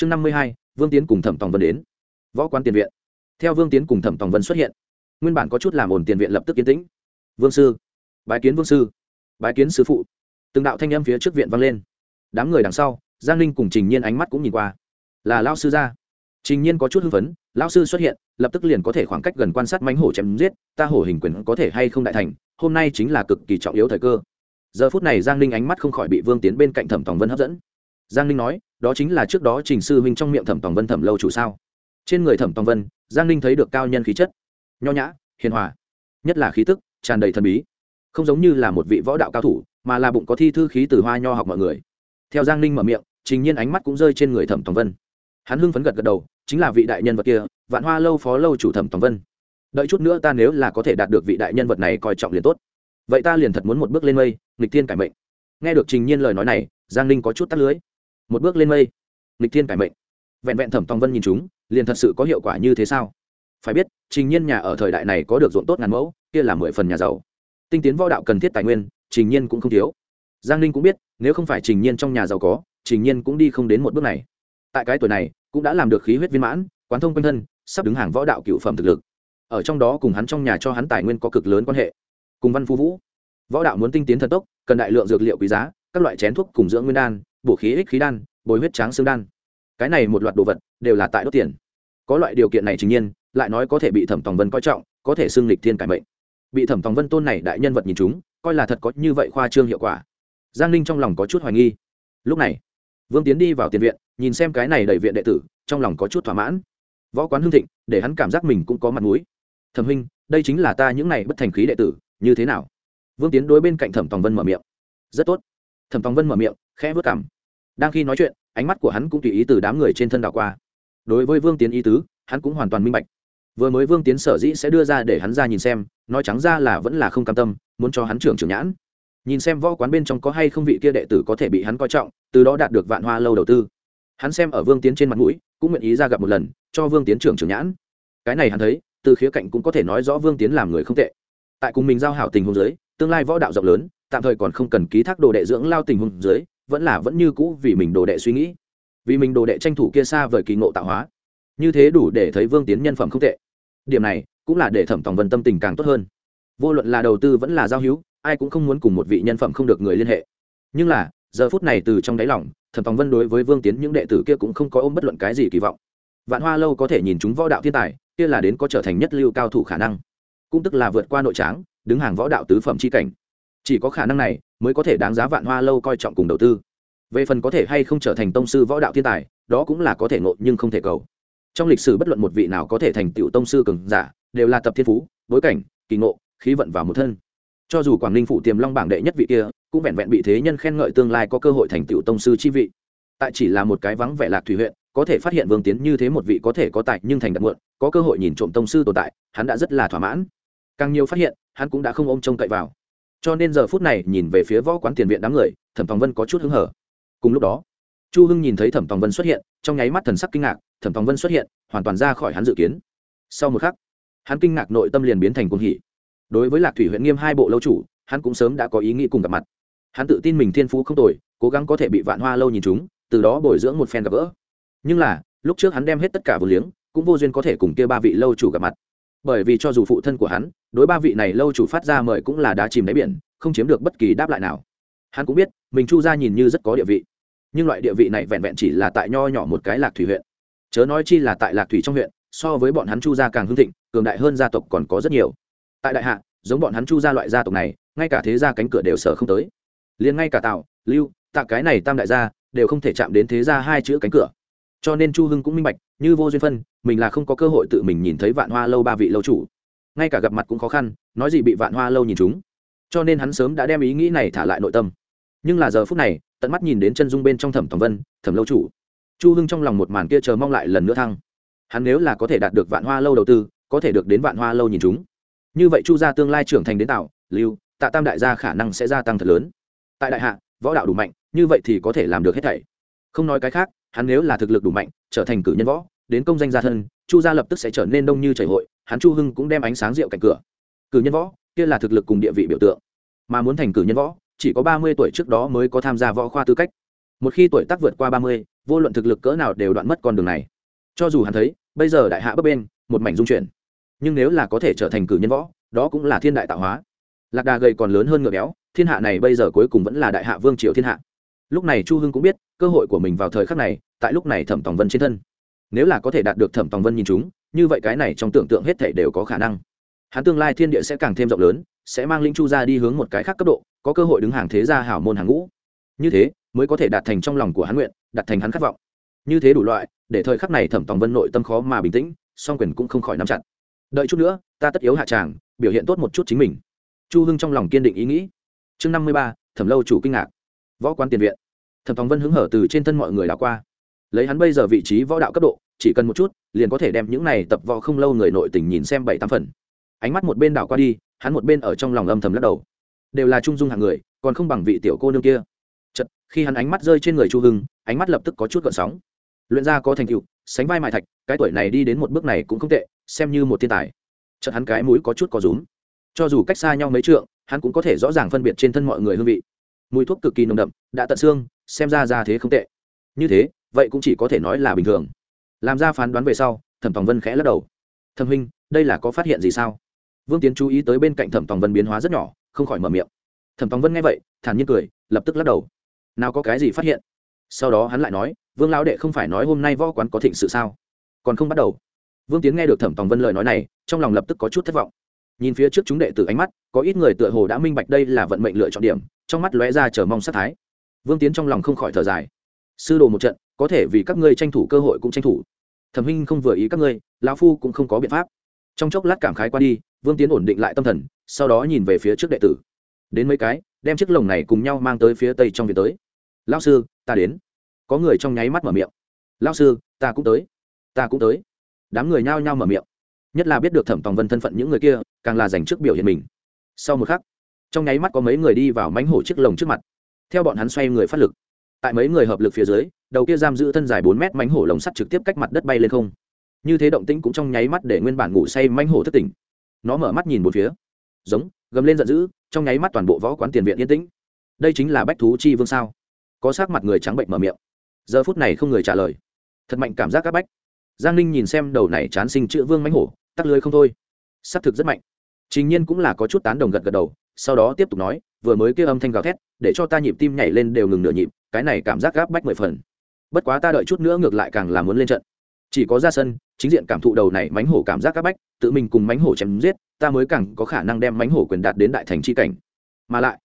chương năm mươi hai, vương tiến cùng thẩm tòng vân đến. Võ quan tiền viện. Theo vương tiến cùng thẩm tòng vân xuất hiện, nguyên bản có chút làm ổn tiền viện lập tức yên tĩnh. Vương sư, bái kiến vương sư, bái kiến sứ phụ. Từng đạo thanh âm phía trước viện vang lên. Đám người đằng sau, giang ninh cùng trình nhiên ánh mắt cũng nhìn qua. Là lao sư gia trình nhiên có chút hưng phấn lao sư xuất hiện, lập tức liền có thể khoảng cách gần quan sát mánh hổ chém giết, ta hổ hình quyền có thể hay không đại thành, hôm nay chính là cực kỳ trọng yếu thời cơ. Giờ phút này giang ninh ánh mắt không khỏi bị vương tiến bên cạnh thẩm tòng vân hấp dẫn. Giang ninh nói đó chính là trước đó trình sư huynh trong miệng thẩm tòng vân thẩm lâu chủ sao? Trên người thẩm tòng vân, giang ninh thấy được cao nhân khí chất. Nho nhã, hiền hòa, nhất là khí tức, tràn đầy thần bí. Không giống như là một vị võ đạo cao thủ, mà là bụng có thi thư khí từ hoa nho học mọi người. Theo giang ninh mở miệng, trình nhiên ánh mắt cũng rơi trên người thẩm tòng vân. Hắn hưng phấn gật gật đầu, chính là vị đại nhân vật kia, vạn hoa lâu phó lâu chủ thẩm tòng vân. Đợi chút nữa ta nếu là có thể đạt được vị đại nhân vật này coi trọng liền tốt. Vậy ta liền thật muốn một bước lên mây, nghịch thiên cải mệnh. Nghe được trình nhiên lời nói này, giang ninh có chút tắt lưới một bước lên mây. Lịch thiên cải mệnh. Vẹn vẹn thẩm tòng vân nhìn chúng, liền thật sự có hiệu quả như thế sao? Phải biết, trình nhiên nhà ở thời đại này có được ruộng tốt ngàn mẫu, kia là mười phần nhà giàu. Tinh tiến võ đạo cần thiết tài nguyên, trình nhiên cũng không thiếu. Giang ninh cũng biết, nếu không phải trình nhiên trong nhà giàu có, trình nhiên cũng đi không đến một bước này. Tại cái tuổi này, cũng đã làm được khí huyết viên mãn, quán thông quanh thân, sắp đứng hàng võ đạo cựu phẩm thực lực. Ở trong đó cùng hắn trong nhà cho hắn tài nguyên có cực lớn quan hệ. Cùng văn phú vũ. Võ đạo muốn tinh tiến thần tốc, cần đại lượng dược liệu quý giá, các loại chén thuốc cùng dưỡng nguyên đan bổ khí ích khí đan, bồi huyết tráng xương đan. Cái này một loạt đồ vật đều là tại đốt tiền. Có loại điều kiện này chính nhiên, lại nói có thể bị thẩm tòng vân coi trọng, có thể xưng lịch thiên cải mệnh. Bị thẩm tòng vân tôn này đại nhân vật nhìn chúng, coi là thật có như vậy khoa trương hiệu quả. Giang ninh trong lòng có chút hoài nghi. Lúc này, vương tiến đi vào tiền viện, nhìn xem cái này đầy viện đệ tử, trong lòng có chút thỏa mãn. Võ quán hưng thịnh, để hắn cảm giác mình cũng có mặt mũi. Thẩm huynh, đây chính là ta những này bất thành khí đệ tử, như thế nào? Vương tiến đối bên cạnh thẩm tòng vân mở miệng. Rất tốt. Thẩm tòng vân mở miệng, khẽ vớt cảm đang khi nói chuyện, ánh mắt của hắn cũng tùy ý từ đám người trên thân đảo qua. Đối với vương tiến ý tứ, hắn cũng hoàn toàn minh bạch. Vừa mới vương tiến sở dĩ sẽ đưa ra để hắn ra nhìn xem, nói trắng ra là vẫn là không cam tâm, muốn cho hắn trưởng trưởng nhãn. Nhìn xem võ quán bên trong có hay không vị kia đệ tử có thể bị hắn coi trọng, từ đó đạt được vạn hoa lâu đầu tư. Hắn xem ở vương tiến trên mặt mũi, cũng nguyện ý ra gặp một lần, cho vương tiến trưởng trưởng nhãn. Cái này hắn thấy, từ khía cạnh cũng có thể nói rõ vương tiến làm người không tệ. Tại cùng mình giao hảo tình hôn giới tương lai võ đạo rộng lớn, tạm thời còn không cần ký thác đồ đệ dưỡng lao tình hôn giới vẫn là vẫn như cũ vì mình đồ đệ suy nghĩ, vì mình đồ đệ tranh thủ kia xa vời kỳ ngộ tạo hóa. Như thế đủ để thấy vương tiến nhân phẩm không tệ. Điểm này cũng là để thẩm tòng vân tâm tình càng tốt hơn. Vô luận là đầu tư vẫn là giao hữu, ai cũng không muốn cùng một vị nhân phẩm không được người liên hệ. Nhưng là, giờ phút này từ trong đáy lòng, thẩm tòng vân đối với vương tiến những đệ tử kia cũng không có ôm bất luận cái gì kỳ vọng. Vạn hoa lâu có thể nhìn chúng võ đạo thiên tài, kia là đến có trở thành nhất lưu cao thủ khả năng. Cũng tức là vượt qua nội tráng, đứng hàng võ đạo tứ phẩm c h i cảnh chỉ có khả năng này mới có thể đáng giá vạn hoa lâu coi trọng cùng đầu tư. Về phần có thể hay không trở thành tông sư võ đạo thiên tài, đó cũng là có thể ngộ nhưng không thể cầu. Trong lịch sử bất luận một vị nào có thể thành tựu tông sư cường giả, đều là tập thiên phú, bối cảnh, kỳ ngộ, khí vận vào một thân. Cho dù quảng ninh phủ tiềm long bảng đệ nhất vị kia, cũng vẹn vẹn bị thế nhân khen ngợi tương lai có cơ hội thành tựu tông sư chi vị. Tại chỉ là một cái vắng vẻ lạc thủy huyện, có thể phát hiện vương tiến như thế một vị có thể có tài nhưng thành đạt muộn, có cơ hội nhìn trộm tông sư tồn tại, hắn đã rất là thỏa mãn. Càng nhiều phát hiện, hắn cũng đã không ôm trông cậy vào cho nên giờ phút này nhìn về phía võ quán tiền viện đám người, thẩm tòng vân có chút hứng hở. Cùng lúc đó, chu hưng nhìn thấy thẩm tòng vân xuất hiện, trong nháy mắt thần sắc kinh ngạc, thẩm tòng vân xuất hiện, hoàn toàn ra khỏi hắn dự kiến. Sau một khắc, hắn kinh ngạc nội tâm liền biến thành cuồng hỉ. Đối với lạc thủy huyện nghiêm hai bộ lâu chủ, hắn cũng sớm đã có ý nghĩ cùng gặp mặt. Hắn tự tin mình thiên phú không tồi, cố gắng có thể bị vạn hoa lâu nhìn chúng, từ đó bồi dưỡng một phen gặp gỡ. Nhưng là, lúc trước hắn đem hết tất cả vừa liếng, cũng vô duyên có thể cùng kia ba vị lâu chủ gặp mặt bởi vì cho dù phụ thân của hắn, đối ba vị này lâu chủ phát ra mời cũng là đá chìm đáy biển, không chiếm được bất kỳ đáp lại nào. Hắn cũng biết, mình chu ra nhìn như rất có địa vị. Nhưng loại địa vị này vẹn vẹn chỉ là tại nho nhỏ một cái lạc thủy huyện. Chớ nói chi là tại lạc thủy trong huyện, so với bọn hắn chu gia càng hưng thịnh, cường đại hơn gia tộc còn có rất nhiều. Tại đại hạ, giống bọn hắn chu gia loại gia tộc này, ngay cả thế gia cánh cửa đều sở không tới. Liền ngay cả tạo lưu, tạ cái này tam đại gia, đều không thể chạm đến thế gia hai chữ cánh cửa. Cho nên chu hưng cũng minh bạch, như vô duyên phân mình là không có cơ hội tự mình nhìn thấy vạn hoa lâu ba vị lâu chủ. Ngay cả gặp mặt cũng khó khăn, nói gì bị vạn hoa lâu nhìn chúng. Cho nên hắn sớm đã đem ý nghĩ này thả lại nội tâm. Nhưng là giờ phút này, tận mắt nhìn đến chân dung bên trong thẩm tòng vân, thẩm lâu chủ. Chu hưng trong lòng một màn kia chờ mong lại lần nữa thăng. Hắn nếu là có thể đạt được vạn hoa lâu đầu tư, có thể được đến vạn hoa lâu nhìn chúng. Như vậy chu gia tương lai trưởng thành đến tạo, lưu, tạ tam đại gia khả năng sẽ gia tăng thật lớn. Tại đại hạ, võ đạo đủ mạnh, như vậy thì có thể làm được hết thảy. Không nói cái khác, hắn nếu là thực lực đủ mạnh, trở thành cử nhân võ đến công danh gia thân, chu gia lập tức sẽ trở nên đông như chảy hội, hắn chu hưng cũng đem ánh sáng rượu cạnh cửa. Cử nhân võ, kia là thực lực cùng địa vị biểu tượng. Mà muốn thành cử nhân võ, chỉ có ba mươi tuổi trước đó mới có tham gia võ khoa tư cách. Một khi tuổi tác vượt qua ba mươi, vô luận thực lực cỡ nào đều đoạn mất con đường này. Cho dù hắn thấy, bây giờ đại hạ bấp bên, một mảnh dung chuyển. Nhưng nếu là có thể trở thành cử nhân võ, đó cũng là thiên đại tạo hóa. Lạc đà gầy còn lớn hơn ngựa béo, thiên hạ này bây giờ cuối cùng vẫn là đại hạ vương triều thiên hạ. Lúc này chu hưng cũng biết, cơ hội của mình vào thời khắc này, tại lúc này thẩm tòng vân trên thân nếu là có thể đạt được thẩm tòng vân nhìn chúng, như vậy cái này trong tưởng tượng hết thể đều có khả năng. Hắn tương lai thiên địa sẽ càng thêm rộng lớn, sẽ mang linh chu ra đi hướng một cái khác cấp độ, có cơ hội đứng hàng thế gia hảo môn hàng ngũ. Như thế, mới có thể đạt thành trong lòng của hắn nguyện, đạt thành hắn khát vọng. Như thế đủ loại, để thời khắc này thẩm tòng vân nội tâm khó mà bình tĩnh, song quyền cũng không khỏi nắm chặt. Đợi chút nữa, ta tất yếu hạ tràng, biểu hiện tốt một chút chính mình. Chu hưng trong lòng kiên định ý nghĩ. Chương năm mươi ba, thẩm lâu chủ kinh ngạc. Võ quan tiền viện. Thẩm tòng vân hứng hở từ trên thân mọi người đã qua lấy hắn bây giờ vị trí võ đạo cấp độ, chỉ cần một chút, liền có thể đem những này tập võ không lâu người nội tình nhìn xem bảy tám phần. Ánh mắt một bên đảo qua đi, hắn một bên ở trong lòng âm thầm lắc đầu. Đều là trung dung hạng người, còn không bằng vị tiểu cô nương kia. Chật khi hắn ánh mắt rơi trên người chu hưng, ánh mắt lập tức có chút gợn sóng. Luyện ra có thành tựu, sánh vai mại thạch, cái tuổi này đi đến một bước này cũng không tệ, xem như một thiên tài. Chợt hắn cái mũi có chút có rúm. Cho dù cách xa nhau mấy trượng, hắn cũng có thể rõ ràng phân biệt trên thân mọi người hương vị. Mùi thuốc cực kỳ nồng đậm, đã tận xương, xem ra ra thế không tệ. Như thế vậy cũng chỉ có thể nói là bình thường. Làm ra phán đoán về sau, thẩm tòng vân khẽ lắc đầu. Thẩm huynh, đây là có phát hiện gì sao? Vương tiến chú ý tới bên cạnh thẩm tòng vân biến hóa rất nhỏ, không khỏi mở miệng. Thẩm tòng vân nghe vậy, thản nhiên cười, lập tức lắc đầu. Nào có cái gì phát hiện? Sau đó hắn lại nói, vương lão đệ không phải nói hôm nay võ quán có thịnh sự sao? Còn không bắt đầu. Vương tiến nghe được thẩm tòng vân lời nói này, trong lòng lập tức có chút thất vọng. Nhìn phía trước chúng đệ từ ánh mắt, có ít người tựa hồ đã minh bạch đây là vận mệnh lựa chọn điểm, trong mắt lóe ra chờ mong sát thái. Vương tiến trong lòng không khỏi thở dài. Sư đồ một trận có thể vì các ngươi tranh thủ cơ hội cũng tranh thủ. Thẩm huynh không vừa ý các ngươi, lão phu cũng không có biện pháp. Trong chốc lát cảm khái qua đi, vương tiến ổn định lại tâm thần, sau đó nhìn về phía trước đệ tử. Đến mấy cái, đem chiếc lồng này cùng nhau mang tới phía tây trong viện tới. Lão sư, ta đến. Có người trong nháy mắt mở miệng. Lão sư, ta cũng tới. Ta cũng tới. Đám người nhao nhao mở miệng. Nhất là biết được thẩm tòng vân thân phận những người kia, càng là dành trước biểu hiện mình. Sau một khắc, trong nháy mắt có mấy người đi vào mánh hổ chiếc lồng trước mặt. Theo bọn hắn xoay người phát lực tại mấy người hợp lực phía dưới, đầu kia giam giữ thân dài bốn mét mánh hổ lồng sắt trực tiếp cách mặt đất bay lên không. Như thế động tĩnh cũng trong nháy mắt để nguyên bản ngủ say mánh hổ thất tỉnh. Nó mở mắt nhìn một phía. Giống, gầm lên giận dữ, trong nháy mắt toàn bộ võ quán tiền viện yên tĩnh. Đây chính là bách thú chi vương sao? Có sát mặt người trắng bệnh mở miệng. Giờ phút này không người trả lời. Thật mạnh cảm giác các bách. Giang ninh nhìn xem đầu này chán sinh chữ vương mánh hổ tắt lưới không thôi. S á c thực rất mạnh. Trình nhiên cũng là có chút tán đồng gật gật đầu sau đó tiếp tục nói, vừa mới kia âm thanh gào thét, để cho ta nhịp tim nhảy lên đều ngừng nửa nhịp, cái này cảm giác gáp bách mười phần. Bất quá ta đợi chút nữa ngược lại càng là muốn lên trận. Chỉ có ra sân, chính diện cảm thụ đầu này mánh hổ cảm giác gáp bách, tự mình cùng mánh hổ chém giết, ta mới càng có khả năng đem mánh hổ quyền đạt đến đại thành c h i cảnh. Mà lại,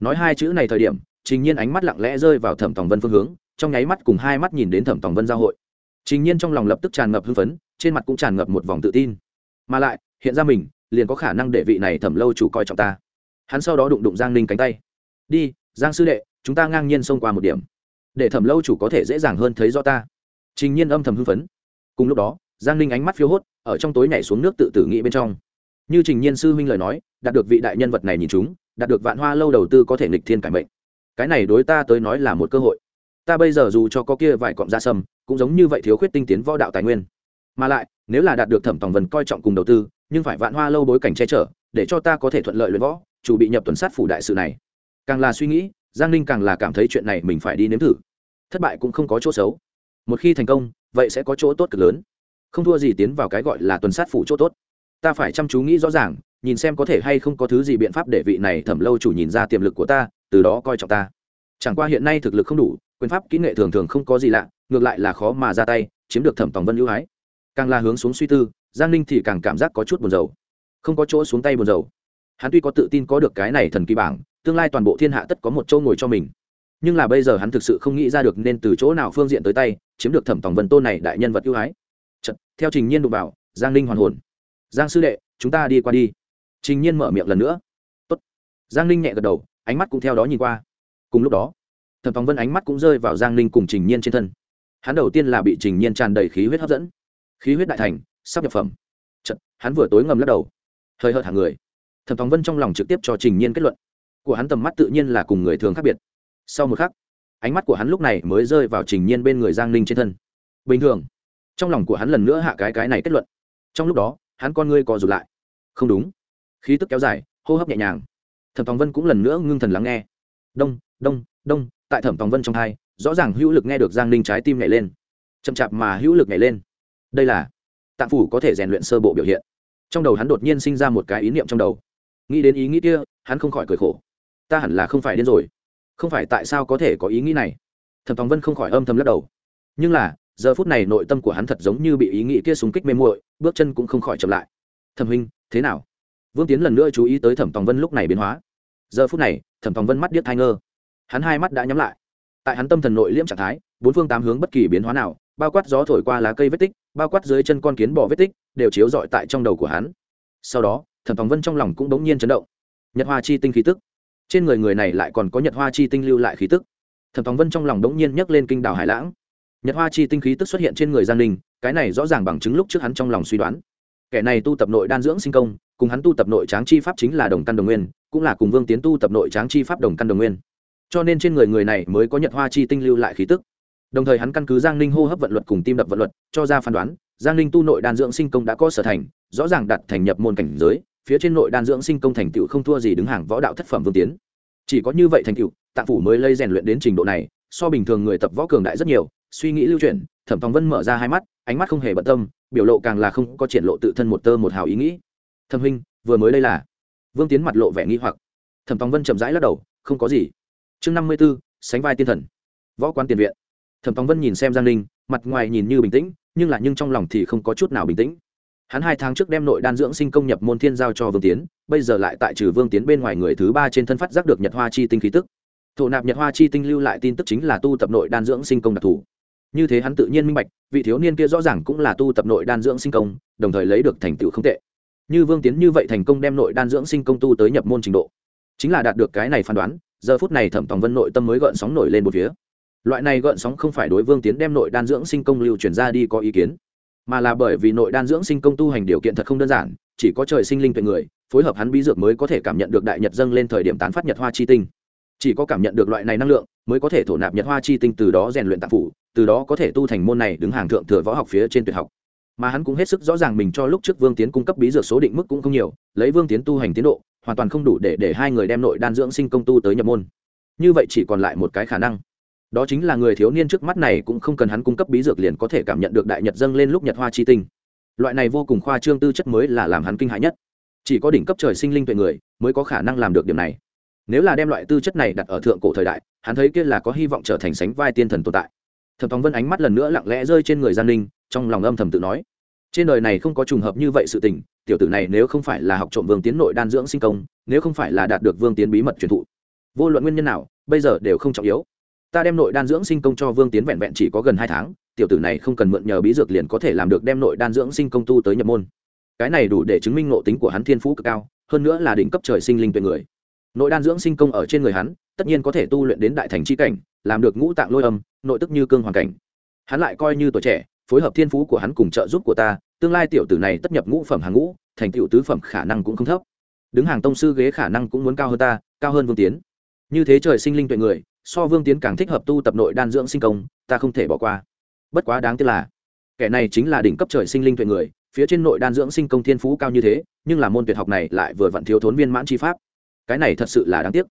nói hai chữ này thời điểm, trình nhiên ánh mắt lặng lẽ rơi vào thẩm tòng vân phương hướng, trong nháy mắt cùng hai mắt nhìn đến thẩm tòng vân giao hội. Trình nhiên trong lòng lập tức tràn ngập hưng phấn, trên mặt cũng tràn ngập một vòng tự tin. Mà lại, hiện ra mình, liền có khả năng để vị này thẩm lâu chủ coi trọng ta hắn sau đó đụng đụng giang ninh cánh tay đi giang sư đệ chúng ta ngang nhiên xông qua một điểm để thẩm lâu chủ có thể dễ dàng hơn thấy rõ ta trình nhiên âm thầm hưng phấn cùng lúc đó giang ninh ánh mắt phiếu hốt ở trong tối nhảy xuống nước tự tử nghĩ bên trong như trình nhiên sư huynh lời nói đạt được vị đại nhân vật này nhìn chúng đạt được vạn hoa lâu đầu tư có thể nghịch thiên cải mệnh cái này đối ta tới nói là một cơ hội ta bây giờ dù cho có kia vài cọng da sâm cũng giống như vậy thiếu khuyết tinh tiến võ đạo tài nguyên mà lại nếu là đạt được thẩm tòng vân coi trọng cùng đầu tư nhưng phải vạn hoa lâu bối cảnh che chở để cho ta có thể thuận lợi luyện võ chủ bị nhập tuần sát phủ đại sự này. Càng là suy nghĩ, giang ninh càng là cảm thấy chuyện này mình phải đi nếm thử. Thất bại cũng không có chỗ xấu. Một khi thành công, vậy sẽ có chỗ tốt cực lớn. Không thua gì tiến vào cái gọi là tuần sát phủ chỗ tốt. Ta phải chăm chú nghĩ rõ ràng, nhìn xem có thể hay không có thứ gì biện pháp để vị này thẩm lâu chủ nhìn ra tiềm lực của ta, từ đó coi trọng ta. Chẳng qua hiện nay thực lực không đủ, quyền pháp kỹ nghệ thường thường không có gì lạ, ngược lại là khó mà ra tay, chiếm được thẩm tòng vân ưu ái. Càng là hướng xuống suy tư, giang ninh thì càng cảm giác có chút buồn rầu. Không có chỗ xuống tay buồn rầu hắn tuy có tự tin có được cái này thần kỳ bảng tương lai toàn bộ thiên hạ tất có một châu ngồi cho mình. Nhưng là bây giờ hắn thực sự không nghĩ ra được nên từ chỗ nào phương diện tới tay chiếm được thẩm tòng vân tôn này đại nhân vật ưu ái. Chật, theo trình nhiên đụng vào giang ninh hoàn hồn. Giang sư đệ chúng ta đi qua đi. Trình nhiên mở miệng lần nữa. Tốt. giang ninh nhẹ gật đầu ánh mắt cũng theo đó nhìn qua. Cùng lúc đó thẩm tòng vân ánh mắt cũng rơi vào giang ninh cùng trình nhiên trên thân. Hắn đầu tiên là bị trình nhiên tràn đầy khí huyết hấp dẫn. Khí huyết đại thành sắp nhập phẩm. Chật, hắn vừa tối ngầm lắc đầu. Hơi hợt hàng người? Thẩm tòng vân trong lòng trực tiếp cho trình nhiên kết luận. Của hắn tầm mắt tự nhiên là cùng người thường khác biệt. Sau một khắc, ánh mắt của hắn lúc này mới rơi vào trình nhiên bên người giang ninh trên thân. Bình thường, trong lòng của hắn lần nữa hạ cái cái này kết luận. Trong lúc đó, hắn con ngươi co rụt lại. Không đúng. Khí tức kéo dài, hô hấp nhẹ nhàng. Thẩm tòng vân cũng lần nữa ngưng thần lắng nghe. Đông đông đông, tại thẩm tòng vân trong hai rõ ràng hữu lực nghe được giang ninh trái tim nhảy lên. Chậm chạp mà hữu lực nhảy lên. Đây là tạng phủ có thể rèn luyện sơ bộ biểu hiện. Trong đầu hắn đột nhiên sinh ra một cái ý niệm trong đầu nghĩ đến ý nghĩ kia, hắn không khỏi cười khổ. Ta hẳn là không phải điên rồi. Không phải tại sao có thể có ý nghĩ này? Thẩm tòng vân không khỏi âm thầm lắc đầu. Nhưng là, giờ phút này nội tâm của hắn thật giống như bị ý nghĩ kia súng kích mê muội, bước chân cũng không khỏi chậm lại. Thẩm huynh, thế nào? Vương tiến lần nữa chú ý tới thẩm tòng vân lúc này biến hóa. Giờ phút này, thẩm tòng vân mắt điếc thai ngơ. Hắn hai mắt đã nhắm lại. Tại hắn tâm thần nội liễm trạng thái, bốn phương tám hướng bất kỳ biến hóa nào, bao quát gió thổi qua lá cây vết tích, bao quát dưới chân con kiến bỏ vết tích, đều chiếu rọi tại trong đầu của hắn. Sau đó thẩm tòng vân trong lòng cũng bỗng nhiên chấn động. Nhật hoa chi tinh khí tức. Trên người người này lại còn có nhật hoa chi tinh lưu lại khí tức. Thẩm tòng vân trong lòng bỗng nhiên nhấc lên kinh đảo hải lãng. Nhật hoa chi tinh khí tức xuất hiện trên người giang ninh, cái này rõ ràng bằng chứng lúc trước hắn trong lòng suy đoán. Kẻ này tu tập nội đan dưỡng sinh công, cùng hắn tu tập nội tráng chi pháp chính là đồng căn đồng nguyên, cũng là cùng vương tiến tu tập nội tráng chi pháp đồng căn đồng nguyên. Cho nên trên người người này mới có nhật hoa chi tinh lưu lại khí tức. Đồng thời hắn căn cứ giang ninh hô hấp vận luật cùng tim đập vận luật, cho ra phán đoán giang ninh tu nội đan dưỡng sinh công đã có sở thành, rõ ràng đặt thành nhập môn cảnh giới, phía trên nội đan dưỡng sinh công thành tựu không thua gì đứng hàng võ đạo thất phẩm vương tiến. Chỉ có như vậy thành tựu, tạng phủ mới lây rèn luyện đến trình độ này, so bình thường người tập võ cường đại rất nhiều, suy nghĩ lưu chuyển, thẩm tòng vân mở ra hai mắt, ánh mắt không hề bận tâm, biểu lộ càng là không có triển lộ tự thân một tơ một hào ý nghĩ. Thâm huynh, vừa mới đây là? Vương tiến mặt lộ vẻ nghi hoặc. Thẩm tòng vân chậm rãi lắc đầu, không có gì. Chương năm mươi b ố sánh vai tiên thần, võ quan tiền viện. Thẩm tòng vân nhìn xem giang ninh mặt ngoài nhìn như bình tĩnh, nhưng là nhưng trong lòng thì không có chút nào bình tĩnh. Hắn hai tháng trước đem nội đan dưỡng sinh công nhập môn thiên giao cho vương tiến, bây giờ lại tại trừ vương tiến bên ngoài người thứ ba trên thân phát giác được nhật hoa chi tinh khí tức. Thổ nạp nhật hoa chi tinh lưu lại tin tức chính là tu tập nội đan dưỡng sinh công đặc thù. Như thế hắn tự nhiên minh bạch, vị thiếu niên kia rõ ràng cũng là tu tập nội đan dưỡng sinh công, đồng thời lấy được thành tựu không tệ. Như vương tiến như vậy thành công đem nội đan dưỡng sinh công tu tới nhập môn trình độ. Chính là đạt được cái này phán đoán, giờ phút này thẩm tòng vân nội tâm mới gợn sóng nổi lên một phía loại này gợn sóng không phải đối vương tiến đem nội đan dưỡng sinh công lưu truyền ra đi có ý kiến, mà là bởi vì nội đan dưỡng sinh công tu hành điều kiện thật không đơn giản, chỉ có trời sinh linh tuệ người, phối hợp hắn bí dược mới có thể cảm nhận được đại nhật dâng lên thời điểm tán phát nhật hoa chi tinh. Chỉ có cảm nhận được loại này năng lượng, mới có thể thổ nạp nhật hoa chi tinh từ đó rèn luyện tạp phủ, từ đó có thể tu thành môn này đứng hàng thượng thừa võ học phía trên tuyệt học. Mà hắn cũng hết sức rõ ràng mình cho lúc trước vương tiến cung cấp bí dược số định mức cũng không nhiều, lấy vương tiến tu hành tiến độ, hoàn toàn không đủ để để hai người đem nội đan dưỡng sinh công tu tới nhập môn. Như vậy chỉ còn lại một cái khả năng đó chính là người thiếu niên trước mắt này cũng không cần hắn cung cấp bí dược liền có thể cảm nhận được đại nhật dâng lên lúc nhật hoa chi tinh. Loại này vô cùng khoa trương tư chất mới là làm hắn kinh hãi nhất. Chỉ có đỉnh cấp trời sinh linh tuệ người mới có khả năng làm được điểm này. Nếu là đem loại tư chất này đặt ở thượng cổ thời đại, hắn thấy kia là có hy vọng trở thành sánh vai tiên thần tồn tại. Thẩm thóng vân ánh mắt lần nữa lặng lẽ rơi trên người gian ninh, trong lòng âm thầm tự nói, trên đời này không có trùng hợp như vậy sự tình, tiểu tử này nếu không phải là học trộm vương tiến nội đan dưỡng sinh công, nếu không phải là đạt được vương tiến bí mật truyền thụ, vô luận nguyên nhân nào, bây giờ đều không trọng yếu ta đem nội đan dưỡng sinh công cho vương tiến vẹn vẹn chỉ có gần hai tháng, tiểu tử này không cần mượn nhờ bí dược liền có thể làm được đem nội đan dưỡng sinh công tu tới nhập môn. Cái này đủ để chứng minh nội tính của hắn thiên phú cực cao, hơn nữa là đỉnh cấp trời sinh linh tuệ người. Nội đan dưỡng sinh công ở trên người hắn, tất nhiên có thể tu luyện đến đại thành c h i cảnh, làm được ngũ tạng lôi âm, nội tức như cương hoàn cảnh. Hắn lại coi như tuổi trẻ, phối hợp thiên phú của hắn cùng trợ giúp của ta, tương lai tiểu tử này tất nhập ngũ phẩm hàng ngũ, thành tựu tứ phẩm khả năng cũng không thấp. Đứng hàng tông sư ghế khả năng cũng muốn cao hơn ta, cao hơn vương tiến. Như thế trời sinh linh tuệ người so vương tiến càng thích hợp tu tập nội đan dưỡng sinh công, ta không thể bỏ qua. Bất quá đáng tiếc là, kẻ này chính là đỉnh cấp trời sinh linh tuệ người, phía trên nội đan dưỡng sinh công thiên phú cao như thế, nhưng là môn tuyệt học này lại vừa vặn thiếu thốn viên mãn chi pháp. Cái này thật sự là đáng tiếc.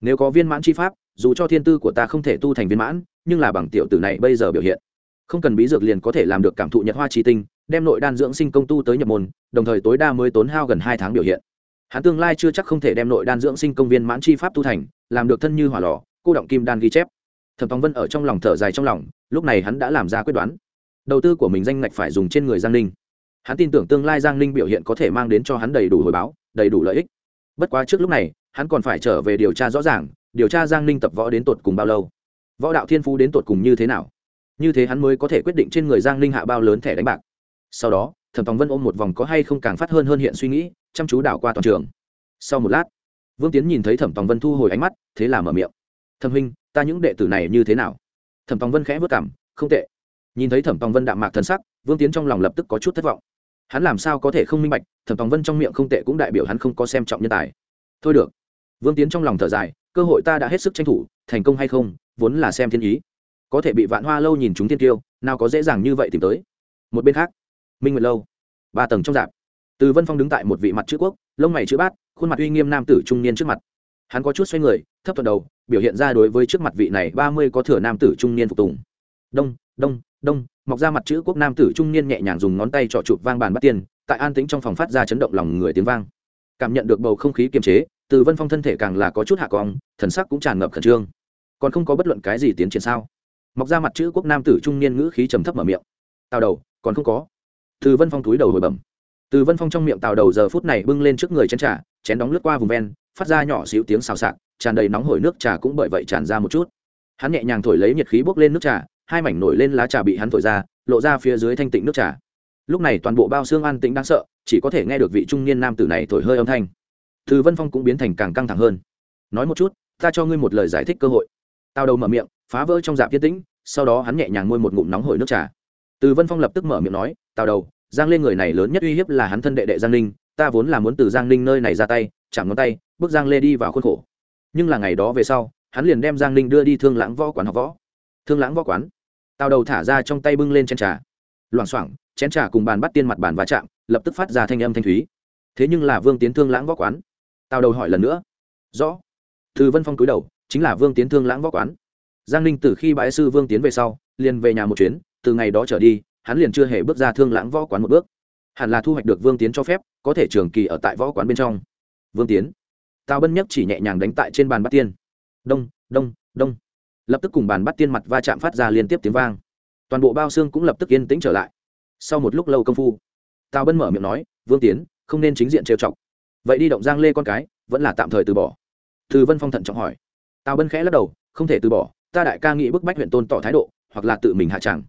Nếu có viên mãn chi pháp, dù cho thiên tư của ta không thể tu thành viên mãn, nhưng là bằng tiểu tử này bây giờ biểu hiện, không cần bí dược liền có thể làm được cảm thụ nhật hoa chi tinh, đem nội đan dưỡng sinh công tu tới nhập môn, đồng thời tối đa mới tốn hao gần hai tháng biểu hiện. Hắn tương lai chưa chắc không thể đem nội đan dưỡng sinh công viên mãn chi pháp tu thành, làm được thân như hỏa lò cô động kim đan ghi chép. Thẩm tòng vân ở trong lòng thở dài trong lòng, lúc này hắn đã làm ra quyết đoán. Đầu tư của mình danh ngạch phải dùng trên người giang ninh. Hắn tin tưởng tương lai giang ninh biểu hiện có thể mang đến cho hắn đầy đủ hồi báo, đầy đủ lợi ích. Bất quá trước lúc này, hắn còn phải trở về điều tra rõ ràng, điều tra giang ninh tập võ đến tột cùng bao lâu. Võ đạo thiên phú đến tột cùng như thế nào? Như thế hắn mới có thể quyết định trên người giang ninh hạ bao lớn thẻ đánh bạc. Sau đó, thẩm tòng vân ôm một vòng có hay không càng phát hơn hơn hiện suy nghĩ, chăm chú đảo qua toàn trường. Sau một lát, vương tiến nhìn thấy thẩm tòng vân thu hồi ánh mắt, thế là mở miệng thẩm huynh, ta những đệ tử này như thế nào? Thẩm tòng vân khẽ vất cảm không tệ. Nhìn thấy thẩm tòng vân đạm mạc thân sắc, vương tiến trong lòng lập tức có chút thất vọng. Hắn làm sao có thể không minh bạch, thẩm tòng vân trong miệng không tệ cũng đại biểu hắn không có xem trọng nhân tài. Thôi được. Vương tiến trong lòng thở dài, cơ hội ta đã hết sức tranh thủ, thành công hay không, vốn là xem thiên ý. Có thể bị vạn hoa lâu nhìn chúng thiên tiêu, nào có dễ dàng như vậy tìm tới. Một bên khác, minh nguyệt lâu, ba tầng trong dạp từ vân phong đứng tại một vị mặt chữ quốc, lông mày chữ bát, khuôn mặt uy nghiêm nam tử trung niên trước mặt hắn có chút xoay người, thấp thuận đầu, biểu hiện ra đối với trước mặt vị này ba mươi có thừa nam tử trung niên phục tùng. Đông đông đông, mọc ra mặt chữ quốc nam tử trung niên nhẹ nhàng dùng ngón tay trọ chụp vang bàn bắt tiền tại an tĩnh trong phòng phát ra chấn động lòng người tiếng vang. Cảm nhận được bầu không khí kiềm chế, từ vân phong thân thể càng là có chút hạ cong, thần sắc cũng tràn ngập khẩn trương. Còn không có bất luận cái gì tiến triển sao? Mọc ra mặt chữ quốc nam tử trung niên ngữ khí trầm thấp mở miệng. Tào đầu, còn không có. Từ vân phong túi đầu hồi bẩm. Từ vân phong trong miệng tào đầu giờ phút này bưng lên trước người chén trà, chén đóng lướt qua vùng ven phát ra nhỏ xíu tiếng xào xạc, tràn đầy nóng hổi nước trà cũng bởi vậy tràn ra một chút. Hắn nhẹ nhàng thổi lấy nhiệt khí bốc lên nước trà, hai mảnh nổi lên lá trà bị hắn thổi ra, lộ ra phía dưới thanh tịnh nước trà. Lúc này toàn bộ bao xương an tĩnh đáng sợ, chỉ có thể nghe được vị trung niên nam tử này thổi hơi âm thanh. Từ vân phong cũng biến thành càng căng thẳng hơn. Nói một chút, ta cho ngươi một lời giải thích cơ hội. Tao đầu mở miệng, phá vỡ trong dạ yên tĩnh, sau đó hắn nhẹ nhàng môi một ngụm nóng hổi nước trà. Từ vân phong lập tức mở miệng nói, tào đầu, giang lên người này lớn nhất uy hiếp là hắn thân đệ đệ giang ninh ta vốn là muốn từ giang ninh nơi này ra tay, chạm ngón tay bước giang lê đi vào khuôn khổ. Nhưng là ngày đó về sau, hắn liền đem giang ninh đưa đi thương lãng võ quán học võ. Thương lãng võ quán. Tào đầu thả ra trong tay bưng lên chén trà. Loảng xoảng, chén trà cùng bàn bắt tiên mặt bàn va chạm, lập tức phát ra thanh âm thanh thúy. Thế nhưng là vương tiến thương lãng võ quán. Tào đầu hỏi lần nữa. Rõ. Từ vân phong cúi đầu, chính là vương tiến thương lãng võ quán. Giang ninh từ khi bãi sư vương tiến về sau, liền về nhà một chuyến, từ ngày đó trở đi, hắn liền chưa hề bước ra thương lãng võ quán một bước. Hẳn là thu hoạch được vương tiến cho phép, có thể trường kỳ ở tại võ quán bên trong. Vương tiến tào bân nhất chỉ nhẹ nhàng đánh tại trên bàn bắt tiên. Đông đông đông. Lập tức cùng bàn bắt tiên mặt va chạm phát ra liên tiếp tiếng vang. Toàn bộ bao xương cũng lập tức yên tĩnh trở lại. Sau một lúc lâu công phu, tào bân mở miệng nói, vương tiến, không nên chính diện trêu chọc. Vậy đi động giang lê con cái, vẫn là tạm thời từ bỏ. Từ vân phong thận trọng hỏi. Tào bân khẽ lắc đầu, không thể từ bỏ, ta đại ca nghĩ bức bách huyện tôn tỏ thái độ, hoặc là tự mình hạ tràng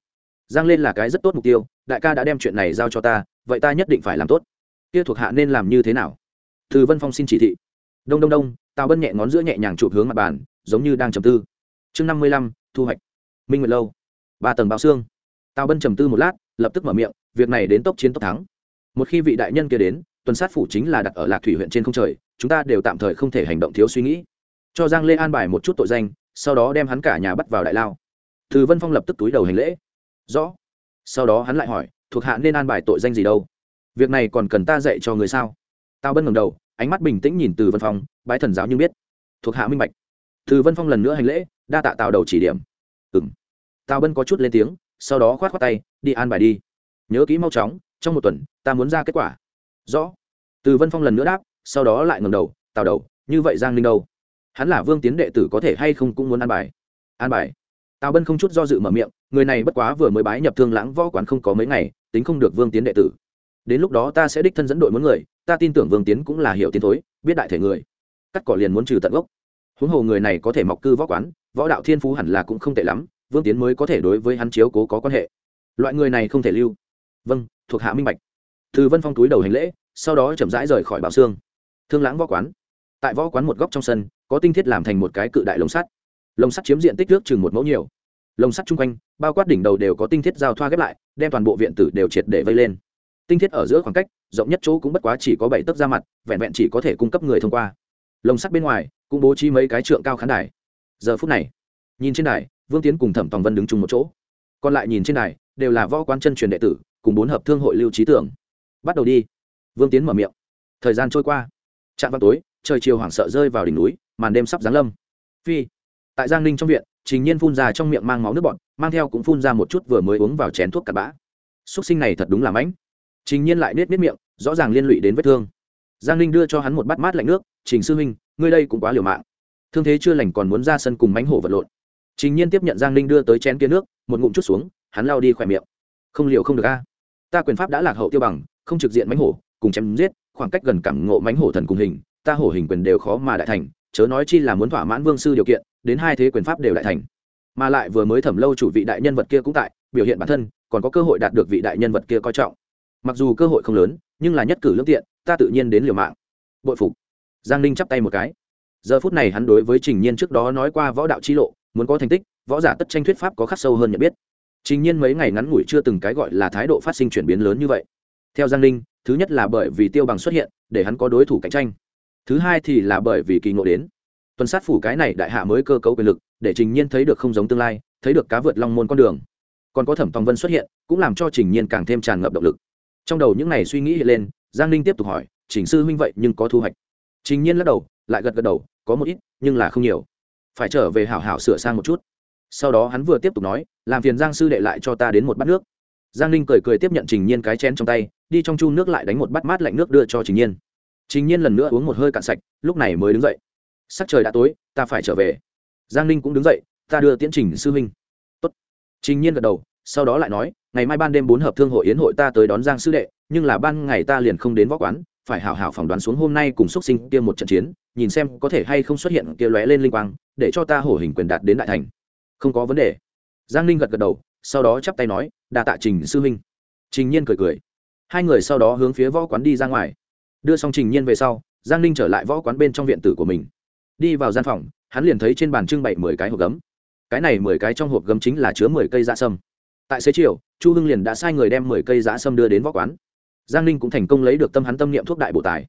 giang lên là cái rất tốt mục tiêu, đại ca đã đem chuyện này giao cho ta, vậy ta nhất định phải làm tốt. Kia thuộc hạ nên làm như thế nào? Từ vân phong xin chỉ thị đông đông đông, tào bân nhẹ ngón giữa nhẹ nhàng chụp hướng mặt bàn, giống như đang trầm tư. Chương năm mươi lăm, thu hoạch. Minh nguyệt lâu. Ba tầng bao xương. Tào bân trầm tư một lát, lập tức mở miệng, việc này đến tốc chiến tốc thắng. Một khi vị đại nhân kia đến, tuần sát phủ chính là đặt ở lạc thủy huyện trên không trời, chúng ta đều tạm thời không thể hành động thiếu suy nghĩ. Cho giang lê an bài một chút tội danh, sau đó đem hắn cả nhà bắt vào đại lao. Từ vân phong lập tức túi đầu hành lễ. Rõ. Sau đó hắn lại hỏi, thuộc hạ nên an bài tội danh gì đâu? Việc này còn cần ta dạy cho người sao? Tao bân ngầm đầu ánh mắt bình tĩnh nhìn từ vân phong, bái thần giáo nhưng biết, thuộc hạ minh bạch. Từ vân phong lần nữa hành lễ, đa tạ tào đầu chỉ điểm. Ừng tào bân có chút lên tiếng, sau đó khoát khoát tay, đi an bài đi. Nhớ kỹ mau chóng, trong một tuần, ta muốn ra kết quả. Rõ. Từ vân phong lần nữa đáp, sau đó lại ngầm đầu, tào đầu, như vậy giang ninh đâu? Hắn là vương tiến đệ tử có thể hay không cũng muốn an bài? An bài? Tào bân không chút do dự mở miệng, người này bất quá vừa mới bái nhập thương lãng võ quán không có mấy ngày, tính không được vương tiến đệ tử. Đến lúc đó ta sẽ đích thân dẫn đội muốn người ta tin tưởng vương tiến cũng là hiểu tiến thối, biết đại thể người. Cắt cỏ liền muốn trừ tận gốc. Huống hồ người này có thể mọc cư võ quán, võ đạo thiên phú hẳn là cũng không tệ lắm, vương tiến mới có thể đối với hắn chiếu cố có quan hệ. Loại người này không thể lưu. Vâng thuộc hạ minh bạch. Từ vân phong túi đầu hành lễ, sau đó chậm rãi rời khỏi bảo xương. Thương lãng võ quán. Tại võ quán một góc trong sân, có tinh thiết làm thành một cái cự đại lồng sắt. Lồng sắt chiếm diện tích nước chừng một mẫu nhiều. Lồng sắt chung quanh, bao quát đỉnh đầu đều có tinh thiết giao thoa ghép lại, đem toàn bộ viện tử đều triệt để vây lên tinh thiết ở giữa khoảng cách, rộng nhất chỗ cũng bất quá chỉ có bảy tấc ra mặt, vẹn vẹn chỉ có thể cung cấp người thông qua. Lồng sắt bên ngoài cũng bố trí mấy cái trượng cao khán đài. Giờ phút này, nhìn trên đài, vương tiến cùng thẩm tòng vân đứng chung một chỗ. Còn lại nhìn trên đài, đều là võ quan chân truyền đệ tử, cùng bốn hợp thương hội lưu trí tưởng. Bắt đầu đi. Vương tiến mở miệng. Thời gian trôi qua. Trạm vào tối, trời chiều hoảng sợ rơi vào đỉnh núi, màn đêm sắp giáng lâm. Phi. Tại giang ninh trong viện, trình nhiên phun ra trong miệng mang máu nước bọt, mang theo cũng phun ra một chút vừa mới uống vào chén thuốc cặn bã. Xúc sinh này thật đúng là mãnh trình nhiên lại nết nết miệng, rõ ràng liên lụy đến vết thương. Giang ninh đưa cho hắn một bát mát lạnh nước, trình sư huynh, ngươi đây cũng quá liều mạng. Thương thế chưa lành còn muốn ra sân cùng mánh hổ vật lộn. Trình nhiên tiếp nhận giang ninh đưa tới chén kia nước, một ngụm chút xuống, hắn lao đi khỏe miệng. Không liều không được a. Ta quyền pháp đã lạc hậu tiêu bằng, không trực diện mánh hổ, cùng chém giết, khoảng cách gần cảm ngộ mánh hổ thần cùng hình, ta hổ hình quyền đều khó mà đại thành, chớ nói chi là muốn thỏa mãn vương sư điều kiện, đến hai thế quyền pháp đều đại thành. Mà lại vừa mới thẩm lâu chủ vị đại nhân vật kia cũng tại, biểu hiện bản thân, còn có cơ hội đạt được vị đại nhân vật kia coi trọng mặc dù cơ hội không lớn, nhưng là nhất cử lương tiện, ta tự nhiên đến liều mạng. Bội phục. Giang ninh chắp tay một cái. Giờ phút này hắn đối với trình nhiên trước đó nói qua võ đạo chi lộ, muốn có thành tích, võ giả tất tranh thuyết pháp có khắc sâu hơn nhận biết. Trình nhiên mấy ngày ngắn ngủi chưa từng cái gọi là thái độ phát sinh chuyển biến lớn như vậy. Theo giang ninh, thứ nhất là bởi vì tiêu bằng xuất hiện, để hắn có đối thủ cạnh tranh. Thứ hai thì là bởi vì kỳ ngộ đến. Tuần sát phủ cái này đại hạ mới cơ cấu quyền lực, để trình nhiên thấy được không giống tương lai, thấy được cá vượt long môn con đường. Còn có thẩm tòng vân xuất hiện, cũng làm cho trình nhiên càng thêm tràn ngập động lực trong đầu những n à y suy nghĩ hiện lên, giang ninh tiếp tục hỏi, trình sư huynh vậy nhưng có thu hoạch? Trình nhiên lắc đầu, lại gật gật đầu, có một ít, nhưng là không nhiều. Phải trở về hảo hảo sửa sang một chút. Sau đó hắn vừa tiếp tục nói, làm phiền giang sư đệ lại cho ta đến một bát nước. Giang ninh cười cười tiếp nhận trình nhiên cái chén trong tay, đi trong chu nước lại đánh một bát mát lạnh nước đưa cho trình nhiên. Trình nhiên lần nữa uống một hơi cạn sạch, lúc này mới đứng dậy. Sắc trời đã tối, ta phải trở về. Giang ninh cũng đứng dậy, ta đưa tiễn trình sư huynh. Tốt. trình nhiên gật đầu sau đó lại nói, ngày mai ban đêm bốn hợp thương hội yến hội ta tới đón giang sư đệ, nhưng là ban ngày ta liền không đến võ quán, phải hảo hảo phỏng đoán xuống hôm nay cùng xuất sinh kia một trận chiến, nhìn xem có thể hay không xuất hiện kia lóe lên linh quang, để cho ta hổ hình quyền đạt đến đại thành. Không có vấn đề. Giang ninh gật gật đầu, sau đó chắp tay nói, đa tạ trình sư huynh. Trình nhiên cười cười. Hai người sau đó hướng phía võ quán đi ra ngoài. Đưa xong trình nhiên về sau, giang ninh trở lại võ quán bên trong viện tử của mình. Đi vào gian phòng, hắn liền thấy trên bàn trưng bày mười cái hộp gấm. Cái này mười cái trong hộp gấm chính là chứa mười cây dạ sâm tại xế chiều, chu hưng liền đã sai người đem mười cây giá sâm đưa đến võ quán. Giang ninh cũng thành công lấy được tâm hắn tâm niệm thuốc đại bổ tài.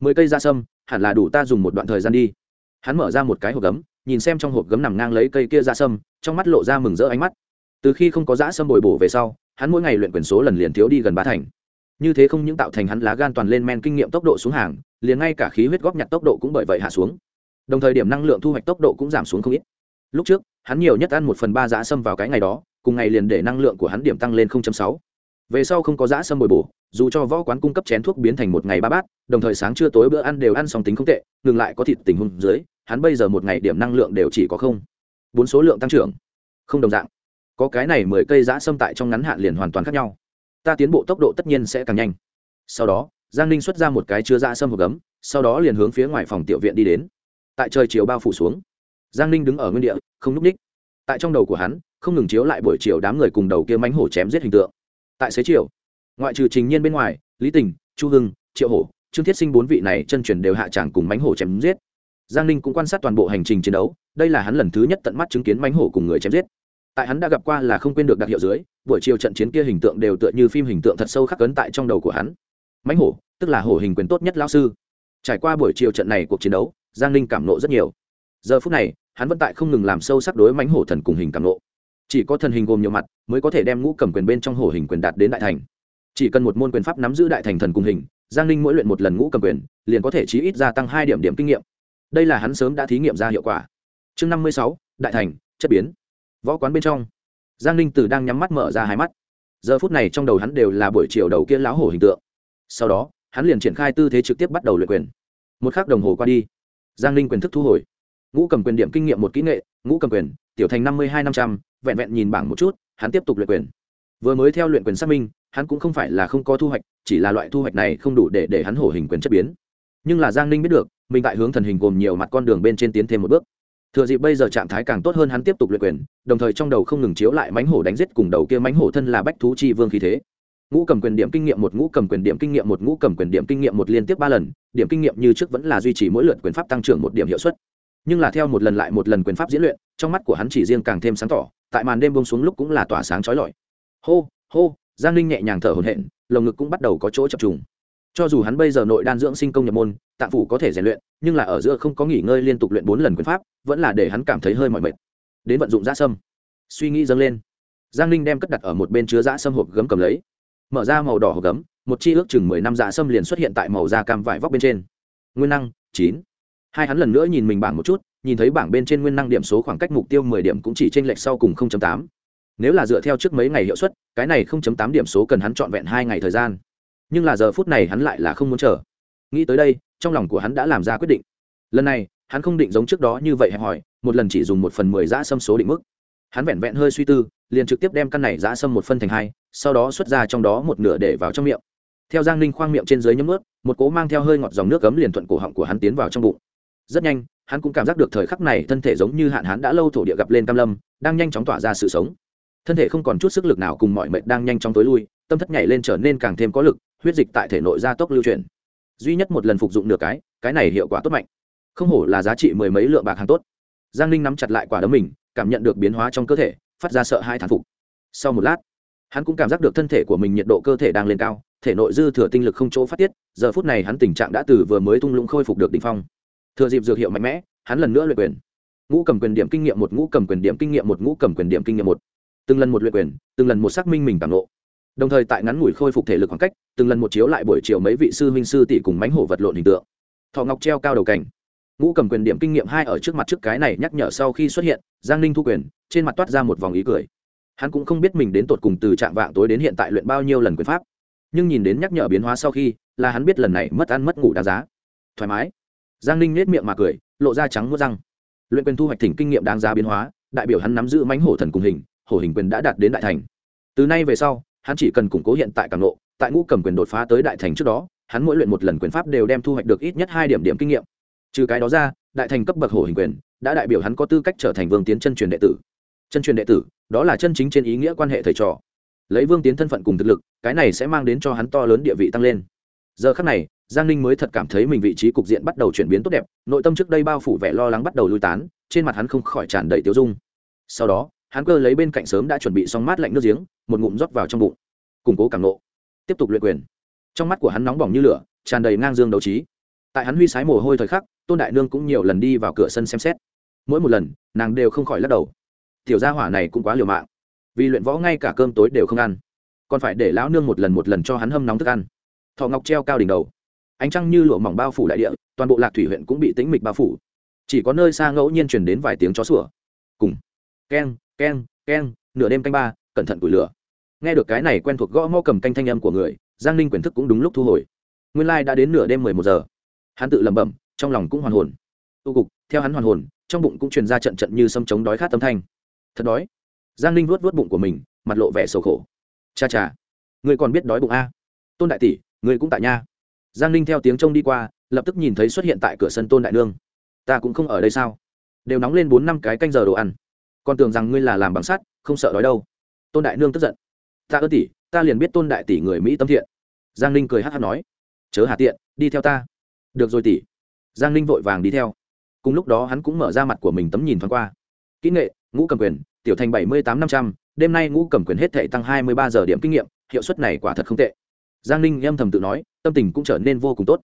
Mười cây giá sâm, hẳn là đủ ta dùng một đoạn thời gian đi. Hắn mở ra một cái hộp gấm, nhìn xem trong hộp gấm nằm ngang lấy cây kia giá sâm, trong mắt lộ ra mừng rỡ ánh mắt. Từ khi không có giá sâm bồi bổ về sau, hắn mỗi ngày luyện quyền số lần liền thiếu đi gần ba thành. Như thế không những tạo thành hắn lá gan toàn lên men kinh nghiệm tốc độ xuống hàng, liền ngay cả khí huyết góp nhặt tốc độ cũng bởi vậy hạ xuống. Đồng thời điểm năng lượng thu hoạch tốc độ cũng giảm xuống không ít. Lúc trước, hắn nhiều nhất ăn một phần ba giá sâm vào cái ngày đó cùng ngày liền để năng lượng của hắn điểm tăng lên 0.6. về sau không có giã sâm bồi bổ, dù cho võ quán cung cấp chén thuốc biến thành một ngày ba bát, đồng thời sáng trưa tối bữa ăn đều ăn xong tính không tệ, ngừng lại có thịt tình huống dưới, hắn bây giờ một ngày điểm năng lượng đều chỉ có không. Bốn số lượng tăng trưởng. Không đồng dạng. Có cái này mười cây giã sâm tại trong ngắn hạn liền hoàn toàn khác nhau. Ta tiến bộ tốc độ tất nhiên sẽ càng nhanh. Sau đó, giang ninh xuất ra một cái chứa giã sâm hộp gấm, sau đó liền hướng phía ngoài phòng tiểu viện đi đến. Tại trời chiều bao phủ xuống, giang ninh đứng ở nguyên địa, không lúc ú ních. Tại trong đầu của hắn không ngừng chiếu lại buổi chiều đám người cùng đầu kia mánh hổ chém giết hình tượng. Tại xế chiều, ngoại trừ trình nhiên bên ngoài, lý tình, chu hưng, triệu hổ, trương thiết sinh bốn vị này chân truyền đều hạ tràng cùng mánh hổ chém giết. Giang ninh cũng quan sát toàn bộ hành trình chiến đấu, đây là hắn lần thứ nhất tận mắt chứng kiến mánh hổ cùng người chém giết. Tại hắn đã gặp qua là không quên được đặc hiệu dưới, buổi chiều trận chiến kia hình tượng đều tựa như phim hình tượng thật sâu khắc cấn tại trong đầu của hắn. Mánh hổ, tức là hổ hình quyền tốt nhất lao sư. Trải qua buổi chiều trận này cuộc chiến đấu, giang ninh cảm nộ rất nhiều. Giờ phút này, hắn vẫn tại không ngừng làm sâu sắc đối mánh hổ thần cùng hình cảm nộ chỉ có thần hình gồm nhiều mặt, mới có thể đem ngũ cầm quyền bên trong hổ hình quyền đạt đến đại thành. Chỉ cần một môn quyền pháp nắm giữ đại thành thần cùng hình, giang ninh mỗi luyện một lần ngũ cầm quyền, liền có thể chí ít gia tăng hai điểm điểm kinh nghiệm. Đây là hắn sớm đã thí nghiệm ra hiệu quả. Chương năm mươi sáu, đại thành, chất biến. Võ quán bên trong. Giang ninh từ đang nhắm mắt mở ra hai mắt. Giờ phút này trong đầu hắn đều là buổi chiều đầu kia lão hổ hình tượng. Sau đó, hắn liền triển khai tư thế trực tiếp bắt đầu luyện quyền. Một k h ắ c đồng hồ qua đi, giang ninh quyền thức thu hồi ngũ cầm quyền điểm kinh nghiệm một kỹ nghệ, ngũ cầm quyền, tiểu thành năm mươi hai năm trăm, vẹn vẹn nhìn bảng một chút, hắn tiếp tục luyện quyền. Vừa mới theo luyện quyền xác minh, hắn cũng không phải là không có thu hoạch, chỉ là loại thu hoạch này không đủ để để hắn hổ hình quyền chất biến. Nhưng là giang ninh biết được, mình tại hướng thần hình gồm nhiều mặt con đường bên trên tiến thêm một bước. Thừa dịp bây giờ trạng thái càng tốt hơn hắn tiếp tục luyện quyền, đồng thời trong đầu không ngừng chiếu lại mánh hổ đánh giết cùng đầu kia mánh hổ thân là bách thú chi vương khí thế. Ngũ cầm quyền điểm kinh nghiệm một, ngũ cầm quyền điểm kinh nghiệm một, ngũ cầm quyền điểm kinh nghiệm một liên tiếp ba lần, điểm kinh nghiệm như trước vẫn là duy trì mỗi lượt quyền pháp tăng trưởng một điểm hiệu suất nhưng là theo một lần lại một lần quyền pháp diễn luyện, trong mắt của hắn chỉ riêng càng thêm sáng tỏ, tại màn đêm bông xuống lúc cũng là tỏa sáng trói lọi. Hô hô, giang ninh nhẹ nhàng thở hổn hển, lồng ngực cũng bắt đầu có chỗ chập trùng. Cho dù hắn bây giờ nội đan dưỡng sinh công nhập môn, tạng phủ có thể rèn luyện, nhưng là ở giữa không có nghỉ ngơi liên tục luyện bốn lần quyền pháp, vẫn là để hắn cảm thấy hơi mỏi mệt. Đến vận dụng dã sâm. Suy nghĩ dâng lên. Giang ninh đem cất đặt ở một bên chứa dã sâm hộp gấm cầm lấy. Mở ra màu đỏ hộp gấm, một chi ước chừng mười năm dã sâm liền xuất hiện tại màu da cam vải vóc bên trên. Nguyên năng, chín hai hắn lần nữa nhìn mình bảng một chút nhìn thấy bảng bên trên nguyên năng điểm số khoảng cách mục tiêu mười điểm cũng chỉ trên lệch sau cùng 0.8. Nếu là dựa theo trước mấy ngày hiệu suất, cái này 0.8 điểm số cần hắn chọn vẹn hai ngày thời gian. Nhưng là giờ phút này hắn lại là không muốn chờ. Nghĩ tới đây, trong lòng của hắn đã làm ra quyết định. Lần này, hắn không định giống trước đó như vậy hẹp hỏi, một lần chỉ dùng một phần mười giã sâm số định mức. Hắn vẹn vẹn hơi suy tư, liền trực tiếp đem căn này giã sâm một phân thành hai, sau đó xuất ra trong đó một nửa để vào trong miệng. Theo Giang Ninh khoang miệng trên dưới nhấm ướt một cố mang theo hơi ngọt dòng nước cấm liền thuận cổ họng của hắn tiến vào trong bụng. Rất nhanh, hắn cũng cảm giác được thời khắc này thân thể giống như hạn hán đã lâu thổ địa gặp lên cam lâm đang nhanh chóng tỏa ra sự sống. Thân thể không còn chút sức lực nào cùng mọi mệnh đang nhanh chóng tối lui tâm thất nhảy lên trở nên càng thêm có lực huyết dịch tại thể nội gia tốc lưu chuyển. Duy nhất một lần phục dụng nửa cái cái này hiệu quả tốt mạnh. Không hổ là giá trị mười mấy lượng bạc hàng tốt. Giang ninh nắm chặt lại quả đấm mình cảm nhận được biến hóa trong cơ thể phát ra sợ hai thán phục. Sau một lát hắn cũng cảm giác được thân thể của mình nhiệt độ cơ thể đang lên cao thể nội dư thừa tinh lực không chỗ phát tiết giờ phút này hắn tình trạng đã từ vừa mới tung lũng khôi phục được đ ỉ n h phong thừa dịp dược hiệu mạnh mẽ, hắn lần nữa luyện quyền. Ngũ cầm quyền điểm kinh nghiệm một, ngũ cầm quyền điểm kinh nghiệm một, ngũ cầm quyền điểm kinh nghiệm một. Từng lần một luyện quyền, từng lần một xác minh mình tàng lộ đồng thời tại ngắn ngủi khôi phục thể lực khoảng cách, từng lần một chiếu lại buổi chiều mấy vị sư huynh sư tỷ cùng mánh hổ vật lộn hình tượng. Thọ ngọc treo cao đầu cảnh. Ngũ cầm quyền điểm kinh nghiệm hai ở trước mặt trước cái này nhắc nhở sau khi xuất hiện, giang ninh thu quyền, trên mặt toát ra một vòng ý cười. Hắn cũng không biết mình đến tột cùng từ trạng vạng tối đến hiện tại luyện bao nhiêu lần quyền pháp. Nhưng nhìn đến nhắc nhở biến hóa sau khi, là hắn biết lần này mất ăn mất ngủ đáng giá. Thoải mái giang ninh nết miệng mà cười, lộ ra trắng mất răng. Luyện quyền thu hoạch thỉnh kinh nghiệm đáng giá biến hóa, đại biểu hắn nắm giữ mánh hổ thần cùng hình, hổ hình quyền đã đạt đến đại thành. Từ nay về sau, hắn chỉ cần củng cố hiện tại càng lộ, tại ngũ cầm quyền đột phá tới đại thành trước đó, hắn mỗi luyện một lần quyền pháp đều đem thu hoạch được ít nhất hai điểm điểm kinh nghiệm. Trừ cái đó ra, đại thành cấp bậc hổ hình quyền đã đại biểu hắn có tư cách trở thành vương tiến chân truyền đệ tử. Chân truyền đệ tử, đó là chân chính trên ý nghĩa quan hệ thầy trò. Lấy vương tiến thân phận cùng thực lực, cái này sẽ mang đến cho hắn to lớn địa vị tăng lên giờ khắc này, giang ninh mới thật cảm thấy mình vị trí cục diện bắt đầu chuyển biến tốt đẹp, nội tâm trước đây bao phủ vẻ lo lắng bắt đầu lui tán, trên mặt hắn không khỏi tràn đầy tiêu dung. Sau đó, hắn cơ lấy bên cạnh sớm đã chuẩn bị xong mát lạnh nước giếng, một ngụm rót vào trong bụng. Củng cố càng nộ. Tiếp tục luyện quyền. Trong mắt của hắn nóng bỏng như lửa, tràn đầy ngang dương đấu trí. Tại hắn huy sái mồ hôi thời khắc, tôn đại nương cũng nhiều lần đi vào cửa sân xem xét. Mỗi một lần, nàng đều không khỏi lắc đầu. Tiểu gia hỏa này cũng quá liều mạng. Vì luyện võ ngay cả cơm tối đều không ăn. Còn phải để lão nương một lần một lần cho hắn hâm nóng thức ăn thọ ngọc treo cao đỉnh đầu. Ánh trăng như lụa mỏng bao phủ đại địa, toàn bộ lạc thủy huyện cũng bị tĩnh mịch bao phủ. Chỉ có nơi xa ngẫu nhiên truyền đến vài tiếng chó sủa. Cùng. Keng keng keng, nửa đêm canh ba, cẩn thận củi lửa. Nghe được cái này quen thuộc gõ mõ cầm canh thanh âm của người, giang ninh quyền thức cũng đúng lúc thu hồi. Nguyên lai、like、đã đến nửa đêm mười một giờ. Hắn tự lẩm bẩm, trong lòng cũng hoàn hồn. Tu cục, theo hắn hoàn hồn, trong bụng cũng truyền ra trận trận như sâm chống đói khát tâm thanh. Thật đói. Giang ninh vuốt vuốt bụng của mình, mặt lộ vẻ sầu khổ. Cha cha người còn biết đói bụng a? Tôn đại tỷ người cũng tại nha. Giang ninh theo tiếng trông đi qua, lập tức nhìn thấy xuất hiện tại cửa sân tôn đại nương. Ta cũng không ở đây sao? Đều nóng lên bốn năm cái canh giờ đồ ăn. Còn tưởng rằng ngươi là làm bằng sắt, không sợ đói đâu. Tôn đại nương tức giận. Ta ơ tỷ, ta liền biết tôn đại tỷ người mỹ tâm thiện. Giang ninh cười hát hát nói. Chớ hà tiện, đi theo ta. Được rồi tỷ. Giang ninh vội vàng đi theo. Cùng lúc đó hắn cũng mở ra mặt của mình tấm nhìn thoáng qua. Kỹ nghệ, ngũ cầm quyền, tiểu thành bảy mươi tám năm trăm, đêm nay ngũ cầm quyền hết thể tăng hai mươi ba giờ điểm kinh nghiệm, hiệu suất này quả thật không tệ giang ninh âm thầm tự nói, tâm tình cũng trở nên vô cùng tốt.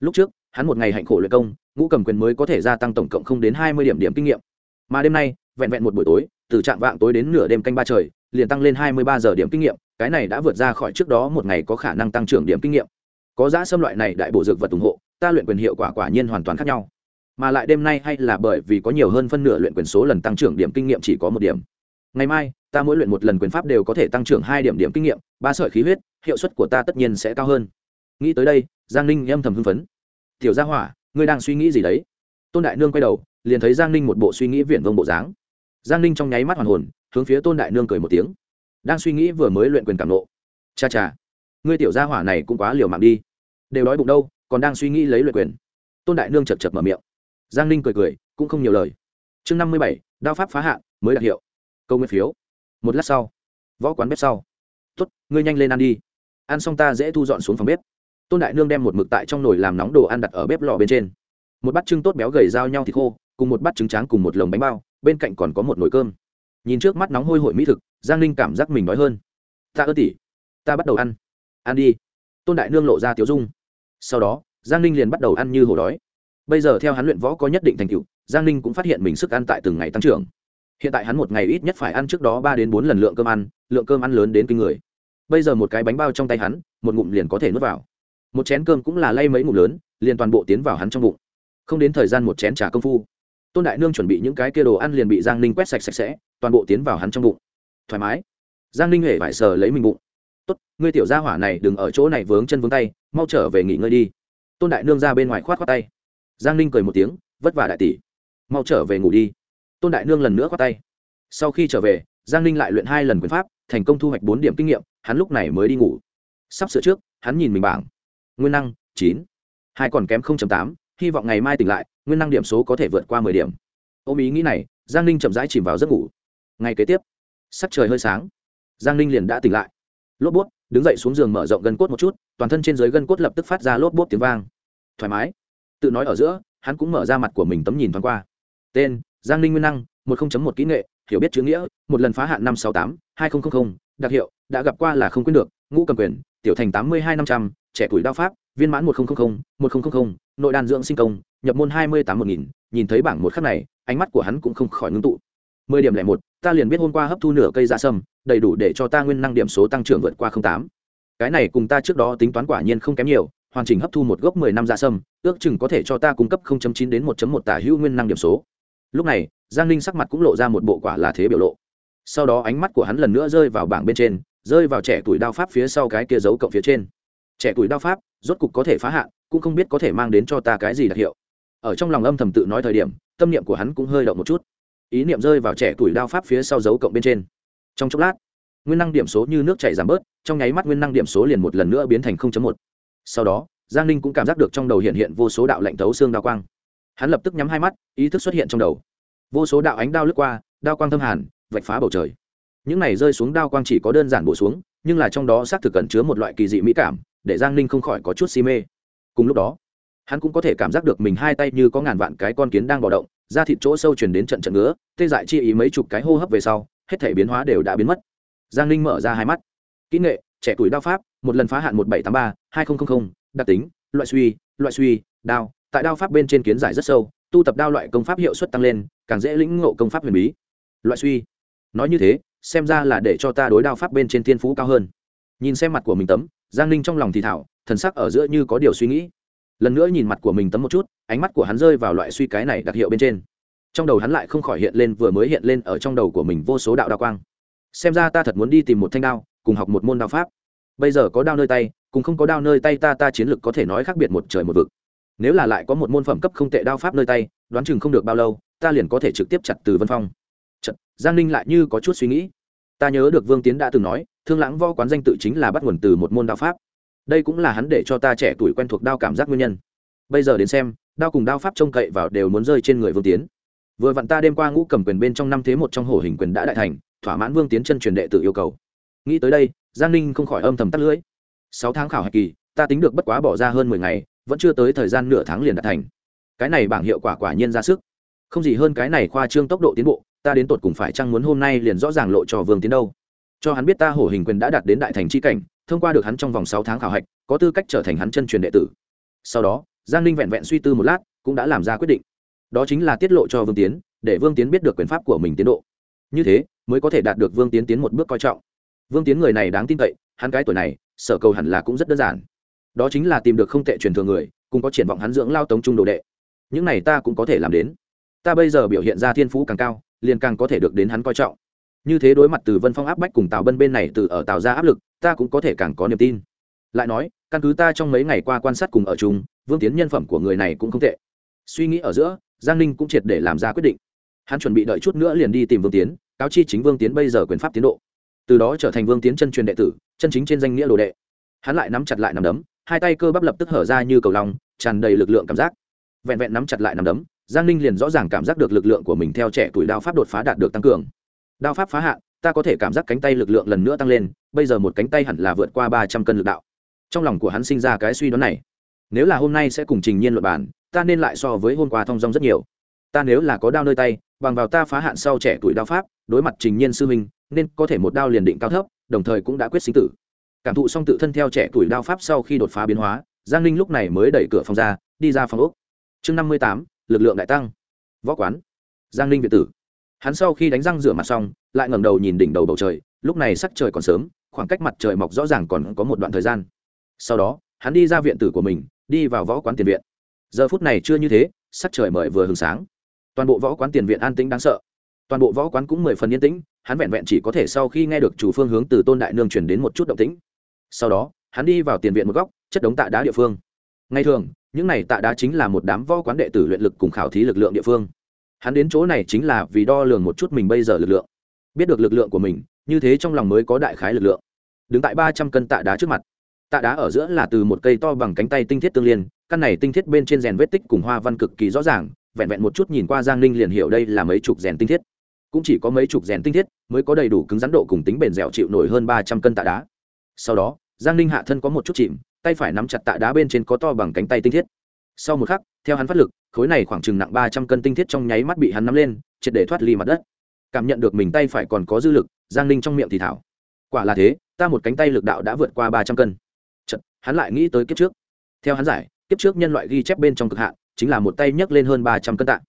Lúc trước, hắn một ngày hạnh khổ luyện công, ngũ cầm quyền mới có thể gia tăng tổng cộng không đến hai mươi điểm điểm kinh nghiệm. Mà đêm nay, vẹn vẹn một buổi tối, từ trạm vạng tối đến nửa đêm canh ba trời, liền tăng lên hai mươi ba giờ điểm kinh nghiệm, cái này đã vượt ra khỏi trước đó một ngày có khả năng tăng trưởng điểm kinh nghiệm. Có giá xâm loại này đại bộ dược vật ủng hộ, ta luyện quyền hiệu quả quả nhiên hoàn toàn khác nhau. Mà lại đêm nay hay là bởi vì có nhiều hơn phân nửa luyện quyền số lần tăng trưởng điểm kinh nghiệm chỉ có một điểm. Ngày mai, ta mỗi luyện một lần quyền pháp đều có thể tăng trưởng hai điểm điểm kinh nghiệm, ba sợi khí huyết hiệu suất của ta tất nhiên sẽ cao hơn. Nghĩ tới đây, giang ninh âm thầm hưng phấn. Tiểu gia hỏa, ngươi đang suy nghĩ gì đấy? Tôn đại nương quay đầu, liền thấy giang ninh một bộ suy nghĩ viển vông bộ dáng. Giang ninh trong nháy mắt hoàn hồn, hướng phía tôn đại nương cười một tiếng. Đang suy nghĩ vừa mới luyện quyền cảm lộ cha cha, ngươi tiểu gia hỏa này cũng quá liều mạng đi. Đều đói bụng đâu, còn đang suy nghĩ lấy luyện quyền. Tôn đại nương chật chật mở miệng. Giang ninh cười cười, cũng không nhiều lời. Chương năm mươi bảy, đao pháp phá hạn, mới đạt hiệu. Câu nguyên phiếu. Một lát sau, võ quán bếp sau. Tuất ngươi nhanh lên ăn đi ăn xong ta dễ thu dọn xuống phòng bếp. Tôn đại nương đem một mực tại trong nồi làm nóng đồ ăn đặt ở bếp lò bên trên. Một bát trưng tốt béo gầy giao nhau thì khô, cùng một bát trứng tráng cùng một lồng bánh bao, bên cạnh còn có một nồi cơm. Nhìn trước mắt nóng hôi hổi mỹ thực, giang ninh cảm giác mình đói hơn. Ta ơ tỉ ta bắt đầu ăn. Ăn đi. Tôn đại nương lộ ra tiếu dung. Sau đó, giang ninh liền bắt đầu ăn như hổ đói. Bây giờ theo hắn luyện võ có nhất định thành tựu, giang ninh cũng phát hiện mình sức ăn tại từng ngày tăng trưởng. Hiện tại hắn một ngày ít nhất phải ăn trước đó ba đến bốn lần lượng cơm ăn, lượng cơm ăn lớn đến kinh người bây giờ một cái bánh bao trong tay hắn, một ngụm liền có thể nuốt vào. Một chén cơm cũng là lay mấy ngụm lớn, liền toàn bộ tiến vào hắn trong bụng. Không đến thời gian một chén trà công phu, tôn đại nương chuẩn bị những cái kia đồ ăn liền bị giang ninh quét sạch sạch sẽ, toàn bộ tiến vào hắn trong bụng. Thoải mái. Giang ninh hề phải sờ lấy mình bụng. Tốt, ngươi tiểu gia hỏa này đừng ở chỗ này vướng chân vướng tay, mau trở về nghỉ ngơi đi. Tôn đại nương ra bên ngoài khoát khoát tay. Giang ninh cười một tiếng, vất vả đại tỷ, mau trở về ngủ đi. Tôn đại nương lần nữa khoát tay. Sau khi trở về, giang ninh lại luyện hai lần quyền pháp, thành công thu hoạch bốn điểm kinh nghiệm hắn lúc này mới đi ngủ. Sắp sửa trước, hắn nhìn mình bảng. Nguyên năng, chín. Hai còn kém tám, hy vọng ngày mai tỉnh lại, nguyên năng điểm số có thể vượt qua mười điểm. Ôm ý nghĩ này, giang ninh chậm rãi chìm vào giấc ngủ. Ngày kế tiếp, sắc trời hơi sáng. Giang ninh liền đã tỉnh lại. Lốp bút, đứng dậy xuống giường mở rộng gân cốt một chút, toàn thân trên dưới gân cốt lập tức phát ra lốp bút tiếng vang. Thoải mái. Tự nói ở giữa, hắn cũng mở ra mặt của mình tấm nhìn thoáng qua. Tên, giang ninh nguyên năng một không chấm một kỹ nghệ, hiểu biết chữ nghĩa, một lần phá hạn năm sáu tám, hai nghìn đặc hiệu, đã gặp qua là không quyết được, ngũ cầm quyền, tiểu thành tám mươi hai năm trăm, trẻ tuổi đao pháp, viên mãn một nghìn một nghìn nội đàn dưỡng sinh công, nhập môn hai mươi tám một nghìn, nhìn thấy bảng một khắc này, ánh mắt của hắn cũng không khỏi ngưng tụ. Mười điểm lẻ một, ta liền biết hôm qua hấp thu nửa cây da sâm, đầy đủ để cho ta nguyên năng điểm số tăng trưởng vượt qua tám. Cái này cùng ta trước đó tính toán quả nhiên không kém nhiều, hoàn chỉnh hấp thu một gốc mười năm dạ sâm, ước chừng có thể cho ta cung cấp 0.9 đến 1.1 tả hữu nguyên năng điểm số. Lúc này giang ninh sắc mặt cũng lộ ra một bộ quả là thế biểu lộ. Sau đó ánh mắt của hắn lần nữa rơi vào bảng bên trên, rơi vào trẻ tuổi đao pháp phía sau cái kia giấu cộng phía trên. Trẻ tuổi đao pháp, rốt cục có thể phá hạn, cũng không biết có thể mang đến cho ta cái gì đặc hiệu. Ở trong lòng âm thầm tự nói thời điểm, tâm niệm của hắn cũng hơi động một chút. Ý niệm rơi vào trẻ tuổi đao pháp phía sau dấu cộng bên trên. Trong chốc lát, nguyên năng điểm số như nước chảy giảm bớt, trong nháy mắt nguyên năng điểm số liền một lần nữa biến thành một. Sau đó, giang ninh cũng cảm giác được trong đầu hiện hiện vô số đạo lạnh thấu xương đao quang. Hắn lập tức nhắm hai mắt, ý thức xuất hiện trong đầu vô số đạo ánh đao lướt qua, đao quang thâm hàn, vạch phá bầu trời. Những này rơi xuống đao quang chỉ có đơn giản bổ xuống, nhưng là trong đó xác thực cẩn chứa một loại kỳ dị mỹ cảm, để giang ninh không khỏi có chút si mê. Cùng lúc đó, hắn cũng có thể cảm giác được mình hai tay như có ngàn vạn cái con kiến đang bò động ra thịt chỗ sâu chuyển đến trận trận ngứa, tê dại chi ý mấy chục cái hô hấp về sau, hết thể biến hóa đều đã biến mất. Giang ninh mở ra hai mắt. Kỹ nghệ, trẻ tuổi đao pháp, một lần phá hạn một bảy t á m ba hai nghìn đặc tính, loại suy loại suy, đao. Tại đao pháp bên trên kiến giải rất sâu, tu tập đao loại công pháp hiệu suất tăng lên càng dễ lĩnh ngộ công pháp huyền bí. Loại suy, nói như thế, xem ra là để cho ta đối đao pháp bên trên thiên phú cao hơn. Nhìn xem mặt của mình tấm, giang ninh trong lòng thì thảo, thần sắc ở giữa như có điều suy nghĩ. Lần nữa nhìn mặt của mình tấm một chút, ánh mắt của hắn rơi vào loại suy cái này đặc hiệu bên trên. Trong đầu hắn lại không khỏi hiện lên vừa mới hiện lên ở trong đầu của mình vô số đạo đao quang. Xem ra ta thật muốn đi tìm một thanh đao, cùng học một môn đao pháp. Bây giờ có đao nơi tay, cùng không có đao nơi tay ta ta chiến lực có thể nói khác biệt một trời một vực. Nếu là lại có một môn phẩm cấp không tệ đao pháp nơi tay, đoán chừng không được bao lâu ta liền có thể trực tiếp chặt từ vân phong Chật, giang ninh lại như có chút suy nghĩ ta nhớ được vương tiến đã từng nói thương lãng võ quán danh tự chính là bắt nguồn từ một môn đao pháp đây cũng là hắn để cho ta trẻ tuổi quen thuộc đao cảm giác nguyên nhân bây giờ đến xem đao cùng đao pháp trông cậy vào đều muốn rơi trên người vương tiến vừa vặn ta đêm qua ngũ cầm quyền bên trong năm thế một trong hổ hình quyền đã đại thành thỏa mãn vương tiến chân truyền đệ tự yêu cầu nghĩ tới đây giang ninh không khỏi âm thầm tắt lưỡi sáu tháng khảo hạch kỳ ta tính được bất quá bỏ ra hơn mười ngày vẫn chưa tới thời gian nửa tháng liền đạt thành cái này bảng hiệu quả quả nhiên ra sức không gì hơn cái này khoa trương tốc độ tiến bộ, ta đến tột cùng phải chăng muốn hôm nay liền rõ ràng lộ cho vương tiến đâu? Cho hắn biết ta hổ hình quyền đã đạt đến đại thành c cảnh, thông qua được hắn trong vòng sáu tháng khảo hạch, có tư cách trở thành hắn chân truyền đệ tử. Sau đó, giang ninh vẹn vẹn suy tư một lát, cũng đã làm ra quyết định. Đó chính là tiết lộ cho vương tiến, để vương tiến biết được quyền pháp của mình tiến độ. Như thế, mới có thể đạt được vương tiến tiến một bước coi trọng. Vương tiến người này đáng tin cậy, hắn cái tuổi này, sở cầu hẳn là cũng rất đơn giản. Đó chính là tìm được không tệ truyền thừa người, cùng có triển vọng hắn dưỡng lao tống trung đồ đệ. Những này ta cũng có thể làm đến ta bây giờ biểu hiện ra thiên phú càng cao, liền càng có thể được đến hắn coi trọng. Như thế đối mặt từ vân phong áp bách cùng tào bân bên này từ ở tạo ra áp lực, ta cũng có thể càng có niềm tin. Lại nói, căn cứ ta trong mấy ngày qua quan sát cùng ở chung, vương tiến nhân phẩm của người này cũng không tệ. Suy nghĩ ở giữa, giang ninh cũng triệt để làm ra quyết định. Hắn chuẩn bị đợi chút nữa liền đi tìm vương tiến, cáo chi chính vương tiến bây giờ quyền pháp tiến độ. Từ đó trở thành vương tiến chân truyền đệ tử, chân chính trên danh nghĩa đồ đệ. Hắn lại nắm chặt lại nằm đấm, hai tay cơ bắp lập tức hở ra như cầu lòng tràn đầy lực lượng cảm giác. Vẹn vẹn nắm chặt lại nằm đấm giang ninh liền rõ ràng cảm giác được lực lượng của mình theo trẻ tuổi đao pháp đột phá đạt được tăng cường. Đao pháp phá hạn, ta có thể cảm giác cánh tay lực lượng lần nữa tăng lên, bây giờ một cánh tay hẳn là vượt qua ba trăm cân lực đạo. Trong lòng của hắn sinh ra cái suy đoán này. Nếu là hôm nay sẽ cùng trình nhiên luật bản ta nên lại so với hôm qua thong dong rất nhiều. Ta nếu là có đao nơi tay, bằng vào ta phá hạn sau trẻ tuổi đao pháp, đối mặt trình nhiên sư minh nên có thể một đao liền định cao thấp, đồng thời cũng đã quyết sinh tử. Cảm thụ xong tự thân theo trẻ tuổi đao pháp sau khi đột phá biến hóa, giang ninh lúc này mới đẩy cửa phòng ra, đi ra phòng úc chương năm mươi tám lực lượng đại tăng. Võ quán. Giang ninh việt tử. Hắn sau khi đánh răng rửa mặt xong, lại ngẩng đầu nhìn đỉnh đầu bầu trời, lúc này sắc trời còn sớm, khoảng cách mặt trời mọc rõ ràng còn có một đoạn thời gian. Sau đó, hắn đi ra viện tử của mình, đi vào võ quán tiền viện. Giờ phút này chưa như thế, sắc trời mời vừa hừng sáng. Toàn bộ võ quán tiền viện an tĩnh đáng sợ. Toàn bộ võ quán cũng mười phần yên tĩnh, hắn vẹn vẹn chỉ có thể sau khi nghe được chủ phương hướng từ tôn đại nương chuyển đến một chút động tĩnh. Sau đó, hắn đi vào tiền viện một góc, chất đống tạ đá địa phương. Ngay thường những này tạ đá chính là một đám võ quán đệ tử luyện lực cùng khảo thí lực lượng địa phương. Hắn đến chỗ này chính là vì đo lường một chút mình bây giờ lực lượng. Biết được lực lượng của mình, như thế trong lòng mới có đại khái lực lượng. Đứng tại ba trăm cân tạ đá trước mặt. Tạ đá ở giữa là từ một cây to bằng cánh tay tinh thiết tương liên, căn này tinh thiết bên trên rèn vết tích cùng hoa văn cực kỳ rõ ràng, vẹn vẹn một chút nhìn qua giang ninh liền hiểu đây là mấy chục rèn tinh thiết. Cũng chỉ có mấy chục rèn tinh thiết mới có đầy đủ cứng rắn độ cùng tính bền dẻo chịu nổi hơn ba trăm cân tạ đá. Sau đó, giang ninh hạ thân có một chút chìm tay phải nắm chặt tạ đá bên trên có to bằng cánh tay tinh thiết. Sau một khắc theo hắn phát lực khối này khoảng chừng nặng ba trăm cân tinh thiết trong nháy mắt bị hắn nắm lên triệt để thoát ly mặt đất. Cảm nhận được mình tay phải còn có dư lực giang ninh trong miệng thì thảo. Quả là thế ta một cánh tay lực đạo đã vượt qua ba trăm cân. Chật, hắn lại nghĩ tới kiếp trước. Theo hắn giải kiếp trước nhân loại ghi chép bên trong cực hạn chính là một tay nhấc lên hơn ba trăm cân tạ.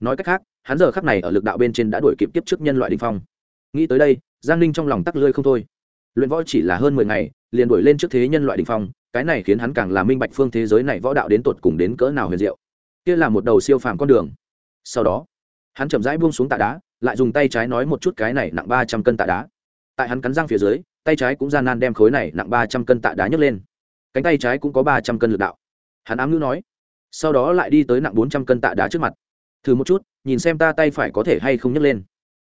Nói cách khác hắn giờ khắc này ở lực đạo bên trên đã đuổi kịp kiếp trước nhân loại đình phong. Nghĩ tới đây giang ninh trong lòng tắc lơi không thôi. Luyện võ chỉ là hơn mười ngày liền đuổi lên trước thế nhân loại đình phong cái này khiến hắn càng là minh bạch phương thế giới này võ đạo đến tột cùng đến cỡ nào huyền diệu. Kia là một đầu siêu phàm con đường. Sau đó, hắn chậm rãi buông xuống tạ đá, lại dùng tay trái nói một chút cái này nặng ba trăm cân tạ đá. Tại hắn cắn răng phía dưới, tay trái cũng gian nan đem khối này nặng ba trăm cân tạ đá nhấc lên. Cánh tay trái cũng có ba trăm cân lực đạo. Hắn ám ngữ nói, sau đó lại đi tới nặng bốn trăm cân tạ đá trước mặt. Thử một chút, nhìn xem ta tay phải có thể hay không nhấc lên.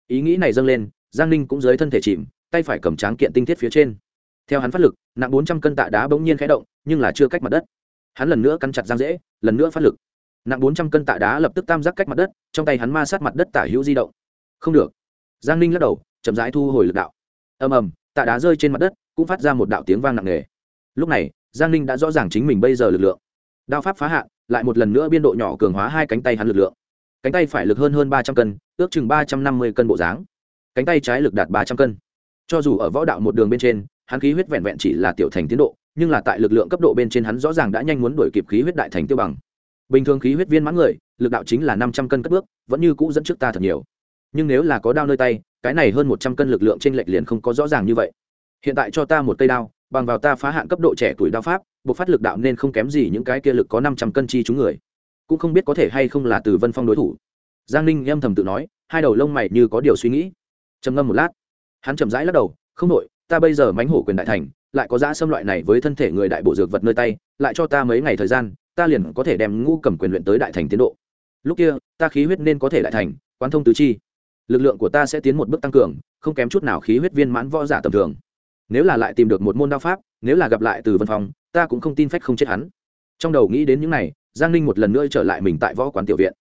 Ý nghĩ này dâng lên, giang ninh cũng dưới thân thể chìm, tay phải cầm tráng kiện tinh thiết phía trên theo hắn phát lực, nặng bốn trăm cân tạ đá bỗng nhiên khẽ động, nhưng là chưa cách mặt đất. Hắn lần nữa cắn chặt giang dễ, lần nữa phát lực. Nặng bốn trăm cân tạ đá lập tức tam giác cách mặt đất, trong tay hắn ma sát mặt đất tả hữu di động. Không được. Giang ninh lắc đầu, chậm rãi thu hồi lực đạo. Ầm ầm, tạ đá rơi trên mặt đất, cũng phát ra một đạo tiếng vang nặng nề. Lúc này, giang ninh đã rõ ràng chính mình bây giờ lực lượng. Đao pháp phá hạn lại một lần nữa biên độ nhỏ cường hóa hai cánh tay hắn lực lượng. Cánh tay phải lực hơn hơn ba trăm cân, ước chừng ba trăm năm mươi cân bộ dáng. Cánh tay trái lực đạt ba trăm cân. Cho dù ở võ đạo một đường bên trên hắn khí huyết vẹn vẹn chỉ là tiểu thành tiến độ, nhưng là tại lực lượng cấp độ bên trên hắn rõ ràng đã nhanh muốn đuổi kịp khí huyết đại thành tiêu bằng. Bình thường khí huyết viên mãn người, lực đạo chính là năm trăm cân cất bước, vẫn như cũ dẫn trước ta thật nhiều. Nhưng nếu là có đao nơi tay, cái này hơn một trăm cân lực lượng trên lệch liền không có rõ ràng như vậy. Hiện tại cho ta một cây đao, bằng vào ta phá hạn cấp độ trẻ tuổi đao pháp buộc phát lực đạo nên không kém gì những cái kia lực có năm trăm cân chi chúng người. Cũng không biết có thể hay không là từ vân phong đối thủ. Giang ninh âm thầm tự nói, hai đầu lông mày như có điều suy nghĩ. Trầm ngâm một lát. Hắn chậm rãi lắc đầu, không đội ta bây giờ mánh hổ quyền đại thành lại có giã xâm loại này với thân thể người đại bộ dược vật nơi tay lại cho ta mấy ngày thời gian ta liền có thể đem ngũ cầm quyền luyện tới đại thành tiến độ. Lúc kia ta khí huyết nên có thể đại thành quán thông tứ chi. Lực lượng của ta sẽ tiến một bước tăng cường không kém chút nào khí huyết viên mãn võ giả tầm thường. Nếu là lại tìm được một môn đao pháp nếu là gặp lại từ văn phòng, ta cũng không tin phách không chết hắn. Trong đầu nghĩ đến những này giang ninh một lần nữa trở lại mình tại võ quán tiểu viện.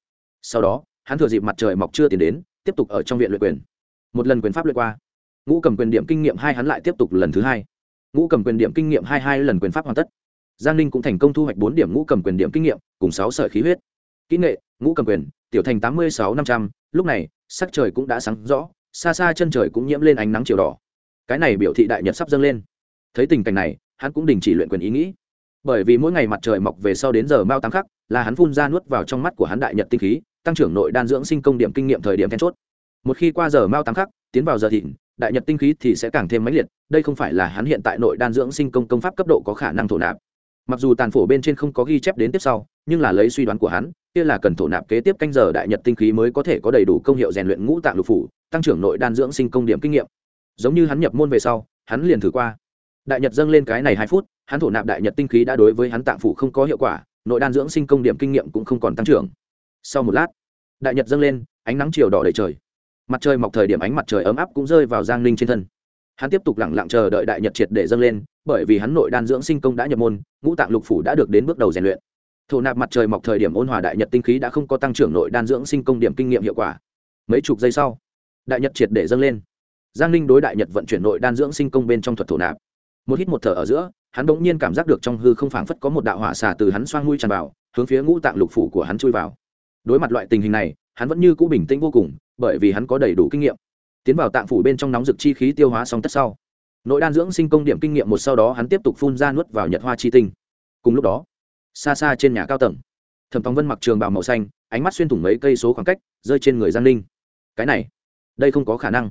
Sau đó hắn thừa dịp mặt trời mọc chưa tiến đến tiếp tục ở trong viện luyện quyền. Một lần quyền pháp luyện qua ngũ cầm quyền điểm kinh nghiệm hai hắn lại tiếp tục lần thứ hai. Ngũ cầm quyền điểm kinh nghiệm hai hai lần quyền pháp hoàn tất. Giang ninh cũng thành công thu hoạch bốn điểm ngũ cầm quyền điểm kinh nghiệm, cùng sáu sợi khí huyết. Kỹ nghệ, ngũ cầm quyền, tiểu thành tám mươi sáu năm trăm. Lúc này, sắc trời cũng đã sáng rõ, xa xa chân trời cũng nhiễm lên ánh nắng chiều đỏ. Cái này biểu thị đại nhật sắp dâng lên. Thấy tình cảnh này, hắn cũng đình chỉ luyện quyền ý nghĩ. Bởi vì mỗi ngày mặt trời mọc về sau đến giờ mao tám khắc, là hắn phun ra nuốt vào trong mắt của hắn đại nhật tinh khí, tăng trưởng nội đan dưỡng sinh công điểm kinh nghiệm thời điểm then chốt. Một khi qua giờ mao tám khắc, tiến vào giờ thịnh đại nhật tinh khí thì sẽ càng thêm mãnh liệt, đây không phải là hắn hiện tại nội đan dưỡng sinh công công pháp cấp độ có khả năng thổ nạp. Mặc dù tàn phổ bên trên không có ghi chép đến tiếp sau, nhưng là lấy suy đoán của hắn, kia là cần thổ nạp kế tiếp canh giờ đại nhật tinh khí mới có thể có đầy đủ công hiệu rèn luyện ngũ tạng lục phủ, tăng trưởng nội đan dưỡng sinh công điểm kinh nghiệm. Giống như hắn nhập môn về sau, hắn liền thử qua. Đại nhật dâng lên cái này hai phút, hắn thổ nạp đại nhật tinh khí đã đối với hắn tạng phủ không có hiệu quả, nội đan dưỡng sinh công điểm kinh nghiệm cũng không còn tăng trưởng. Sau một lát, đại nhật dâng lên, ánh nắng chiều đỏ đầy trời mặt trời mọc thời điểm ánh mặt trời ấm áp cũng rơi vào giang ninh trên thân. Hắn tiếp tục lẳng lặng chờ đợi đại nhật triệt để dâng lên, bởi vì hắn nội đan dưỡng sinh công đã nhập môn, ngũ tạng lục phủ đã được đến bước đầu rèn luyện. Thổ nạp mặt trời mọc thời điểm ôn hòa đại nhật tinh khí đã không có tăng trưởng nội đan dưỡng sinh công điểm kinh nghiệm hiệu quả. Mấy chục giây sau, đại nhật triệt để dâng lên. Giang ninh đối đại nhật vận chuyển nội đan dưỡng sinh công bên trong thuật thổ nạp. Một hít một thở ở giữa, hắn bỗng nhiên cảm giác được trong hư không phảng phất có một đạo hỏa xả từ hắn xoang mũi tràn vào, hướng phía ngũ tạng lục phủ của hắn chui vào. Đối mặt loại tình hình này hắn vẫn như cũ bình tĩnh vô cùng, bởi vì hắn có đầy đủ kinh nghiệm. Tiến vào tạng phủ bên trong nóng rực chi khí tiêu hóa xong tất sau, nội đan dưỡng sinh công điểm kinh nghiệm một sau đó hắn tiếp tục phun ra nuốt vào nhật hoa chi tinh. Cùng lúc đó, xa xa trên nhà cao tầng, thẩm tòng vân mặc trường bào màu xanh, ánh mắt xuyên thủng mấy cây số khoảng cách, rơi trên người giang ninh. Cái này, đây không có khả năng.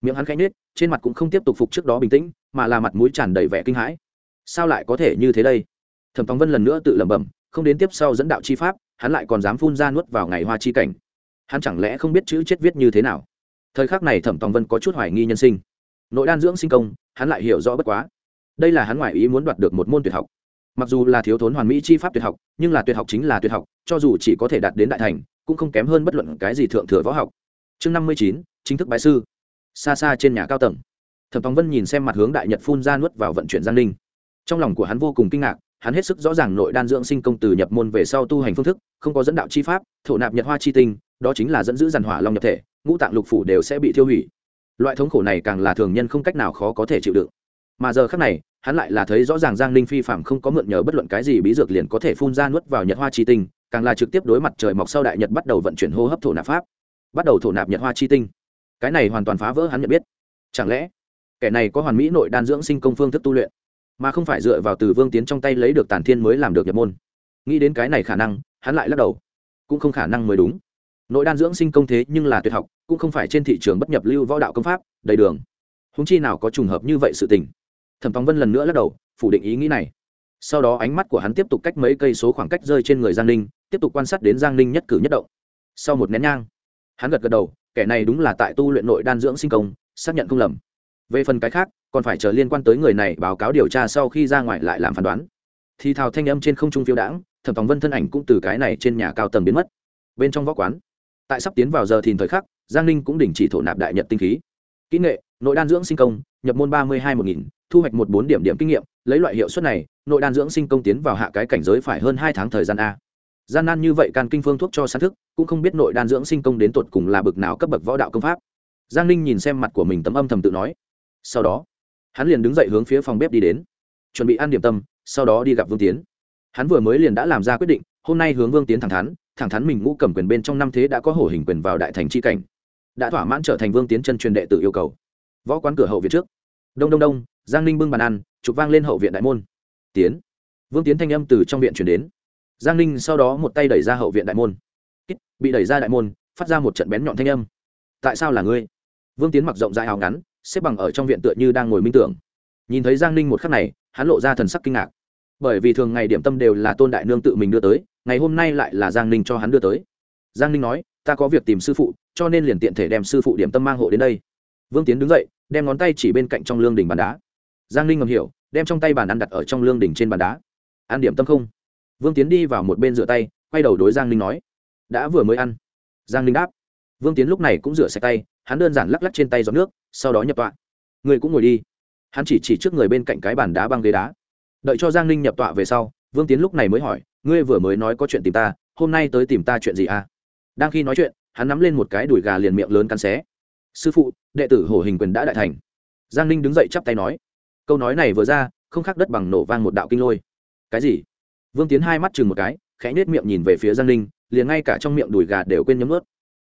Miệng hắn khẽ nhếch, trên mặt cũng không tiếp tục phục trước đó bình tĩnh, mà là mặt mũi tràn đầy vẻ kinh hãi. Sao lại có thể như thế đây? Thẩm tòng vân lần nữa tự lẩm bẩm, không đến tiếp sau dẫn đạo chi pháp, hắn lại còn dám phun ra nuốt vào ngày hoa chi cảnh hắn chẳng lẽ không biết chữ chết viết như thế nào? Thời khắc này thẩm tòng vân có chút hoài nghi nhân sinh. Nội đan dưỡng sinh công, hắn lại hiểu rõ bất quá. Đây là hắn ngoại ý muốn đoạt được một môn tuyệt học. Mặc dù là thiếu thốn hoàn mỹ chi pháp tuyệt học, nhưng là tuyệt học chính là tuyệt học, cho dù chỉ có thể đạt đến đại thành, cũng không kém hơn bất luận cái gì thượng thừa võ học. Chương năm mươi chín, chính thức bái sư. Xa xa trên nhà cao tầng, thẩm tòng vân nhìn xem mặt hướng đại nhật phun ra nuốt vào vận chuyển giang ninh trong lòng của hắn vô cùng kinh ngạc, hắn hết sức rõ ràng nội đan dưỡng sinh công từ nhập môn về sau tu hành phương thức, không có dẫn đạo chi pháp, thổ nạp nhật hoa chi tinh đó chính là dẫn giữ giàn hỏa long nhập thể, ngũ tạng lục phủ đều sẽ bị tiêu hủy. Loại thống khổ này càng là thường nhân không cách nào khó có thể chịu đựng. Mà giờ khác này, hắn lại là thấy rõ ràng giang ninh phi phạm không có mượn nhờ bất luận cái gì bí dược liền có thể phun ra nuốt vào nhật hoa chi tinh, càng là trực tiếp đối mặt trời mọc sau đại nhật bắt đầu vận chuyển hô hấp thổ nạp pháp. Bắt đầu thổ nạp nhật hoa chi tinh. Cái này hoàn toàn phá vỡ hắn nhận biết. Chẳng lẽ, kẻ này có hoàn mỹ nội đan dưỡng sinh công phương thức tu luyện, mà không phải dựa vào từ vương tiến trong tay lấy được tàn thiên mới làm được nhập môn? Nghĩ đến cái này khả năng, hắn lại lắc đầu. Cũng không khả năng mới đúng nội đan dưỡng sinh công thế nhưng là tuyệt học, cũng không phải trên thị trường bất nhập lưu võ đạo công pháp, đầy đường. Húng chi nào có trùng hợp như vậy sự tình? Thẩm tòng vân lần nữa lắc đầu, phủ định ý nghĩ này. Sau đó ánh mắt của hắn tiếp tục cách mấy cây số khoảng cách rơi trên người giang ninh, tiếp tục quan sát đến giang ninh nhất cử nhất động. Sau một nén nhang, hắn gật gật đầu, kẻ này đúng là tại tu luyện nội đan dưỡng sinh công, xác nhận không lầm. Về phần cái khác, còn phải chờ liên quan tới người này báo cáo điều tra sau khi ra ngoài lại làm phán đoán. Thì thào thanh âm trên không trung phiêu đãng, thẩm tòng vân thân ảnh cũng từ cái này trên nhà cao tầng biến mất. Bên trong võ quán tại sắp tiến vào giờ thìn thời khắc, giang ninh cũng đình chỉ thổ nạp đại nhật tinh khí. Kỹ nghệ, nội đan dưỡng sinh công, nhập môn ba mươi hai một nghìn, thu hoạch một bốn điểm điểm kinh nghiệm, lấy loại hiệu suất này, nội đan dưỡng sinh công tiến vào hạ cái cảnh giới phải hơn hai tháng thời gian a. Gian nan như vậy, can kinh phương thuốc cho sáng thức, cũng không biết nội đan dưỡng sinh công đến tột cùng là bực nào cấp bậc võ đạo công pháp. Giang ninh nhìn xem mặt của mình tấm âm thầm tự nói. Sau đó, hắn liền đứng dậy hướng phía phòng bếp đi đến. Chuẩn bị ăn điểm tâm, sau đó đi gặp vương tiến. Hắn vừa mới liền đã làm ra quyết định, hôm nay hướng vương tiến thẳng thắn thẳng thắn mình ngũ cầm quyền bên trong năm thế đã có hổ hình quyền vào đại thành tri cảnh, đã thỏa mãn trở thành vương tiến chân truyền đệ tự yêu cầu. Võ quán cửa hậu viện trước. Đông đông đông, giang ninh bưng bàn ăn, chụp vang lên hậu viện đại môn. Tiến. Vương tiến thanh âm từ trong viện chuyển đến. Giang ninh sau đó một tay đẩy ra hậu viện đại môn. Bị đẩy ra đại môn, phát ra một trận bén nhọn thanh âm. Tại sao là ngươi? Vương tiến mặc rộng dài áo ngắn, xếp bằng ở trong viện tựa như đang ngồi minh tưởng. Nhìn thấy giang ninh một khắc này, hắn lộ ra thần sắc kinh ngạc. Bởi vì thường ngày điểm tâm đều là tôn đại nương tự mình đưa tới ngày hôm nay lại là giang ninh cho hắn đưa tới. Giang ninh nói, ta có việc tìm sư phụ, cho nên liền tiện thể đem sư phụ điểm tâm mang hộ đến đây. Vương tiến đứng dậy, đem ngón tay chỉ bên cạnh trong lương đỉnh bàn đá. Giang ninh ngầm hiểu, đem trong tay bàn ăn đặt ở trong lương đỉnh trên bàn đá. Ăn điểm tâm không? Vương tiến đi vào một bên rửa tay, quay đầu đối giang ninh nói, đã vừa mới ăn. Giang ninh đáp. Vương tiến lúc này cũng rửa sạch tay, hắn đơn giản lắc lắc trên tay giọt nước, sau đó nhập tọa. Người cũng ngồi đi. Hắn chỉ chỉ trước người bên cạnh cái bàn đá băng ghế đá. Đợi cho giang ninh nhập tọa về sau, vương tiến lúc này mới hỏi ngươi vừa mới nói có chuyện tìm ta, hôm nay tới tìm ta chuyện gì à? Đang khi nói chuyện, hắn nắm lên một cái đùi gà liền miệng lớn cắn xé. Sư phụ, đệ tử hổ hình quyền đã đại thành. Giang ninh đứng dậy chắp tay nói. Câu nói này vừa ra, không khác đất bằng nổ vang một đạo kinh lôi. Cái gì? Vương tiến hai mắt chừng một cái, khẽ nết miệng nhìn về phía giang ninh, liền ngay cả trong miệng đùi gà đều quên nhấm nuốt.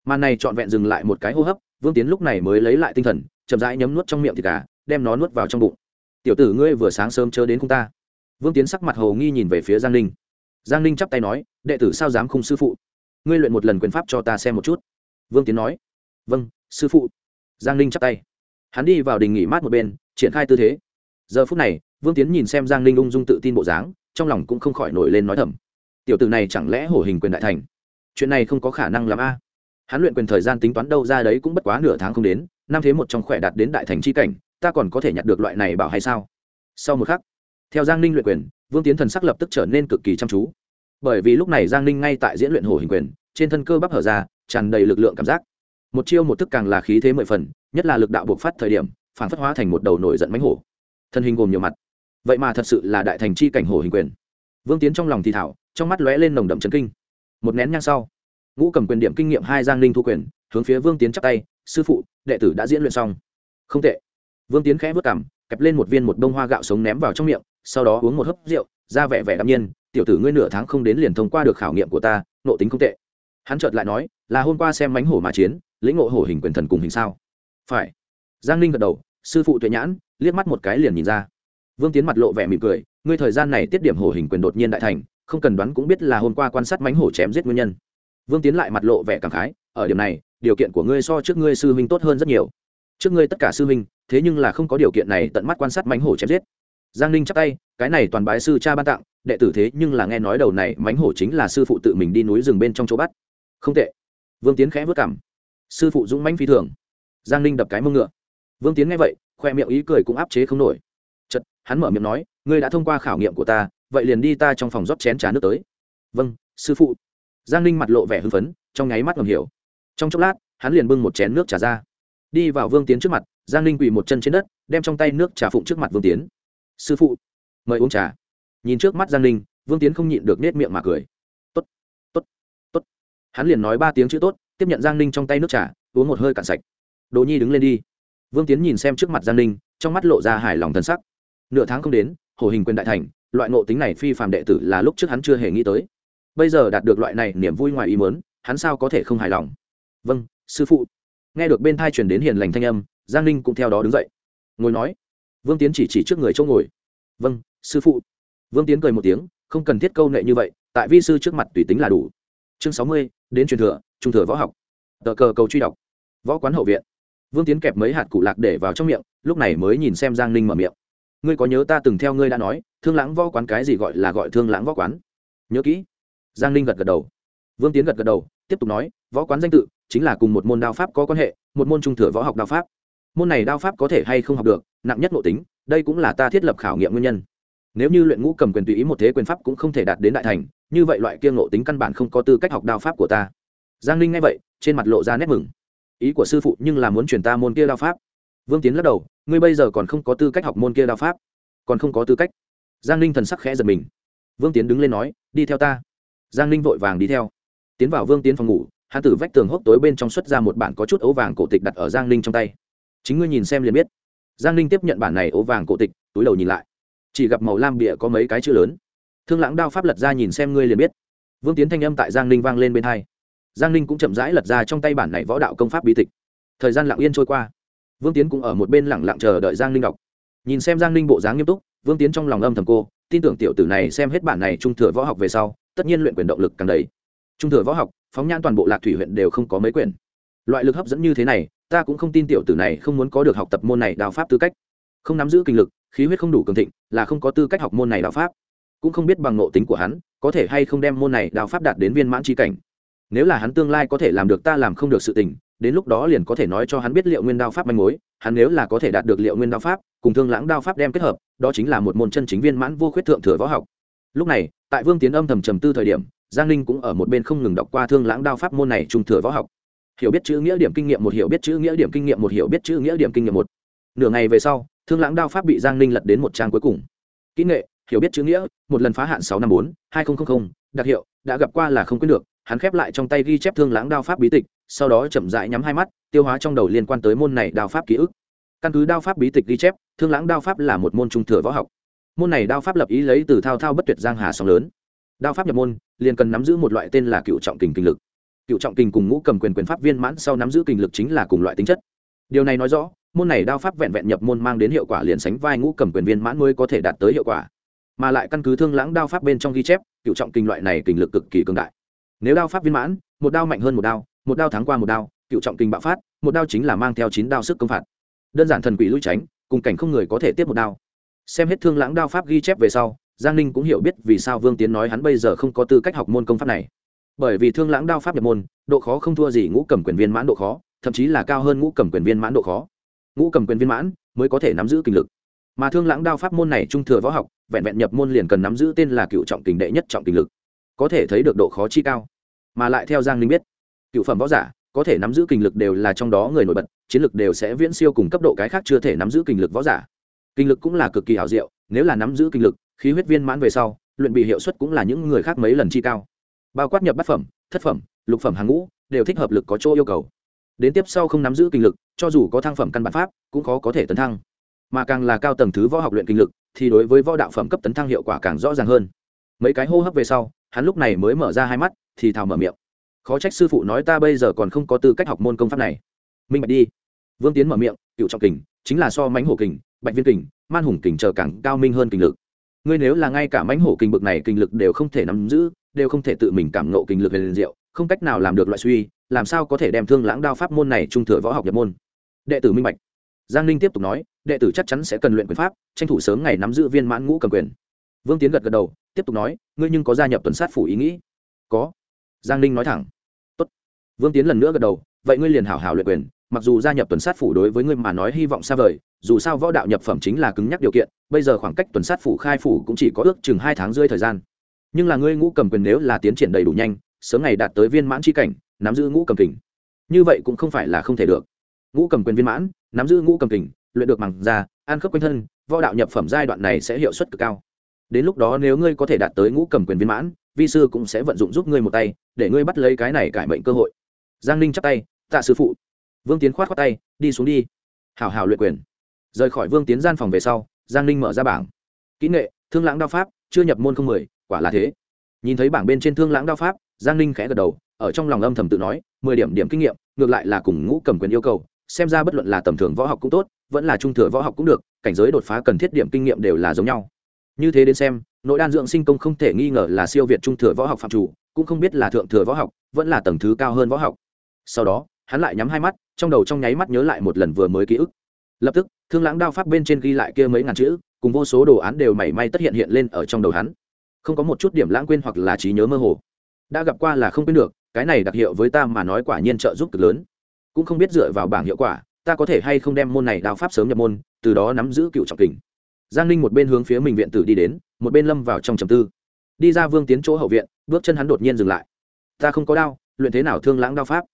Màn này trọn vẹn dừng lại một cái hô hấp, vương tiến lúc này mới lấy lại tinh thần, chậm rãi nhấm nuốt trong miệng thịt gà, đem nó nuốt vào trong bụng. Tiểu tử ngươi vừa sáng sớm chớ đến không ta. Vương tiến sắc mặt hầu nghi nhìn về phía giang ninh giang ninh chắp tay nói, đệ tử sao dám khung sư phụ? Ngươi luyện một lần quyền pháp cho ta xem một chút. Vương tiến nói vâng sư phụ. Giang ninh chắp tay. Hắn đi vào đình nghỉ mát một bên, triển khai tư thế. Giờ phút này, vương tiến nhìn xem giang ninh ung dung tự tin bộ dáng, trong lòng cũng không khỏi nổi lên nói thầm, tiểu tử này chẳng lẽ hổ hình quyền đại thành? Chuyện này không có khả năng làm a. Hắn luyện quyền thời gian tính toán đâu ra đấy cũng bất quá nửa tháng không đến, năm thế một trong khỏe đạt đến đại thành c h i cảnh, ta còn có thể nhặt được loại này bảo hay sao? Sau một khắc, theo giang ninh luyện quyền vương tiến thần sắc lập tức trở nên cực kỳ chăm chú. Bởi vì lúc này giang ninh ngay tại diễn luyện hổ hình quyền, trên thân cơ bắp hở ra, tràn đầy lực lượng cảm giác. Một chiêu một thức càng là khí thế mười phần, nhất là lực đạo buộc phát thời điểm, phản phất hóa thành một đầu nổi giận mánh hổ. Thân hình gồm nhiều mặt. Vậy mà thật sự là đại thành chi cảnh hổ hình quyền. Vương tiến trong lòng thì thảo, trong mắt lóe lên nồng đậm trấn kinh. Một nén nhang sau, ngũ cầm quyền điểm kinh nghiệm hai giang ninh thu quyền, hướng phía vương tiến chắp tay, sư phụ, đệ tử đã diễn luyện xong. Không tệ. Vương tiến khẽ vất cảm kẹp lên một viên một bông hoa gạo sống ném vào trong miệng sau đó uống một hớp rượu, ra vẻ vẻ đ nhiên, tiểu tử ngươi nửa tháng không đến liền thông qua được khảo nghiệm của ta, nộ tính không tệ. Hắn chợt lại nói, là hôm qua xem mánh hổ mà chiến, lĩnh ngộ hổ hình quyền thần cùng hình sao. Phải. Giang ninh gật đầu, sư phụ tuệ nhãn. Liếc mắt một cái liền nhìn ra. Vương tiến mặt lộ vẻ mỉm cười, ngươi thời gian này tiết điểm hổ hình quyền đột nhiên đại thành, không cần đoán cũng biết là hôm qua quan sát mánh hổ chém giết nguyên nhân. Vương tiến lại mặt lộ vẻ cảm khái, ở điểm này, điều kiện của ngươi so trước ngươi sư huynh tốt hơn rất nhiều. Trước ngươi tất cả sư huynh, thế nhưng là không có điều kiện này tận mắt quan sát mánh hổ chém giết giang ninh chắp tay, cái này toàn bái sư cha ban tặng, đệ tử thế nhưng là nghe nói đầu này mánh hổ chính là sư phụ tự mình đi núi rừng bên trong chỗ bắt. Không tệ. Vương tiến khẽ vất cảm. Sư phụ dũng mãnh phi thường. Giang ninh đập cái mông ngựa. Vương tiến nghe vậy, khoe miệng ý cười cũng áp chế không nổi. Chật hắn mở miệng nói, ngươi đã thông qua khảo nghiệm của ta, vậy liền đi ta trong phòng rót chén trà nước tới. Vâng sư phụ. Giang ninh mặt lộ vẻ hưng phấn, trong nháy mắt ngầm hiểu. Trong chốc lát, hắn liền bưng một chén nước trà ra. Đi vào vương tiến trước mặt, giang ninh quỳ một chân trên đất, đem trong tay nước trà phụng trước mặt vương tiến sư phụ, mời uống trà. Nhìn trước mắt giang ninh, vương tiến không nhịn được nết miệng mà cười. Tốt tốt tốt. Hắn liền nói ba tiếng chữ tốt, tiếp nhận giang ninh trong tay nước trà, uống một hơi cạn sạch. Đồ nhi đứng lên đi. Vương tiến nhìn xem trước mặt giang ninh, trong mắt lộ ra hài lòng thân sắc. Nửa tháng không đến hồ hình quyền đại thành, loại ngộ tính này phi phàm đệ tử là lúc trước hắn chưa hề nghĩ tới. Bây giờ đạt được loại này niềm vui ngoài ý mớn hắn sao có thể không hài lòng? Vâng sư phụ. Nghe được bên thai truyền đến hiền lành thanh âm, giang ninh cũng theo đó đứng dậy. Ngồi nói vương tiến chỉ chỉ trước người chỗ ngồi. Vâng sư phụ. Vương tiến cười một tiếng, không cần thiết câu nệ như vậy, tại vi sư trước mặt tùy tính là đủ. Chương sáu mươi, đến truyền thừa, trung thừa võ học. Tờ cờ cầu truy đọc. Võ quán hậu viện. Vương tiến kẹp mấy hạt củ lạc để vào trong miệng, lúc này mới nhìn xem giang ninh mở miệng. Ngươi có nhớ ta từng theo ngươi đã nói, thương lãng võ quán cái gì gọi là gọi thương lãng võ quán? Nhớ kỹ. Giang ninh gật gật đầu. Vương tiến gật gật đầu, tiếp tục nói, võ quán danh tự chính là cùng một môn đao pháp có quan hệ, một môn trung thừa võ học đao pháp môn này đao pháp có thể hay không học được, nặng nhất nội tính, đây cũng là ta thiết lập khảo nghiệm nguyên nhân. Nếu như luyện ngũ cầm quyền tùy ý một thế quyền pháp cũng không thể đạt đến đại thành, như vậy loại kiêng ngộ tính căn bản không có tư cách học đao pháp của ta. Giang Linh nghe vậy, trên mặt lộ ra nét mừng. Ý của sư phụ nhưng là muốn truyền ta môn kia đao pháp. Vương tiến lắc đầu, ngươi bây giờ còn không có tư cách học môn kia đao pháp. Còn không có tư cách. Giang Linh thần sắc khẽ giật mình. Vương tiến đứng lên nói, đi theo ta. Giang Linh vội vàng đi theo. Tiến vào vương tiến phòng ngủ, hắn tử vách tường hốc tối bên trong xuất ra một bản có chút ấu vàng cổ tịch đặt ở giang Linh trong tay chính ngươi nhìn xem liền biết. Giang ninh tiếp nhận bản này ố vàng cổ tịch, túi đầu nhìn lại. Chỉ gặp màu lam bịa có mấy cái chữ lớn. Thương lãng đao pháp lật ra nhìn xem ngươi liền biết. Vương tiến thanh âm tại giang ninh vang lên bên hai. Giang ninh cũng chậm rãi lật ra trong tay bản này võ đạo công pháp bí tịch. Thời gian lặng yên trôi qua. Vương tiến cũng ở một bên lẳng lặng chờ đợi giang ninh đọc. Nhìn xem giang ninh bộ dáng nghiêm túc, vương tiến trong lòng âm thầm cô, tin tưởng tiểu tử này xem hết bản này trung thừa võ học về sau, tất nhiên luyện quyền động lực càng đầy. Trung thừa võ học, phóng nhãn toàn bộ lạc thủy huyện đều không có mấy quyển. Loại lực hấp dẫn như thế này ta cũng không tin tiểu tử này không muốn có được học tập môn này đạo pháp tư cách. Không nắm giữ kinh lực, khí huyết không đủ cường thịnh, là không có tư cách học môn này đạo pháp. Cũng không biết bằng nội tính của hắn, có thể hay không đem môn này đạo pháp đạt đến viên mãn tri cảnh. Nếu là hắn tương lai có thể làm được ta làm không được sự tình, đến lúc đó liền có thể nói cho hắn biết liệu nguyên đao pháp manh mối, hắn nếu là có thể đạt được liệu nguyên đao pháp, cùng thương lãng đao pháp đem kết hợp, đó chính là một môn chân chính viên mãn vô khuyết thượng thừa võ học. Lúc này, tại vương tiến âm thầm trầm tư thời điểm, giang ninh cũng ở một bên không ngừng đọc qua thương lãng đao pháp môn này trung thừa võ học hiểu biết chữ nghĩa điểm kinh nghiệm một, hiểu biết chữ nghĩa điểm kinh nghiệm một, hiểu biết chữ nghĩa điểm kinh nghiệm một. Nửa ngày về sau, thương lãng đao pháp bị giang ninh lật đến một trang cuối cùng. Kỹ nghệ, hiểu biết chữ nghĩa, một lần phá hạn sáu năm bốn, hai nghìn đặc hiệu, đã gặp qua là không quyết được, hắn khép lại trong tay ghi chép thương lãng đao pháp bí tịch, sau đó chậm rãi nhắm hai mắt, tiêu hóa trong đầu liên quan tới môn này đao pháp ký ức. Căn cứ đao pháp bí tịch ghi chép, thương lãng đao pháp là một môn trung thừa võ học. Môn này đao pháp lập ý lấy từ thao thao bất tuyệt giang hà sóng lớn. Đao pháp nhập môn, liền cần nắm giữ một loại tên là cựu trọng kình kinh lực cựu trọng kình cùng ngũ cầm quyền quyền pháp viên mãn sau nắm giữ kình lực chính là cùng loại tính chất. Điều này nói rõ, môn này đao pháp vẹn vẹn nhập môn mang đến hiệu quả liền sánh vai ngũ cầm quyền viên mãn mới có thể đạt tới hiệu quả. Mà lại căn cứ thương lãng đao pháp bên trong ghi chép, cựu trọng kình loại này kình lực cực kỳ cường đại. Nếu đao pháp viên mãn, một đao mạnh hơn một đao một đao thắng qua một đao, cựu trọng kình bạo phát, một đao chính là mang theo chín đao sức công phạt. Đơn giản thần quỷ lui tránh, cùng cảnh không người có thể tiếp một đao. Xem hết thương lãng đao pháp ghi chép về sau, giang ninh cũng hiểu biết vì sao vương tiến nói hắn bây giờ không có tư cách học môn công pháp này bởi vì thương lãng đao pháp nhập môn, độ khó không thua gì ngũ cầm quyền viên mãn độ khó, thậm chí là cao hơn ngũ cầm quyền viên mãn độ khó. Ngũ cầm quyền viên mãn mới có thể nắm giữ kinh lực. Mà thương lãng đao pháp môn này trung thừa võ học, vẹn vẹn nhập môn liền cần nắm giữ tên là cựu trọng tình đệ nhất trọng tình lực. Có thể thấy được độ khó chi cao. Mà lại theo giang linh biết, cựu phẩm võ giả có thể nắm giữ kinh lực đều là trong đó người nổi bật, chiến lực đều sẽ viễn siêu cùng cấp độ cái khác chưa thể nắm giữ kinh lực võ giả. Kinh lực cũng là cực kỳ hảo diệu, nếu là nắm giữ kinh lực, khí huyết viên mãn về sau, luyện bị hiệu suất cũng là những người khác mấy lần chi cao bao quát nhập bát phẩm, thất phẩm, lục phẩm hàng ngũ, đều thích hợp lực có chỗ yêu cầu. Đến tiếp sau không nắm giữ kinh lực, cho dù có thăng phẩm căn bản pháp, cũng khó có thể tấn thăng. Mà càng là cao tầng thứ võ học luyện kinh lực, thì đối với võ đạo phẩm cấp tấn thăng hiệu quả càng rõ ràng hơn. Mấy cái hô hấp về sau, hắn lúc này mới mở ra hai mắt, thì thào mở miệng. Khó trách sư phụ nói ta bây giờ còn không có tư cách học môn công pháp này. Minh bạch đi. Vương tiến mở miệng, cựu trọng kình, chính là so mánh hổ kình, bạch viên kình, man hùng kình chờ càng cao minh hơn kình lực. Ngươi nếu là ngay cả mánh hổ kình bực này kình lực đều không thể nắm giữ đều không thể tự mình cảm ngộ kinh lực về diệu, không cách nào làm được loại suy, làm sao có thể đem thương lãng đao pháp môn này trung thừa võ học nhập môn? Đệ tử minh bạch. Giang ninh tiếp tục nói, đệ tử chắc chắn sẽ cần luyện quyền pháp, tranh thủ sớm ngày nắm giữ viên mãn ngũ cầm quyền. Vương tiến gật gật đầu, tiếp tục nói, ngươi nhưng có gia nhập tuần sát phủ ý nghĩ? Có. Giang ninh nói thẳng. Tốt. vương tiến lần nữa gật đầu, vậy ngươi liền hảo hảo luyện quyền, mặc dù gia nhập tuần sát phủ đối với ngươi mà nói hy vọng xa vời, dù sao võ đạo nhập phẩm chính là cứng nhắc điều kiện, bây giờ khoảng cách tuần sát phủ khai phủ cũng chỉ có ước chừng hai tháng rưỡi thời gian nhưng là ngươi ngũ cầm quyền nếu là tiến triển đầy đủ nhanh, sớm ngày đạt tới viên mãn tri cảnh, nắm giữ ngũ cầm kình. Như vậy cũng không phải là không thể được. Ngũ cầm quyền viên mãn, nắm giữ ngũ cầm kình, luyện được bằng da, ăn khớp quanh thân, võ đạo nhập phẩm giai đoạn này sẽ hiệu suất cực cao. Đến lúc đó nếu ngươi có thể đạt tới ngũ cầm quyền viên mãn, vi sư cũng sẽ vận dụng giúp ngươi một tay, để ngươi bắt lấy cái này cải mệnh cơ hội. Giang ninh chắp tay, tạ sư phụ. Vương tiến khoát khoát tay, đi xuống đi. Hảo hảo luyện quyền. Rời khỏi vương tiến gian phòng về sau, giang ninh mở ra bảng. Kỹ nghệ, thương lãng đao pháp, chưa nhập môn không mười quả là thế. Nhìn thấy bảng bên trên thương lãng đao pháp, giang ninh khẽ gật đầu, ở trong lòng âm thầm tự nói, mười điểm điểm kinh nghiệm, ngược lại là cùng ngũ cầm quyền yêu cầu, xem ra bất luận là tầm thường võ học cũng tốt, vẫn là trung thừa võ học cũng được, cảnh giới đột phá cần thiết điểm kinh nghiệm đều là giống nhau. Như thế đến xem, nội đan dưỡng sinh công không thể nghi ngờ là siêu việt trung thừa võ học phạm chủ, cũng không biết là thượng thừa võ học, vẫn là tầng thứ cao hơn võ học. Sau đó, hắn lại nhắm hai mắt, trong đầu trong nháy mắt nhớ lại một lần vừa mới ký ức. Lập tức, thương lãng đao pháp bên trên ghi lại kia mấy ngàn chữ, cùng vô số đồ án đều mảy may tất hiện hiện lên ở trong đầu hắn không có một chút điểm lãng quên hoặc là trí nhớ mơ hồ. Đã gặp qua là không quên được, cái này đặc hiệu với ta mà nói quả nhiên trợ giúp cực lớn. Cũng không biết dựa vào bảng hiệu quả, ta có thể hay không đem môn này đào pháp sớm nhập môn, từ đó nắm giữ cựu trọng kình. Giang ninh một bên hướng phía mình viện tử đi đến, một bên lâm vào trong trầm tư. Đi ra vương tiến chỗ hậu viện, bước chân hắn đột nhiên dừng lại. Ta không có đao, luyện thế nào thương lãng đao pháp?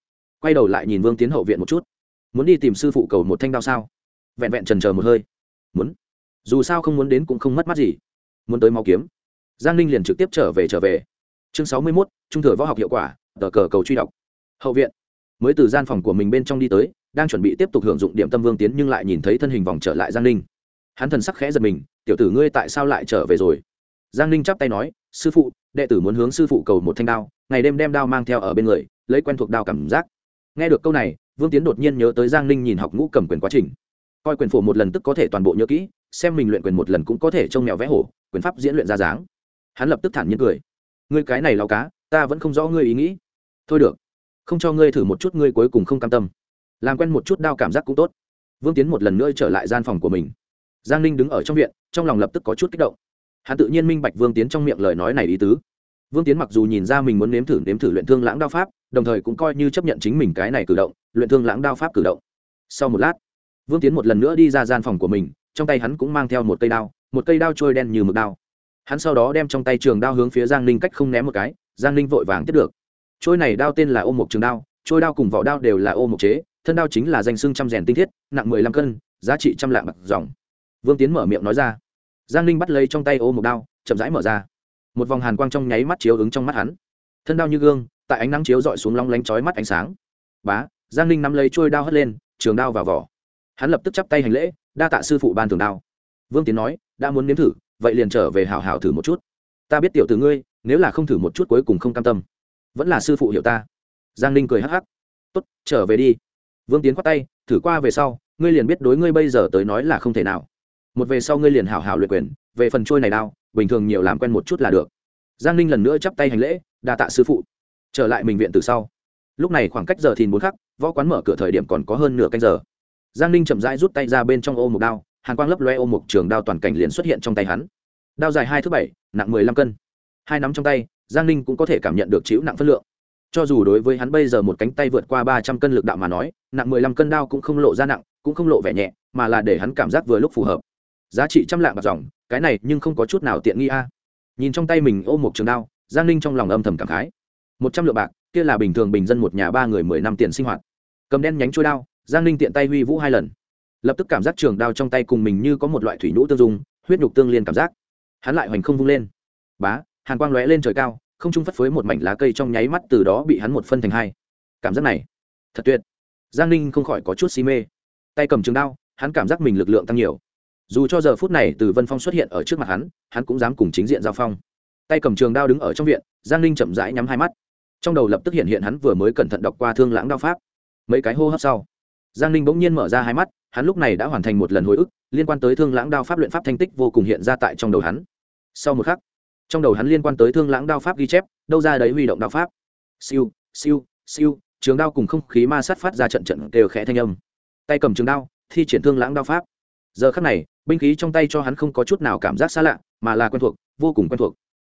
Quay đầu lại nhìn vương tiến hậu viện một chút. Muốn đi tìm sư phụ cầu một thanh đao sao? Vẹn vẹn trần chờ một hơi. Muốn. Dù sao không muốn đến cũng không mất mắt gì. Muốn tới mau kiếm giang ninh liền trực tiếp trở về trở về. Chương sáu mươi mốt, trung thừa võ học hiệu quả, tờ cờ cầu truy đọc. Hậu viện. Mới từ gian phòng của mình bên trong đi tới, đang chuẩn bị tiếp tục hưởng dụng điểm tâm vương tiến nhưng lại nhìn thấy thân hình vòng trở lại giang ninh. Hắn thần sắc khẽ giật mình, tiểu tử ngươi tại sao lại trở về rồi? Giang ninh chắp tay nói, sư phụ, đệ tử muốn hướng sư phụ cầu một thanh đao, ngày đêm đem đao mang theo ở bên người, lấy quen thuộc đao cảm giác. Nghe được câu này, vương tiến đột nhiên nhớ tới giang ninh nhìn học ngũ cầm quyền quá trình. Coi quyền phổ một lần tức có thể toàn bộ nhớ kỹ, xem mình luyện quyền một lần cũng có thể trông mèo vẽ hổ, quyền pháp diễn luyện ra dáng hắn lập tức thản nhiên cười. Ngươi cái này lao cá, ta vẫn không rõ ngươi ý nghĩ. Thôi được, không cho ngươi thử một chút, ngươi cuối cùng không cam tâm. Làm quen một chút đau cảm giác cũng tốt. Vương tiến một lần nữa trở lại gian phòng của mình. Giang ninh đứng ở trong viện, trong lòng lập tức có chút kích động. Hắn tự nhiên minh bạch vương tiến trong miệng lời nói này ý tứ. Vương tiến mặc dù nhìn ra mình muốn nếm thử nếm thử luyện thương lãng đao pháp, đồng thời cũng coi như chấp nhận chính mình cái này cử động, luyện thương lãng đao pháp cử động. Sau một lát, vương tiến một lần nữa đi ra gian phòng của mình, trong tay hắn cũng mang theo một cây đao, một cây đao trôi đen như mực đao hắn sau đó đem trong tay trường đao hướng phía giang ninh cách không ném một cái, giang ninh vội vàng tiếp được. Trôi này đao tên là ô mộc trường đao, trôi đao cùng vỏ đao đều là ô mộc chế, thân đao chính là danh xưng trăm rèn tinh thiết, nặng mười lăm cân, giá trị trăm lạng bạc dòng. Vương tiến mở miệng nói ra. Giang ninh bắt lấy trong tay ô mộc đao, chậm rãi mở ra. Một vòng hàn quang trong nháy mắt chiếu ứng trong mắt hắn. Thân đao như gương, tại ánh nắng chiếu dọi xuống long lánh chói mắt ánh sáng. Bá, giang ninh nắm lấy trôi đao hất lên, trường đao vào vỏ. Hắn lập tức chắp tay hành lễ, đa tạ sư phụ ban thường đao. Vương tiến nói, đã muốn nếm thử vậy liền trở về hào hào thử một chút. Ta biết tiểu từ ngươi, nếu là không thử một chút cuối cùng không cam tâm. Vẫn là sư phụ hiểu ta. Giang ninh cười hắc hắc. Tốt, trở về đi. Vương tiến khoát tay, thử qua về sau, ngươi liền biết đối ngươi bây giờ tới nói là không thể nào. Một về sau ngươi liền hảo hảo luyện quyền, về phần trôi này đao bình thường nhiều làm quen một chút là được. Giang ninh lần nữa chắp tay hành lễ, đa tạ sư phụ. Trở lại mình viện từ sau. Lúc này khoảng cách giờ thìn bốn khắc, võ quán mở cửa thời điểm còn có hơn nửa canh giờ. Giang ninh chậm rãi rút tay ra bên trong ô một đao hàn quang lấp loe ôm một trường đao toàn cảnh liền xuất hiện trong tay hắn. Đao dài hai thứ bảy, nặng mười lăm cân. Hai nắm trong tay, giang ninh cũng có thể cảm nhận được chịu nặng phân lượng. Cho dù đối với hắn bây giờ một cánh tay vượt qua ba trăm cân lực đạo mà nói, nặng mười lăm cân đao cũng không lộ ra nặng, cũng không lộ vẻ nhẹ, mà là để hắn cảm giác vừa lúc phù hợp. Giá trị trăm lạng bạc dòng, cái này nhưng không có chút nào tiện nghi a. Nhìn trong tay mình ôm một trường đao, giang ninh trong lòng âm thầm cảm khái. Một trăm lượng bạc, kia là bình thường bình dân một nhà ba người mười năm tiền sinh hoạt. Cầm đen nhánh trôi đao, giang ninh tiện tay huy vũ hai lần lập tức cảm giác trường đao trong tay cùng mình như có một loại thủy nhũ tương dung, huyết nhục tương liên cảm giác. Hắn lại hoành không vung lên. Bá, hàn quang lóe lên trời cao, không trung phất phới một mảnh lá cây trong nháy mắt từ đó bị hắn một phân thành hai. Cảm giác này, thật tuyệt. Giang ninh không khỏi có chút si mê. Tay cầm trường đao, hắn cảm giác mình lực lượng tăng nhiều. Dù cho giờ phút này từ vân phong xuất hiện ở trước mặt hắn hắn cũng dám cùng chính diện giao phong. Tay cầm trường đao đứng ở trong viện, giang ninh chậm rãi nhắm hai mắt. Trong đầu lập tức hiện hiện hắn vừa mới cẩn thận đọc qua thương lãng đao pháp. Mấy cái hô hấp sau giang ninh bỗng nhiên mở ra hai mắt, hắn lúc này đã hoàn thành một lần hồi ức, liên quan tới thương lãng đao pháp luyện pháp thanh tích vô cùng hiện ra tại trong đầu hắn. Sau một khắc, trong đầu hắn liên quan tới thương lãng đao pháp ghi chép, đâu ra đấy huy động đao pháp. Siêu siêu siêu, trường đao cùng không khí ma sát phát ra trận trận đều khẽ thanh âm. Tay cầm trường đao, thi triển thương lãng đao pháp. Giờ khắc này, binh khí trong tay cho hắn không có chút nào cảm giác xa lạ, mà là quen thuộc, vô cùng quen thuộc.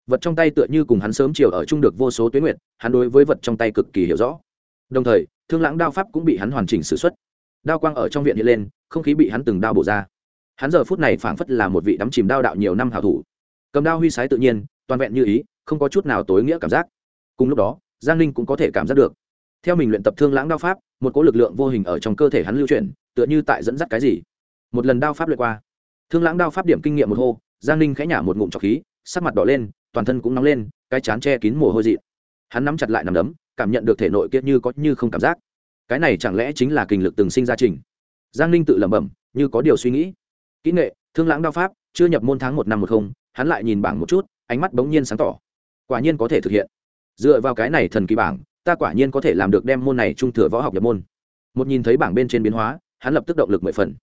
Vật trong tay tựa như cùng hắn sớm chiều ở chung được vô số tuyến nguyện hắn đối với vật trong tay cực kỳ hiểu rõ. Đồng thời, thương lãng đao pháp cũng bị hắn hoàn chỉnh xử xuất đao quang ở trong viện hiện lên, không khí bị hắn từng đao bổ ra. Hắn giờ phút này phảng phất là một vị đắm chìm đao đạo nhiều năm hảo thủ. Cầm đao huy sái tự nhiên, toàn vẹn như ý, không có chút nào tối nghĩa cảm giác. Cùng lúc đó, giang ninh cũng có thể cảm giác được. Theo mình luyện tập thương lãng đao pháp, một cỗ lực lượng vô hình ở trong cơ thể hắn lưu chuyển, tựa như tại dẫn dắt cái gì. Một lần đao pháp lượt qua, thương lãng đao pháp điểm kinh nghiệm một hô, giang ninh khẽ nhả một ngụm trọc khí, sắc mặt đỏ lên, toàn thân cũng nóng lên, cái chán che kín mồ hôi dị hắn nắm chặt lại nằm đấm, cảm nhận được thể nội kiệt như có như không cảm giác cái này chẳng lẽ chính là kinh lực từng sinh ra trình? Giang ninh tự lẩm bẩm, như có điều suy nghĩ. Kỹ nghệ, thương lãng đao pháp, chưa nhập môn tháng một năm một không, hắn lại nhìn bảng một chút, ánh mắt bỗng nhiên sáng tỏ. Quả nhiên có thể thực hiện. Dựa vào cái này thần kỳ bảng, ta quả nhiên có thể làm được đem môn này trung thừa võ học nhập môn. Một nhìn thấy bảng bên trên biến hóa, hắn lập tức động lực mười phần.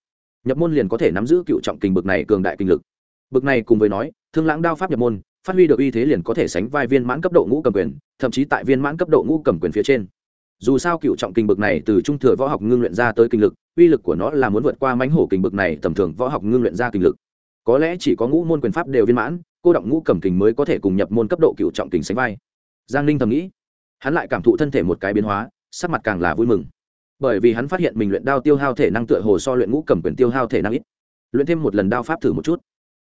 Nhập môn liền có thể nắm giữ cựu trọng kình bực này cường đại kinh lực. Bực này cùng với nói, thương lãng đao pháp nhập môn, phát huy được uy thế liền có thể sánh vai viên mãn cấp độ ngũ cầm quyền, thậm chí tại viên mãn cấp độ ngũ cầm quyền phía trên dù sao cựu trọng kinh bực này từ trung thừa võ học ngưng luyện ra tới kinh lực, uy lực của nó là muốn vượt qua mãnh hổ kinh bực này tầm thường võ học ngưng luyện ra kinh lực. Có lẽ chỉ có ngũ môn quyền pháp đều viên mãn, cô động ngũ cầm kình mới có thể cùng nhập môn cấp độ cựu trọng kình sánh vai. Giang ninh thầm nghĩ, hắn lại cảm thụ thân thể một cái biến hóa, sắc mặt càng là vui mừng. Bởi vì hắn phát hiện mình luyện đao tiêu hao thể năng tựa hồ so luyện ngũ cầm quyền tiêu hao thể năng ít. Luyện thêm một lần đao pháp thử một chút.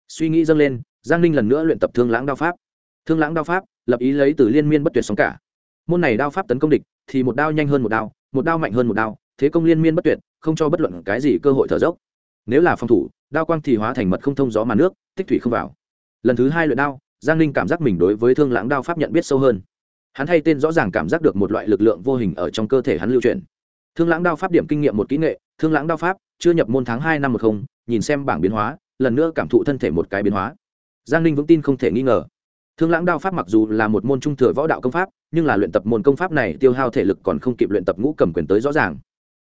Suy nghĩ dâng lên, giang ninh lần nữa luyện tập thương lãng đao pháp. Thương lãng đao pháp, lập ý lấy từ liên miên bất tuyệt sóng cả môn này đao pháp tấn công địch thì một đao nhanh hơn một đao một đao mạnh hơn một đao, thế công liên miên bất tuyệt, không cho bất luận cái gì cơ hội thở dốc. Nếu là phòng thủ, đao quang thì hóa thành mật không thông gió mà nước, tích thủy không vào. Lần thứ hai luyện đao, giang ninh cảm giác mình đối với thương lãng đao pháp nhận biết sâu hơn. Hắn thay tên rõ ràng cảm giác được một loại lực lượng vô hình ở trong cơ thể hắn lưu truyền thương lãng đao pháp điểm kinh nghiệm một kỹ nghệ, thương lãng đao pháp, chưa nhập môn tháng hai năm một không, nhìn xem bảng biến hóa, lần nữa cảm thụ thân thể một cái biến hóa. Giang ninh vững tin không thể nghi ngờ thương lãng đao pháp mặc dù là một môn trung thừa võ đạo công pháp, nhưng là luyện tập môn công pháp này tiêu hao thể lực còn không kịp luyện tập ngũ cầm quyền tới rõ ràng.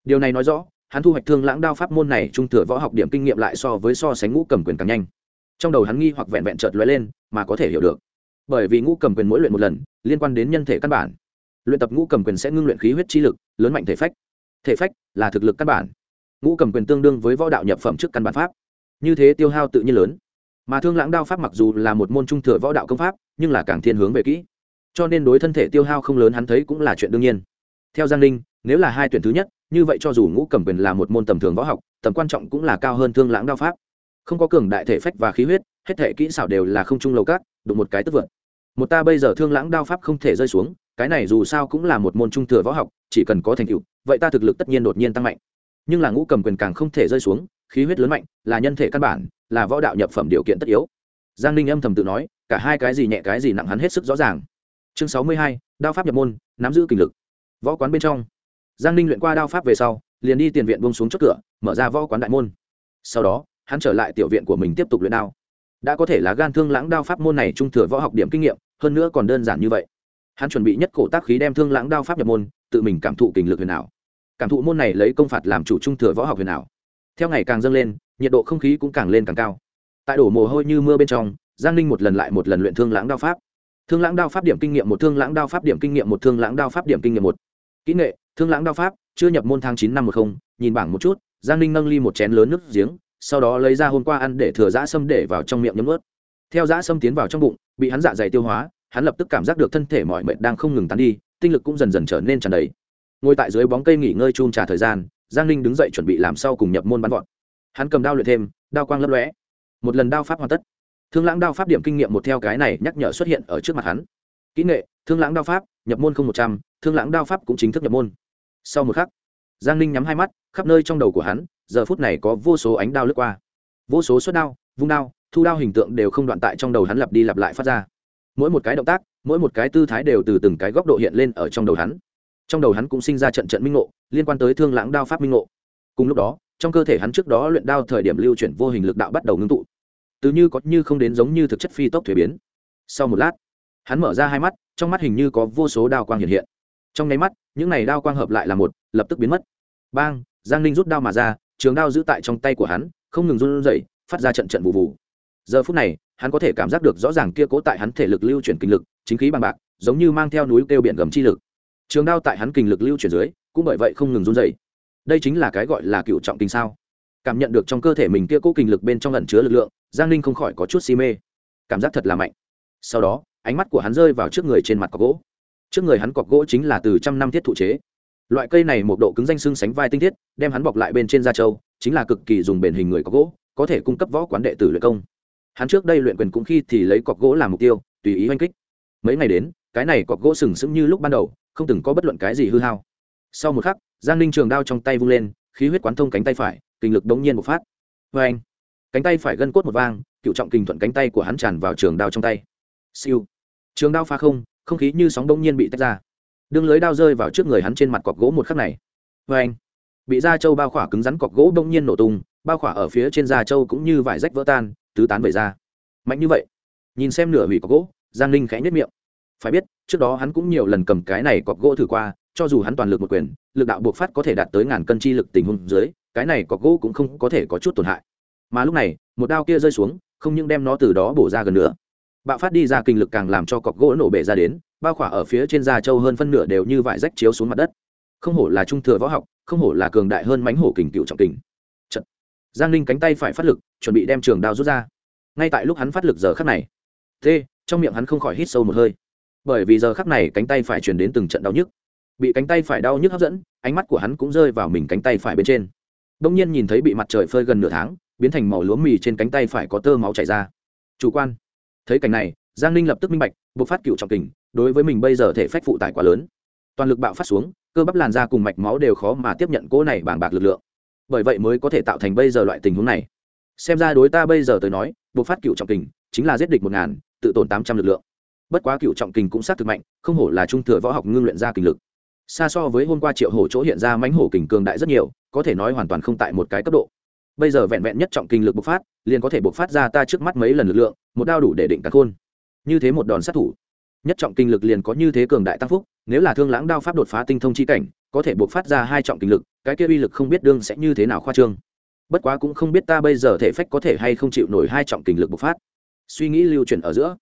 Điều này nói rõ, hắn thu hoạch thương lãng đao pháp môn này trung thừa võ học điểm kinh nghiệm lại so với so sánh ngũ cầm quyền càng nhanh. Trong đầu hắn nghi hoặc vẹn vẹn chợt lóe lên, mà có thể hiểu được. Bởi vì ngũ cầm quyền mỗi luyện một lần, liên quan đến nhân thể căn bản. Luyện tập ngũ cầm quyền sẽ ngưng luyện khí huyết chi lực, lớn mạnh thể phách. Thể phách là thực lực căn bản. Ngũ cầm quyền tương đương với võ đạo nhập phẩm trước căn bản pháp. Như thế tiêu hao tự nhiên lớn mà thương lãng đao pháp mặc dù là một môn trung thừa võ đạo công pháp, nhưng là càng thiên hướng về kỹ. Cho nên đối thân thể tiêu hao không lớn hắn thấy cũng là chuyện đương nhiên. Theo giang linh, nếu là hai tuyển thứ nhất, như vậy cho dù ngũ cầm quyền là một môn tầm thường võ học, tầm quan trọng cũng là cao hơn thương lãng đao pháp. Không có cường đại thể phách và khí huyết, hết thể kỹ xảo đều là không trung lầu cát, đụng một cái tức vượt. Một ta bây giờ thương lãng đao pháp không thể rơi xuống, cái này dù sao cũng là một môn trung thừa võ học, chỉ cần có thành tựu, vậy ta thực lực tất nhiên đột nhiên tăng mạnh. Nhưng là ngũ cầm quyền càng không thể rơi xuống khí huyết lớn mạnh, là nhân thể căn bản, là võ đạo nhập phẩm điều kiện tất yếu. Giang ninh âm thầm tự nói, cả hai cái gì nhẹ cái gì nặng hắn hết sức rõ ràng. Chương sáu mươi hai, đao pháp nhập môn, nắm giữ kình lực. Võ quán bên trong. Giang ninh luyện qua đao pháp về sau, liền đi tiền viện bông xuống chốt cửa, mở ra võ quán đại môn. Sau đó, hắn trở lại tiểu viện của mình tiếp tục luyện đao. Đã có thể là gan thương lãng đao pháp môn này trung thừa võ học điểm kinh nghiệm, hơn nữa còn đơn giản như vậy. Hắn chuẩn bị nhất cổ tác khí đem thương lãng đao pháp nhập môn, tự mình cảm thụ kình lực huyền ảo. Cảm thụ môn này lấy công phạt làm chủ trung thừa võ học huyền ảo theo ngày càng dâng lên, nhiệt độ không khí cũng càng lên càng cao. Tại đổ mồ hôi như mưa bên trong, giang ninh một lần lại một lần luyện thương lãng đao pháp. Thương lãng đao pháp điểm kinh nghiệm một, thương lãng đao pháp điểm kinh nghiệm một, thương lãng đao pháp điểm kinh nghiệm một. Kỹ nghệ, thương lãng đao pháp, chưa nhập môn tháng chín năm một không, nhìn bảng một chút, giang ninh nâng ly một chén lớn nước giếng, sau đó lấy ra hôm qua ăn để thừa giã sâm để vào trong miệng nhấm ướt theo giã sâm tiến vào trong bụng, bị hắn dạ dày tiêu hóa, hắn lập tức cảm giác được thân thể mọi mệt đang không ngừng tán đi, tinh lực cũng dần dần trở nên tràn đầy. Ngồi tại dưới bóng cây nghỉ ngơi chun trà thời gian giang ninh đứng dậy chuẩn bị làm sau cùng nhập môn bắn vọt. Hắn cầm đao luyện thêm, đao quang lấp lóe. Một lần đao pháp hoàn tất. Thương lãng đao pháp điểm kinh nghiệm một theo cái này nhắc nhở xuất hiện ở trước mặt hắn. Kỹ nghệ, thương lãng đao pháp, nhập môn không một trăm, thương lãng đao pháp cũng chính thức nhập môn. Sau một khắc, giang ninh nhắm hai mắt, khắp nơi trong đầu của hắn, giờ phút này có vô số ánh đao lướt qua. Vô số suất đao, vung đao, thu đao hình tượng đều không đoạn tại trong đầu hắn lặp đi lặp lại phát ra. Mỗi một cái động tác, mỗi một cái tư thái đều từ từng cái góc độ hiện lên ở trong đầu hắn trong đầu hắn cũng sinh ra trận trận minh ngộ, liên quan tới thương lãng đao pháp minh ngộ. Cùng lúc đó, trong cơ thể hắn trước đó luyện đao thời điểm lưu chuyển vô hình lực đạo bắt đầu ngưng tụ. Từ như có như không đến giống như thực chất phi tốc thuế biến. Sau một lát, hắn mở ra hai mắt, trong mắt hình như có vô số đao quang hiện hiện. Trong nháy mắt, những này đao quang hợp lại là một, lập tức biến mất. Bang, giang ninh rút đao mà ra, trường đao giữ tại trong tay của hắn, không ngừng run rẩy, phát ra trận trận vụ vụ. Giờ phút này, hắn có thể cảm giác được rõ ràng kia cố tại hắn thể lực lưu chuyển kinh lực, chính khí bằng bạc, giống như mang theo núi kêu biển gầm chi lực trường đao tại hắn kinh lực lưu chuyển dưới, cũng bởi vậy không ngừng run rẩy. Đây chính là cái gọi là cựu trọng kinh sao. Cảm nhận được trong cơ thể mình kia cố kinh lực bên trong ẩn chứa lực lượng, giang ninh không khỏi có chút si mê. Cảm giác thật là mạnh. Sau đó, ánh mắt của hắn rơi vào trước người trên mặt cọc gỗ. Trước người hắn cọc gỗ chính là từ trăm năm thiết thụ chế. Loại cây này một độ cứng danh xưng sánh vai tinh thiết, đem hắn bọc lại bên trên da trâu, chính là cực kỳ dùng bền hình người cọc gỗ, có thể cung cấp võ quán đệ tử luyện công. Hắn trước đây luyện quyền cũng khi thì lấy cọc gỗ làm mục tiêu, tùy ý oanh kích. Mấy ngày đến, cái này cọc gỗ sừng sững như lúc ban đầu không từng có bất luận cái gì hư hao. Sau một khắc, giang ninh trường đao trong tay vung lên, khí huyết quán thông cánh tay phải, kinh lực đống nhiên một phát. Vê anh, cánh tay phải gân cốt một vang, cựu trọng kinh thuận cánh tay của hắn tràn vào trường đao trong tay. Siêu. Trường đao pha không không khí như sóng đông nhiên bị tách ra. Đương lưới đao rơi vào trước người hắn trên mặt cọc gỗ một khắc này. Vê anh, bị da trâu bao khỏa cứng rắn cọc gỗ đông nhiên nổ tung, bao khỏa ở phía trên da trâu cũng như vải rách vỡ tan, tứ tán về ra. Mạnh như vậy. Nhìn xem nửa hủy cọc gỗ, giang ninh khẽ nhất miệng. Phải biết trước đó hắn cũng nhiều lần cầm cái này cọc gỗ thử qua, cho dù hắn toàn lực một quyền, lực đạo buộc phát có thể đạt tới ngàn cân chi lực tình huống dưới, cái này cọc gỗ cũng không có thể có chút tổn hại. Mà lúc này, một đao kia rơi xuống, không những đem nó từ đó bổ ra gần nữa, bạo phát đi ra kinh lực càng làm cho cọc gỗ nổ bể ra đến, bao khỏa ở phía trên da trâu hơn phân nửa đều như vải rách chiếu xuống mặt đất. Không hổ là trung thừa võ học, không hổ là cường đại hơn mánh hổ kình cựu trọng kình. Trận. giang linh cánh tay phải phát lực, chuẩn bị đem trường đao rút ra. Ngay tại lúc hắn phát lực giờ khắc này t trong miệng hắn không khỏi hít sâu một hơi bởi vì giờ khắc này cánh tay phải chuyển đến từng trận đau nhức. Bị cánh tay phải đau nhức hấp dẫn, ánh mắt của hắn cũng rơi vào mình cánh tay phải bên trên. Đông nhiên nhìn thấy bị mặt trời phơi gần nửa tháng, biến thành màu lúa mì trên cánh tay phải có tơ máu chảy ra. Chủ quan. Thấy cảnh này, giang ninh lập tức minh bạch, buộc phát cựu trọng kình, đối với mình bây giờ thể phách phụ tải quá lớn. Toàn lực bạo phát xuống, cơ bắp làn da cùng mạch máu đều khó mà tiếp nhận cỗ này bàng bạc lực lượng. Bởi vậy mới có thể tạo thành bây giờ loại tình huống này. Xem ra đối ta bây giờ tới nói, buộc phát cựu trọng kình, chính là giết địch một ngàn, tự tồn tám trăm lực lượng bất quá cựu trọng kình cũng sát thực mạnh, không hổ là trung thừa võ học ngưng luyện ra kình lực. Xa so với hôm qua triệu hổ chỗ hiện ra mãnh hổ kình cường đại rất nhiều, có thể nói hoàn toàn không tại một cái cấp độ. Bây giờ vẹn vẹn nhất trọng kinh lực bộc phát, liền có thể bộc phát ra ta trước mắt mấy lần lực lượng, một đao đủ để định cả khôn. Như thế một đòn sát thủ, nhất trọng kinh lực liền có như thế cường đại tăng phúc, nếu là thương lãng đao pháp đột phá tinh thông chi cảnh, có thể bộc phát ra hai trọng kinh lực, cái kia uy lực không biết đương sẽ như thế nào khoa trương. Bất quá cũng không biết ta bây giờ thể phách có thể hay không chịu nổi hai trọng kinh lực bộc phát. Suy nghĩ lưu chuyển ở giữa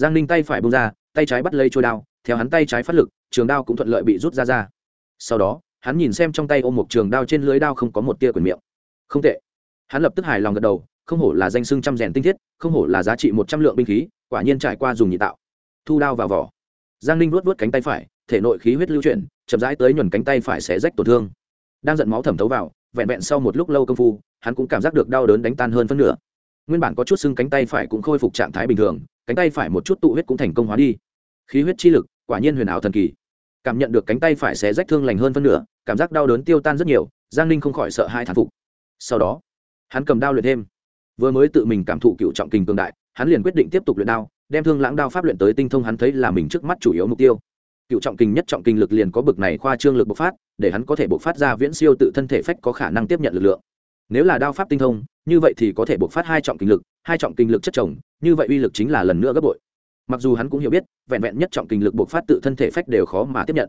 giang ninh tay phải bông ra, tay trái bắt lấy trôi đao, theo hắn tay trái phát lực, trường đao cũng thuận lợi bị rút ra ra. Sau đó, hắn nhìn xem trong tay ôm một trường đao trên lưới đao không có một tia quyền miệng. Không tệ. Hắn lập tức hài lòng gật đầu, không hổ là danh sưng trăm rèn tinh thiết, không hổ là giá trị một trăm lượng binh khí, quả nhiên trải qua dùng nhị tạo. Thu đao vào vỏ. Giang ninh vuốt vuốt cánh tay phải, thể nội khí huyết lưu chuyển, chậm rãi tới nhuần cánh tay phải sẽ rách tổn thương. Đang giận máu thẩm thấu vào, vẹn vẹn sau một lúc lâu công phu, hắn cũng cảm giác được đau đớn đánh tan hơn phân nửa nguyên bản có chút sưng cánh tay phải cũng khôi phục trạng thái bình thường, cánh tay phải một chút tụ huyết cũng thành công hóa đi. Khí huyết chi lực, quả nhiên huyền ảo thần kỳ. Cảm nhận được cánh tay phải xé rách thương lành hơn phân nửa, cảm giác đau đớn tiêu tan rất nhiều, giang ninh không khỏi sợ hai thán phục. Sau đó, hắn cầm đao luyện thêm. Vừa mới tự mình cảm thụ cựu trọng kình cường đại, hắn liền quyết định tiếp tục luyện đao, đem thương lãng đao pháp luyện tới tinh thông hắn thấy là mình trước mắt chủ yếu mục tiêu. Cựu trọng kình nhất trọng kình lực liền có bực này khoa trương lực bộc phát, để hắn có thể bộc phát ra viễn siêu tự thân thể phách có khả năng tiếp nhận lực lượng. Nếu là đao pháp tinh thông như vậy thì có thể buộc phát hai trọng kinh lực hai trọng kinh lực chất chồng như vậy uy lực chính là lần nữa gấp bội. Mặc dù hắn cũng hiểu biết vẹn vẹn nhất trọng kinh lực buộc phát tự thân thể phách đều khó mà tiếp nhận.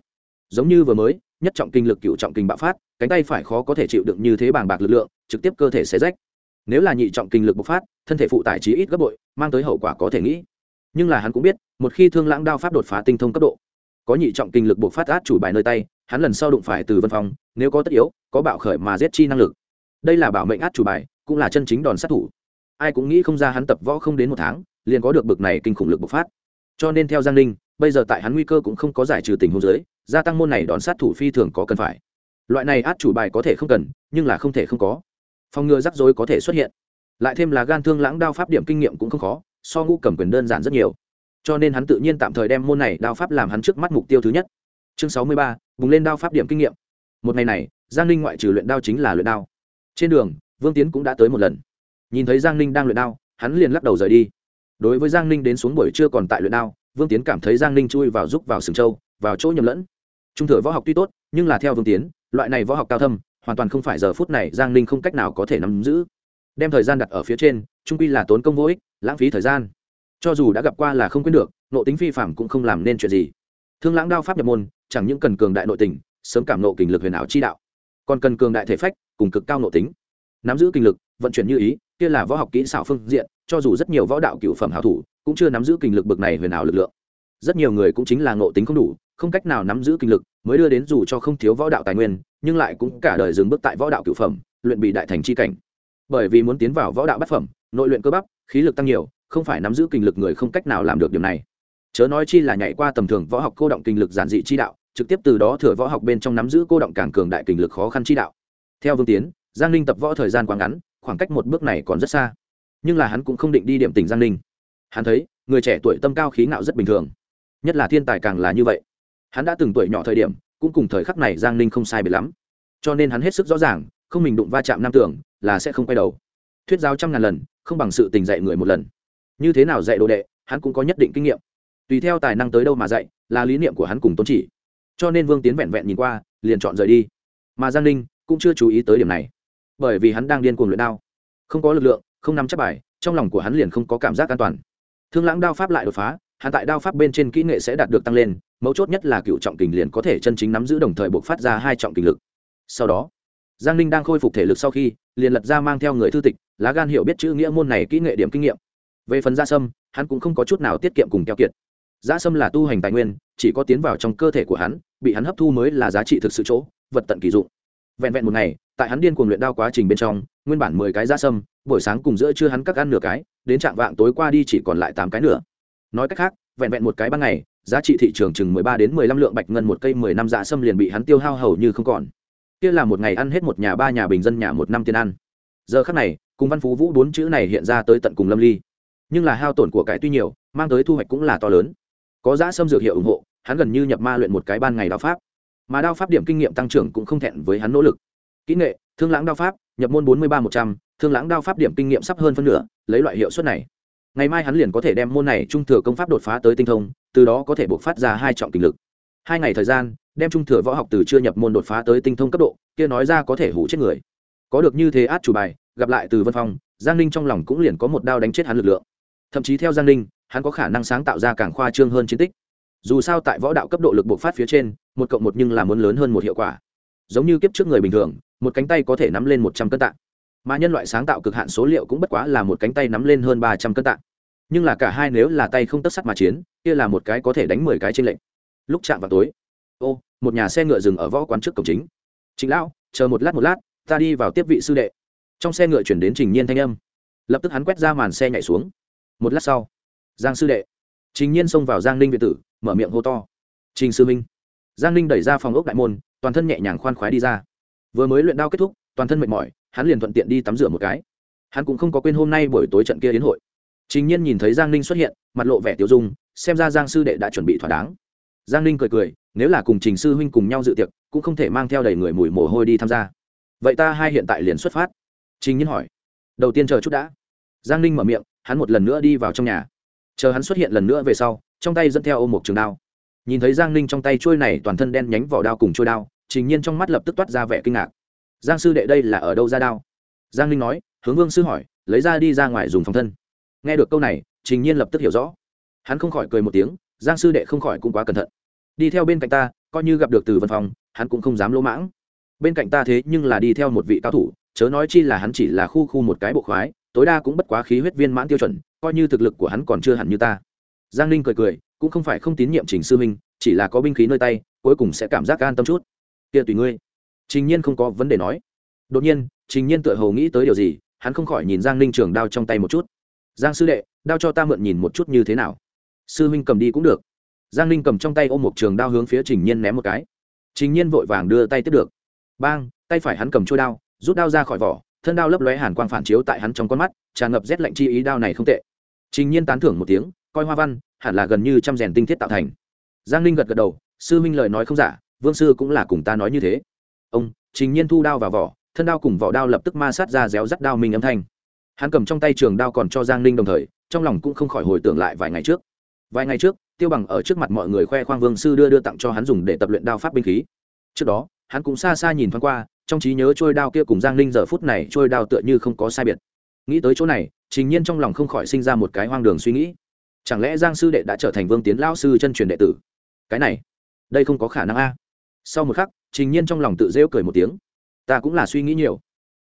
Giống như vừa mới nhất trọng kinh lực cựu trọng kinh bạo phát cánh tay phải khó có thể chịu đựng như thế bàng bạc lực lượng trực tiếp cơ thể xé rách. Nếu là nhị trọng kinh lực bộc phát thân thể phụ tải trí ít gấp bội mang tới hậu quả có thể nghĩ. Nhưng là hắn cũng biết một khi thương lãng đao pháp đột phá tinh thông cấp độ có nhị trọng kinh lực bộc phát át chủ bài nơi tay hắn lần sau đụng phải từ vân phòng, nếu có tất yếu có bạo khởi mà giết chi năng lực. Đây là bảo mệnh át chủ bài cũng là chân chính đòn sát thủ. Ai cũng nghĩ không ra hắn tập võ không đến một tháng, liền có được bực này kinh khủng lực bộc phát. Cho nên theo giang ninh, bây giờ tại hắn nguy cơ cũng không có giải trừ tình huống giới gia tăng môn này đòn sát thủ phi thường có cần phải. Loại này át chủ bài có thể không cần, nhưng là không thể không có. Phòng ngừa rắc rối có thể xuất hiện. Lại thêm là gan thương lãng đao pháp điểm kinh nghiệm cũng không khó, so ngũ cầm quyền đơn giản rất nhiều. Cho nên hắn tự nhiên tạm thời đem môn này đao pháp làm hắn trước mắt mục tiêu thứ nhất. Chương sáu mươi ba, bùng lên đao pháp điểm kinh nghiệm. Một ngày này, giang ninh ngoại trừ luyện đao chính là luyện đao. Trên đường vương tiến cũng đã tới một lần. Nhìn thấy giang ninh đang luyện đao, hắn liền lắc đầu rời đi. Đối với giang ninh đến xuống buổi trưa còn tại luyện đao, vương tiến cảm thấy giang ninh chui vào giúp vào sừng châu vào chỗ nhầm lẫn. Trung thừa võ học tuy tốt, nhưng là theo vương tiến, loại này võ học cao thâm, hoàn toàn không phải giờ phút này giang ninh không cách nào có thể nắm giữ. Đem thời gian đặt ở phía trên, trung quy là tốn công vô ích, lãng phí thời gian. Cho dù đã gặp qua là không quên được, nộ tính phi phạm cũng không làm nên chuyện gì. Thương lãng đao pháp nhập môn, chẳng những cần cường đại nội tình, sớm cảm nộ kình lực huyền ảo chi đạo, còn cần cường đại thể phách, cùng cực cao nội tính nắm giữ kinh lực, vận chuyển như ý, kia là võ học kỹ xảo phương diện, cho dù rất nhiều võ đạo cựu phẩm hảo thủ, cũng chưa nắm giữ kinh lực bực này huyền ảo lực lượng. Rất nhiều người cũng chính là ngộ tính không đủ, không cách nào nắm giữ kinh lực, mới đưa đến dù cho không thiếu võ đạo tài nguyên, nhưng lại cũng cả đời dừng bước tại võ đạo cựu phẩm, luyện bị đại thành chi cảnh. Bởi vì muốn tiến vào võ đạo bát phẩm, nội luyện cơ bắp, khí lực tăng nhiều, không phải nắm giữ kinh lực người không cách nào làm được điều này. Chớ nói chi là nhảy qua tầm thường võ học cô động kinh lực giản dị chi đạo, trực tiếp từ đó thừa võ học bên trong nắm giữ cô động càng cường đại kinh lực khó khăn chi đạo. Theo vương tiến giang ninh tập võ thời gian quá ngắn, khoảng cách một bước này còn rất xa. Nhưng là hắn cũng không định đi điểm tỉnh giang ninh. Hắn thấy, người trẻ tuổi tâm cao khí ngạo rất bình thường. Nhất là thiên tài càng là như vậy. Hắn đã từng tuổi nhỏ thời điểm, cũng cùng thời khắc này giang ninh không sai biệt lắm. Cho nên hắn hết sức rõ ràng, không mình đụng va chạm nam tưởng, là sẽ không quay đầu. Thuyết giáo trăm ngàn lần, không bằng sự tình dạy người một lần. Như thế nào dạy đồ đệ, hắn cũng có nhất định kinh nghiệm. Tùy theo tài năng tới đâu mà dạy, là lý niệm của hắn cùng tôn chỉ. Cho nên vương tiến vẹn vẹn nhìn qua, liền chọn rời đi. Mà giang ninh cũng chưa chú ý tới điểm này bởi vì hắn đang điên cuồng luyện đao. Không có lực lượng, không nắm chắc bài, trong lòng của hắn liền không có cảm giác an toàn. Thương lãng đao pháp lại đột phá, hắn tại đao pháp bên trên kỹ nghệ sẽ đạt được tăng lên, mấu chốt nhất là cựu trọng kình liền có thể chân chính nắm giữ đồng thời buộc phát ra hai trọng kình lực. Sau đó, giang ninh đang khôi phục thể lực sau khi, liền lật ra mang theo người thư tịch, lá gan hiểu biết chữ nghĩa môn này kỹ nghệ điểm kinh nghiệm. Về phần gia sâm, hắn cũng không có chút nào tiết kiệm cùng keo kiệt. Gia sâm là tu hành tài nguyên, chỉ có tiến vào trong cơ thể của hắn, bị hắn hấp thu mới là giá trị thực sự chỗ, vật tận kỳ dụng vẹn vẹn một ngày, tại hắn điên cuồng luyện đao quá trình bên trong, nguyên bản mười cái da sâm, buổi sáng cùng giữa trưa hắn cắt ăn nửa cái, đến trạng vạng tối qua đi chỉ còn lại tám cái nữa. Nói cách khác, vẹn vẹn một cái ban ngày, giá trị thị trường chừng mười ba đến mười lăm lượng bạch ngân một cây mười năm dạ sâm liền bị hắn tiêu hao hầu như không còn. Kia là một ngày ăn hết một nhà ba nhà bình dân nhà một năm tiền ăn. Giờ khắc này, cùng văn phú vũ bốn chữ này hiện ra tới tận cùng lâm ly. Nhưng là hao tổn của cải tuy nhiều, mang tới thu hoạch cũng là to lớn. Có giá sâm dược hiệu ủng hộ, hắn gần như nhập ma luyện một cái ban ngày đao pháp mà đao pháp điểm kinh nghiệm tăng trưởng cũng không thẹn với hắn nỗ lực. Kỹ nghệ, thương lãng đao pháp, nhập môn bốn mươi ba một trăm, thương lãng đao pháp điểm kinh nghiệm sắp hơn phân nửa, lấy loại hiệu suất này. Ngày mai hắn liền có thể đem môn này trung thừa công pháp đột phá tới tinh thông, từ đó có thể buộc phát ra hai trọng kinh lực. Hai ngày thời gian, đem trung thừa võ học từ chưa nhập môn đột phá tới tinh thông cấp độ, kia nói ra có thể hủ chết người. Có được như thế át chủ bài, gặp lại từ vân phong, giang ninh trong lòng cũng liền có một đao đánh chết hắn lực lượng. Thậm chí theo giang ninh, hắn có khả năng sáng tạo ra càng khoa trương hơn chiến tích dù sao tại võ đạo cấp độ lực bộc phát phía trên, một cộng một nhưng là muốn lớn hơn một hiệu quả. Giống như kiếp trước người bình thường, một cánh tay có thể nắm lên một trăm cân tạ. Mà nhân loại sáng tạo cực hạn số liệu cũng bất quá là một cánh tay nắm lên hơn ba trăm cân tạ. Nhưng là cả hai nếu là tay không tất sắt mà chiến, kia là một cái có thể đánh mười cái trên lệnh lúc chạm vào tối, ô, một nhà xe ngựa dừng ở võ quán trước cổng chính. Chính lão, chờ một lát một lát, ta đi vào tiếp vị sư đệ. Trong xe ngựa chuyển đến trình nhiên thanh âm. Lập tức hắn quét ra màn xe nhảy xuống. Một lát sau, giang sư đệ trình nhiên xông vào giang ninh viện tử, mở miệng hô to. Trình sư minh. Giang ninh đẩy ra phòng ốc đại môn, toàn thân nhẹ nhàng khoan khoái đi ra. Vừa mới luyện đao kết thúc, toàn thân mệt mỏi, hắn liền thuận tiện đi tắm rửa một cái. Hắn cũng không có quên hôm nay buổi tối trận kia đến hội. Trình nhiên nhìn thấy giang ninh xuất hiện, mặt lộ vẻ tiêu dung, xem ra giang sư đệ đã chuẩn bị thỏa đáng. Giang ninh cười cười, nếu là cùng trình sư huynh cùng nhau dự tiệc, cũng không thể mang theo đầy người mùi mồ hôi đi tham gia. Vậy ta hai hiện tại liền xuất phát. Trình nhiên hỏi. Đầu tiên chờ chút đã. Giang ninh mở miệng, hắn một lần nữa đi vào trong nhà chờ hắn xuất hiện lần nữa về sau, trong tay dẫn theo ôm một trường đao. Nhìn thấy giang ninh trong tay trôi này toàn thân đen nhánh vỏ đao cùng trôi đao, trình nhiên trong mắt lập tức toát ra vẻ kinh ngạc. Giang sư đệ đây là ở đâu ra đao? Giang ninh nói, hướng vương sư hỏi, lấy ra đi ra ngoài dùng phòng thân. Nghe được câu này, trình nhiên lập tức hiểu rõ. Hắn không khỏi cười một tiếng, giang sư đệ không khỏi cũng quá cẩn thận. Đi theo bên cạnh ta, coi như gặp được từ văn phòng hắn cũng không dám lỗ mãng. Bên cạnh ta thế nhưng là đi theo một vị cao thủ, chớ nói chi là hắn chỉ là khu khu một cái bộ khoái, tối đa cũng bất quá khí huyết viên mãn tiêu chuẩn coi như thực lực của hắn còn chưa hẳn như ta. Giang ninh cười cười, cũng không phải không tín nhiệm trình sư minh, chỉ là có binh khí nơi tay, cuối cùng sẽ cảm giác an tâm chút. Kia tùy ngươi. Trình nhiên không có vấn đề nói. Đột nhiên, trình nhiên tựa hồ nghĩ tới điều gì, hắn không khỏi nhìn giang ninh trường đao trong tay một chút. Giang sư đệ, đao cho ta mượn nhìn một chút như thế nào. Sư huynh cầm đi cũng được. Giang ninh cầm trong tay ôm một trường đao hướng phía trình nhiên ném một cái. Trình nhiên vội vàng đưa tay tiếp được. Bang, tay phải hắn cầm trôi đao, rút đao ra khỏi vỏ thân đao lấp lóe hàn quang phản chiếu tại hắn trong con mắt, tràn ngập rét lạnh chi ý đao này không tệ. Trình nhiên tán thưởng một tiếng, coi hoa văn, hẳn là gần như trăm rèn tinh thiết tạo thành. Giang ninh gật gật đầu, sư minh lời nói không giả, vương sư cũng là cùng ta nói như thế. Ông, trình nhiên thu đao vào vỏ, thân đao cùng vỏ đao lập tức ma sát ra réo rắt đao minh âm thanh. Hắn cầm trong tay trường đao còn cho giang ninh đồng thời, trong lòng cũng không khỏi hồi tưởng lại vài ngày trước. Vài ngày trước, tiêu bằng ở trước mặt mọi người khoe khoang vương sư đưa đưa tặng cho hắn dùng để tập luyện đao pháp binh khí. Trước đó, hắn cũng xa xa nhìn thoáng qua trong trí nhớ trôi đao kia cùng giang ninh giờ phút này trôi đao tựa như không có sai biệt. Nghĩ tới chỗ này, trình nhiên trong lòng không khỏi sinh ra một cái hoang đường suy nghĩ. Chẳng lẽ giang sư đệ đã trở thành vương tiến Lão sư chân truyền đệ tử? Cái này, đây không có khả năng a. Sau một khắc, trình nhiên trong lòng tự rêu cười một tiếng. Ta cũng là suy nghĩ nhiều.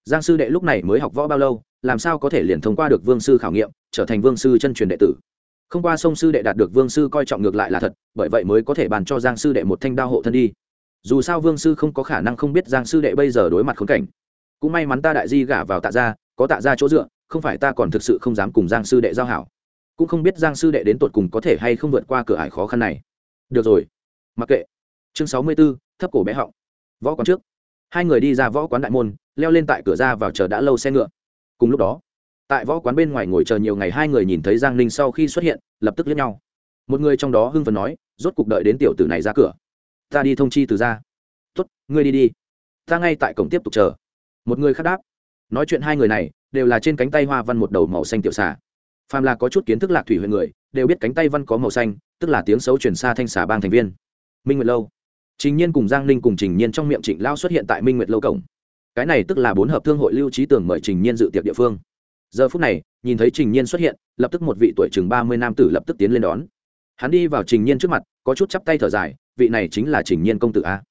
Giang sư đệ lúc này mới học võ bao lâu, làm sao có thể liền thông qua được vương sư khảo nghiệm, trở thành vương sư chân truyền đệ tử? Không qua sông sư đệ đạt được vương sư coi trọng ngược lại là thật, bởi vậy mới có thể bàn cho giang sư đệ một thanh đao hộ thân đi dù sao vương sư không có khả năng không biết giang sư đệ bây giờ đối mặt khốn cảnh. Cũng may mắn ta đại di gả vào tạ gia, có tạ gia chỗ dựa, không phải ta còn thực sự không dám cùng giang sư đệ giao hảo. Cũng không biết giang sư đệ đến tột cùng có thể hay không vượt qua cửa ải khó khăn này. Được rồi. Mặc kệ. Chương sáu mươi b ố thấp cổ bé họng. Võ quán trước. Hai người đi ra võ quán đại môn, leo lên tại cửa ra vào chờ đã lâu xe ngựa. Cùng lúc đó, tại võ quán bên ngoài ngồi chờ nhiều ngày hai người nhìn thấy giang ninh sau khi xuất hiện, lập tức lướt nhau. Một người trong đó hưng phần nói, rốt cuộc đợi đến tiểu tử này ra cửa ta đi thông chi từ ra tốt, ngươi đi đi. Ta ngay tại cổng tiếp tục chờ. Một người khác đáp. Nói chuyện hai người này đều là trên cánh tay hoa văn một đầu màu xanh tiểu xà. Phàm là có chút kiến thức lạc thủy huyện người đều biết cánh tay văn có màu xanh tức là tiếng xấu chuyển xa thanh xà bang thành viên. Minh nguyệt lâu. Trình nhiên cùng giang ninh cùng trình nhiên trong miệng trịnh lao xuất hiện tại minh nguyệt lâu cổng. Cái này tức là bốn hợp thương hội lưu trí tưởng mời trình nhiên dự tiệc địa phương. Giờ phút này nhìn thấy trình nhiên xuất hiện lập tức một vị tuổi chừng ba mươi nam tử lập tức tiến lên đón. Hắn đi vào trình nhiên trước mặt có chút chắp tay thở dài vị này chính là trình nhiên công tử a.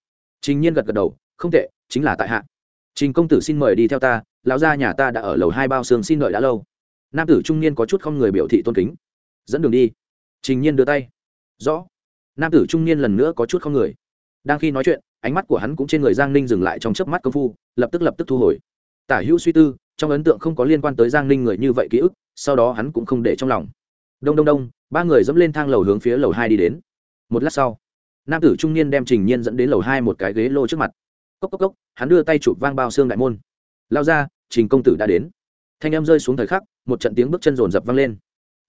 Trình nhiên gật gật đầu, không tệ, chính là tại hạ. Trình công tử xin mời đi theo ta, lão gia nhà ta đã ở lầu hai bao xương xin đợi đã lâu. Nam tử trung niên có chút không người biểu thị tôn kính. Dẫn đường đi. Trình nhiên đưa tay. Rõ. Nam tử trung niên lần nữa có chút không người. Đang khi nói chuyện, ánh mắt của hắn cũng trên người giang ninh dừng lại trong chớp mắt công phu, lập tức lập tức thu hồi. Tả hữu suy tư, trong ấn tượng không có liên quan tới giang ninh người như vậy ký ức, sau đó hắn cũng không để trong lòng. Đông đông đông, ba người dẫm lên thang lầu hướng phía lầu hai đi đến. Một lát sau nam tử trung niên đem trình nhiên dẫn đến lầu hai một cái ghế lô trước mặt. Cốc cốc cốc, hắn đưa tay chụp vang bao xương đại môn. Lao ra, trình công tử đã đến. Thanh em rơi xuống thời khắc, một trận tiếng bước chân rồn rập vang lên.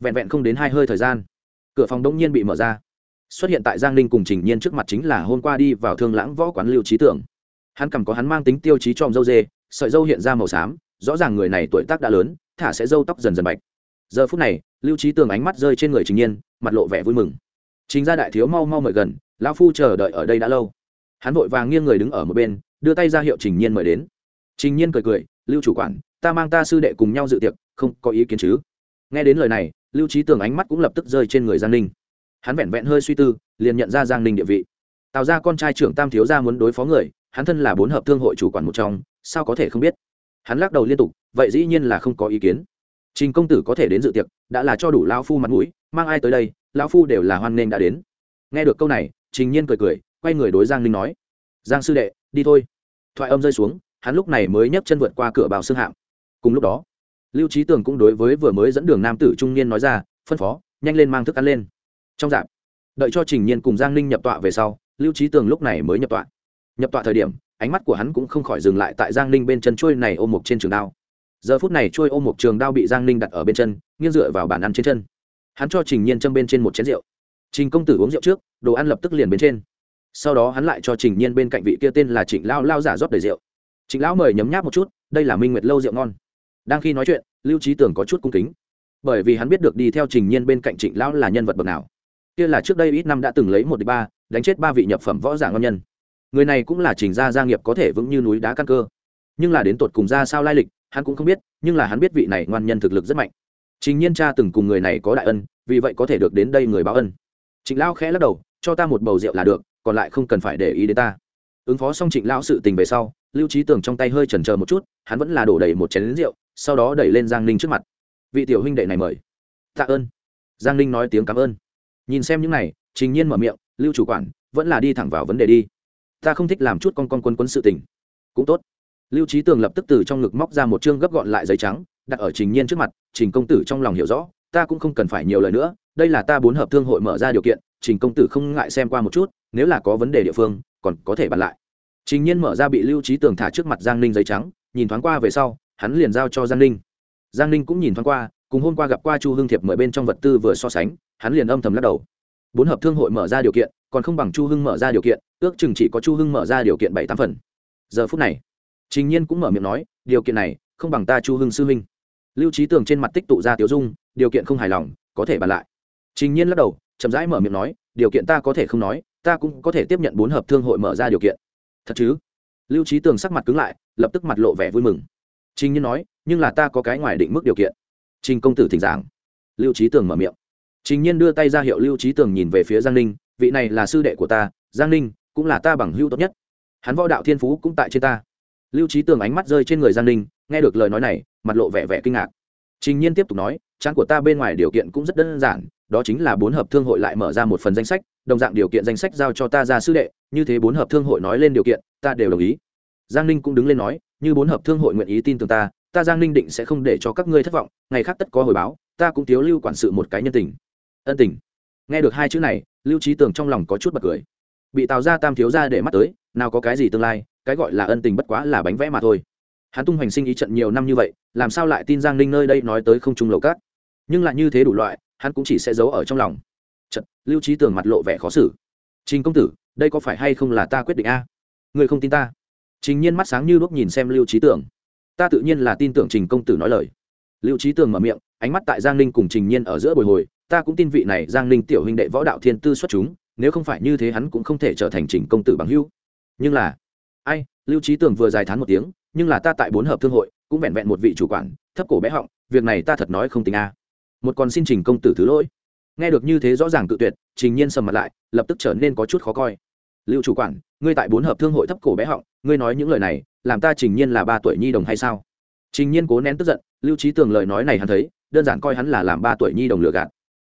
Vẹn vẹn không đến hai hơi thời gian, cửa phòng đông nhiên bị mở ra. Xuất hiện tại giang ninh cùng trình nhiên trước mặt chính là hôm qua đi vào thương lãng võ quán lưu trí tưởng. Hắn cầm có hắn mang tính tiêu chí tròm dâu dê, sợi dâu hiện ra màu xám, rõ ràng người này tuổi tác đã lớn, thả sẽ dâu tóc dần dần bạch. Giờ phút này, lưu trí tường ánh mắt rơi trên người trình nhiên, mặt lộ vẻ vui mừng. Chính gia đại thiếu mau mau mời gần lão phu chờ đợi ở đây đã lâu. Hắn vội vàng nghiêng người đứng ở một bên, đưa tay ra hiệu trình nhiên mời đến. Trình nhiên cười cười, lưu chủ quản, ta mang ta sư đệ cùng nhau dự tiệc, không có ý kiến chứ? Nghe đến lời này, lưu trí tường ánh mắt cũng lập tức rơi trên người giang ninh. Hắn vẹn vẹn hơi suy tư, liền nhận ra giang ninh địa vị. Tạo ra con trai trưởng tam thiếu gia muốn đối phó người, hắn thân là bốn hợp thương hội chủ quản một trong, sao có thể không biết? Hắn lắc đầu liên tục, vậy dĩ nhiên là không có ý kiến. Trình công tử có thể đến dự tiệc, đã là cho đủ lao phu mặt mũi, mang ai tới đây lao phu đều là hoan nghênh đã đến. Nghe được câu này trình nhiên cười cười, quay người đối giang ninh nói, giang sư đệ, đi thôi. Thoại âm rơi xuống, hắn lúc này mới nhấc chân vượt qua cửa bào xương hạng cùng lúc đó, lưu trí tường cũng đối với vừa mới dẫn đường nam tử trung niên nói ra, phân phó, nhanh lên mang thức ăn lên. Trong dạp, đợi cho trình nhiên cùng giang ninh nhập tọa về sau, lưu trí tường lúc này mới nhập tọa. Nhập tọa thời điểm, ánh mắt của hắn cũng không khỏi dừng lại tại giang ninh bên chân trôi này ôm một trên trường đao. Giờ phút này trôi ôm một trường đao bị giang ninh đặt ở bên chân, nghiêng dựa vào bàn ăn trên chân. Hắn cho trình nhiên châm bên trên một chén rượu trình công tử uống rượu trước, đồ ăn lập tức liền bên trên. Sau đó hắn lại cho trình nhiên bên cạnh vị kia tên là trịnh lao lao giả rót đầy rượu. Trịnh lão mời nhấm nháp một chút, đây là minh nguyệt lâu rượu ngon. Đang khi nói chuyện, lưu trí tưởng có chút cung kính. Bởi vì hắn biết được đi theo trình nhiên bên cạnh trịnh lão là nhân vật bậc nào. Kia là trước đây ít năm đã từng lấy một đ ba, đánh chết ba vị nhập phẩm võ giả ngon nhân. Người này cũng là trình gia gia nghiệp có thể vững như núi đá căn cơ. Nhưng là đến tột cùng ra sao lai lịch, hắn cũng không biết, nhưng là hắn biết vị này ngoan nhân thực lực rất mạnh. Trình nhiên cha từng cùng người này có đại ân, vì vậy có thể được đến đây người báo ân trịnh lão khẽ lắc đầu, cho ta một bầu rượu là được, còn lại không cần phải để ý đến ta. Ứng phó xong trịnh lão sự tình về sau, lưu trí tường trong tay hơi chần chờ một chút, hắn vẫn là đổ đầy một chén rượu, sau đó đẩy lên giang ninh trước mặt. Vị tiểu huynh đệ này mời. Tạ ơn. Giang ninh nói tiếng cảm ơn. Nhìn xem những này, trình nhiên mở miệng, lưu chủ quản, vẫn là đi thẳng vào vấn đề đi. Ta không thích làm chút con con quân quân sự tình. Cũng tốt. Lưu trí tường lập tức từ trong ngực móc ra một chương gấp gọn lại giấy trắng, đặt ở trình nhiên trước mặt, trình công tử trong lòng hiểu rõ, ta cũng không cần phải nhiều lời nữa đây là ta bốn hợp thương hội mở ra điều kiện, trình công tử không ngại xem qua một chút, nếu là có vấn đề địa phương, còn có thể bàn lại. Trình nhiên mở ra bị lưu trí tường thả trước mặt giang ninh giấy trắng, nhìn thoáng qua về sau, hắn liền giao cho giang ninh. Giang ninh cũng nhìn thoáng qua, cùng hôm qua gặp qua chu hương thiệp mời bên trong vật tư vừa so sánh, hắn liền âm thầm lắc đầu. Bốn hợp thương hội mở ra điều kiện, còn không bằng chu hưng mở ra điều kiện, ước chừng chỉ có chu hưng mở ra điều kiện bảy tám phần. Giờ phút này, trình nhiên cũng mở miệng nói, điều kiện này, không bằng ta chu hưng sư huynh. Lưu trí tường trên mặt tích tụ ra tiểu dung, điều kiện không hài lòng, có thể bàn lại trình nhiên lắc đầu, chậm rãi mở miệng nói, điều kiện ta có thể không nói, ta cũng có thể tiếp nhận bốn hợp thương hội mở ra điều kiện. Thật chứ? Lưu Chí tường sắc mặt cứng lại, lập tức mặt lộ vẻ vui mừng. Trình nhiên nói, nhưng là ta có cái ngoài định mức điều kiện. Trình công tử thỉnh giảng. Lưu Chí tường mở miệng. Trình nhiên đưa tay ra hiệu lưu Chí tường nhìn về phía giang ninh, vị này là sư đệ của ta, giang ninh cũng là ta bằng hữu tốt nhất. Hắn võ đạo thiên phú cũng tại trên ta. Lưu Chí tường ánh mắt rơi trên người giang ninh, nghe được lời nói này, mặt lộ vẻ vẻ kinh ngạc. Trình nhiên tiếp tục nói, chán của ta bên ngoài điều kiện cũng rất đơn giản đó chính là bốn hợp thương hội lại mở ra một phần danh sách, đồng dạng điều kiện danh sách giao cho ta ra sư đệ, như thế bốn hợp thương hội nói lên điều kiện, ta đều đồng ý. Giang ninh cũng đứng lên nói, như bốn hợp thương hội nguyện ý tin tưởng ta ta giang ninh định sẽ không để cho các ngươi thất vọng, ngày khác tất có hồi báo, ta cũng thiếu lưu quản sự một cái nhân tình. Ân tình. Nghe được hai chữ này, lưu trí tường trong lòng có chút bật cười. Bị tào ra tam thiếu ra để mắt tới, nào có cái gì tương lai, cái gọi là ân tình bất quá là bánh vẽ mà thôi. Hắn tung hoành sinh ý trận nhiều năm như vậy, làm sao lại tin giang ninh nơi đây nói tới không trung lầu cát? Nhưng lại như thế đủ loại hắn cũng chỉ sẽ giấu ở trong lòng. Chật, lưu trí tường mặt lộ vẻ khó xử. Trình công tử đây có phải hay không là ta quyết định a? Người không tin ta. Trình nhiên mắt sáng như đuốc nhìn xem lưu trí tưởng ta tự nhiên là tin tưởng trình công tử nói lời. Lưu trí tường mở miệng ánh mắt tại giang ninh cùng trình nhiên ở giữa bồi hồi. Ta cũng tin vị này giang ninh tiểu huynh đệ võ đạo thiên tư xuất chúng nếu không phải như thế hắn cũng không thể trở thành trình công tử bằng hưu nhưng là ai lưu trí tường vừa dài thán một tiếng nhưng là ta tại bốn hợp thương hội cũng vẹn vẹn một vị chủ quản thấp cổ bé họng việc này ta thật nói không tính a một con xin trình công tử thứ lỗi. Nghe được như thế rõ ràng cự tuyệt, trình nhiên sầm mặt lại, lập tức trở nên có chút khó coi. Lưu chủ quản, ngươi tại bốn hợp thương hội thấp cổ bé họng, ngươi nói những lời này, làm ta trình nhiên là ba tuổi nhi đồng hay sao? Trình nhiên cố nén tức giận, lưu trí tường lời nói này hắn thấy, đơn giản coi hắn là làm ba tuổi nhi đồng lừa gạt.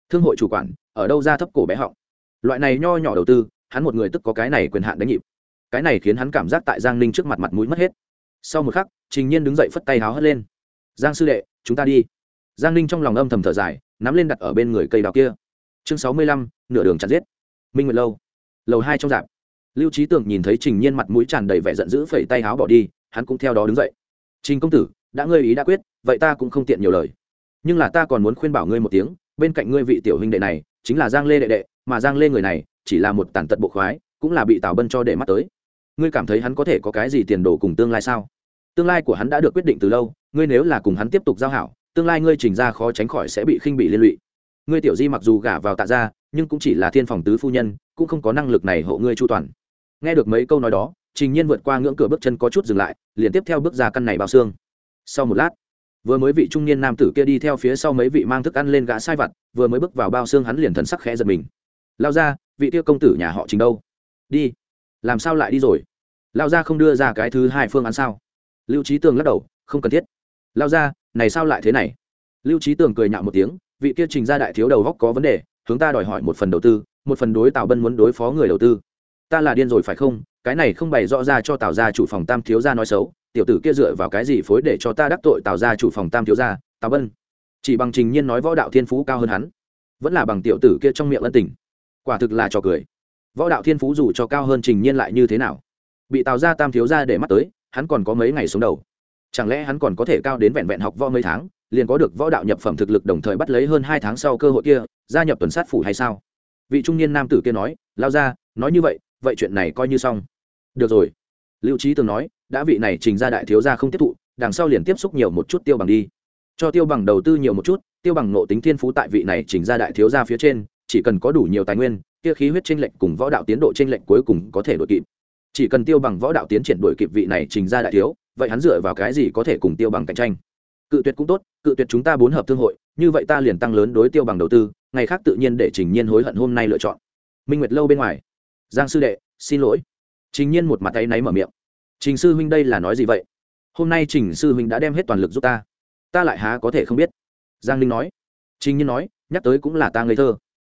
Thương hội chủ quản, ở đâu ra thấp cổ bé họng? Loại này nho nhỏ đầu tư, hắn một người tức có cái này quyền hạn đánh nhịp. Cái này khiến hắn cảm giác tại giang ninh trước mặt mặt mũi mất hết. Sau một khắc, trình nhiên đứng dậy phất tay háo hất lên. Giang sư đệ, chúng ta đi giang ninh trong lòng âm thầm thở dài, nắm lên đặt ở bên người cây đào kia. Chương sáu mươi lăm, nửa đường chặt giết. Minh nguyệt lâu. Lầu hai trong dạp lưu trí tường nhìn thấy trình nhiên mặt mũi tràn đầy vẻ giận dữ phẩy tay áo bỏ đi, hắn cũng theo đó đứng dậy. Trình công tử, đã ngươi ý đã quyết, vậy ta cũng không tiện nhiều lời. Nhưng là ta còn muốn khuyên bảo ngươi một tiếng, bên cạnh ngươi vị tiểu huynh đệ này, chính là giang lê đệ đệ, mà giang lê người này, chỉ là một tàn tật bộ khoái, cũng là bị tào bân cho để mắt tới. Ngươi cảm thấy hắn có thể có cái gì tiền đồ cùng tương lai sao? Tương lai của hắn đã được quyết định từ lâu, ngươi nếu là cùng hắn tiếp tục giao hảo tương lai ngươi trình ra khó tránh khỏi sẽ bị khinh bị liên lụy. Ngươi tiểu di mặc dù gả vào tạ ra nhưng cũng chỉ là thiên phòng tứ phu nhân, cũng không có năng lực này hộ ngươi chu toàn. Nghe được mấy câu nói đó, trình nhiên vượt qua ngưỡng cửa bước chân có chút dừng lại, liền tiếp theo bước ra căn này bao xương. Sau một lát, vừa mới vị trung niên nam tử kia đi theo phía sau mấy vị mang thức ăn lên gã sai vặt, vừa mới bước vào bao xương hắn liền thần sắc khẽ giật mình. Lao ra vị kia công tử nhà họ trình đâu? Đi. Làm sao lại đi rồi? Lao ra không đưa ra cái thứ hai phương án sao? Lưu trí tường lắc đầu, không cần thiết lao ra, này sao lại thế này? Lưu trí tường cười nhạo một tiếng, vị kia trình ra đại thiếu đầu góc có vấn đề, hướng ta đòi hỏi một phần đầu tư, một phần đối tào bân muốn đối phó người đầu tư. Ta là điên rồi phải không? Cái này không bày rõ ra cho tào gia chủ phòng tam thiếu gia nói xấu, tiểu tử kia dựa vào cái gì phối để cho ta đắc tội tào gia chủ phòng tam thiếu gia, tào bân? Chỉ bằng trình nhiên nói võ đạo thiên phú cao hơn hắn, vẫn là bằng tiểu tử kia trong miệng ân tình. Quả thực là trò cười. Võ đạo thiên phú dù cho cao hơn trình nhiên lại như thế nào? Bị tào gia tam thiếu gia để mắt tới, hắn còn có mấy ngày sống đầu chẳng lẽ hắn còn có thể cao đến vẹn vẹn học võ mấy tháng, liền có được võ đạo nhập phẩm thực lực đồng thời bắt lấy hơn hai tháng sau cơ hội kia, gia nhập tuần sát phủ hay sao? Vị trung niên nam tử kia nói, lao ra, nói như vậy vậy chuyện này coi như xong. Được rồi. Lưu trí từng nói, đã vị này trình ra đại thiếu gia không tiếp thụ, đằng sau liền tiếp xúc nhiều một chút tiêu bằng đi. Cho tiêu bằng đầu tư nhiều một chút, tiêu bằng nộ tính thiên phú tại vị này trình ra đại thiếu gia phía trên, chỉ cần có đủ nhiều tài nguyên, kia khí huyết tranh lệnh cùng võ đạo tiến độ tranh lệnh cuối cùng có thể đội kịp chỉ cần tiêu bằng võ đạo tiến triển đổi kịp vị này trình ra đại thiếu, vậy hắn dựa vào cái gì có thể cùng tiêu bằng cạnh tranh? Cự tuyệt cũng tốt, cự tuyệt chúng ta bốn hợp thương hội, như vậy ta liền tăng lớn đối tiêu bằng đầu tư, ngày khác tự nhiên để trình nhiên hối hận hôm nay lựa chọn. Minh nguyệt lâu bên ngoài. Giang sư đệ, xin lỗi. Trình nhiên một mặt tay náy mở miệng. Trình sư huynh đây là nói gì vậy? Hôm nay trình sư huynh đã đem hết toàn lực giúp ta. Ta lại há có thể không biết? Giang linh nói. Trình nhiên nói, nhắc tới cũng là ta ngây thơ.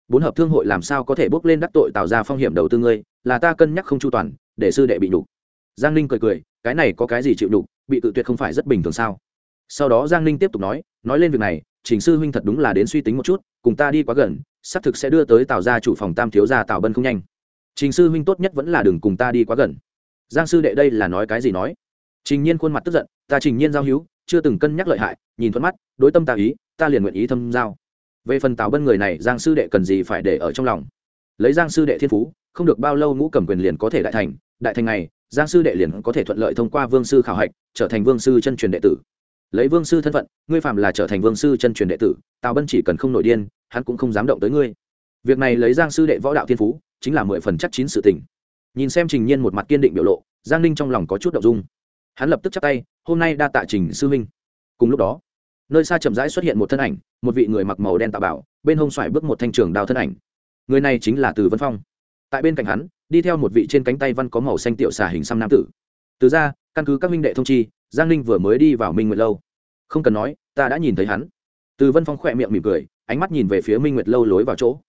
Bốn hợp thương hội làm sao có thể bốc lên đắc tội tạo ra phong hiểm đầu tư ngươi, là ta cân nhắc không chu toàn để sư đệ bị nhục. Giang ninh cười cười, cái này có cái gì chịu nhục, bị tự tuyệt không phải rất bình thường sao? Sau đó giang ninh tiếp tục nói nói lên việc này, trình sư huynh thật đúng là đến suy tính một chút, cùng ta đi quá gần, xác thực sẽ đưa tới tào gia chủ phòng tam thiếu gia tào bân không nhanh. Trình sư huynh tốt nhất vẫn là đừng cùng ta đi quá gần. Giang sư đệ đây là nói cái gì nói? Trình nhiên khuôn mặt tức giận, ta trình nhiên giao hữu, chưa từng cân nhắc lợi hại, nhìn thuận mắt, đối tâm ta ý, ta liền nguyện ý thâm giao. Về phần tào bân người này, giang sư đệ cần gì phải để ở trong lòng? Lấy giang sư đệ thiên phú, không được bao lâu ngũ cầm quyền liền có thể đại thành. Đại thành này, giang sư đệ liền có thể thuận lợi thông qua vương sư khảo hạch, trở thành vương sư chân truyền đệ tử. Lấy vương sư thân phận, ngươi phạm là trở thành vương sư chân truyền đệ tử, tào bân chỉ cần không nổi điên, hắn cũng không dám động tới ngươi. Việc này lấy giang sư đệ võ đạo thiên phú, chính là mười phần chắc chín sự tình. Nhìn xem trình nhiên một mặt kiên định biểu lộ, giang ninh trong lòng có chút động dung. Hắn lập tức chắc tay, hôm nay đa tạ trình sư huynh cùng lúc đó, nơi xa chậm rãi xuất hiện một thân ảnh, một vị người mặc màu đen tạo bảo, bên hông xoài bước một thanh trường đao thân ảnh người này chính là từ vân phong tại bên cạnh hắn đi theo một vị trên cánh tay văn có màu xanh tiểu xà hình xăm nam tử từ ra căn cứ các minh đệ thông chi giang ninh vừa mới đi vào minh nguyệt lâu không cần nói ta đã nhìn thấy hắn từ vân phong khỏe miệng mỉm cười ánh mắt nhìn về phía minh nguyệt lâu lối vào chỗ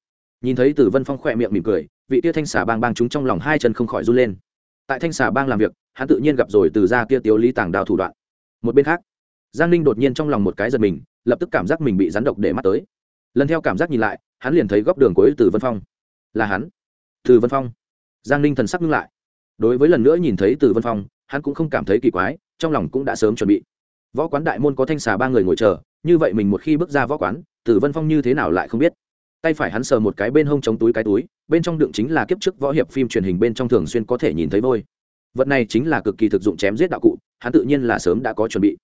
nhìn thấy từ vân phong khỏe miệng mỉm cười vị tia thanh xà bang bang chúng trong lòng hai chân không khỏi run lên tại thanh xà bang làm việc hắn tự nhiên gặp rồi từ ra kia tiếu lý tàng đào thủ đoạn một bên khác giang ninh đột nhiên trong lòng một cái giật mình lập tức cảm giác mình bị rắn độc để mắt tới lần theo cảm giác nhìn lại hắn liền thấy góc đường cuối từ vân phong. Là hắn. Từ vân phong. Giang ninh thần sắc ngưng lại. Đối với lần nữa nhìn thấy từ vân phong, hắn cũng không cảm thấy kỳ quái, trong lòng cũng đã sớm chuẩn bị. Võ quán đại môn có thanh xà ba người ngồi chờ, như vậy mình một khi bước ra võ quán từ vân phong như thế nào lại không biết. Tay phải hắn sờ một cái bên hông chống túi cái túi, bên trong đựng chính là kiếp trước võ hiệp phim truyền hình bên trong thường xuyên có thể nhìn thấy vôi. Vật này chính là cực kỳ thực dụng chém giết đạo cụ, hắn tự nhiên là sớm đã có chuẩn bị.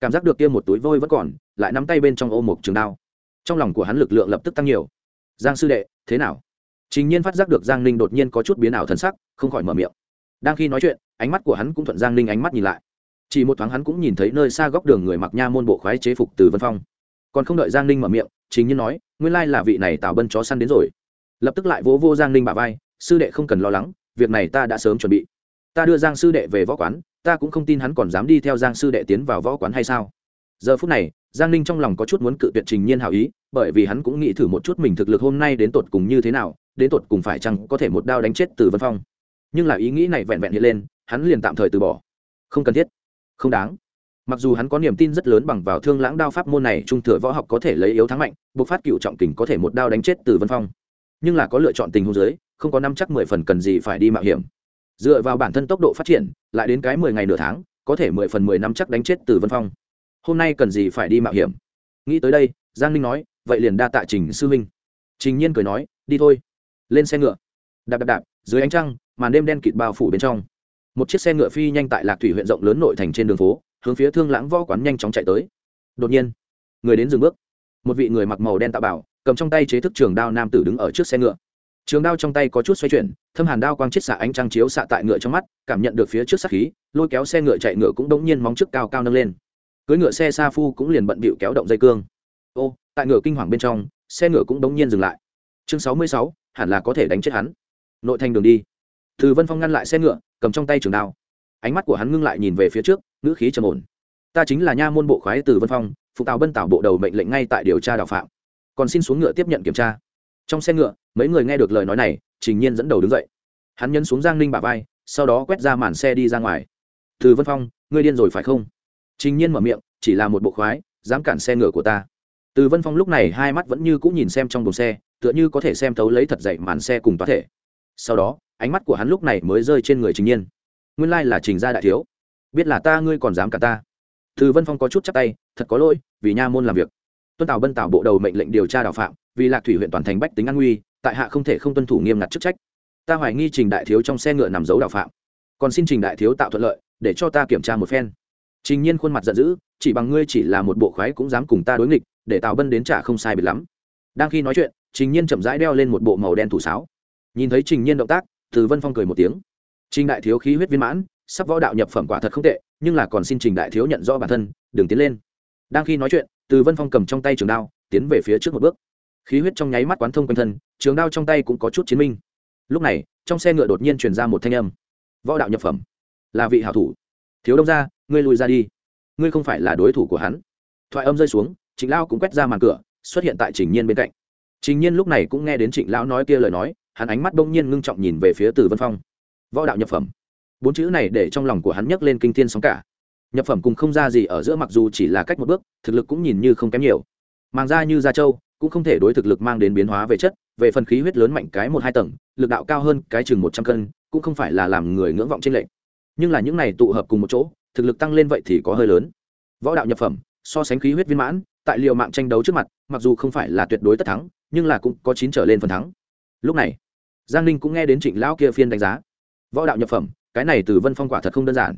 Cảm giác được kia một túi vôi vẫn còn, lại nắm tay bên trong ô một trường đao. Trong lòng của hắn lực lượng lập tức tăng nhiều giang sư đệ, thế nào? Chính nhiên phát giác được giang ninh đột nhiên có chút biến ảo thân sắc, không khỏi mở miệng. Đang khi nói chuyện, ánh mắt của hắn cũng thuận giang ninh ánh mắt nhìn lại. Chỉ một thoáng hắn cũng nhìn thấy nơi xa góc đường người mặc nha môn bộ khoái chế phục từ vân phong. Còn không đợi giang ninh mở miệng chính nhiên nói, nguyên lai là vị này tào bân chó săn đến rồi. Lập tức lại vỗ vô giang ninh bà vai, sư đệ không cần lo lắng, việc này ta đã sớm chuẩn bị. Ta đưa giang sư đệ về võ quán, ta cũng không tin hắn còn dám đi theo giang sư đệ tiến vào võ quán hay sao? Giờ phút này giang ninh trong lòng có chút muốn cự tuyệt trình nhiên hảo ý, bởi vì hắn cũng nghĩ thử một chút mình thực lực hôm nay đến tột cùng như thế nào, đến tột cùng phải chăng có thể một đao đánh chết từ vân phong. Nhưng là ý nghĩ này vẹn vẹn hiện lên, hắn liền tạm thời từ bỏ. Không cần thiết. Không đáng. Mặc dù hắn có niềm tin rất lớn bằng vào thương lãng đao pháp môn này, trung thừa võ học có thể lấy yếu thắng mạnh buộc phát cựu trọng kình có thể một đao đánh chết từ vân phong. Nhưng là có lựa chọn tình huống giới không có năm chắc mười phần cần gì phải đi mạo hiểm. Dựa vào bản thân tốc độ phát triển, lại đến cái mười ngày nửa tháng, có thể mười phần mười năm chắc đánh chết từ vân phong hôm nay cần gì phải đi mạo hiểm? Nghĩ tới đây, giang ninh nói, vậy liền đa tạ trình sư minh. Trình nhiên cười nói, đi thôi. Lên xe ngựa. Đạp đạp đạp, dưới ánh trăng, màn đêm đen kịt bao phủ bên trong. Một chiếc xe ngựa phi nhanh tại lạc thủy huyện rộng lớn nội thành trên đường phố, hướng phía thương lãng võ quán nhanh chóng chạy tới. Đột nhiên, người đến dừng bước. Một vị người mặc màu đen tạo bảo, cầm trong tay chế thức trường đao nam tử đứng ở trước xe ngựa. Trường đao trong tay có chút xoay chuyển, thâm hàn đao quang chiết xạ ánh trăng chiếu xạ tại ngựa trong mắt, cảm nhận được phía trước sát khí, lôi kéo xe ngựa chạy ngựa cũng đống nhiên móng trước cao cao nâng lên cưỡi ngựa xe sa phu cũng liền bận bịu kéo động dây cương. Ô, tại ngựa kinh hoàng bên trong, xe ngựa cũng đống nhiên dừng lại. Chương sáu mươi sáu, hẳn là có thể đánh chết hắn. Nội thành đường đi. Từ vân phong ngăn lại xe ngựa, cầm trong tay trường đao. Ánh mắt của hắn ngưng lại nhìn về phía trước, ngữ khí trầm ổn. Ta chính là nha môn bộ khoái từ vân phong, phụ tào bân tảo bộ đầu mệnh lệnh ngay tại điều tra đào phạm. Còn xin xuống ngựa tiếp nhận kiểm tra. Trong xe ngựa, mấy người nghe được lời nói này, trình nhiên dẫn đầu đứng dậy. Hắn nhấn xuống giang ninh bà vai, sau đó quét ra màn xe đi ra ngoài. Từ vân phong, ngươi điên rồi phải không? Trình nhiên mở miệng, chỉ là một bộ khoái, dám cản xe ngựa của ta. Từ vân phong lúc này hai mắt vẫn như cũ nhìn xem trong đồn xe, tựa như có thể xem thấu lấy thật dậy màn xe cùng toa thể. Sau đó, ánh mắt của hắn lúc này mới rơi trên người trình nhiên. Nguyên lai là trình gia đại thiếu. Biết là ta ngươi còn dám cả ta. Từ vân phong có chút chắp tay, thật có lỗi, vì nha môn làm việc. Tuân tào bân tào bộ đầu mệnh lệnh điều tra đào phạm, vì lạc thủy huyện toàn thành bách tính an nguy, tại hạ không thể không tuân thủ nghiêm ngặt chức trách. Ta hoài nghi trình đại thiếu trong xe ngựa nằm giấu đào phạm. Còn xin trình đại thiếu tạo thuận lợi, để cho ta kiểm tra một phen trình nhiên khuôn mặt giận dữ, chỉ bằng ngươi chỉ là một bộ khoái cũng dám cùng ta đối nghịch, để tào bân đến trả không sai biệt lắm. Đang khi nói chuyện, trình nhiên chậm rãi đeo lên một bộ màu đen thủ sáo. Nhìn thấy trình nhiên động tác, từ vân phong cười một tiếng. Trình đại thiếu khí huyết viên mãn, sắp võ đạo nhập phẩm quả thật không tệ, nhưng là còn xin trình đại thiếu nhận rõ bản thân, đừng tiến lên. Đang khi nói chuyện, từ vân phong cầm trong tay trường đao, tiến về phía trước một bước. Khí huyết trong nháy mắt quán thông quanh thân, trường đao trong tay cũng có chút chiến minh. Lúc này, trong xe ngựa đột nhiên truyền ra một thanh âm. Võ đạo nhập phẩm. Là vị hảo thủ. Thiếu đông gia ngươi lùi ra đi. Ngươi không phải là đối thủ của hắn. Thoại âm rơi xuống, trịnh lao cũng quét ra màn cửa, xuất hiện tại trình nhiên bên cạnh. Trình nhiên lúc này cũng nghe đến trịnh lão nói kia lời nói, hắn ánh mắt bỗng nhiên ngưng trọng nhìn về phía từ vân phong. Võ đạo nhập phẩm. Bốn chữ này để trong lòng của hắn nhấc lên kinh thiên sóng cả. Nhập phẩm cùng không ra gì ở giữa mặc dù chỉ là cách một bước, thực lực cũng nhìn như không kém nhiều. Mang ra như gia châu cũng không thể đối thực lực mang đến biến hóa về chất, về phần khí huyết lớn mạnh cái một hai tầng, lực đạo cao hơn cái chừng một trăm cân, cũng không phải là làm người ngưỡng vọng trên lệnh. Nhưng là những này tụ hợp cùng một chỗ thực lực tăng lên vậy thì có hơi lớn. Võ đạo nhập phẩm, so sánh khí huyết viên mãn, tại liệu mạng tranh đấu trước mặt, mặc dù không phải là tuyệt đối tất thắng, nhưng là cũng có chín trở lên phần thắng. Lúc này, giang ninh cũng nghe đến trịnh lão kia phiên đánh giá. Võ đạo nhập phẩm, cái này từ vân phong quả thật không đơn giản.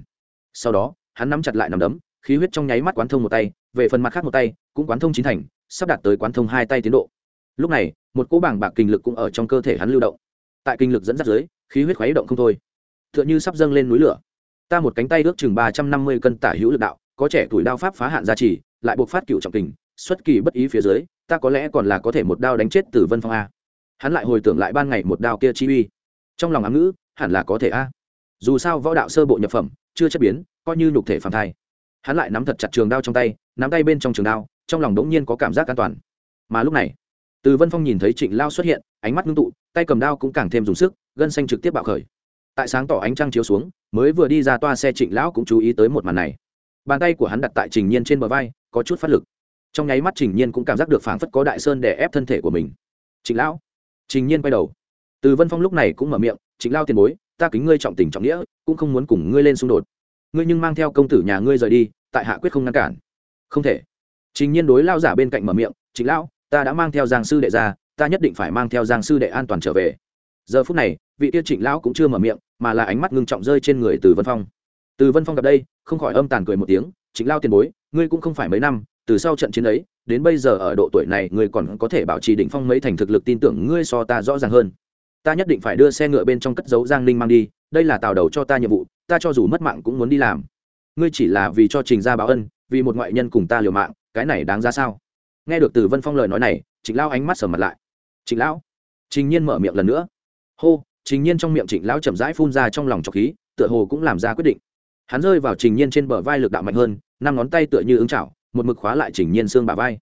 Sau đó, hắn nắm chặt lại nằm đấm, khí huyết trong nháy mắt quán thông một tay, về phần mặt khác một tay, cũng quán thông chín thành, sắp đạt tới quán thông hai tay tiến độ. Lúc này, một cỗ bảng bạc kinh lực cũng ở trong cơ thể hắn lưu động. Tại kinh lực dẫn dắt dưới, khí huyết khuấy động không thôi. T h ư ợ n h ư sắp dâng lên núi lửa ta một cánh tay ước chừng ba trăm năm mươi cân tả hữu lực đạo, có trẻ tuổi đao pháp phá hạn gia trì, lại buộc phát cựu trọng kình, xuất kỳ bất ý phía dưới, ta có lẽ còn là có thể một đao đánh chết từ vân phong a. Hắn lại hồi tưởng lại ban ngày một đao kia chi uy. Trong lòng ám ngữ, hẳn là có thể a. Dù sao võ đạo sơ bộ nhập phẩm, chưa chất biến, coi như nhục thể phản thai. Hắn lại nắm thật chặt trường đao trong tay, nắm tay bên trong trường đao, trong lòng đống nhiên có cảm giác an toàn. Mà lúc này từ vân phong nhìn thấy trịnh lao xuất hiện, ánh mắt ngưng tụ, tay cầm đao cũng càng thêm dùng sức, gân xanh trực tiếp bạo khởi tại sáng tỏ ánh trăng chiếu xuống, mới vừa đi ra toa xe trịnh lão cũng chú ý tới một màn này. Bàn tay của hắn đặt tại trình nhiên trên bờ vai, có chút phát lực. Trong nháy mắt trình nhiên cũng cảm giác được phảng phất có đại sơn để ép thân thể của mình. Trịnh lão. Trình nhiên quay đầu. Từ vân phong lúc này cũng mở miệng, trịnh lao tiền bối, ta kính ngươi trọng tình trọng nghĩa, cũng không muốn cùng ngươi lên xung đột. Ngươi nhưng mang theo công tử nhà ngươi rời đi, tại hạ quyết không ngăn cản. Không thể. Trình nhiên đối lao giả bên cạnh mở miệng, trịnh lão, ta đã mang theo giang sư đệ ra, ta nhất định phải mang theo giang sư đệ an toàn trở về giờ phút này, vị tiêu trịnh lão cũng chưa mở miệng, mà là ánh mắt ngưng trọng rơi trên người từ vân phong. Từ vân phong gặp đây, không khỏi âm tàn cười một tiếng, trịnh lao tiền bối, ngươi cũng không phải mấy năm, từ sau trận chiến ấy, đến bây giờ ở độ tuổi này ngươi còn có thể bảo trì đỉnh phong mấy thành thực lực tin tưởng ngươi so ta rõ ràng hơn. Ta nhất định phải đưa xe ngựa bên trong cất dấu giang ninh mang đi, đây là tào đầu cho ta nhiệm vụ, ta cho dù mất mạng cũng muốn đi làm. Ngươi chỉ là vì cho trình gia báo ân, vì một ngoại nhân cùng ta liều mạng, cái này đáng ra sao? Nghe được từ vân phong lời nói này, trịnh lão ánh mắt sờ mặt lại. Trịnh lão? Trình nhiên mở miệng lần nữa hô trình nhiên trong miệng trịnh lão chậm rãi phun ra trong lòng trọc khí tựa hồ cũng làm ra quyết định. Hắn rơi vào trình nhiên trên bờ vai lực đạo mạnh hơn năm ngón tay tựa như ứng chảo một mực khóa lại trình nhiên xương bà vai.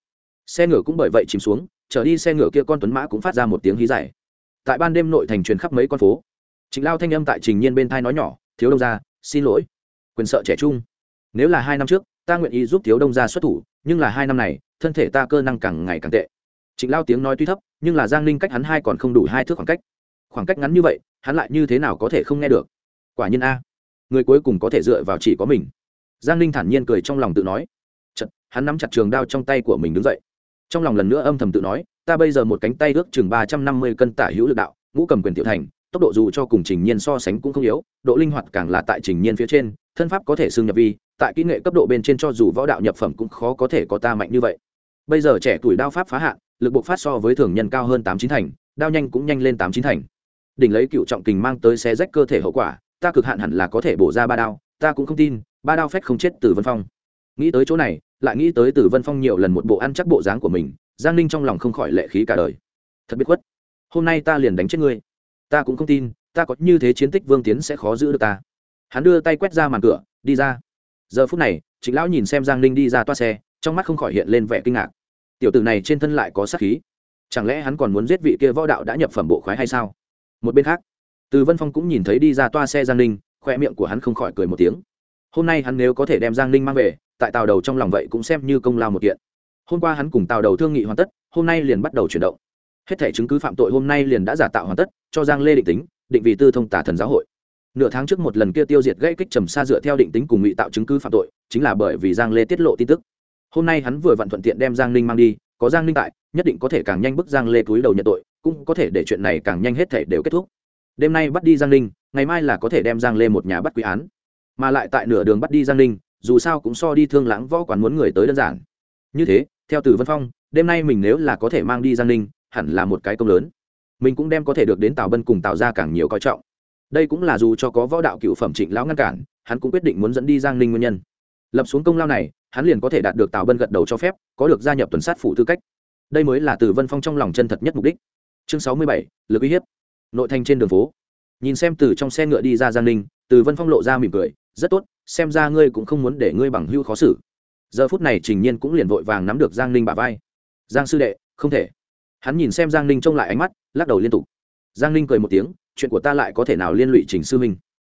Xe ngựa cũng bởi vậy chìm xuống trở đi xe ngựa kia con tuấn mã cũng phát ra một tiếng hí dài. Tại ban đêm nội thành truyền khắp mấy con phố trịnh lao thanh âm tại trình nhiên bên thai nói nhỏ thiếu đông gia, xin lỗi quyền sợ trẻ trung. Nếu là hai năm trước ta nguyện ý giúp thiếu đông gia xuất thủ nhưng là hai năm này thân thể ta cơ năng càng ngày càng tệ. Trịnh lao tiếng nói tuy thấp nhưng là giang ninh cách hắn hai còn không đủ hai thước khoảng cách khoảng cách ngắn như vậy hắn lại như thế nào có thể không nghe được? Quả nhiên a người cuối cùng có thể dựa vào chỉ có mình. Giang ninh thản nhiên cười trong lòng tự nói. Chật, hắn nắm chặt trường đao trong tay của mình đứng dậy. Trong lòng lần nữa âm thầm tự nói ta bây giờ một cánh tay ước chừng ba trăm năm mươi cân tả hữu lực đạo ngũ cầm quyền tiểu thành tốc độ dù cho cùng trình nhiên so sánh cũng không yếu độ linh hoạt càng là tại trình nhiên phía trên thân pháp có thể xưng nhập vi tại kỹ nghệ cấp độ bên trên cho dù võ đạo nhập phẩm cũng khó có thể có ta mạnh như vậy. Bây giờ trẻ tuổi đao pháp phá hạn lực bộc phát so với thường nhân cao hơn tám chín thành đao nhanh cũng nhanh lên tám chín thành đỉnh lấy cựu trọng kình mang tới xe rách cơ thể hậu quả, ta cực hạn hẳn là có thể bổ ra ba đao, ta cũng không tin, ba đao phách không chết từ vân phong. Nghĩ tới chỗ này, lại nghĩ tới từ vân phong nhiều lần một bộ ăn chắc bộ dáng của mình, giang ninh trong lòng không khỏi lệ khí cả đời. Thật biết khuất. Hôm nay ta liền đánh chết ngươi. Ta cũng không tin, ta có như thế chiến tích vương tiến sẽ khó giữ được ta. Hắn đưa tay quét ra màn cửa, đi ra. Giờ phút này chính lão nhìn xem giang ninh đi ra toa xe, trong mắt không khỏi hiện lên vẻ kinh ngạc. Tiểu tử này trên thân lại có sát khí. Chẳng lẽ hắn còn muốn giết vị kia võ đạo đã nhập phẩm bộ khoái hay sao? Một bên khác, từ vân phong cũng nhìn thấy đi ra toa xe giang ninh, khoe miệng của hắn không khỏi cười một tiếng. Hôm nay hắn nếu có thể đem giang ninh mang về, tại tàu đầu trong lòng vậy cũng xem như công lao một kiện. Hôm qua hắn cùng tàu đầu thương nghị hoàn tất, hôm nay liền bắt đầu chuyển động. Hết thẻ chứng cứ phạm tội hôm nay liền đã giả tạo hoàn tất, cho giang lê định tính, định vị tư thông tả thần giáo hội. Nửa tháng trước một lần kia tiêu diệt gãy kích trầm xa dựa theo định tính cùng ngụy tạo chứng cứ phạm tội, chính là bởi vì giang lê tiết lộ tin tức. Hôm nay hắn vừa vặn thuận tiện đem giang ninh mang đi, có giang ninh tại, nhất định có thể càng nhanh bức giang lê túi đầu nhận tội cũng có thể để chuyện này càng nhanh hết thể đều kết thúc. Đêm nay bắt đi giang ninh, ngày mai là có thể đem giang lê một nhà bắt quý án. Mà lại tại nửa đường bắt đi giang ninh, dù sao cũng so đi thương lãng võ quán muốn người tới đơn giản. Như thế, theo từ vân phong, đêm nay mình nếu là có thể mang đi giang ninh, hẳn là một cái công lớn. Mình cũng đem có thể được đến tào bân cùng tào ra càng nhiều coi trọng. Đây cũng là dù cho có võ đạo cựu phẩm trịnh lão ngăn cản, hắn cũng quyết định muốn dẫn đi giang ninh nguyên nhân. Lập xuống công lao này, hắn liền có thể đạt được tào bân gật đầu cho phép, có được gia nhập tuần sát phủ tư cách. Đây mới là từ vân phong trong lòng chân thật nhất mục đích chương sáu mươi bảy, lực uy hiếp. Nội thành trên đường phố. Nhìn xem từ trong xe ngựa đi ra giang ninh, từ vân phong lộ ra mỉm cười, rất tốt, xem ra ngươi cũng không muốn để ngươi bằng hưu khó xử. Giờ phút này trình nhiên cũng liền vội vàng nắm được giang ninh bà vai. Giang sư đệ, không thể. Hắn nhìn xem giang ninh trông lại ánh mắt, lắc đầu liên tục. Giang ninh cười một tiếng, chuyện của ta lại có thể nào liên lụy trình sư minh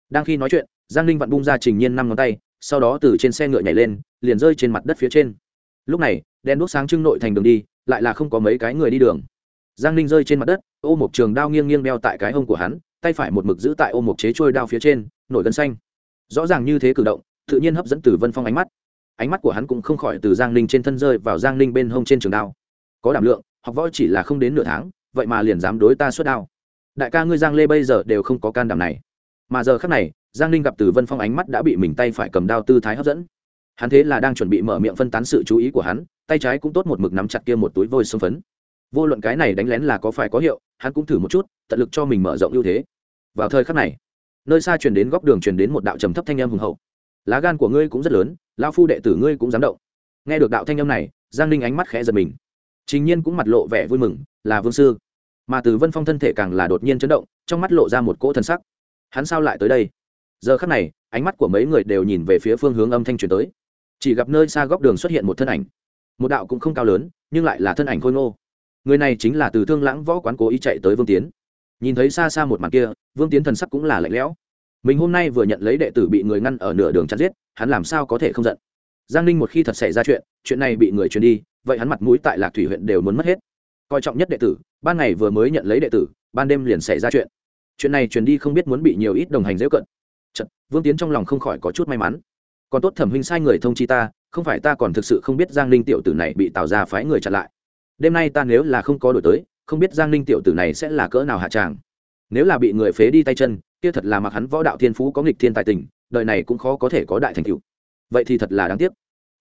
đang khi nói chuyện, giang ninh vặn bung ra trình nhiên năm ngón tay, sau đó từ trên xe ngựa nhảy lên, liền rơi trên mặt đất phía trên. Lúc này, đèn đốt sáng trưng nội thành đường đi, lại là không có mấy cái người đi đường giang ninh rơi trên mặt đất, ô một trường đao nghiêng nghiêng đeo tại cái hông của hắn, tay phải một mực giữ tại ô một chế trôi đao phía trên, nổi gân xanh. Rõ ràng như thế cử động, tự nhiên hấp dẫn từ vân phong ánh mắt. Ánh mắt của hắn cũng không khỏi từ giang ninh trên thân rơi vào giang ninh bên hông trên trường đao. Có đảm lượng, học võ chỉ là không đến nửa tháng, vậy mà liền dám đối ta xuất đao. Đại ca ngươi giang lê bây giờ đều không có can đảm này. Mà giờ khác này, giang ninh gặp từ vân phong ánh mắt đã bị mình tay phải cầm đao tư thái hấp dẫn. Hắn thế là đang chuẩn bị mở miệng phân tán sự chú ý của hắn, tay trái cũng tốt một mực nắm chặt kia một túi vôi sông phấn vô luận cái này đánh lén là có phải có hiệu, hắn cũng thử một chút, tận lực cho mình mở rộng ưu thế. Vào thời khắc này, nơi xa chuyển đến góc đường chuyển đến một đạo trầm thấp thanh âm hùng hậu. Lá gan của ngươi cũng rất lớn lao phu đệ tử ngươi cũng dám động. Nghe được đạo thanh âm này, giang ninh ánh mắt khẽ giật mình. Chính nhiên cũng mặt lộ vẻ vui mừng, là vương sư. Mà từ vân phong thân thể càng là đột nhiên chấn động, trong mắt lộ ra một cỗ thân sắc. Hắn sao lại tới đây? Giờ khắc này, ánh mắt của mấy người đều nhìn về phía phương hướng âm thanh truyền tới. Chỉ gặp nơi xa góc đường xuất hiện một thân ảnh. Một đạo cũng không cao lớn, nhưng lại là thân ảnh khôi ngô người này chính là từ thương lãng võ quán cố ý chạy tới vương tiến nhìn thấy xa xa một màn kia vương tiến thần sắc cũng là lạnh lẽo mình hôm nay vừa nhận lấy đệ tử bị người ngăn ở nửa đường chặn giết hắn làm sao có thể không giận giang ninh một khi thật xảy ra chuyện chuyện này bị người truyền đi vậy hắn mặt mũi tại lạc thủy huyện đều muốn mất hết coi trọng nhất đệ tử ban ngày vừa mới nhận lấy đệ tử ban đêm liền xảy ra chuyện chuyện này truyền đi không biết muốn bị nhiều ít đồng hành dễ cận Chật, vương tiến trong lòng không khỏi có chút may mắn còn tốt thẩm huynh sai người thông chi ta không phải ta còn thực sự không biết giang ninh tiểu tử này bị tạo ra phái người chặn lại đêm nay ta nếu là không có đổi tới, không biết giang ninh tiểu tử này sẽ là cỡ nào hạ tràng. Nếu là bị người phế đi tay chân, kia thật là mặc hắn võ đạo thiên phú có nghịch thiên tài tình, đời này cũng khó có thể có đại thành tựu. Vậy thì thật là đáng tiếc.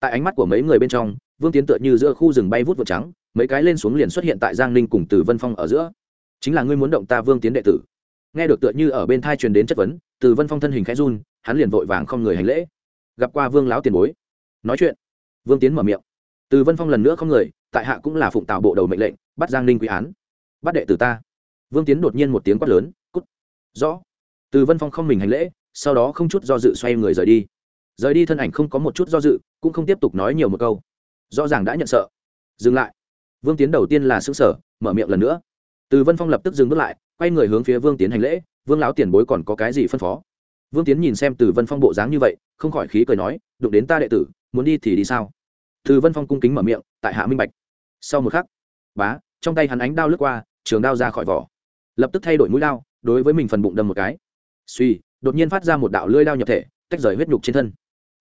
Tại ánh mắt của mấy người bên trong, vương tiến tựa như giữa khu rừng bay vút vượt trắng, mấy cái lên xuống liền xuất hiện tại giang ninh cùng từ vân phong ở giữa. Chính là ngươi muốn động ta vương tiến đệ tử. Nghe được tựa như ở bên thai truyền đến chất vấn, từ vân phong thân hình khẽ run, hắn liền vội vàng không người hành lễ. Gặp qua vương lão tiền bối. Nói chuyện. Vương tiến mở miệng. Từ vân phong lần nữa không người tại hạ cũng là phụng tạo bộ đầu mệnh lệnh, bắt giang ninh quý án. Bắt đệ tử ta. Vương tiến đột nhiên một tiếng quát lớn, cút! Rõ. Từ vân phong không mình hành lễ, sau đó không chút do dự xoay người rời đi. Rời đi thân ảnh không có một chút do dự, cũng không tiếp tục nói nhiều một câu. Rõ ràng đã nhận sợ. Dừng lại. Vương tiến đầu tiên là xứ sở mở miệng lần nữa. Từ vân phong lập tức dừng bước lại, quay người hướng phía vương tiến hành lễ, vương lão tiền bối còn có cái gì phân phó? Vương tiến nhìn xem từ vân phong bộ dáng như vậy, không khỏi khí cười nói, đụng đến ta đệ tử, muốn đi thì đi sao? Từ vân phong cung kính mở miệng, tại hạ minh bạch. Sau một khắc, bá, trong tay hắn ánh đao lướt qua, trường đao ra khỏi vỏ. Lập tức thay đổi mũi đao, đối với mình phần bụng đâm một cái. Suy, đột nhiên phát ra một đạo lưỡi đao nhập thể, tách rời huyết nhục trên thân.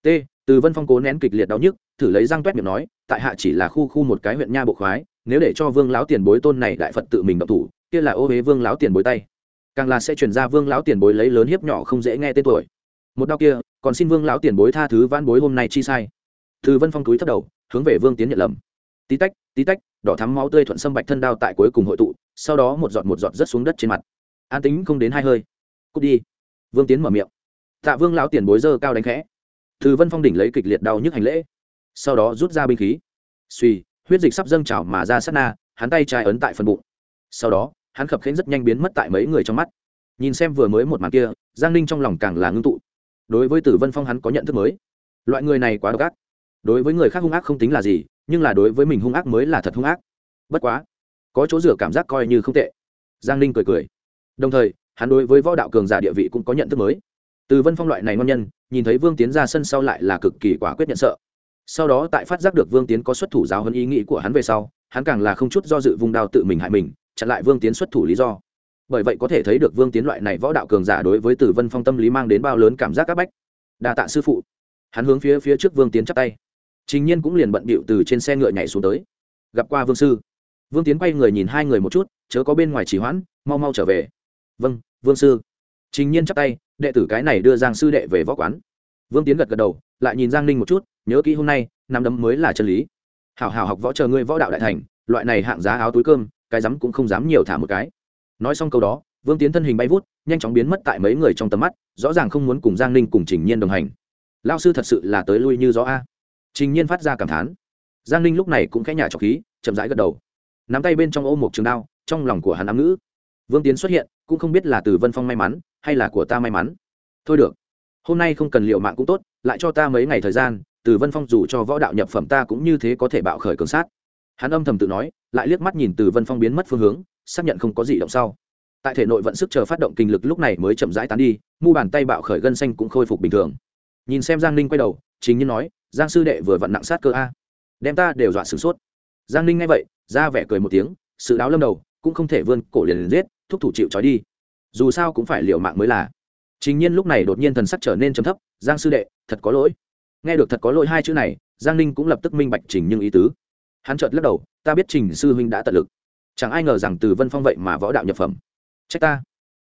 T, từ vân phong cố nén kịch liệt đau nhức, thử lấy răng toét miệng nói, tại hạ chỉ là khu khu một cái huyện nha bộ khoái, nếu để cho vương lão tiền bối tôn này đại phật tự mình động thủ, kia là ô huế vương lão tiền bối tay. Càng là sẽ chuyển ra vương lão tiền bối lấy lớn hiếp nhỏ không dễ nghe tên tuổi. Một đau kia, còn xin vương lão tiền bối tha thứ van bối hôm nay chi sai từ vân phong túi thấp đầu, hướng về vương tiến nhận lầm. Tí tách tí tách, đỏ thắm máu tươi thuận sâm bạch thân đao tại cuối cùng hội tụ, sau đó một giọt một giọt rớt xuống đất trên mặt. An tính không đến hai hơi. Cút đi. Vương tiến mở miệng. Tạ vương lão tiền bối dơ cao đánh khẽ. Từ vân phong đỉnh lấy kịch liệt đau nhức hành lễ. Sau đó rút ra binh khí. Suy huyết dịch sắp dâng trào mà ra sát na, hắn tay trái ấn tại phần bụng. Sau đó, hắn khập khiễng rất nhanh biến mất tại mấy người trong mắt. Nhìn xem vừa mới một màn kia, giang ninh trong lòng càng là ngưng tụ. Đối với tử vân phong hắn có nhận thức mới. Loại người này quá độc ác đối với người khác hung ác không tính là gì, nhưng là đối với mình hung ác mới là thật hung ác. Bất quá, có chỗ rửa cảm giác coi như không tệ. Giang ninh cười cười. Đồng thời, hắn đối với võ đạo cường giả địa vị cũng có nhận thức mới. Từ vân phong loại này ngon nhân, nhìn thấy vương tiến ra sân sau lại là cực kỳ quả quyết nhận sợ. Sau đó tại phát giác được vương tiến có xuất thủ giáo hơn ý nghĩ của hắn về sau, hắn càng là không chút do dự vùng đao tự mình hại mình, chặn lại vương tiến xuất thủ lý do. Bởi vậy có thể thấy được vương tiến loại này võ đạo cường giả đối với tử vân phong tâm lý mang đến bao lớn cảm giác áp bách. Đa tạ sư phụ. Hắn hướng phía phía trước vương tiến chắp tay trình nhiên cũng liền bận bịu từ trên xe ngựa nhảy xuống tới. Gặp qua vương sư. Vương tiến quay người nhìn hai người một chút, chớ có bên ngoài chỉ hoãn, mau mau trở về. Vâng vương sư. Trình nhiên chắp tay, đệ tử cái này đưa giang sư đệ về võ quán. Vương tiến gật gật đầu, lại nhìn giang ninh một chút, nhớ kỹ hôm nay, năm đấm mới là chân lý. Hảo hảo học võ chờ ngươi võ đạo đại thành, loại này hạng giá áo túi cơm, cái dám cũng không dám nhiều thả một cái. Nói xong câu đó, vương tiến thân hình bay vút, nhanh chóng biến mất tại mấy người trong tầm mắt, rõ ràng không muốn cùng giang ninh cùng trình nhiên đồng hành. Lão sư thật sự là tới lui như gió a trình nhiên phát ra cảm thán. Giang ninh lúc này cũng khẽ nhả trọc khí, chậm rãi gật đầu. Nắm tay bên trong ôm một trường đao, trong lòng của hắn ám ngữ. Vương tiến xuất hiện, cũng không biết là từ vân phong may mắn, hay là của ta may mắn. Thôi được, hôm nay không cần liệu mạng cũng tốt, lại cho ta mấy ngày thời gian, từ vân phong dù cho võ đạo nhập phẩm ta cũng như thế có thể bạo khởi cường sát. Hắn âm thầm tự nói, lại liếc mắt nhìn từ vân phong biến mất phương hướng, xác nhận không có gì động sau. Tại thể nội vận sức chờ phát động kinh lực lúc này mới chậm rãi tán đi, mu bàn tay bạo khởi gân xanh cũng khôi phục bình thường. Nhìn xem giang ninh quay đầu chính như nói giang sư đệ vừa vận nặng sát cơ a. Đem ta đều dọa sửng sốt. Giang ninh nghe vậy ra vẻ cười một tiếng sự đáo lâm đầu cũng không thể vươn cổ liền, liền giết thúc thủ chịu trói đi. Dù sao cũng phải liệu mạng mới là. Chính nhiên lúc này đột nhiên thần sắc trở nên trầm thấp giang sư đệ thật có lỗi. Nghe được thật có lỗi hai chữ này giang ninh cũng lập tức minh bạch trình nhưng ý tứ. Hắn chợt lắc đầu ta biết trình sư huynh đã tận lực. Chẳng ai ngờ rằng từ vân phong vậy mà võ đạo nhập phẩm. Trách ta.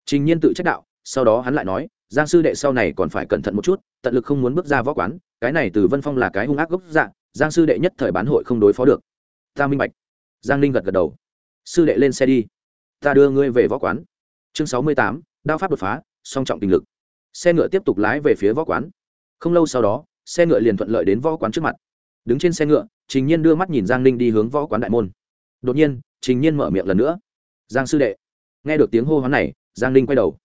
Trình nhiên tự trách đạo sau đó hắn lại nói giang sư đệ sau này còn phải cẩn thận một chút, tận lực không muốn bước ra võ quán, cái này từ vân phong là cái hung ác gốc dạng giang sư đệ nhất thời bán hội không đối phó được. Ta minh bạch. Giang ninh gật gật đầu. Sư đệ lên xe đi. Ta đưa ngươi về võ quán. Chương sáu mươi tám, đao pháp đột phá, song trọng tình lực. Xe ngựa tiếp tục lái về phía võ quán. Không lâu sau đó, xe ngựa liền thuận lợi đến võ quán trước mặt. Đứng trên xe ngựa, trình nhiên đưa mắt nhìn giang ninh đi hướng võ quán đại môn. Đột nhiên, trình nhiên mở miệng lần nữa. Giang sư đệ. Nghe được tiếng hô hoán này, giang ninh quay đầu.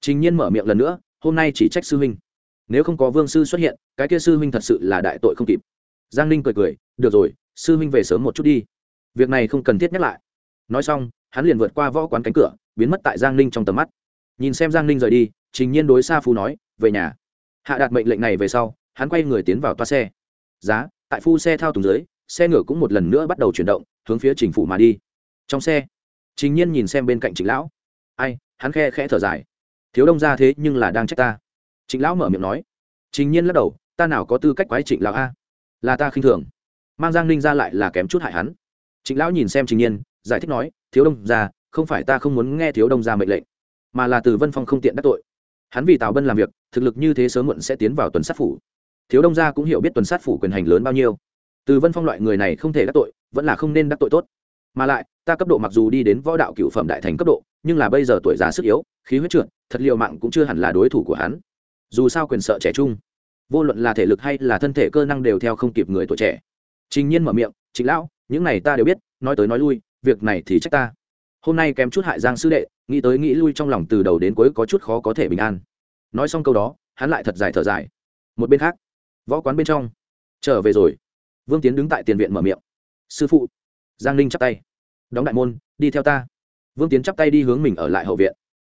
Trình nhiên mở miệng lần nữa hôm nay chỉ trách sư huynh. Nếu không có vương sư xuất hiện, cái kia sư huynh thật sự là đại tội không kịp. Giang ninh cười cười, được rồi, sư huynh về sớm một chút đi. Việc này không cần thiết nhắc lại. Nói xong, hắn liền vượt qua võ quán cánh cửa, biến mất tại giang ninh trong tầm mắt. Nhìn xem giang ninh rời đi, trình nhiên đối xa phu nói, về nhà. Hạ đạt mệnh lệnh này về sau, hắn quay người tiến vào toa xe. Giá, tại phu xe thao tùng dưới, xe ngựa cũng một lần nữa bắt đầu chuyển động, hướng phía trình phủ mà đi. Trong xe, trình nhiên nhìn xem bên cạnh Trình lão. Ai? Hắn khe khẽ thở dài thiếu đông ra thế nhưng là đang trách ta. Trịnh lão mở miệng nói. Trình nhiên lắc đầu, ta nào có tư cách quái trịnh lão a? Là ta khinh thường. Mang giang ninh ra lại là kém chút hại hắn. Trịnh lão nhìn xem trình nhiên, giải thích nói, thiếu đông ra không phải ta không muốn nghe thiếu đông ra mệnh lệnh, mà là từ vân phong không tiện đắc tội. Hắn vì tào bân làm việc, thực lực như thế sớm muộn sẽ tiến vào tuần sát phủ. Thiếu đông gia cũng hiểu biết tuần sát phủ quyền hành lớn bao nhiêu. Từ vân phong loại người này không thể đắc tội, vẫn là không nên đắc tội tốt. Mà lại, ta cấp độ mặc dù đi đến võ đạo cựu phẩm đại thành cấp độ nhưng là bây giờ tuổi già sức yếu, khí huyết trượt, thật liệu mạng cũng chưa hẳn là đối thủ của hắn. Dù sao quyền sợ trẻ trung, vô luận là thể lực hay là thân thể cơ năng đều theo không kịp người tuổi trẻ. Trình nhiên mở miệng chính lão, những này ta đều biết, nói tới nói lui, việc này thì trách ta. Hôm nay kém chút hại giang sư đệ, nghĩ tới nghĩ lui trong lòng từ đầu đến cuối có chút khó có thể bình an. Nói xong câu đó, hắn lại thật dài thở dài. Một bên khác, võ quán bên trong, trở về rồi. Vương tiến đứng tại tiền viện mở miệng. Sư phụ. Giang ninh chắp tay. Đóng đại môn, đi theo ta vương tiến chắp tay đi hướng mình ở lại hậu viện.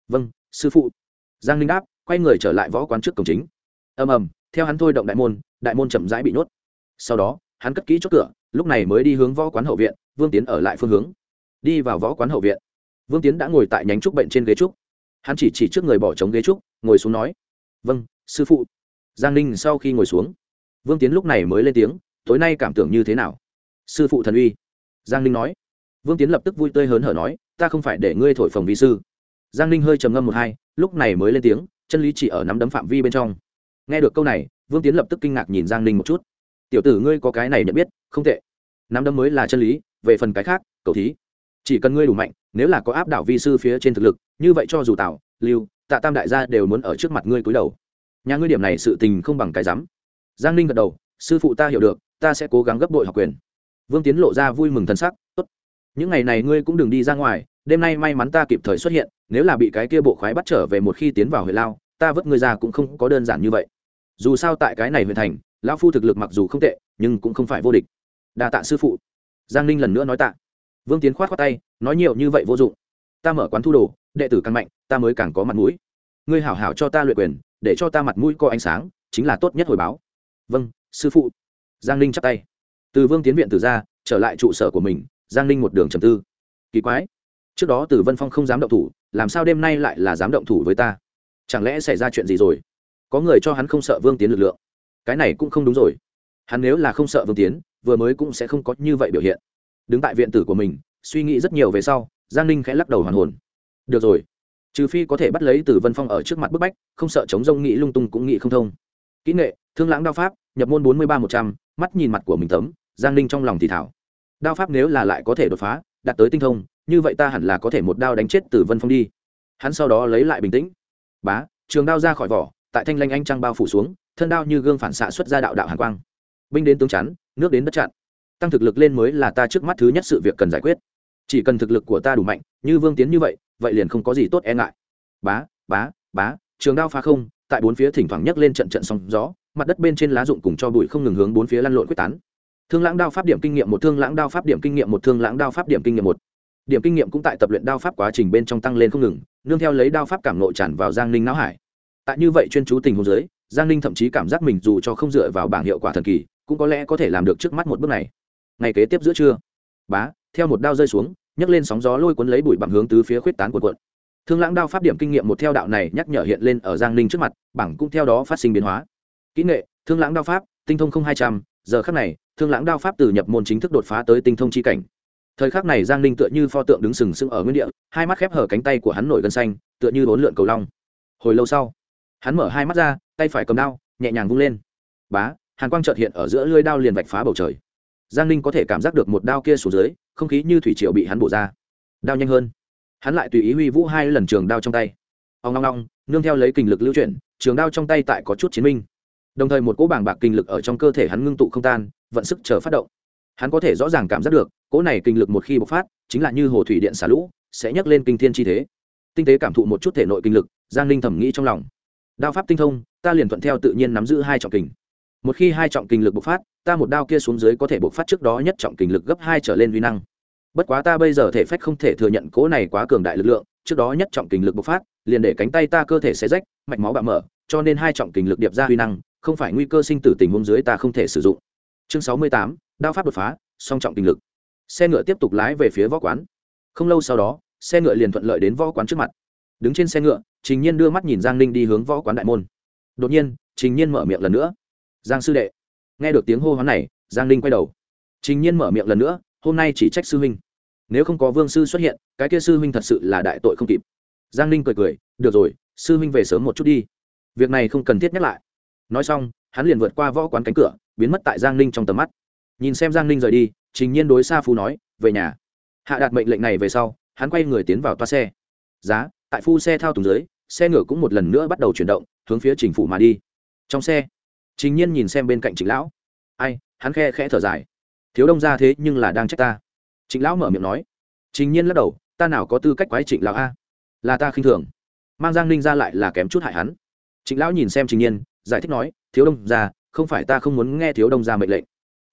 Vâng sư phụ. Giang ninh đáp, quay người trở lại võ quán trước cổng chính. Ầm ầm, theo hắn thôi động đại môn đại môn chậm rãi bị nhốt. Sau đó, hắn cất kỹ chốt cửa, lúc này mới đi hướng võ quán hậu viện, vương tiến ở lại phương hướng. Đi vào võ quán hậu viện, vương tiến đã ngồi tại nhánh trúc bệnh trên ghế trúc. Hắn chỉ chỉ trước người bỏ trống ghế trúc, ngồi xuống nói vâng sư phụ. Giang ninh sau khi ngồi xuống, vương tiến lúc này mới lên tiếng, tối nay cảm tưởng như thế nào? Sư phụ thần uy. Giang ninh nói. Vương tiến lập tức vui tươi hớn hở nói ta không phải để ngươi thổi phồng vi sư. Giang ninh hơi trầm ngâm một hai, lúc này mới lên tiếng, chân lý chỉ ở nắm đấm phạm vi bên trong. Nghe được câu này, vương tiến lập tức kinh ngạc nhìn giang ninh một chút. Tiểu tử ngươi có cái này nhận biết, không tệ. Nắm đấm mới là chân lý, về phần cái khác, cầu thí. Chỉ cần ngươi đủ mạnh, nếu là có áp đảo vi sư phía trên thực lực, như vậy cho dù tào lưu, tạ tam đại gia đều muốn ở trước mặt ngươi cúi đầu. Nhà ngươi điểm này sự tình không bằng cái rắm giang ninh gật đầu, sư phụ ta hiểu được, ta sẽ cố gắng gấp đội học quyền. Vương tiến lộ ra vui mừng thân sắc, tốt những ngày này ngươi cũng đừng đi ra ngoài, đêm nay may mắn ta kịp thời xuất hiện, nếu là bị cái kia bộ khoái bắt trở về một khi tiến vào huyện lao, ta vứt ngươi ra cũng không có đơn giản như vậy. Dù sao tại cái này huyện thành, lão phu thực lực mặc dù không tệ, nhưng cũng không phải vô địch. Đa tạ sư phụ. Giang ninh lần nữa nói tạ. Vương tiến khoát khoát tay, nói nhiều như vậy vô dụng. Ta mở quán thu đồ, đệ tử càng mạnh, ta mới càng có mặt mũi. Ngươi hảo hảo cho ta luyện quyền, để cho ta mặt mũi có ánh sáng, chính là tốt nhất hồi báo. Vâng sư phụ. Giang ninh chắp tay. Từ vương tiến viện từ ra, trở lại trụ sở của mình giang ninh một đường trầm tư. Kỳ quái. Trước đó từ vân phong không dám động thủ, làm sao đêm nay lại là dám động thủ với ta? Chẳng lẽ xảy ra chuyện gì rồi? Có người cho hắn không sợ vương tiến lực lượng. Cái này cũng không đúng rồi. Hắn nếu là không sợ vương tiến, vừa mới cũng sẽ không có như vậy biểu hiện. Đứng tại viện tử của mình, suy nghĩ rất nhiều về sau, giang ninh khẽ lắc đầu hoàn hồn. Được rồi. Trừ phi có thể bắt lấy từ vân phong ở trước mặt bức bách, không sợ chống rông nghĩ lung tung cũng nghĩ không thông. Kỹ nghệ, thương lãng đao pháp, nhập môn bốn mươi ba một trăm, mắt nhìn mặt của mình tấm, giang ninh trong lòng thì thảo đao pháp nếu là lại có thể đột phá, đạt tới tinh thông, như vậy ta hẳn là có thể một đao đánh chết từ vân phong đi. Hắn sau đó lấy lại bình tĩnh. Bá, trường đao ra khỏi vỏ, tại thanh lanh anh trăng bao phủ xuống, thân đao như gương phản xạ xuất ra đạo đạo hàn quang. Binh đến tướng chắn, nước đến đất chặn. Tăng thực lực lên mới là ta trước mắt thứ nhất sự việc cần giải quyết. Chỉ cần thực lực của ta đủ mạnh, như vương tiến như vậy vậy liền không có gì tốt e ngại. Bá bá bá, trường đao phá không, tại bốn phía thỉnh thoảng nhấc lên trận trận sóng gió, mặt đất bên trên lá rụng cùng cho bụi không ngừng hướng bốn phía lăn lộn quyết tán thương lãng đao pháp điểm kinh nghiệm một thương lãng đao pháp điểm kinh nghiệm một thương lãng đao pháp điểm kinh nghiệm một. Điểm kinh nghiệm cũng tại tập luyện đao pháp quá trình bên trong tăng lên không ngừng nương theo lấy đao pháp cảm nộ tràn vào giang ninh não hải. Tại như vậy chuyên chú tình huống dưới, giang ninh thậm chí cảm giác mình dù cho không dựa vào bảng hiệu quả thần kỳ cũng có lẽ có thể làm được trước mắt một bước này. Ngày kế tiếp giữa trưa bá theo một đao rơi xuống nhấc lên sóng gió lôi cuốn lấy bụi bằng hướng tứ phía khuyết tán cuộn cuộn. Thương lãng đao pháp điểm kinh nghiệm một theo đạo này nhắc nhở hiện lên ở giang ninh trước mặt bảng cũng theo đó phát sinh biến hóa. Kỹ nghệ thương lãng đao pháp tinh thông không hai trăm giờ khắc này thương lãng đao pháp từ nhập môn chính thức đột phá tới tinh thông chi cảnh. Thời khắc này giang ninh tựa như pho tượng đứng sừng sững ở nguyên địa, hai mắt khép hở cánh tay của hắn nổi gân xanh, tựa như bốn lượn cầu long. Hồi lâu sau, hắn mở hai mắt ra, tay phải cầm đao, nhẹ nhàng vung lên. Bá, hàn quang trợt hiện ở giữa lưới đao liền vạch phá bầu trời. Giang ninh có thể cảm giác được một đao kia xuống dưới, không khí như thủy triều bị hắn bổ ra. Đao nhanh hơn. Hắn lại tùy ý huy vũ hai lần trường đao trong tay. Ông long long nương theo lấy kinh lực lưu chuyển, trường đao trong tay tại có chút chiến minh đồng thời một cỗ bảng bạc kinh lực ở trong cơ thể hắn ngưng tụ không tan, vận sức chờ phát động. Hắn có thể rõ ràng cảm giác được, cỗ này kinh lực một khi bộc phát, chính là như hồ thủy điện xả lũ, sẽ nhấc lên kinh thiên chi thế. Tinh tế cảm thụ một chút thể nội kinh lực, giang ninh thẩm nghĩ trong lòng. Đao pháp tinh thông, ta liền thuận theo tự nhiên nắm giữ hai trọng kình một khi hai trọng kình lực bộc phát, ta một đao kia xuống dưới có thể bộc phát trước đó nhất trọng kình lực gấp hai trở lên vi năng. Bất quá ta bây giờ thể phách không thể thừa nhận cố này quá cường đại lực lượng, trước đó nhất trọng kình lực bộc phát, liền để cánh tay ta cơ thể sẽ rách, mạch máu bạo mở, cho nên hai trọng kình lực điệp ra huy năng không phải nguy cơ sinh tử tình huống dưới ta không thể sử dụng. Chương sáu mươi tám, đao pháp đột phá, song trọng tình lực. Xe ngựa tiếp tục lái về phía võ quán. Không lâu sau đó, xe ngựa liền thuận lợi đến võ quán trước mặt. Đứng trên xe ngựa, trình nhiên đưa mắt nhìn giang ninh đi hướng võ quán đại môn. Đột nhiên, trình nhiên mở miệng lần nữa. Giang sư đệ. Nghe được tiếng hô hoán này, giang ninh quay đầu. Trình nhiên mở miệng lần nữa, hôm nay chỉ trách sư huynh. Nếu không có vương sư xuất hiện, cái kia sư huynh thật sự là đại tội không kịp. Giang ninh cười cười, được rồi, sư huynh về sớm một chút đi. Việc này không cần thiết nhắc lại nói xong, hắn liền vượt qua võ quán cánh cửa, biến mất tại giang ninh trong tầm mắt. Nhìn xem giang ninh rời đi, trình nhiên đối xa phu nói, về nhà. Hạ đạt mệnh lệnh này về sau, hắn quay người tiến vào toa xe. Giá, tại phu xe thao túng dưới, xe ngựa cũng một lần nữa bắt đầu chuyển động, hướng phía trình phủ mà đi. Trong xe, trình nhiên nhìn xem bên cạnh trịnh lão. Ai? Hắn khe khẽ thở dài. Thiếu đông ra thế nhưng là đang trách ta. Trịnh lão mở miệng nói. Trình nhiên lắc đầu, ta nào có tư cách quái trịnh lão a? Là ta khinh thường. Mang giang ninh ra lại là kém chút hại hắn. Trịnh lão nhìn xem trình nhiên giải thích nói, thiếu đông ra không phải ta không muốn nghe thiếu đông ra mệnh lệnh,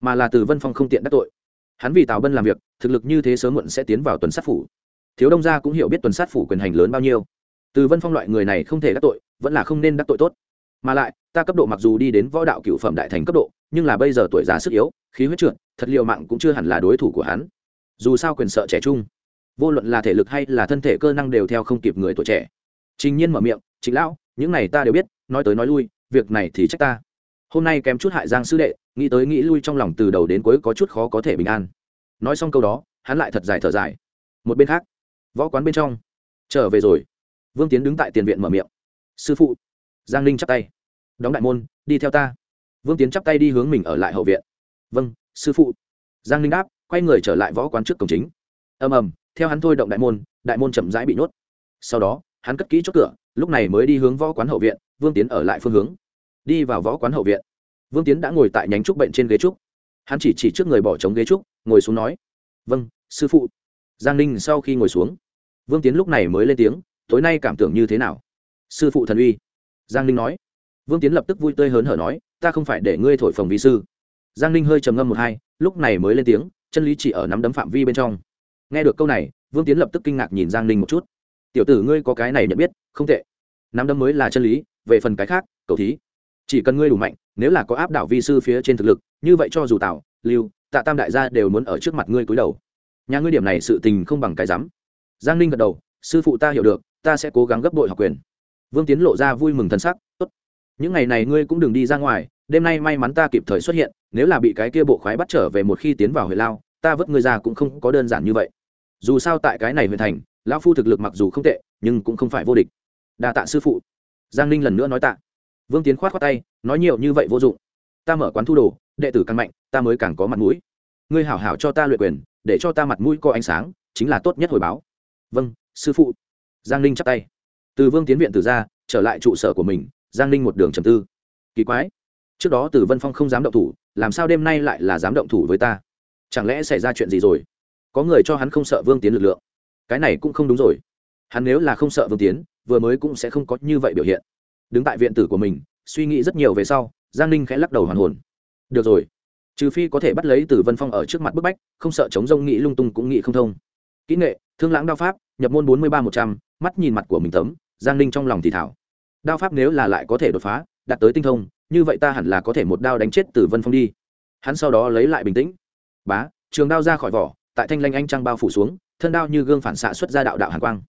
mà là từ vân phong không tiện đắc tội. Hắn vì tào bân làm việc, thực lực như thế sớm muộn sẽ tiến vào tuần sát phủ. Thiếu đông gia cũng hiểu biết tuần sát phủ quyền hành lớn bao nhiêu. Từ vân phong loại người này không thể đắc tội, vẫn là không nên đắc tội tốt. Mà lại, ta cấp độ mặc dù đi đến võ đạo cựu phẩm đại thành cấp độ, nhưng là bây giờ tuổi già sức yếu, khí huyết trượt, thật liệu mạng cũng chưa hẳn là đối thủ của hắn. Dù sao quyền sợ trẻ trung, vô luận là thể lực hay là thân thể cơ năng đều theo không kịp người tuổi trẻ. Trình nhiên mở miệng chính lão, những này ta đều biết, nói tới nói lui việc này thì trách ta. Hôm nay kém chút hại giang sư đệ, nghĩ tới nghĩ lui trong lòng từ đầu đến cuối có chút khó có thể bình an. Nói xong câu đó, hắn lại thật dài thở dài. Một bên khác, võ quán bên trong. Trở về rồi. Vương tiến đứng tại tiền viện mở miệng. Sư phụ. Giang ninh chắp tay. Đóng đại môn, đi theo ta. Vương tiến chắp tay đi hướng mình ở lại hậu viện. Vâng sư phụ. Giang ninh đáp, quay người trở lại võ quán trước cổng chính. Ầm ầm, theo hắn thôi động đại môn đại môn chậm rãi bị nhốt. Sau đó, hắn cất kỹ chốt cửa lúc này mới đi hướng võ quán hậu viện, vương tiến ở lại phương hướng. Đi vào võ quán hậu viện, vương tiến đã ngồi tại nhánh trúc bệnh trên ghế trúc. Hắn chỉ chỉ trước người bỏ trống ghế trúc, ngồi xuống nói vâng sư phụ. Giang ninh sau khi ngồi xuống, vương tiến lúc này mới lên tiếng, tối nay cảm tưởng như thế nào? Sư phụ thần uy. Giang ninh nói. Vương tiến lập tức vui tươi hớn hở nói, ta không phải để ngươi thổi phồng vi sư. Giang ninh hơi trầm ngâm một hai, lúc này mới lên tiếng, chân lý chỉ ở nắm đấm phạm vi bên trong. Nghe được câu này, vương tiến lập tức kinh ngạc nhìn giang ninh một chút. Tiểu tử ngươi có cái này nhận biết, không tệ nắm đấm mới là chân lý, về phần cái khác, cầu thí. Chỉ cần ngươi đủ mạnh, nếu là có áp đảo vi sư phía trên thực lực, như vậy cho dù tào lưu, tạ tam đại gia đều muốn ở trước mặt ngươi cúi đầu. Nhà ngươi điểm này sự tình không bằng cái rắm. Giang ninh gật đầu, sư phụ ta hiểu được, ta sẽ cố gắng gấp đội học quyền. Vương tiến lộ ra vui mừng thân sắc, tốt. Những ngày này ngươi cũng đừng đi ra ngoài, đêm nay may mắn ta kịp thời xuất hiện, nếu là bị cái kia bộ khoái bắt trở về một khi tiến vào huyện lao, ta vứt ngươi ra cũng không có đơn giản như vậy. Dù sao tại cái này huyện thành, lão phu thực lực mặc dù không tệ, nhưng cũng không phải vô địch đa tạ sư phụ. Giang ninh lần nữa nói tạ. Vương tiến khoát khoát tay, nói nhiều như vậy vô dụng. Ta mở quán thu đồ, đệ tử càng mạnh, ta mới càng có mặt mũi. Ngươi hảo hảo cho ta luyện quyền, để cho ta mặt mũi có ánh sáng, chính là tốt nhất hồi báo. Vâng sư phụ. Giang ninh chắp tay. Từ vương tiến viện từ ra, trở lại trụ sở của mình, giang ninh một đường trầm tư. Kỳ quái. Trước đó từ vân phong không dám động thủ, làm sao đêm nay lại là dám động thủ với ta? Chẳng lẽ xảy ra chuyện gì rồi? Có người cho hắn không sợ vương tiến lực lượng. Cái này cũng không đúng rồi. Hắn nếu là không sợ vương tiến vừa mới cũng sẽ không có như vậy biểu hiện. Đứng tại viện tử của mình, suy nghĩ rất nhiều về sau, giang ninh khẽ lắc đầu hoàn hồn. Được rồi. Trừ phi có thể bắt lấy từ vân phong ở trước mặt bức bách, không sợ chống rông nghĩ lung tung cũng nghĩ không thông. Kỹ nghệ, thương lãng đao pháp, nhập môn bốn mươi ba một trăm, mắt nhìn mặt của mình tấm, giang ninh trong lòng thì thảo. Đao pháp nếu là lại có thể đột phá, đạt tới tinh thông, như vậy ta hẳn là có thể một đao đánh chết từ vân phong đi. Hắn sau đó lấy lại bình tĩnh. Bá, trường đao ra khỏi vỏ, tại thanh lanh anh trăng bao phủ xuống, thân đao như gương phản xạ xuất ra đạo đạo hàn quang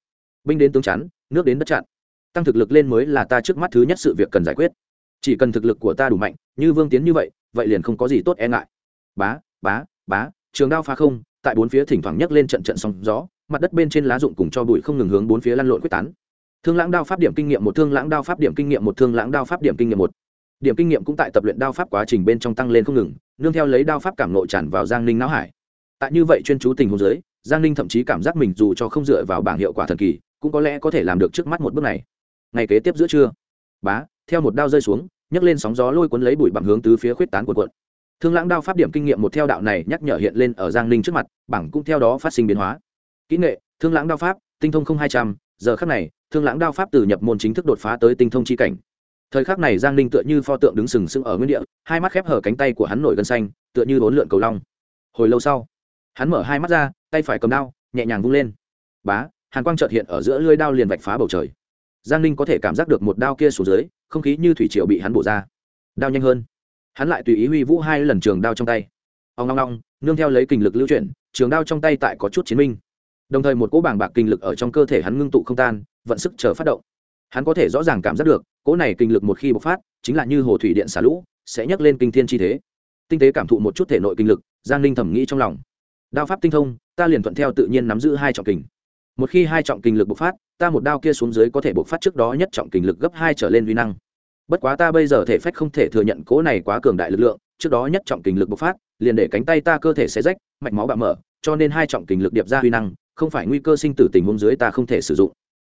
binh đến tướng chắn, nước đến đất chặn. Tăng thực lực lên mới là ta trước mắt thứ nhất sự việc cần giải quyết. Chỉ cần thực lực của ta đủ mạnh, như vương tiến như vậy vậy liền không có gì tốt e ngại. Bá bá bá, trường đao phá không, tại bốn phía thỉnh thoảng nhấc lên trận trận sóng gió, mặt đất bên trên lá rụng cùng cho bụi không ngừng hướng bốn phía lăn lộn quyết tán. Thương lãng đao pháp điểm kinh nghiệm một, thương lãng đao pháp điểm kinh nghiệm một, thương lãng đao pháp điểm kinh nghiệm một. Điểm kinh nghiệm cũng tại tập luyện đao pháp quá trình bên trong tăng lên không ngừng, nương theo lấy đao pháp cảm nộ tràn vào giang ninh não hải. Tại như vậy chuyên chú tình hồ dưới, giang ninh thậm chí cảm giác mình dù cho không dựa vào bảng hiệu quả thần kỳ cũng có lẽ có thể làm được trước mắt một bước này. Ngày kế tiếp giữa trưa, bá, theo một đao rơi xuống, nhấc lên sóng gió lôi cuốn lấy bụi bặm hướng tứ phía khuyết tán cuộn cuộn. Thương lãng đao pháp điểm kinh nghiệm một theo đạo này nhắc nhở hiện lên ở giang ninh trước mặt, bảng cũng theo đó phát sinh biến hóa. Kỹ nghệ, thương lãng đao pháp, tinh thông không hai trăm, giờ khắc này, thương lãng đao pháp từ nhập môn chính thức đột phá tới tinh thông chi cảnh. Thời khắc này giang ninh tựa như pho tượng đứng sừng sững ở nguyên địa, hai mắt khép hở cánh tay của hắn nổi gân xanh, tựa như bốn lượn cầu long. Hồi lâu sau, hắn mở hai mắt ra, tay phải cầm đao, nhẹ nhàng vung lên. Bá hàn quang trợt hiện ở giữa lưới đao liền vạch phá bầu trời. Giang ninh có thể cảm giác được một đao kia xuống dưới, không khí như thủy triều bị hắn bổ ra. Đao nhanh hơn. Hắn lại tùy ý huy vũ hai lần trường đao trong tay. Ông long long nương theo lấy kình lực lưu chuyển, trường đao trong tay tại có chút chiến minh. Đồng thời một cỗ bảng bạc kinh lực ở trong cơ thể hắn ngưng tụ không tan, vận sức chờ phát động. Hắn có thể rõ ràng cảm giác được, cỗ này kinh lực một khi bộc phát, chính là như hồ thủy điện xả lũ, sẽ nhấc lên kinh thiên chi thế. Tinh tế cảm thụ một chút thể nội kinh lực, giang ninh thẩm nghĩ trong lòng. Đao pháp tinh thông, ta liền thuận theo tự nhiên nắm giữ hai trọng kình một khi hai trọng kình lực bộc phát, ta một đao kia xuống dưới có thể bộc phát trước đó nhất trọng kình lực gấp hai trở lên vi năng. Bất quá ta bây giờ thể phách không thể thừa nhận cố này quá cường đại lực lượng, trước đó nhất trọng kình lực bộc phát, liền để cánh tay ta cơ thể sẽ rách, mạch máu bạo mở cho nên hai trọng kình lực điệp ra huy năng, không phải nguy cơ sinh tử tình huống dưới ta không thể sử dụng.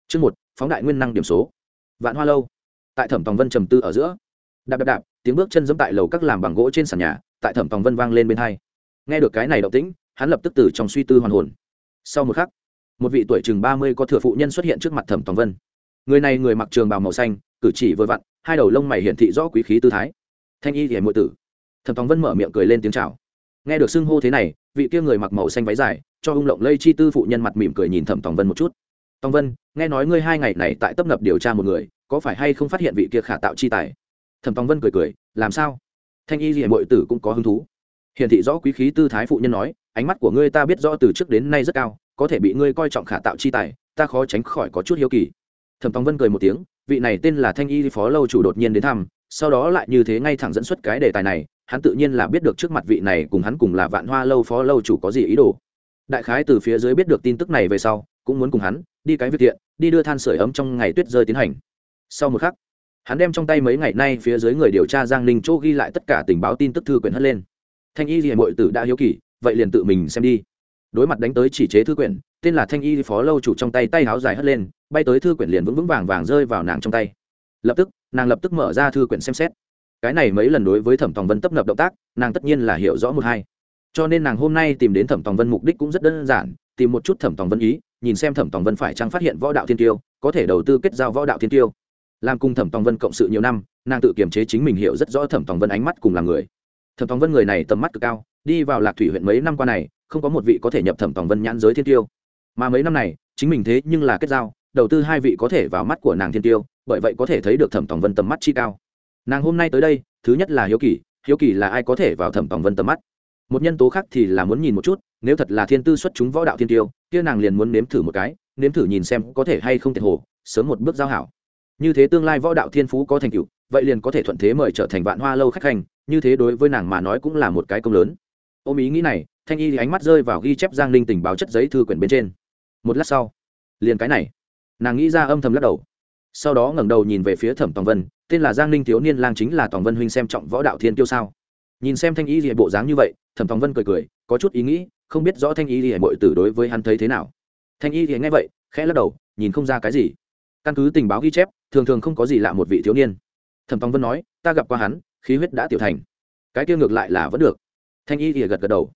Chương một, phóng đại nguyên năng điểm số. Vạn hoa lâu. Tại thẩm tòng vân trầm tư ở giữa. Đạp đạp đạp, tiếng bước chân giẫm tại lầu các làm bằng gỗ trên sàn nhà, tại thẩm tòng vân vang lên bên hai. Nghe được cái này động tĩnh, hắn lập tức từ trong suy tư hoàn hồn. Sau một khắc một vị tuổi chừng ba mươi có thừa phụ nhân xuất hiện trước mặt thẩm tòng vân người này người mặc trường bào màu xanh cử chỉ vừa vặn hai đầu lông mày hiển thị rõ quý khí tư thái thanh y thì muội tử thẩm tòng vân mở miệng cười lên tiếng chào nghe được xưng hô thế này vị kia người mặc màu xanh váy dài cho ung lộng lây chi tư phụ nhân mặt mỉm cười nhìn thẩm tòng vân một chút tòng vân nghe nói ngươi hai ngày này tại tấp nập điều tra một người có phải hay không phát hiện vị kia khả tạo chi tài thẩm tòng vân cười cười làm sao thanh y hiểm muội tử cũng có hứng thú hiển thị rõ quý khí tư thái phụ nhân nói ánh mắt của ngươi ta biết rõ từ trước đến nay rất cao có thể bị ngươi coi trọng khả tạo chi tài, ta khó tránh khỏi có chút hiếu kỳ. Thẩm tòng vân cười một tiếng, vị này tên là thanh y phó lâu chủ đột nhiên đến thăm, sau đó lại như thế ngay thẳng dẫn xuất cái đề tài này, hắn tự nhiên là biết được trước mặt vị này cùng hắn cùng là vạn hoa lâu phó lâu chủ có gì ý đồ. Đại khái từ phía dưới biết được tin tức này về sau, cũng muốn cùng hắn đi cái việc thiện, đi đưa than sửa ấm trong ngày tuyết rơi tiến hành. Sau một khắc, hắn đem trong tay mấy ngày nay phía dưới người điều tra giang ninh chỗ ghi lại tất cả tình báo tin tức thư quyển hất lên. Thanh y thì mội tử đã hiếu kỳ, vậy liền tự mình xem đi đối mặt đánh tới chỉ chế thư quyển, tên là thanh y phó lâu chủ trong tay tay háo dài hất lên, bay tới thư quyển liền vững vững vàng vàng rơi vào nàng trong tay. Lập tức, nàng lập tức mở ra thư quyển xem xét. Cái này mấy lần đối với thẩm tòng vân tấp nập động tác, nàng tất nhiên là hiểu rõ một hai. Cho nên nàng hôm nay tìm đến thẩm tòng vân mục đích cũng rất đơn giản, tìm một chút thẩm tòng vân ý, nhìn xem thẩm tòng vân phải chăng phát hiện võ đạo thiên tiêu, có thể đầu tư kết giao võ đạo thiên tiêu. Làm cùng thẩm tòng vân cộng sự nhiều năm, nàng tự kiềm chế chính mình hiểu rất rõ thẩm tòng vân ánh mắt cùng là người. Thẩm tòng vân người này tầm mắt cực cao, đi vào lạc thủy huyện mấy năm qua này không có một vị có thể nhập thẩm tòng vân nhãn giới thiên tiêu. Mà mấy năm này, chính mình thế nhưng là kết giao, đầu tư hai vị có thể vào mắt của nàng thiên tiêu, bởi vậy có thể thấy được thẩm tòng vân tầm mắt chi cao. Nàng hôm nay tới đây, thứ nhất là hiếu kỳ hiếu kỳ là ai có thể vào thẩm tòng vân tầm mắt. Một nhân tố khác thì là muốn nhìn một chút, nếu thật là thiên tư xuất chúng võ đạo thiên tiêu, kia nàng liền muốn nếm thử một cái, nếm thử nhìn xem có thể hay không thể hồ, sớm một bước giao hảo. Như thế tương lai võ đạo thiên phú có thành tựu, vậy liền có thể thuận thế mời trở thành vạn hoa lâu khách hành, như thế đối với nàng mà nói cũng là một cái công lớn. Ôm ý nghĩ này thanh y thì ánh mắt rơi vào ghi chép giang Ninh tình báo chất giấy thư quyển bên trên một lát sau liền cái này nàng nghĩ ra âm thầm lắc đầu sau đó ngẩng đầu nhìn về phía thẩm tòng vân tên là giang ninh thiếu niên lang chính là tòng vân huynh xem trọng võ đạo thiên tiêu sao nhìn xem thanh y gì bộ dáng như vậy thẩm tòng vân cười cười có chút ý nghĩ không biết rõ thanh y gì bội tử đối với hắn thấy thế nào thanh y thì nghe vậy khẽ lắc đầu nhìn không ra cái gì căn cứ tình báo ghi chép thường thường không có gì lạ một vị thiếu niên thẩm tòng vân nói ta gặp qua hắn khí huyết đã tiểu thành cái kia ngược lại là vẫn được thanh y thì gật gật đầu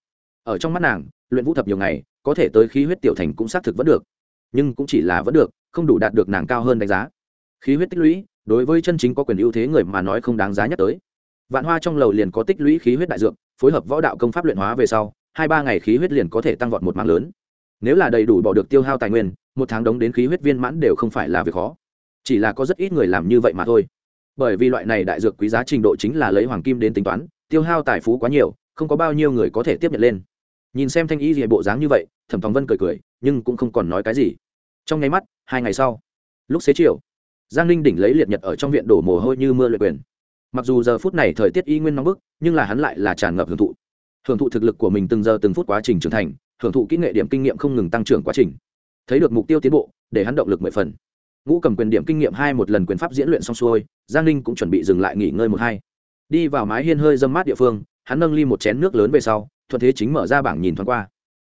ở trong mắt nàng, luyện vũ thập nhiều ngày, có thể tới khí huyết tiểu thành cũng xác thực vẫn được. Nhưng cũng chỉ là vẫn được, không đủ đạt được nàng cao hơn đánh giá. Khí huyết tích lũy, đối với chân chính có quyền ưu thế người mà nói không đáng giá nhắc tới. Vạn hoa trong lầu liền có tích lũy khí huyết đại dược, phối hợp võ đạo công pháp luyện hóa về sau, hai ba ngày khí huyết liền có thể tăng vọt một mạng lớn. Nếu là đầy đủ bỏ được tiêu hao tài nguyên, một tháng đống đến khí huyết viên mãn đều không phải là việc khó. Chỉ là có rất ít người làm như vậy mà thôi. Bởi vì loại này đại dược quý giá trình độ chính là lấy hoàng kim đến tính toán, tiêu hao tài phú quá nhiều, không có bao nhiêu người có thể tiếp nhận lên nhìn xem thanh y gì bộ dáng như vậy, thẩm thòng vân cười cười, nhưng cũng không còn nói cái gì. Trong nháy mắt, hai ngày sau, lúc xế chiều, giang ninh đỉnh lấy liệt nhật ở trong viện đổ mồ hôi như mưa luyện quyền. Mặc dù giờ phút này thời tiết y nguyên nóng bức, nhưng là hắn lại là tràn ngập hưởng thụ. Hưởng thụ thực lực của mình từng giờ từng phút quá trình trưởng thành, hưởng thụ kỹ nghệ điểm kinh nghiệm không ngừng tăng trưởng quá trình. Thấy được mục tiêu tiến bộ, để hắn động lực mười phần. Ngũ cầm quyền điểm kinh nghiệm hai một lần quyền pháp diễn luyện xong xuôi, giang ninh cũng chuẩn bị dừng lại nghỉ ngơi một hai. Đi vào mái hiên hơi dâm mát địa phương, hắn nâng ly một chén nước lớn về sau thuận thế chính mở ra bảng nhìn thoáng qua.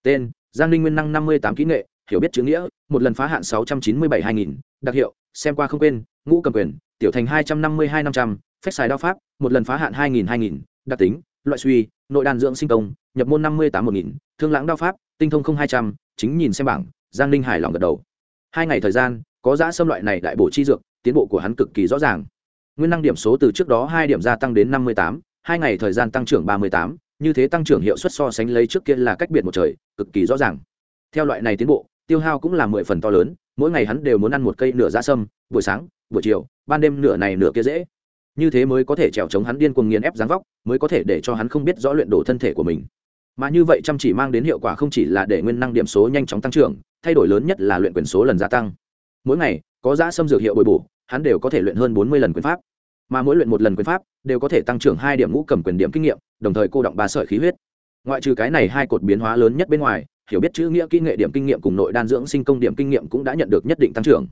Tên, giang ninh nguyên năng năm mươi tám kỹ nghệ, hiểu biết chữ nghĩa, một lần phá hạn sáu trăm chín mươi bảy hai nghìn, đặc hiệu, xem qua không quên, ngũ cầm quyền, tiểu thành hai trăm năm mươi hai năm trăm phép xài đao pháp, một lần phá hạn hai nghìn hai nghìn, đặc tính, loại suy, nội đàn dưỡng sinh công, nhập môn năm mươi tám một nghìn, thương lãng đao pháp, tinh thông không hai trăm, chính nhìn xem bảng, giang ninh hài lòng gật đầu. Hai ngày thời gian, có giã xâm loại này đại bổ chi dược, tiến bộ của hắn cực kỳ rõ ràng. Nguyên năng điểm số từ trước đó hai điểm gia tăng đến năm mươi tám, hai ngày thời gian tăng trưởng ba mươi tám như thế tăng trưởng hiệu suất so sánh lấy trước kia là cách biệt một trời, cực kỳ rõ ràng. Theo loại này tiến bộ, tiêu hao cũng là mười phần to lớn, mỗi ngày hắn đều muốn ăn một cây nửa da sâm, buổi sáng, buổi chiều, ban đêm nửa này nửa kia dễ. Như thế mới có thể trèo chống hắn điên cuồng nghiền ép dáng vóc, mới có thể để cho hắn không biết rõ luyện đổ thân thể của mình. Mà như vậy chăm chỉ mang đến hiệu quả không chỉ là để nguyên năng điểm số nhanh chóng tăng trưởng, thay đổi lớn nhất là luyện quyền số lần gia tăng. Mỗi ngày, có giá xâm dược hiệu bồi bổ, hắn đều có thể luyện hơn bốn mươi lần quyền pháp mà mỗi luyện một lần quyền pháp đều có thể tăng trưởng hai điểm ngũ cầm quyền điểm kinh nghiệm, đồng thời cô động ba sợi khí huyết. Ngoại trừ cái này hai cột biến hóa lớn nhất bên ngoài, hiểu biết chữ nghĩa kỹ nghệ điểm kinh nghiệm cùng nội đan dưỡng sinh công điểm kinh nghiệm cũng đã nhận được nhất định tăng trưởng.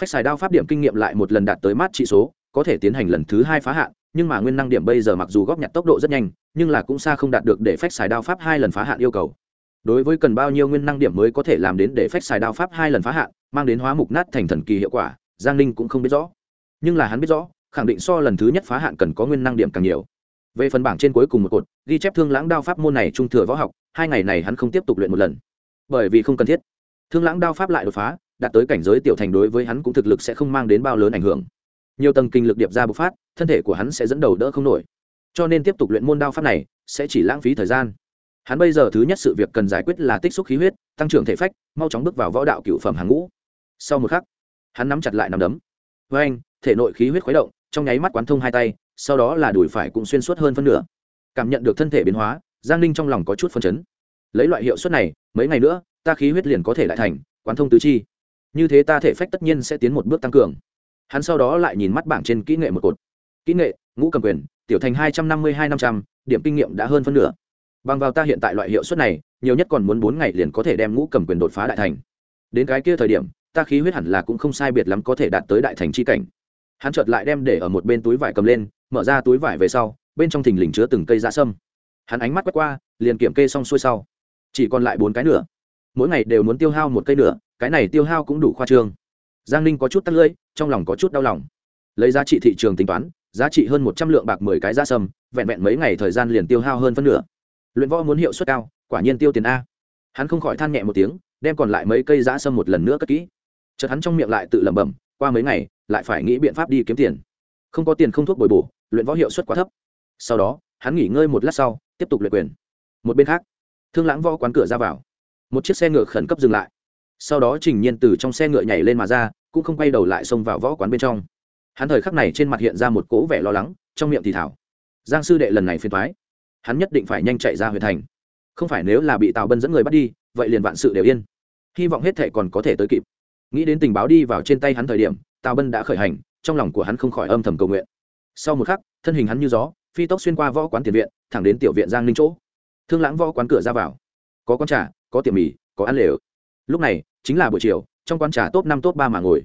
Phách xài đao pháp điểm kinh nghiệm lại một lần đạt tới mát trị số, có thể tiến hành lần thứ hai phá hạn, nhưng mà nguyên năng điểm bây giờ mặc dù góp nhặt tốc độ rất nhanh, nhưng là cũng xa không đạt được để phách xài đao pháp hai lần phá hạn yêu cầu. Đối với cần bao nhiêu nguyên năng điểm mới có thể làm đến để phách xài đao pháp hai lần phá hạn, mang đến hóa mục nát thành thần kỳ hiệu quả, giang ninh cũng không biết rõ. Nhưng là hắn biết rõ khẳng định so lần thứ nhất phá hạn cần có nguyên năng điểm càng nhiều. Về phần bảng trên cuối cùng một cột, ghi chép thương lãng đao pháp môn này trung thừa võ học, hai ngày này hắn không tiếp tục luyện một lần. Bởi vì không cần thiết. Thương lãng đao pháp lại đột phá, đạt tới cảnh giới tiểu thành đối với hắn cũng thực lực sẽ không mang đến bao lớn ảnh hưởng. Nhiều tầng kinh lực điệp ra bộc phát, thân thể của hắn sẽ dẫn đầu đỡ không nổi. Cho nên tiếp tục luyện môn đao pháp này, sẽ chỉ lãng phí thời gian. Hắn bây giờ thứ nhất sự việc cần giải quyết là tích xúc khí huyết, tăng trưởng thể phách, mau chóng bước vào võ đạo cựu phẩm hàng ngũ. Sau một khắc, hắn nắm chặt lại nắm đấm. Với anh thể nội khí huyết khuấy động trong nháy mắt quán thông hai tay, sau đó là đùi phải cũng xuyên suốt hơn phân nửa. Cảm nhận được thân thể biến hóa, giang ninh trong lòng có chút phân chấn. Lấy loại hiệu suất này, mấy ngày nữa, ta khí huyết liền có thể lại thành, quán thông tứ chi. Như thế ta thể phách tất nhiên sẽ tiến một bước tăng cường. Hắn sau đó lại nhìn mắt bảng trên kỹ nghệ một cột. Kỹ nghệ, ngũ cầm quyền, tiểu thành hai trăm năm mươi hai năm trăm, điểm kinh nghiệm đã hơn phân nửa. Bằng vào ta hiện tại loại hiệu suất này, nhiều nhất còn muốn bốn ngày liền có thể đem ngũ cầm quyền đột phá đại thành. Đến cái kia thời điểm, ta khí huyết hẳn là cũng không sai biệt lắm có thể đạt tới đại thành c h i cảnh hắn chợt lại đem để ở một bên túi vải cầm lên, mở ra túi vải về sau, bên trong thình lình chứa từng cây dạ sâm. Hắn ánh mắt quét qua, liền kiểm kê xong xuôi sau. Chỉ còn lại bốn cái nữa mỗi ngày đều muốn tiêu hao một cây nữa cái này tiêu hao cũng đủ khoa trương. Giang ninh có chút tắt lưỡi, trong lòng có chút đau lòng. Lấy giá trị thị trường tính toán, giá trị hơn một trăm lượng bạc mười cái da sâm, vẹn vẹn mấy ngày thời gian liền tiêu hao hơn phân nửa. Luyện võ muốn hiệu suất cao, quả nhiên tiêu tiền a. Hắn không khỏi than nhẹ một tiếng, đem còn lại mấy cây da sâm một lần nữa cất kỹ. Chợt hắn trong miệng lại tự lẩm bẩm qua mấy ngày, lại phải nghĩ biện pháp đi kiếm tiền. Không có tiền không thuốc bồi bổ, luyện võ hiệu suất quá thấp. Sau đó, hắn nghỉ ngơi một lát sau, tiếp tục luyện quyền. Một bên khác, thương lãng võ quán cửa ra vào. Một chiếc xe ngựa khẩn cấp dừng lại. Sau đó trình nhiên từ trong xe ngựa nhảy lên mà ra, cũng không quay đầu lại xông vào võ quán bên trong. Hắn thời khắc này trên mặt hiện ra một cỗ vẻ lo lắng, trong miệng thì thảo. Giang sư đệ lần này phiền thoái hắn nhất định phải nhanh chạy ra huyện thành. Không phải nếu là bị tào bân dẫn người bắt đi, vậy liền vạn sự đều yên. Hy vọng hết thệ còn có thể tới kịp nghĩ đến tình báo đi vào trên tay hắn thời điểm, tào bân đã khởi hành, trong lòng của hắn không khỏi âm thầm cầu nguyện. Sau một khắc, thân hình hắn như gió, phi tốc xuyên qua võ quán tiền viện, thẳng đến tiểu viện giang ninh chỗ. Thương lãng võ quán cửa ra vào. Có con trà, có tiệm mì, có ăn lều. Lúc này, chính là buổi chiều, trong quán trà top năm top ba mà ngồi.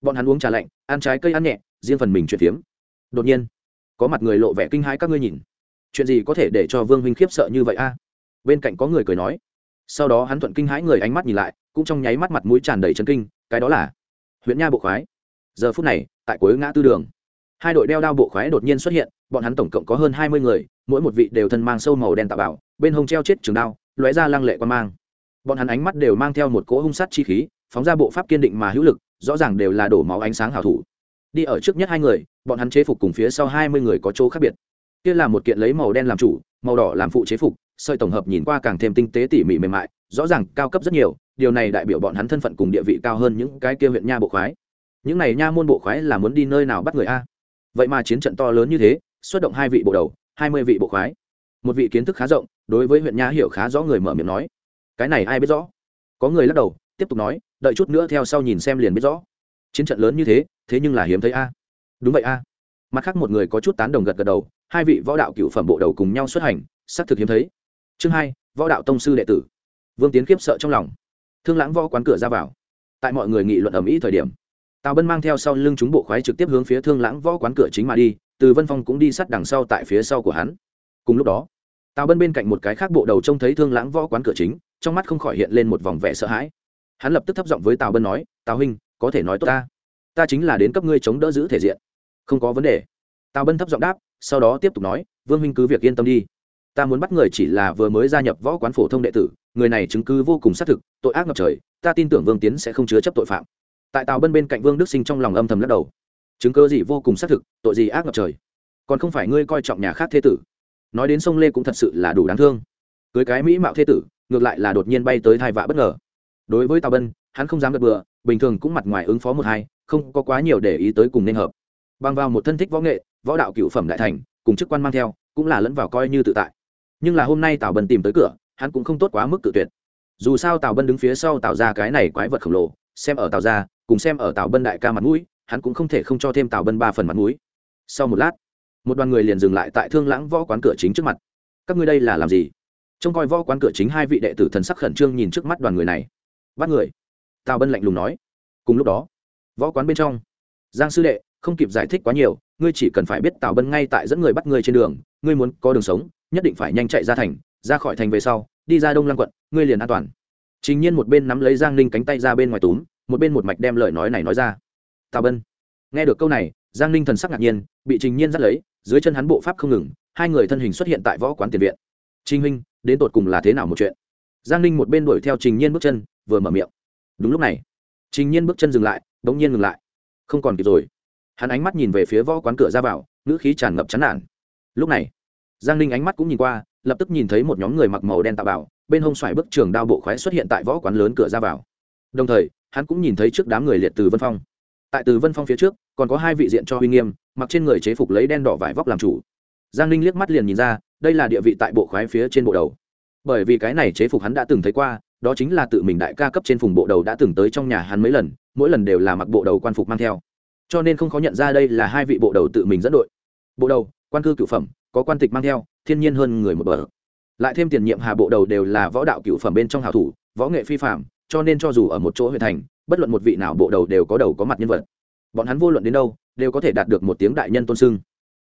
Bọn hắn uống trà lạnh, ăn trái cây ăn nhẹ, riêng phần mình chuyển phiếm. Đột nhiên, có mặt người lộ vẻ kinh hãi các ngươi nhìn. Chuyện gì có thể để cho vương huynh khiếp sợ như vậy a? Bên cạnh có người cười nói. Sau đó hắn thuận kinh hãi người ánh mắt nhìn lại, cũng trong nháy mắt mặt mũi tràn đầy chân kinh cái đó là huyện nha bộ khoái. Giờ phút này, tại cuối ngã tư đường, hai đội đeo đao bộ khoái đột nhiên xuất hiện, bọn hắn tổng cộng có hơn hai mươi người, mỗi một vị đều thân mang sâu màu đen tạo bảo, bên hông treo chết trường đao, lóe ra lăng lệ quan mang. Bọn hắn ánh mắt đều mang theo một cỗ hung sát chi khí, phóng ra bộ pháp kiên định mà hữu lực, rõ ràng đều là đổ máu ánh sáng hảo thủ. Đi ở trước nhất hai người, bọn hắn chế phục cùng phía sau hai mươi người có chỗ khác biệt. Kia là một kiện lấy màu đen làm chủ, màu đỏ làm phụ chế phục, sợi tổng hợp nhìn qua càng thêm tinh tế tỉ mỉ mềm mại, rõ ràng cao cấp rất nhiều điều này đại biểu bọn hắn thân phận cùng địa vị cao hơn những cái kia huyện nha bộ khoái. Những này nha môn bộ khoái là muốn đi nơi nào bắt người a? Vậy mà chiến trận to lớn như thế, xuất động hai vị bộ đầu, hai mươi vị bộ khoái. Một vị kiến thức khá rộng, đối với huyện nha hiểu khá rõ người mở miệng nói. Cái này ai biết rõ? Có người lắc đầu, tiếp tục nói, đợi chút nữa theo sau nhìn xem liền biết rõ. Chiến trận lớn như thế thế nhưng là hiếm thấy a. Đúng vậy a. Mặt khác một người có chút tán đồng gật gật đầu, hai vị võ đạo cựu phẩm bộ đầu cùng nhau xuất hành, xác thực hiếm thấy. Chương hai, võ đạo tông sư đệ tử. Vương tiến khiếp sợ trong lòng thương lãng võ quán cửa ra vào. Tại mọi người nghị luận ầm ĩ thời điểm, tào bân mang theo sau lưng chúng bộ khoái trực tiếp hướng phía thương lãng võ quán cửa chính mà đi, từ vân phong cũng đi sát đằng sau tại phía sau của hắn. Cùng lúc đó, tào bân bên cạnh một cái khác bộ đầu trông thấy thương lãng võ quán cửa chính, trong mắt không khỏi hiện lên một vòng vẻ sợ hãi. Hắn lập tức thấp giọng với tào bân nói, tào huynh, có thể nói tốt ta. Ta chính là đến cấp ngươi chống đỡ giữ thể diện. Không có vấn đề. Tào bân thấp giọng đáp, sau đó tiếp tục nói, vương huynh cứ việc yên tâm đi ta muốn bắt người chỉ là vừa mới gia nhập võ quán phổ thông đệ tử, người này chứng cứ vô cùng xác thực, tội ác ngập trời, ta tin tưởng vương tiến sẽ không chứa chấp tội phạm. Tại tào bân bên cạnh vương đức sinh trong lòng âm thầm lắc đầu. Chứng cơ gì vô cùng xác thực, tội gì ác ngập trời. Còn không phải ngươi coi trọng nhà khác thế tử. Nói đến sông lê cũng thật sự là đủ đáng thương. Cưới cái mỹ mạo thế tử, ngược lại là đột nhiên bay tới thai vạ bất ngờ. Đối với tào bân, hắn không dám gật bừa, bình thường cũng mặt ngoài ứng phó một hai, không có quá nhiều để ý tới cùng nên hợp. Bằng vào một thân thích võ nghệ, võ đạo cựu phẩm đại thành, cùng chức quan mang theo, cũng là lẫn vào coi như tự tại nhưng là hôm nay tào bân tìm tới cửa hắn cũng không tốt quá mức tự tuyệt dù sao tào bân đứng phía sau tạo ra cái này quái vật khổng lồ xem ở tào ra cùng xem ở tào bân đại ca mặt mũi hắn cũng không thể không cho thêm tào bân ba phần mặt mũi sau một lát một đoàn người liền dừng lại tại thương lãng võ quán cửa chính trước mặt các ngươi đây là làm gì trông coi võ quán cửa chính hai vị đệ tử thần sắc khẩn trương nhìn trước mắt đoàn người này bắt người tào bân lạnh lùng nói cùng lúc đó võ quán bên trong giang sư đệ không kịp giải thích quá nhiều ngươi chỉ cần phải biết tào bân ngay tại dẫn người bắt ngươi trên đường ngươi muốn có đường sống nhất định phải nhanh chạy ra thành, ra khỏi thành về sau, đi ra đông lăng quận, ngươi liền an toàn. Chính nhiên một bên nắm lấy giang ninh cánh tay ra bên ngoài túm, một bên một mạch đem lời nói này nói ra. Tào bân. Nghe được câu này, giang ninh thần sắc ngạc nhiên, bị trình nhiên dắt lấy, dưới chân hắn bộ pháp không ngừng, hai người thân hình xuất hiện tại võ quán tiền viện. Trinh huynh, đến tột cùng là thế nào một chuyện? Giang ninh một bên đuổi theo trình nhiên bước chân, vừa mở miệng. Đúng lúc này, trình nhiên bước chân dừng lại đ ỗ n g nhiên ngừng lại. Không còn kịp rồi. Hắn ánh mắt nhìn về phía võ quán cửa ra vào, ngữ khí tràn ngập chán nản. Lúc này giang ninh ánh mắt cũng nhìn qua, lập tức nhìn thấy một nhóm người mặc màu đen tạo bảo, bên hông xoài bức trường đao bộ khoái xuất hiện tại võ quán lớn cửa ra vào. Đồng thời, hắn cũng nhìn thấy trước đám người liệt từ vân phong. Tại từ vân phong phía trước, còn có hai vị diện cho huy nghiêm, mặc trên người chế phục lấy đen đỏ vải vóc làm chủ. Giang ninh liếc mắt liền nhìn ra, đây là địa vị tại bộ khoái phía trên bộ đầu. Bởi vì cái này chế phục hắn đã từng thấy qua, đó chính là tự mình đại ca cấp trên phùng bộ đầu đã từng tới trong nhà hắn mấy lần, mỗi lần đều là mặc bộ đầu quan phục mang theo. Cho nên không khó nhận ra đây là hai vị bộ đầu tự mình dẫn đội. Bộ đầu, quan cư cựu phẩm có quan tịch mang theo, thiên nhiên hơn người một bờ. Lại thêm tiền nhiệm hà bộ đầu đều là võ đạo cựu phẩm bên trong hảo thủ, võ nghệ phi phạm cho nên cho dù ở một chỗ huyện thành, bất luận một vị nào bộ đầu đều có đầu có mặt nhân vật. Bọn hắn vô luận đến đâu, đều có thể đạt được một tiếng đại nhân tôn sưng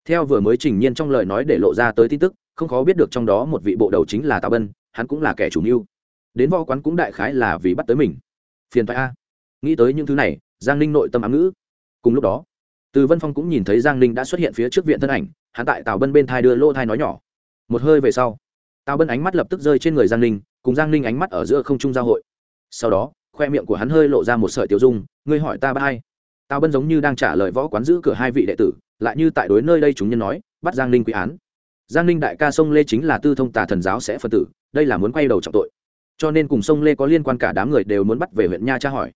theo vừa mới trình nhiên trong lời nói để lộ ra tới tin tức, không khó biết được trong đó một vị bộ đầu chính là tào bân, hắn cũng là kẻ chủ mưu. Đến võ quán cũng đại khái là vì bắt tới mình. Phiền thoại a. Nghĩ tới những thứ này, giang ninh nội tâm ám ngữ. Cùng lúc đó, từ vân phong cũng nhìn thấy giang ninh đã xuất hiện phía trước viện thân ảnh hắn tại tào bân bên thai đưa lô thai nói nhỏ một hơi về sau tào bân ánh mắt lập tức rơi trên người giang ninh cùng giang ninh ánh mắt ở giữa không trung giao hội sau đó khoe miệng của hắn hơi lộ ra một sợi tiêu dung ngươi hỏi ta ba hay tào bân giống như đang trả lời võ quán giữ cửa hai vị đệ tử lại như tại đối nơi đây chúng nhân nói bắt giang ninh quy án giang ninh đại ca sông lê chính là tư thông tà thần giáo sẽ phân tử đây là muốn quay đầu trọng tội cho nên cùng sông lê có liên quan cả đám người đều muốn bắt về huyện nha tra hỏi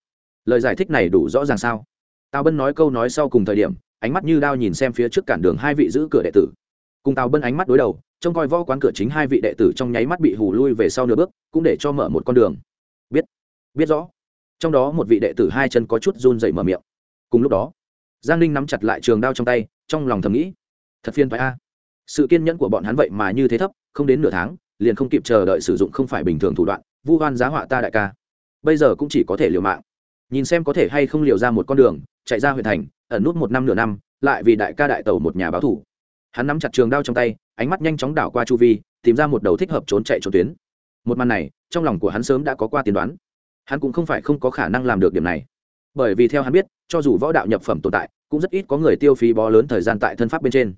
lời giải thích này đủ rõ ràng sao tào bân nói câu nói sau cùng thời điểm ánh mắt như đao nhìn xem phía trước cản đường hai vị giữ cửa đệ tử. Cùng tào bân ánh mắt đối đầu, trông coi võ quán cửa chính hai vị đệ tử trong nháy mắt bị hù lui về sau nửa bước, cũng để cho mở một con đường. Biết biết rõ. Trong đó một vị đệ tử hai chân có chút run dậy mở miệng. Cùng lúc đó, giang ninh nắm chặt lại trường đao trong tay, trong lòng thầm nghĩ, thật phiên phải a. Sự kiên nhẫn của bọn hắn vậy mà như thế thấp, không đến nửa tháng, liền không kịp chờ đợi sử dụng không phải bình thường thủ đoạn, vu hoan giá họa ta đại ca. Bây giờ cũng chỉ có thể liều mạng. Nhìn xem có thể hay không liều ra một con đường, chạy ra huyện thành ẩn nút một năm nửa năm, lại vì đại ca đại tàu một nhà báo thủ. Hắn nắm chặt trường đao trong tay, ánh mắt nhanh chóng đảo qua chu vi, tìm ra một đầu thích hợp trốn chạy trốn tuyến. Một màn này, trong lòng của hắn sớm đã có qua tiên đoán. Hắn cũng không phải không có khả năng làm được điểm này. Bởi vì theo hắn biết, cho dù võ đạo nhập phẩm tồn tại, cũng rất ít có người tiêu phí bó lớn thời gian tại thân pháp bên trên.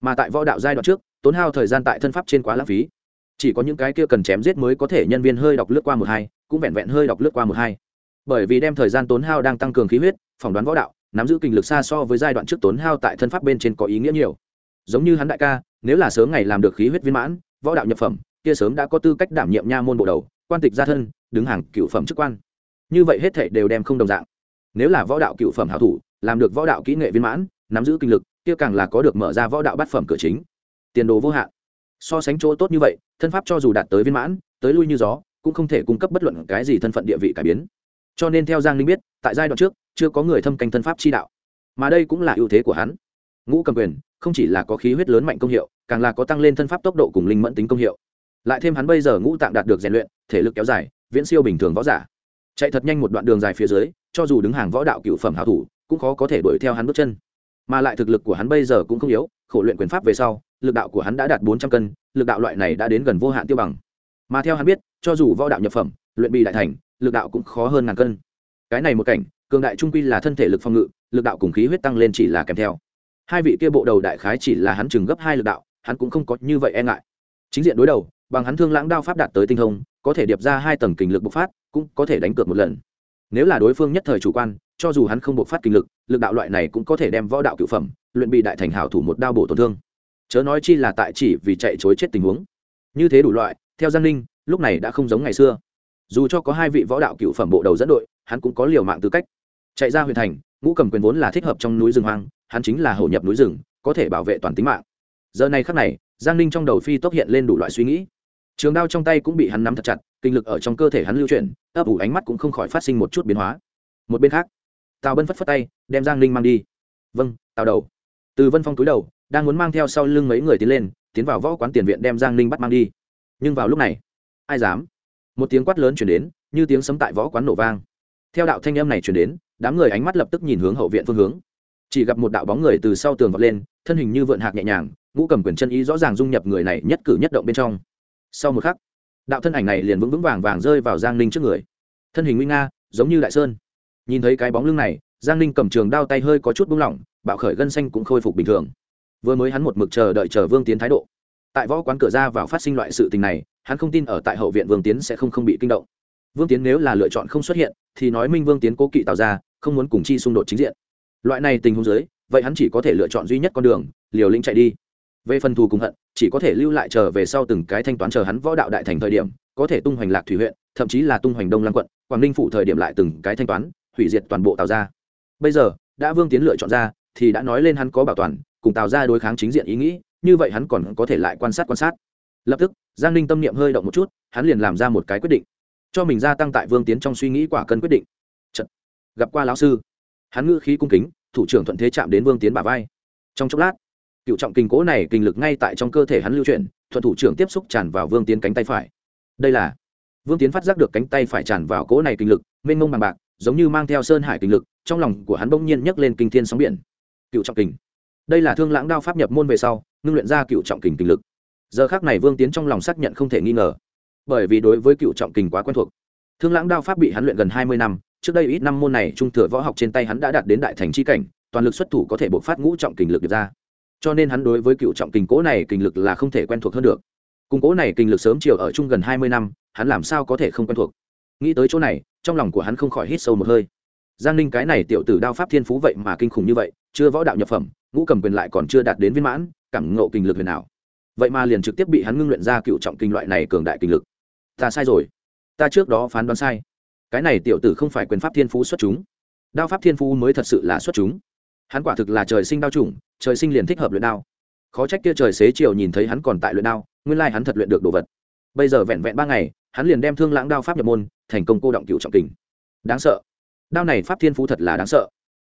Mà tại võ đạo giai đoạn trước, tốn hao thời gian tại thân pháp trên quá lãng phí. Chỉ có những cái kia cần chém giết mới có thể nhân viên hơi đọc lướt qua một hai, cũng vẹn vẹn hơi đọc lướt qua một hai. Bởi vì đem thời gian tốn hao đang tăng cường khí huyết, phỏng đoán võ đạo nắm giữ kinh lực xa so với giai đoạn trước tốn hao tại thân pháp bên trên có ý nghĩa nhiều. Giống như hắn đại ca, nếu là sớm ngày làm được khí huyết viên mãn, võ đạo nhập phẩm, kia sớm đã có tư cách đảm nhiệm nha môn bộ đầu, quan tịch gia thân, đứng hàng cựu phẩm chức quan. Như vậy hết thể đều đem không đồng dạng. Nếu là võ đạo cựu phẩm hảo thủ, làm được võ đạo kỹ nghệ viên mãn, nắm giữ kinh lực, kia càng là có được mở ra võ đạo bát phẩm cửa chính. Tiền đồ vô hạn. So sánh chỗ tốt như vậy, thân pháp cho dù đạt tới viên mãn, tới lui như gió, cũng không thể cung cấp bất luận cái gì thân phận địa vị cải biến. Cho nên theo giang linh biết, tại giai đoạn trước chưa có người thâm canh thân pháp chi đạo, mà đây cũng là ưu thế của hắn. Ngũ cầm quyền không chỉ là có khí huyết lớn mạnh công hiệu, càng là có tăng lên thân pháp tốc độ cùng linh mẫn tính công hiệu. Lại thêm hắn bây giờ ngũ tạng đạt được rèn luyện, thể lực kéo dài, viễn siêu bình thường võ giả. Chạy thật nhanh một đoạn đường dài phía dưới, cho dù đứng hàng võ đạo cựu phẩm hảo thủ, cũng khó có thể đuổi theo hắn bước chân. Mà lại thực lực của hắn bây giờ cũng không yếu, khổ luyện quyền pháp về sau, lực đạo của hắn đã đạt bốn trăm cân, lực đạo loại này đã đến gần vô hạn tiêu bằng. Mà theo hắn biết, cho dù võ đạo nhập phẩm, luyện bị đại thành, lực đạo cũng khó hơn ngàn cân. Cái này một cảnh cường đại trung quy là thân thể lực phòng ngự, lực đạo cùng khí huyết tăng lên chỉ là kèm theo. Hai vị kia bộ đầu đại khái chỉ là hắn chừng gấp hai lực đạo, hắn cũng không có như vậy e ngại. Chính diện đối đầu, bằng hắn thương lãng đao pháp đạt tới tinh thông, có thể điệp ra hai tầng kình lực bộc phát, cũng có thể đánh cược một lần. Nếu là đối phương nhất thời chủ quan, cho dù hắn không bộc phát kinh lực lực đạo loại này cũng có thể đem võ đạo cựu phẩm, luyện bị đại thành hảo thủ một đao bổ tổn thương. Chớ nói chi là tại chỉ vì chạy chối chết tình huống. Như thế đủ loại, theo giang ninh, lúc này đã không giống ngày xưa. Dù cho có hai vị võ đạo cựu phẩm bộ đầu dẫn đội, hắn cũng có liều mạng tư cách chạy ra huyện thành, ngũ cầm quyền vốn là thích hợp trong núi rừng hoang, hắn chính là hậu nhập núi rừng, có thể bảo vệ toàn tính mạng. Giờ này khắc này, giang ninh trong đầu phi tốc hiện lên đủ loại suy nghĩ. Trường đao trong tay cũng bị hắn nắm thật chặt, kinh lực ở trong cơ thể hắn lưu chuyển, ấp ủ ánh mắt cũng không khỏi phát sinh một chút biến hóa. Một bên khác, tào bân phất phất tay, đem giang ninh mang đi. Vâng tào đầu. Từ vân phong túi đầu, đang muốn mang theo sau lưng mấy người tiến lên, tiến vào võ quán tiền viện đem giang ninh bắt mang đi. Nhưng vào lúc này, ai dám? Một tiếng quát lớn chuyển đến, như tiếng sấm tại võ quán nổ vang theo đạo thanh âm này chuyển đến, đám người ánh mắt lập tức nhìn hướng hậu viện phương hướng. Chỉ gặp một đạo bóng người từ sau tường vọt lên, thân hình như vượn hạc nhẹ nhàng, ngũ cầm quyền chân ý rõ ràng dung nhập người này nhất cử nhất động bên trong. Sau một khắc, đạo thân ảnh này liền vững vững vàng vàng rơi vào giang ninh trước người. Thân hình nguy nga, giống như đại sơn. Nhìn thấy cái bóng lưng này, giang ninh cầm trường đao tay hơi có chút buông lỏng, bạo khởi gân xanh cũng khôi phục bình thường. Vừa mới hắn một mực chờ đợi chờ vương tiến thái độ. Tại võ quán cửa ra vào phát sinh loại sự tình này, hắn không tin ở tại hậu viện vương tiến sẽ không không bị kinh động vương tiến nếu là lựa chọn không xuất hiện thì nói minh vương tiến cố kỵ tạo ra không muốn cùng chi xung đột chính diện. Loại này tình huống giới, vậy hắn chỉ có thể lựa chọn duy nhất con đường liều lĩnh chạy đi. Về phần thù cùng hận chỉ có thể lưu lại chờ về sau từng cái thanh toán chờ hắn võ đạo đại thành thời điểm có thể tung hoành lạc thủy huyện thậm chí là tung hoành đông lăng quận quảng ninh phụ thời điểm lại từng cái thanh toán hủy diệt toàn bộ tàu ra bây giờ đã vương tiến lựa chọn ra thì đã nói lên hắn có bảo toàn cùng tạo ra đối kháng chính diện ý nghĩ như vậy hắn còn có thể lại quan sát quan sát. Lập tức giang ninh tâm niệm hơi động một chút hắn liền làm ra một cái quyết định cho mình gia tăng tại vương tiến trong suy nghĩ quả cân quyết định. Chật. gặp qua lão sư. Hắn ngữ khí cung kính, thủ trưởng thuận thế chạm đến vương tiến bà vai. Trong chốc lát, cựu trọng kinh cố này kinh lực ngay tại trong cơ thể hắn lưu chuyển, thuận thủ trưởng tiếp xúc tràn vào vương tiến cánh tay phải. Đây là, vương tiến phát giác được cánh tay phải tràn vào cố này kinh lực, mênh mông bằng bạc, giống như mang theo sơn hải kinh lực, trong lòng của hắn bỗng nhiên nhấc lên kinh thiên sóng biển. Cựu trọng kình đây là thương lãng đao pháp nhập môn về sau, ngưng luyện ra cựu trọng kình kinh lực. Giờ khác này vương tiến trong lòng xác nhận không thể nghi ngờ bởi vì đối với cựu trọng kình quá quen thuộc. Thương lãng đao pháp bị hắn luyện gần hai mươi năm, trước đây ít năm môn này trung thừa võ học trên tay hắn đã đạt đến đại thành c h i cảnh, toàn lực xuất thủ có thể bộc phát ngũ trọng kình lực được ra. Cho nên hắn đối với cựu trọng kình cố này kình lực là không thể quen thuộc hơn được. Cùng cố này kình lực sớm chiều ở chung gần hai mươi năm, hắn làm sao có thể không quen thuộc? Nghĩ tới chỗ này, trong lòng của hắn không khỏi hít sâu một hơi. Giang ninh cái này tiểu tử đao pháp thiên phú vậy mà kinh khủng như vậy, chưa võ đạo nhập phẩm, ngũ cầm quyền lại còn chưa đạt đến viên mãn, cảm ngộ kinh lực huyền nào vậy mà liền trực tiếp bị hắn ngưng luyện ra cựu trọng kinh loại này cường đại kinh lực ta sai rồi. Ta trước đó phán đoán sai. Cái này tiểu tử không phải quyền pháp thiên phú xuất chúng. Đao pháp thiên phú mới thật sự là xuất chúng. Hắn quả thực là trời sinh đao chủng, trời sinh liền thích hợp luyện đao. Khó trách kia trời xế chiều nhìn thấy hắn còn tại luyện đao, nguyên lai hắn thật luyện được đồ vật. Bây giờ vẹn vẹn ba ngày, hắn liền đem thương lãng đao pháp nhập môn, thành công cô động cựu trọng kình. Đáng sợ. Đao này pháp thiên phú thật là đáng sợ.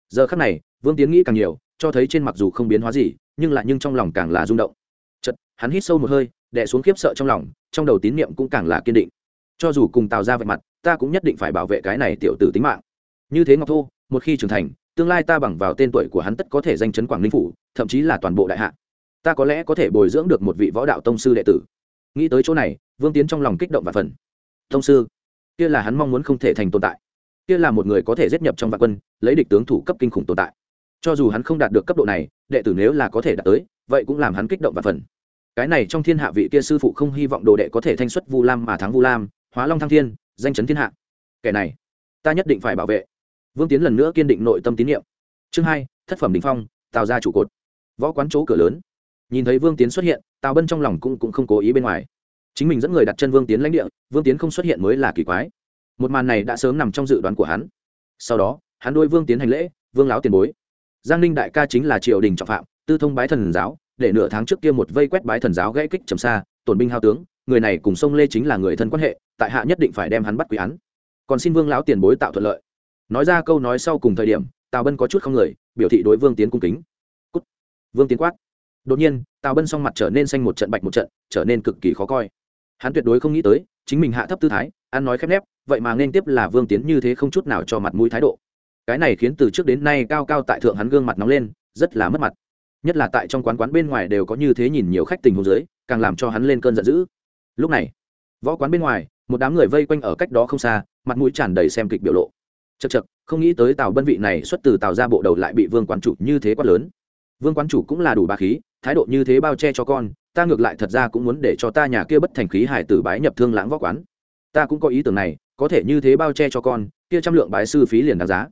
Giờ khắc này, vương tiến nghĩ càng nhiều, cho thấy trên mặc dù không biến hóa gì, nhưng lại nhưng trong lòng càng là rung động chật hắn hít sâu một hơi đẻ xuống khiếp sợ trong lòng, trong đầu tín niệm cũng càng là kiên định. Cho dù cùng tào ra vạch mặt, ta cũng nhất định phải bảo vệ cái này tiểu tử tính mạng. Như thế ngọc thô, một khi trưởng thành, tương lai ta bằng vào tên tuổi của hắn tất có thể danh chấn quảng ninh phủ, thậm chí là toàn bộ đại hạ. Ta có lẽ có thể bồi dưỡng được một vị võ đạo tông sư đệ tử. Nghĩ tới chỗ này, vương tiến trong lòng kích động và phần. Tông sư, kia là hắn mong muốn không thể thành tồn tại. Kia là một người có thể giết nhập trong vạn quân, lấy địch tướng thủ cấp kinh khủng tồn tại. Cho dù hắn không đạt được cấp độ này, đệ tử nếu là có thể đạt tới, vậy cũng làm hắn kích động và phần cái này trong thiên hạ vị kia sư phụ không hy vọng đồ đệ có thể thanh xuất vu lam mà thắng vu lam hóa long thăng thiên danh chấn thiên hạ. Kẻ này ta nhất định phải bảo vệ. Vương tiến lần nữa kiên định nội tâm tín nhiệm. Chương hai thất phẩm đình phong tạo ra trụ cột. Võ quán chỗ cửa lớn. Nhìn thấy vương tiến xuất hiện tào bân trong lòng cũng, cũng không cố ý bên ngoài. Chính mình dẫn người đặt chân vương tiến lãnh địa vương tiến không xuất hiện mới là kỳ quái. Một màn này đã sớm nằm trong dự đoán của hắn. Sau đó hắn đôi vương tiến hành lễ vương láo tiền bối giang ninh đại ca chính là triều đình trọng phạm tư thông bái thần giáo để nửa tháng trước kia một vây quét bái thần giáo gãy kích trầm xa, tổn binh hao tướng, người này cùng sông lê chính là người thân quan hệ, tại hạ nhất định phải đem hắn bắt quý án. Còn xin vương lão tiền bối tạo thuận lợi. Nói ra câu nói sau cùng thời điểm, tào bân có chút không người, biểu thị đối vương tiến cung kính. Cút. vương tiến quát. Đột nhiên, tào bân song mặt trở nên xanh một trận bạch một trận, trở nên cực kỳ khó coi. Hắn tuyệt đối không nghĩ tới, chính mình hạ thấp tư thái, ăn nói khép nép, vậy mà nên tiếp là vương tiến như thế không chút nào cho mặt mũi thái độ. Cái này khiến từ trước đến nay cao cao tại thượng hắn gương mặt nóng lên, rất là mất mặt nhất là tại trong quán quán bên ngoài đều có như thế nhìn nhiều khách tình hồ dưới, càng làm cho hắn lên cơn giận dữ. Lúc này, võ quán bên ngoài, một đám người vây quanh ở cách đó không xa, mặt mũi tràn đầy xem kịch biểu lộ. Chật chật không nghĩ tới tào bân vị này xuất từ tào ra bộ đầu lại bị vương quán chủ như thế quát lớn. Vương quán chủ cũng là đủ bà khí, thái độ như thế bao che cho con, ta ngược lại thật ra cũng muốn để cho ta nhà kia bất thành khí hải tử bái nhập thương lãng võ quán. Ta cũng có ý tưởng này, có thể như thế bao che cho con, kia trăm lượng bái sư phí liền đáng giá.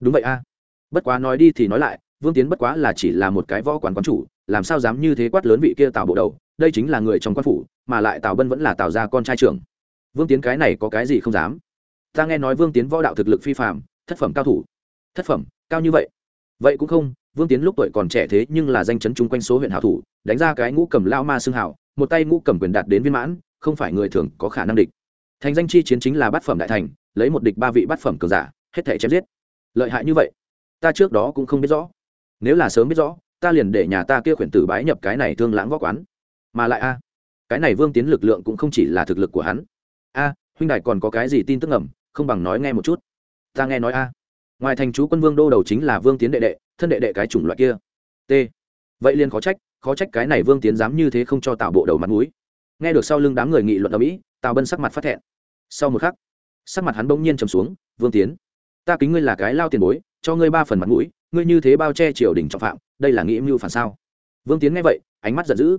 Đúng vậy a. Bất quá nói đi thì nói lại vương tiến bất quá là chỉ là một cái võ quán quán chủ, làm sao dám như thế quát lớn vị kia tào bộ đầu, đây chính là người trong quan phủ, mà lại tào bân vẫn là tào gia con trai trưởng. Vương tiến cái này có cái gì không dám? Ta nghe nói vương tiến võ đạo thực lực phi phạm thất phẩm cao thủ. Thất phẩm, cao như vậy? Vậy cũng không, vương tiến lúc tuổi còn trẻ thế nhưng là danh chấn chung quanh số huyện hảo thủ, đánh ra cái ngũ cầm lao ma xương hảo, một tay ngũ cầm quyền đạt đến viên mãn, không phải người thường có khả năng địch. Thành danh chi chiến chính là bát phẩm đại thành, lấy một địch ba vị bát phẩm cường giả, hết thể chém giết. Lợi hại như vậy, ta trước đó cũng không biết rõ nếu là sớm biết rõ, ta liền để nhà ta kia khuyển tử bái nhập cái này thương lãng võ quán. Mà lại a, cái này vương tiến lực lượng cũng không chỉ là thực lực của hắn. A, huynh đại còn có cái gì tin tức ngầm, không bằng nói nghe một chút. Ta nghe nói a, ngoài thành chú quân vương đô đầu chính là vương tiến đệ đệ, thân đệ đệ cái chủng loại kia. T. Vậy liền khó trách khó trách cái này vương tiến dám như thế không cho tạo bộ đầu mặt mũi. Nghe được sau lưng đám người nghị luận ở mỹ, tào bân sắc mặt phát thẹn. Sau một khắc, sắc mặt hắn bỗng nhiên trầm xuống, vương tiến ta kính ngươi là cái lao tiền bối, cho ngươi ba phần mặt mũi, ngươi như thế bao che triều đình trọng phạm, đây là nghĩ mưu phản sao? Vương tiến nghe vậy, ánh mắt giận dữ.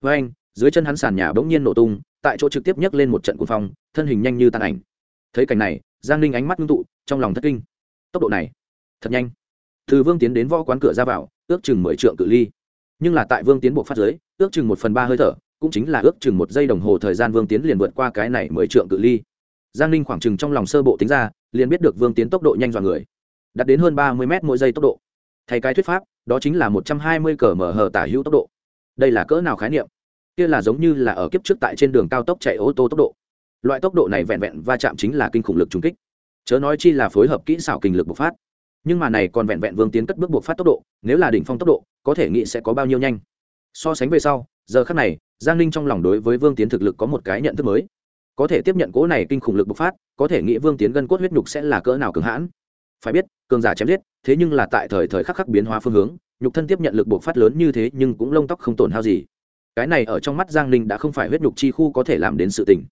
Với anh, dưới chân hắn sàn nhà bỗng nhiên nổ tung, tại chỗ trực tiếp nhấc lên một trận cuồng phong, thân hình nhanh như tàn ảnh. Thấy cảnh này, giang ninh ánh mắt ngưng tụ, trong lòng thất kinh. Tốc độ này, thật nhanh. Từ vương tiến đến võ quán cửa ra vào, ước chừng mười trượng cự ly. Nhưng là tại vương tiến buộc phát giới ước chừng một phần ba hơi thở, cũng chính là ước chừng một giây đồng hồ thời gian vương tiến liền vượt qua cái này mười trượng cự ly giang ninh khoảng chừng trong lòng sơ bộ tính ra, liền biết được vương tiến tốc độ nhanh dọn người. Đạt đến hơn ba mươi m mỗi giây tốc độ. Thay cái thuyết pháp, đó chính là một trăm hai mươi cờ mở hờ tả hữu tốc độ. Đây là cỡ nào khái niệm? Kia là giống như là ở kiếp trước tại trên đường cao tốc chạy ô tô tốc độ. Loại tốc độ này vẹn vẹn va chạm chính là kinh khủng lực trùng kích. Chớ nói chi là phối hợp kỹ xảo kinh lực bộc phát. Nhưng mà này còn vẹn vẹn vương tiến cất bước bộc phát tốc độ, nếu là đỉnh phong tốc độ, có thể nghĩ sẽ có bao nhiêu nhanh. So sánh về sau, giờ khắc này, giang ninh trong lòng đối với vương tiến thực lực có một cái nhận thức mới có thể tiếp nhận cỗ này kinh khủng lực bộc phát, có thể nghĩ vương tiến gân cốt huyết nhục sẽ là cỡ nào cường hãn. Phải biết, cường giả chém giết, thế nhưng là tại thời thời khắc khắc biến hóa phương hướng, nhục thân tiếp nhận lực bộc phát lớn như thế nhưng cũng lông tóc không tổn hao gì. Cái này ở trong mắt giang ninh đã không phải huyết nhục chi khu có thể làm đến sự tình.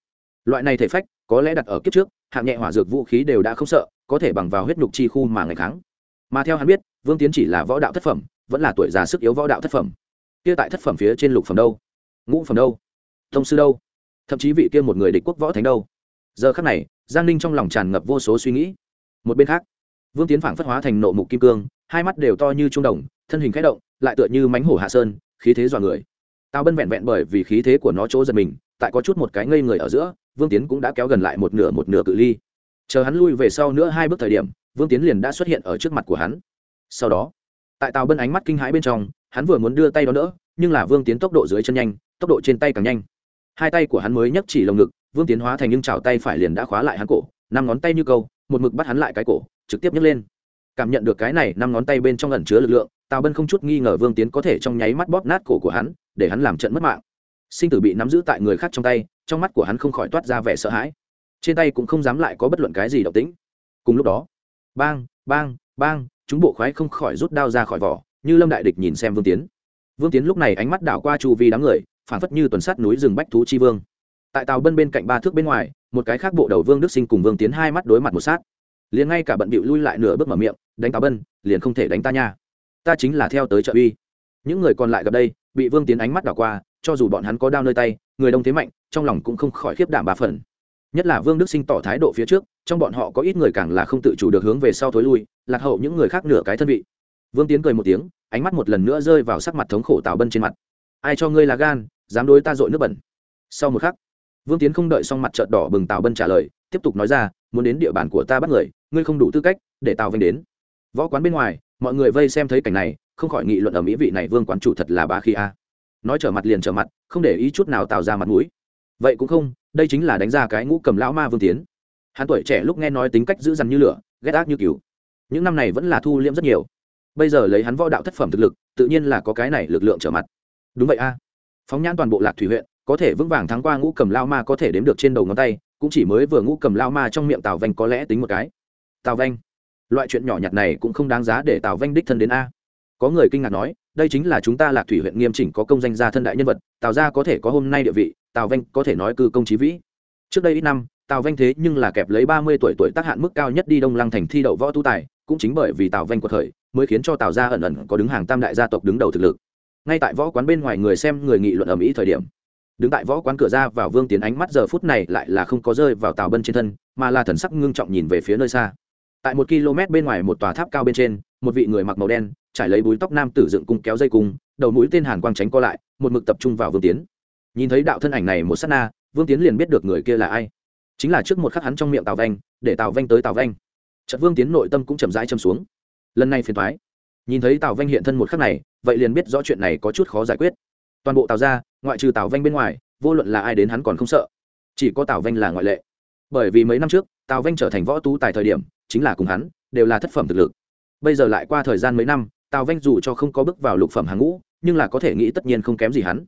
Loại này thể phách, có lẽ đặt ở kiếp trước, hạng nhẹ hỏa dược vũ khí đều đã không sợ, có thể bằng vào huyết nhục chi khu mà ngày kháng. Mà theo hắn biết, vương tiến chỉ là võ đạo thất phẩm, vẫn là tuổi già sức yếu võ đạo thất phẩm. Kia tại thất phẩm phía trên lục phẩm đâu? Ngũ phẩm đâu? Thông sư đâu? Thậm chí vị kia một người địch quốc võ thánh đâu. Giờ khắc này, giang ninh trong lòng tràn ngập vô số suy nghĩ. Một bên khác, vương tiến phảng phất hóa thành nộ mục kim cương, hai mắt đều to như trung đồng, thân hình k h ẽ động, lại tựa như mánh hổ hạ sơn, khí thế dọa người. Tao bân vẹn vẹn bởi vì khí thế của nó chỗ giật mình, tại có chút một cái ngây người ở giữa, vương tiến cũng đã kéo gần lại một nửa một nửa cự ly. Chờ hắn lui về sau nữa hai bước thời điểm, vương tiến liền đã xuất hiện ở trước mặt của hắn. Sau đó, tại tàu bân ánh mắt kinh hãi bên trong, hắn vừa muốn đưa tay đó nữa nhưng là vương tiến tốc độ dưới chân nhanh, tốc độ trên tay càng nhanh hai tay của hắn mới nhấc chỉ lồng ngực, vương tiến hóa thành nhưng chảo tay phải liền đã khóa lại hắn cổ, năm ngón tay như câu, một mực bắt hắn lại cái cổ, trực tiếp nhấc lên. Cảm nhận được cái này, năm ngón tay bên trong ẩn chứa lực lượng, tào bân không chút nghi ngờ vương tiến có thể trong nháy mắt bóp nát cổ của hắn, để hắn làm trận mất mạng. Sinh tử bị nắm giữ tại người khác trong tay, trong mắt của hắn không khỏi toát ra vẻ sợ hãi. Trên tay cũng không dám lại có bất luận cái gì động tĩnh. Cùng lúc đó, bang bang bang, chúng bộ khoái không khỏi rút đao ra khỏi vỏ, như lâm đại địch nhìn xem vương tiến. Vương tiến lúc này ánh mắt đảo qua chu vi đám người phản phất như tuần sắt núi rừng bách thú chi vương. Tại tàu bân bên cạnh ba thước bên ngoài, một cái khác bộ đầu vương đức sinh cùng vương tiến hai mắt đối mặt một sát. Liền ngay cả bận bịu lui lại nửa bước mở miệng, đánh tàu bân, liền không thể đánh ta nha. Ta chính là theo tới trợ uy. Những người còn lại gặp đây, bị vương tiến ánh mắt đảo qua, cho dù bọn hắn có đao nơi tay, người đông thế mạnh, trong lòng cũng không khỏi khiếp đảm bà phần. Nhất là vương đức sinh tỏ thái độ phía trước, trong bọn họ có ít người càng là không tự chủ được hướng về sau thối lui, lạc hậu những người khác nửa cái thân vị. Vương tiến cười một tiếng, ánh mắt một lần nữa rơi vào sắc mặt thống khổ tào bân trên mặt ai cho ngươi là gan, dám đối ta dội nước bẩn. Sau một khắc, vương tiến không đợi xong mặt trợt đỏ bừng tào bân trả lời, tiếp tục nói ra, muốn đến địa bàn của ta bắt người, ngươi không đủ tư cách để tào vinh đến. Võ quán bên ngoài, mọi người vây xem thấy cảnh này, không khỏi nghị luận ở mỹ vị này vương quán chủ thật là bá khi a. Nói trở mặt liền trở mặt, không để ý chút nào tạo ra mặt mũi. Vậy cũng không, đây chính là đánh ra cái ngũ cầm lão ma vương tiến. Hắn tuổi trẻ lúc nghe nói tính cách dữ dằn như lửa, ghét ác như cứu những năm này vẫn là thu liễm rất nhiều. Bây giờ lấy hắn võ đạo thất phẩm thực lực, tự nhiên là có cái này lực lượng trở mặt đúng vậy a. Phóng nhãn toàn bộ lạc thủy huyện, có thể vững vàng thắng qua ngũ cầm lao ma có thể đếm được trên đầu ngón tay, cũng chỉ mới vừa ngũ cầm lao ma trong miệng tào vanh có lẽ tính một cái. Tào vanh. Loại chuyện nhỏ nhặt này cũng không đáng giá để tào vanh đích thân đến a. Có người kinh ngạc nói, đây chính là chúng ta lạc thủy huyện nghiêm chỉnh có công danh gia thân đại nhân vật, tào gia có thể có hôm nay địa vị, tào vanh có thể nói cư công trí vĩ. Trước đây ít năm, tào vanh thế nhưng là kẹp lấy ba mươi tuổi tuổi tác hạn mức cao nhất đi đông lăng thành thi đậu võ tu tài, cũng chính bởi vì tào vanh của thời mới khiến cho tào gia ẩn ẩn có đứng hàng tam đại gia tộc đứng đầu thực lực ngay tại võ quán bên ngoài người xem người nghị luận ở mỹ thời điểm. Đứng tại võ quán cửa ra vào vương tiến ánh mắt giờ phút này lại là không có rơi vào tào bân trên thân, mà là thần sắc ngưng trọng nhìn về phía nơi xa. Tại một km bên ngoài một tòa tháp cao bên trên, một vị người mặc màu đen, trải lấy búi tóc nam tử dựng cung kéo dây cung, đầu mũi tên hàn quang tránh co lại, một mực tập trung vào vương tiến. Nhìn thấy đạo thân ảnh này một s á t na, vương tiến liền biết được người kia là ai. Chính là trước một khắc hắn trong miệng tào vanh, để tào vanh tới tào vanh. Trận vương tiến nội tâm cũng chậm rãi châm xuống. Lần này phiền thoái nhìn thấy tào vanh hiện thân một khắc này vậy liền biết rõ chuyện này có chút khó giải quyết. Toàn bộ tào ra ngoại trừ tào vanh bên ngoài, vô luận là ai đến hắn còn không sợ. Chỉ có tào vanh là ngoại lệ. Bởi vì mấy năm trước, tào vanh trở thành võ tú tại thời điểm, chính là cùng hắn, đều là thất phẩm thực lực. Bây giờ lại qua thời gian mấy năm, tào vanh dù cho không có bước vào lục phẩm hàng ngũ, nhưng là có thể nghĩ tất nhiên không kém gì hắn.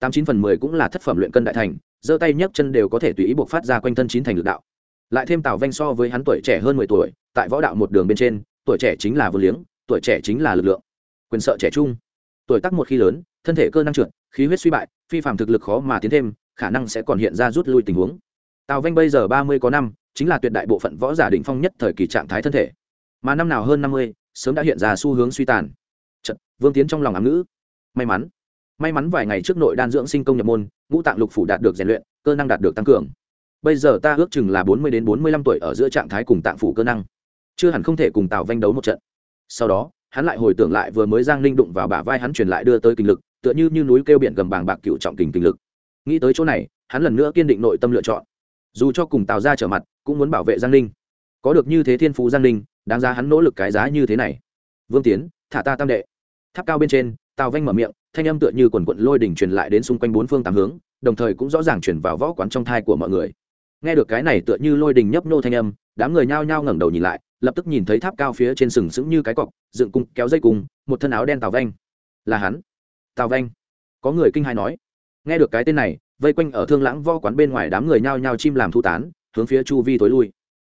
Tám chín phần mười cũng là thất phẩm luyện cân đại thành, giơ tay nhấc chân đều có thể tùy ý buộc phát ra quanh thân chín thành lực đạo. Lại thêm tào vanh so với hắn tuổi trẻ hơn mười tuổi, tại võ đạo một đường bên trên, tuổi trẻ chính là vô liếng, tuổi trẻ chính là lực lượng quyền sợ trẻ trung. Tuổi tác một khi lớn thân thể cơ năng trượt khí huyết suy bại phi phạm thực lực khó mà tiến thêm khả năng sẽ còn hiện ra rút lui tình huống. Tào vanh bây giờ ba mươi có năm chính là tuyệt đại bộ phận võ giả đỉnh phong nhất thời kỳ trạng thái thân thể. Mà năm nào hơn năm mươi sớm đã hiện ra xu hướng suy tàn. Chật, vương tiến trong lòng ám ngữ. May mắn may mắn vài ngày trước nội đan dưỡng sinh công nhập môn ngũ tạng lục phủ đạt được rèn luyện cơ năng đạt được tăng cường. Bây giờ ta ước chừng là bốn mươi đến bốn mươi lăm tuổi ở giữa trạng thái cùng tạng phủ cơ năng. Chưa hẳn không thể cùng tào vanh đấu một trận. Sau đó hắn lại hồi tưởng lại vừa mới giang linh đụng vào bả vai hắn truyền lại đưa tới kinh lực, tựa như như núi kêu biển gầm bàng bạc cựu trọng kình kinh lực. Nghĩ tới chỗ này, hắn lần nữa kiên định nội tâm lựa chọn. Dù cho cùng tào ra trở mặt, cũng muốn bảo vệ giang linh có được như thế thiên phú giang linh đáng giá hắn nỗ lực cái giá như thế này. Vương tiến, thả ta tam đệ. Tháp cao bên trên, tào vanh mở miệng, thanh âm tựa như quần quận lôi đỉnh truyền lại đến xung quanh bốn phương tám hướng, đồng thời cũng rõ ràng chuyển vào võ quán trong thai của mọi người. Nghe được cái này tựa như lôi đình nhấp nô thanh âm, đám người nhao nhao ngẩng đầu nhìn lại lập tức nhìn thấy tháp cao phía trên sừng sững như cái cọc, dựng cung kéo dây cung, một thân áo đen tào vanh. Là hắn. Tào vanh. Có người kinh hai nói. Nghe được cái tên này, vây quanh ở thương lãng vo quán bên ngoài đám người nhao nhao chim làm thu tán, hướng phía chu vi tối lui.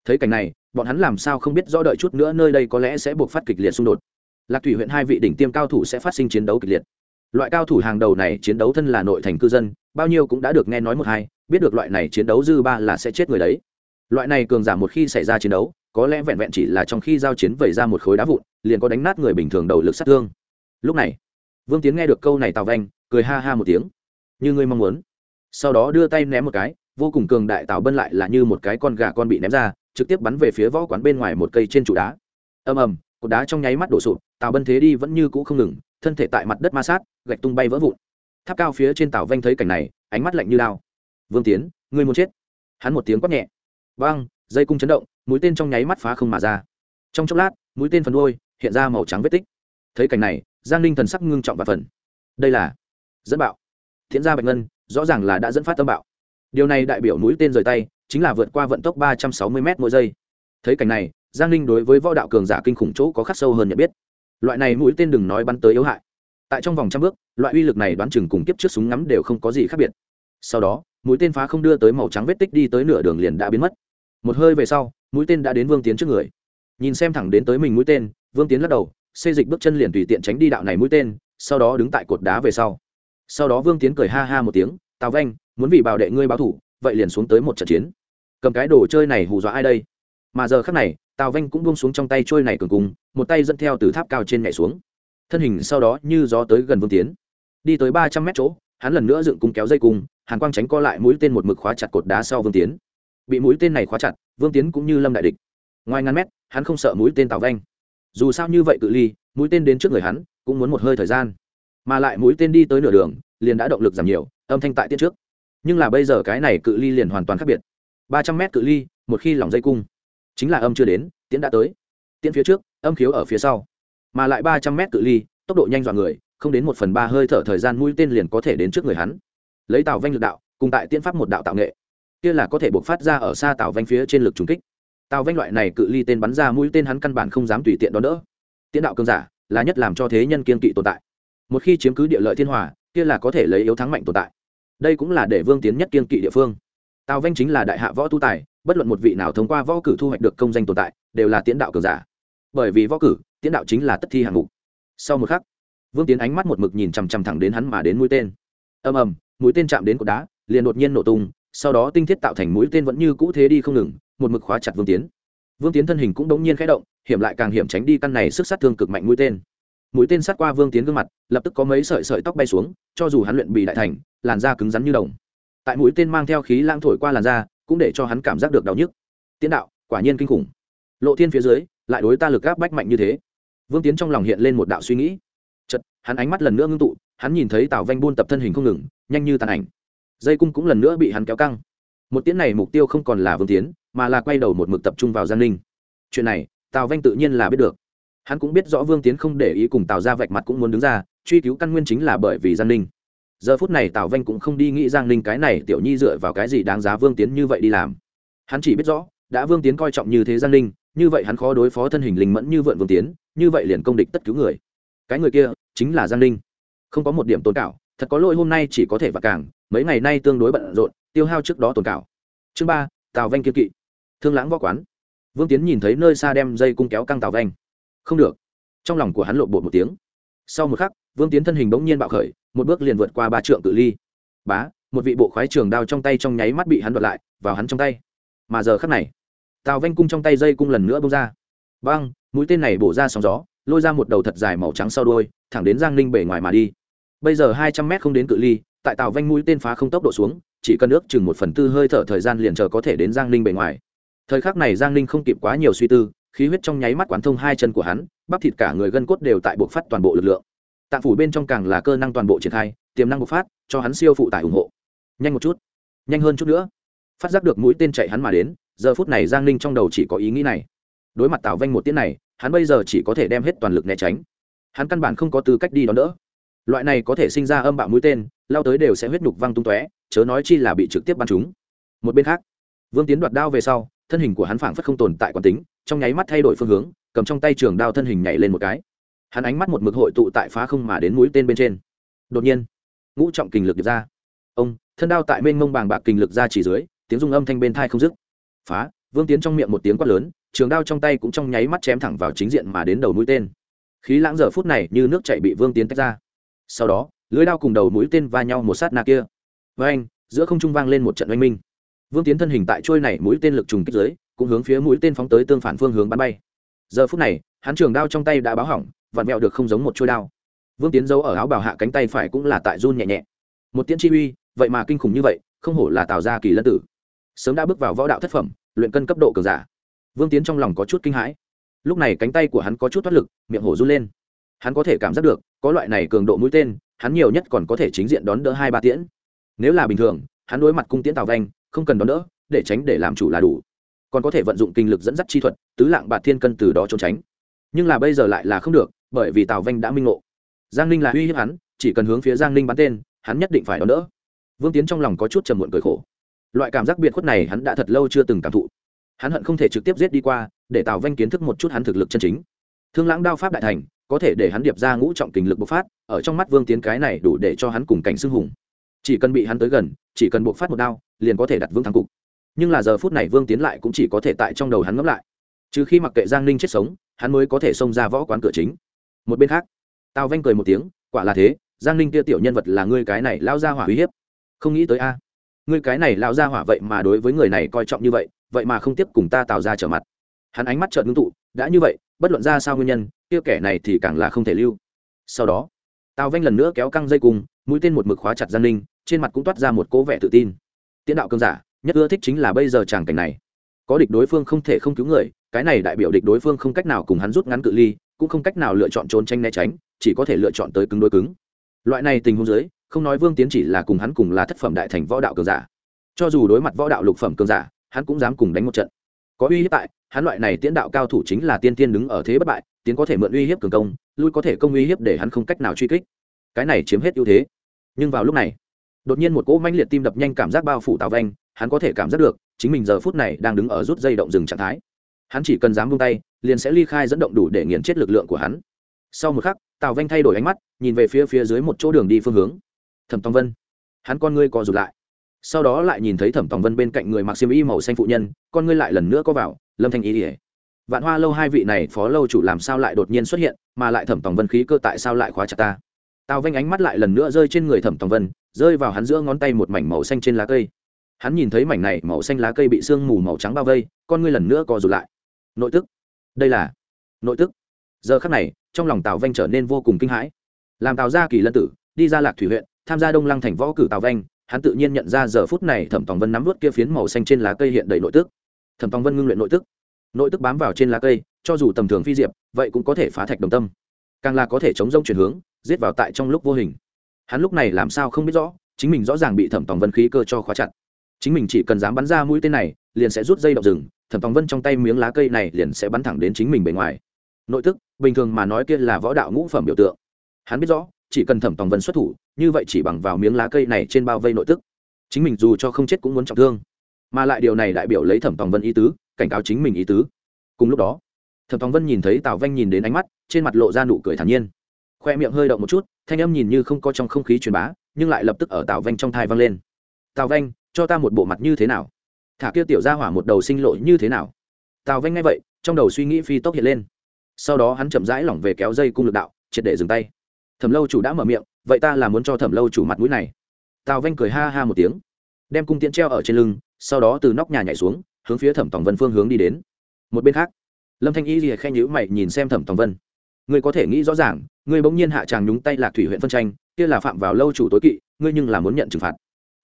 Thấy cảnh này, bọn hắn làm sao không biết rõ đợi chút nữa nơi đây có lẽ sẽ buộc phát kịch liệt xung đột. Lạc thủy huyện hai vị đỉnh tiêm cao thủ sẽ phát sinh chiến đấu kịch liệt. Loại cao thủ hàng đầu này chiến đấu thân là nội thành cư dân, bao nhiêu cũng đã được nghe nói một hai, biết được loại này chiến đấu dư ba là sẽ chết người đấy. Loại này cường giảm một khi xảy ra chiến đấu có lẽ vẹn vẹn chỉ là trong khi giao chiến vẩy ra một khối đá vụn, liền có đánh nát người bình thường đầu lực sát thương. Lúc này, vương tiến nghe được câu này tào vanh, cười ha ha một tiếng. Như ngươi mong muốn. Sau đó đưa tay ném một cái, vô cùng cường đại tào bân lại là như một cái con gà con bị ném ra, trực tiếp bắn về phía võ quán bên ngoài một cây trên trụ đá. Ầm ầm, cột đá trong nháy mắt đổ sụp, tào bân thế đi vẫn như cũ không ngừng, thân thể tại mặt đất ma sát, gạch tung bay vỡ vụn. Tháp cao phía trên tào vanh thấy cảnh này, ánh mắt lạnh như lao vương tiến, ngươi muốn chết. Hắn một tiếng quát nhẹ. Vang dây cung chấn động, mũi tên trong nháy mắt phá không mà ra. Trong chốc lát, mũi tên phần đôi hiện ra màu trắng vết tích. Thấy cảnh này, giang ninh thần sắc ngưng trọng và phần. Đây là dẫn bạo. Thiện gia bạch ngân, rõ ràng là đã dẫn phát tâm bạo. Điều này đại biểu mũi tên rời tay, chính là vượt qua vận tốc ba trăm sáu mươi m mỗi giây. Thấy cảnh này, giang ninh đối với võ đạo cường giả kinh khủng chỗ có khắc sâu hơn nhận biết. Loại này mũi tên đừng nói bắn tới yếu hại. Tại trong vòng trăm bước, loại uy lực này đoán chừng cùng kiếp trước súng ngắm đều không có gì khác biệt. Sau đó, mũi tên phá không đưa tới màu trắng vết tích đi tới nửa đường liền đã biến mất một hơi về sau, mũi tên đã đến vương tiến trước người. Nhìn xem thẳng đến tới mình mũi tên, vương tiến lắc đầu, xê dịch bước chân liền tùy tiện tránh đi đạo này mũi tên, sau đó đứng tại cột đá về sau. Sau đó vương tiến cười ha ha một tiếng, tào vanh, muốn vì bảo đệ ngươi báo thủ, vậy liền xuống tới một trận chiến. Cầm cái đồ chơi này hù dọa ai đây? Mà giờ khắc này, tào vanh cũng buông xuống trong tay trôi này cường cùng một tay dẫn theo từ tháp cao trên nhảy xuống. Thân hình sau đó như gió tới gần vương tiến. Đi tới ba trăm mét chỗ, hắn lần nữa dựng cung kéo dây cung, hàn quang tránh co lại mũi tên một mực khóa chặt cột đá sau vương tiến bị mũi tên này khóa chặt, vương tiến cũng như lâm đại địch. Ngoài ngàn mét, hắn không sợ mũi tên tào vanh. Dù sao như vậy cự ly, mũi tên đến trước người hắn, cũng muốn một hơi thời gian. Mà lại mũi tên đi tới nửa đường, liền đã động lực giảm nhiều, âm thanh tại tiết trước. Nhưng là bây giờ cái này cự ly liền hoàn toàn khác biệt. Ba trăm mét cự ly, một khi lỏng dây cung, chính là âm chưa đến tiễn đã tới. Tiễn phía trước, âm khiếu ở phía sau. Mà lại ba trăm mét cự ly, tốc độ nhanh dọn người, không đến một phần ba hơi thở thời gian mũi tên liền có thể đến trước người hắn. Lấy tàu vanh lực đạo, cùng tại tiễn pháp một đạo tạo nghệ kia là có thể buộc phát ra ở xa tàu vanh phía trên lực trùng kích. Tàu vanh loại này cự ly tên bắn ra mũi tên hắn căn bản không dám tùy tiện đón đỡ. Tiễn đạo cường giả là nhất làm cho thế nhân kiên kỵ tồn tại. Một khi chiếm cứ địa lợi thiên hòa, kia là có thể lấy yếu thắng mạnh tồn tại. Đây cũng là để vương tiến nhất kiên kỵ địa phương. Tào vanh chính là đại hạ võ tu tài, bất luận một vị nào thông qua võ cử thu hoạch được công danh tồn tại, đều là tiễn đạo cường giả. Bởi vì võ cử, tiễn đạo chính là tất thi hạng mục. Sau một khắc, vương tiến ánh mắt một mực nhìn chằm chằm thẳng đến hắn mà đến mũi tên. Ầm ầm, mũi tên chạm đến cột đá, liền đột nhiên nổ tung sau đó tinh thiết tạo thành mũi tên vẫn như cũ thế đi không ngừng, một mực khóa chặt vương tiến. Vương tiến thân hình cũng đống nhiên khẽ động, hiểm lại càng hiểm tránh đi căn này sức sát thương cực mạnh mũi tên. Mũi tên sát qua vương tiến gương mặt, lập tức có mấy sợi sợi tóc bay xuống, cho dù hắn luyện bị đại thành, làn da cứng rắn như đồng. Tại mũi tên mang theo khí lãng thổi qua làn da, cũng để cho hắn cảm giác được đau nhức. Tiến đạo, quả nhiên kinh khủng. Lộ thiên phía dưới, lại đối ta lực gáp bách mạnh như thế. Vương tiến trong lòng hiện lên một đạo suy nghĩ. Chật hắn ánh mắt lần nữa ngưng tụ, hắn nhìn thấy tào vanh buôn tập thân hình không ngừng, nhanh như tàn ảnh dây cung cũng lần nữa bị hắn kéo căng. Một tiến này mục tiêu không còn là vương tiến, mà là quay đầu một mực tập trung vào giang ninh. Chuyện này, tào vanh tự nhiên là biết được. Hắn cũng biết rõ vương tiến không để ý cùng tào ra vạch mặt cũng muốn đứng ra, truy cứu căn nguyên chính là bởi vì giang ninh. Giờ phút này tào vanh cũng không đi nghĩ giang ninh cái này tiểu nhi dựa vào cái gì đáng giá vương tiến như vậy đi làm. Hắn chỉ biết rõ, đã vương tiến coi trọng như thế giang ninh, như vậy hắn khó đối phó thân hình linh mẫn như vượn vương tiến, như vậy liền công địch tất cứu người. Cái người kia chính là giang ninh. Không có một điểm tồn cảo thật có lỗi hôm nay chỉ có thể và càng mấy ngày nay tương đối bận rộn, tiêu hao trước đó tồn cảo. Chương ba, tào vanh kiên kỵ. Thương lãng võ quán. Vương tiến nhìn thấy nơi xa đem dây cung kéo căng tào vanh. Không được. Trong lòng của hắn lộ bột một tiếng. Sau một khắc, vương tiến thân hình bỗng nhiên bạo khởi, một bước liền vượt qua ba trượng cự ly. Bá, một vị bộ khoái trường đao trong tay trong nháy mắt bị hắn đoạt lại, vào hắn trong tay. Mà giờ khắc này, tào vanh cung trong tay dây cung lần nữa bông ra. Băng, mũi tên này bổ ra sóng gió, lôi ra một đầu thật dài màu trắng sau đôi thẳng đến giang ninh bể ngoài mà đi. Bây giờ hai trăm mét không đến cự ly tại tàu vanh mũi tên phá không tốc độ xuống, chỉ cần ước chừng một phần tư hơi thở thời gian liền chờ có thể đến giang ninh bề ngoài. Thời khắc này giang ninh không kịp quá nhiều suy tư, khí huyết trong nháy mắt quán thông hai chân của hắn, bắp thịt cả người gân cốt đều tại buộc phát toàn bộ lực lượng. Tạng phủ bên trong càng là cơ năng toàn bộ triển khai, tiềm năng bộc phát, cho hắn siêu phụ tải ủng hộ. Nhanh một chút, nhanh hơn chút nữa. Phát giác được mũi tên chạy hắn mà đến, giờ phút này giang ninh trong đầu chỉ có ý nghĩ này. Đối mặt tào vanh một tiếng này, hắn bây giờ chỉ có thể đem hết toàn lực né tránh. Hắn căn bản không có tư cách đi đón đỡ. Loại này có thể sinh ra âm bạo mũi tên lao tới đều sẽ huyết nhục văng tung tóe, chớ nói chi là bị trực tiếp bắn chúng một bên khác, vương tiến đoạt đao về sau, thân hình của hắn phảng phất không tồn tại quán tính, trong nháy mắt thay đổi phương hướng, cầm trong tay trường đao thân hình nhảy lên một cái. Hắn ánh mắt một mực hội tụ tại phá không mà đến mũi tên bên trên. Đột nhiên, ngũ trọng kình lực ra. Ông, thân đao tại mênh mông bàng bạc kình lực ra chỉ dưới, tiếng rung âm thanh bên thai không dứt. Phá, vương tiến trong miệng một tiếng quát lớn, trường đao trong tay cũng trong nháy mắt chém thẳng vào chính diện mà đến đầu mũi tên. Khí lãng giờ phút này như nước chạy bị vương tiến tách ra. Sau đó lưới đao cùng đầu mũi tên va nhau một sát na kia. Với anh, giữa không trung vang lên một trận oanh minh. Vương tiến thân hình tại trôi này mũi tên lực trùng kích dưới, cũng hướng phía mũi tên phóng tới tương phản phương hướng bắn bay. Giờ phút này, hắn trường đao trong tay đã báo hỏng, vặn vẹo được không giống một trôi đao. Vương tiến giấu ở áo bào hạ cánh tay phải cũng là tại run nhẹ nhẹ. Một tiễn chi uy, vậy mà kinh khủng như vậy, không hổ là tạo ra kỳ lân tử. Sớm đã bước vào võ đạo thất phẩm, luyện cân cấp độ cường giả. Vương tiến trong lòng có chút kinh hãi. Lúc này cánh tay của hắn có chút thoát lực, miệng hổ run lên. Hắn có thể cảm giác được, có loại này cường độ mũi tên hắn nhiều nhất còn có thể chính diện đón đỡ hai ba tiễn. Nếu là bình thường, hắn đối mặt cung tiễn tào vanh, không cần đón đỡ, để tránh để làm chủ là đủ. Còn có thể vận dụng kinh lực dẫn dắt chi thuật, tứ lạng bạt thiên cân từ đó trốn tránh. Nhưng là bây giờ lại là không được, bởi vì tào vanh đã minh ngộ. Giang ninh là uy hiếp hắn, chỉ cần hướng phía giang ninh bắn tên, hắn nhất định phải đón đỡ. Vương tiến trong lòng có chút trầm muộn cười khổ. Loại cảm giác biệt khuất này hắn đã thật lâu chưa từng cảm thụ. Hắn hận không thể trực tiếp giết đi qua, để tào vanh kiến thức một chút hắn thực lực chân chính. Thương lãng đao pháp đại thành có thể để hắn điệp ra ngũ trọng kình lực bộc phát, ở trong mắt vương tiến cái này đủ để cho hắn cùng cảnh xưng hùng. Chỉ cần bị hắn tới gần, chỉ cần bộc phát một đao, liền có thể đặt vương thắng cục. Nhưng là giờ phút này vương tiến lại cũng chỉ có thể tại trong đầu hắn ngẫm lại. Trừ khi mặc kệ giang ninh chết sống, hắn mới có thể xông ra võ quán cửa chính. Một bên khác, tào vanh cười một tiếng, quả là thế, giang ninh kia tiểu nhân vật là ngươi cái này lao ra hỏa uy hiếp. Không nghĩ tới a, ngươi cái này lao ra hỏa vậy mà đối với người này coi trọng như vậy vậy mà không tiếp cùng ta tạo ra trở mặt. Hắn ánh mắt trợn ngưng tụ, đã như vậy, bất luận ra sao nguyên nhân kia kẻ này thì càng là không thể lưu. Sau đó, tào vanh lần nữa kéo căng dây cùng mũi tên một mực khóa chặt giang ninh, trên mặt cũng toát ra một cố vẻ tự tin. Tiễn đạo cơn giả, nhất ưa thích chính là bây giờ tràng cảnh này. Có địch đối phương không thể không cứu người, cái này đại biểu địch đối phương không cách nào cùng hắn rút ngắn cự ly, cũng không cách nào lựa chọn trốn tranh né tránh, chỉ có thể lựa chọn tới cứng đối cứng. Loại này tình huống dưới, không nói vương tiến chỉ là cùng hắn cùng là thất phẩm đại thành võ đạo cường giả. Cho dù đối mặt võ đạo lục phẩm cường giả, hắn cũng dám cùng đánh một trận. Có uy hiếp tại, hắn loại này tiễn đạo cao thủ chính là tiên tiên đứng ở thế bất bại tiến có thể mượn uy hiếp cường công, lui có thể công uy hiếp để hắn không cách nào truy kích. Cái này chiếm hết ưu thế. Nhưng vào lúc này, đột nhiên một cỗ manh liệt tim đập nhanh cảm giác bao phủ tào vanh, hắn có thể cảm giác được, chính mình giờ phút này đang đứng ở rút dây động rừng trạng thái. Hắn chỉ cần dám vung tay, liền sẽ ly khai dẫn động đủ để nghiền chết lực lượng của hắn. Sau một khắc, tào vanh thay đổi ánh mắt, nhìn về phía phía dưới một chỗ đường đi phương hướng. Thẩm tòng vân, hắn con ngươi co rụt lại. Sau đó lại nhìn thấy thẩm tòng vân bên cạnh người mặc xiêm y màu xanh phụ nhân, con ngươi lại lần nữa có vào, lâm thanh ý ỉa vạn hoa lâu hai vị này phó lâu chủ làm sao lại đột nhiên xuất hiện, mà lại thẩm tòng vân khí cơ tại sao lại khóa chặt ta? Tào vanh ánh mắt lại lần nữa rơi trên người thẩm tòng vân, rơi vào hắn giữa ngón tay một mảnh màu xanh trên lá cây. Hắn nhìn thấy mảnh này màu xanh lá cây bị sương mù màu trắng bao vây, con ngươi lần nữa co rụt lại. Nội tức. Đây là nội tức. Giờ khắc này, trong lòng tào vanh trở nên vô cùng kinh hãi. Làm tào gia kỳ lân tử, đi ra lạc thủy huyện, tham gia đông lăng thành võ cử tào vanh hắn tự nhiên nhận ra giờ phút này thẩm tòng vân nắm vút kia phiến màu xanh trên lá cây hiện đầy nội tức. Thẩm tòng vân ngưng luyện nội tức nội tức bám vào trên lá cây, cho dù tầm thường phi diệp, vậy cũng có thể phá thạch đồng tâm. Càng là có thể chống rông chuyển hướng, giết vào tại trong lúc vô hình. Hắn lúc này làm sao không biết rõ, chính mình rõ ràng bị thẩm tòng vân khí cơ cho khóa chặt. Chính mình chỉ cần dám bắn ra mũi tên này, liền sẽ rút dây động rừng, thẩm tòng vân trong tay miếng lá cây này liền sẽ bắn thẳng đến chính mình bề ngoài. Nội tức, bình thường mà nói kia là võ đạo ngũ phẩm biểu tượng. Hắn biết rõ, chỉ cần thẩm tòng vân xuất thủ, như vậy chỉ bằng vào miếng lá cây này trên bao vây nội tức. Chính mình dù cho không chết cũng muốn trọng thương. Mà lại điều này đại biểu lấy thẩm tòng vân ý tứ cảnh cáo chính mình ý tứ. Cùng lúc đó, thẩm tòng vân nhìn thấy tào vanh nhìn đến ánh mắt, trên mặt lộ ra nụ cười thản nhiên. Khoe miệng hơi động một chút, thanh âm nhìn như không có trong không khí truyền bá, nhưng lại lập tức ở tào vanh trong thai vang lên. Tào vanh, cho ta một bộ mặt như thế nào? Thả kia tiểu ra hỏa một đầu sinh lộ như thế nào? Tào vanh nghe vậy, trong đầu suy nghĩ phi tốc hiện lên. Sau đó hắn chậm rãi lỏng về kéo dây cung lực đạo, triệt để dừng tay. Thẩm lâu chủ đã mở miệng, vậy ta là muốn cho thẩm lâu chủ mặt mũi này. Tào vanh cười ha ha một tiếng, đem cung tiễn treo ở trên lưng, sau đó từ nóc nhà nhảy xuống hướng phía thẩm tòng vân phương hướng đi đến một bên khác lâm thanh y lìa khen nhữ mày nhìn xem thẩm tòng vân ngươi có thể nghĩ rõ ràng ngươi bỗng nhiên hạ tràng nhúng tay lạc thủy huyện phân tranh kia là phạm vào lâu chủ tối kỵ ngươi nhưng là muốn nhận trừng phạt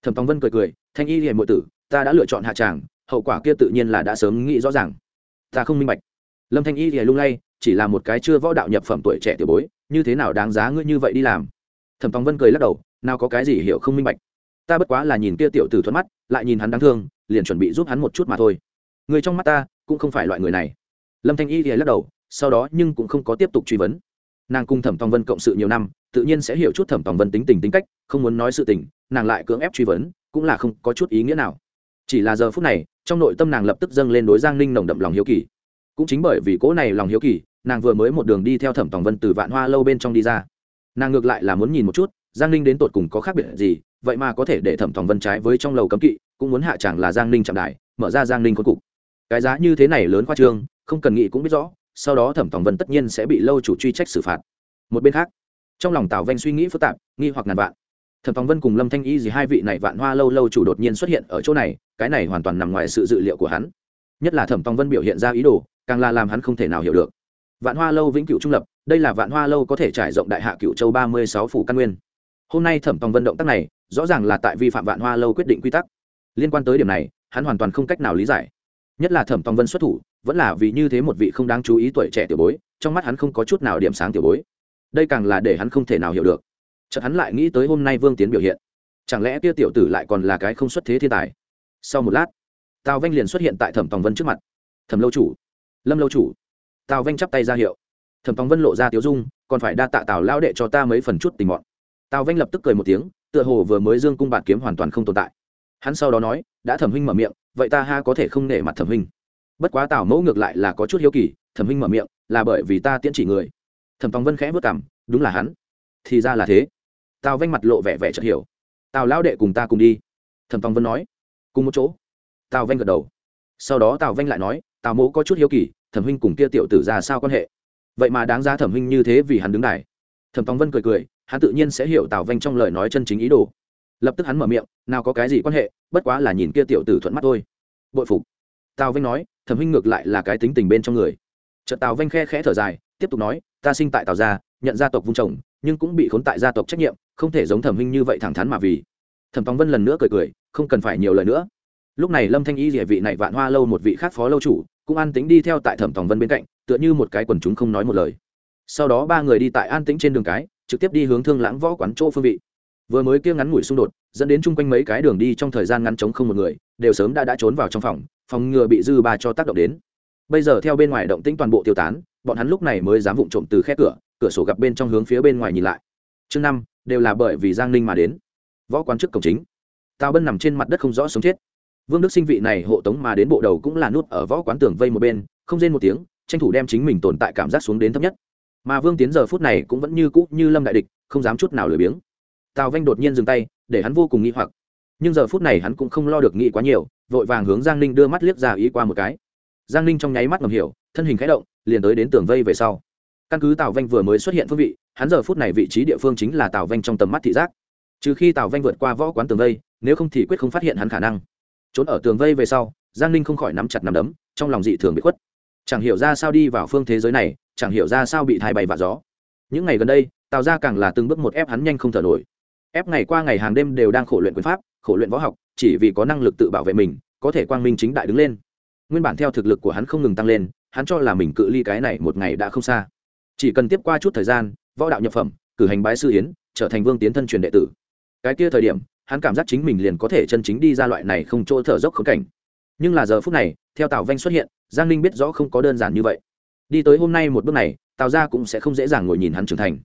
thẩm tòng vân cười cười thanh y lìa mọi tử ta đã lựa chọn hạ tràng hậu quả kia tự nhiên là đã sớm nghĩ rõ ràng ta không minh bạch lâm thanh y lìa lung lay chỉ là một cái chưa võ đạo nhập phẩm tuổi trẻ tiểu bối như thế nào đáng giá ngươi như vậy đi làm thẩm tòng vân cười lắc đầu nào có cái gì hiểu không minh bạch ta bất quá là nhìn kia tiểu tử thuận mắt, lại nhìn hắn đáng thương, liền chuẩn bị giúp hắn một chút mà thôi. Người trong mắt ta cũng không phải loại người này. Lâm thanh y thì lắc đầu, sau đó nhưng cũng không có tiếp tục truy vấn. Nàng cùng thẩm tòng vân cộng sự nhiều năm, tự nhiên sẽ hiểu chút thẩm tòng vân tính tình tính cách, không muốn nói sự tình, nàng lại cưỡng ép truy vấn, cũng là không có chút ý nghĩa nào. Chỉ là giờ phút này, trong nội tâm nàng lập tức dâng lên đối giang ninh nồng đậm lòng hiếu kỳ. Cũng chính bởi vì cỗ này lòng hiếu kỳ, nàng vừa mới một đường đi theo thẩm tòng vân từ vạn hoa lâu bên trong đi ra. Nàng ngược lại là muốn nhìn một chút, giang ninh đến tột cùng có khác biệt gì vậy mà có thể để thẩm thòng vân trái với trong lầu cấm kỵ, cũng muốn hạ chẳng là giang ninh chạm đại mở ra giang ninh cuối cục. Cái giá như thế này lớn khoa trương, không cần nghĩ cũng biết rõ, sau đó thẩm thòng vân tất nhiên sẽ bị lâu chủ truy trách xử phạt. Một bên khác, trong lòng tào vanh suy nghĩ phức tạp, nghi hoặc ngàn vạn. Thẩm thòng vân cùng lâm thanh y gì hai vị này vạn hoa lâu lâu chủ đột nhiên xuất hiện ở chỗ này, cái này hoàn toàn nằm ngoài sự dự liệu của hắn. Nhất là thẩm thòng vân biểu hiện ra ý đồ, càng là làm hắn không thể nào hiểu được. Vạn hoa lâu vĩnh cửu trung lập, đây là vạn hoa lâu có thể trải rộng đại hạ cựu châu ba mươi sáu phủ căn nguyên hôm nay thẩm tòng vân động tác này, rõ ràng là tại vi phạm vạn hoa lâu quyết định quy tắc. Liên quan tới điểm này, hắn hoàn toàn không cách nào lý giải. Nhất là thẩm tòng vân xuất thủ, vẫn là vì như thế một vị không đáng chú ý tuổi trẻ tiểu bối, trong mắt hắn không có chút nào điểm sáng tiểu bối. Đây càng là để hắn không thể nào hiểu được. Chợt hắn lại nghĩ tới hôm nay vương tiến biểu hiện. Chẳng lẽ kia tiểu tử lại còn là cái không xuất thế thiên tài? Sau một lát, tào vanh liền xuất hiện tại thẩm tòng vân trước mặt. Thẩm lâu chủ. Lâm lâu chủ. Tào vanh chắp tay ra hiệu. Thẩm tòng vân lộ ra tiếu dung, còn phải đa tạ tào lao đệ cho ta mấy phần chút tình mọn tào vanh lập tức cười một tiếng, tựa hồ vừa mới dương cung bạt kiếm hoàn toàn không tồn tại. Hắn sau đó nói, đã thẩm huynh mở miệng, vậy ta ha có thể không nể mặt thẩm huynh. Bất quá tào mẫu ngược lại là có chút hiếu kỳ, thẩm huynh mở miệng, là bởi vì ta tiễn chỉ người. Thẩm tòng vân khẽ vất cảm đúng là hắn. Thì ra là thế. Tào vanh mặt lộ vẻ vẻ chợt hiểu. Tào lão đệ cùng ta cùng đi. Thẩm tòng vân nói. Cùng một chỗ. Tào vanh gật đầu. Sau đó tào vanh lại nói, tào mẫu có chút hiếu kỳ, thẩm huynh cùng kia tiểu tử ra sao quan hệ? Vậy mà đáng ra thẩm huynh như thế vì hắn đứng đài. Thẩm tòng vân cười cười hắn tự nhiên sẽ hiểu tào vanh trong lời nói chân chính ý đồ. Lập tức hắn mở miệng, nào có cái gì quan hệ, bất quá là nhìn kia tiểu tử thuận mắt thôi. Bội phục. Tào vanh nói, thẩm huynh ngược lại là cái tính tình bên trong người. Chợt tào vanh khe khẽ thở dài, tiếp tục nói, ta sinh tại tào gia, nhận gia tộc vung chồng, nhưng cũng bị khốn tại gia tộc trách nhiệm, không thể giống thẩm huynh như vậy thẳng thắn mà vì. Thẩm tòng vân lần nữa cười cười, không cần phải nhiều lời nữa. Lúc này lâm thanh y địa vị này vạn hoa lâu một vị khác phó lâu chủ, cũng an tính đi theo tại thẩm tòng vân bên cạnh, tựa như một cái quần chúng không nói một lời. Sau đó ba người đi tại an tĩnh trên đường cái trực tiếp đi hướng thương lãng võ quán chỗ phương vị. Vừa mới kia ngắn ngủi xung đột, dẫn đến chung quanh mấy cái đường đi trong thời gian ngắn chống không một người, đều sớm đã đã trốn vào trong phòng phòng ngừa bị dư ba cho tác động đến. Bây giờ theo bên ngoài động tĩnh toàn bộ tiêu tán, bọn hắn lúc này mới dám vụng trộm từ khe cửa cửa sổ gặp bên trong hướng phía bên ngoài nhìn lại. Chương năm, đều là bởi vì giang ninh mà đến. Võ quán trước cổng chính. Tào bân nằm trên mặt đất không rõ sống chết. Vương đức sinh vị này hộ tống mà đến bộ đầu cũng là nút ở võ quán tường vây một bên, không rên một tiếng, tranh thủ đem chính mình tồn tại cảm giác xuống đến thấp nhất mà vương tiến giờ phút này cũng vẫn như cũ như lâm đại địch, không dám chút nào lười biếng. Tào vanh đột nhiên dừng tay, để hắn vô cùng nghĩ hoặc. Nhưng giờ phút này hắn cũng không lo được nghĩ quá nhiều, vội vàng hướng giang ninh đưa mắt liếc ra ý qua một cái. Giang ninh trong nháy mắt ngầm hiểu, thân hình khẽ động, liền tới đến tường vây về sau. Căn cứ tào vanh vừa mới xuất hiện phương vị, hắn giờ phút này vị trí địa phương chính là tào vanh trong tầm mắt thị giác. Trừ khi tào vanh vượt qua võ quán tường vây, nếu không thì quyết không phát hiện hắn khả năng. Trốn ở tường vây về sau, giang ninh không khỏi nắm chặt nắm đấm, trong lòng dị thường bị khuất. Chẳng hiểu ra sao đi vào phương thế giới này chẳng hiểu ra sao bị thai bay và gió. Những ngày gần đây, tào ra càng là từng bước một ép hắn nhanh không thở nổi. Ép ngày qua ngày hàng đêm đều đang khổ luyện quyền pháp, khổ luyện võ học, chỉ vì có năng lực tự bảo vệ mình, có thể quang minh chính đại đứng lên. Nguyên bản theo thực lực của hắn không ngừng tăng lên, hắn cho là mình cự ly cái này một ngày đã không xa. Chỉ cần tiếp qua chút thời gian, võ đạo nhập phẩm, cử hành bái sư hiến trở thành vương tiến thân truyền đệ tử. Cái kia thời điểm, hắn cảm giác chính mình liền có thể chân chính đi ra loại này không chỗ thở dốc khống cảnh. Nhưng là giờ phút này, theo tào vanh xuất hiện, giang ninh biết rõ không có đơn giản như vậy đi tới hôm nay một bước này, tào gia cũng sẽ không dễ dàng ngồi nhìn hắn trưởng thành.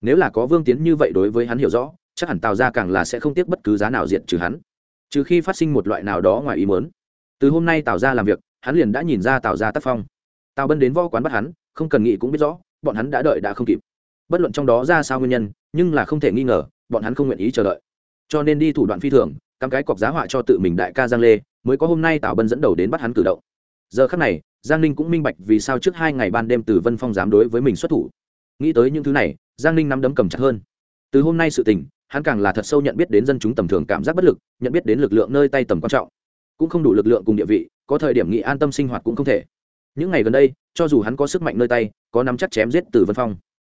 Nếu là có vương tiến như vậy đối với hắn hiểu rõ, chắc hẳn tào gia càng là sẽ không tiếc bất cứ giá nào diện trừ hắn. Trừ khi phát sinh một loại nào đó ngoài ý muốn. Từ hôm nay tào gia làm việc, hắn liền đã nhìn ra tào gia tác phong. Tào bân đến võ quán bắt hắn, không cần nghĩ cũng biết rõ, bọn hắn đã đợi đã không kịp. Bất luận trong đó ra sao nguyên nhân, nhưng là không thể nghi ngờ, bọn hắn không nguyện ý chờ đợi. Cho nên đi thủ đoạn phi thường, cắm cái cọc giá họa cho tự mình đại ca giang lê, mới có hôm nay tào bân dẫn đầu đến bắt hắn cử động. Giờ khắc này giang ninh cũng minh bạch vì sao trước hai ngày ban đêm từ vân phong dám đối với mình xuất thủ. Nghĩ tới những thứ này, giang ninh nắm đấm cầm chặt hơn. Từ hôm nay sự tình, hắn càng là thật sâu nhận biết đến dân chúng tầm thường cảm giác bất lực, nhận biết đến lực lượng nơi tay tầm quan trọng. Cũng không đủ lực lượng cùng địa vị, có thời điểm nghị an tâm sinh hoạt cũng không thể. Những ngày gần đây, cho dù hắn có sức mạnh nơi tay, có nắm chắc chém giết từ vân phong.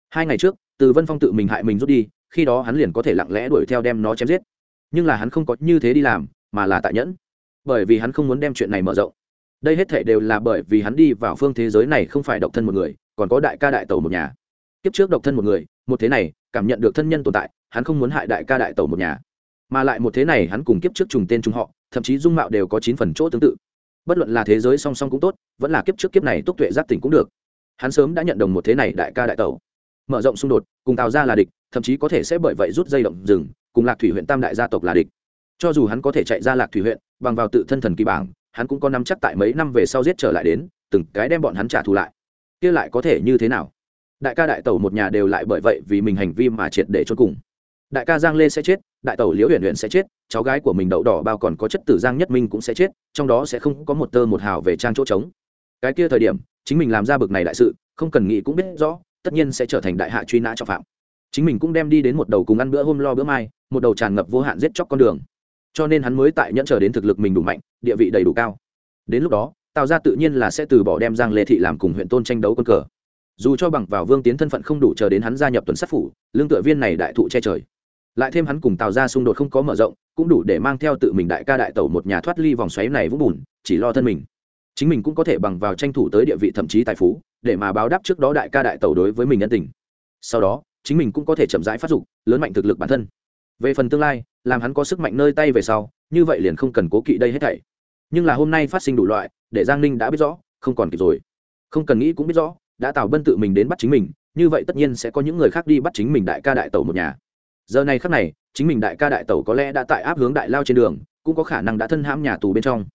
Hai ngày trước, từ vân phong tự mình hại mình rút đi, khi đó hắn liền có thể lặng lẽ đuổi theo đem nó chém giết. Nhưng là hắn không có như thế đi làm, mà là tại nhẫn. Bởi vì hắn không muốn đem chuyện này mở rộng đây hết thể đều là bởi vì hắn đi vào phương thế giới này không phải độc thân một người, còn có đại ca đại tẩu một nhà. Kiếp trước độc thân một người, một thế này, cảm nhận được thân nhân tồn tại, hắn không muốn hại đại ca đại tẩu một nhà. Mà lại một thế này hắn cùng kiếp trước trùng tên trùng họ, thậm chí dung mạo đều có chín phần chỗ tương tự. Bất luận là thế giới song song cũng tốt, vẫn là kiếp trước kiếp này túc tuệ giác tỉnh cũng được. Hắn sớm đã nhận đồng một thế này đại ca đại tẩu. Mở rộng xung đột, cùng tào ra là địch, thậm chí có thể sẽ bởi vậy rút dây động rừng, cùng lạc thủy huyện tam đại gia tộc là địch. Cho dù hắn có thể chạy ra lạc thủy huyện, bằng vào tự thân thần kỳ bảng hắn cũng có nắm chắc tại mấy năm về sau giết trở lại đến, từng cái đem bọn hắn trả thù lại. Kia lại có thể như thế nào? Đại ca đại tẩu một nhà đều lại bởi vậy vì mình hành vi mà triệt để cho cùng. Đại ca giang lê sẽ chết, đại tẩu liễu huyền huyền sẽ chết, cháu gái của mình đậu đỏ bao còn có chất tử giang nhất minh cũng sẽ chết, trong đó sẽ không có một tơ một hào về trang chỗ trống. Cái kia thời điểm, chính mình làm ra bực này đại sự, không cần nghĩ cũng biết rõ, tất nhiên sẽ trở thành đại hạ truy nã trọng phạm. Chính mình cũng đem đi đến một đầu cùng ăn bữa hôm lo bữa mai, một đầu tràn ngập vô hạn giết chóc con đường cho nên hắn mới tại nhẫn chờ đến thực lực mình đủ mạnh, địa vị đầy đủ cao. Đến lúc đó, tào ra tự nhiên là sẽ từ bỏ đem giang lê thị làm cùng huyện tôn tranh đấu quân cờ. Dù cho bằng vào vương tiến thân phận không đủ chờ đến hắn gia nhập tuần sát phủ, lương tựa viên này đại thụ che trời. Lại thêm hắn cùng tào ra xung đột không có mở rộng, cũng đủ để mang theo tự mình đại ca đại tẩu một nhà thoát ly vòng xoáy này vũng bùn, chỉ lo thân mình. Chính mình cũng có thể bằng vào tranh thủ tới địa vị thậm chí tài phú, để mà báo đáp trước đó đại ca đại tẩu đối với mình nhân tình. Sau đó, chính mình cũng có thể chậm rãi phát dục, lớn mạnh thực lực bản thân. Về phần tương lai làm hắn có sức mạnh nơi tay về sau, như vậy liền không cần cố kỵ đây hết thảy. Nhưng là hôm nay phát sinh đủ loại, để giang ninh đã biết rõ, không còn kịp rồi. Không cần nghĩ cũng biết rõ, đã tào bân tự mình đến bắt chính mình, như vậy tất nhiên sẽ có những người khác đi bắt chính mình đại ca đại tẩu một nhà. Giờ này khắc này, chính mình đại ca đại tẩu có lẽ đã tại áp hướng đại lao trên đường, cũng có khả năng đã thân hãm nhà tù bên trong.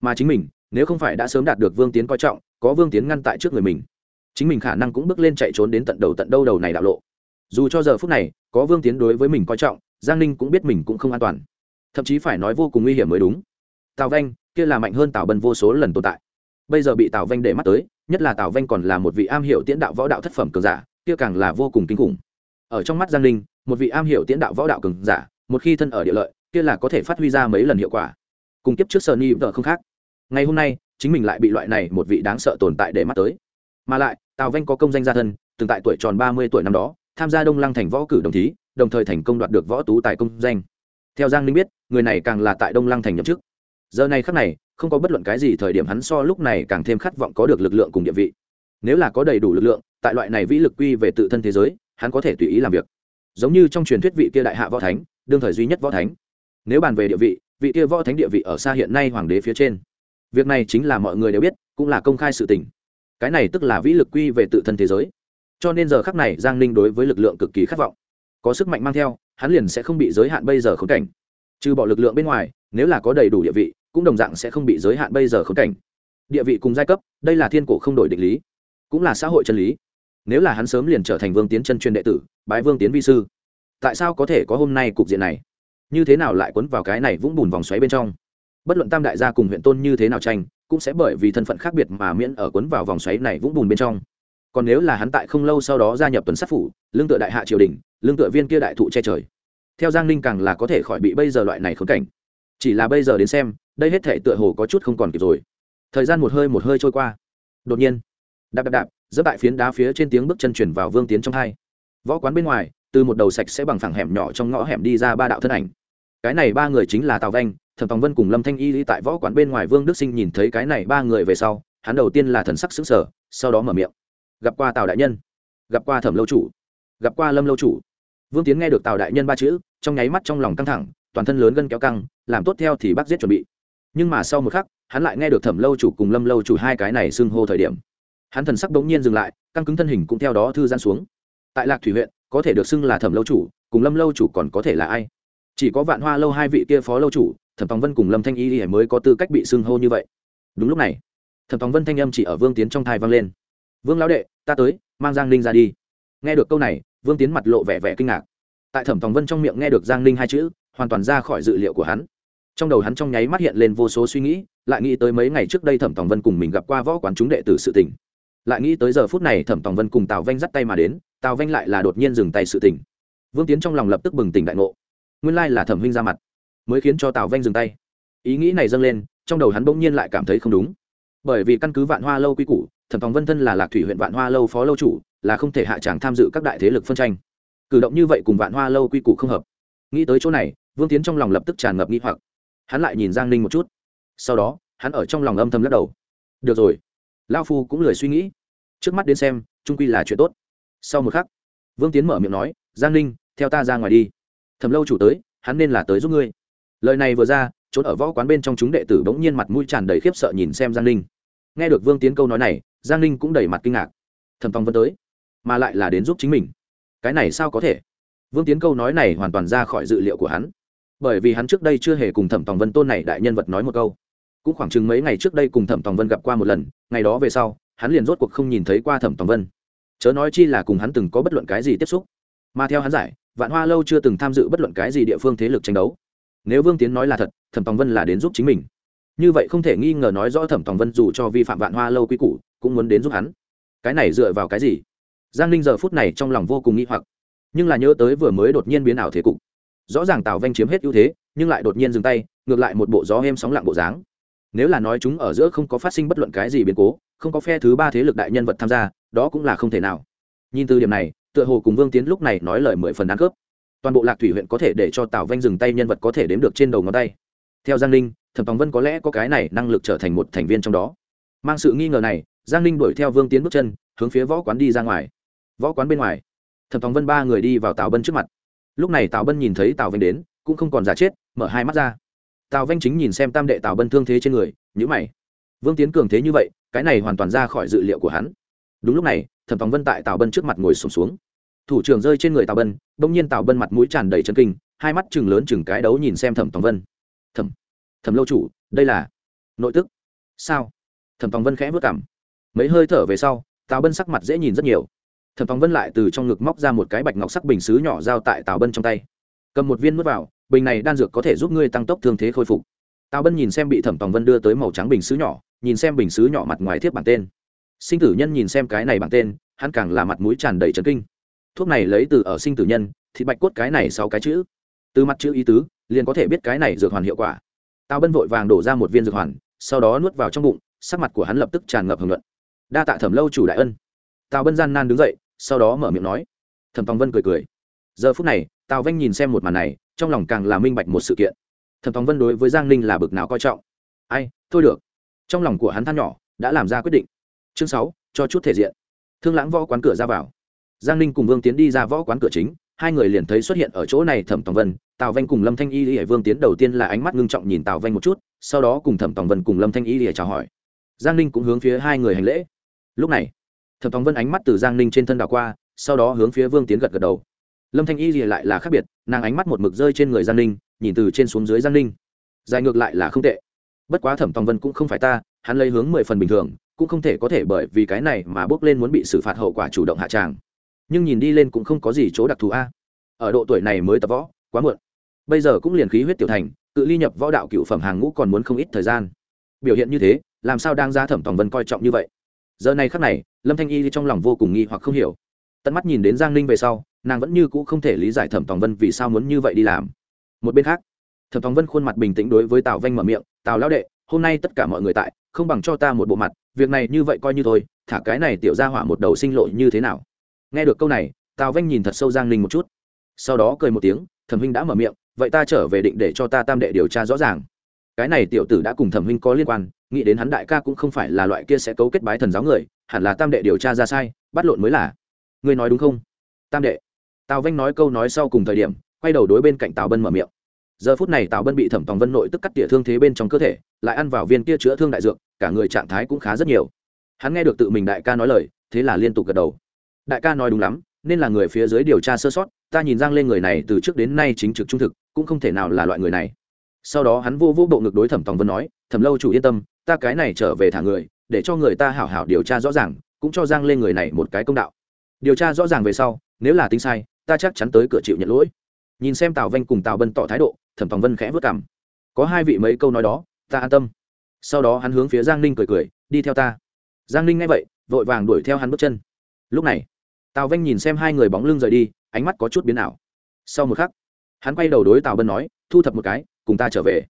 Mà chính mình, nếu không phải đã sớm đạt được vương tiến coi trọng, có vương tiến ngăn tại trước người mình. Chính mình khả năng cũng bước lên chạy trốn đến tận đầu tận đâu đầu này đạo lộ. Dù cho giờ phút này, có vương tiến đối với mình coi trọng giang ninh cũng biết mình cũng không an toàn. Thậm chí phải nói vô cùng nguy hiểm mới đúng. Tào vanh, kia là mạnh hơn tào bân vô số lần tồn tại. Bây giờ bị tào vanh để mắt tới, nhất là tào vanh còn là một vị am hiểu tiễn đạo võ đạo thất phẩm cường giả, kia càng là vô cùng kinh khủng. Ở trong mắt giang ninh, một vị am hiểu tiễn đạo võ đạo cường giả, một khi thân ở địa lợi, kia là có thể phát huy ra mấy lần hiệu quả. Cùng kiếp trước sơ ni vợ không khác. Ngày hôm nay, chính mình lại bị loại này một vị đáng sợ tồn tại để mắt tới. Mà lại, tào vanh có công danh gia thân, từng tại tuổi tròn ba mươi tuổi năm đó, tham gia đông lăng thành võ cử đồng thí đồng thời thành công đoạt được võ tú tài công danh. Theo giang ninh biết, người này càng là tại đông lăng thành nhậm chức. Giờ này khắc này, không có bất luận cái gì thời điểm hắn so lúc này càng thêm khát vọng có được lực lượng cùng địa vị. Nếu là có đầy đủ lực lượng, tại loại này vĩ lực quy về tự thân thế giới, hắn có thể tùy ý làm việc. Giống như trong truyền thuyết vị kia đại hạ võ thánh, đương thời duy nhất võ thánh. Nếu bàn về địa vị vị kia võ thánh địa vị ở xa hiện nay hoàng đế phía trên. Việc này chính là mọi người đều biết, cũng là công khai sự tình. Cái này tức là vĩ lực quy về tự thân thế giới. Cho nên giờ khắc này, giang ninh đối với lực lượng cực kỳ khát vọng có sức mạnh mang theo, hắn liền sẽ không bị giới hạn bây giờ khống cảnh. Trừ bỏ lực lượng bên ngoài, nếu là có đầy đủ địa vị, cũng đồng dạng sẽ không bị giới hạn bây giờ khống cảnh. Địa vị cùng giai cấp, đây là thiên cổ không đổi định lý, cũng là xã hội chân lý. Nếu là hắn sớm liền trở thành vương tiến chân chuyên đệ tử, bái vương tiến vi sư, tại sao có thể có hôm nay cục diện này? Như thế nào lại quấn vào cái này vũng bùn vòng xoáy bên trong? Bất luận tam đại gia cùng huyện tôn như thế nào tranh, cũng sẽ bởi vì thân phận khác biệt mà miễn ở quấn vào vòng xoáy này vũng bùn bên trong còn nếu là hắn tại không lâu sau đó gia nhập tuần sát phủ, lương tựa đại hạ triều đình, lương tựa viên kia đại thụ che trời. Theo giang ninh càng là có thể khỏi bị bây giờ loại này khốn cảnh. Chỉ là bây giờ đến xem, đây hết thể tựa hồ có chút không còn kịp rồi. Thời gian một hơi một hơi trôi qua. Đột nhiên, đạp đạp đạp dẫm tại phiến đá phía trên tiếng bước chân chuyển vào vương tiến trong hai. Võ quán bên ngoài, từ một đầu sạch sẽ bằng phẳng hẻm nhỏ trong ngõ hẻm đi ra ba đạo thân ảnh. Cái này ba người chính là tào vanh, thẩm tòng vân cùng lâm thanh y tại võ quán bên ngoài vương đức sinh nhìn thấy cái này ba người về sau, hắn đầu tiên là thần sắc xứng sở sau đó mở miệng gặp qua tào đại nhân, gặp qua thẩm lâu chủ, gặp qua lâm lâu chủ. Vương tiến nghe được tào đại nhân ba chữ, trong nháy mắt trong lòng căng thẳng, toàn thân lớn gân kéo căng, làm tốt theo thì bác giết chuẩn bị. Nhưng mà sau một khắc, hắn lại nghe được thẩm lâu chủ cùng lâm lâu chủ hai cái này xưng hô thời điểm. Hắn thần sắc bỗng nhiên dừng lại, căng cứng thân hình cũng theo đó thư gian xuống. Tại lạc thủy huyện, có thể được xưng là thẩm lâu chủ, cùng lâm lâu chủ còn có thể là ai? Chỉ có vạn hoa lâu hai vị kia phó lâu chủ, thẩm tòng vân cùng lâm thanh y mới có tư cách bị xưng hô như vậy. Đúng lúc này, thẩm tòng vân thanh âm chỉ ở vương tiến trong thai vang lên. Vương lão đệ ta tới, mang giang ninh ra đi. Nghe được câu này, vương tiến mặt lộ vẻ vẻ kinh ngạc. Tại thẩm tòng vân trong miệng nghe được giang ninh hai chữ, hoàn toàn ra khỏi dự liệu của hắn. Trong đầu hắn trong nháy mắt hiện lên vô số suy nghĩ, lại nghĩ tới mấy ngày trước đây thẩm tòng vân cùng mình gặp qua võ quán chúng đệ tử sự tỉnh lại nghĩ tới giờ phút này thẩm tòng vân cùng tào vanh dắt tay mà đến, tào vanh lại là đột nhiên dừng tay sự tỉnh vương tiến trong lòng lập tức bừng tỉnh đại ngộ. Nguyên lai là thẩm huynh ra mặt, mới khiến cho tào vanh dừng tay. Ý nghĩ này dâng lên, trong đầu hắn bỗng nhiên lại cảm thấy không đúng. Bởi vì căn cứ vạn hoa lâu quy củ thẩm phóng vân thân là lạc thủy huyện vạn hoa lâu phó lâu chủ, là không thể hạ tràng tham dự các đại thế lực phân tranh. Cử động như vậy cùng vạn hoa lâu quy củ không hợp. Nghĩ tới chỗ này, vương tiến trong lòng lập tức tràn ngập nghi hoặc. Hắn lại nhìn giang ninh một chút. Sau đó, hắn ở trong lòng âm thầm lắc đầu. Được rồi. Lao phu cũng lười suy nghĩ. Trước mắt đến xem trung quy là chuyện tốt. Sau một khắc, vương tiến mở miệng nói, giang ninh, theo ta ra ngoài đi. Thầm lâu chủ tới, hắn nên là tới giúp ngươi. Lời này vừa ra trốn ở võ quán bên trong chúng đệ tử bỗng nhiên mặt mũi tràn đầy khiếp sợ nhìn xem giang ninh nghe được vương tiến câu nói này, giang ninh cũng đầy mặt kinh ngạc. Thẩm tòng vân tới, mà lại là đến giúp chính mình. Cái này sao có thể? Vương tiến câu nói này hoàn toàn ra khỏi dự liệu của hắn. Bởi vì hắn trước đây chưa hề cùng thẩm tòng vân tôn này đại nhân vật nói một câu. Cũng khoảng chừng mấy ngày trước đây cùng thẩm tòng vân gặp qua một lần, ngày đó về sau, hắn liền rốt cuộc không nhìn thấy qua thẩm tòng vân. Chớ nói chi là cùng hắn từng có bất luận cái gì tiếp xúc. Mà theo hắn giải, vạn hoa lâu chưa từng tham dự bất luận cái gì địa phương thế lực tranh đấu. Nếu vương tiến nói là thật, thẩm tòng vân là đến giúp chính mình như vậy không thể nghi ngờ nói rõ thẩm tòng vân dù cho vi phạm vạn hoa lâu quy củ, cũng muốn đến giúp hắn. Cái này dựa vào cái gì? Giang ninh giờ phút này trong lòng vô cùng nghi hoặc, nhưng là nhớ tới vừa mới đột nhiên biến ảo thế cục. Rõ ràng tào vanh chiếm hết ưu thế, nhưng lại đột nhiên dừng tay, ngược lại một bộ gió êm sóng lặng bộ dáng. Nếu là nói chúng ở giữa không có phát sinh bất luận cái gì biến cố, không có phe thứ ba thế lực đại nhân vật tham gia, đó cũng là không thể nào. Nhìn từ điểm này, tựa hồ cùng vương tiến lúc này nói lời mười phần đáng cướp toàn bộ lạc thủy huyện có thể để cho tào vanh dừng tay nhân vật có thể đếm được trên đầu ngón tay. Theo giang ninh thẩm tòng vân có lẽ có cái này năng lực trở thành một thành viên trong đó. Mang sự nghi ngờ này giang ninh đuổi theo vương tiến bước chân hướng phía võ quán đi ra ngoài. Võ quán bên ngoài thẩm tòng vân ba người đi vào tào bân trước mặt. Lúc này tào bân nhìn thấy tào vanh đến cũng không còn giả chết mở hai mắt ra. Tào vanh chính nhìn xem tam đệ tào bân thương thế trên người nhữ mày. Vương tiến cường thế như vậy cái này hoàn toàn ra khỏi dự liệu của hắn. Đúng lúc này thẩm tòng vân tại tào bân trước mặt ngồi sùng xuống, xuống thủ trưởng rơi trên người tào bân bỗng nhiên tào bân mặt mũi tràn đầy chân kinh hai mắt chừng lớn chừng cái đấu nhìn xem thẩm tòng vân thẩm lâu chủ, đây là nội tức. Sao? Thẩm tòng vân khẽ vất cảm mấy hơi thở về sau, tào bân sắc mặt dễ nhìn rất nhiều. Thẩm tòng vân lại từ trong ngực móc ra một cái bạch ngọc sắc bình xứ nhỏ giao tại tào bân trong tay. Cầm một viên n vào, bình này đan dược có thể giúp ngươi tăng tốc thương thế khôi phục. Tào bân nhìn xem bị thẩm tòng vân đưa tới màu trắng bình xứ nhỏ, nhìn xem bình xứ nhỏ mặt ngoài thiếp bản tên. Sinh tử nhân nhìn xem cái này bảng tên, hắn càng là mặt mũi tràn đầy trấn kinh. Thuốc này lấy từ ở sinh tử nhân thì bạch cốt cái này sáu cái chữ. Từ mặt chữ ý tứ, liền có thể biết cái này dược hoàn hiệu quả tào bân vội vàng đổ ra một viên dược hoàn, sau đó nuốt vào trong bụng, sắc mặt của hắn lập tức tràn ngập hưởng luận đa tạ thẩm lâu chủ đại ân. Tào bân gian nan đứng dậy, sau đó mở miệng nói. Thẩm tòng vân cười cười. Giờ phút này, tào vanh nhìn xem một màn này, trong lòng càng là minh bạch một sự kiện. Thẩm tòng vân đối với giang ninh là bực nào coi trọng. Ai, thôi được. Trong lòng của hắn than nhỏ, đã làm ra quyết định. Chương sáu, cho chút thể diện. Thương lãng võ quán cửa ra vào. Giang ninh cùng vương tiến đi ra võ quán cửa chính, hai người liền thấy xuất hiện ở chỗ này thẩm tòng vân tào vanh cùng lâm thanh y lìa vương tiến đầu tiên là ánh mắt ngưng trọng nhìn tào vanh một chút, sau đó cùng thẩm tòng vân cùng lâm thanh y lìa chào hỏi. Giang ninh cũng hướng phía hai người hành lễ. Lúc này, thẩm tòng vân ánh mắt từ giang ninh trên thân đảo qua, sau đó hướng phía vương tiến gật gật đầu. Lâm thanh y lìa lại là khác biệt, nàng ánh mắt một mực rơi trên người giang ninh, nhìn từ trên xuống dưới giang ninh. Dài ngược lại là không tệ. Bất quá thẩm tòng vân cũng không phải ta, hắn lấy hướng mười phần bình thường, cũng không thể có thể bởi vì cái này mà bước lên muốn bị xử phạt hậu quả chủ động hạ tràng. Nhưng nhìn đi lên cũng không có gì chỗ đặc thù a. Ở độ tuổi này mới tập võ, quá muộn bây giờ cũng liền khí huyết tiểu thành, tự ly nhập võ đạo cựu phẩm hàng ngũ còn muốn không ít thời gian. Biểu hiện như thế, làm sao đang ra thẩm tòng vân coi trọng như vậy? Giờ này khắc này, lâm thanh y trong lòng vô cùng nghi hoặc không hiểu. Tận mắt nhìn đến giang ninh về sau, nàng vẫn như cũ không thể lý giải thẩm tòng vân vì sao muốn như vậy đi làm. Một bên khác, thẩm tòng vân khuôn mặt bình tĩnh đối với tào vanh mở miệng, tào lão đệ, hôm nay tất cả mọi người tại, không bằng cho ta một bộ mặt, việc này như vậy coi như thôi, thả cái này tiểu ra hỏa một đầu sinh lộ như thế nào? Nghe được câu này, tào vanh nhìn thật sâu giang ninh một chút. Sau đó cười một tiếng, thẩm huynh đã mở miệng vậy ta trở về định để cho ta tam đệ điều tra rõ ràng. Cái này tiểu tử đã cùng thẩm huynh có liên quan, nghĩ đến hắn đại ca cũng không phải là loại kia sẽ cấu kết bái thần giáo người, hẳn là tam đệ điều tra ra sai, bắt lộn mới là. Ngươi nói đúng không? Tam đệ. Tào vanh nói câu nói sau cùng thời điểm, quay đầu đối bên cạnh tào bân mở miệng. Giờ phút này tào bân bị thẩm tòng vân nội tức cắt tỉa thương thế bên trong cơ thể, lại ăn vào viên kia chữa thương đại dược, cả người trạng thái cũng khá rất nhiều. Hắn nghe được tự mình đại ca nói lời, thế là liên tục gật đầu. Đại ca nói đúng lắm, nên là người phía dưới điều tra sơ sót, ta nhìn giang lên người này từ trước đến nay chính trực trung thực cũng không thể nào là loại người này. Sau đó hắn vô vô bộ ngực đối thẩm tòng vân nói, thẩm lâu chủ yên tâm, ta cái này trở về thả người, để cho người ta hảo hảo điều tra rõ ràng, cũng cho giang lên người này một cái công đạo. Điều tra rõ ràng về sau, nếu là tính sai, ta chắc chắn tới cửa chịu nhận lỗi. Nhìn xem tào vanh cùng tào Bân tỏ thái độ, thẩm tòng vân khẽ vất cảm có hai vị mấy câu nói đó, ta an tâm. Sau đó hắn hướng phía giang ninh cười cười, đi theo ta. Giang ninh nghe vậy, vội vàng đuổi theo hắn bước chân. Lúc này, tào vanh nhìn xem hai người bóng lưng rời đi, ánh mắt có chút biến ảo. Sau một khắc hắn quay đầu đối tào bân nói thu thập một cái cùng ta trở về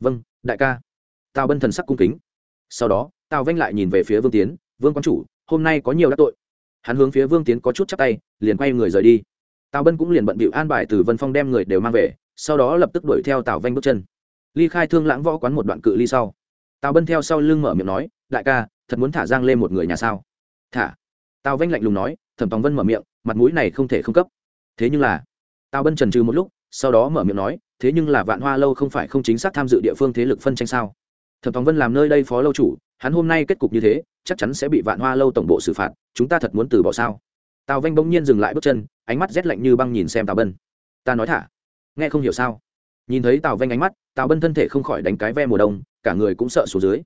vâng đại ca tào bân thần sắc cung kính sau đó tào vanh lại nhìn về phía vương tiến vương quán chủ hôm nay có nhiều đắc tội hắn hướng phía vương tiến có chút chắc tay liền quay người rời đi tào bân cũng liền bận bịu an bài từ vân phong đem người đều mang về sau đó lập tức đuổi theo tào vanh bước chân ly khai thương lãng võ quán một đoạn cự ly sau tào bân theo sau lưng mở miệng nói đại ca thật muốn thả giang lên một người nhà sao thả tào vanh lạnh lùng nói thẩm tòng vân mở miệng mặt mũi này không thể không cấp thế nhưng là tào bân trần trừ một lúc sau đó mở miệng nói, thế nhưng là vạn hoa lâu không phải không chính xác tham dự địa phương thế lực phân tranh sao? Thẩm tòng vân làm nơi đây phó lâu chủ, hắn hôm nay kết cục như thế, chắc chắn sẽ bị vạn hoa lâu tổng bộ xử phạt, chúng ta thật muốn từ bỏ sao? Tào vanh bỗng nhiên dừng lại bước chân, ánh mắt rét lạnh như băng nhìn xem tào bân. Ta nói thả, nghe không hiểu sao? Nhìn thấy tào vanh ánh mắt, tào bân thân thể không khỏi đánh cái ve mùa đông, cả người cũng sợ xuống dưới.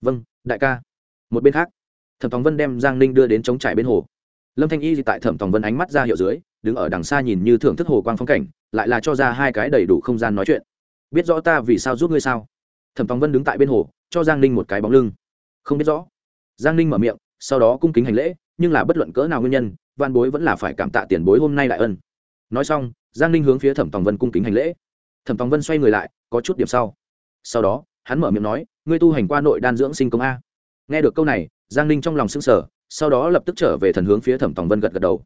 Vâng đại ca. Một bên khác, thẩm tòng vân đem giang ninh đưa đến chống trải bên hồ. Lâm thanh y tại thẩm tòng vân ánh mắt ra hiệu dưới, đứng ở đằng xa nhìn như thưởng thức hồ quang phong cảnh lại là cho ra hai cái đầy đủ không gian nói chuyện. Biết rõ ta vì sao giúp ngươi sao? Thẩm tòng vân đứng tại bên hồ, cho giang ninh một cái bóng lưng. Không biết rõ. Giang ninh mở miệng, sau đó cung kính hành lễ, nhưng là bất luận cỡ nào nguyên nhân văn bối vẫn là phải cảm tạ tiền bối hôm nay đại ân. Nói xong, giang ninh hướng phía thẩm tòng vân cung kính hành lễ. Thẩm tòng vân xoay người lại, có chút điểm sau. Sau đó, hắn mở miệng nói, ngươi tu hành qua nội đan dưỡng sinh công a. Nghe được câu này, giang ninh trong lòng s ư n g sở sau đó lập tức trở về thần hướng phía thẩm tòng vân gật gật đầu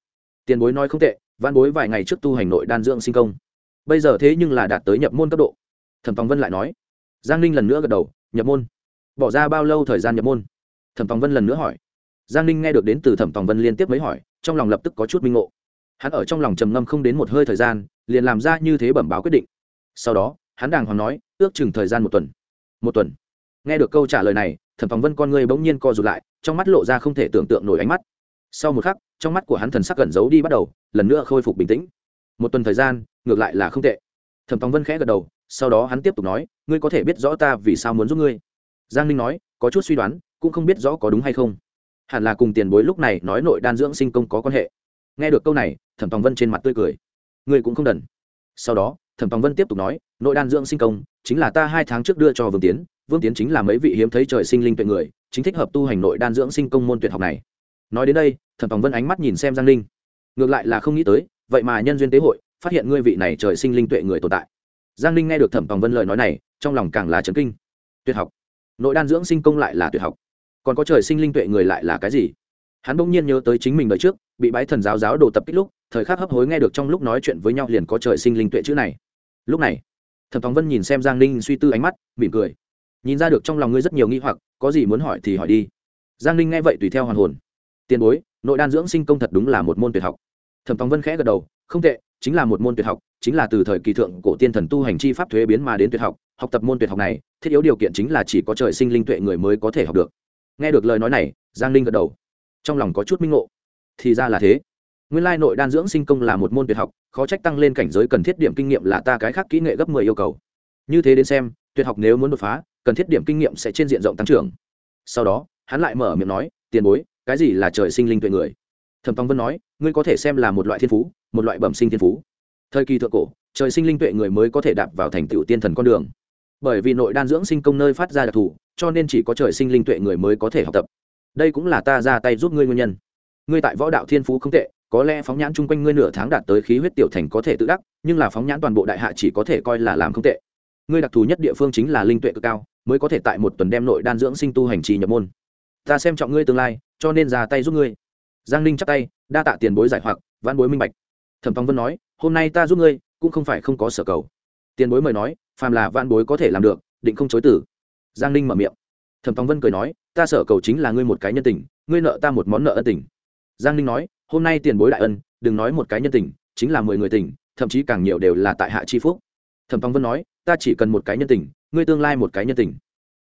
tiền bối nói không tệ, văn bối vài ngày trước tu hành nội đan dưỡng sinh công. Bây giờ thế nhưng là đạt tới nhập môn cấp độ. Thẩm tòng vân lại nói. Giang ninh lần nữa gật đầu, nhập môn. Bỏ ra bao lâu thời gian nhập môn? Thẩm tòng vân lần nữa hỏi. Giang ninh nghe được đến từ thẩm tòng vân liên tiếp mấy hỏi, trong lòng lập tức có chút minh ngộ. Hắn ở trong lòng trầm ngâm không đến một hơi thời gian, liền làm ra như thế bẩm báo quyết định. Sau đó, hắn đàng hoàng nói, ước chừng thời gian một tuần. Một tuần. Nghe được câu trả lời này, thẩm phóng vân con người bỗng nhiên co rụt lại, trong mắt lộ ra không thể tưởng tượng nổi ánh mắt. Sau một khắc trong mắt của hắn thần sắc gần giấu đi bắt đầu, lần nữa khôi phục bình tĩnh. Một tuần thời gian, ngược lại là không tệ. Thẩm tòng vân khẽ gật đầu, sau đó hắn tiếp tục nói, ngươi có thể biết rõ ta vì sao muốn giúp ngươi? Giang ninh nói, có chút suy đoán, cũng không biết rõ có đúng hay không. Hẳn là cùng tiền bối lúc này nói nội đan dưỡng sinh công có quan hệ. Nghe được câu này, thẩm tòng vân trên mặt tươi cười. Ngươi cũng không đần. Sau đó, thẩm tòng vân tiếp tục nói, nội đan dưỡng sinh công, chính là ta hai tháng trước đưa cho vương tiến. Vương tiến chính là mấy vị hiếm thấy trời sinh linh tuệ người, chính thích hợp tu hành nội đan dưỡng sinh công môn tuyệt học này. Nói đến đây thẩm tòng vân ánh mắt nhìn xem giang linh ngược lại là không nghĩ tới vậy mà nhân duyên tế hội phát hiện ngươi vị này trời sinh linh tuệ người tồn tại giang linh nghe được thẩm tòng vân lời nói này trong lòng càng là trấn kinh tuyệt học nội đan dưỡng sinh công lại là tuyệt học còn có trời sinh linh tuệ người lại là cái gì hắn bỗng nhiên nhớ tới chính mình đời trước bị bái thần giáo giáo đồ tập kích lúc thời khắc hấp hối nghe được trong lúc nói chuyện với nhau liền có trời sinh linh tuệ chữ này lúc này thẩm Tòng vân nhìn xem giang ninh suy tư ánh mắt mỉm cười nhìn ra được trong lòng ngươi rất nhiều nghi hoặc có gì muốn hỏi thì hỏi đi giang ninh nghe vậy tùy theo hoàn hồn tiền bối nội đan dưỡng sinh công thật đúng là một môn tuyệt học. Thẩm thóng vân khẽ gật đầu, không tệ, chính là một môn tuyệt học, chính là từ thời kỳ thượng cổ tiên thần tu hành chi pháp thuế biến mà đến tuyệt học học tập môn tuyệt học này, thiết yếu điều kiện chính là chỉ có trời sinh linh tuệ người mới có thể học được. Nghe được lời nói này, giang Linh gật đầu. Trong lòng có chút minh ngộ. Thì ra là thế. Nguyên lai nội đan dưỡng sinh công là một môn tuyệt học, khó trách tăng lên cảnh giới cần thiết điểm kinh nghiệm là ta cái khác kỹ nghệ gấp mười yêu cầu. Như thế đến xem, tuyệt học nếu muốn đột phá, cần thiết điểm kinh nghiệm sẽ trên diện rộng tăng trưởng. Sau đó, hắn lại mở miệng nói, tiền bối cái gì là trời sinh linh tuệ người? Thẩm tòng vân nói, ngươi có thể xem là một loại thiên phú, một loại bẩm sinh thiên phú. Thời kỳ thượng cổ, trời sinh linh tuệ người mới có thể đạp vào thành tựu tiên thần con đường. Bởi vì nội đan dưỡng sinh công nơi phát ra đặc thù, cho nên chỉ có trời sinh linh tuệ người mới có thể học tập. Đây cũng là ta ra tay giúp ngươi nguyên nhân. Ngươi tại võ đạo thiên phú không tệ, có lẽ phóng nhãn chung quanh ngươi nửa tháng đạt tới khí huyết tiểu thành có thể tự đắc, nhưng là phóng nhãn toàn bộ đại hạ chỉ có thể coi là làm không tệ. Ngươi đặc thù nhất địa phương chính là linh tuệ cực cao, mới có thể tại một tuần đem nội đan dưỡng sinh tu hành trì nhập môn. Ta xem trọng ngươi tương lai cho nên ra tay giúp ngươi. Giang ninh chắc tay, đa tạ tiền bối giải hoặc văn bối minh bạch. Thẩm Phong vân nói, hôm nay ta giúp ngươi, cũng không phải không có sở cầu. Tiền bối mời nói, phàm là văn bối có thể làm được, định không chối tử. Giang ninh mở miệng. Thẩm Phong vân cười nói, ta sở cầu chính là ngươi một cái nhân tình, ngươi nợ ta một món nợ ân tình. Giang ninh nói, hôm nay tiền bối đại ân, đừng nói một cái nhân tình, chính là mười người tình, thậm chí càng nhiều đều là tại hạ chi phúc. Thẩm Phong vân nói, ta chỉ cần một cái nhân tình, ngươi tương lai một cái nhân tình.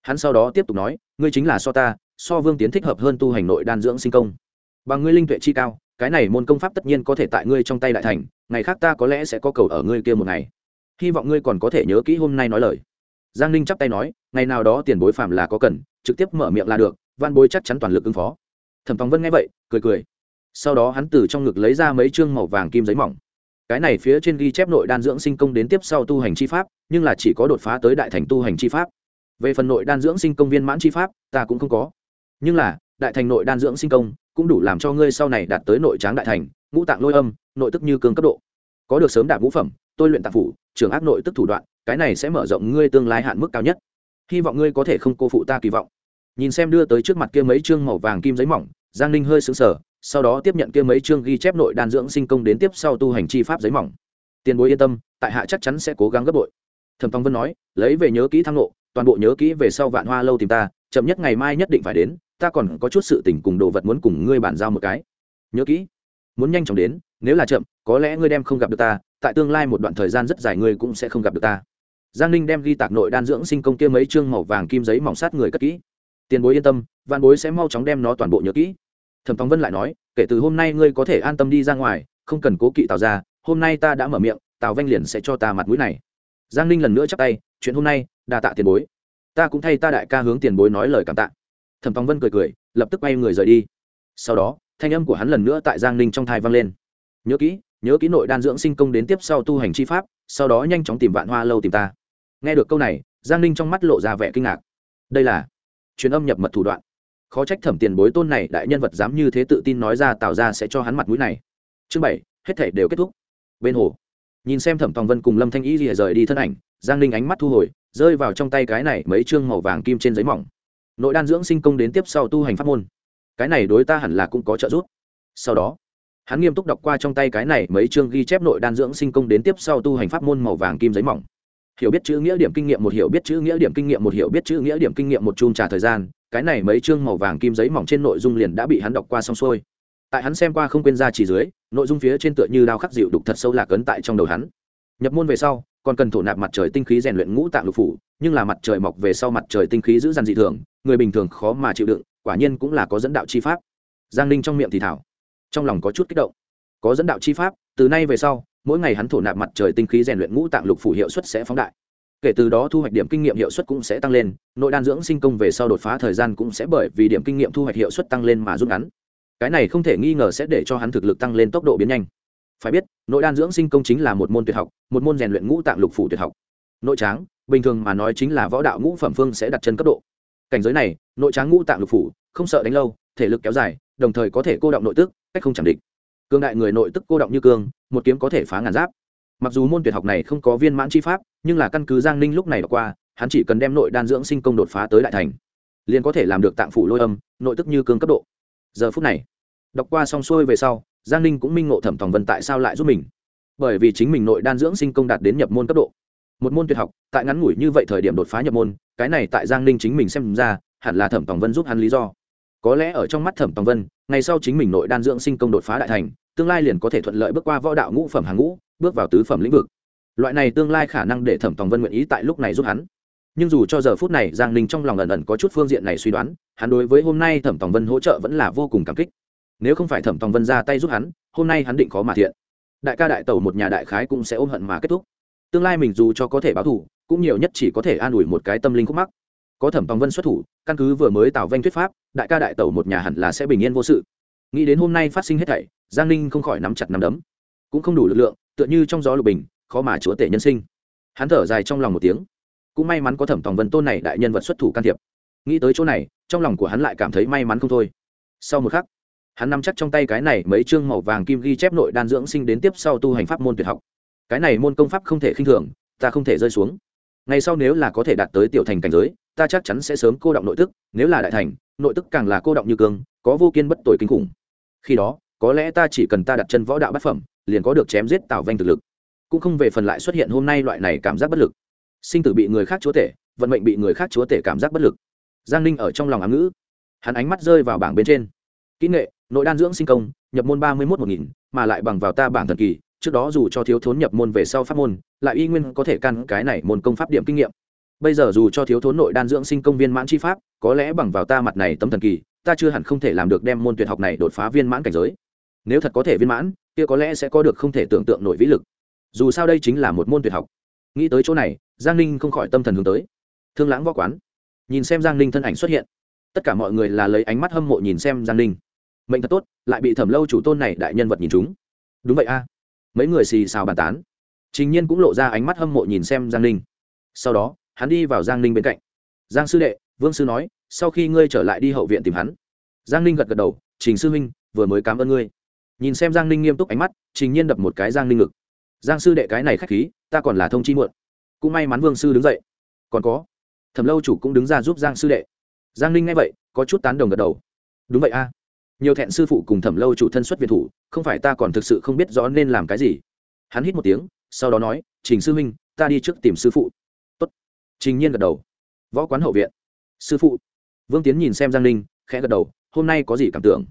Hắn sau đó tiếp tục nói, ngươi chính là so ta so vương tiến thích hợp hơn tu hành nội đan dưỡng sinh công. Bằng ngươi linh tuệ chi cao, cái này môn công pháp tất nhiên có thể tại ngươi trong tay đại thành, ngày khác ta có lẽ sẽ có cầu ở ngươi kia một ngày. Hy vọng ngươi còn có thể nhớ kỹ hôm nay nói lời. Giang ninh chắp tay nói, ngày nào đó tiền bối phạm là có cần, trực tiếp mở miệng là được, văn bối chắc chắn toàn lực ứng phó. Thẩm phóng vân nghe vậy, cười cười. Sau đó hắn từ trong ngực lấy ra mấy chương màu vàng kim giấy mỏng. Cái này phía trên ghi chép nội đan dưỡng sinh công đến tiếp sau tu hành chi pháp, nhưng là chỉ có đột phá tới đại thành tu hành chi pháp. Về phần nội đan dưỡng sinh công viên mãn chi pháp, ta cũng không có nhưng là, đại thành nội đan dưỡng sinh công, cũng đủ làm cho ngươi sau này đạt tới nội tráng đại thành, ngũ tạng lôi âm, nội tức như cường cấp độ. Có được sớm đạt ngũ phẩm, tôi luyện tạp phủ trường ác nội tức thủ đoạn, cái này sẽ mở rộng ngươi tương lai hạn mức cao nhất. Hy vọng ngươi có thể không cô phụ ta kỳ vọng. Nhìn xem đưa tới trước mặt kia mấy chương màu vàng kim giấy mỏng, giang ninh hơi sững sờ, sau đó tiếp nhận kia mấy chương ghi chép nội đan dưỡng sinh công đến tiếp sau tu hành chi pháp giấy mỏng. Tiền bối yên tâm, tại hạ chắc chắn sẽ cố gắng gấp bội. Thẩm phong vân nói, lấy về nhớ kỹ thăng lộ toàn bộ nhớ kỹ về sau vạn hoa lâu tìm ta, chậm nhất ngày mai nhất định phải đến ta còn có chút sự tình cùng đồ vật muốn cùng ngươi bàn giao một cái. Nhớ kỹ, muốn nhanh chóng đến, nếu là chậm, có lẽ ngươi đem không gặp được ta, tại tương lai một đoạn thời gian rất dài ngươi cũng sẽ không gặp được ta. Giang ninh đem ghi tạc nội đan dưỡng sinh công kia mấy chương màu vàng kim giấy mỏng sát người cất kỹ. Tiền bối yên tâm văn bối sẽ mau chóng đem nó toàn bộ nhớ kỹ. Thẩm phóng vân lại nói, kể từ hôm nay ngươi có thể an tâm đi ra ngoài, không cần cố kỵ tào ra hôm nay ta đã mở miệng, tào vanh liền sẽ cho ta mặt mũi này. Giang ninh lần nữa chắp tay, chuyện hôm nay, đa tạ tiền bối. Ta cũng thay ta đại ca hướng tiền bối nói lời cảm tạ thẩm tòng vân cười cười, lập tức quay người rời đi. Sau đó, thanh âm của hắn lần nữa tại giang ninh trong thai vang lên. Nhớ kỹ nhớ kỹ nội đan dưỡng sinh công đến tiếp sau tu hành chi pháp, sau đó nhanh chóng tìm vạn hoa lâu tìm ta. Nghe được câu này, giang ninh trong mắt lộ ra vẻ kinh ngạc. Đây là truyền âm nhập mật thủ đoạn. Khó trách thẩm tiền bối tôn này đại nhân vật dám như thế tự tin nói ra tạo ra sẽ cho hắn mặt mũi này. Chương bảy, hết thể đều kết thúc. Bên hồ, nhìn xem thẩm tòng vân cùng lâm thanh y rìa rời đi thân ảnh, giang ninh ánh mắt thu hồi, rơi vào trong tay cái này mấy chương màu vàng kim trên giấy mỏng nội đan dưỡng sinh công đến tiếp sau tu hành pháp môn. Cái này đối ta hẳn là cũng có trợ giúp. Sau đó, hắn nghiêm túc đọc qua trong tay cái này mấy chương ghi chép nội đan dưỡng sinh công đến tiếp sau tu hành pháp môn màu vàng kim giấy mỏng. Hiểu biết chữ nghĩa điểm kinh nghiệm một hiểu biết chữ nghĩa điểm kinh nghiệm một hiểu biết chữ nghĩa điểm kinh nghiệm một chung trả thời gian, cái này mấy chương màu vàng kim giấy mỏng trên nội dung liền đã bị hắn đọc qua xong xuôi. Tại hắn xem qua không quên ra chỉ dưới, nội dung phía trên tựa như đao khắc dịu đục thật sâu lạc ấn tại trong đầu hắn. Nhập môn về sau, còn cần thổ nạp mặt trời tinh khí rèn luyện ngũ tạng lục phủ, nhưng là mặt trời mọc về sau mặt trời tinh khí giữ dằn dị thường người bình thường khó mà chịu đựng, quả nhiên cũng là có dẫn đạo chi pháp. Giang ninh trong miệng thì thảo. Trong lòng có chút kích động. Có dẫn đạo chi pháp, từ nay về sau, mỗi ngày hắn thổ nạp mặt trời tinh khí rèn luyện ngũ tạng lục phủ hiệu suất sẽ phóng đại. Kể từ đó thu hoạch điểm kinh nghiệm hiệu suất cũng sẽ tăng lên, nội đan dưỡng sinh công về sau đột phá thời gian cũng sẽ bởi vì điểm kinh nghiệm thu hoạch hiệu suất tăng lên mà rút ngắn. Cái này không thể nghi ngờ sẽ để cho hắn thực lực tăng lên tốc độ biến nhanh. Phải biết, nội đan dưỡng sinh công chính là một môn tuyệt học, một môn rèn luyện ngũ tạng lục phủ tuyệt học. Nội tráng, bình thường mà nói chính là võ đạo ngũ phẩm phương sẽ đặt chân cấp độ cảnh giới này, nội tráng ngũ tạng lục phủ, không sợ đánh lâu, thể lực kéo dài, đồng thời có thể cô động nội tức, cách không chẳng định cương đại người nội tức cô động như cương, một kiếm có thể phá ngàn giáp. Mặc dù môn tuyệt học này không có viên mãn chi pháp, nhưng là căn cứ giang ninh lúc này đọc qua, hắn chỉ cần đem nội đan dưỡng sinh công đột phá tới đại thành, liền có thể làm được tạng phủ lôi âm, nội tức như cương cấp độ. Giờ phút này, đọc qua xong xuôi về sau, giang ninh cũng minh ngộ thẩm thòng vân tại sao lại giúp mình. Bởi vì chính mình nội đan dưỡng sinh công đạt đến nhập môn cấp độ. Một môn tuyệt học, tại ngắn ngủi như vậy thời điểm đột phá nhập môn cái này tại giang ninh chính mình xem ra, hẳn là thẩm tòng vân giúp hắn lý do. Có lẽ ở trong mắt thẩm tòng vân, ngày sau chính mình nội đan dưỡng sinh công đột phá đại thành, tương lai liền có thể thuận lợi bước qua võ đạo ngũ phẩm hàng ngũ, bước vào tứ phẩm lĩnh vực. Loại này tương lai khả năng để thẩm tòng vân nguyện ý tại lúc này giúp hắn. Nhưng dù cho giờ phút này giang ninh trong lòng ẩn ẩn có chút phương diện này suy đoán, hắn đối với hôm nay thẩm tòng vân hỗ trợ vẫn là vô cùng cảm kích. Nếu không phải thẩm tòng vân ra tay giúp hắn, hôm nay hắn định khó mà thiện. Đại ca đại tẩu một nhà đại khái cũng sẽ ôm hận mà kết thúc. Tương lai mình dù cho có thể báo thù cũng nhiều nhất chỉ có thể an ủi một cái tâm linh khúc mắc. Có thẩm tòng vân xuất thủ, căn cứ vừa mới tạo vanh thuyết pháp, đại ca đại tẩu một nhà hẳn là sẽ bình yên vô sự. Nghĩ đến hôm nay phát sinh hết thảy, giang ninh không khỏi nắm chặt nắm đấm. Cũng không đủ lực lượng, tựa như trong gió lục bình, khó mà chúa tể nhân sinh. Hắn thở dài trong lòng một tiếng. Cũng may mắn có thẩm tòng vân tôn này đại nhân vật xuất thủ can thiệp. Nghĩ tới chỗ này, trong lòng của hắn lại cảm thấy may mắn không thôi. Sau một khắc, hắn nắm chắc trong tay cái này mấy chương màu vàng kim ghi chép nội đan dưỡng sinh đến tiếp sau tu hành pháp môn tuyệt học. Cái này môn công pháp không thể khinh thường, ta không thể rơi xuống ngày sau nếu là có thể đạt tới tiểu thành cảnh giới, ta chắc chắn sẽ sớm cô động nội tức, nếu là đại thành, nội tức càng là cô động như cương, có vô kiên bất tội kinh khủng. Khi đó, có lẽ ta chỉ cần ta đặt chân võ đạo bát phẩm, liền có được chém giết tạo vanh thực lực. Cũng không về phần lại xuất hiện hôm nay loại này cảm giác bất lực. Sinh tử bị người khác chúa tể, vận mệnh bị người khác chúa tể cảm giác bất lực. Giang ninh ở trong lòng ám ngữ. Hắn ánh mắt rơi vào bảng bên trên. Kỹ nghệ, nội đan dưỡng sinh công, nhập môn ba mươi một một nghìn, mà lại bằng vào ta bảng thần kỳ trước đó dù cho thiếu thốn nhập môn về sau pháp môn, lại y nguyên có thể căn cái này môn công pháp điểm kinh nghiệm. Bây giờ dù cho thiếu thốn nội đan dưỡng sinh công viên mãn chi pháp, có lẽ bằng vào ta mặt này tấm thần kỳ, ta chưa hẳn không thể làm được đem môn tuyệt học này đột phá viên mãn cảnh giới. Nếu thật có thể viên mãn, kia có lẽ sẽ có được không thể tưởng tượng nổi vĩ lực. Dù sao đây chính là một môn tuyệt học. Nghĩ tới chỗ này, giang ninh không khỏi tâm thần hướng tới. Thương lãng võ quán. Nhìn xem giang ninh thân ảnh xuất hiện, tất cả mọi người là lấy ánh mắt hâm mộ nhìn xem giang ninh. Mệnh thật tốt, lại bị thẩm lâu chủ tôn này đại nhân vật nhìn chúng đúng vậy a mấy người xì xào bàn tán. Trình nhiên cũng lộ ra ánh mắt hâm mộ nhìn xem giang ninh. Sau đó, hắn đi vào giang ninh bên cạnh. Giang sư đệ, vương sư nói, sau khi ngươi trở lại đi hậu viện tìm hắn. Giang ninh gật gật đầu, trình sư huynh, vừa mới cảm ơn ngươi. Nhìn xem giang ninh nghiêm túc ánh mắt, trình nhiên đập một cái giang ninh ngực. Giang sư đệ, cái này k h á c h khí, ta còn là thông chi muộn. Cũng may mắn vương sư đứng dậy. Còn có. Thẩm lâu chủ cũng đứng ra giúp giang sư đệ. Giang ninh nghe vậy, có chút tán đồng gật đầu. Đúng vậy a nhiều thẹn sư phụ cùng thẩm lâu chủ thân xuất việt thủ, không phải ta còn thực sự không biết rõ nên làm cái gì. Hắn hít một tiếng, sau đó nói, trình sư huynh, ta đi trước tìm sư phụ. Tốt. trình nhiên gật đầu. Võ quán hậu viện. Sư phụ. Vương tiến nhìn xem giang ninh, khẽ gật đầu, hôm nay có gì cảm tưởng?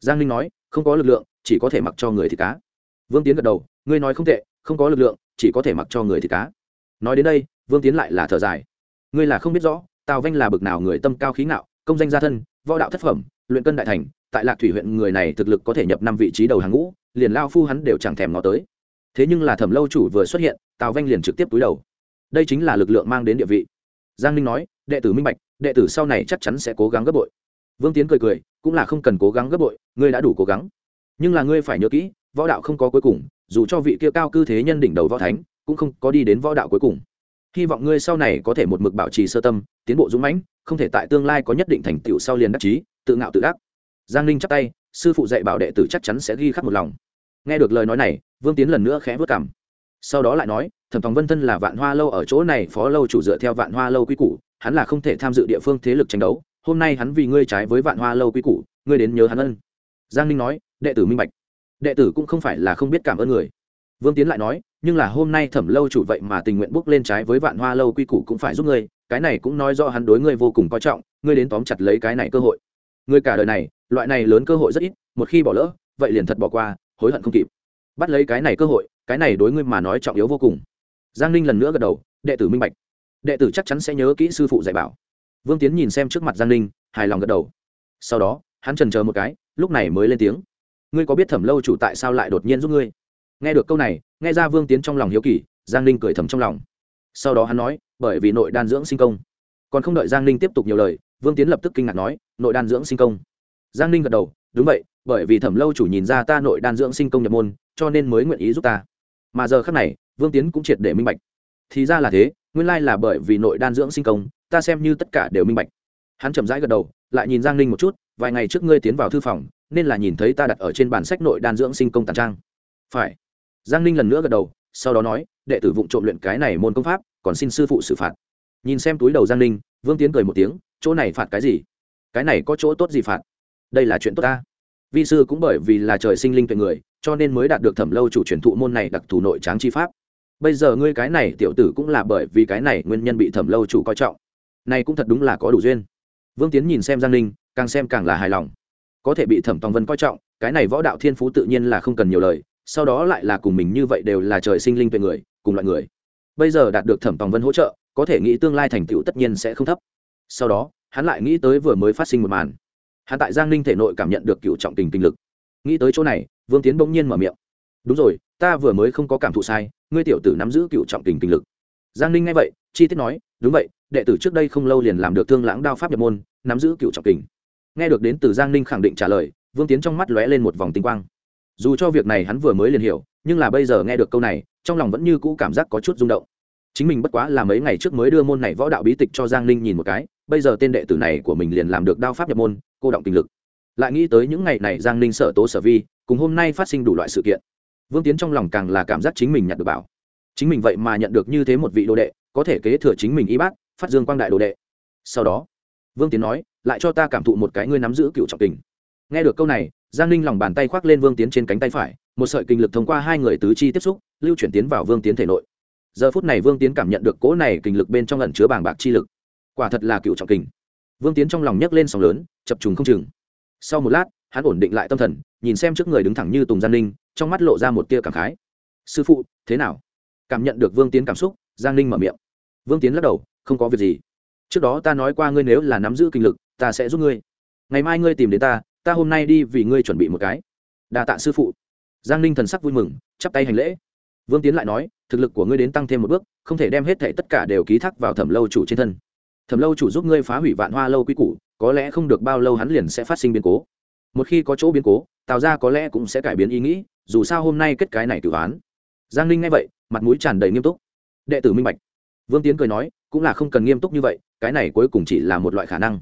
Giang ninh nói, không có lực lượng, chỉ có thể mặc cho người thì cá. Vương tiến gật đầu, ngươi nói không tệ, không có lực lượng, chỉ có thể mặc cho người thì cá. Nói đến đây, vương tiến lại là thở dài. Ngươi là không biết rõ, tào vanh là bực nào người tâm cao khí ngạo, công danh gia thân, võ đạo thất phẩm, luyện cân đại thành tại lạc thủy huyện người này thực lực có thể nhập năm vị trí đầu hàng ngũ, liền lao phu hắn đều chẳng thèm ngó tới. Thế nhưng là thẩm lâu chủ vừa xuất hiện, tào vanh liền trực tiếp túi đầu. Đây chính là lực lượng mang đến địa vị. Giang ninh nói, đệ tử minh bạch, đệ tử sau này chắc chắn sẽ cố gắng gấp bội. Vương tiến cười cười, cũng là không cần cố gắng gấp bội, ngươi đã đủ cố gắng. Nhưng là ngươi phải nhớ kỹ, võ đạo không có cuối cùng, dù cho vị kia cao cư thế nhân đỉnh đầu võ thánh, cũng không có đi đến võ đạo cuối cùng. Hy vọng ngươi sau này có thể một mực bảo trì sơ tâm, tiến bộ dũng mãnh, không thể tại tương lai có nhất định thành tựu sau liền đắc chí, tự ngạo tự đắc giang ninh chắp tay, sư phụ dạy bảo đệ tử chắc chắn sẽ ghi khắc một lòng. Nghe được lời nói này, vương tiến lần nữa khẽ vớt cảm sau đó lại nói, thẩm thòng vân thân là vạn hoa lâu ở chỗ này, phó lâu chủ dựa theo vạn hoa lâu quy củ, hắn là không thể tham dự địa phương thế lực tranh đấu, hôm nay hắn vì ngươi trái với vạn hoa lâu quy củ, ngươi đến nhớ hắn ân. Giang ninh nói, đệ tử minh bạch. Đệ tử cũng không phải là không biết cảm ơn người. Vương tiến lại nói, nhưng là hôm nay thẩm lâu chủ vậy mà tình nguyện bước lên trái với vạn hoa lâu quy củ cũng phải giúp ngươi, cái này cũng nói do hắn đối ngươi vô cùng coi trọng, ngươi đến tóm chặt lấy cái này cơ hội ngươi cả đời này, loại này lớn cơ hội rất ít, một khi bỏ lỡ, vậy liền thật bỏ qua, hối hận không kịp. Bắt lấy cái này cơ hội, cái này đối ngươi mà nói trọng yếu vô cùng. Giang ninh lần nữa gật đầu, đệ tử minh bạch. Đệ tử chắc chắn sẽ nhớ kỹ sư phụ dạy bảo. Vương tiến nhìn xem trước mặt giang ninh, hài lòng gật đầu. Sau đó, hắn trần chờ một cái, lúc này mới lên tiếng. Ngươi có biết thẩm lâu chủ tại sao lại đột nhiên giúp ngươi? Nghe được câu này, nghe ra vương tiến trong lòng hiếu kỳ, giang ninh cười thầm trong lòng. Sau đó hắn nói, bởi vì nội đan dưỡng sinh công. Còn không đợi giang ninh tiếp tục nhiều lời vương tiến lập tức kinh ngạc nói, nội đan dưỡng sinh công. Giang ninh gật đầu, đúng vậy, bởi vì thẩm lâu chủ nhìn ra ta nội đan dưỡng sinh công nhập môn, cho nên mới nguyện ý giúp ta. Mà giờ khác này, vương tiến cũng triệt để minh bạch. Thì ra là thế, nguyên lai là bởi vì nội đan dưỡng sinh công, ta xem như tất cả đều minh bạch. Hắn chậm rãi gật đầu, lại nhìn giang ninh một chút, vài ngày trước ngươi tiến vào thư phòng, nên là nhìn thấy ta đặt ở trên bản sách nội đan dưỡng sinh công tàn trang. Phải. Giang ninh lần nữa gật đầu, sau đó nói, đệ tử vụng trộm luyện cái này môn công pháp, còn xin sư phụ xử phạt. Nhìn xem túi đầu giang ninh, vương tiến cười một tiếng chỗ này phạt cái gì? Cái này có chỗ tốt gì phạt? Đây là chuyện tốt ta. Vi sư cũng bởi vì là trời sinh linh tuệ người, cho nên mới đạt được thẩm lâu chủ truyền thụ môn này đặc thù nội tráng chi pháp. Bây giờ ngươi cái này tiểu tử cũng là bởi vì cái này nguyên nhân bị thẩm lâu chủ coi trọng. Này cũng thật đúng là có đủ duyên. Vương tiến nhìn xem giang ninh, càng xem càng là hài lòng. Có thể bị thẩm tòng vân coi trọng, cái này võ đạo thiên phú tự nhiên là không cần nhiều lời, sau đó lại là cùng mình như vậy đều là trời sinh linh tuệ người, cùng loại người. Bây giờ đạt được thẩm tòng vân hỗ trợ, có thể nghĩ tương lai thành tựu tất nhiên sẽ không thấp sau đó, hắn lại nghĩ tới vừa mới phát sinh một màn. Hắn tại giang ninh thể nội cảm nhận được cựu trọng tình kinh lực. Nghĩ tới chỗ này, vương tiến bỗng nhiên mở miệng. Đúng rồi, ta vừa mới không có cảm thụ sai, ngươi tiểu tử nắm giữ cựu trọng tình kinh lực. Giang ninh nghe vậy, chi tiết nói, đúng vậy, đệ tử trước đây không lâu liền làm được thương lãng đao pháp nhập môn, nắm giữ cựu trọng tình. Nghe được đến từ giang ninh khẳng định trả lời, vương tiến trong mắt lóe lên một vòng tinh quang. Dù cho việc này hắn vừa mới liền hiểu, nhưng là bây giờ nghe được câu này, trong lòng vẫn như cũ cảm giác có chút rung động chính mình bất quá là mấy ngày trước mới đưa môn này võ đạo bí tịch cho giang ninh nhìn một cái, bây giờ tên đệ tử này của mình liền làm được đao pháp nhập môn, cô động tình lực. Lại nghĩ tới những ngày này giang ninh sở tố sở vi, cùng hôm nay phát sinh đủ loại sự kiện. Vương tiến trong lòng càng là cảm giác chính mình nhận được bảo. Chính mình vậy mà nhận được như thế một vị đồ đệ, có thể kế thừa chính mình y bác phát dương quang đại đồ đệ. Sau đó, vương tiến nói, lại cho ta cảm thụ một cái ngươi nắm giữ cựu trọng tình. Nghe được câu này, giang ninh lòng bàn tay khoác lên vương tiến trên cánh tay phải, một sợi kinh lực thông qua hai người tứ chi tiếp xúc, lưu chuyển tiến vào vương tiến thể nội giờ phút này vương tiến cảm nhận được cỗ này kinh lực bên trong ẩn chứa bàng bạc chi lực. Quả thật là cựu trọng kình vương tiến trong lòng nhấc lên sóng lớn, chập trùng không chừng. Sau một lát, hắn ổn định lại tâm thần, nhìn xem trước người đứng thẳng như tùng giang ninh, trong mắt lộ ra một tia cảm khái. Sư phụ, thế nào? Cảm nhận được vương tiến cảm xúc, giang ninh mở miệng. Vương tiến lắc đầu, không có việc gì. Trước đó ta nói qua ngươi nếu là nắm giữ kinh lực, ta sẽ giúp ngươi. Ngày mai ngươi tìm đến ta ta hôm nay đi vì ngươi chuẩn bị một cái. Đa tạ sư phụ. Giang ninh thần sắc vui mừng, chắp tay hành lễ vương tiến lại nói, thực lực của ngươi đến tăng thêm một bước, không thể đem hết thệ tất cả đều ký thác vào thẩm lâu chủ trên thân. Thẩm lâu chủ giúp ngươi phá hủy vạn hoa lâu quy củ, có lẽ không được bao lâu hắn liền sẽ phát sinh biến cố. Một khi có chỗ biến cố, tào ra có lẽ cũng sẽ cải biến ý nghĩ, dù sao hôm nay kết cái này tự án. Giang ninh nghe vậy, mặt mũi tràn đầy nghiêm túc. Đệ tử minh bạch. Vương tiến cười nói, cũng là không cần nghiêm túc như vậy, cái này cuối cùng chỉ là một loại khả năng.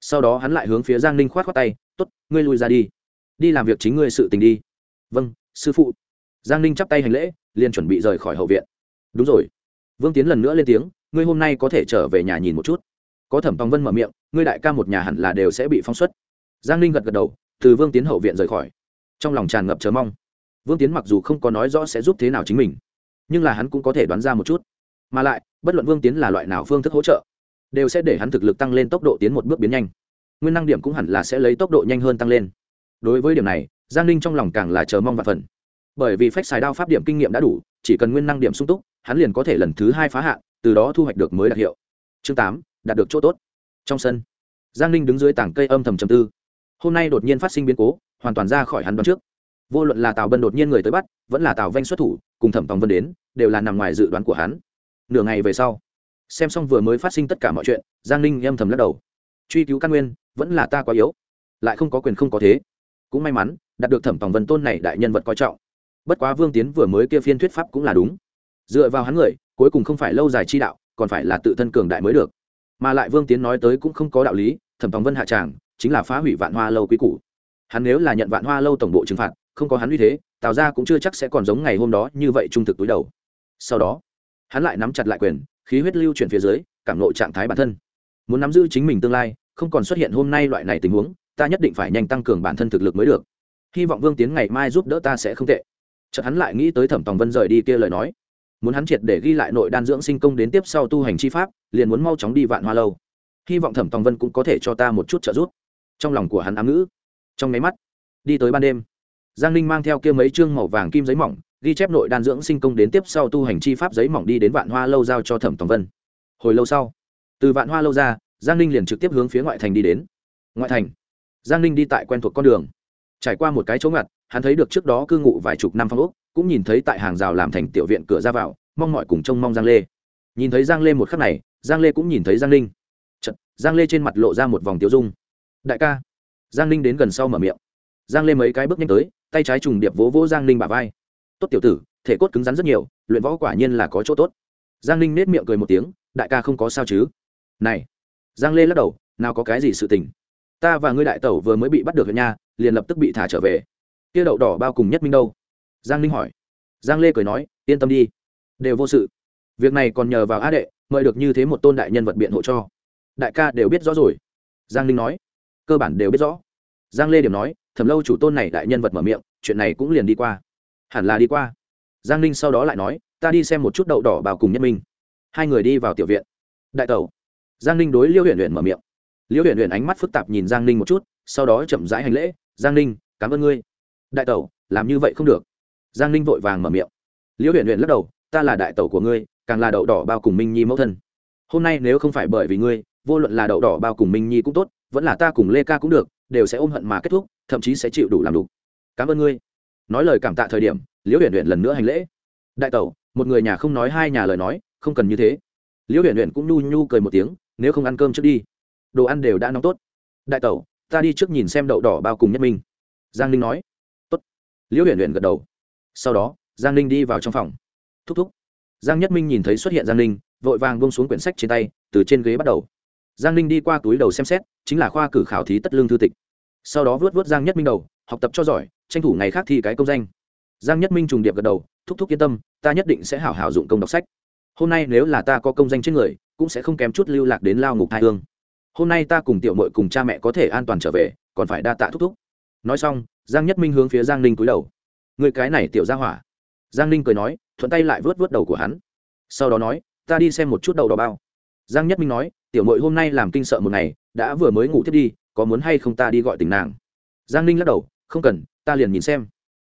Sau đó hắn lại hướng phía giang ninh k h o á t khoác tay t ố t ngươi lui ra đi. Đi làm việc chính ngươi sự tình đi. Vâng sư phụ. Giang ninh chắp tay hành lễ liền chuẩn bị rời khỏi hậu viện. Đúng rồi. Vương tiến lần nữa lên tiếng, ngươi hôm nay có thể trở về nhà nhìn một chút. Có thẩm tòng vân mở miệng, ngươi đại ca một nhà hẳn là đều sẽ bị phóng xuất. Giang ninh gật gật đầu, từ vương tiến hậu viện rời khỏi. Trong lòng tràn ngập chờ mong. Vương tiến mặc dù không có nói rõ sẽ giúp thế nào chính mình, nhưng là hắn cũng có thể đoán ra một chút. Mà lại, bất luận vương tiến là loại nào phương thức hỗ trợ, đều sẽ để hắn thực lực tăng lên tốc độ tiến một bước biến nhanh. Nguyên năng điểm cũng hẳn là sẽ lấy tốc độ nhanh hơn tăng lên. Đối với điểm này, giang ninh trong lòng càng là chờ mong và phần bởi vì phách xài đao pháp điểm kinh nghiệm đã đủ, chỉ cần nguyên năng điểm sung túc, hắn liền có thể lần thứ hai phá hạn, từ đó thu hoạch được mới đặc hiệu. Chương tám, đạt được chỗ tốt. Trong sân, giang ninh đứng dưới tảng cây âm thầm trầm tư. Hôm nay đột nhiên phát sinh biến cố, hoàn toàn ra khỏi hắn đoán trước. Vô luận là tào bân đột nhiên người tới bắt, vẫn là tào vanh xuất thủ, cùng thẩm tòng vân đến, đều là nằm ngoài dự đoán của hắn. Nửa ngày về sau, xem xong vừa mới phát sinh tất cả mọi chuyện, giang ninh âm thầm lắc đầu. Truy cứu căn nguyên, vẫn là ta quá yếu. Lại không có quyền không có thế. Cũng may mắn, đạt được thẩm tòng vân tôn này đại nhân vật coi trọng bất quá vương tiến vừa mới kia phiên thuyết pháp cũng là đúng. Dựa vào hắn người, cuối cùng không phải lâu dài chi đạo, còn phải là tự thân cường đại mới được. Mà lại vương tiến nói tới cũng không có đạo lý, thẩm tòng vân hạ tràng, chính là phá hủy vạn hoa lâu quý cũ hắn nếu là nhận vạn hoa lâu tổng bộ trừng phạt, không có hắn uy thế, tào ra cũng chưa chắc sẽ còn giống ngày hôm đó như vậy trung thực túi đầu. Sau đó, hắn lại nắm chặt lại quyền, khí huyết lưu chuyển phía dưới, cảm lộ trạng thái bản thân. Muốn nắm giữ chính mình tương lai, không còn xuất hiện hôm nay loại này tình huống, ta nhất định phải nhanh tăng cường bản thân thực lực mới được. Hy vọng vương tiến ngày mai giúp đỡ ta sẽ không tệ chợt hắn lại nghĩ tới thẩm tòng vân rời đi kia lời nói. Muốn hắn triệt để ghi lại nội đan dưỡng sinh công đến tiếp sau tu hành chi pháp, liền muốn mau chóng đi vạn hoa lâu. Hy vọng thẩm tòng vân cũng có thể cho ta một chút trợ giúp. Trong lòng của hắn ám ngữ. Trong máy mắt, đi tới ban đêm. Giang ninh mang theo kia mấy chương màu vàng kim giấy mỏng, ghi chép nội đan dưỡng sinh công đến tiếp sau tu hành chi pháp giấy mỏng đi đến vạn hoa lâu giao cho thẩm tòng vân. Hồi lâu sau, từ vạn hoa lâu ra, giang ninh liền trực tiếp hướng phía ngoại thành đi đến. Ngoại thành. Giang ninh đi tại quen thuộc con đường. Trải qua một cái chỗ ngặt hắn thấy được trước đó cư ngụ vài chục năm phong ốc cũng nhìn thấy tại hàng rào làm thành tiểu viện cửa ra vào mong mọi cùng trông mong giang lê. Nhìn thấy giang lê một khắc này giang lê cũng nhìn thấy giang ninh. Chật, giang lê trên mặt lộ ra một vòng tiêu dung. Đại ca. Giang ninh đến gần sau mở miệng. Giang lê mấy cái bước nhanh tới tay trái trùng điệp vỗ vỗ giang ninh bả vai. Tốt tiểu tử thể cốt cứng rắn rất nhiều luyện võ quả nhiên là có chỗ tốt. Giang ninh nết miệng cười một tiếng đại ca không có sao chứ? Này. Giang lê lắc đầu nào có cái gì sự tình? Ta và ngươi đại tẩu vừa mới bị bắt được ở nhà liền lập tức bị thả trở về kia đậu đỏ bao cùng nhất minh đâu? Giang ninh hỏi. Giang lê cười nói, yên tâm đi. Đều vô sự. Việc này còn nhờ vào a đệ, mời được như thế một tôn đại nhân vật biện hộ cho. Đại ca đều biết rõ rồi. Giang ninh nói. Cơ bản đều biết rõ. Giang lê điểm nói, thầm lâu chủ tôn này đại nhân vật mở miệng, chuyện này cũng liền đi qua. Hẳn là đi qua. Giang ninh sau đó lại nói, ta đi xem một chút đậu đỏ bao cùng nhất minh. Hai người đi vào tiểu viện. Đại tẩu. Giang ninh đối liêu huyện huyện mở miệng. Liêu huyện huyện ánh mắt phức tạp nhìn giang ninh một chút, sau đó chậm rãi hành lễ, giang ninh cảm ơn ngươi đại tẩu, làm như vậy không được. Giang ninh vội vàng mở miệng. Liễu huyện huyện lắc đầu, ta là đại tẩu của ngươi, càng là đậu đỏ bao cùng minh nhi mẫu thân. Hôm nay nếu không phải bởi vì ngươi, vô luận là đậu đỏ bao cùng minh nhi cũng tốt, vẫn là ta cùng lê ca cũng được, đều sẽ ôm hận mà kết thúc, thậm chí sẽ chịu đủ làm đủ. Cảm ơn ngươi. Nói lời cảm tạ thời điểm, liễu huyện huyện lần nữa hành lễ. Đại tẩu, một người nhà không nói hai nhà lời nói, không cần như thế. Liễu huyện huyện cũng nhu nhu cười một tiếng, nếu không ăn cơm trước đi. Đồ ăn đều đã nóng tốt. Đại tẩu, ta đi trước nhìn xem đậu đỏ bao cùng nhất minh. Giang ninh nói liễu huyền huyền gật đầu. Sau đó, giang ninh đi vào trong phòng. Thúc thúc. Giang nhất minh nhìn thấy xuất hiện giang ninh, vội vàng bông xuống quyển sách trên tay, từ trên ghế bắt đầu. Giang ninh đi qua túi đầu xem xét, chính là khoa cử khảo thí tất lương thư tịch. Sau đó vớt vớt giang nhất minh đầu, học tập cho giỏi, tranh thủ ngày khác thi cái công danh. Giang nhất minh trùng điệp gật đầu, thúc thúc yên tâm, ta nhất định sẽ hảo hảo dụng công đọc sách. Hôm nay nếu là ta có công danh trên người, cũng sẽ không kém chút lưu lạc đến lao ngục hai hương. Hôm nay ta cùng tiểu mội cùng cha mẹ có thể an toàn trở về, còn phải đa tạ thúc thúc nói xong, giang nhất minh hướng phía giang ninh cúi đầu. Người cái này tiểu ra hỏa. Giang ninh cười nói, thuận tay lại vớt vớt đầu của hắn. Sau đó nói, ta đi xem một chút đầu đỏ bao. Giang nhất minh nói, tiểu mội hôm nay làm kinh sợ một ngày, đã vừa mới ngủ thiết đi, có muốn hay không ta đi gọi tình nàng? Giang ninh lắc đầu, không cần, ta liền nhìn xem.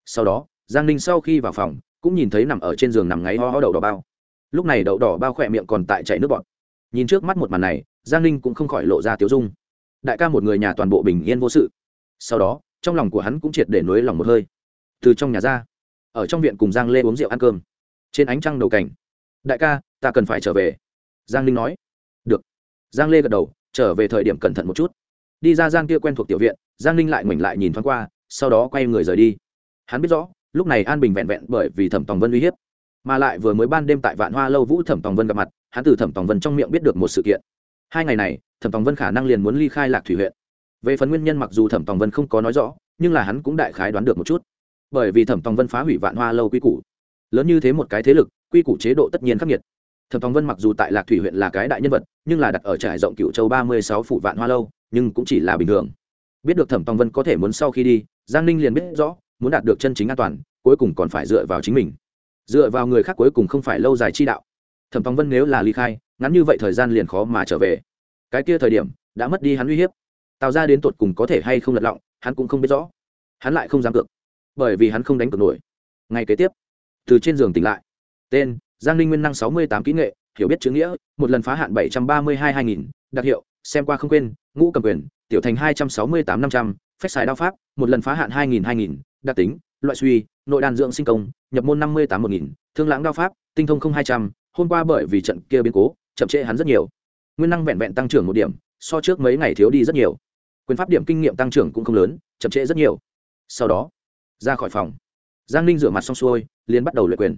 Sau đó, giang ninh sau khi vào phòng, cũng nhìn thấy nằm ở trên giường nằm ngáy ho ho đậu đỏ bao. Lúc này đậu đỏ bao khỏe miệng còn tại chạy nước bọt. Nhìn trước mắt một màn này, giang ninh cũng không khỏi lộ ra tiếu dung. Đại ca một người nhà toàn bộ bình yên vô sự. Sau đó trong lòng của hắn cũng triệt để nối lòng một hơi. Từ trong nhà ra, ở trong viện cùng giang lê uống rượu ăn cơm. Trên ánh trăng đầu cảnh. Đại ca, ta cần phải trở về. Giang Linh nói. Được. Giang lê gật đầu, trở về thời điểm cẩn thận một chút. Đi ra giang kia quen thuộc tiểu viện, giang Linh lại ngoảnh lại nhìn thoáng qua, sau đó quay người rời đi. Hắn biết rõ, lúc này an bình vẹn vẹn bởi vì thẩm tòng vân uy hiếp, mà lại vừa mới ban đêm tại vạn hoa lâu vũ thẩm tòng vân gặp mặt, hắn từ thẩm tòng vân trong miệng biết được một sự kiện. Hai ngày này, thẩm tòng vân khả năng liền muốn ly khai lạc thủy huyện về phần nguyên nhân mặc dù thẩm tòng vân không có nói rõ, nhưng là hắn cũng đại khái đoán được một chút. Bởi vì thẩm tòng vân phá hủy vạn hoa lâu quy củ. Lớn như thế một cái thế lực, quy củ chế độ tất nhiên khắc nghiệt. Thẩm tòng vân mặc dù tại lạc thủy huyện là cái đại nhân vật, nhưng là đặt ở trải rộng cựu châu ba mươi sáu phủ vạn hoa lâu, nhưng cũng chỉ là bình thường. Biết được thẩm tòng vân có thể muốn sau khi đi, giang ninh liền biết rõ, muốn đạt được chân chính an toàn, cuối cùng còn phải dựa vào chính mình. Dựa vào người khác cuối cùng không phải lâu dài chi đạo. Thẩm tòng vân nếu là ly khai, ngắn như vậy thời gian liền khó mà trở về. Cái kia thời điểm, đã mất đi hắn uy hiếp. Tào ra đến tột cùng có thể hay không lật lọng, hắn cũng không biết rõ. Hắn lại không dám cược, bởi vì hắn không đánh cược nổi. Ngay kế tiếp, từ trên giường tỉnh lại. Tên, giang ninh nguyên năng sáu mươi tám kỹ nghệ, hiểu biết chữ nghĩa, một lần phá hạn bảy trăm ba mươi hai hai nghìn, đặc hiệu, xem qua không quên, ngũ cầm quyền, tiểu thành hai trăm sáu mươi tám năm trăm, phép xài đao pháp, một lần phá hạn hai nghìn hai nghìn, đặc tính, loại suy, nội đàn dưỡng sinh công, nhập môn năm mươi tám một nghìn, thương lãng đao pháp, tinh thông không hai trăm, hôm qua bởi vì trận kia biến cố, chậm trễ hắn rất nhiều. Nguyên năng vẹn vẹn tăng trưởng một điểm, so trước mấy ngày thiếu đi rất nhiều quyền pháp điểm kinh nghiệm tăng trưởng cũng không lớn, chậm trễ rất nhiều. Sau đó, ra khỏi phòng, giang ninh rửa mặt xong xuôi, liền bắt đầu luyện quyền.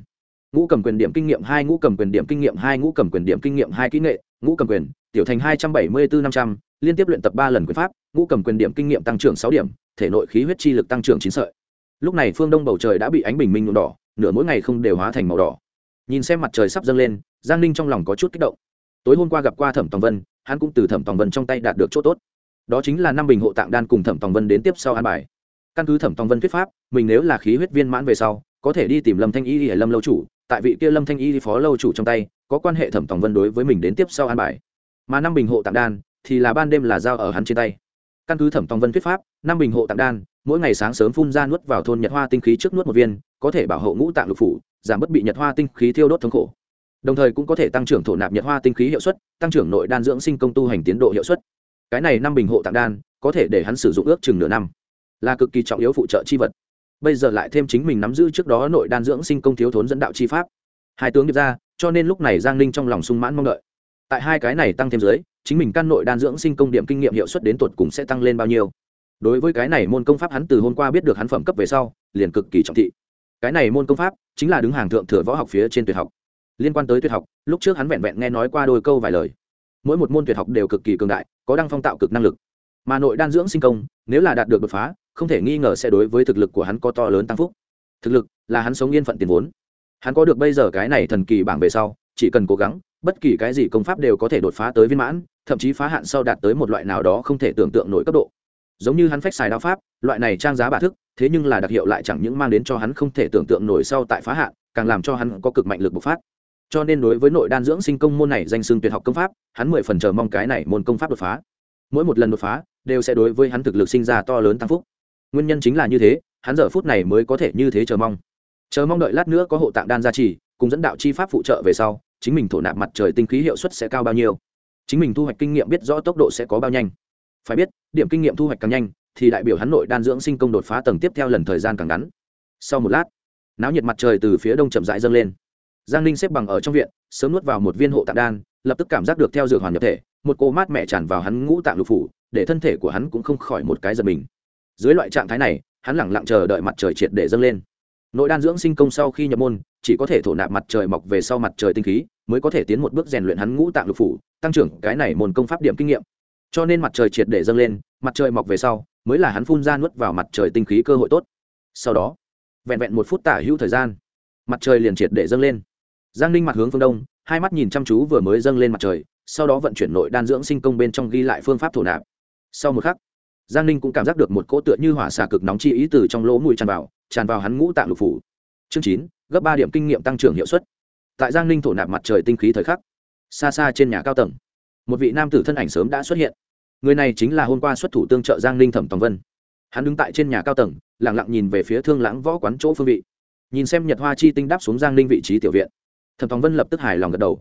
Ngũ cầm quyền điểm kinh nghiệm hai, ngũ cầm quyền điểm kinh nghiệm hai, ngũ cầm quyền điểm kinh nghiệm hai kỹ nghệ, ngũ cầm quyền, tiểu thành hai trăm bảy mươi bốn năm trăm, liên tiếp luyện tập ba lần quyền pháp, ngũ cầm quyền điểm kinh nghiệm tăng trưởng sáu điểm, thể nội khí huyết chi lực tăng trưởng chín sợi. Lúc này phương đông bầu trời đã bị ánh bình minh nhuộm đỏ, nửa mỗi ngày không đều hóa thành màu đỏ. Nhìn xem mặt trời sắp dâng lên, giang ninh trong lòng có chút kích động. Tối hôm qua gặp qua thẩm tòng vân, hắn cũng từ thẩm tòng vân trong tay đạt được chỗ tốt đó chính là năm bình hộ tạng đan cùng thẩm tòng vân đến tiếp sau an bài. Căn cứ thẩm tòng vân thuyết pháp, mình nếu là khí huyết viên mãn về sau, có thể đi tìm lâm thanh y hay lâm lâu chủ, tại vị kia lâm thanh y phó lâu chủ trong tay, có quan hệ thẩm tòng vân đối với mình đến tiếp sau an bài. Mà năm bình hộ tạng đan, thì là ban đêm là giao ở hắn trên tay. Căn cứ thẩm tòng vân thuyết pháp, năm bình hộ tạng đan, mỗi ngày sáng sớm phun ra nuốt vào thôn nhật hoa tinh khí trước nuốt một viên, có thể bảo hộ ngũ tạng lục phủ, giảm bớt bị nhật hoa tinh khí thiêu đốt thống khổ. Đồng thời cũng có thể tăng trưởng thổ nạp nhật hoa tinh khí hiệu suất, tăng trưởng nội đan dưỡng sinh công tu hành tiến độ hiệu suất cái này năm bình hộ tạng đan, có thể để hắn sử dụng ước chừng nửa năm. Là cực kỳ trọng yếu phụ trợ chi vật. Bây giờ lại thêm chính mình nắm giữ trước đó nội đan dưỡng sinh công thiếu thốn dẫn đạo chi pháp. Hai tướng điệp ra, cho nên lúc này giang ninh trong lòng sung mãn mong đợi. Tại hai cái này tăng thêm dưới, chính mình căn nội đan dưỡng sinh công điểm kinh nghiệm hiệu suất đến tuột cùng sẽ tăng lên bao nhiêu. Đối với cái này môn công pháp hắn từ hôm qua biết được hắn phẩm cấp về sau, liền cực kỳ trọng thị. Cái này môn công pháp chính là đứng hàng thượng thừa võ học phía trên tuyệt học. Liên quan tới tuyệt học, lúc trước hắn vẹn vẹn nghe nói qua đôi câu vài lời mỗi một môn tuyệt học đều cực kỳ cường đại, có đăng phong tạo cực năng lực. Mà nội đan dưỡng sinh công, nếu là đạt được đột phá, không thể nghi ngờ sẽ đối với thực lực của hắn có to lớn tăng phúc. Thực lực là hắn sống yên phận tiền vốn. Hắn có được bây giờ cái này thần kỳ bảng về sau, chỉ cần cố gắng, bất kỳ cái gì công pháp đều có thể đột phá tới viên mãn, thậm chí phá hạn sau đạt tới một loại nào đó không thể tưởng tượng nổi cấp độ. Giống như hắn phách xài đao pháp, loại này trang giá bà thức, thế nhưng là đặc hiệu lại chẳng những mang đến cho hắn không thể tưởng tượng nổi sau tại phá hạn, càng làm cho hắn có cực mạnh lực bộc phát cho nên đối với nội đan dưỡng sinh công môn này danh xưng tuyệt học công pháp, hắn mười phần chờ mong cái này môn công pháp đột phá. Mỗi một lần đột phá, đều sẽ đối với hắn thực lực sinh ra to lớn tăng phúc. Nguyên nhân chính là như thế, hắn giờ phút này mới có thể như thế chờ mong. Chờ mong đợi lát nữa có hộ tạng đan gia trì, cùng dẫn đạo chi pháp phụ trợ về sau, chính mình thổ nạp mặt trời tinh khí hiệu suất sẽ cao bao nhiêu? Chính mình thu hoạch kinh nghiệm biết rõ tốc độ sẽ có bao nhanh. Phải biết, điểm kinh nghiệm thu hoạch càng nhanh, thì đại biểu hắn nội đan dưỡng sinh công đột phá tầng tiếp theo lần thời gian càng ngắn. Sau một lát, náo nhiệt mặt trời từ phía đông chậm rãi dâng lên giang ninh xếp bằng ở trong viện, sớm nuốt vào một viên hộ tạng đan, lập tức cảm giác được theo dược hoàn nhập thể, một cô mát mẻ tràn vào hắn ngũ tạng lục phủ, để thân thể của hắn cũng không khỏi một cái giật mình. Dưới loại trạng thái này, hắn lẳng lặng chờ đợi mặt trời triệt để dâng lên. Nội đan dưỡng sinh công sau khi nhập môn, chỉ có thể thổ nạp mặt trời mọc về sau mặt trời tinh khí, mới có thể tiến một bước rèn luyện hắn ngũ tạng lục phủ, tăng trưởng cái này môn công pháp điểm kinh nghiệm. Cho nên mặt trời triệt để dâng lên, mặt trời mọc về sau, mới là hắn phun ra nuốt vào mặt trời tinh khí cơ hội tốt. Sau đó, vẹn vẹn một phút tả hữu thời gian, mặt trời liền triệt để dâng lên giang ninh mặt hướng phương đông, hai mắt nhìn chăm chú vừa mới dâng lên mặt trời, sau đó vận chuyển nội đan dưỡng sinh công bên trong ghi lại phương pháp thổ nạp. Sau một khắc, giang ninh cũng cảm giác được một cỗ tựa như hỏa xà cực nóng chi ý từ trong lỗ mùi tràn vào tràn vào hắn ngũ tạng lục phủ. Chương chín, gấp ba điểm kinh nghiệm tăng trưởng hiệu suất. Tại giang ninh thổ nạp mặt trời tinh khí thời khắc, xa xa trên nhà cao tầng, một vị nam tử thân ảnh sớm đã xuất hiện. Người này chính là hôm qua xuất thủ tương trợ giang ninh thẩm tòng vân. Hắn đứng tại trên nhà cao tầng lẳng lặng nhìn về phía thương lãng võ quán chỗ phương vị. Nhìn xem nhật hoa chi tinh đáp xuống giang ninh vị trí tiểu viện thẩm tòng vân lập tức hài lòng gật đầu.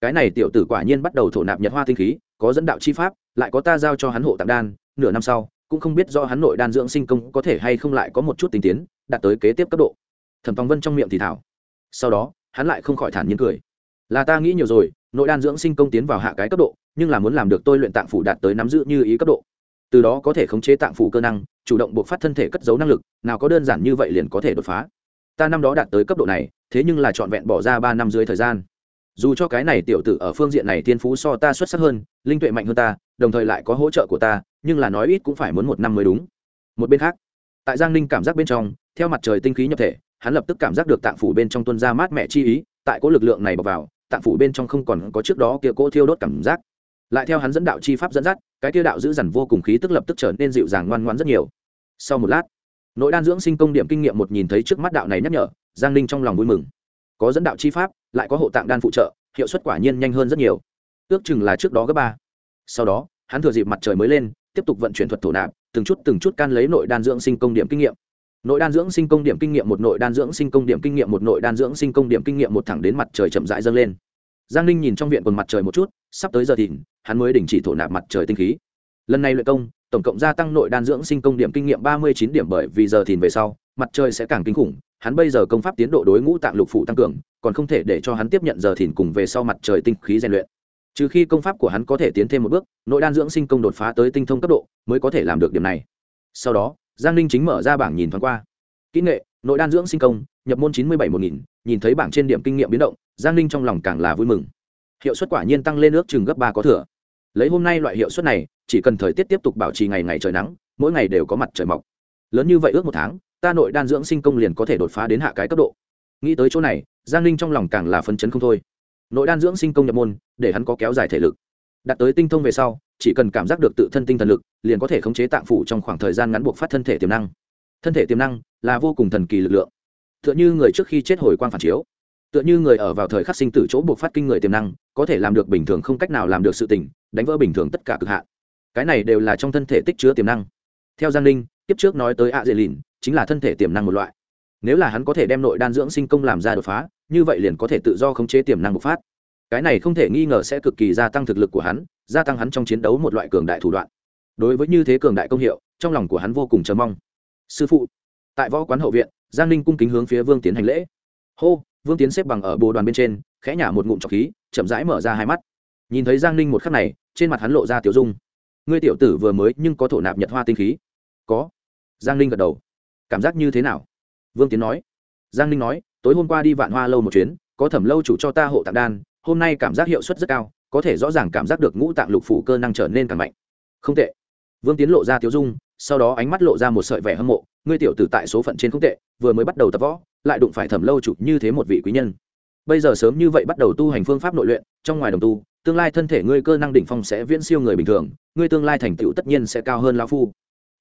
Cái này tiểu tử quả nhiên bắt đầu thổ nạp nhật hoa tinh khí, có dẫn đạo chi pháp, lại có ta giao cho hắn hộ tạng đan, nửa năm sau, cũng không biết do hắn nội đan dưỡng sinh công có thể hay không lại có một chút tinh tiến, đạt tới kế tiếp cấp độ. Thẩm tòng vân trong miệng thì thảo. Sau đó, hắn lại không khỏi thản nhiên cười. Là ta nghĩ nhiều rồi, nội đan dưỡng sinh công tiến vào hạ cái cấp độ, nhưng là muốn làm được tôi luyện tạng phủ đạt tới nắm giữ như ý cấp độ. Từ đó có thể khống chế tạng phủ cơ năng, chủ động buộc phát thân thể cất giấu năng lực, nào có đơn giản như vậy liền có thể đột phá ta năm đó đạt tới cấp độ này, thế nhưng là trọn vẹn bỏ ra ba năm dưới thời gian. Dù cho cái này tiểu tử ở phương diện này thiên phú so ta xuất sắc hơn, linh tuệ mạnh hơn ta, đồng thời lại có hỗ trợ của ta, nhưng là nói ít cũng phải muốn một năm mới đúng. Một bên khác, tại giang ninh cảm giác bên trong, theo mặt trời tinh khí nhập thể, hắn lập tức cảm giác được tạng phủ bên trong tuân ra mát mẻ chi ý, tại cỗ lực lượng này bọc vào, tạng phủ bên trong không còn có trước đó kia cỗ thiêu đốt cảm giác. Lại theo hắn dẫn đạo chi pháp dẫn dắt, cái kia đạo giữ dằn vô cùng khí tức lập tức trở nên dịu dàng ngoan ngoan rất nhiều. Sau một lát nội đan dưỡng sinh công điểm kinh nghiệm một nhìn thấy trước mắt đạo này nhắc nhở, giang ninh trong lòng vui mừng. Có dẫn đạo chi pháp, lại có hộ tạng đan phụ trợ, hiệu suất quả nhiên nhanh hơn rất nhiều. Ước chừng là trước đó gấp ba. Sau đó, hắn thừa dịp mặt trời mới lên, tiếp tục vận chuyển thuật thổ nạp, từng chút từng chút can lấy nội đan dưỡng sinh công điểm kinh nghiệm. Nội đan dưỡng sinh công điểm kinh nghiệm một, nội đan dưỡng sinh công điểm kinh nghiệm một, nội đan dưỡng sinh công điểm kinh nghiệm một thẳng đến mặt trời chậm rãi dâng lên. Giang ninh nhìn trong viện quần mặt trời một chút, sắp tới giờ thìn, hắn mới đình chỉ thổ nạp mặt trời tinh khí. Lần này luyện công tổng cộng gia tăng nội đan dưỡng sinh công điểm kinh nghiệm ba mươi chín điểm bởi vì giờ thìn về sau, mặt trời sẽ càng kinh khủng, hắn bây giờ công pháp tiến độ đối ngũ tạng lục phủ tăng cường, còn không thể để cho hắn tiếp nhận giờ thìn cùng về sau mặt trời tinh khí rèn luyện. Trừ khi công pháp của hắn có thể tiến thêm một bước, nội đan dưỡng sinh công đột phá tới tinh thông cấp độ, mới có thể làm được điểm này. Sau đó, giang ninh chính mở ra bảng nhìn thoáng qua. Kỹ nghệ, nội đan dưỡng sinh công, nhập môn chín mươi bảy một nghìn, nhìn thấy bảng trên điểm kinh nghiệm biến động, giang ninh trong lòng càng là vui mừng. Hiệu suất quả nhiên tăng lên ước chừng gấp ba có thừa lấy hôm nay loại hiệu suất này, chỉ cần thời tiết tiếp tục bảo trì ngày ngày trời nắng, mỗi ngày đều có mặt trời mọc. Lớn như vậy ước một tháng, ta nội đan dưỡng sinh công liền có thể đột phá đến hạ cái cấp độ. Nghĩ tới chỗ này, giang ninh trong lòng càng là phấn chấn không thôi. Nội đan dưỡng sinh công nhập môn, để hắn có kéo dài thể lực. Đạt tới tinh thông về sau, chỉ cần cảm giác được tự thân tinh thần lực, liền có thể khống chế tạng phủ trong khoảng thời gian ngắn buộc phát thân thể tiềm năng. Thân thể tiềm năng là vô cùng thần kỳ lực lượng. Tựa như người trước khi chết hồi quang phản chiếu. Tựa như người ở vào thời khắc sinh tử chỗ buộc phát kinh người tiềm năng, có thể làm được bình thường không cách nào làm được sự tỉnh đánh vỡ bình thường tất cả cực hạn. Cái này đều là trong thân thể tích chứa tiềm năng. Theo giang ninh, kiếp trước nói tới ạ dễ lìn, chính là thân thể tiềm năng một loại. Nếu là hắn có thể đem nội đan dưỡng sinh công làm ra đột phá, như vậy liền có thể tự do khống chế tiềm năng bộc phát. Cái này không thể nghi ngờ sẽ cực kỳ gia tăng thực lực của hắn, gia tăng hắn trong chiến đấu một loại cường đại thủ đoạn. Đối với như thế cường đại công hiệu, trong lòng của hắn vô cùng chờ mong. Sư phụ, tại võ quán hậu viện, giang ninh cung kính hướng phía vương tiến hành lễ. Hô, vương tiến xếp bằng ở bồ đoàn bên trên, khẽ nhả một ngụm trọc khí, chậm rãi mở ra hai mắt nhìn thấy giang ninh một khắc này, trên mặt hắn lộ ra tiểu dung. Ngươi tiểu tử vừa mới nhưng có thổ nạp nhật hoa tinh khí. Có. Giang ninh gật đầu. Cảm giác như thế nào? Vương tiến nói. Giang ninh nói, tối hôm qua đi vạn hoa lâu một chuyến, có thẩm lâu chủ cho ta hộ tạng đan, hôm nay cảm giác hiệu suất rất cao, có thể rõ ràng cảm giác được ngũ tạng lục phủ cơ năng trở nên càng mạnh. Không tệ. Vương tiến lộ ra tiếu dung, sau đó ánh mắt lộ ra một sợi vẻ hâm mộ, ngươi tiểu tử tại số phận trên không tệ, vừa mới bắt đầu tập võ, lại đụng phải thẩm lâu chủ như thế một vị quý nhân. Bây giờ sớm như vậy bắt đầu tu hành phương pháp nội luyện, trong ngoài đồng tu tương lai thân thể ngươi cơ năng đỉnh phong sẽ viễn siêu người bình thường, ngươi tương lai thành tựu tất nhiên sẽ cao hơn lao phu.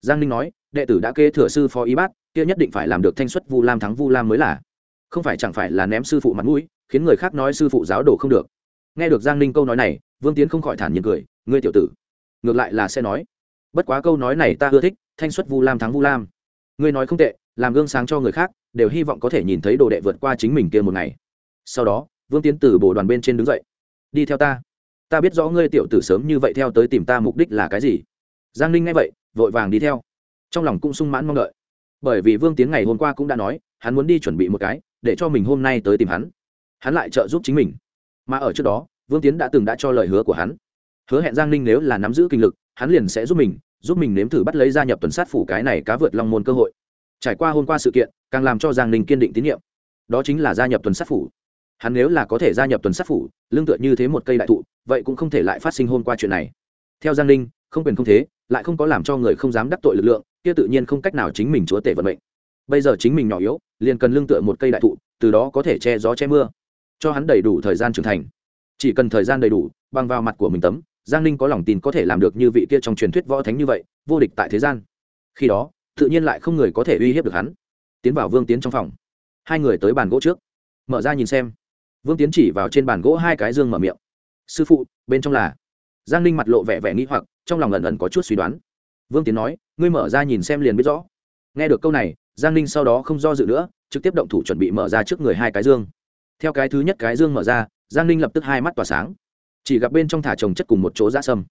Giang ninh nói, đệ tử đã kế thừa sư phó y bát, kia nhất định phải làm được thanh xuất vu lam thắng vu lam mới là. Không phải chẳng phải là ném sư phụ mặt mũi, khiến người khác nói sư phụ giáo đồ không được. Nghe được giang ninh câu nói này, vương tiến không khỏi thản nhiên cười, ngươi tiểu tử, ngược lại là sẽ nói. Bất quá câu nói này ta ưa thích, thanh xuất vu lam thắng vu lam. Ngươi nói không tệ, làm gương sáng cho người khác, đều hy vọng có thể nhìn thấy đồ đệ vượt qua chính mình kia một ngày. Sau đó, vương tiến từ bồ đoàn bên trên đứng dậy. Đi theo ta ta biết rõ ngươi tiểu tử sớm như vậy theo tới tìm ta mục đích là cái gì. Giang ninh nghe vậy, vội vàng đi theo. Trong lòng cũng sung mãn mong đợi. Bởi vì vương tiến ngày hôm qua cũng đã nói, hắn muốn đi chuẩn bị một cái, để cho mình hôm nay tới tìm hắn. Hắn lại trợ giúp chính mình. Mà ở trước đó, vương tiến đã từng đã cho lời hứa của hắn. Hứa hẹn giang ninh nếu là nắm giữ kinh lực, hắn liền sẽ giúp mình giúp mình nếm thử bắt lấy gia nhập tuần sát phủ cái này cá vượt long môn cơ hội. Trải qua hôm qua sự kiện, càng làm cho giang ninh kiên định tín nhiệm. Đó chính là gia nhập tuần sát phủ hắn nếu là có thể gia nhập tuần sát phủ, lương tựa như thế một cây đại thụ, vậy cũng không thể lại phát sinh hôm qua chuyện này. Theo giang ninh, không quyền không thế, lại không có làm cho người không dám đắc tội lực lượng, kia tự nhiên không cách nào chính mình chúa tể vận mệnh. Bây giờ chính mình nhỏ yếu, liền cần lương tựa một cây đại thụ, từ đó có thể che gió che mưa, cho hắn đầy đủ thời gian trưởng thành. Chỉ cần thời gian đầy đủ, bằng vào mặt của mình tấm, giang ninh có lòng tin có thể làm được như vị kia trong truyền thuyết võ thánh như vậy, vô địch tại thế gian. Khi đó, tự nhiên lại không người có thể uy hiếp được hắn. Tiến vào vương tiến trong phòng. Hai người tới bàn gỗ trước. Mở ra nhìn xem vương tiến chỉ vào trên bàn gỗ hai cái dương mở miệng. Sư phụ, bên trong là. Giang ninh mặt lộ vẻ vẻ nghĩ hoặc, trong lòng ẩn ẩn có chút suy đoán. Vương tiến nói, ngươi mở ra nhìn xem liền biết rõ. Nghe được câu này, giang ninh sau đó không do dự nữa, trực tiếp động thủ chuẩn bị mở ra trước người hai cái dương. Theo cái thứ nhất cái dương mở ra, giang ninh lập tức hai mắt tỏa sáng. Chỉ gặp bên trong thả trồng chất cùng một chỗ dạ sâm.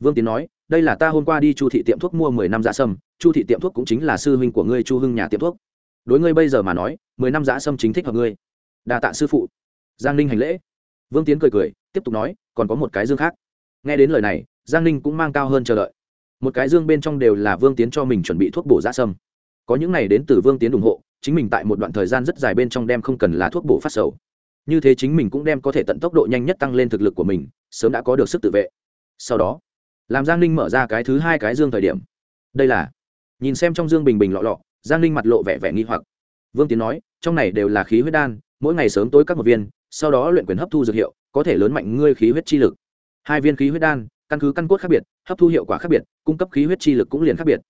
Vương tiến nói, đây là ta hôm qua đi chu thị tiệm thuốc mua mười năm dạ sâm, chu thị tiệm thuốc cũng chính là sư huynh của ngươi chu hưng nhà tiệm thuốc. Đối ngươi bây giờ mà nói, mười năm dạ sâm chính thích hợp ngươi. Đa tạ sư phụ giang ninh hành lễ. Vương tiến cười cười, tiếp tục nói, còn có một cái dương khác. Nghe đến lời này, giang ninh cũng mang cao hơn chờ đợi. Một cái dương bên trong đều là vương tiến cho mình chuẩn bị thuốc bổ da sâm. Có những này đến từ vương tiến ủng hộ, chính mình tại một đoạn thời gian rất dài bên trong đem không cần là thuốc bổ phát sầu. Như thế chính mình cũng đem có thể tận tốc độ nhanh nhất tăng lên thực lực của mình, sớm đã có được sức tự vệ. Sau đó, làm giang ninh mở ra cái thứ hai cái dương thời điểm. Đây là, nhìn xem trong dương bình bình lọ lọ, giang ninh mặt lộ vẻ vẻ nghi hoặc. Vương tiến nói, trong này đều là khí huyết đan, mỗi ngày sớm tối các một viên sau đó luyện quyền hấp thu dược hiệu, có thể lớn mạnh ngươi khí huyết chi lực. Hai viên khí huyết đan, căn cứ căn cốt khác biệt, hấp thu hiệu quả khác biệt, cung cấp khí huyết chi lực cũng liền khác biệt.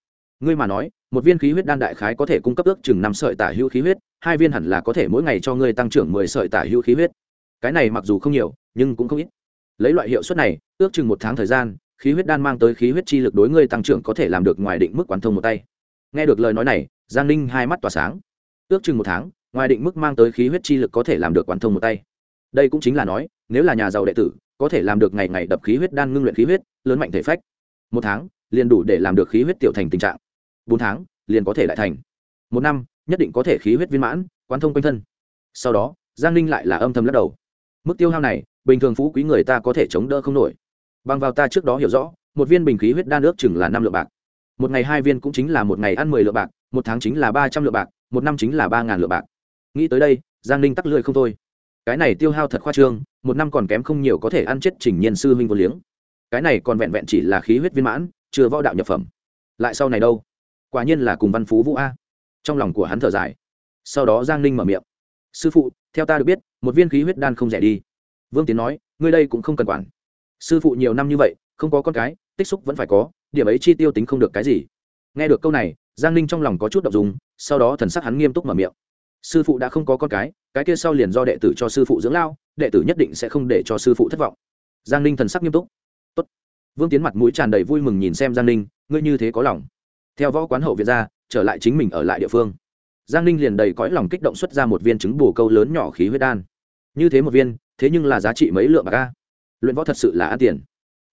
Ngươi mà nói, một viên khí huyết đan đại khái có thể cung cấp ước chừng năm sợi tả hữu khí huyết, hai viên hẳn là có thể mỗi ngày cho ngươi tăng trưởng mười sợi tả hữu khí huyết. Cái này mặc dù không nhiều, nhưng cũng không ít. Lấy loại hiệu suất này, ước chừng một tháng thời gian, khí huyết đan mang tới khí huyết chi lực đối ngươi tăng trưởng có thể làm được ngoài định mức quán thông một tay. Nghe được lời nói này, giang ninh hai mắt tỏa sáng. Ước chừng một tháng, ngoài định mức mang tới khí huyết chi lực có thể làm được quán thông một tay đây cũng chính là nói, nếu là nhà giàu đệ tử, có thể làm được ngày ngày đập khí huyết đan ngưng luyện khí huyết, lớn mạnh thể phách. Một tháng, liền đủ để làm được khí huyết tiểu thành tình trạng. Bốn tháng, liền có thể lại thành. Một năm, nhất định có thể khí huyết viên mãn, quán thông quanh thân. Sau đó, giang ninh lại là âm thầm lắc đầu. Mức tiêu hao này, bình thường phú quý người ta có thể chống đỡ không nổi. Bằng vào ta trước đó hiểu rõ, một viên bình khí huyết đan ước chừng là năm lượng bạc. Một ngày hai viên cũng chính là một ngày ăn mười lượng bạc, một tháng chính là ba trăm lượng bạc, một năm chính là ba ngàn lượng bạc. Nghĩ tới đây, giang ninh tắc lười không thôi cái này tiêu hao thật khoa trương, một năm còn kém không nhiều có thể ăn chết trình nhiên sư huynh vô liếng. Cái này còn vẹn vẹn chỉ là khí huyết viên mãn, chưa võ đạo nhập phẩm. Lại sau này đâu? Quả nhiên là cùng văn phú vũ a. Trong lòng của hắn thở dài. Sau đó giang ninh mở miệng. Sư phụ, theo ta được biết, một viên khí huyết đan không rẻ đi. Vương tiến nói, ngươi đây cũng không cần quản. Sư phụ nhiều năm như vậy, không có con cái, tích xúc vẫn phải có, điểm ấy chi tiêu tính không được cái gì. Nghe được câu này, giang ninh trong lòng có chút đ ộ n g dùng sau đó thần sắc hắn nghiêm túc mở miệng sư phụ đã không có con cái cái kia sau liền do đệ tử cho sư phụ dưỡng lao, đệ tử nhất định sẽ không để cho sư phụ thất vọng. Giang ninh thần sắc nghiêm túc. Tốt. vương tiến mặt mũi tràn đầy vui mừng nhìn xem giang ninh, ngươi như thế có lòng. Theo võ quán hậu viện ra, trở lại chính mình ở lại địa phương. Giang ninh liền đầy cõi lòng kích động xuất ra một viên trứng bù câu lớn nhỏ khí huyết đan. Như thế một viên, thế nhưng là giá trị mấy lượng bạc ca luyện võ thật sự là ăn tiền.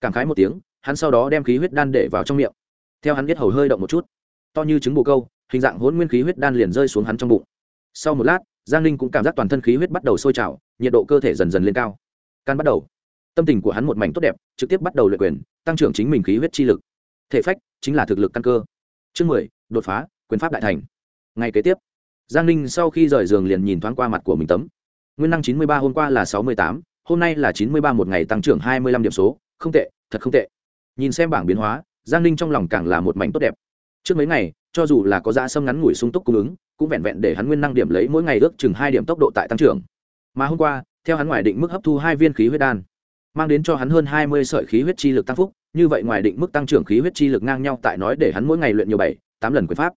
Cảm khái một tiếng, hắn sau đó đem khí huyết đan để vào trong miệng. Theo hắn biết hầu hơi động một chút. To như trứng bù câu, hình dạng hôn nguyên khí huyết đan liền rơi xuống hắn trong bụng sau một lát, giang ninh cũng cảm giác toàn thân khí huyết bắt đầu sôi trào, nhiệt độ cơ thể dần dần lên cao. Can bắt đầu. Tâm tình của hắn một mảnh tốt đẹp, trực tiếp bắt đầu luyện quyền, tăng trưởng chính mình khí huyết chi lực. Thể phách chính là thực lực căn cơ. Chương mười, đột phá, quyền pháp đại thành. Ngay kế tiếp, giang ninh sau khi rời giường liền nhìn thoáng qua mặt của mình tấm. Nguyên năng chín mươi ba hôm qua là sáu mươi tám, hôm nay là chín mươi ba một ngày tăng trưởng hai mươi lăm điểm số. Không tệ, thật không tệ. Nhìn xem bảng biến hóa, giang ninh trong lòng càng là một mảnh tốt đẹp. Trước mấy ngày, cho dù là có da sâm ngắn ngủi sung túc cung ứng cũng vẹn vẹn để hắn nguyên năng điểm lấy mỗi ngày ước chừng hai điểm tốc độ tại tăng trưởng. Mà hôm qua, theo hắn ngoài định mức hấp thu hai viên khí huyết đan, mang đến cho hắn hơn hai mươi sợi khí huyết chi lực tăng phúc, như vậy ngoài định mức tăng trưởng khí huyết chi lực ngang nhau tại nói để hắn mỗi ngày luyện nhiều bảy, tám lần quyền pháp.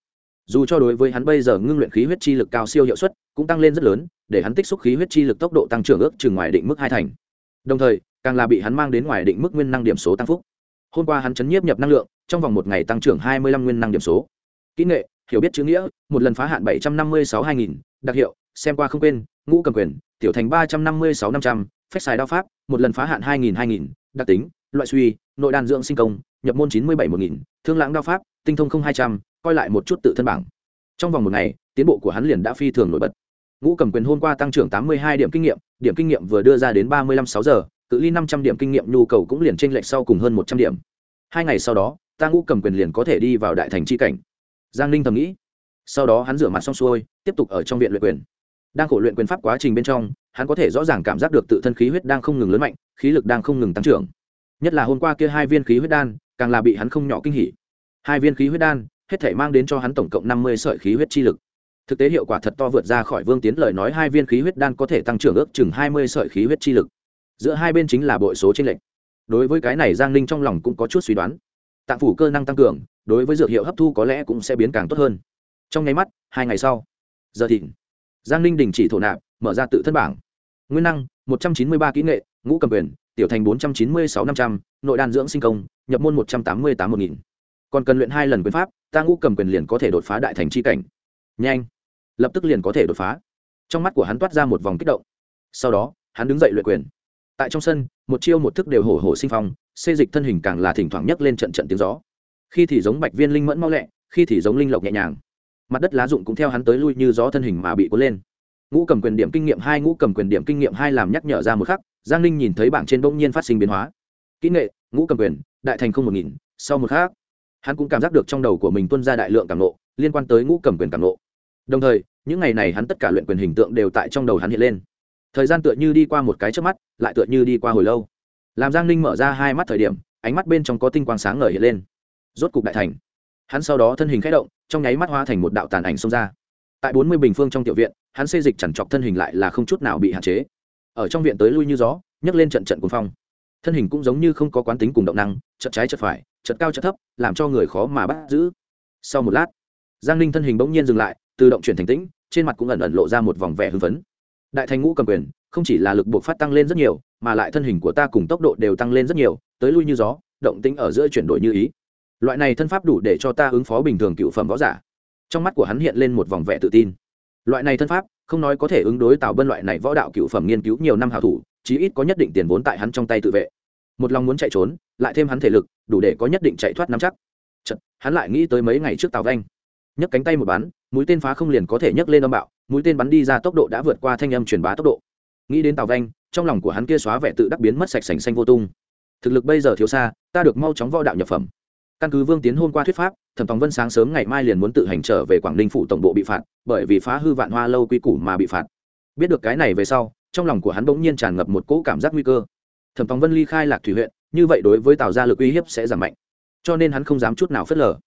Dù cho đối với hắn bây giờ ngưng luyện khí huyết chi lực cao siêu hiệu suất, cũng tăng lên rất lớn, để hắn tích xúc khí huyết chi lực tốc độ tăng trưởng ước chừng ngoài định mức hai thành. Đồng thời, càng là bị hắn mang đến ngoài định mức nguyên năng điểm số tăng phúc. Hôm qua hắn chấn nhiếp nhập năng lượng, trong vòng một ngày tăng trưởng hai mươi lăm nguyên năng điểm số. Kỹ nghệ hiểu biết chữ nghĩa, một lần phá hạn bảy trăm năm mươi sáu hai nghìn, đặc hiệu, xem qua không quên, ngũ cầm quyền, tiểu thành ba trăm năm mươi sáu năm trăm phép xài đao pháp, một lần phá hạn hai nghìn hai nghìn, đặc tính, loại suy, nội đàn dưỡng sinh công, nhập môn chín mươi bảy một nghìn, thương lãng đao pháp, tinh thông không hai trăm, coi lại một chút tự thân bảng. Trong vòng một ngày, tiến bộ của hắn liền đã phi thường nổi bật. Ngũ cầm quyền hôm qua tăng trưởng tám mươi hai điểm kinh nghiệm, điểm kinh nghiệm vừa đưa ra đến ba mươi năm sáu giờ, cự ly năm trăm điểm kinh nghiệm nhu cầu cũng liền tranh lệch sau cùng hơn một trăm điểm. Hai ngày sau đó, ta ngũ cầm quyền liền có thể đi vào đại thành c h i cảnh giang ninh thầm nghĩ. Sau đó hắn rửa mặt xong xuôi, tiếp tục ở trong viện luyện quyền. Đang khổ luyện quyền pháp quá trình bên trong, hắn có thể rõ ràng cảm giác được tự thân khí huyết đang không ngừng lớn mạnh, khí lực đang không ngừng tăng trưởng. Nhất là hôm qua kia hai viên khí huyết đan, càng là bị hắn không nhỏ kinh hỉ. Hai viên khí huyết đan, hết thể mang đến cho hắn tổng cộng năm mươi sợi khí huyết chi lực. Thực tế hiệu quả thật to vượt ra khỏi vương tiến lời nói hai viên khí huyết đan có thể tăng trưởng ước chừng hai mươi sợi khí huyết chi lực. Giữa hai bên chính là bội số trên lệnh đối với cái này giang ninh trong lòng cũng có chút suy đoán tạng phủ cơ năng tăng cường, đối với dược hiệu hấp thu có lẽ cũng sẽ biến càng tốt hơn. Trong nháy mắt, hai ngày sau, giờ thịnh. Giang ninh đình chỉ thổ nạp, mở ra tự thân bảng. Nguyên năng, một trăm chín mươi ba kỹ nghệ, ngũ cầm quyền, tiểu thành bốn trăm chín mươi sáu năm trăm, nội đan dưỡng sinh công, nhập môn một trăm tám mươi tám một nghìn. Còn cần luyện hai lần quyền pháp, ta ngũ cầm quyền liền có thể đột phá đại thành c h i cảnh. Nhanh. Lập tức liền có thể đột phá. Trong mắt của hắn toát ra một vòng kích động. Sau đó, hắn đứng dậy luyện quyền. Tại trong sân, một chiêu một thức đều hổ hổ sinh phong xê dịch thân hình càng là thỉnh thoảng nhấc lên trận trận tiếng gió. Khi thì giống bạch viên linh mẫn mau lẹ, khi thì giống linh lộc nhẹ nhàng. Mặt đất lá rụng cũng theo hắn tới lui như gió thân hình mà bị cuốn lên. Ngũ cầm quyền điểm kinh nghiệm hai, ngũ cầm quyền điểm kinh nghiệm hai làm nhắc nhở ra một khắc, giang linh nhìn thấy bảng trên bỗng nhiên phát sinh biến hóa. Kỹ nghệ, ngũ cầm quyền, đại thành không một nghìn, sau một khắc, hắn cũng cảm giác được trong đầu của mình tuân ra đại lượng cảm nộ liên quan tới ngũ cầm quyền cảm nộ đồng thời, những ngày này hắn tất cả luyện quyền hình tượng đều tại trong đầu hắn hiện lên. Thời gian tựa như đi qua một cái trước mắt, lại tựa như đi qua hồi lâu làm giang ninh mở ra hai mắt thời điểm, ánh mắt bên trong có tinh quang sáng ngời hiện lên. Rốt cục đại thành. Hắn sau đó thân hình k h ẽ động, trong nháy mắt hoa thành một đạo tàn ảnh xông ra. Tại bốn mươi bình phương trong tiểu viện, hắn xây dịch chẳng chọc thân hình lại là không chút nào bị hạn chế. Ở trong viện tới lui như gió, nhấc lên trận trận cuồng phong. Thân hình cũng giống như không có quán tính cùng động năng chật trái chật phải chật cao chật thấp, làm cho người khó mà bắt giữ. Sau một lát, giang ninh thân hình bỗng nhiên dừng lại tự động chuyển thành tĩnh, trên mặt cũng ẩn ẩn lộ ra một vòng vẻ hưng phấn. Đại thành ngũ cầm quyền, không chỉ là lực buộc phát tăng lên rất nhiều mà lại thân hình của ta cùng tốc độ đều tăng lên rất nhiều, tới lui như gió, động tĩnh ở giữa chuyển đổi như ý. Loại này thân pháp đủ để cho ta ứng phó bình thường cựu phẩm võ giả. Trong mắt của hắn hiện lên một vòng vẻ tự tin. Loại này thân pháp, không nói có thể ứng đối tạo bân loại này võ đạo cựu phẩm nghiên cứu nhiều năm hảo thủ, chí ít có nhất định tiền vốn tại hắn trong tay tự vệ. Một lòng muốn chạy trốn, lại thêm hắn thể lực, đủ để có nhất định chạy thoát nắm chắc. Hắn lại nghĩ tới mấy ngày trước tào vanh. Nhấc cánh tay một bắn, mũi tên phá không liền có thể nhấc lên âm bạo, mũi tên bắn đi ra tốc độ đã vượt qua thanh âm truyền bá tốc độ. Nghĩ đến tào vanh trong lòng của hắn kia xóa vẻ tự đắc biến mất sạch sành xanh vô tung. Thực lực bây giờ thiếu xa, ta được mau chóng võ đạo nhập phẩm. Căn cứ vương tiến hôm qua thuyết pháp, thẩm tòng vân sáng sớm ngày mai liền muốn tự hành trở về quảng ninh phủ tổng bộ bị phạt, bởi vì phá hư vạn hoa lâu quy củ mà bị phạt. Biết được cái này về sau, trong lòng của hắn bỗng nhiên tràn ngập một cỗ cảm giác nguy cơ. Thẩm tòng vân ly khai lạc thủy huyện, như vậy đối với tào gia lực uy hiếp sẽ giảm mạnh. Cho nên hắn không dám chút nào phớt lờ.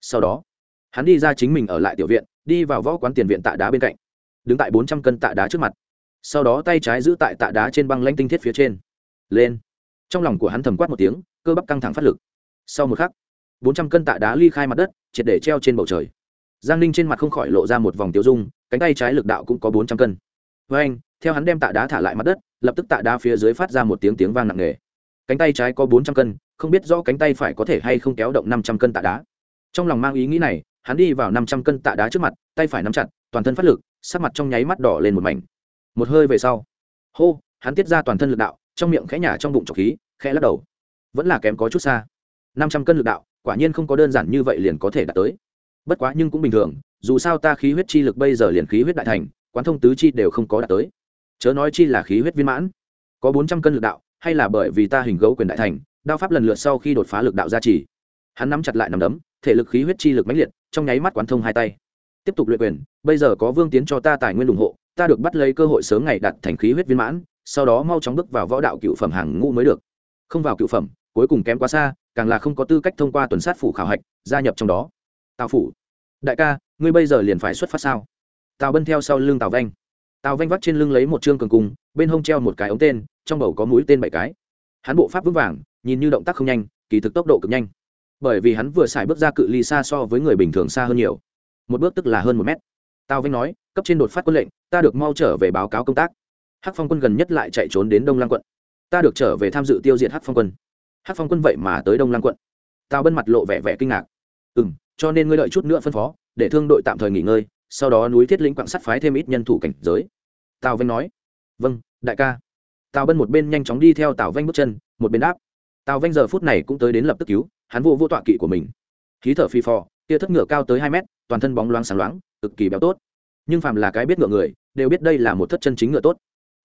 Sau đó, hắn đi ra chính mình ở lại tiểu viện, đi vào võ quán tiền viện tạ đá bên cạnh. Đứng tại bốn trăm cân tạ đá trước mặt sau đó tay trái giữ tại tạ đá trên băng lanh tinh thiết phía trên. Lên. Trong lòng của hắn thầm quát một tiếng, cơ bắp căng thẳng phát lực. Sau một khắc, bốn trăm cân tạ đá ly khai mặt đất, triệt để treo trên bầu trời. Giang ninh trên mặt không khỏi lộ ra một vòng tiêu dung, cánh tay trái lực đạo cũng có bốn trăm cân. Với anh, theo hắn đem tạ đá thả lại mặt đất, lập tức tạ đá phía dưới phát ra một tiếng tiếng vang nặng nề. Cánh tay trái có bốn trăm cân, không biết rõ cánh tay phải có thể hay không kéo động năm trăm cân tạ đá. Trong lòng mang ý nghĩ này, hắn đi vào năm trăm cân tạ đá trước mặt, tay phải nắm chặt, toàn thân phát lực, sắc mặt trong nháy mắt đỏ lên một mảnh một hơi về sau. Hô, hắn tiết ra toàn thân lực đạo, trong miệng khẽ nhả trong bụng trọc khí, khẽ lắc đầu. Vẫn là kém có chút xa. Năm trăm cân lực đạo, quả nhiên không có đơn giản như vậy liền có thể đạt tới. Bất quá nhưng cũng bình thường, dù sao ta khí huyết chi lực bây giờ liền khí huyết đại thành, quán thông tứ chi đều không có đạt tới. Chớ nói chi là khí huyết viên mãn. Có bốn trăm cân lực đạo, hay là bởi vì ta hình gấu quyền đại thành, đao pháp lần lượt sau khi đột phá lực đạo gia trì. Hắn nắm chặt lại nằm đấm, thể lực khí huyết chi lực mãnh liệt, trong nháy mắt quán thông hai tay. Tiếp tục luyện quyền, bây giờ có vương tiến cho ta tài nguyên ủng hộ ta được bắt lấy cơ hội sớm ngày đạt thành khí huyết viên mãn, sau đó mau chóng bước vào võ đạo cựu phẩm hàng ngũ mới được. Không vào cựu phẩm, cuối cùng kém quá xa, càng là không có tư cách thông qua tuần sát phủ khảo hạch, gia nhập trong đó. Tào phủ. Đại ca, ngươi bây giờ liền phải xuất phát sao? Tào bân theo sau lưng tào vanh. Tào vanh vắt trên lưng lấy một chương cường cung, bên hông treo một cái ống tên, trong bầu có mũi tên bảy cái. Hắn bộ pháp vững vàng, nhìn như động tác không nhanh, kỳ thực tốc độ cực nhanh. Bởi vì hắn vừa xài bước ra cự ly xa so với người bình thường xa hơn nhiều. Một bước tức là hơn một mét. Tào vanh nói cấp trên đột phát quân lệnh, ta được mau trở về báo cáo công tác. Hắc phong quân gần nhất lại chạy trốn đến đông lăng quận. Ta được trở về tham dự tiêu diệt hắc phong quân. Hắc phong quân vậy mà tới đông lăng quận. Tào bân mặt lộ vẻ vẻ kinh ngạc. Ừ m cho nên ngươi đợi chút nữa phân phó, để thương đội tạm thời nghỉ ngơi, sau đó núi thiết lĩnh quạng sắt phái thêm ít nhân thủ cảnh giới. Tào vanh nói. Vâng đại ca. Tào bân một bên nhanh chóng đi theo tào vanh bước chân, một bên đáp. Tào vanh giờ phút này cũng tới đến lập tức cứu, hắn vô vô tọa kỵ của mình. Khí thở phi phò, tia thất ngựa cao tới hai mét, toàn thân bóng loáng sáng loáng, cực kỳ béo tốt nhưng phàm là cái biết ngựa người, đều biết đây là một thất chân chính ngựa tốt.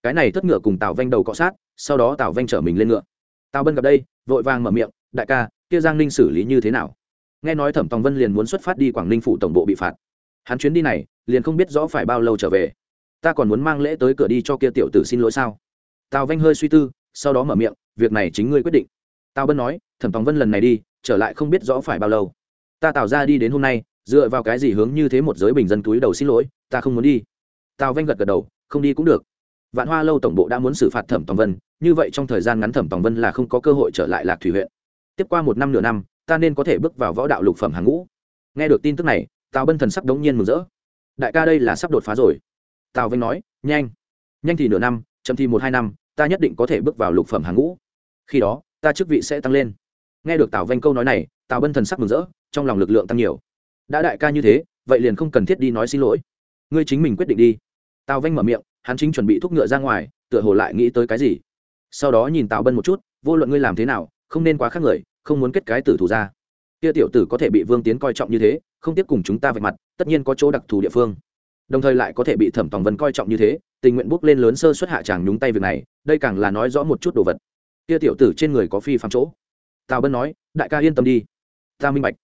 Cái này thất ngựa cùng tào vanh đầu cọ sát, sau đó tào vanh chở mình lên ngựa. Tào bân gặp đây, vội vàng mở miệng, đại ca, kia giang ninh xử lý như thế nào? Nghe nói thẩm tòng vân liền muốn xuất phát đi quảng ninh phủ tổng bộ bị phạt. Hắn chuyến đi này, liền không biết rõ phải bao lâu trở về. Ta còn muốn mang lễ tới cửa đi cho kia tiểu tử xin lỗi sao? Tào vanh hơi suy tư, sau đó mở miệng, việc này chính ngươi quyết định. Tào bân nói, thẩm tòng vân lần này đi, trở lại không biết rõ phải bao lâu. Ta tạo ra đi đến hôm nay, dựa vào cái gì hướng như thế một giới bình dân túi đầu xin lỗi ta không muốn đi. Tào vanh gật gật đầu, không đi cũng được. Vạn hoa lâu tổng bộ đã muốn xử phạt thẩm tòng vân, như vậy trong thời gian ngắn thẩm tòng vân là không có cơ hội trở lại lạc thủy huyện. Tiếp qua một năm nửa năm, ta nên có thể bước vào võ đạo lục phẩm hàng ngũ. Nghe được tin tức này, tào bân thần sắc đống nhiên mừng rỡ. Đại ca đây là sắp đột phá rồi. Tào vanh nói, nhanh. Nhanh thì nửa năm, chậm thì một hai năm, ta nhất định có thể bước vào lục phẩm hàng ngũ. Khi đó, ta chức vị sẽ tăng lên. Nghe được tào vanh câu nói này, tào bân thần sắc mừng rỡ, trong lòng lực lượng tăng nhiều. Đã đại ca như thế, vậy liền không cần thiết đi nói xin lỗi ngươi chính mình quyết định đi. Tào vanh mở miệng, hắn chính chuẩn bị thúc ngựa ra ngoài, tựa hồ lại nghĩ tới cái gì. Sau đó nhìn tào bân một chút, vô luận ngươi làm thế nào, không nên quá khác người, không muốn kết cái tử thủ ra. Kia tiểu tử có thể bị vương tiến coi trọng như thế, không tiếp cùng chúng ta vạch mặt, tất nhiên có chỗ đặc thù địa phương. Đồng thời lại có thể bị thẩm tòng vân coi trọng như thế, tình nguyện bước lên lớn sơ xuất hạ chàng nhúng tay việc này, đây càng là nói rõ một chút đồ vật. Kia tiểu tử trên người có phi phạm chỗ. Tào bân nói, đại ca yên tâm đi. Ta minh bạch.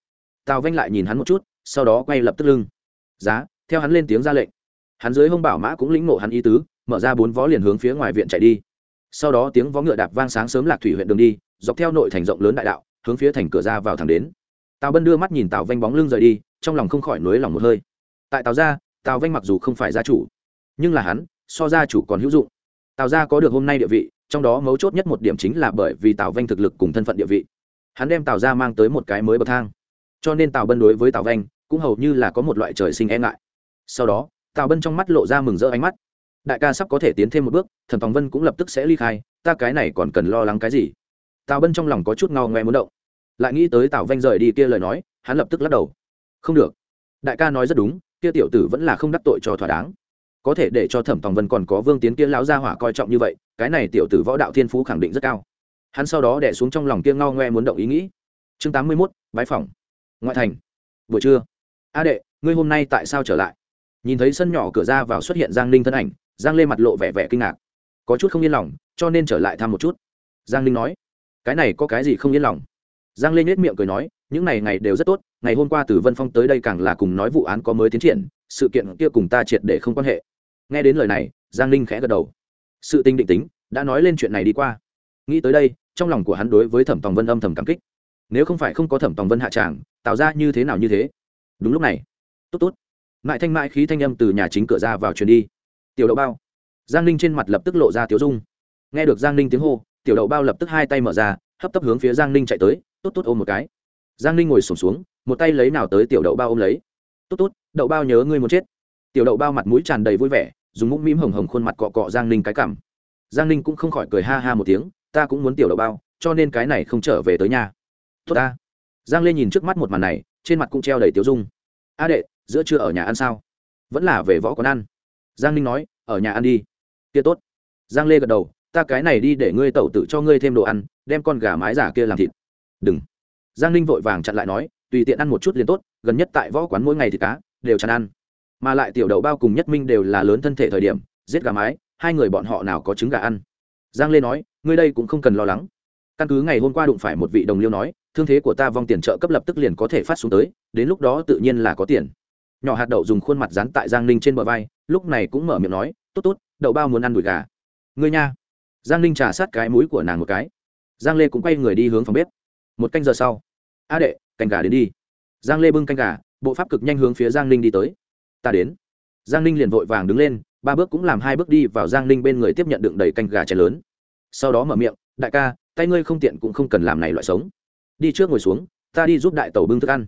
Tào vanh lại nhìn hắn một chút, sau đó quay lập tức lưng. Giá theo hắn lên tiếng ra lệnh. Hắn dưới hông bảo mã cũng lĩnh nộ hắn ý tứ, mở ra bốn vó liền hướng phía ngoài viện chạy đi. Sau đó tiếng vó ngựa đạp vang sáng sớm lạc thủy huyện đường đi, dọc theo nội thành rộng lớn đại đạo, hướng phía thành cửa ra vào thẳng đến. Tào bân đưa mắt nhìn tào vanh bóng lưng rời đi, trong lòng không khỏi nối lòng một hơi. Tại tào gia, tào vanh mặc dù không phải gia chủ, nhưng là hắn, so gia chủ còn hữu dụng. Tào gia có được hôm nay địa vị, trong đó mấu chốt nhất một điểm chính là bởi vì tào vanh thực lực cùng thân phận địa vị. Hắn đem tào gia mang tới một cái mới bậc thang. Cho nên tào bân đối với tào vanh, cũng hầu như là có một loại trời sinh e ngại sau đó, tào bân trong mắt lộ ra mừng rỡ ánh mắt. Đại ca sắp có thể tiến thêm một bước, thần tòng vân cũng lập tức sẽ ly khai, ta cái này còn cần lo lắng cái gì? Tào bân trong lòng có chút ngao ngoe muốn động. Lại nghĩ tới tào vanh rời đi kia lời nói, hắn lập tức lắc đầu. Không được. Đại ca nói rất đúng, kia tiểu tử vẫn là không đắc tội cho thỏa đáng. Có thể để cho thẩm tòng vân còn có vương tiến kia lão gia hỏa coi trọng như vậy, cái này tiểu tử võ đạo thiên phú khẳng định rất cao. Hắn sau đó đẻ xuống trong lòng kia ngao ngoe muốn động ý nghĩ. Chương tám mươi mốt, bái phỏng. Ngoại thành. Buổi trưa. A đệ, ngươi hôm nay tại sao trở lại? Nhìn thấy sân nhỏ cửa ra vào xuất hiện giang ninh thân ảnh, giang lê mặt lộ vẻ vẻ kinh ngạc. Có chút không yên lòng, cho nên trở lại thăm một chút. Giang ninh nói, cái này có cái gì không yên lòng? Giang lê nhét miệng cười nói, những ngày ngày đều rất tốt, ngày hôm qua từ vân phong tới đây càng là cùng nói vụ án có mới tiến triển, sự kiện kia cùng ta triệt để không quan hệ. Nghe đến lời này, giang ninh khẽ gật đầu. Sự tinh định tính, đã nói lên chuyện này đi qua. Nghĩ tới đây, trong lòng của hắn đối với thẩm tòng vân âm thầm cảm kích. Nếu không phải không có thẩm tòng vân hạ tràng, tạo ra như thế nào như thế? Đúng lúc này. Tốt tốt mãi thanh mãi khí thanh âm từ nhà chính cửa ra vào truyền đi. Tiểu đậu bao. Giang ninh trên mặt lập tức lộ ra tiếu dung. Nghe được giang ninh tiếng hô tiểu đậu bao lập tức hai tay mở ra hấp tấp hướng phía giang ninh chạy tới tốt tốt ôm một cái. Giang ninh ngồi sổm xuống, xuống một tay lấy nào tới tiểu đậu bao ôm lấy. Tốt tốt đậu bao nhớ ngươi muốn chết. Tiểu đậu bao mặt mũi tràn đầy vui vẻ dùng mũm mĩm hồng hồng khuôn mặt cọ cọ giang ninh cái cảm giang ninh cũng không khỏi cười ha ha một tiếng ta cũng muốn tiểu đậu bao cho nên cái này không trở về tới nhà. Tốt ta. Giang lê nhìn trước mắt một màn này trên mặt cũng treo đầy tiếu dung. A đệ giữa trưa ở nhà ăn sao? Vẫn là về võ quán ăn. Giang ninh nói, ở nhà ăn đi. Kia tốt. Giang lê gật đầu, ta cái này đi để ngươi tẩu tự cho ngươi thêm đồ ăn, đem con gà mái giả kia làm thịt. Đừng. Giang ninh vội vàng chặn lại nói, tùy tiện ăn một chút liền tốt, gần nhất tại võ quán mỗi ngày thịt cá đều chăn ăn. Mà lại tiểu đậu bao cùng nhất minh đều là lớn thân thể thời điểm, giết gà mái, hai người bọn họ nào có trứng gà ăn. Giang lê nói, ngươi đây cũng không cần lo lắng. Căn cứ ngày hôm qua đụng phải một vị đồng liêu nói, thương thế của ta vong tiền trợ cấp lập tức liền có thể phát xuống tới, đến lúc đó tự nhiên là có tiền nhỏ hạt đậu dùng khuôn mặt dán tại giang ninh trên bờ vai, lúc này cũng mở miệng nói, tốt tốt, đậu bao muốn ăn đùi gà. Ngươi nha. Giang ninh trả sát cái mũi của nàng một cái. Giang lê cũng quay người đi hướng phòng bếp. Một canh giờ sau, a đệ canh gà đến đi. Giang lê bưng canh gà, bộ pháp cực nhanh hướng phía giang ninh đi tới. Ta đến. Giang ninh liền vội vàng đứng lên, ba bước cũng làm hai bước đi vào giang ninh bên người tiếp nhận đựng đầy canh gà chén lớn. Sau đó mở miệng, đại ca, tay ngươi không tiện cũng không cần làm này loại sống. Đi trước ngồi xuống, ta đi giúp đại tàu bưng thức ăn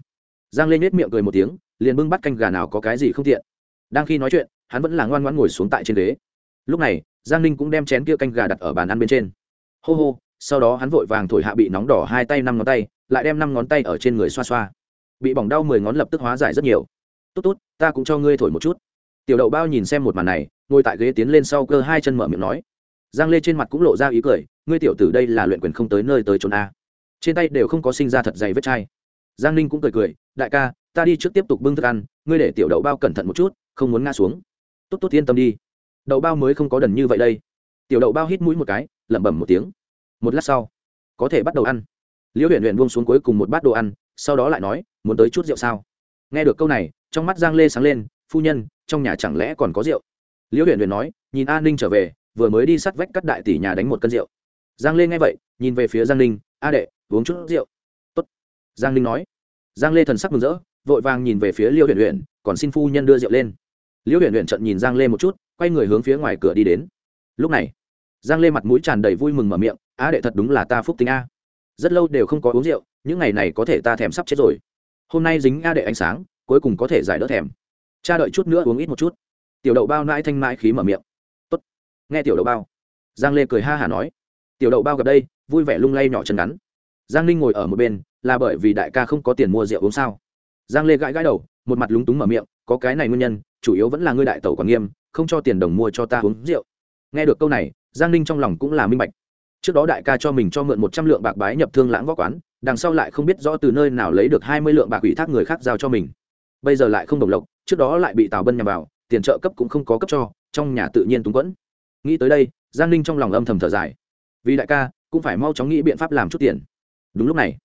giang lên nết miệng cười một tiếng, liền bưng bắt canh gà nào có cái gì không tiện. Đang khi nói chuyện, hắn vẫn là ngoan ngoãn ngồi xuống tại trên ghế. Lúc này, giang ninh cũng đem chén kia canh gà đặt ở bàn ăn bên trên. Hô hô, sau đó hắn vội vàng thổi hạ bị nóng đỏ hai tay năm ngón tay, lại đem năm ngón tay ở trên người xoa xoa. Bị bỏng đau mười ngón lập tức hóa giải rất nhiều. Tốt tốt, ta cũng cho ngươi thổi một chút. Tiểu đậu bao nhìn xem một màn này, ngồi tại ghế tiến lên sau cơ hai chân mở miệng nói. Giang lê trên mặt cũng lộ ra ý cười, ngươi tiểu tử đây là luyện quyền không tới nơi tới trốn a. Trên tay đều không có sinh ra thật dày vết chai giang ninh cũng cười cười, đại ca, ta đi trước tiếp tục bưng thức ăn, ngươi để tiểu đậu bao cẩn thận một chút, không muốn ngã xuống. Tốt tốt, yên tâm đi. Đậu bao mới không có đần như vậy đây. Tiểu đậu bao hít mũi một cái, lẩm bẩm một tiếng. Một lát sau, có thể bắt đầu ăn. Liễu huyện huyện buông xuống cuối cùng một bát đồ ăn, sau đó lại nói, muốn tới chút rượu sao? Nghe được câu này, trong mắt giang lê sáng lên, phu nhân, trong nhà chẳng lẽ còn có rượu? Liễu huyện huyện nói, nhìn an ninh trở về, vừa mới đi sắt vách cắt đại tỷ nhà đánh một cân rượu. Giang lê nghe vậy, nhìn về phía giang ninh, a đệ, uống chút rượu giang ninh nói. Giang lê thần sắc mừng rỡ vội vàng nhìn về phía liêu Huyền Huyền, còn xin phu nhân đưa rượu lên. Liêu Huyền Huyền trận nhìn giang lê một chút quay người hướng phía ngoài cửa đi đến. Lúc này giang lê mặt mũi tràn đầy vui mừng mở miệng a đệ thật đúng là ta phúc tính a. Rất lâu đều không có uống rượu những ngày này có thể ta thèm sắp chết rồi. Hôm nay dính a đệ ánh sáng cuối cùng có thể giải đỡ thèm. Cha đợi chút nữa uống ít một chút. Tiểu đậu bao nãi thanh mãi khí mở miệng. Tốt. nghe tiểu đậu bao. Giang lê cười ha hả nói. Tiểu đậu bao gặp đây vui vẻ lung lay nhỏ chân ngắn giang ninh ngồi ở một bên, là bởi vì đại ca không có tiền mua rượu uống sao? Giang lê gãi gãi đầu, một mặt lúng túng mở miệng, có cái này nguyên nhân, chủ yếu vẫn là ngươi đại tẩu còn nghiêm, không cho tiền đồng mua cho ta uống rượu. Nghe được câu này, giang ninh trong lòng cũng là minh bạch. Trước đó đại ca cho mình cho mượn một trăm lượng bạc bái nhập thương lãng võ quán, đằng sau lại không biết rõ từ nơi nào lấy được hai mươi lượng bạc ủy thác người khác giao cho mình. Bây giờ lại không đồng lộc, trước đó lại bị tào bân nhằm vào, tiền trợ cấp cũng không có cấp cho, trong nhà tự nhiên túng quẫn. Nghĩ tới đây, giang ninh trong lòng âm thầm thở dài. Vì đại ca, cũng phải mau chóng nghĩ biện pháp làm chút tiền đúng lúc này,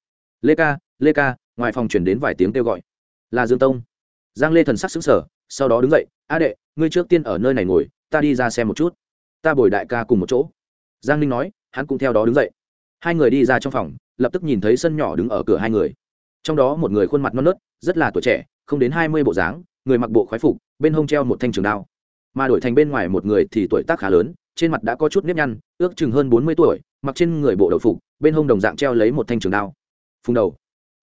lê ca lê ca, ngoài phòng chuyển đến vài tiếng kêu gọi. Là dương tông. Giang lê thần sắc xứng sở sau đó đứng dậy, a đệ, ngươi trước tiên ở nơi này ngồi, ta đi ra xem một chút. Ta bồi đại ca cùng một chỗ. Giang ninh nói, hắn cũng theo đó đứng dậy. Hai người đi ra trong phòng, lập tức nhìn thấy sân nhỏ đứng ở cửa hai người. Trong đó một người khuôn mặt non nớt, rất là tuổi trẻ, không đến hai mươi bộ dáng, người mặc bộ khoái phục, bên hông treo một thanh trường đao. Mà đổi thành bên ngoài một người thì tuổi tác khá lớn, trên mặt đã có chút nếp nhăn, ước chừng hơn bốn mươi tuổi, mặc trên người bộ đầu phục bên hông đồng dạng treo lấy một thanh trường đao. Phùng đầu.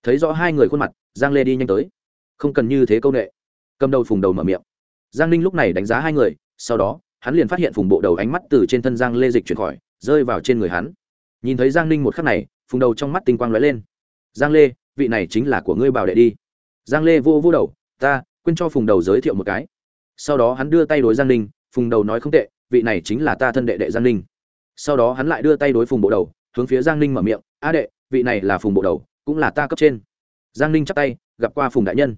Thấy rõ hai người khuôn mặt, giang lê đi nhanh tới. Không cần như thế công nghệ cầm đầu phùng đầu mở miệng. Giang ninh lúc này đánh giá hai người, sau đó, hắn liền phát hiện phùng bộ đầu ánh mắt từ trên thân giang lê dịch chuyển khỏi, rơi vào trên người hắn. Nhìn thấy giang ninh một khắc này, phùng đầu trong mắt tinh quang lóe lên. Giang lê, vị này chính là của ngươi bảo đệ đi. Giang lê vô vô đầu, ta, quên cho phùng đầu giới thiệu một cái. Sau đó hắn đưa tay đối giang ninh, phùng đầu nói không tệ, vị này chính là ta thân đệ đệ giang ninh. Sau đó hắn lại đưa tay đối phùng bộ đầu hướng phía giang ninh mở miệng, a đệ, vị này là phùng bộ đầu, cũng là ta cấp trên. Giang ninh chắp tay, gặp qua phùng đại nhân.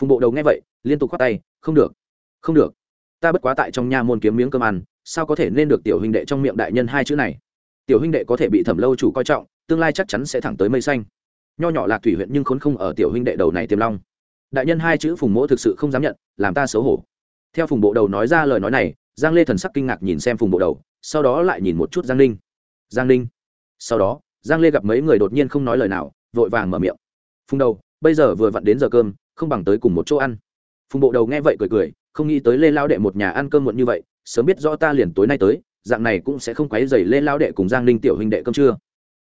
Phùng bộ đầu nghe vậy, liên tục khoát tay, không được không được. Ta bất quá tại trong nha môn kiếm miếng cơm ăn, sao có thể nên được tiểu huynh đệ trong miệng đại nhân hai chữ này? Tiểu huynh đệ có thể bị thẩm lâu chủ coi trọng, tương lai chắc chắn sẽ thẳng tới mây xanh. Nho nhỏ lạc thủy huyện nhưng khốn không ở tiểu huynh đệ đầu này tiềm long. Đại nhân hai chữ phùng mỗ thực sự không dám nhận, làm ta xấu hổ. Theo phùng bộ đầu nói ra lời nói này, giang lê thần sắc kinh ngạc nhìn xem phùng bộ đầu, sau đó lại nhìn một chút giang ninh. Giang ninh sau đó, giang lê gặp mấy người đột nhiên không nói lời nào, vội vàng mở miệng. Phùng đầu, bây giờ vừa vặn đến giờ cơm, không bằng tới cùng một chỗ ăn. Phùng bộ đầu nghe vậy cười cười, không nghĩ tới lê lao đệ một nhà ăn cơm muộn như vậy, sớm biết rõ ta liền tối nay tới, dạng này cũng sẽ không quấy dày lê lao đệ cùng giang ninh tiểu huynh đệ cơm trưa.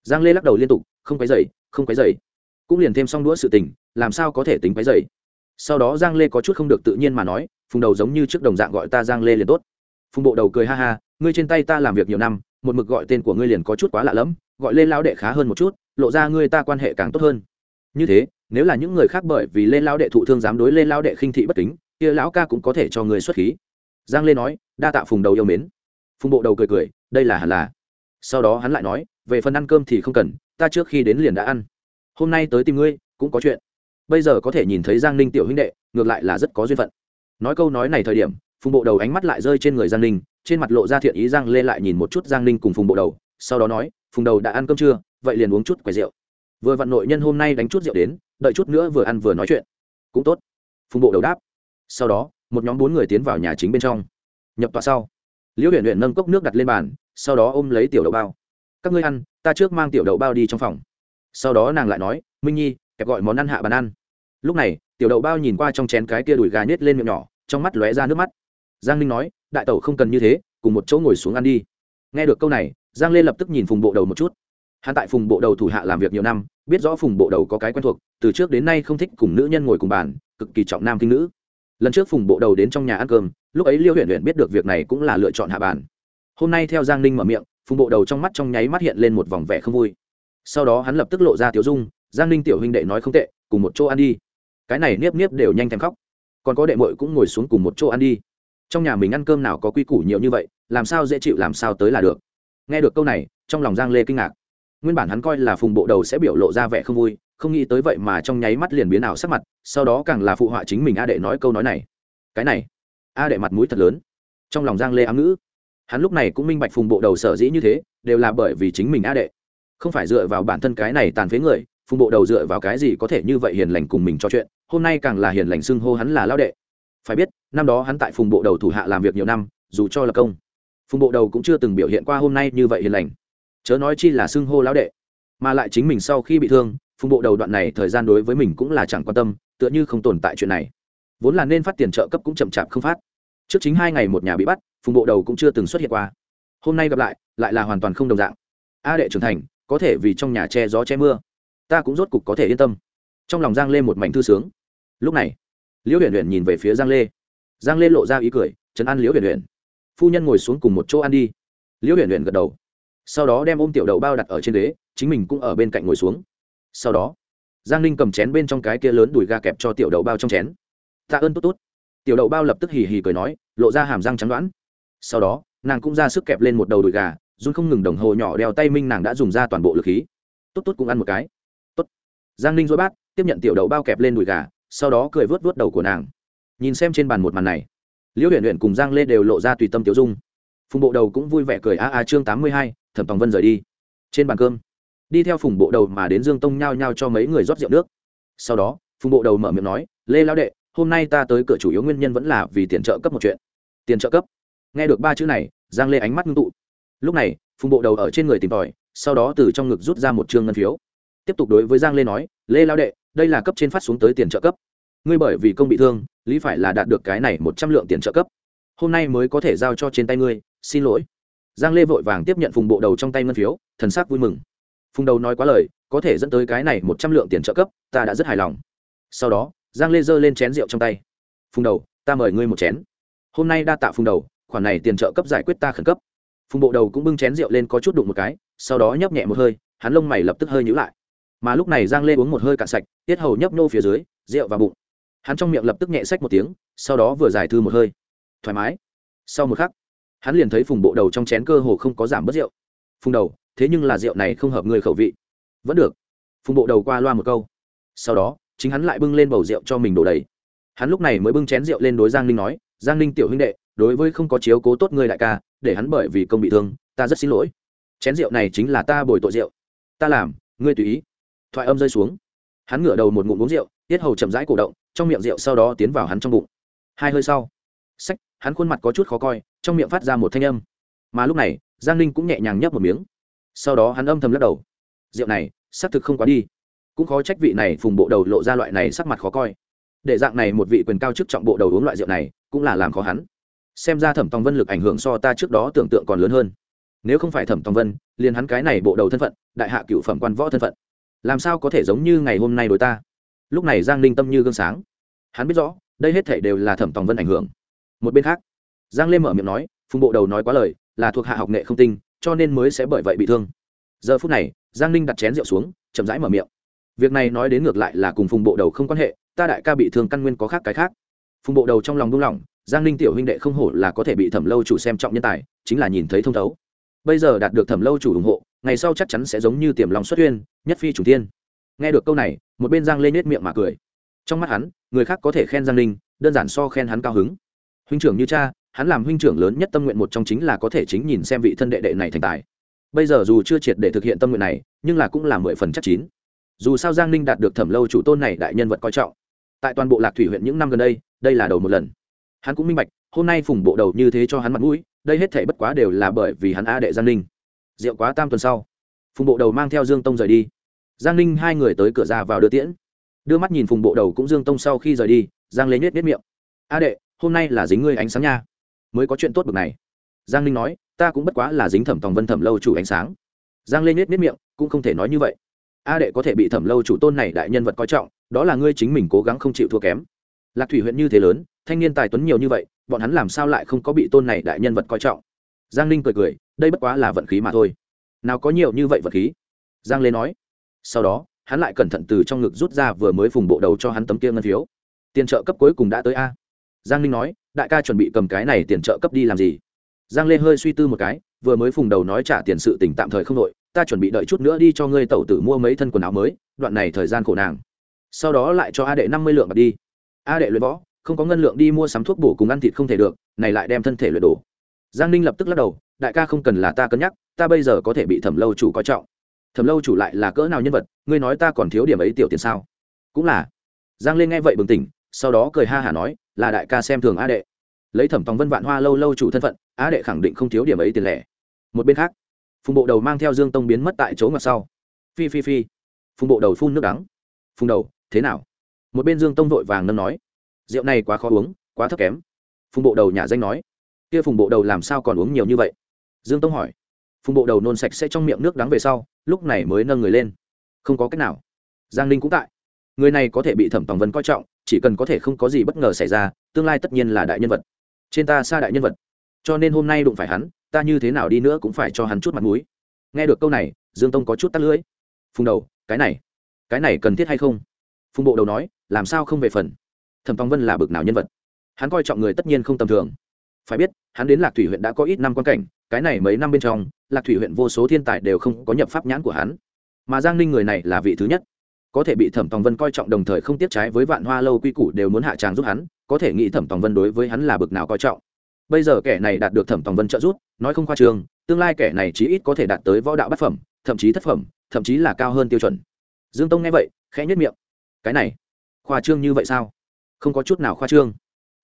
Giang lê lắc đầu liên tục, không quấy dày không quấy dày cũng liền thêm xong đũa sự tình, làm sao có thể tính quấy dày sau đó giang lê có chút không được tự nhiên mà nói, phùng đầu giống như trước đồng dạng gọi ta giang lê liền tốt. Phùng bộ đầu cười ha ha, ngươi trên tay ta làm việc nhiều năm, một mực gọi tên của ngươi liền có chút quá lạ lẫm gọi lên lão đệ khá hơn một chút, lộ ra ngươi ta quan hệ càng tốt hơn. Như thế, nếu là những người khác bởi vì lên lão đệ thụ thương dám đối lên lão đệ khinh thị bất kính, kia lão ca cũng có thể cho người xuất khí. Giang lê nói, đa tạ phùng đầu yêu mến. Phùng bộ đầu cười cười, đây là hẳn là. Sau đó hắn lại nói, về phần ăn cơm thì không cần, ta trước khi đến liền đã ăn. Hôm nay tới tìm ngươi, cũng có chuyện. Bây giờ có thể nhìn thấy giang ninh tiểu huynh đệ, ngược lại là rất có duyên phận. Nói câu nói này thời điểm, phùng bộ đầu ánh mắt lại rơi trên người giang ninh, trên mặt lộ ra thiện ý giang lê lại nhìn một chút giang ninh cùng phùng bộ đầu, sau đó nói phùng đầu đã ăn cơm chưa vậy liền uống chút quầy rượu. Vừa vặn nội nhân hôm nay đánh chút rượu đến, đợi chút nữa vừa ăn vừa nói chuyện. Cũng tốt. Phùng bộ đầu đáp. Sau đó, một nhóm bốn người tiến vào nhà chính bên trong. Nhập tọa sau, liễu huyện huyện nâng cốc nước đặt lên bàn, sau đó ôm lấy tiểu đậu bao. Các ngươi ăn, ta trước mang tiểu đậu bao đi trong phòng. Sau đó nàng lại nói, minh nhi, kẹp gọi món ăn hạ bàn ăn. Lúc này, tiểu đậu bao nhìn qua trong chén cái kia đùi gà nhét lên miệng nhỏ, trong mắt lóe ra nước mắt. Giang ninh nói, đại tẩu không cần như thế, cùng một chỗ ngồi xuống ăn đi. Nghe được câu này giang lê lập tức nhìn phùng bộ đầu một chút. Hắn tại phùng bộ đầu thủ hạ làm việc nhiều năm, biết rõ phùng bộ đầu có cái quen thuộc, từ trước đến nay không thích cùng nữ nhân ngồi cùng bàn, cực kỳ trọng nam kinh nữ. Lần trước phùng bộ đầu đến trong nhà ăn cơm, lúc ấy liêu huyện huyện biết được việc này cũng là lựa chọn hạ bàn. Hôm nay theo giang ninh mở miệng, phùng bộ đầu trong mắt trong nháy mắt hiện lên một vòng vẻ không vui. Sau đó hắn lập tức lộ ra tiểu dung, giang ninh tiểu huynh đệ nói không tệ, cùng một chỗ ăn đi. Cái này niếp niếp đều nhanh thèm khóc. Còn có đệ mội cũng ngồi xuống cùng một chỗ ăn đi. Trong nhà mình ăn cơm nào có quy củ nhiều như vậy, làm sao dễ chịu làm sao tới là được nghe được câu này, trong lòng giang lê kinh ngạc. Nguyên bản hắn coi là phùng bộ đầu sẽ biểu lộ ra vẻ không vui, không nghĩ tới vậy mà trong nháy mắt liền biến ảo sắc mặt, sau đó càng là phụ họa chính mình a đệ nói câu nói này. Cái này, a đệ mặt mũi thật lớn. Trong lòng giang lê ám ngữ, hắn lúc này cũng minh bạch phùng bộ đầu sở dĩ như thế, đều là bởi vì chính mình a đệ. Không phải dựa vào bản thân cái này tàn phế người, phùng bộ đầu dựa vào cái gì có thể như vậy hiền lành cùng mình cho chuyện, hôm nay càng là hiền lành xưng hô hắn là lao đệ. Phải biết, năm đó hắn tại phùng bộ đầu thủ hạ làm việc nhiều năm, dù cho là công phùng bộ đầu cũng chưa từng biểu hiện qua hôm nay như vậy hiền lành. Chớ nói chi là xưng hô lão đệ, mà lại chính mình sau khi bị thương, phùng bộ đầu đoạn này thời gian đối với mình cũng là chẳng quan tâm, tựa như không tồn tại chuyện này. Vốn là nên phát tiền trợ cấp cũng chậm chạp không phát. Trước chính hai ngày một nhà bị bắt, phùng bộ đầu cũng chưa từng xuất hiện qua. Hôm nay gặp lại lại là hoàn toàn không đồng dạng. A đệ trưởng thành, có thể vì trong nhà che gió che mưa. Ta cũng rốt cục có thể yên tâm. Trong lòng giang lê một mảnh thư sướng. Lúc này, liễu huyền huyền nhìn về phía giang lê. Giang lê lộ ra ý cười chấn an liễu huyền huyền phu nhân ngồi xuống cùng một chỗ ăn đi. Liễu huyền huyền gật đầu. Sau đó đem ôm tiểu đậu bao đặt ở trên ghế, chính mình cũng ở bên cạnh ngồi xuống. Sau đó, giang ninh cầm chén bên trong cái kia lớn đùi ga kẹp cho tiểu đậu bao trong chén. Tạ ơn tốt tốt. Tiểu đậu bao lập tức hì hì cười nói, lộ ra hàm răng trắng đoán. Sau đó, nàng cũng ra sức kẹp lên một đầu đùi gà, run không ngừng đồng hồ nhỏ đeo tay minh nàng đã dùng ra toàn bộ lực khí. Tốt tốt cũng ăn một cái. Tốt. Giang ninh dối bát, tiếp nhận tiểu đậu bao kẹp lên đùi gà, sau đó cười vớt vớt đầu của nàng. Nhìn xem trên bàn một màn này liễu huyện huyện cùng giang lê đều lộ ra tùy tâm tiểu dung. Phùng bộ đầu cũng vui vẻ cười, a a, chương tám mươi hai, thẩm tòng vân rời đi. Trên bàn cơm, đi theo phùng bộ đầu mà đến dương tông nhao nhao cho mấy người rót rượu nước. Sau đó, phùng bộ đầu mở miệng nói, lê lao đệ, hôm nay ta tới cửa chủ yếu nguyên nhân vẫn là vì tiền trợ cấp một chuyện. Tiền trợ cấp? Nghe được ba chữ này, giang lê ánh mắt ngưng tụ. Lúc này, phùng bộ đầu ở trên người tìm tòi, sau đó từ trong ngực rút ra một chương ngân phiếu. Tiếp tục đối với giang lê nói, lê lao đệ, đây là cấp trên phát xuống tới tiền trợ cấp ngươi bởi vì công bị thương, lý phải là đạt được cái này một trăm lượng tiền trợ cấp. Hôm nay mới có thể giao cho trên tay ngươi, xin lỗi. Giang lê vội vàng tiếp nhận phùng bộ đầu trong tay ngân phiếu, thần sắc vui mừng. Phùng đầu nói quá lời, có thể dẫn tới cái này một trăm lượng tiền trợ cấp, ta đã rất hài lòng. Sau đó, giang lê giơ lên chén rượu trong tay. Phùng đầu, ta mời ngươi một chén. Hôm nay đa tạ phùng đầu, khoản này tiền trợ cấp giải quyết ta khẩn cấp. Phùng bộ đầu cũng bưng chén rượu lên có chút đụng một cái, sau đó nhấp nhẹ một hơi, hắn lông mày lập tức hơi nhữ lại. Mà lúc này giang lê uống một hơi cạn sạch, tiết hầu nhấp nô phía dưới, rượu vào bụng hắn trong miệng lập tức nhẹ sách một tiếng, sau đó vừa giải thư một hơi. Thoải mái. Sau một khắc, hắn liền thấy phùng bộ đầu trong chén cơ hồ không có giảm bớt rượu. Phùng đầu, thế nhưng là rượu này không hợp người khẩu vị. Vẫn được. Phùng bộ đầu qua loa một câu. Sau đó, chính hắn lại bưng lên bầu rượu cho mình đổ đầy. Hắn lúc này mới bưng chén rượu lên đối giang ninh nói, giang ninh tiểu huynh đệ, đối với không có chiếu cố tốt người đại ca, để hắn bởi vì công bị thương, ta rất xin lỗi. Chén rượu này chính là ta bồi tội rượu. Ta làm, ngươi tùy ý. Thoại âm rơi xuống. Hắn ngửa đầu một ngụm uống rượu tiết hầu chậm rãi cổ động, trong miệng rượu sau đó tiến vào hắn trong bụng. Hai hơi sau, sách, hắn khuôn mặt có chút khó coi, trong miệng phát ra một thanh âm. Mà lúc này, giang ninh cũng nhẹ nhàng nhấp một miếng. Sau đó hắn âm thầm lắc đầu. Rượu này, xác thực không quá đi. Cũng khó trách vị này phùng bộ đầu lộ ra loại này sắc mặt khó coi. Để dạng này một vị quyền cao chức trọng bộ đầu uống loại rượu này, cũng là làm khó hắn. Xem ra thẩm tòng vân lực ảnh hưởng so ta trước đó tưởng tượng còn lớn hơn. Nếu không phải thẩm tòng vân, liền hắn cái này bộ đầu thân phận, đại hạ cựu phẩm quan võ thân phận. Làm sao có thể giống như ngày hôm nay đối ta? Lúc này giang ninh tâm như gương sáng hắn biết rõ đây hết thể đều là thẩm tòng vân ảnh hưởng một bên khác giang lê mở miệng nói phùng bộ đầu nói quá lời là thuộc hạ học nghệ không tinh cho nên mới sẽ bởi vậy bị thương giờ phút này giang ninh đặt chén rượu xuống chậm rãi mở miệng việc này nói đến ngược lại là cùng phùng bộ đầu không quan hệ ta đại ca bị thương căn nguyên có khác cái khác phùng bộ đầu trong lòng đung lòng giang ninh tiểu huynh đệ không hổ là có thể bị thẩm lâu chủ xem trọng nhân tài chính là nhìn thấy thông thấu bây giờ đạt được thẩm lâu chủ ủng hộ ngày sau chắc chắn sẽ giống như tiềm lòng xuất huyên nhất phi chủ tiên nghe được câu này, một bên giang lên nết miệng mà cười. Trong mắt hắn, người khác có thể khen giang ninh đơn giản so khen hắn cao hứng. Huynh trưởng như cha, hắn làm huynh trưởng lớn nhất tâm nguyện một trong chính là có thể chính nhìn xem vị thân đệ đệ này thành tài. Bây giờ dù chưa triệt để thực hiện tâm nguyện này, nhưng là cũng là mười phần chắc chín. Dù sao giang ninh đạt được thẩm lâu chủ tôn này đại nhân vật coi trọng. Tại toàn bộ lạc thủy huyện những năm gần đây đây là đầu một lần. Hắn cũng minh bạch, hôm nay phùng bộ đầu như thế cho hắn mặt mũi, đây hết thể bất quá đều là bởi vì hắn a đệ giang ninh rượu quá tam tuần sau, phùng bộ đầu mang theo dương tông rời đi giang ninh hai người tới cửa ra vào đưa tiễn. Đưa mắt nhìn phùng bộ đầu cũng dương tông sau khi rời đi, giang lấy nết nết miệng. A đệ, hôm nay là dính ngươi ánh sáng nha. Mới có chuyện tốt bực này. Giang ninh nói, ta cũng bất quá là dính thẩm tòng vân thẩm lâu chủ ánh sáng. Giang lên nết nết miệng, cũng không thể nói như vậy. A đệ có thể bị thẩm lâu chủ tôn này đại nhân vật coi trọng, đó là ngươi chính mình cố gắng không chịu thua kém. Lạc thủy huyện như thế lớn, thanh niên tài tuấn nhiều như vậy, bọn hắn làm sao lại không có bị tôn này đại nhân vật coi trọng? Giang ninh cười cười, đây bất quá là vận khí mà thôi. Nào có nhiều như vậy vận khí? Giang lê nói sau đó, hắn lại cẩn thận từ trong ngực rút ra vừa mới phùng bộ đầu cho hắn tấm kia ngân phiếu. Tiền trợ cấp cuối cùng đã tới a. Giang ninh nói, đại ca chuẩn bị cầm cái này tiền trợ cấp đi làm gì? Giang lê hơi suy tư một cái, vừa mới phùng đầu nói trả tiền sự tỉnh tạm thời không đội ta chuẩn bị đợi chút nữa đi cho ngươi tẩu tử mua mấy thân quần áo mới, đoạn này thời gian khổ nàng. Sau đó lại cho a đệ năm mươi lượng bạc đi. A đệ luyện võ, không có ngân lượng đi mua sắm thuốc bổ cùng ăn thịt không thể được, này lại đem thân thể luyện đổ. Giang ninh lập tức lắc đầu, đại ca không cần là ta cân nhắc, ta bây giờ có thể bị thẩm lâu chủ coi trọng thẩm lâu chủ lại là cỡ nào nhân vật, ngươi nói ta còn thiếu điểm ấy tiểu tiền sao? Cũng là. Giang lên nghe vậy bừng tỉnh, sau đó cười ha hả nói, là đại ca xem thường a đệ. Lấy thẩm tòng vân vạn hoa lâu lâu chủ thân phận, a đệ khẳng định không thiếu điểm ấy tiền lẻ. Một bên khác, phùng bộ đầu mang theo dương tông biến mất tại chỗ ngặt sau. Phi phi phi. Phùng bộ đầu phun nước đắng. Phùng đầu, thế nào? Một bên dương tông vội vàng nâm nói, rượu này quá khó uống, quá thấp kém. Phùng bộ đầu nhà danh nói, kia phùng bộ đầu làm sao còn uống nhiều như vậy? Dương tông hỏi phùng bộ đầu nôn sạch sẽ trong miệng nước đắng về sau, lúc này mới nâng người lên. Không có cách nào. Giang ninh cũng tại. Người này có thể bị thẩm tòng vân coi trọng, chỉ cần có thể không có gì bất ngờ xảy ra, tương lai tất nhiên là đại nhân vật. Trên ta xa đại nhân vật. Cho nên hôm nay đụng phải hắn, ta như thế nào đi nữa cũng phải cho hắn chút mặt m ũ i nghe được câu này, dương tông có chút tắt lưỡi. Phùng đầu, cái này cái này cần thiết hay không? Phùng bộ đầu nói, làm sao không về phần? Thẩm tòng vân là bực nào nhân vật? Hắn coi trọng người tất nhiên không tầm thường. Phải biết, hắn đến lạc thủy huyện đã có ít năm quan cảnh cái này mấy năm bên trong, lạc thủy huyện vô số thiên tài đều không có nhập pháp nhãn của hắn. Mà giang ninh người này là vị thứ nhất. Có thể bị thẩm tòng vân coi trọng đồng thời không tiếp trái với vạn hoa lâu quy củ đều muốn hạ tràng giúp hắn, có thể nghĩ thẩm tòng vân đối với hắn là bực nào coi trọng. Bây giờ kẻ này đạt được thẩm tòng vân trợ giúp, nói không khoa trường tương lai kẻ này chí ít có thể đạt tới võ đạo bát phẩm, thậm chí thất phẩm, thậm chí là cao hơn tiêu chuẩn. Dương tông nghe vậy, khẽ nhất miệng. Cái này, khoa trương như vậy sao? Không có chút nào khoa trương.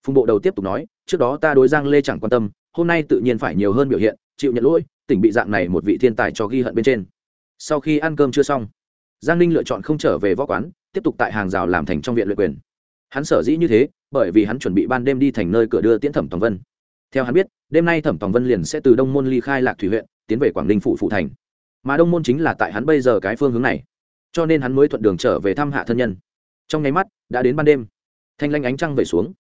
Phùng bộ đầu tiếp tục nói, trước đó ta đối giang lê chẳng quan tâm hôm nay tự nhiên phải nhiều hơn biểu hiện, chịu nhận lỗi, tỉnh bị dạng này một vị thiên tài cho ghi hận bên trên. Sau khi ăn cơm chưa xong, giang ninh lựa chọn không trở về võ quán, tiếp tục tại hàng rào làm thành trong viện luyện quyền. Hắn sở dĩ như thế, bởi vì hắn chuẩn bị ban đêm đi thành nơi cửa đưa tiễn thẩm tòng vân. Theo hắn biết, đêm nay thẩm tòng vân liền sẽ từ đông môn ly khai lạc thủy huyện, tiến về quảng ninh phụ phụ thành. Mà đông môn chính là tại hắn bây giờ cái phương hướng này. Cho nên hắn mới thuận đường trở về thăm hạ thân nhân. Trong nháy mắt, đã đến ban đêm. Thanh lanh ánh trăng về xuống.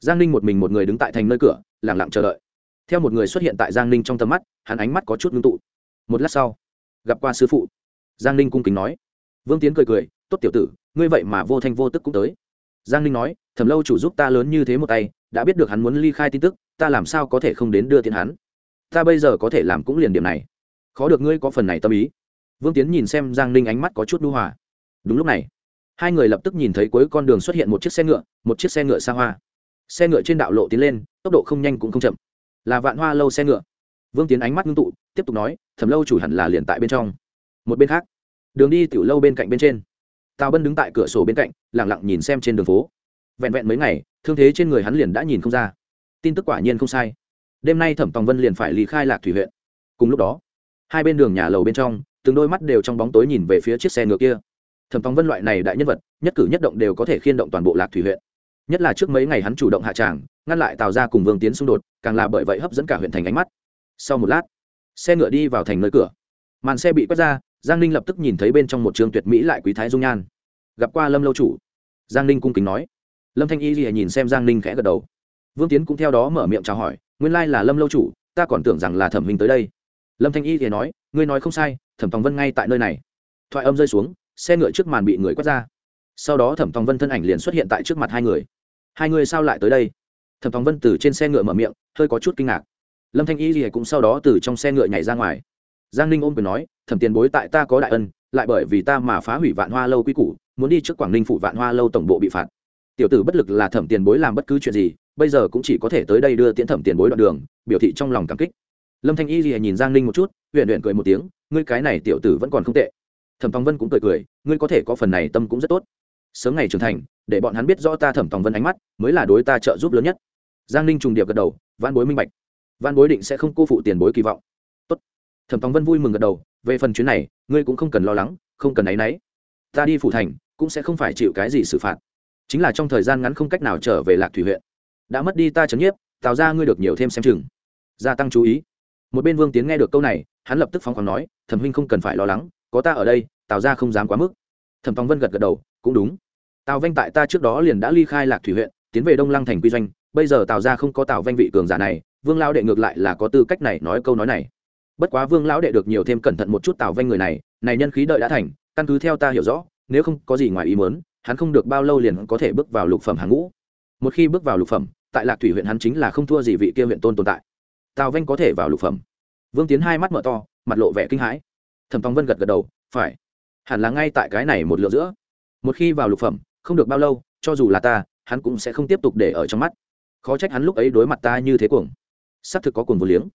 Giang ninh một mình một người đứng tại thành nơi cửa lẳng lặng chờ đợi theo một người xuất hiện tại giang ninh trong tầm mắt, hắn ánh mắt có chút ngưng tụ. Một lát sau, gặp qua sư phụ. Giang ninh cung kính nói. Vương tiến cười cười, tốt tiểu tử, ngươi vậy mà vô thanh vô tức cũng tới. Giang ninh nói thầm lâu chủ giúp ta lớn như thế một tay, đã biết được hắn muốn ly khai tin tức, ta làm sao có thể không đến đưa tiền hắn? Ta bây giờ có thể làm cũng liền điểm này. Khó được ngươi có phần này tâm ý. Vương tiến nhìn xem giang ninh ánh mắt có chút đu hòa. Đúng lúc này, hai người lập tức nhìn thấy cuối con đường xuất hiện một chiếc xe ngựa, một chiếc xe ngựa xa hoa. Xe ngựa trên đạo lộ tiến lên, tốc độ không nhanh cũng không chậm là vạn hoa lâu xe ngựa. Vương tiến ánh mắt ngưng tụ, tiếp tục nói, thẩm lâu chủ hẳn là liền tại bên trong. Một bên khác, đường đi tiểu lâu bên cạnh bên trên. Tào bân đứng tại cửa sổ bên cạnh lẳng lặng nhìn xem trên đường phố. Vẹn vẹn mấy ngày, thương thế trên người hắn liền đã nhìn không ra. Tin tức quả nhiên không sai. Đêm nay thẩm tòng vân liền phải lý khai lạc thủy huyện. Cùng lúc đó, hai bên đường nhà lầu bên trong, từng đôi mắt đều trong bóng tối nhìn về phía chiếc xe ngựa kia. Thẩm tòng vân loại này đại nhân vật, nhất cử nhất động đều có thể khiên động toàn bộ lạc thủy huyện nhất là trước mấy ngày hắn chủ động hạ tràng, ngăn lại tào ra cùng vương tiến xung đột, càng là bởi vậy hấp dẫn cả huyện thành ánh mắt. Sau một lát, xe ngựa đi vào thành nơi cửa. Màn xe bị quét ra, giang ninh lập tức nhìn thấy bên trong một trường tuyệt mỹ lại quý thái dung nhan. Gặp qua lâm lâu chủ. Giang ninh cung kính nói. Lâm thanh y lìa nhìn xem giang ninh khẽ gật đầu. Vương tiến cũng theo đó mở miệng chào hỏi, nguyên lai là lâm lâu chủ, ta còn tưởng rằng là thẩm hình tới đây. Lâm thanh y thì nói, ngươi nói không sai, thẩm tòng vân ngay tại nơi này. Thoại âm rơi xuống, xe ngựa trước màn bị người quét ra. Sau đó thẩm tòng vân thân ảnh liền xuất hiện tại trước mặt hai người hai người sao lại tới đây? Thẩm tòng vân từ trên xe ngựa mở miệng, hơi có chút kinh ngạc. Lâm thanh y thì cũng sau đó từ trong xe ngựa nhảy ra ngoài. Giang ninh ôm quyền nói, thẩm tiền bối tại ta có đại ân, lại bởi vì ta mà phá hủy vạn hoa lâu quy củ, muốn đi trước quảng ninh phụ vạn hoa lâu tổng bộ bị phạt. Tiểu tử bất lực là thẩm tiền bối làm bất cứ chuyện gì, bây giờ cũng chỉ có thể tới đây đưa tiễn thẩm tiền bối đoạn đường, biểu thị trong lòng cảm kích. Lâm thanh y thì nhìn giang ninh một chút huyện huyện cười một tiếng, ngươi cái này tiểu tử vẫn còn không tệ. Thẩm Thong vân cũng cười cười, ngươi có thể có phần này tâm cũng rất tốt. Sớm ngày trưởng thành để bọn hắn biết rõ ta thẩm tòng vân ánh mắt, mới là đối ta trợ giúp lớn nhất. Giang ninh trùng điệp gật đầu văn bối minh bạch. Văn bối định sẽ không cô phụ tiền bối kỳ vọng. Tốt. Thẩm tòng vân vui mừng gật đầu, về phần chuyến này, ngươi cũng không cần lo lắng, không cần áy náy. Ta đi phủ thành, cũng sẽ không phải chịu cái gì xử phạt. Chính là trong thời gian ngắn không cách nào trở về lạc thủy huyện. Đã mất đi ta chấn nhiếp tạo ra ngươi được nhiều thêm xem chừng. Gia tăng chú ý. Một bên vương tiến nghe được câu này, hắn lập tức phóng khoáng nói, thẩm huynh không cần phải lo lắng, có ta ở đây, tào ra không dám quá mức. Thẩm tòng vân gật gật đầu, cũng đúng tào vanh tại ta trước đó liền đã ly khai lạc thủy huyện, tiến về đông lăng thành quy doanh, bây giờ tào ra không có tào vanh vị cường giả này, vương lão đệ ngược lại là có tư cách này nói câu nói này. Bất quá vương lão đệ được nhiều thêm cẩn thận một chút tào vanh người này này nhân khí đợi đã thành, căn cứ theo ta hiểu rõ, nếu không có gì ngoài ý muốn, hắn không được bao lâu liền có thể bước vào lục phẩm hàng ngũ. Một khi bước vào lục phẩm, tại lạc thủy huyện hắn chính là không thua gì vị kia huyện tôn tồn tại. Tào vanh có thể vào lục phẩm. Vương tiến hai mắt mở to, mặt lộ vẻ kinh hãi. Thẩm tòng vân gật gật đầu, phải. Hẳn là ngay tại cái này một lượng giữa. Một khi vào lục phẩm không được bao lâu, cho dù là ta, hắn cũng sẽ không tiếp tục để ở trong mắt. Khó trách hắn lúc ấy đối mặt ta như thế cuồng. Xác thực có cuồng vô liếng.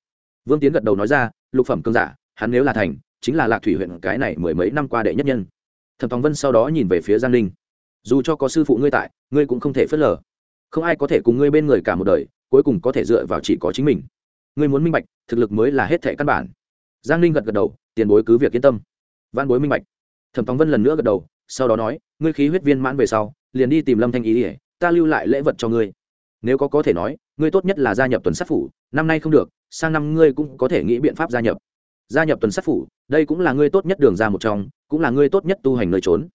Vương tiến gật đầu nói ra, lục phẩm cương giả, hắn nếu là thành, chính là lạc thủy huyện cái này mười mấy năm qua đệ nhất nhân. Thẩm tòng vân sau đó nhìn về phía giang ninh. Dù cho có sư phụ ngươi tại, ngươi cũng không thể phớt lờ. Không ai có thể cùng ngươi bên người cả một đời, cuối cùng có thể dựa vào chỉ có chính mình. Ngươi muốn minh bạch, thực lực mới là hết thẻ căn bản. Giang ninh gật gật đầu, tiền bối cứ việc yên tâm. Văn bối minh bạch. Thẩm tòng vân lần nữa gật đầu sau đó nói, ngươi khí huyết viên mãn về sau, liền đi tìm lâm thanh ý ỉa ta lưu lại lễ vật cho ngươi. Nếu có có thể nói, ngươi tốt nhất là gia nhập tuần sát phủ, năm nay không được, sang năm ngươi cũng có thể nghĩ biện pháp gia nhập. Gia nhập tuần sát phủ, đây cũng là ngươi tốt nhất đường ra một trong, cũng là ngươi tốt nhất tu hành nơi trốn.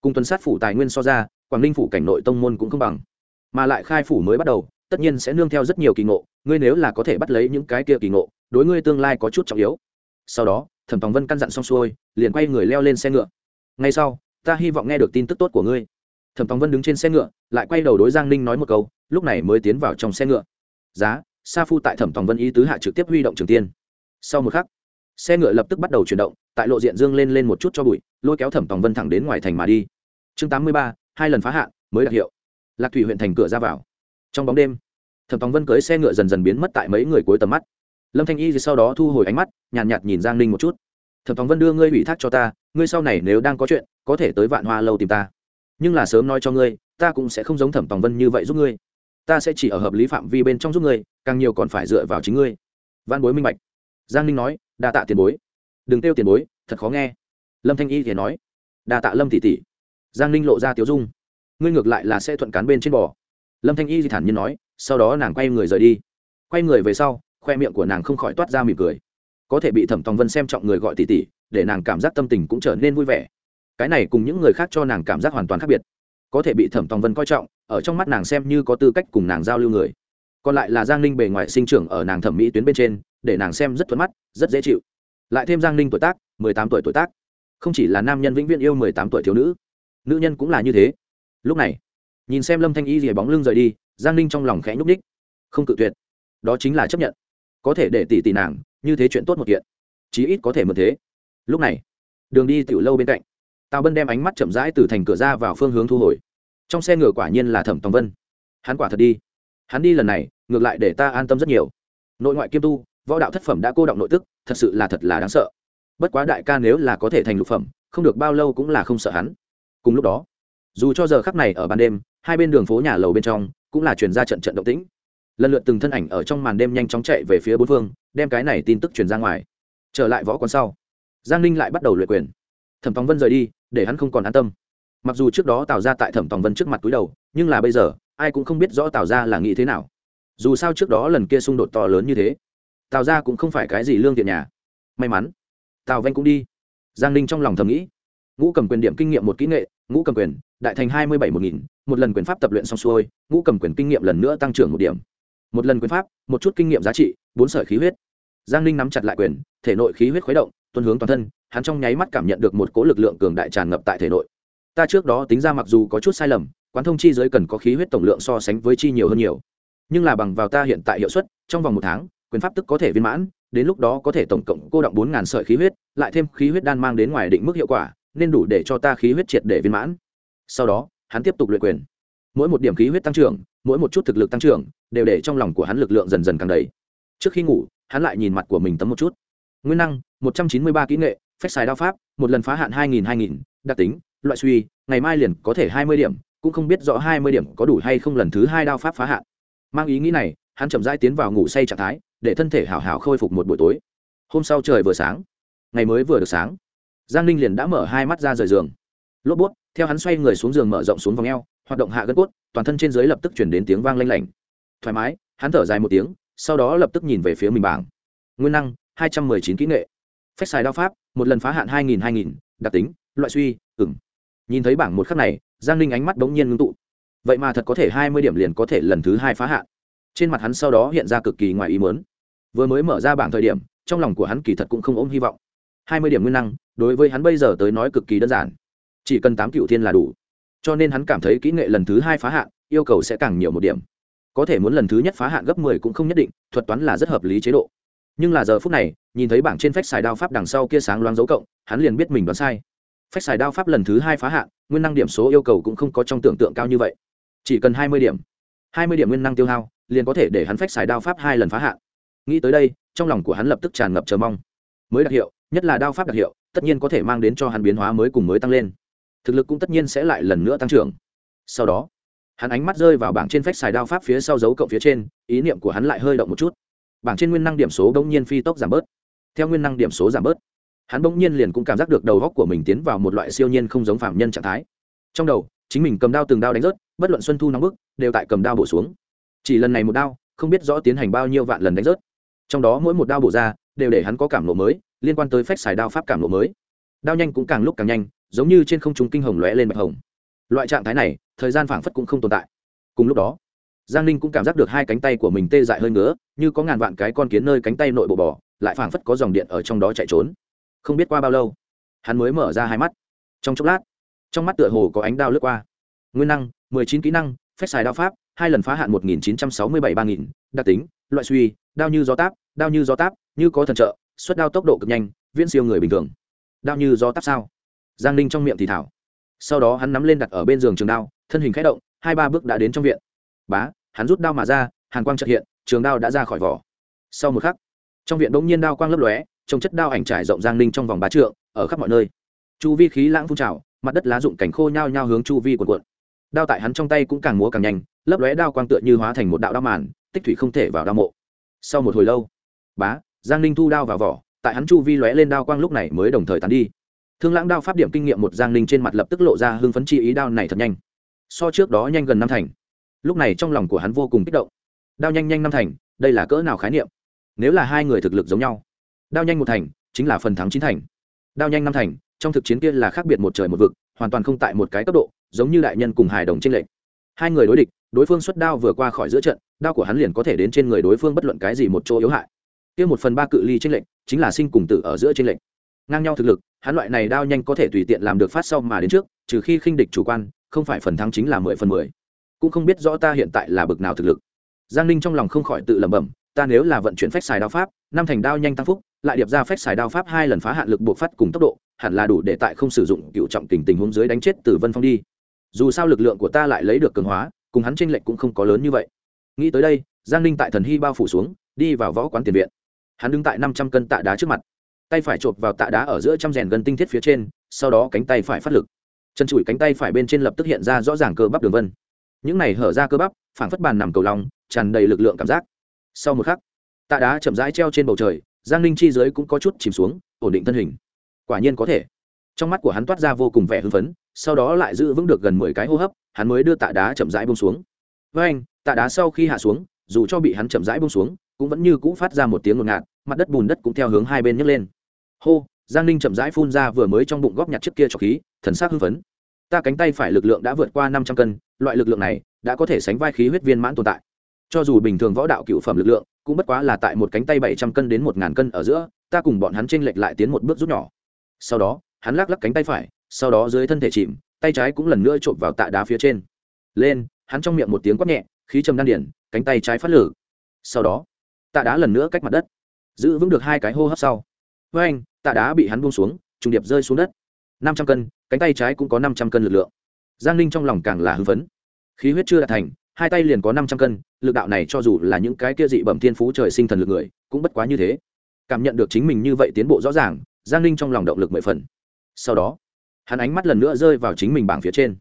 Cùng tuần sát phủ tài nguyên so ra, quảng ninh phủ cảnh nội tông môn cũng không bằng. Mà lại khai phủ mới bắt đầu, tất nhiên sẽ nương theo rất nhiều kỳ ngộ, ngươi nếu là có thể bắt lấy những cái kia kỳ ngộ, đối ngươi tương lai có chút trọng yếu. Sau đó, thẩm tòng vân căn dặn xong xuôi, liền quay người leo lên xe ngựa. Ngay sau ta hy vọng nghe được tin tức tốt của ngươi. Thẩm tòng vân đứng trên xe ngựa lại quay đầu đối giang ninh nói một câu lúc này mới tiến vào trong xe ngựa. Giá sa phu tại thẩm tòng vân ý tứ hạ trực tiếp huy động trường tiên. Sau một khắc xe ngựa lập tức bắt đầu chuyển động tại lộ diện dương lên lên một chút cho bụi lôi kéo thẩm tòng vân thẳng đến ngoài thành mà đi. Chương tám mươi ba hai lần phá hạn mới đặc hiệu. Lạc thủy huyện thành cửa ra vào. Trong bóng đêm thẩm tòng vân cưới xe ngựa dần dần biến mất tại mấy người cuối tầm mắt. Lâm thanh y sau đó thu hồi ánh mắt nhàn nhạt, nhạt nhìn giang ninh một chút. Thẩm tòng vân đưa ngươi ủy thác cho ta ngươi sau này nếu đang có chuyện có thể tới vạn hoa lâu tìm ta. Nhưng là sớm nói cho ngươi, ta cũng sẽ không giống thẩm tòng vân như vậy giúp ngươi. Ta sẽ chỉ ở hợp lý phạm vi bên trong giúp ngươi, càng nhiều còn phải dựa vào chính ngươi. Văn bối minh bạch. Giang ninh nói, đa tạ tiền bối. Đừng kêu tiền bối, thật khó nghe. Lâm thanh y thì nói, đa tạ lâm tỷ tỷ. Giang ninh lộ ra tiếu dung. Ngươi ngược lại là sẽ thuận cán bên trên bò. Lâm thanh y thì thản nhiên nói, sau đó nàng quay người rời đi. Quay người về sau, khoe miệng của nàng không khỏi toát ra mỉm cười. Có thể bị thẩm tòng vân xem trọng người gọi tỷ tỷ, để nàng cảm giác tâm tình cũng trở nên vui vẻ cái này cùng những người khác cho nàng cảm giác hoàn toàn khác biệt. Có thể bị thẩm tòng vân coi trọng, ở trong mắt nàng xem như có tư cách cùng nàng giao lưu người. Còn lại là giang ninh bề ngoài sinh trưởng ở nàng thẩm mỹ tuyến bên trên, để nàng xem rất thuận mắt, rất dễ chịu. Lại thêm giang ninh tuổi tác, mười tám tuổi tuổi tác. Không chỉ là nam nhân vĩnh viễn yêu mười tám tuổi thiếu nữ nữ nhân cũng là như thế. Lúc này, nhìn xem lâm thanh y rìa bóng lưng rời đi, giang ninh trong lòng khẽ nhúc ních không cự tuyệt. Đó chính là chấp nhận. Có thể để tỷ tỷ nàng, như thế chuyện tốt một kiện. Chí ít có thể mượn thế. Lúc này, đường đi tiểu lâu bên cạnh tào bân đem ánh mắt chậm rãi từ thành cửa ra vào phương hướng thu hồi. Trong xe ngựa quả nhiên là thẩm tòng vân. Hắn quả thật đi. Hắn đi lần này, ngược lại để ta an tâm rất nhiều. Nội ngoại kiêm tu, võ đạo thất phẩm đã cô động nội tức, thật sự là thật là đáng sợ. Bất quá đại ca nếu là có thể thành lục phẩm, không được bao lâu cũng là không sợ hắn. Cùng lúc đó, dù cho giờ khắc này ở ban đêm, hai bên đường phố nhà lầu bên trong cũng là chuyển ra trận trận động tĩnh. Lần lượt từng thân ảnh ở trong màn đêm nhanh chóng chạy về phía bốn phương, đem cái này tin tức truyền ra ngoài. Trở lại võ quán sau, giang ninh lại bắt đầu luyện quyền thẩm tòng vân rời đi, để hắn không còn an tâm. Mặc dù trước đó tào ra tại thẩm tòng vân trước mặt túi đầu, nhưng là bây giờ, ai cũng không biết rõ tào ra là nghĩ thế nào. Dù sao trước đó lần kia xung đột to lớn như thế, tào ra cũng không phải cái gì lương thiện nhà. May mắn, tào vanh cũng đi. Giang ninh trong lòng thầm nghĩ, ngũ cầm quyền điểm kinh nghiệm một kỹ nghệ, ngũ cầm quyền, đại thành hai mươi bảy một nghìn, một lần quyền pháp tập luyện xong xuôi, ngũ cầm quyền kinh nghiệm lần nữa tăng trưởng một điểm. Một lần quyền pháp, một chút kinh nghiệm giá trị, bốn sợi khí huyết. Giang ninh nắm chặt lại quyền, thể nội khí huyết khuấy động tuân hướng toàn thân, hắn trong nháy mắt cảm nhận được một cỗ lực lượng cường đại tràn ngập tại thể nội. Ta trước đó tính ra mặc dù có chút sai lầm, quán thông chi giới cần có khí huyết tổng lượng so sánh với chi nhiều hơn nhiều. Nhưng là bằng vào ta hiện tại hiệu suất, trong vòng một tháng, quyền pháp tức có thể viên mãn, đến lúc đó có thể tổng cộng cô động bốn ngàn sợi khí huyết, lại thêm khí huyết đan mang đến ngoài định mức hiệu quả, nên đủ để cho ta khí huyết triệt để viên mãn. Sau đó, hắn tiếp tục luyện quyền. Mỗi một điểm khí huyết tăng trưởng, mỗi một chút thực lực tăng trưởng, đều để trong lòng của hắn lực lượng dần dần càng đầy. Trước khi ngủ, hắn lại nhìn mặt của mình tấm một chút. Nguyên năng một trăm chín mươi ba kỹ nghệ phép xài đao pháp, một lần phá hạn hai nghìn hai nghìn, đặc tính, loại suy, ngày mai liền có thể hai mươi điểm, cũng không biết rõ hai mươi điểm có đủ hay không lần thứ hai đao pháp phá hạn. Mang ý nghĩ này, hắn chậm rãi tiến vào ngủ say trạng thái, để thân thể hảo hảo khôi phục một buổi tối. Hôm sau trời vừa sáng, ngày mới vừa được sáng, giang ninh liền đã mở hai mắt ra rời giường. Lốp bút, theo hắn xoay người xuống giường mở rộng xuống vòng eo, hoạt động hạ gân cốt, toàn thân trên dưới lập tức chuyển đến tiếng vang lanh lảnh. Thoải mái, hắn thở dài một tiếng, sau đó lập tức nhìn về phía mình bảng. Nguyên năng, hai trăm mười chín kỹ nghệ phép xài đao pháp, một lần phá hạn hai nghìn hai nghìn, đặc tính, loại suy ừng nhìn thấy bảng một khắc này, giang ninh ánh mắt bỗng nhiên ngưng tụ. Vậy mà thật có thể hai mươi điểm liền có thể lần thứ hai phá hạn. Trên mặt hắn sau đó hiện ra cực kỳ ngoài ý mớn vừa mới mở ra bảng thời điểm, trong lòng của hắn kỳ thật cũng không ôm hy vọng. hai mươi điểm nguyên năng, đối với hắn bây giờ tới nói cực kỳ đơn giản. Chỉ cần tám cựu thiên là đủ. Cho nên hắn cảm thấy kỹ nghệ lần thứ hai phá hạn, yêu cầu sẽ càng nhiều một điểm. Có thể muốn lần thứ nhất phá hạn gấp mười cũng không nhất định, thuật toán là rất hợp lý chế độ nhưng là giờ phút này, nhìn thấy bảng trên phách xài đao pháp đằng sau kia sáng loáng dấu cộng, hắn liền biết mình đoán sai. Phách xài đao pháp lần thứ hai phá hạn, nguyên năng điểm số yêu cầu cũng không có trong tưởng tượng cao như vậy. Chỉ cần hai mươi điểm. Hai mươi điểm nguyên năng tiêu hao, liền có thể để hắn phách xài đao pháp hai lần phá hạn. Nghĩ tới đây, trong lòng của hắn lập tức tràn ngập chờ mong. Mới đặc hiệu, nhất là đao pháp đặc hiệu, tất nhiên có thể mang đến cho hắn biến hóa mới cùng mới tăng lên. Thực lực cũng tất nhiên sẽ lại lần nữa tăng trưởng. Sau đó, hắn ánh mắt rơi vào bảng trên phách xài đao pháp phía sau dấu cộng phía trên, ý niệm của hắn lại hơi động một chút bảng trên nguyên năng điểm số bỗng nhiên phi tốc giảm bớt. Theo nguyên năng điểm số giảm bớt, hắn bỗng nhiên liền cũng cảm giác được đầu góc của mình tiến vào một loại siêu nhiên không giống phạm nhân trạng thái. Trong đầu, chính mình cầm đao từng đao đánh rớt, bất luận xuân thu nóng bức, đều tại cầm đao bổ xuống. Chỉ lần này một đao, không biết rõ tiến hành bao nhiêu vạn lần đánh rớt. Trong đó mỗi một đao bổ ra, đều để hắn có cảm lộ mới, liên quan tới phách xài đao pháp cảm lộ mới. Đao nhanh cũng càng lúc càng nhanh, giống như trên không trung kinh hồng lóe lên bạch hồng. Loại trạng thái này, thời gian phảng phất cũng không tồn tại. Cùng lúc đó giang ninh cũng cảm giác được hai cánh tay của mình tê dại hơi ngứa, như có ngàn vạn cái con kiến nơi cánh tay nội bộ bò, lại phảng phất có dòng điện ở trong đó chạy trốn. Không biết qua bao lâu, hắn mới mở ra hai mắt. Trong chốc lát, trong mắt tựa hồ có ánh đao lướt qua. Nguyên năng, mười chín kỹ năng phép xài đao pháp, hai lần phá hạn một nghìn chín trăm sáu mươi bảy ba nghìn, đặc tính, loại suy, đao như gió táp, đao như gió táp, như có thần trợ, xuất đao tốc độ cực nhanh, viễn siêu người bình thường. Đao như gió táp sao? Giang ninh trong miệng thì thảo. Sau đó hắn nắm lên đặt ở bên giường trường đao, thân hình k h ẽ động, hai ba bước đã đến trong viện bá, hắn rút đao mà ra, hàn quang trật hiện, trường đao đã ra khỏi vỏ. Sau một khắc, trong viện bỗng nhiên đao quang lấp lóe, trông chất đao ảnh trải rộng giang ninh trong vòng bá trượng, ở khắp mọi nơi. Chu vi khí lãng phun trào, mặt đất lá rụng cảnh khô nhao nhao hướng chu vi quần quận đao tại hắn trong tay cũng càng múa càng nhanh, lấp lóe đao quang tựa như hóa thành một đạo đao màn, tích thủy không thể vào đao mộ. Sau một hồi lâu, bá, giang ninh thu đao vào vỏ, tại hắn chu vi lóe lên đao quang lúc này mới đồng thời tán đi. Thương lãng đao pháp điểm kinh nghiệm một giang ninh trên mặt lập tức lộ ra hưng phấn chi ý đao này thật nhanh. So trước đó nhanh gần năm thành lúc này trong lòng của hắn vô cùng kích động. Đao nhanh nhanh năm thành, đây là cỡ nào khái niệm? Nếu là hai người thực lực giống nhau, đao nhanh một thành chính là phần thắng chín thành. Đao nhanh năm thành, trong thực chiến kia là khác biệt một trời một vực, hoàn toàn không tại một cái cấp độ, giống như đại nhân cùng hài đồng trên lệnh hai người đối địch, đối phương xuất đao vừa qua khỏi giữa trận, đao của hắn liền có thể đến trên người đối phương bất luận cái gì một chỗ yếu hại. Kia một phần ba cự ly trên lệnh chính là sinh cùng tử ở giữa trên lệnh ngang nhau thực lực, hắn loại này đao nhanh có thể tùy tiện làm được phát sau mà đến trước, trừ khi khinh địch chủ quan, không phải phần thắng chính là mười phần mười cũng không biết rõ ta hiện tại là bực nào thực lực. Giang ninh trong lòng không khỏi tự lẩm bẩm, ta nếu là vận chuyển phách xài đao pháp, năm thành đao nhanh tăng phúc, lại điệp ra phách xài đao pháp hai lần phá hạn lực buộc phát cùng tốc độ, hẳn là đủ để tại không sử dụng cựu trọng tình tình huống dưới đánh chết từ vân phong đi. Dù sao lực lượng của ta lại lấy được cường hóa, cùng hắn tranh lệch cũng không có lớn như vậy. Nghĩ tới đây, giang ninh tại thần hy bao phủ xuống, đi vào võ quán tiền viện. Hắn đứng tại năm trăm cân tạ đá trước mặt. Tay phải chộp vào tạ đá ở giữa trăm rèn gần tinh thiết phía trên, sau đó cánh tay phải phát lực. Chân chùi cánh tay phải bên trên lập tức hiện ra rõ ràng cơ bắp đường vân những này hở ra cơ bắp, phảng phất bàn nằm cầu lòng, tràn đầy lực lượng cảm giác. Sau một khắc, tạ đá chậm rãi treo trên bầu trời, giang ninh chi dưới cũng có chút chìm xuống, ổn định thân hình. Quả nhiên có thể. Trong mắt của hắn toát ra vô cùng vẻ hưng phấn, sau đó lại giữ vững được gần mười cái hô hấp, hắn mới đưa tạ đá chậm rãi bông xuống. Với anh, tạ đá sau khi hạ xuống, dù cho bị hắn chậm rãi bông xuống, cũng vẫn như cũ phát ra một tiếng ngột ngạt, mặt đất bùn đất cũng theo hướng hai bên nhấc lên. Hô, giang ninh chậm rãi phun ra vừa mới trong bụng góp nhặt trước kia cho khí, thần sắc hưng phấn. Ta cánh tay phải lực lượng đã vượt qua năm trăm cân loại lực lượng này đã có thể sánh vai khí huyết viên mãn tồn tại. Cho dù bình thường võ đạo cựu phẩm lực lượng, cũng bất quá là tại một cánh tay bảy trăm cân đến một ngàn cân ở giữa, ta cùng bọn hắn chênh lệch lại tiến một bước rút nhỏ. Sau đó, hắn lắc lắc cánh tay phải, sau đó dưới thân thể chìm, tay trái cũng lần nữa trộm vào tạ đá phía trên. Lên, hắn trong miệng một tiếng quát nhẹ, khí trầm đan điển, cánh tay trái phát lử. Sau đó, tạ đá lần nữa cách mặt đất. Giữ vững được hai cái hô hấp sau. Với anh tạ đá bị hắn buông xuống, trùng điệp rơi xuống đất. Năm trăm cân, cánh tay trái cũng có năm trăm cân lực lượng giang ninh trong lòng càng là hưng phấn. Khí huyết chưa đạt thành, hai tay liền có năm trăm cân, lực đạo này cho dù là những cái kia dị bẩm thiên phú trời sinh thần lực người, cũng bất quá như thế. Cảm nhận được chính mình như vậy tiến bộ rõ ràng, giang ninh trong lòng động lực mười phần. Sau đó, hắn ánh mắt lần nữa rơi vào chính mình bảng phía trên.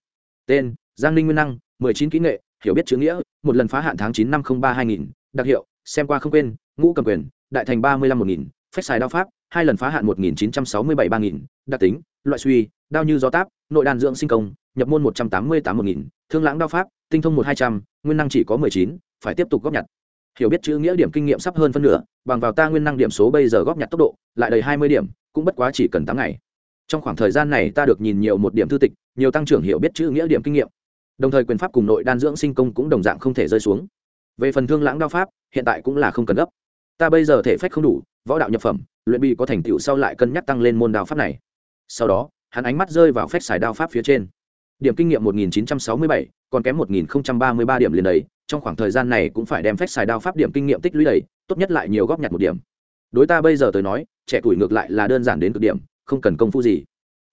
Tên, giang ninh nguyên năng, mười chín kỹ nghệ, hiểu biết chữ nghĩa, một lần phá hạn tháng chín năm không ba hai nghìn, đặc hiệu, xem qua không quên, ngũ cầm quyền, đại thành ba mươi lăm một nghìn, phách xài đao pháp, hai lần phá hạn một nghìn chín trăm sáu mươi bảy ba nghìn, đặc tính, loại suy, đao như gió táp, nội đàn dưỡng sinh công nhập môn một trăm tám mươi tám một nghìn, thương lãng đao pháp, tinh thông một hai trăm, nguyên năng chỉ có mười chín, phải tiếp tục góp nhặt. Hiểu biết chữ nghĩa điểm kinh nghiệm sắp hơn phân nửa, bằng vào ta nguyên năng điểm số bây giờ góp nhặt tốc độ, lại đầy hai mươi điểm, cũng bất quá chỉ cần tám ngày. Trong khoảng thời gian này ta được nhìn nhiều một điểm thư tịch, nhiều tăng trưởng hiểu biết chữ nghĩa điểm kinh nghiệm. Đồng thời quyền pháp cùng nội đan dưỡng sinh công cũng đồng dạng không thể rơi xuống. Về phần thương lãng đao pháp, hiện tại cũng là không cần gấp. Ta bây giờ thể phách không đủ, võ đạo nhập phẩm, luyện bị có thành tựu sau lại cân nhắc tăng lên môn đao pháp này. Sau đó, hắn ánh mắt rơi vào phách xài đao pháp phía trên điểm kinh nghiệm 1967, còn kém 1033 điểm liền đấy trong khoảng thời gian này cũng phải đem phách xài đao pháp điểm kinh nghiệm tích lũy đầy tốt nhất lại nhiều góp nhặt một điểm. Đối ta bây giờ tới nói trẻ tuổi ngược lại là đơn giản đến cực điểm không cần công phu gì.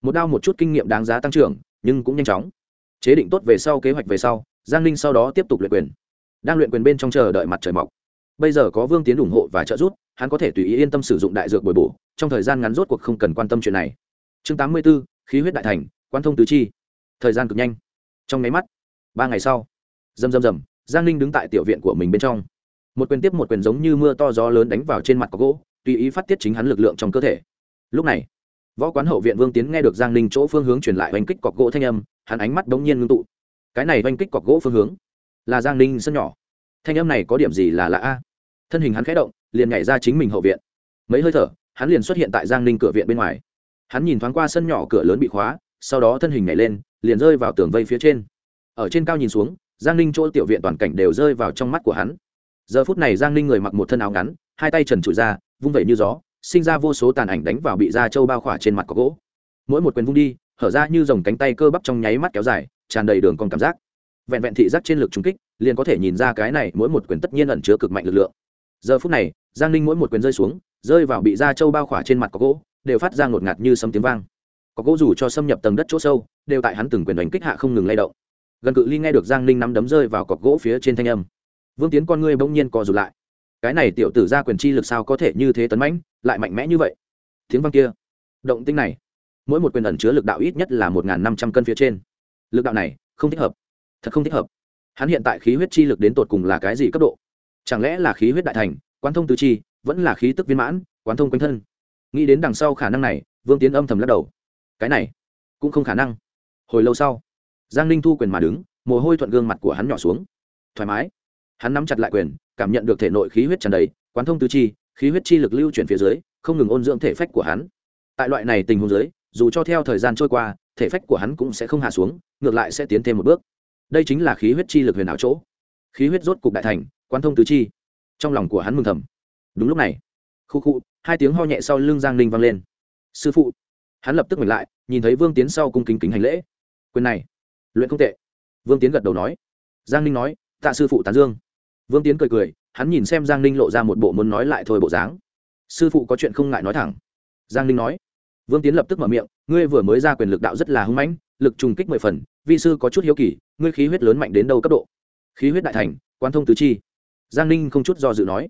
Một đao một chút kinh nghiệm đáng giá tăng trưởng nhưng cũng nhanh chóng. Chế định tốt về sau kế hoạch về sau giang ninh sau đó tiếp tục luyện quyền. Đang luyện quyền bên trong chờ đợi mặt trời mọc. Bây giờ có vương tiến ủng hộ và trợ giúp hắn có thể tùy ý yên tâm sử dụng đại dược bồi bổ trong thời gian ngắn rốt cuộc không cần quan tâm chuyện này. Chương tám mươi b ố khí huyết đại thành quan thông tứ chi thời gian cực nhanh. Trong nháy mắt, ba ngày sau, rầm rầm rầm, giang ninh đứng tại tiểu viện của mình bên trong. Một quyền tiếp một quyền giống như mưa to gió lớn đánh vào trên mặt có gỗ, tùy ý phát tiết chính hắn lực lượng trong cơ thể. Lúc này, võ quán hậu viện vương tiến nghe được giang ninh chỗ phương hướng truyền lại oanh kích cọc gỗ thanh âm, hắn ánh mắt đống nhiên ngưng tụ. Cái này oanh kích cọc gỗ phương hướng là giang ninh sân nhỏ. Thanh âm này có điểm gì là lạ a? Thân hình hắn khẽ động, liền nhảy ra chính mình hậu viện. Mấy hơi thở, hắn liền xuất hiện tại giang ninh cửa viện bên ngoài. Hắn nhìn thoáng qua sân nhỏ cửa lớn bị khóa sau đó thân hình nhảy lên, liền rơi vào tường vây phía trên. Ở trên cao nhìn xuống, giang ninh chỗ tiểu viện toàn cảnh đều rơi vào trong mắt của hắn. Giờ phút này giang ninh người mặc một thân áo ngắn, hai tay trần trụi ra, vung vẩy như gió, sinh ra vô số tàn ảnh đánh vào bị da trâu bao khỏa trên mặt có gỗ. Mỗi một quyền vung đi, hở ra như dòng cánh tay cơ bắp trong nháy mắt kéo dài, tràn đầy đường con cảm giác. Vẹn vẹn thị giác trên lực trung kích, liền có thể nhìn ra cái này mỗi một quyền tất nhiên ẩn chứa cực mạnh lực lượng. Giờ phút này, giang ninh mỗi một quyền rơi xuống, rơi vào bị da trâu bao khỏa trên mặt có gỗ, đều phát ra ngột ngạt như sấm tiếng vang có gỗ dù cho xâm nhập tầng đất chỗ sâu, đều tại hắn từng quyền đánh kích hạ không ngừng lay động. Gần cự ly nghe được giang ninh nắm đấm rơi vào cọc gỗ phía trên thanh âm. Vương tiến con ngươi bỗng nhiên co rụt lại. Cái này tiểu tử ra quyền chi lực sao có thể như thế tấn mãnh, lại mạnh mẽ như vậy? Tiếng vang kia. Động tinh này, mỗi một quyền ẩn chứa lực đạo ít nhất là một năm trăm cân phía trên. Lực đạo này, không thích hợp. Thật không thích hợp. Hắn hiện tại khí huyết chi lực đến tột cùng là cái gì cấp độ? Chẳng lẽ là khí huyết đại thành, quán thông tứ chi, vẫn là khí tức viên mãn, quán thông quanh thân? Nghĩ đến đằng sau khả năng này, vương tiến âm thầm lắc đầu cái này cũng không khả năng. Hồi lâu sau, giang ninh thu quyền mà đứng, mồ hôi thuận gương mặt của hắn nhỏ xuống. Thoải mái. Hắn nắm chặt lại quyền, cảm nhận được thể nội khí huyết tràn đầy, quán thông tứ chi, khí huyết chi lực lưu chuyển phía dưới, không ngừng ôn dưỡng thể phách của hắn. Tại loại này tình huống dưới, dù cho theo thời gian trôi qua, thể phách của hắn cũng sẽ không hạ xuống, ngược lại sẽ tiến thêm một bước. Đây chính là khí huyết chi lực huyền ảo chỗ. Khí huyết rốt cục đại thành, quán thông tứ chi. Trong lòng của hắn mừng thầm. Đúng lúc này, khu khu, hai tiếng ho nhẹ sau lưng giang ninh vang lên. Sư phụ! Hắn lập tức mình lại, nhìn thấy vương tiến sau cung kính kính hành lễ. Quyền này, luyện không tệ. Vương tiến gật đầu nói. Giang ninh nói, tạ sư phụ tán dương. Vương tiến cười cười, hắn nhìn xem giang ninh lộ ra một bộ muốn nói lại thôi bộ dáng. Sư phụ có chuyện không ngại nói thẳng. Giang ninh nói. Vương tiến lập tức mở miệng, ngươi vừa mới ra quyền lực đạo rất là hưng mãnh, lực trùng kích mười phần, vi sư có chút hiếu kỳ, ngươi khí huyết lớn mạnh đến đâu cấp độ? Khí huyết đại thành, quan thông tứ chi. Giang ninh không chút do dự nói.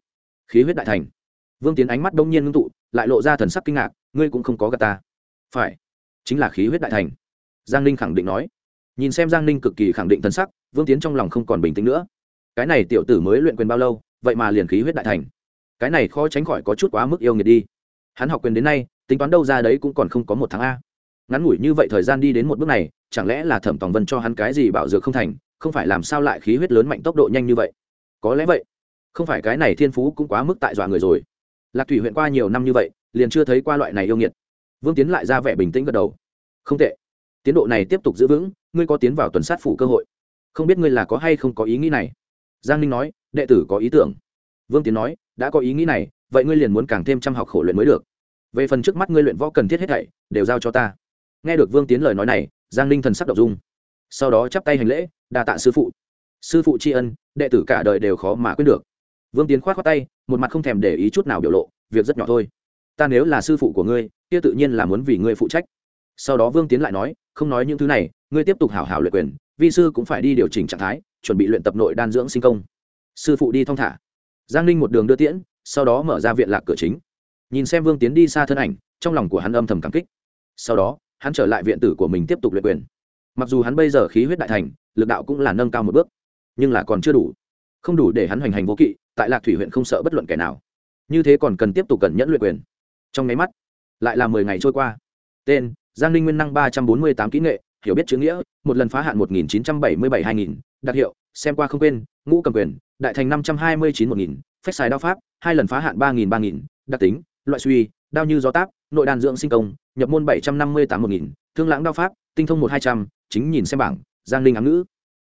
Khí huyết đại thành. Vương tiến ánh mắt đông nhiên ngưng tụ, lại lộ ra thần sắc kinh ngạc, ngươi cũng không có gà ta phải. Chính là khí huyết đại thành. Giang ninh khẳng định nói. Nhìn xem giang ninh cực kỳ khẳng định thân sắc, vương tiến trong lòng không còn bình tĩnh nữa. Cái này tiểu tử mới luyện quyền bao lâu, vậy mà liền khí huyết đại thành. Cái này khó tránh khỏi có chút quá mức yêu nghiệt đi. Hắn học quyền đến nay, tính toán đâu ra đấy cũng còn không có một tháng a. Ngắn ngủi như vậy thời gian đi đến một bước này, chẳng lẽ là thẩm tòng vân cho hắn cái gì bảo dược không thành, không phải làm sao lại khí huyết lớn mạnh tốc độ nhanh như vậy? Có lẽ vậy. Không phải cái này thiên phú cũng quá mức tại dọa người rồi. Lạc thủy huyện qua nhiều năm như vậy, liền chưa thấy qua loại này yêu nghiệt vương tiến lại ra vẻ bình tĩnh gật đầu. Không tệ. Tiến độ này tiếp tục giữ vững, ngươi có tiến vào tuần sát phủ cơ hội. Không biết ngươi là có hay không có ý nghĩ này? Giang ninh nói, đệ tử có ý tưởng. Vương tiến nói, đã có ý nghĩ này, vậy ngươi liền muốn càng thêm chăm học khổ luyện mới được. Về phần trước mắt ngươi luyện võ cần thiết hết thảy, đều giao cho ta. Nghe được vương tiến lời nói này, giang ninh thần sắc đ ộ n g dung. Sau đó chắp tay hành lễ, đa tạ sư phụ. Sư phụ tri ân, đệ tử cả đời đều khó mà quyết được. Vương tiến k h o á t khoác tay, một mặt không thèm để ý chút nào biểu lộ, việc rất nhỏ thôi. Ta nếu là sư phụ của ngươi kia tự nhiên là muốn vì ngươi phụ trách. Sau đó vương tiến lại nói, không nói những thứ này, ngươi tiếp tục hảo hảo luyện quyền, vi sư cũng phải đi điều chỉnh trạng thái, chuẩn bị luyện tập nội đan dưỡng sinh công. Sư phụ đi thong thả. Giang ninh một đường đưa tiễn, sau đó mở ra viện lạc cửa chính. Nhìn xem vương tiến đi xa thân ảnh, trong lòng của hắn âm thầm cảm kích. Sau đó, hắn trở lại viện tử của mình tiếp tục luyện quyền. Mặc dù hắn bây giờ khí huyết đại thành, lực đạo cũng là nâng cao một bước, nhưng là còn chưa đủ. Không đủ để hắn hoành hành vô kỵ, tại lạc thủy huyện không sợ bất luận kẻ nào. Như thế còn cần tiếp tục cẩn nhẫn luyện quyền. Trong máy mắt lại là mười ngày trôi qua. Tên, giang ninh nguyên năng ba trăm bốn mươi tám kỹ nghệ, hiểu biết chữ nghĩa, một lần phá hạn một nghìn chín trăm bảy mươi bảy hai nghìn, đặc hiệu, xem qua không quên, ngũ cầm quyền, đại thành năm trăm hai mươi chín một nghìn, phách xài đao pháp, hai lần phá hạn ba nghìn ba nghìn, đặc tính, loại suy, đao như gió táp, nội đàn dưỡng sinh công, nhập môn bảy trăm năm mươi tám một nghìn, thương lãng đao pháp, tinh thông một hai trăm, chính nhìn xem bảng, giang linh ám ngữ.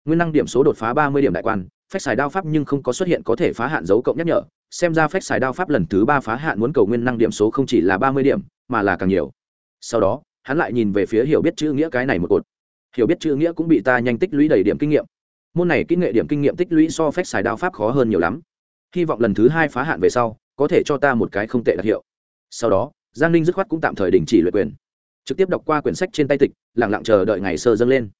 Nguyên năng điểm số đột phá ba mươi điểm đại quan, phách xài đao pháp nhưng không có xuất hiện có thể phá hạn dấu cộng nhắc nhở xem ra phách xài đao pháp lần thứ ba phá hạn muốn cầu nguyên năng điểm số không chỉ là ba mươi điểm, mà là càng nhiều. Sau đó, hắn lại nhìn về phía hiểu biết chữ nghĩa cái này một cột. Hiểu biết chữ nghĩa cũng bị ta nhanh tích lũy đầy điểm kinh nghiệm. Môn này kỹ nghệ điểm kinh nghiệm tích lũy so phách xài đao pháp khó hơn nhiều lắm. Hy vọng lần thứ hai phá hạn về sau, có thể cho ta một cái không tệ đặc hiệu. Sau đó, giang ninh dứt khoát cũng tạm thời đình chỉ luyện quyền. Trực tiếp đọc qua quyển sách trên tay tịch lẳng lặng chờ đợi ngày sơ dâng lên.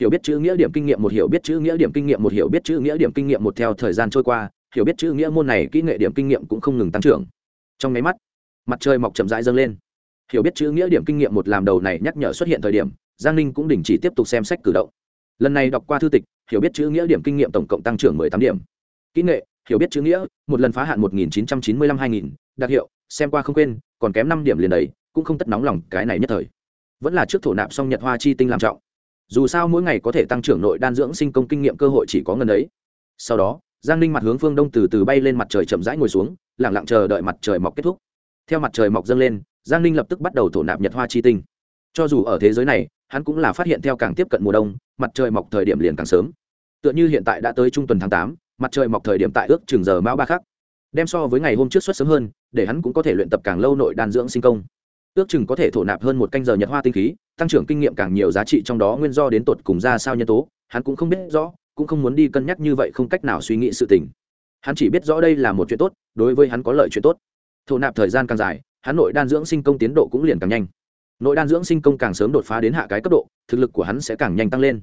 Hiểu biết chữ nghĩa điểm kinh nghiệm một, hiểu biết chữ nghĩa điểm kinh nghiệm một, hiểu biết chữ nghĩa điểm kinh nghiệm một theo thời gian trôi qua hiểu biết chữ nghĩa môn này kỹ nghệ điểm kinh nghiệm cũng không ngừng tăng trưởng. Trong máy mắt mặt trời mọc chậm rãi dâng lên. Hiểu biết chữ nghĩa điểm kinh nghiệm một làm đầu này nhắc nhở xuất hiện thời điểm giang ninh cũng đình chỉ tiếp tục xem sách cử động. Lần này đọc qua thư tịch hiểu biết chữ nghĩa điểm kinh nghiệm tổng cộng tăng trưởng mười tám điểm. Kỹ nghệ hiểu biết chữ nghĩa một lần phá hạn một nghìn chín trăm chín mươi lăm hai nghìn đặc hiệu xem qua không quên còn kém năm điểm liền đầy, cũng không tất nóng lòng cái này nhất thời. Vẫn là trước thổ nạp xong nhật hoa chi tinh làm trọng. Dù sao mỗi ngày có thể tăng trưởng nội đan dưỡng sinh công kinh nghiệm cơ hội chỉ có ngần ấy. Sau đó giang ninh mặt hướng phương đông từ từ bay lên mặt trời chậm rãi ngồi xuống lẳng lặng chờ đợi mặt trời mọc kết thúc. Theo mặt trời mọc dâng lên, giang ninh lập tức bắt đầu thổ nạp nhật hoa chi tinh. Cho dù ở thế giới này, hắn cũng là phát hiện theo càng tiếp cận mùa đông, mặt trời mọc thời điểm liền càng sớm. Tựa như hiện tại đã tới trung tuần tháng tám, mặt trời mọc thời điểm tại ước chừng giờ mão ba khắc. Đem so với ngày hôm trước xuất sớm hơn, để hắn cũng có thể luyện tập càng lâu nội đan dưỡng sinh công. Ước chừng có thể thổ nạp hơn một canh giờ nhật hoa tinh khí, tăng trưởng kinh nghiệm càng nhiều giá trị trong đó nguyên do đến tột cùng ra sao nhân tố, hắn cũng không biết rõ cũng không muốn đi cân nhắc như vậy không cách nào suy nghĩ sự tình. Hắn chỉ biết rõ đây là một chuyện tốt, đối với hắn có lợi chuyện tốt. Thổ nạp thời gian càng dài, hắn nội đan dưỡng sinh công tiến độ cũng liền càng nhanh. Nội đan dưỡng sinh công càng sớm đột phá đến hạ cái cấp độ, thực lực của hắn sẽ càng nhanh tăng lên.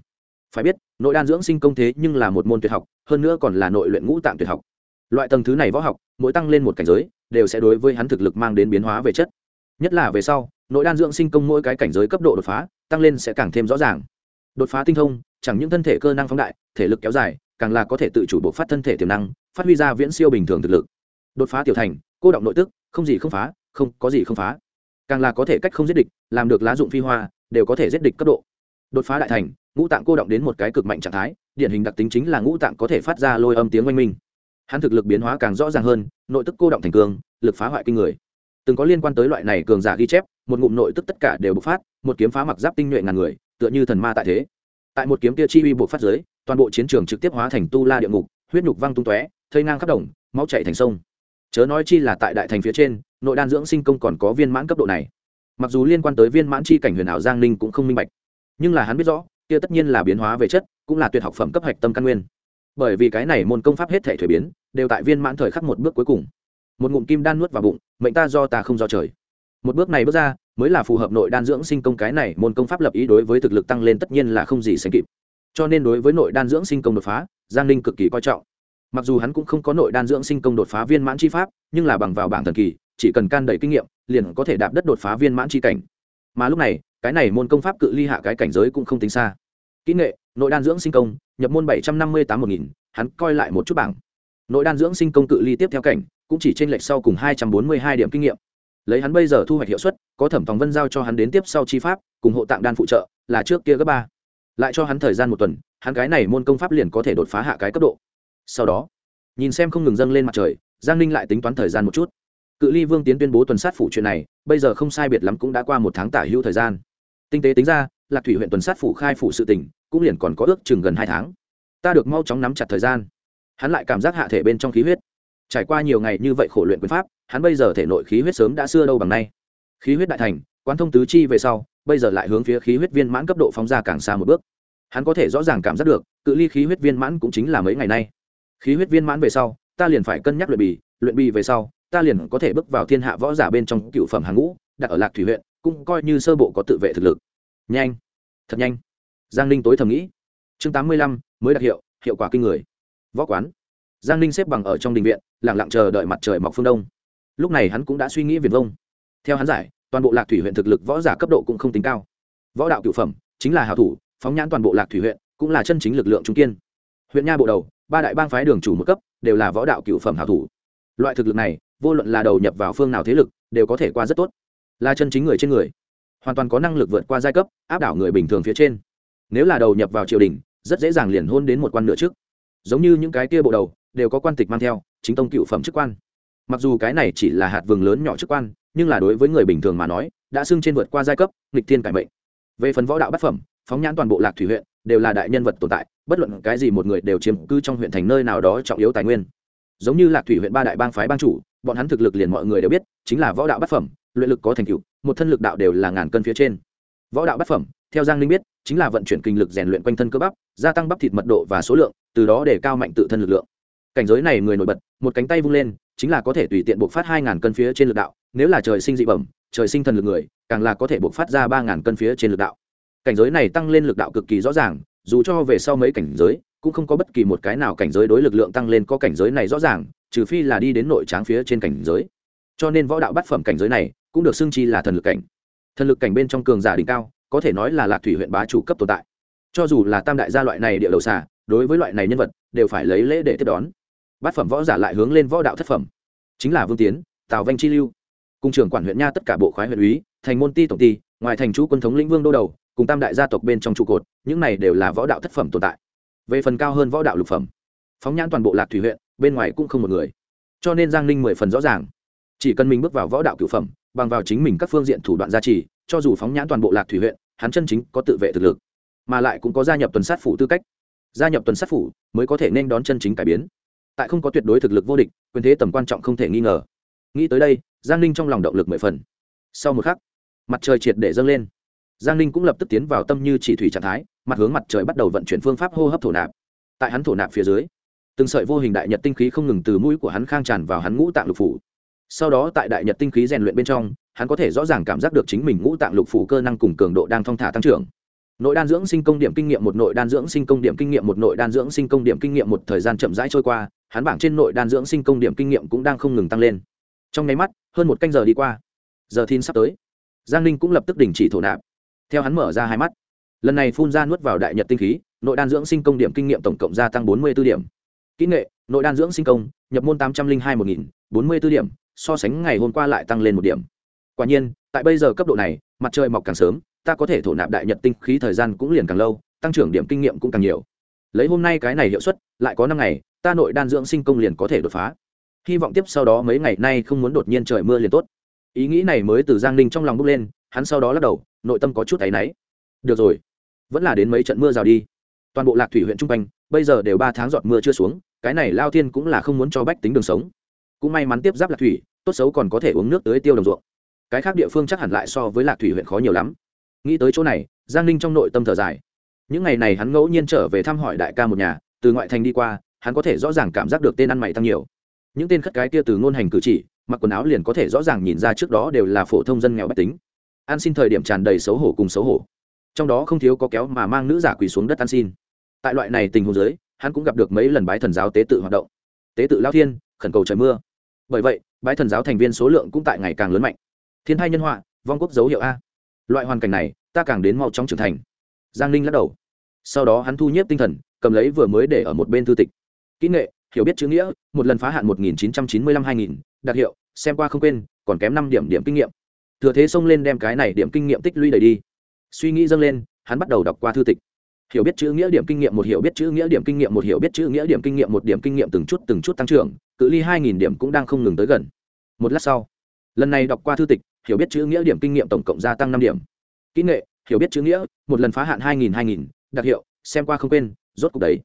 Phải biết, nội đan dưỡng sinh công thế nhưng là một môn tuyệt học, hơn nữa còn là nội luyện ngũ tạng tuyệt học. Loại tầng thứ này võ học, mỗi tăng lên một cảnh giới, đều sẽ đối với hắn thực lực mang đến biến hóa về chất. Nhất là về sau, nội đan dưỡng sinh công mỗi cái cảnh giới cấp độ đột phá, tăng lên sẽ càng thêm rõ ràng. Đột phá tinh thông chẳng những thân thể cơ năng phóng đại, thể lực kéo dài, càng là có thể tự chủ bộ phát thân thể tiềm năng, phát huy ra viễn siêu bình thường thực lực. Đột phá tiểu thành, cô động nội tức, không gì không phá, không, có gì không phá. Càng là có thể cách không giết địch, làm được lá dụng phi hoa, đều có thể giết địch cấp độ. Đột phá đại thành, ngũ tạng cô động đến một cái cực mạnh trạng thái, điển hình đặc tính chính là ngũ tạng có thể phát ra lôi âm tiếng oanh minh. Hắn thực lực biến hóa càng rõ ràng hơn, nội tức cô động thành cường, lực phá hoại kinh người. Từng có liên quan tới loại này cường giả ghi chép, một ngụm nội tức tất cả đều bộc phát, một kiếm phá mặc giáp tinh nhuệ ngàn người, tựa như thần ma tại thế tại một kiếm kia chi uy buộc phát giới toàn bộ chiến trường trực tiếp hóa thành tu la địa ngục, huyết nhục văng tung tóe, thây ngang khắp đồng, máu chảy thành sông. Chớ nói chi là tại đại thành phía trên, nội đan dưỡng sinh công còn có viên mãn cấp độ này. Mặc dù liên quan tới viên mãn chi cảnh huyền ảo giang ninh cũng không minh bạch, nhưng là hắn biết rõ, kia tất nhiên là biến hóa về chất, cũng là tuyệt học phẩm cấp hạch tâm căn nguyên. Bởi vì cái này môn công pháp hết thể thuế biến, đều tại viên mãn thời khắc một bước cuối cùng. Một ngụm kim đan nuốt vào bụng, mệnh ta do ta không do trời một bước này bước ra, mới là phù hợp nội đan dưỡng sinh công cái này, môn công pháp lập ý đối với thực lực tăng lên tất nhiên là không gì sánh kịp. Cho nên đối với nội đan dưỡng sinh công đột phá, giang ninh cực kỳ coi trọng. Mặc dù hắn cũng không có nội đan dưỡng sinh công đột phá viên mãn chi pháp, nhưng là bằng vào bảng thần kỳ, chỉ cần can đầy kinh nghiệm, liền có thể đạp đất đột phá viên mãn chi cảnh. Mà lúc này, cái này môn công pháp cự ly hạ cái cảnh giới cũng không tính xa. Kỹ nghệ, nội đan dưỡng sinh công, nhập môn bảy trăm năm mươi tám một nghìn, hắn coi lại một chút bảng. Nội đan dưỡng sinh công cự ly tiếp theo cảnh, cũng chỉ trên lệch sau cùng hai trăm bốn mươi hai điểm kinh nghiệm lấy hắn bây giờ thu hoạch hiệu suất, có thẩm tòng vân giao cho hắn đến tiếp sau chi pháp, cùng hộ tạng đan phụ trợ, là trước kia gấp ba. Lại cho hắn thời gian một tuần, hắn cái này môn công pháp liền có thể đột phá hạ cái cấp độ. Sau đó, nhìn xem không ngừng dâng lên mặt trời, giang ninh lại tính toán thời gian một chút. Cự ly vương tiến tuyên bố tuần sát phủ chuyện này, bây giờ không sai biệt lắm cũng đã qua một tháng tả hữu thời gian. Tinh tế tính ra, lạc thủy huyện tuần sát phủ khai phủ sự tỉnh cũng liền còn có ước chừng gần hai tháng. Ta được mau chóng nắm chặt thời gian. Hắn lại cảm giác hạ thể bên trong khí huyết. Trải qua nhiều ngày như vậy khổ luyện quyền pháp hắn bây giờ thể nội khí huyết sớm đã xưa đâu bằng nay. Khí huyết đại thành, quán thông tứ chi về sau, bây giờ lại hướng phía khí huyết viên mãn cấp độ phóng ra càng xa một bước. Hắn có thể rõ ràng cảm giác được, cự ly khí huyết viên mãn cũng chính là mấy ngày nay. Khí huyết viên mãn về sau, ta liền phải cân nhắc luyện bì luyện bì về sau, ta liền có thể bước vào thiên hạ võ giả bên trong cựu phẩm hàng ngũ, đặt ở lạc thủy huyện, cũng coi như sơ bộ có tự vệ thực lực. Nhanh, thật nhanh. Giang ninh tối thầm nghĩ. Chương tám mươi lăm, mới đặc hiệu hiệu quả kinh người. Võ quán. Giang ninh xếp bằng ở trong đình viện lẳng lặng chờ đợi mặt trời mọc phương đông lúc này hắn cũng đã suy nghĩ viền vông. Theo hắn giải, toàn bộ lạc thủy huyện thực lực võ giả cấp độ cũng không tính cao. Võ đạo cựu phẩm, chính là hào thủ, phóng nhãn toàn bộ lạc thủy huyện, cũng là chân chính lực lượng trung kiên. Huyện nha bộ đầu, ba đại bang phái đường chủ một cấp, đều là võ đạo cựu phẩm hào thủ. Loại thực lực này, vô luận là đầu nhập vào phương nào thế lực, đều có thể qua rất tốt. Là chân chính người trên người. Hoàn toàn có năng lực vượt qua giai cấp, áp đảo người bình thường phía trên. Nếu là đầu nhập vào triều đình, rất dễ dàng liền hôn đến một quan nửa trước. Giống như những cái kia bộ đầu, đều có quan tịch mang theo, chính tông cựu phẩm chức quan mặc dù cái này chỉ là hạt vừng lớn nhỏ chức quan, nhưng là đối với người bình thường mà nói, đã xưng trên vượt qua giai cấp, nghịch thiên cải mệnh. Về phần võ đạo bát phẩm, phóng nhãn toàn bộ lạc thủy huyện, đều là đại nhân vật tồn tại, bất luận cái gì một người đều chiếm cư trong huyện thành nơi nào đó trọng yếu tài nguyên. Giống như lạc thủy huyện ba đại bang phái bang chủ, bọn hắn thực lực liền mọi người đều biết, chính là võ đạo bát phẩm, luyện lực có thành tựu, một thân lực đạo đều là ngàn cân phía trên. Võ đạo bát phẩm, theo giang linh biết, chính là vận chuyển kinh lực rèn luyện quanh thân cơ bắp, gia tăng bắp thịt mật độ và số lượng, từ đó để cao mạnh tự thân lực lượng cảnh giới này người nổi bật, một cánh tay vung lên, chính là có thể tùy tiện buộc phát hai ngàn cân phía trên lực đạo, nếu là trời sinh dị bẩm, trời sinh thần lực người, càng là có thể buộc phát ra ba ngàn cân phía trên lực đạo. Cảnh giới này tăng lên lực đạo cực kỳ rõ ràng, dù cho về sau mấy cảnh giới, cũng không có bất kỳ một cái nào cảnh giới đối lực lượng tăng lên có cảnh giới này rõ ràng, trừ phi là đi đến nội tráng phía trên cảnh giới. Cho nên võ đạo bát phẩm cảnh giới này cũng được xưng chi là thần lực cảnh. Thần lực cảnh bên trong cường giả đỉnh cao, có thể nói là lạc thủy huyện bá chủ cấp tồn tại. Cho dù là tam đại gia loại này địa đầu xà, đối với loại này nhân vật, đều phải lấy lễ để tiếp đón bát phẩm võ giả lại hướng lên võ đạo thất phẩm. Chính là vương tiến, tào vanh chi lưu. Cùng trưởng quản huyện nha tất cả bộ khoái huyện úy, thành môn ti tổng ty ngoài thành chú quân thống lĩnh vương đô đầu, cùng tam đại gia tộc bên trong trụ cột, những này đều là võ đạo thất phẩm tồn tại. Về phần cao hơn võ đạo lục phẩm, phóng nhãn toàn bộ lạc thủy huyện, bên ngoài cũng không một người. Cho nên giang ninh mười phần rõ ràng. Chỉ cần mình bước vào võ đạo cửu phẩm, bằng vào chính mình các phương diện thủ đoạn gia trì, cho dù phóng nhãn toàn bộ lạc thủy huyện, hắn chân chính có tự vệ thực lực, mà lại cũng có gia nhập tuần sát phủ tư cách. Gia nhập tuần sát phủ mới có thể nên đón chân chính cải biến tại không có tuyệt đối thực lực vô địch, quyền thế tầm quan trọng không thể nghi ngờ. Nghĩ tới đây, giang ninh trong lòng động lực mười phần. Sau một khắc, mặt trời triệt để dâng lên. Giang ninh cũng lập tức tiến vào tâm như chỉ thủy trạng thái, mặt hướng mặt trời bắt đầu vận chuyển phương pháp hô hấp thổ nạp. Tại hắn thổ nạp phía dưới, từng sợi vô hình đại nhật tinh khí không ngừng từ mũi của hắn khang tràn vào hắn ngũ tạng lục phủ. Sau đó tại đại nhật tinh khí rèn luyện bên trong, hắn có thể rõ ràng cảm giác được chính mình ngũ tạng lục phủ cơ năng cùng cường độ đang thong thả tăng trưởng. Nội đan dưỡng sinh công điểm kinh nghiệm một, nội đan dưỡng sinh công điểm kinh nghiệm một, nội đan dưỡng sinh công điểm kinh nghiệm một thời gian chậm rãi trôi qua hắn bảng trên nội đan dưỡng sinh công điểm kinh nghiệm cũng đang không ngừng tăng lên. Trong nháy mắt, hơn một canh giờ đi qua. Giờ thìn sắp tới. Giang ninh cũng lập tức đình chỉ thổ nạp. Theo hắn mở ra hai mắt, lần này phun ra nuốt vào đại nhật tinh khí, nội đan dưỡng sinh công điểm kinh nghiệm tổng cộng gia tăng bốn mươi b ố điểm. Kỹ nghệ, nội đan dưỡng sinh công, nhập môn tám trăm linh hai một nghìn bốn mươi b ố điểm, so sánh ngày hôm qua lại tăng lên một điểm. Quả nhiên, tại bây giờ cấp độ này, mặt trời mọc càng sớm, ta có thể thổ nạp đại nhật tinh khí thời gian cũng liền càng lâu, tăng trưởng điểm kinh nghiệm cũng càng nhiều. Lấy hôm nay cái này hiệu suất, lại có năm ngày ta nội đan dưỡng sinh công liền có thể đột phá. Hy vọng tiếp sau đó mấy ngày nay không muốn đột nhiên trời mưa liền tốt. Ý nghĩ này mới từ giang ninh trong lòng bốc lên, hắn sau đó lắc đầu, nội tâm có chút áy náy. Được rồi, vẫn là đến mấy trận mưa rào đi. Toàn bộ lạc thủy huyện trung quanh, bây giờ đều ba tháng giọt mưa chưa xuống, cái này lao thiên cũng là không muốn cho bách tính đường sống. Cũng may mắn tiếp giáp lạc thủy, tốt xấu còn có thể uống nước tới tiêu đồng ruộng. Cái khác địa phương chắc hẳn lại so với lạc thủy huyện khó nhiều lắm. Nghĩ tới chỗ này, giang ninh trong nội tâm thở dài. Những ngày này hắn ngẫu nhiên trở về thăm hỏi đại ca một nhà, từ ngoại thành đi qua hắn có thể rõ ràng cảm giác được tên ăn mày tăng nhiều. Những tên khất cái kia từ ngôn hành cử chỉ, mặc quần áo liền có thể rõ ràng nhìn ra trước đó đều là phổ thông dân nghèo bách tính. Ăn xin thời điểm tràn đầy xấu hổ cùng xấu hổ. Trong đó không thiếu có kéo mà mang nữ giả quỳ xuống đất ăn xin. Tại loại này tình huống giới hắn cũng gặp được mấy lần bái thần giáo tế tự hoạt động. Tế tự lao thiên, khẩn cầu trời mưa. Bởi vậy, bái thần giáo thành viên số lượng cũng tại ngày càng lớn mạnh. Thiên thai nhân họa, vong quốc dấu hiệu a. Loại hoàn cảnh này, ta càng đến mau chóng trưởng thành. Giang ninh lắc đầu. Sau đó hắn thu nhếp tinh thần, cầm lấy vừa mới để ở một bên thư tịch kỹ nghệ, hiểu biết chữ nghĩa, một lần phá hạn một nghìn chín trăm chín mươi lăm hai nghìn, đặc hiệu, xem qua không quên, còn kém năm điểm điểm kinh nghiệm. Thừa thế xông lên đem cái này điểm kinh nghiệm tích lũy đầy đi. Suy nghĩ dâng lên, hắn bắt đầu đọc qua thư tịch. Hiểu biết chữ nghĩa điểm kinh nghiệm một hiểu biết chữ nghĩa điểm kinh nghiệm một hiểu biết chữ nghĩa điểm kinh nghiệm một điểm kinh nghiệm từng chút từng chút tăng trưởng, cự ly hai nghìn điểm cũng đang không ngừng tới gần. Một lát sau, lần này đọc qua thư tịch, hiểu biết chữ nghĩa điểm kinh nghiệm tổng cộng gia tăng năm điểm. Kỹ nghệ, hiểu biết chữ nghĩa, một lần phá hạn hai nghìn hai nghìn, đặc hiệu, xem qua không quên, rốt cuộc đấy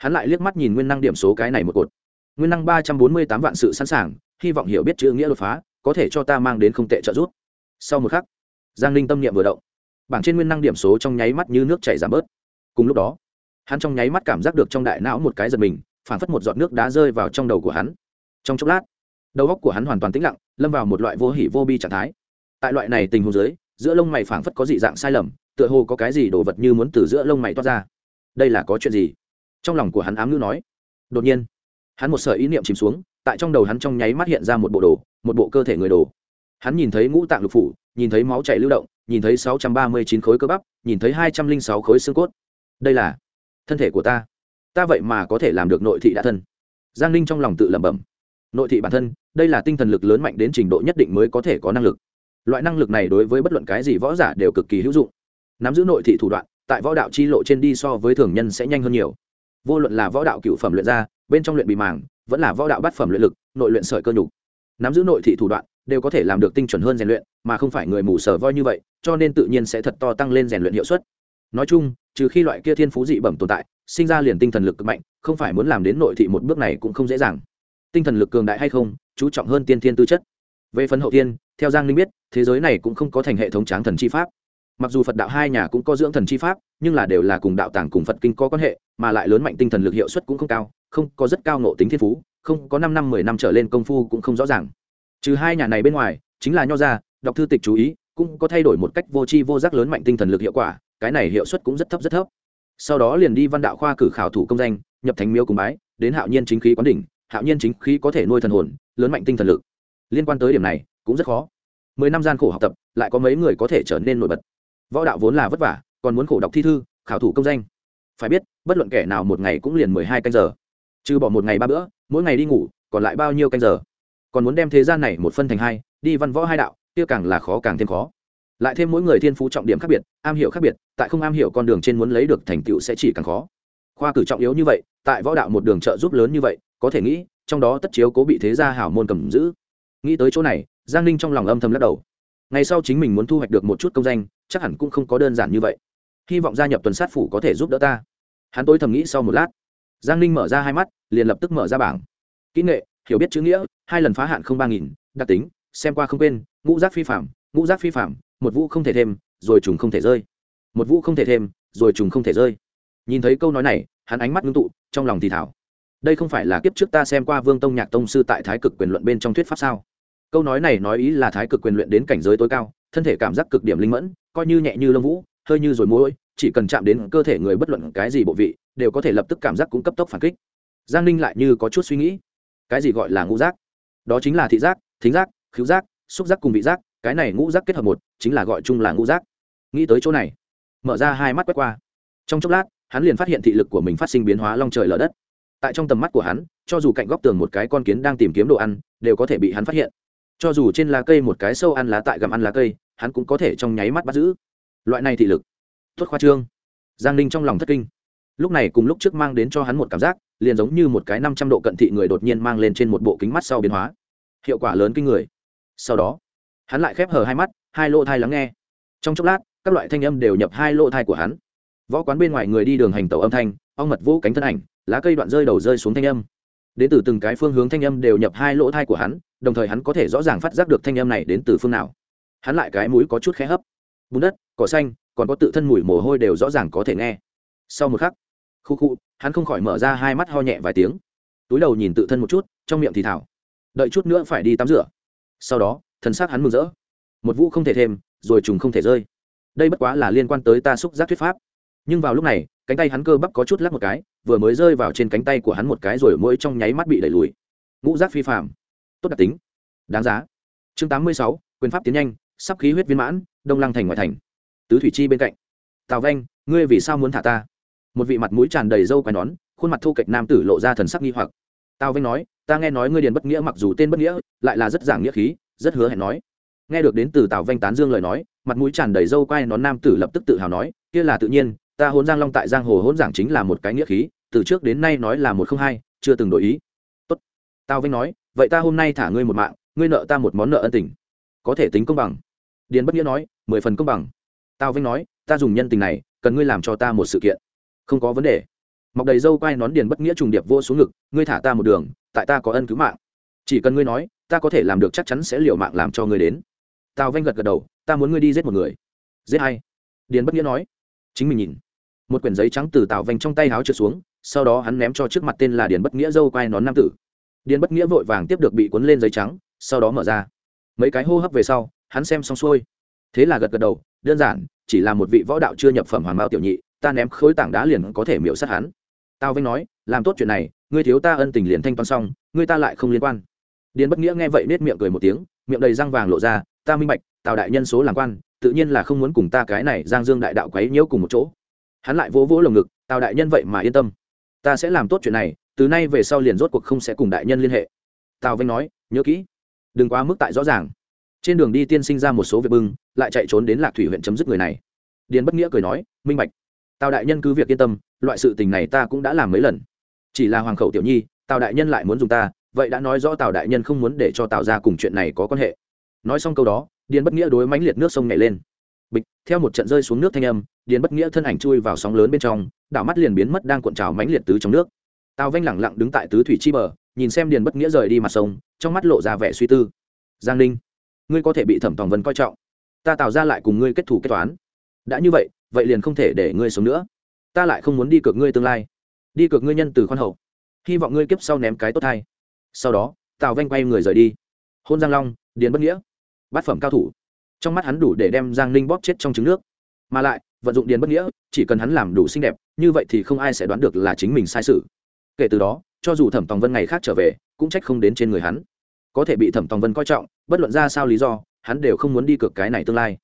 hắn lại liếc mắt nhìn nguyên năng điểm số cái này một cột. Nguyên năng ba trăm bốn mươi tám vạn sự sẵn sàng, hy vọng hiểu biết chữ nghĩa đột phá, có thể cho ta mang đến không tệ trợ giúp. Sau một khắc, giang linh tâm niệm vừa động. Bảng trên nguyên năng điểm số trong nháy mắt như nước chảy giảm bớt. Cùng lúc đó, hắn trong nháy mắt cảm giác được trong đại não một cái giật mình phản phất một giọt nước đá rơi vào trong đầu của hắn. Trong chốc lát, đầu óc của hắn hoàn toàn tĩnh lặng, lâm vào một loại vô hỉ vô bi trạng thái. Tại loại này tình huống dưới, giữa lông mày phảng phất có dị dạng sai lầm, tựa hồ có cái gì đồ vật như muốn từ giữa lông mày toát ra. Đây là có chuyện gì? Trong lòng của hắn ám ngữ nói, đột nhiên, hắn một sợi ý niệm chìm xuống, tại trong đầu hắn trong nháy mắt hiện ra một bộ đồ, một bộ cơ thể người đồ. Hắn nhìn thấy ngũ tạng lục phủ, nhìn thấy máu chảy lưu động, nhìn thấy sáu trăm ba mươi chín khối cơ bắp, nhìn thấy hai trăm linh sáu khối xương cốt. Đây là thân thể của ta. Ta vậy mà có thể làm được nội thị đã thân. Giang ninh trong lòng tự lẩm bẩm, nội thị bản thân, đây là tinh thần lực lớn mạnh đến trình độ nhất định mới có thể có năng lực. Loại năng lực này đối với bất luận cái gì võ giả đều cực kỳ hữu dụng. Nắm giữ nội thị thủ đoạn, tại võ đạo chi lộ trên đi so với thường nhân sẽ nhanh hơn nhiều vô luận là võ đạo cựu phẩm luyện ra, bên trong luyện bị màng, vẫn là võ đạo bát phẩm luyện lực, nội luyện sợi cơ nhục. Nắm giữ nội thị thủ đoạn, đều có thể làm được tinh chuẩn hơn rèn luyện, mà không phải người mù sở voi như vậy, cho nên tự nhiên sẽ thật to tăng lên rèn luyện hiệu suất. Nói chung, trừ khi loại kia thiên phú dị bẩm tồn tại, sinh ra liền tinh thần lực cực mạnh, không phải muốn làm đến nội thị một bước này cũng không dễ dàng. Tinh thần lực cường đại hay không, chú trọng hơn tiên thiên tư chất. Về phần hậu tiên theo giang linh biết, thế giới này cũng không có thành hệ thống tráng thần chi pháp mặc dù phật đạo hai nhà cũng có dưỡng thần chi pháp, nhưng là đều là cùng đạo tàng cùng phật kinh có quan hệ, mà lại lớn mạnh tinh thần lực hiệu suất cũng không cao, không có rất cao nộ tính thiên phú, không có năm năm, mười năm trở lên công phu cũng không rõ ràng. Trừ hai nhà này bên ngoài, chính là nho gia đọc thư tịch chú ý, cũng có thay đổi một cách vô tri vô giác lớn mạnh tinh thần lực hiệu quả, cái này hiệu suất cũng rất thấp rất thấp. Sau đó liền đi văn đạo khoa cử khảo thủ công danh, nhập thánh miếu cùng bái, đến hạo nhiên chính khí quán đỉnh, hạo nhiên chính khí có thể nuôi thần hồn, lớn mạnh tinh thần lực. Liên quan tới điểm này, cũng rất khó. Mười năm gian khổ học tập, lại có mấy người có thể trở nên nổi bật võ đạo vốn là vất vả, còn muốn khổ đọc thi thư, khảo thủ công danh. Phải biết, bất luận kẻ nào một ngày cũng liền mười hai canh giờ. Trừ bỏ một ngày ba bữa, mỗi ngày đi ngủ, còn lại bao nhiêu canh giờ? Còn muốn đem thế gian này một phân thành hai, đi văn võ hai đạo, kia càng là khó càng thêm khó. Lại thêm mỗi người thiên phú trọng điểm khác biệt, am hiểu khác biệt, tại không am hiểu con đường trên muốn lấy được thành tựu sẽ chỉ càng khó. Khoa cử trọng yếu như vậy, tại võ đạo một đường trợ giúp lớn như vậy, có thể nghĩ, trong đó tất chiếu cố bị thế gia hảo môn cầm giữ. Nghĩ tới chỗ này, giang ninh trong lòng âm thầm lắc đầu ngày sau chính mình muốn thu hoạch được một chút công danh, chắc hẳn cũng không có đơn giản như vậy. Hy vọng gia nhập tuần sát phủ có thể giúp đỡ ta. Hắn tôi thầm nghĩ sau một lát. Giang ninh mở ra hai mắt, liền lập tức mở ra bảng. Kỹ nghệ, hiểu biết chữ nghĩa, hai lần phá hạn không ba nghìn, đặc tính, xem qua không quên, ngũ giác phi phạm, ngũ giác phi phạm, một vũ không thể thêm, rồi trùng không thể rơi. Một vũ không thể thêm, rồi trùng không thể rơi. Nhìn thấy câu nói này, hắn ánh mắt ngưng tụ, trong lòng thì thảo. Đây không phải là kiếp trước ta xem qua vương tông nhạc tông sư tại thái cực quyền luận bên trong thuyết pháp sao? Câu nói này nói ý là thái cực quyền luyện đến cảnh giới tối cao, thân thể cảm giác cực điểm linh mẫn, coi như nhẹ như lông vũ, hơi như rồi mối chỉ cần chạm đến cơ thể người bất luận cái gì bộ vị, đều có thể lập tức cảm giác cũng cấp tốc phản kích. Giang ninh lại như có chút suy nghĩ. Cái gì gọi là ngũ giác? Đó chính là thị giác, thính giác, khứu giác, xúc giác cùng vị giác, cái này ngũ giác kết hợp một, chính là gọi chung là ngũ giác. Nghĩ tới chỗ này, mở ra hai mắt quét qua. Trong chốc lát, hắn liền phát hiện thị lực của mình phát sinh biến hóa long trời lở đất. Tại trong tầm mắt của hắn, cho dù cạnh góc tường một cái con kiến đang tìm kiếm đồ ăn, đều có thể bị hắn phát hiện cho dù trên lá cây một cái sâu ăn lá tại gặm ăn lá cây, hắn cũng có thể trong nháy mắt bắt giữ. Loại này thị lực tuất khoa trương. Giang ninh trong lòng thất kinh. Lúc này cùng lúc trước mang đến cho hắn một cảm giác, liền giống như một cái năm trăm độ cận thị người đột nhiên mang lên trên một bộ kính mắt sau biến hóa. Hiệu quả lớn kinh người. Sau đó, hắn lại khép hờ hai mắt, hai lỗ thai lắng nghe. Trong chốc lát, các loại thanh âm đều nhập hai lỗ thai của hắn. Võ quán bên ngoài người đi đường hành tàu âm thanh ong mật vũ cánh thân ảnh, lá cây đoạn rơi đầu rơi xuống thanh âm đến từ từng cái phương hướng thanh âm đều nhập hai lỗ thai của hắn, đồng thời hắn có thể rõ ràng phát giác được thanh âm này đến từ phương nào. Hắn lại cái mũi có chút khẽ hấp. Bùn đất, cỏ xanh, còn có tự thân mùi mồ hôi đều rõ ràng có thể nghe. Sau một khắc, khu khu, hắn không khỏi mở ra hai mắt ho nhẹ vài tiếng. Túi đầu nhìn tự thân một chút, trong miệng thì thảo. Đợi chút nữa phải đi tắm rửa. Sau đó, thần s á c hắn mừng rỡ. Một vũ không thể thêm, rồi trùng không thể rơi. Đây bất quá là liên quan tới ta xúc giác thuyết pháp. Nhưng vào lúc này cánh tay hắn cơ bắp có chút lắc một cái, vừa mới rơi vào trên cánh tay của hắn một cái rồi mỗi trong nháy mắt bị đẩy lùi. Ngũ giác phi phạm tốt đặc tính. Đáng giá. Chương tám mươi sáu, quyền pháp tiến nhanh, sắp khí huyết viên mãn, đông lăng thành ngoại thành. Tứ thủy chi bên cạnh. Tào vanh, ngươi vì sao muốn thả ta? Một vị mặt mũi tràn đầy râu quai nón, khuôn mặt thu kệch nam tử lộ ra thần sắc nghi hoặc. Tào vanh nói, ta nghe nói ngươi điền bất nghĩa mặc dù tên bất nghĩa, lại là rất giảng nghĩa khí, rất hứa hẹn nói. Nghe được đến từ tào vanh tán dương lời nói, mặt mũi tràn đầy râu quai nón nam tử lập tức tự hào nói, kia là tự nhiên ta hôn giang long tại giang hồ hôn giảng chính là một cái nghĩa khí, từ trước đến nay nói là một không hai, chưa từng đổi ý. Tốt. Tao vinh nói, vậy ta hôm nay thả ngươi một mạng, ngươi nợ ta một món nợ ân tình. Có thể tính công bằng. Điền bất nghĩa nói, mười phần công bằng. Tao vinh nói, ta dùng nhân tình này, cần ngươi làm cho ta một sự kiện. Không có vấn đề. Mọc đầy dâu quai nón điền bất nghĩa trùng điệp vô xuống ngực, ngươi thả ta một đường, tại ta có ân cứu mạng. Chỉ cần ngươi nói, ta có thể làm được chắc chắn sẽ liều mạng làm cho ngươi đến. Tào vanh gật gật đầu, ta muốn ngươi đi giết một người. Giết hay điền bất nghĩa nói. Chính mình nhìn một quyển giấy trắng từ tào vành trong tay háo trượt xuống, sau đó hắn ném cho trước mặt tên là điền bất nghĩa dâu quai nón nam tử. Điền bất nghĩa vội vàng tiếp được bị cuốn lên giấy trắng, sau đó mở ra. Mấy cái hô hấp về sau, hắn xem xong xuôi. Thế là gật gật đầu, đơn giản, chỉ là một vị võ đạo chưa nhập phẩm hoàn mao tiểu nhị, ta ném khối tảng đá liền có thể miễu sát hắn. Tao vinh nói, làm tốt chuyện này, ngươi thiếu ta ân tình liền thanh toán xong, ngươi ta lại không liên quan. Điền bất nghĩa nghe vậy nết miệng cười một tiếng, miệng đầy răng vàng lộ ra, ta minh bạch, tào đại nhân số làm quan, tự nhiên là không muốn cùng ta cái này giang dương đại đạo quấy nhiễu cùng một chỗ hắn lại vỗ vỗ lồng ngực, tào đại nhân vậy mà yên tâm. Ta sẽ làm tốt chuyện này, từ nay về sau liền rốt cuộc không sẽ cùng đại nhân liên hệ. Tào vinh nói, nhớ kỹ, đừng quá mức tại rõ ràng. Trên đường đi tiên sinh ra một số việc bưng, lại chạy trốn đến lạc thủy huyện chấm dứt người này. Điền bất nghĩa cười nói, minh bạch. Tào đại nhân cứ việc yên tâm, loại sự tình này ta cũng đã làm mấy lần. Chỉ là hoàng khẩu tiểu nhi, tào đại nhân lại muốn dùng ta, vậy đã nói rõ tào đại nhân không muốn để cho tào ra cùng chuyện này có quan hệ. Nói xong câu đó, điền bất nghĩa đối mãnh liệt nước sông nhảy lên bịch, theo một trận rơi xuống nước thanh âm, điền bất nghĩa thân ảnh chui vào sóng lớn bên trong, đảo mắt liền biến mất đang cuộn trào mãnh liệt tứ trong nước. Tào vanh lẳng lặng đứng tại tứ thủy chi bờ, nhìn xem điền bất nghĩa rời đi mặt sông, trong mắt lộ ra vẻ suy tư. Giang ninh, ngươi có thể bị thẩm tòng vân coi trọng. Ta tạo ra lại cùng ngươi kết thủ kết toán. Đã như vậy vậy liền không thể để ngươi sống nữa. Ta lại không muốn đi cược ngươi tương lai. Đi cược ngươi nhân từ khoan hậu. Hy vọng ngươi kiếp sau ném cái tốt thay. Sau đó, tào vanh quay người rời đi. Hôn giang long, điền bất nghĩa. Bát phẩm cao thủ trong mắt hắn đủ để đem giang ninh bóp chết trong trứng nước. Mà lại, vận dụng điền bất nghĩa, chỉ cần hắn làm đủ xinh đẹp, như vậy thì không ai sẽ đoán được là chính mình sai sự. Kể từ đó, cho dù thẩm tòng vân ngày khác trở về, cũng trách không đến trên người hắn. Có thể bị thẩm tòng vân coi trọng, bất luận ra sao lý do, hắn đều không muốn đi cược cái này tương lai.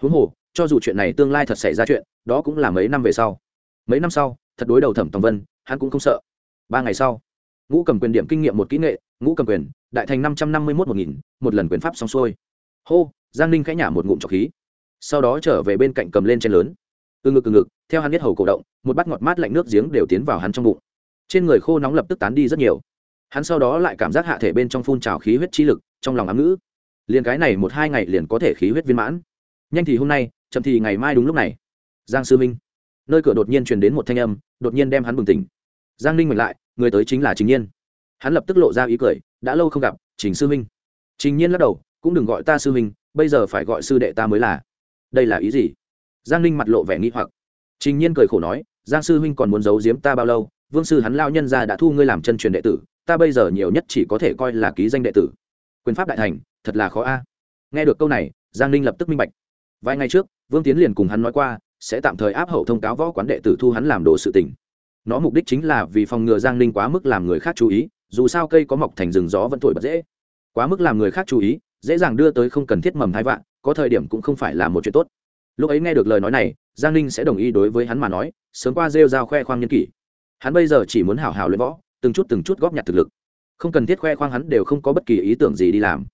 Huống hồ, cho dù chuyện này tương lai thật xảy ra chuyện, đó cũng là mấy năm về sau. Mấy năm sau, thật đối đầu thẩm tòng vân, hắn cũng không sợ. Ba ngày sau, ngũ cầm quyền điểm kinh nghiệm một kỹ nghệ, ngũ cầm quyền, đại thành năm trăm năm mươi một một nghìn, một lần quyền pháp xong xuôi hô, giang ninh khẽ nhả một ngụm trọc khí, sau đó trở về bên cạnh cầm lên trên lớn. Từ ngực từ ngực, theo hắn biết hầu cổ động, một bát ngọt mát lạnh nước giếng đều tiến vào hắn trong bụng. Trên người khô nóng lập tức tán đi rất nhiều. Hắn sau đó lại cảm giác hạ thể bên trong phun trào khí huyết chi lực, trong lòng ám ngữ. Liền cái này một hai ngày liền có thể khí huyết viên mãn. Nhanh thì hôm nay, chậm thì ngày mai đúng lúc này. Giang sư minh. Nơi cửa đột nhiên truyền đến một thanh âm, đột nhiên đem hắn bừng tỉnh. Giang ninh mệt lại, người tới chính là chính nhiên. Hắn lập tức lộ ra ý cười, đã lâu không gặp, trình sư minh. Trình nhiên lắc đầu cũng đừng gọi ta sư huynh, bây giờ phải gọi sư đệ ta mới là. Đây là ý gì? Giang ninh mặt lộ vẻ nghi hoặc. Trình nhiên cười khổ nói giang sư huynh còn muốn giấu giếm ta bao lâu? Vương sư hắn lao nhân ra đã thu ngươi làm chân truyền đệ tử ta bây giờ nhiều nhất chỉ có thể coi là ký danh đệ tử. Quyền pháp đại thành thật là khó a. Nghe được câu này giang ninh lập tức minh bạch. Vài ngày trước vương tiến liền cùng hắn nói qua sẽ tạm thời áp hậu thông cáo võ quán đệ tử thu hắn làm đồ sự tình. Nó mục đích chính là vì phòng ngừa giang ninh quá mức làm người khác chú ý dù sao cây có mọc thành rừng gió vẫn thổi bật dễ. Quá mức làm người khác chú ý dễ dàng đưa tới không cần thiết mầm thai vạn có thời điểm cũng không phải là một chuyện tốt. Lúc ấy nghe được lời nói này, giang ninh sẽ đồng ý đối với hắn mà nói, sớm qua rêu rao khoe khoang nhân kỷ. Hắn bây giờ chỉ muốn hào hào luyện võ, từng chút từng chút góp nhặt thực lực. Không cần thiết khoe khoang hắn đều không có bất kỳ ý tưởng gì đi làm.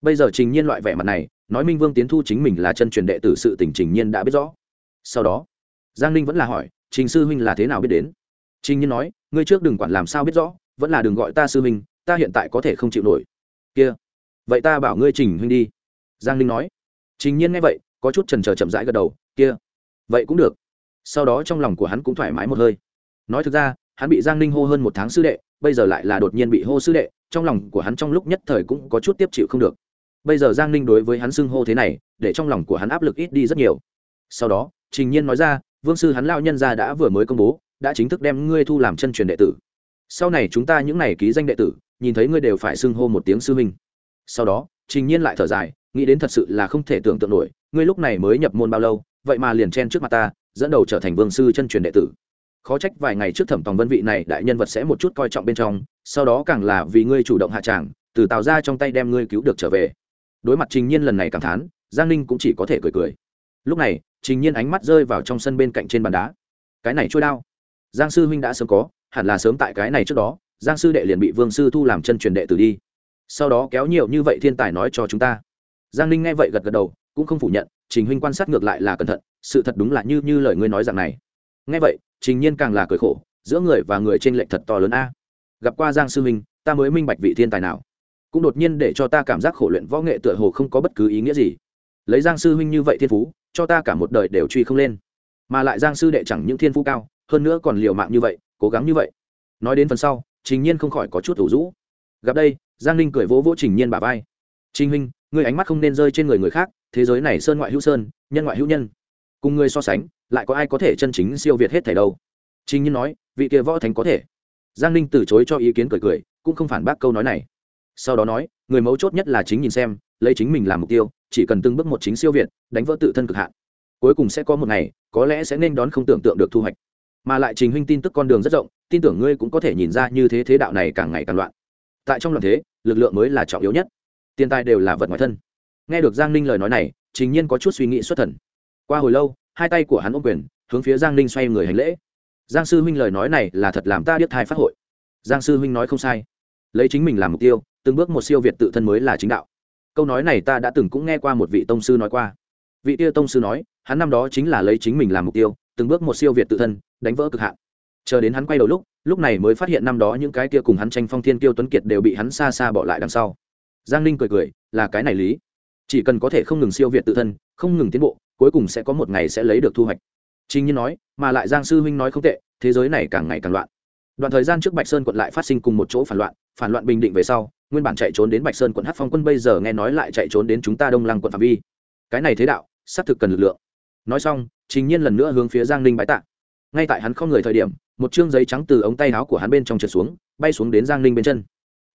Bây giờ trình nhiên loại vẻ mặt này, nói minh vương tiến thu chính mình là chân truyền đệ tử sự tình trình nhiên đã biết rõ. Sau đó, giang ninh vẫn là hỏi, trình sư huynh là thế nào biết đến? Trình nhiên nói, ngươi trước đừng quản làm sao biết rõ, vẫn là đừng gọi ta sư huynh, ta hiện tại có thể không chịu nổi. Kia vậy ta bảo ngươi trình huynh đi. Giang ninh nói. Trình nhiên nghe vậy, có chút trần trờ chậm rãi gật đầu, kia, vậy cũng được. Sau đó trong lòng của hắn cũng thoải mái một hơi. Nói thực ra, hắn bị giang ninh hô hơn một tháng sư đệ, bây giờ lại là đột nhiên bị hô sư đệ, trong lòng của hắn trong lúc nhất thời cũng có chút tiếp chịu không được. Bây giờ giang ninh đối với hắn xưng hô thế này, để trong lòng của hắn áp lực ít đi rất nhiều. Sau đó, trình nhiên nói ra, vương sư hắn lao nhân ra đã vừa mới công bố, đã chính thức đem ngươi thu làm chân truyền đệ tử. Sau này chúng ta những n à y ký danh đệ tử, nhìn thấy ngươi đều phải xưng hô một tiếng sư huynh sau đó, trình nhiên lại thở dài, nghĩ đến thật sự là không thể tưởng tượng nổi, ngươi lúc này mới nhập môn bao lâu, vậy mà liền chen trước mặt ta, dẫn đầu trở thành vương sư chân truyền đệ tử. Khó trách vài ngày trước thẩm tòng vân vị này đại nhân vật sẽ một chút coi trọng bên trong, sau đó càng là vì ngươi chủ động hạ tràng, từ tào ra trong tay đem ngươi cứu được trở về. Đối mặt trình nhiên lần này cảm thán, giang ninh cũng chỉ có thể cười cười. Lúc này, trình nhiên ánh mắt rơi vào trong sân bên cạnh trên bàn đá. Cái này trôi đao giang sư huynh đã sớm có, hẳn là sớm tại cái này trước đó, giang sư đệ liền bị vương sư thu làm chân truyền đệ tử đi sau đó kéo nhiều như vậy thiên tài nói cho chúng ta. Giang ninh nghe vậy gật gật đầu, cũng không phủ nhận, trình huynh quan sát ngược lại là cẩn thận, sự thật đúng là như như lời ngươi nói rằng này. Nghe vậy, trình nhiên càng là cười khổ, giữa người và người trên lệnh thật to lớn a. Gặp qua giang sư huynh ta mới minh bạch vị thiên tài nào. Cũng đột nhiên để cho ta cảm giác khổ luyện võ nghệ tựa hồ không có bất cứ ý nghĩa gì. Lấy giang sư huynh như vậy thiên phú, cho ta cả một đời đều truy không lên. Mà lại giang sư đệ chẳng những thiên phú cao, hơn nữa còn liều mạng như vậy, cố gắng như vậy. Nói đến phần sau, trình nhiên không khỏi có chút thủ rũ. Gặp đây giang ninh cười vỗ vỗ trình nhiên bà vai. Trình huynh người ánh mắt không nên rơi trên người người khác, thế giới này sơn ngoại hữu sơn, nhân ngoại hữu nhân. Cùng người so sánh, lại có ai có thể chân chính siêu việt hết thảy đâu? Trình nhiên nói, vị kia võ thánh có thể. Giang ninh từ chối cho ý kiến cười cười, cũng không phản bác câu nói này. Sau đó nói, người mấu chốt nhất là chính nhìn xem, lấy chính mình làm mục tiêu, chỉ cần từng bước một chính siêu việt, đánh vỡ tự thân cực hạn. Cuối cùng sẽ có một ngày, có lẽ sẽ nên đón không tưởng tượng được thu hoạch. Mà lại trình huynh tin tức con đường rất rộng, tin tưởng ngươi cũng có thể nhìn ra như thế thế đạo này càng ngày càng loạn tại trong loạn thế, lực lượng mới là trọng yếu nhất. Tiền tài đều là vật ngoài thân. Nghe được giang ninh lời nói này, trình nhiên có chút suy nghĩ xuất thần. Qua hồi lâu, hai tay của hắn ôm quyền, hướng phía giang ninh xoay người hành lễ. Giang sư huynh lời nói này là thật làm ta biết thai phát hội. Giang sư huynh nói không sai. Lấy chính mình làm mục tiêu, từng bước một siêu việt tự thân mới là chính đạo. Câu nói này ta đã từng cũng nghe qua một vị tông sư nói qua. Vị tia tông sư nói, hắn năm đó chính là lấy chính mình làm mục tiêu, từng bước một siêu việt tự thân, đánh vỡ cực hạn. Chờ đến hắn quay đầu lúc lúc này mới phát hiện năm đó những cái kia cùng hắn tranh phong thiên kiêu tuấn kiệt đều bị hắn xa xa bỏ lại đằng sau. Giang ninh cười cười, là cái này lý. Chỉ cần có thể không ngừng siêu việt tự thân, không ngừng tiến bộ, cuối cùng sẽ có một ngày sẽ lấy được thu hoạch. Chính nhiên nói, mà lại giang sư huynh nói không tệ, thế giới này càng ngày càng loạn. Đoạn thời gian trước bạch sơn quận lại phát sinh cùng một chỗ phản loạn phản loạn bình định về sau, nguyên bản chạy trốn đến bạch sơn quận hát phong quân bây giờ nghe nói lại chạy trốn đến chúng ta đông lăng quận phạm vi. Cái này thế đạo, xác thực cần lực lượng. Nói xong, trình nhiên lần nữa hướng phía giang ninh bái tạ ngay tại hắn không người thời điểm, một chương giấy trắng từ ống tay áo của hắn bên trong trượt xuống, bay xuống đến giang ninh bên chân.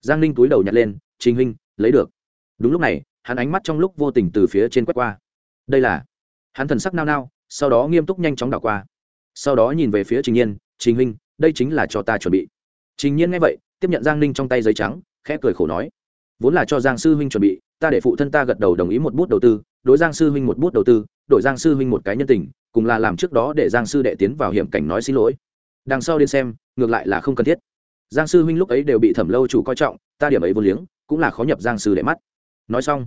Giang ninh túi đầu nhặt lên, trình huynh, lấy được. Đúng lúc này, hắn ánh mắt trong lúc vô tình từ phía trên quét qua. Đây là hắn thần sắc nao nao, sau đó nghiêm túc nhanh chóng đảo qua. Sau đó nhìn về phía trình nhiên, trình huynh, đây chính là cho ta chuẩn bị. Trình nhiên nghe vậy, tiếp nhận giang ninh trong tay giấy trắng, khẽ cười khổ nói, vốn là cho giang sư huynh chuẩn bị, ta để phụ thân ta gật đầu đồng ý một bút đầu tư, đối giang sư huynh một bút đầu tư đổi giang sư huynh một cái nhân tình, cùng là làm trước đó để giang sư đệ tiến vào hiểm cảnh nói xin lỗi. Đằng sau đến xem, ngược lại là không cần thiết. Giang sư huynh lúc ấy đều bị thẩm lâu chủ coi trọng, ta điểm ấy vô liếng, cũng là khó nhập giang sư đệ mắt. Nói xong,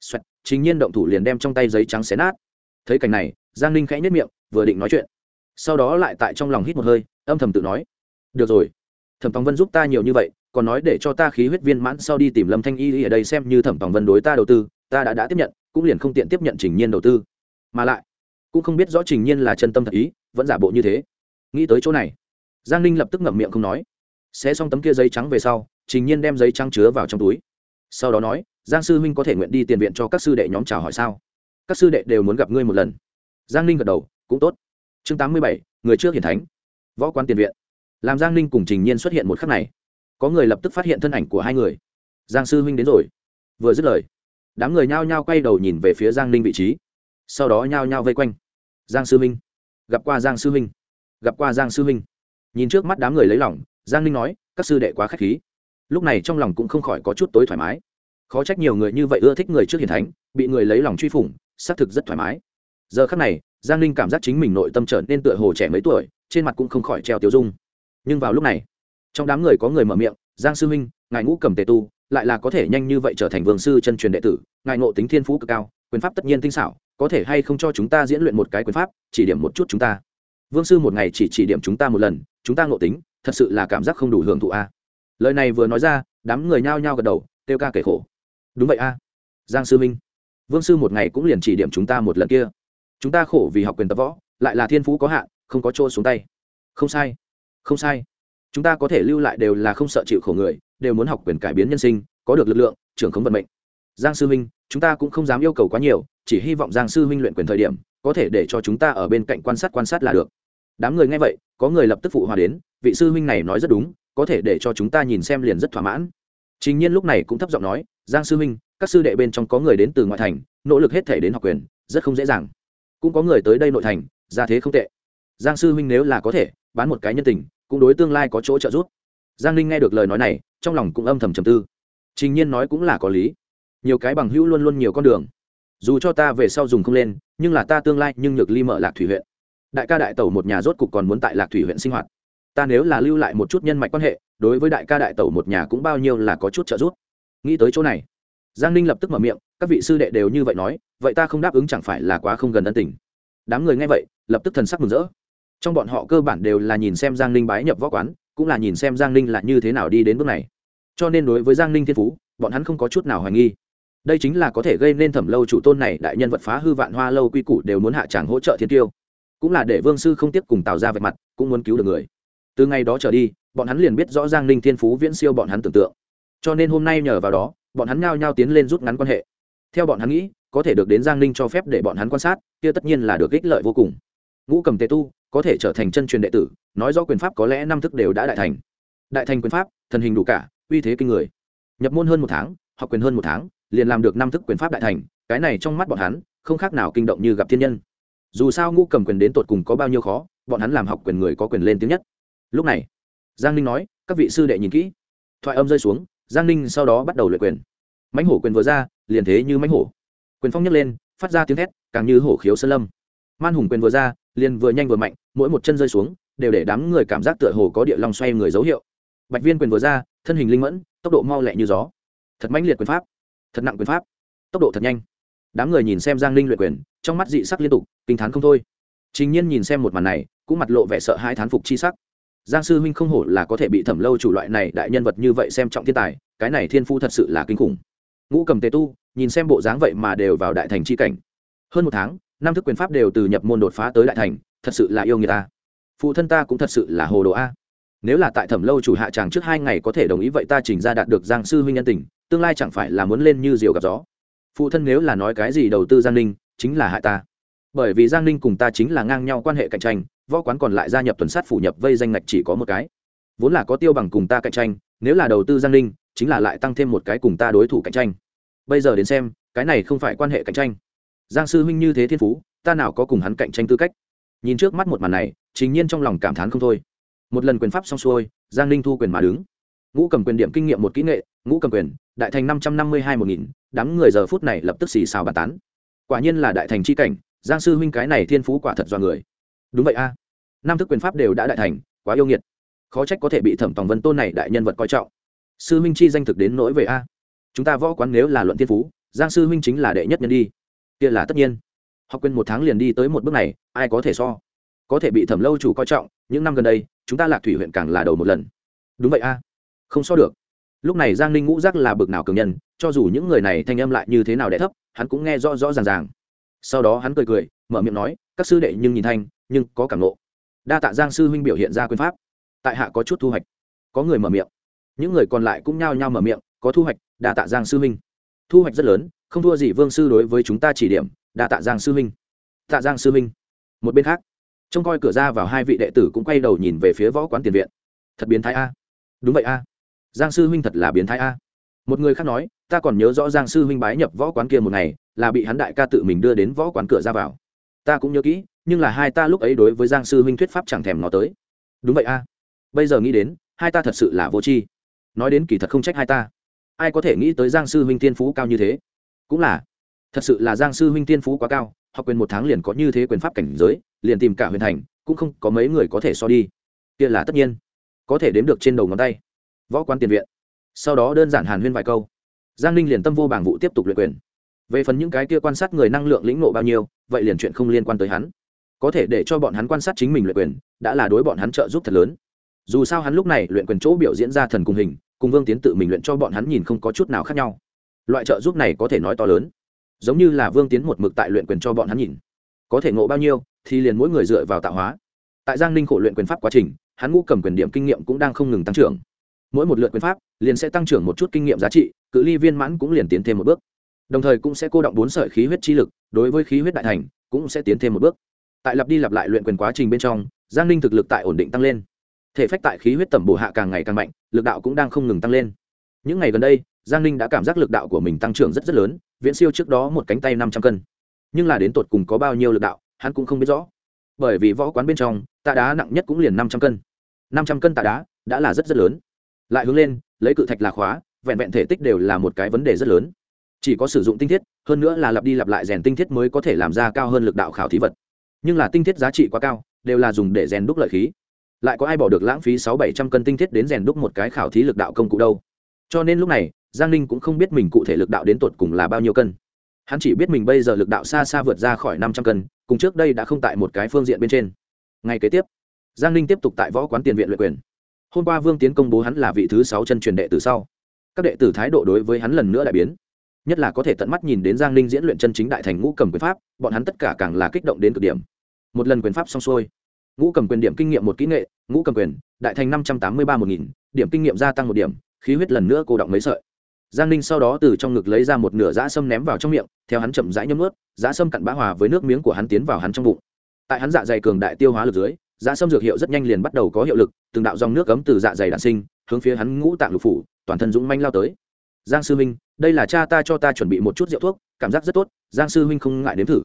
xoẹt, chính nhiên động thủ liền đem trong tay giấy trắng xé nát. Thấy cảnh này, giang ninh khẽ nhất miệng, vừa định nói chuyện. Sau đó lại tại trong lòng hít một hơi, âm thầm tự nói, được rồi, thẩm tòng vân giúp ta nhiều như vậy, còn nói để cho ta khí huyết viên mãn sau đi tìm lâm thanh y ở đây xem như thẩm tòng vân đối ta đầu tư, ta đã đã tiếp nhận, cũng liền không tiện tiếp nhận trình nhiên đầu tư mà lại cũng không biết rõ trình nhiên là chân tâm thật ý, vẫn giả bộ như thế. Nghĩ tới chỗ này, giang ninh lập tức ngậm miệng không nói. Xé xong tấm kia giấy trắng về sau, trình nhiên đem giấy trắng chứa vào trong túi. Sau đó nói, giang sư huynh có thể nguyện đi tiền viện cho các sư đệ nhóm chào hỏi sao? Các sư đệ đều muốn gặp ngươi một lần. Giang ninh gật đầu, cũng tốt. Chương tám mươi bảy, người trước hiển thánh, võ quan tiền viện. Làm giang ninh cùng trình nhiên xuất hiện một khắc này, có người lập tức phát hiện thân ảnh của hai người. Giang sư huynh đến rồi. Vừa dứt lời, đám người nhao nhao quay đầu nhìn về phía giang ninh vị trí sau đó nhao nhao vây quanh. Giang sư Minh. Gặp qua giang sư Minh. Gặp qua giang sư Minh. Nhìn trước mắt đám người lấy lòng, giang ninh nói, các sư đệ quá k h á c h khí. Lúc này trong lòng cũng không khỏi có chút tối thoải mái. Khó trách nhiều người như vậy ưa thích người trước hiền thánh, bị người lấy lòng truy phủng, xác thực rất thoải mái. Giờ khắc này, giang ninh cảm giác chính mình nội tâm trở nên tựa hồ trẻ mấy tuổi, trên mặt cũng không khỏi treo tiêu dung. Nhưng vào lúc này, trong đám người có người mở miệng, giang sư huynh ngài ngũ cầm tề tu, lại là có thể nhanh như vậy trở thành vương sư chân truyền đệ tử, ngài ngộ tính thiên phú cực cao quyền pháp tất nhiên tinh xảo, có thể hay không cho chúng ta diễn luyện một cái quyền pháp, chỉ điểm một chút chúng ta. Vương sư một ngày chỉ chỉ điểm chúng ta một lần, chúng ta ngộ tính, thật sự là cảm giác không đủ hưởng thụ a. Lời này vừa nói ra, đám người nhao nhao gật đầu, kêu ca kể khổ. Đúng vậy a. Giang sư minh. Vương sư một ngày cũng liền chỉ điểm chúng ta một lần kia. Chúng ta khổ vì học quyền tập võ, lại là thiên phú có hạn, không có trôi xuống tay. Không sai. Không sai. Chúng ta có thể lưu lại đều là không sợ chịu khổ người, đều muốn học quyền cải biến nhân sinh, có được lực lượng, trưởng không vận mệnh giang sư minh, chúng ta cũng không dám yêu cầu quá nhiều, chỉ hy vọng giang sư huynh luyện quyền thời điểm, có thể để cho chúng ta ở bên cạnh quan sát quan sát là được. Đám người nghe vậy, có người lập tức phụ hòa đến, vị sư huynh này nói rất đúng, có thể để cho chúng ta nhìn xem liền rất thỏa mãn. Chính nhiên lúc này cũng thấp giọng nói, giang sư huynh các sư đệ bên trong có người đến từ ngoại thành, nỗ lực hết thể đến học quyền, rất không dễ dàng. Cũng có người tới đây nội thành, ra thế không tệ. Giang sư huynh nếu là có thể, bán một cái nhân tình, cũng đối tương lai có chỗ trợ giúp. Giang ninh nghe được lời nói này, trong lòng cũng âm thầm trầm tư. Trình nhiên nói cũng là có lý nhiều cái bằng hữu luôn luôn nhiều con đường. Dù cho ta về sau dùng không lên, nhưng là ta tương lai nhưng nhược ly mở lạc thủy huyện. Đại ca đại tẩu một nhà rốt cục còn muốn tại lạc thủy huyện sinh hoạt. Ta nếu là lưu lại một chút nhân mạch quan hệ, đối với đại ca đại tẩu một nhà cũng bao nhiêu là có chút trợ giúp. Nghĩ tới chỗ này, giang ninh lập tức mở miệng, các vị sư đệ đều như vậy nói, vậy ta không đáp ứng chẳng phải là quá không gần ân tình. Đám người nghe vậy, lập tức thần sắc mừng rỡ. Trong bọn họ cơ bản đều là nhìn xem giang ninh bái nhập võ quán, cũng là nhìn xem giang ninh là như thế nào đi đến bước này. Cho nên đối với giang ninh thiên phú, bọn hắn không có chút nào hoài nghi đây chính là có thể gây nên thẩm lâu chủ tôn này, đại nhân vật phá hư vạn hoa lâu quy củ đều muốn hạ tràng hỗ trợ thiên tiêu. Cũng là để vương sư không tiếp cùng tạo ra vạch mặt, cũng muốn cứu được người. Từ ngày đó trở đi, bọn hắn liền biết rõ giang ninh thiên phú viễn siêu bọn hắn tưởng tượng. Cho nên hôm nay nhờ vào đó, bọn hắn ngao nhau tiến lên rút ngắn quan hệ. Theo bọn hắn nghĩ, có thể được đến giang ninh cho phép để bọn hắn quan sát, kia tất nhiên là được ích lợi vô cùng. Ngũ cầm tề tu, có thể trở thành chân truyền đệ tử, nói do quyền pháp có lẽ năm thức đều đã đại thành. Đại thành quyền pháp, thần hình đủ cả, uy thế kinh người. Nhập môn hơn một tháng, học quyền hơn một tháng liền làm được năm thức quyền pháp đại thành, cái này trong mắt bọn hắn, không khác nào kinh động như gặp thiên nhân. Dù sao ngũ cầm quyền đến tột cùng có bao nhiêu khó, bọn hắn làm học quyền người có quyền lên tiếng nhất. Lúc này, giang ninh nói, các vị sư đệ nhìn kỹ. Thoại âm rơi xuống, giang ninh sau đó bắt đầu luyện quyền. Mãnh hổ quyền vừa ra, liền thế như mãnh hổ. Quyền phong nhấc lên, phát ra tiếng thét, càng như hổ khiếu sơn lâm. Man hùng quyền vừa ra, liền vừa nhanh vừa mạnh, mỗi một chân rơi xuống, đều để đám người cảm giác tựa hồ có địa long xoay người dấu hiệu. Bạch viên quyền vừa ra, thân hình linh mẫn, tốc độ mau lẹ như gió. Thật mãnh liệt quyền pháp thật nặng quyền pháp. Tốc độ thật nhanh. Đám người nhìn xem giang ninh luyện quyền, trong mắt dị sắc liên tục, kinh t h á n không thôi. Chính nhiên nhìn xem một màn này, cũng mặt lộ vẻ sợ hai thán phục chi sắc. Giang sư huynh không hổ là có thể bị thẩm lâu chủ loại này đại nhân vật như vậy xem trọng thiên tài, cái này thiên phu thật sự là kinh khủng. Ngũ cầm tề tu, nhìn xem bộ dáng vậy mà đều vào đại thành c h i cảnh. Hơn một tháng, năm thức quyền pháp đều từ nhập môn đột phá tới đại thành, thật sự là yêu người ta. Phụ thân ta cũng thật sự là hồ đồ a. Nếu là tại thẩm lâu chủ hạ tràng trước hai ngày có thể đồng ý vậy ta chỉnh ra đạt được giang sư huynh nhân tình tương lai chẳng phải là muốn lên như diều gặp gió. Phụ thân nếu là nói cái gì đầu tư giang ninh, chính là hại ta. Bởi vì giang ninh cùng ta chính là ngang nhau quan hệ cạnh tranh, võ quán còn lại gia nhập tuần sát phủ nhập vây danh ngạch chỉ có một cái. Vốn là có tiêu bằng cùng ta cạnh tranh, nếu là đầu tư giang ninh, chính là lại tăng thêm một cái cùng ta đối thủ cạnh tranh. Bây giờ đến xem, cái này không phải quan hệ cạnh tranh. Giang sư huynh như thế thiên phú, ta nào có cùng hắn cạnh tranh tư cách? Nhìn trước mắt một màn này, chính nhiên trong lòng cảm thán không thôi. Một lần quyền pháp xong xuôi, giang ninh thu quyền mà đứng ngũ cầm quyền điểm kinh nghiệm một kỹ nghệ, ngũ cầm quyền, đại thành năm trăm năm mươi hai một nghìn, đám người giờ phút này lập tức xì xào bàn tán. Quả nhiên là đại thành c h i cảnh, giang sư huynh cái này thiên phú quả thật do người. Đúng vậy a. À. năm thức quyền pháp đều đã đại thành, quá yêu nghiệt. Khó trách có thể bị thẩm tòng vân tôn này đại nhân vật coi trọng. Sư huynh chi danh thực đến nỗi về a. Chúng ta võ quán nếu là luận thiên phú, giang sư huynh chính là đệ nhất nhân đi. Kia là tất nhiên. Học quyền một tháng liền đi tới một bước này, ai có thể so? Có thể bị thẩm lâu chủ coi trọng, những năm gần đây, chúng ta lạc thủy huyện càng là đầu một lần. Đúng vậy a không so được. Lúc này giang ninh ngũ giác là bực nào cường nhân, cho dù những người này thanh âm lại như thế nào đẻ thấp, hắn cũng nghe rõ rõ ràng ràng. Sau đó hắn cười cười, mở miệng nói, các sư đệ nhưng nhìn thanh, nhưng có cảm nộ đa tạ giang sư huynh biểu hiện ra quyền pháp. Tại hạ có chút thu hoạch. Có người mở miệng. Những người còn lại cũng nhao nhao mở miệng, có thu hoạch, đa tạ giang sư huynh. Thu hoạch rất lớn, không thua gì vương sư đối với chúng ta chỉ điểm, đa tạ giang sư huynh. Tạ giang sư huynh. Một bên khác, trông coi cửa ra vào hai vị đệ tử cũng quay đầu nhìn về phía võ quán tiền viện. Thật biến thái a. Đúng vậy a giang sư huynh thật là biến thái a. Một người khác nói, ta còn nhớ rõ giang sư huynh bái nhập võ quán kia một ngày, là bị hắn đại ca tự mình đưa đến võ quán cửa ra vào. Ta cũng nhớ kỹ, nhưng là hai ta lúc ấy đối với giang sư huynh thuyết pháp chẳng thèm nó tới. Đúng vậy a. Bây giờ nghĩ đến, hai ta thật sự là vô tri. Nói đến kỳ thật không trách hai ta. Ai có thể nghĩ tới giang sư huynh tiên phú cao như thế? Cũng là. Thật sự là giang sư huynh tiên phú quá cao, học quyền một tháng liền có như thế quyền pháp cảnh giới, liền tìm cả huyền thành, cũng không có mấy người có thể so đi. Kia là tất nhiên. Có thể đếm được trên đầu ngón tay võ quan tiền viện. Sau đó đơn giản hàn huyên vài câu. Giang ninh liền tâm vô bảng vụ tiếp tục luyện quyền. Về phần những cái kia quan sát người năng lượng lĩnh nộ bao nhiêu, vậy liền chuyện không liên quan tới hắn. Có thể để cho bọn hắn quan sát chính mình luyện quyền, đã là đối bọn hắn trợ giúp thật lớn. Dù sao hắn lúc này luyện quyền chỗ biểu diễn ra thần cùng hình, cùng vương tiến tự mình luyện cho bọn hắn nhìn không có chút nào khác nhau. Loại trợ giúp này có thể nói to lớn. Giống như là vương tiến một mực tại luyện quyền cho bọn hắn nhìn. Có thể ngộ bao nhiêu, thì liền mỗi người dựa vào tạo hóa. Tại giang ninh khổ luyện quyền pháp quá trình, hắn ngũ cầm quyền điểm kinh nghiệm cũng đang không ngừng tăng trưởng mỗi một lượt quyền pháp liền sẽ tăng trưởng một chút kinh nghiệm giá trị, cự ly viên mãn cũng liền tiến thêm một bước. Đồng thời cũng sẽ cô động bốn sợi khí huyết chi lực, đối với khí huyết đại thành cũng sẽ tiến thêm một bước. Tại lặp đi lặp lại luyện quyền quá trình bên trong, giang ninh thực lực tại ổn định tăng lên. Thể phách tại khí huyết tẩm bổ hạ càng ngày càng mạnh, lực đạo cũng đang không ngừng tăng lên. Những ngày gần đây, giang ninh đã cảm giác lực đạo của mình tăng trưởng rất rất lớn, viễn siêu trước đó một cánh tay năm trăm cân. Nhưng là đến tột cùng có bao nhiêu lực đạo, hắn cũng không biết rõ. Bởi vì võ quán bên trong, tạ đá nặng nhất cũng liền năm trăm cân. Năm trăm cân tạ đá đã là rất rất lớn lại hướng lên, lấy cự thạch là khóa, vẹn vẹn thể tích đều là một cái vấn đề rất lớn. Chỉ có sử dụng tinh thiết, hơn nữa là lặp đi lặp lại rèn tinh thiết mới có thể làm ra cao hơn lực đạo khảo thí vật. Nhưng là tinh thiết giá trị quá cao, đều là dùng để rèn đúc lợi khí. Lại có ai bỏ được lãng phí sáu bảy trăm cân tinh thiết đến rèn đúc một cái khảo thí lực đạo công cụ đâu? Cho nên lúc này, giang ninh cũng không biết mình cụ thể lực đạo đến tột cùng là bao nhiêu cân. Hắn chỉ biết mình bây giờ lực đạo xa xa vượt ra khỏi năm trăm cân, cùng trước đây đã không tại một cái phương diện bên trên. Ngay kế tiếp, giang ninh tiếp tục tại võ quán tiền viện luyện quyền hôm qua vương tiến công bố hắn là vị thứ sáu chân truyền đệ từ sau. Các đệ tử thái độ đối với hắn lần nữa đại biến. Nhất là có thể tận mắt nhìn đến giang ninh diễn luyện chân chính đại thành ngũ cầm quyền pháp, bọn hắn tất cả càng là kích động đến cực điểm. Một lần quyền pháp xong xuôi, ngũ cầm quyền điểm kinh nghiệm một kỹ nghệ, ngũ cầm quyền, đại thành năm trăm tám mươi ba một nghìn, điểm kinh nghiệm gia tăng một điểm, khí huyết lần nữa cô động mấy sợi. Giang ninh sau đó từ trong ngực lấy ra một nửa dã sâm ném vào trong miệng, theo hắn chậm rãi nhấm ướt dã sâm cặn bã hòa với nước miếng của hắn tiến vào hắn trong bụng. Tại hắn dạ dày cường đại tiêu hóa lực dưới Dạ sâm dược hiệu rất nhanh liền bắt đầu có hiệu lực, từng đạo dòng nước cấm từ dạ dày đạn sinh, hướng phía hắn ngũ tạng lục phủ, toàn thân dũng manh lao tới. Giang sư huynh, đây là cha ta cho ta chuẩn bị một chút rượu thuốc, cảm giác rất tốt, giang sư huynh không ngại nếm thử.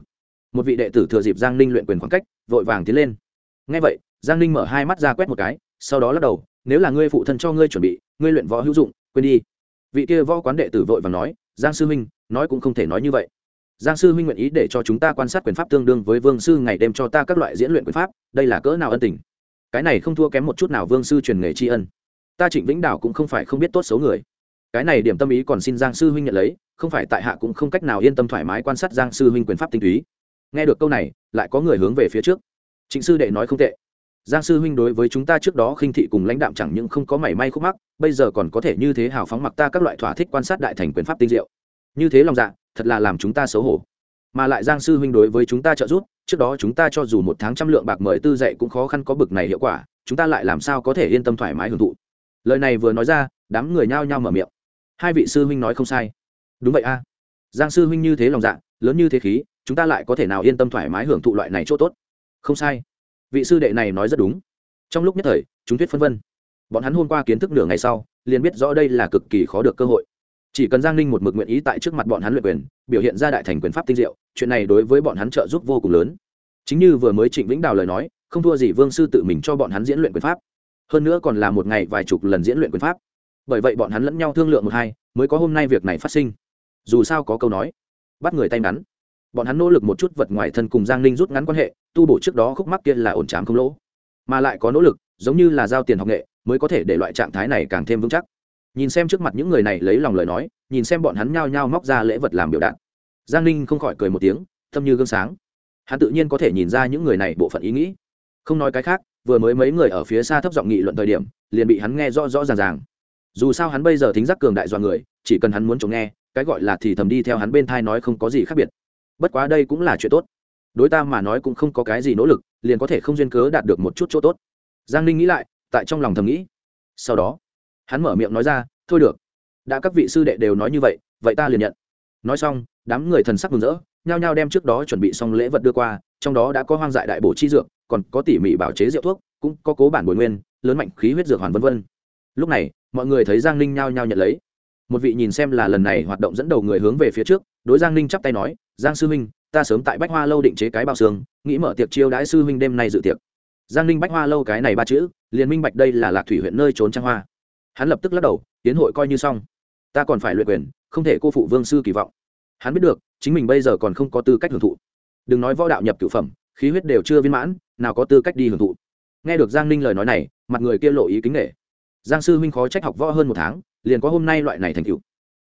Một vị đệ tử thừa dịp giang ninh luyện quyền khoảng cách, vội vàng tiến lên. Ngay vậy, giang ninh mở hai mắt ra quét một cái, sau đó lắc đầu, nếu là ngươi phụ thân cho ngươi chuẩn bị, ngươi luyện võ hữu dụng, quên đi. Vị kia võ quán đệ tử vội vàng nói, giang sư huynh, nói cũng không thể nói như vậy giang sư huynh nguyện ý để cho chúng ta quan sát quyền pháp tương đương với vương sư, ngày đêm cho ta các loại diễn luyện quyền pháp, đây là cỡ nào ân tình? Cái này không thua kém một chút nào vương sư truyền nghề tri ân. Ta trịnh vĩnh đảo cũng không phải không biết tốt xấu người. Cái này điểm tâm ý còn xin giang sư huynh nhận lấy, không phải tại hạ cũng không cách nào yên tâm thoải mái quan sát giang sư huynh quyền pháp tinh túy. Nghe được câu này, lại có người hướng về phía trước. Trịnh sư đệ nói không tệ. Giang sư huynh đối với chúng ta trước đó khinh thị cùng lãnh đạm chẳng những không có mảy may khúc mắc, bây giờ còn có thể như thế hào phóng mặc ta các loại thỏa thích quan sát đại thành quyền pháp tinh diệu. Như thế lòng dạ thật là làm chúng ta xấu hổ. Mà lại giang sư huynh đối với chúng ta trợ giúp, trước đó chúng ta cho dù một tháng trăm lượng bạc mời tư dạy cũng khó khăn có bực này hiệu quả, chúng ta lại làm sao có thể yên tâm thoải mái hưởng thụ? Lời này vừa nói ra, đám người nhao nhao mở miệng. Hai vị sư huynh nói không sai. Đúng vậy a. Giang sư huynh như thế lòng dạ lớn như thế khí, chúng ta lại có thể nào yên tâm thoải mái hưởng thụ loại này chỗ tốt? Không sai. Vị sư đệ này nói rất đúng. Trong lúc nhất thời, chúng thuyết phân vân. Bọn hắn hôm qua kiến thức nửa ngày sau, liền biết rõ đây là cực kỳ khó được cơ hội chỉ cần giang ninh một mực nguyện ý tại trước mặt bọn hắn luyện quyền, biểu hiện ra đại thành quyền pháp tinh diệu, chuyện này đối với bọn hắn trợ giúp vô cùng lớn. Chính như vừa mới trịnh vĩnh đào lời nói, không thua gì vương sư tự mình cho bọn hắn diễn luyện quyền pháp. Hơn nữa còn là một ngày vài chục lần diễn luyện quyền pháp. Bởi vậy bọn hắn lẫn nhau thương lượng một hai, mới có hôm nay việc này phát sinh. Dù sao có câu nói, bắt người tay ngắn. Bọn hắn nỗ lực một chút vật ngoài thân cùng giang ninh rút ngắn quan hệ, tu bổ trước đó khúc mắc kia là ổn trám không lỗ. Mà lại có nỗ lực, giống như là giao tiền học nghệ, mới có thể để loại trạng thái này càng thêm vững chắc nhìn xem trước mặt những người này lấy lòng lời nói, nhìn xem bọn hắn nhao nhao móc ra lễ vật làm biểu đạn giang ninh không khỏi cười một tiếng, thâm như gương sáng. Hắn tự nhiên có thể nhìn ra những người này bộ phận ý nghĩ. Không nói cái khác, vừa mới mấy người ở phía xa thấp giọng nghị luận thời điểm, liền bị hắn nghe rõ rõ ràng ràng. Dù sao hắn bây giờ thính giác cường đại dọa người, chỉ cần hắn muốn chống nghe, cái gọi là thì thầm đi theo hắn bên thai nói không có gì khác biệt. Bất quá đây cũng là chuyện tốt. Đối ta mà nói cũng không có cái gì nỗ lực, liền có thể không duyên cớ đạt được một chút chỗ tốt. Giang ninh nghĩ lại, tại trong lòng thầm nghĩ. Sau đó hắn mở miệng nói ra, thôi được, đã các vị sư đệ đều nói như vậy vậy ta liền nhận. Nói xong, đám người thần sắc mừng rỡ, nhao nhao đem trước đó chuẩn bị xong lễ vật đưa qua, trong đó đã có hoang dại đại bổ chi dược, còn có tỉ mỉ bảo chế rượu thuốc, cũng có cố bản bồi nguyên, lớn mạnh khí huyết dược hoàn vân vân. Lúc này, mọi người thấy giang ninh nhao nhao nhận lấy. Một vị nhìn xem là lần này hoạt động dẫn đầu người hướng về phía trước, đối giang ninh chắp tay nói, giang sư huynh, ta sớm tại bách hoa lâu định chế cái bao xương, nghĩ mở tiệc chiêu đãi sư huynh đêm nay dự tiệc. Giang ninh bách hoa lâu cái này ba chữ, liền minh bạch đây là lạc thủy huyện nơi trốn trang hoa hắn lập tức lắc đầu, tiến hội coi như xong. Ta còn phải luyện quyền, không thể cô phụ vương sư kỳ vọng. Hắn biết được, chính mình bây giờ còn không có tư cách hưởng thụ. Đừng nói võ đạo nhập cửu phẩm, khí huyết đều chưa viên mãn, nào có tư cách đi hưởng thụ. Nghe được giang ninh lời nói này, mặt người kia lộ ý kính nghệ giang sư huynh khó trách học võ hơn một tháng, liền có hôm nay loại này thành cựu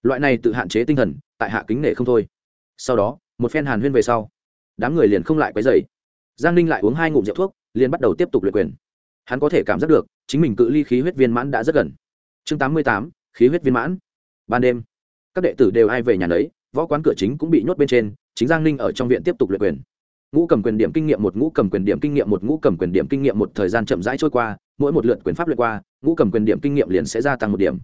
loại này tự hạn chế tinh thần, tại hạ kính nể không thôi. Sau đó, một phen hàn huyên về sau, đám người liền không lại quấy dày giang ninh lại uống hai ngụm rượu thuốc, liền bắt đầu tiếp tục luyện quyền. Hắn có thể cảm giác được, chính mình cự ly khí huyết viên mãn đã rất gần chương tám mươi tám, khí huyết viên mãn. Ban đêm, các đệ tử đều ai về nhà nấy. võ quán cửa chính cũng bị nhốt bên trên, chính giang ninh ở trong viện tiếp tục luyện quyền. Ngũ cầm quyền điểm kinh nghiệm một, ngũ cầm quyền điểm kinh nghiệm một, ngũ cầm quyền điểm kinh nghiệm một thời gian chậm rãi trôi qua, mỗi một lượt quyền pháp luyện qua, ngũ cầm quyền điểm kinh nghiệm liền sẽ gia tăng một điểm.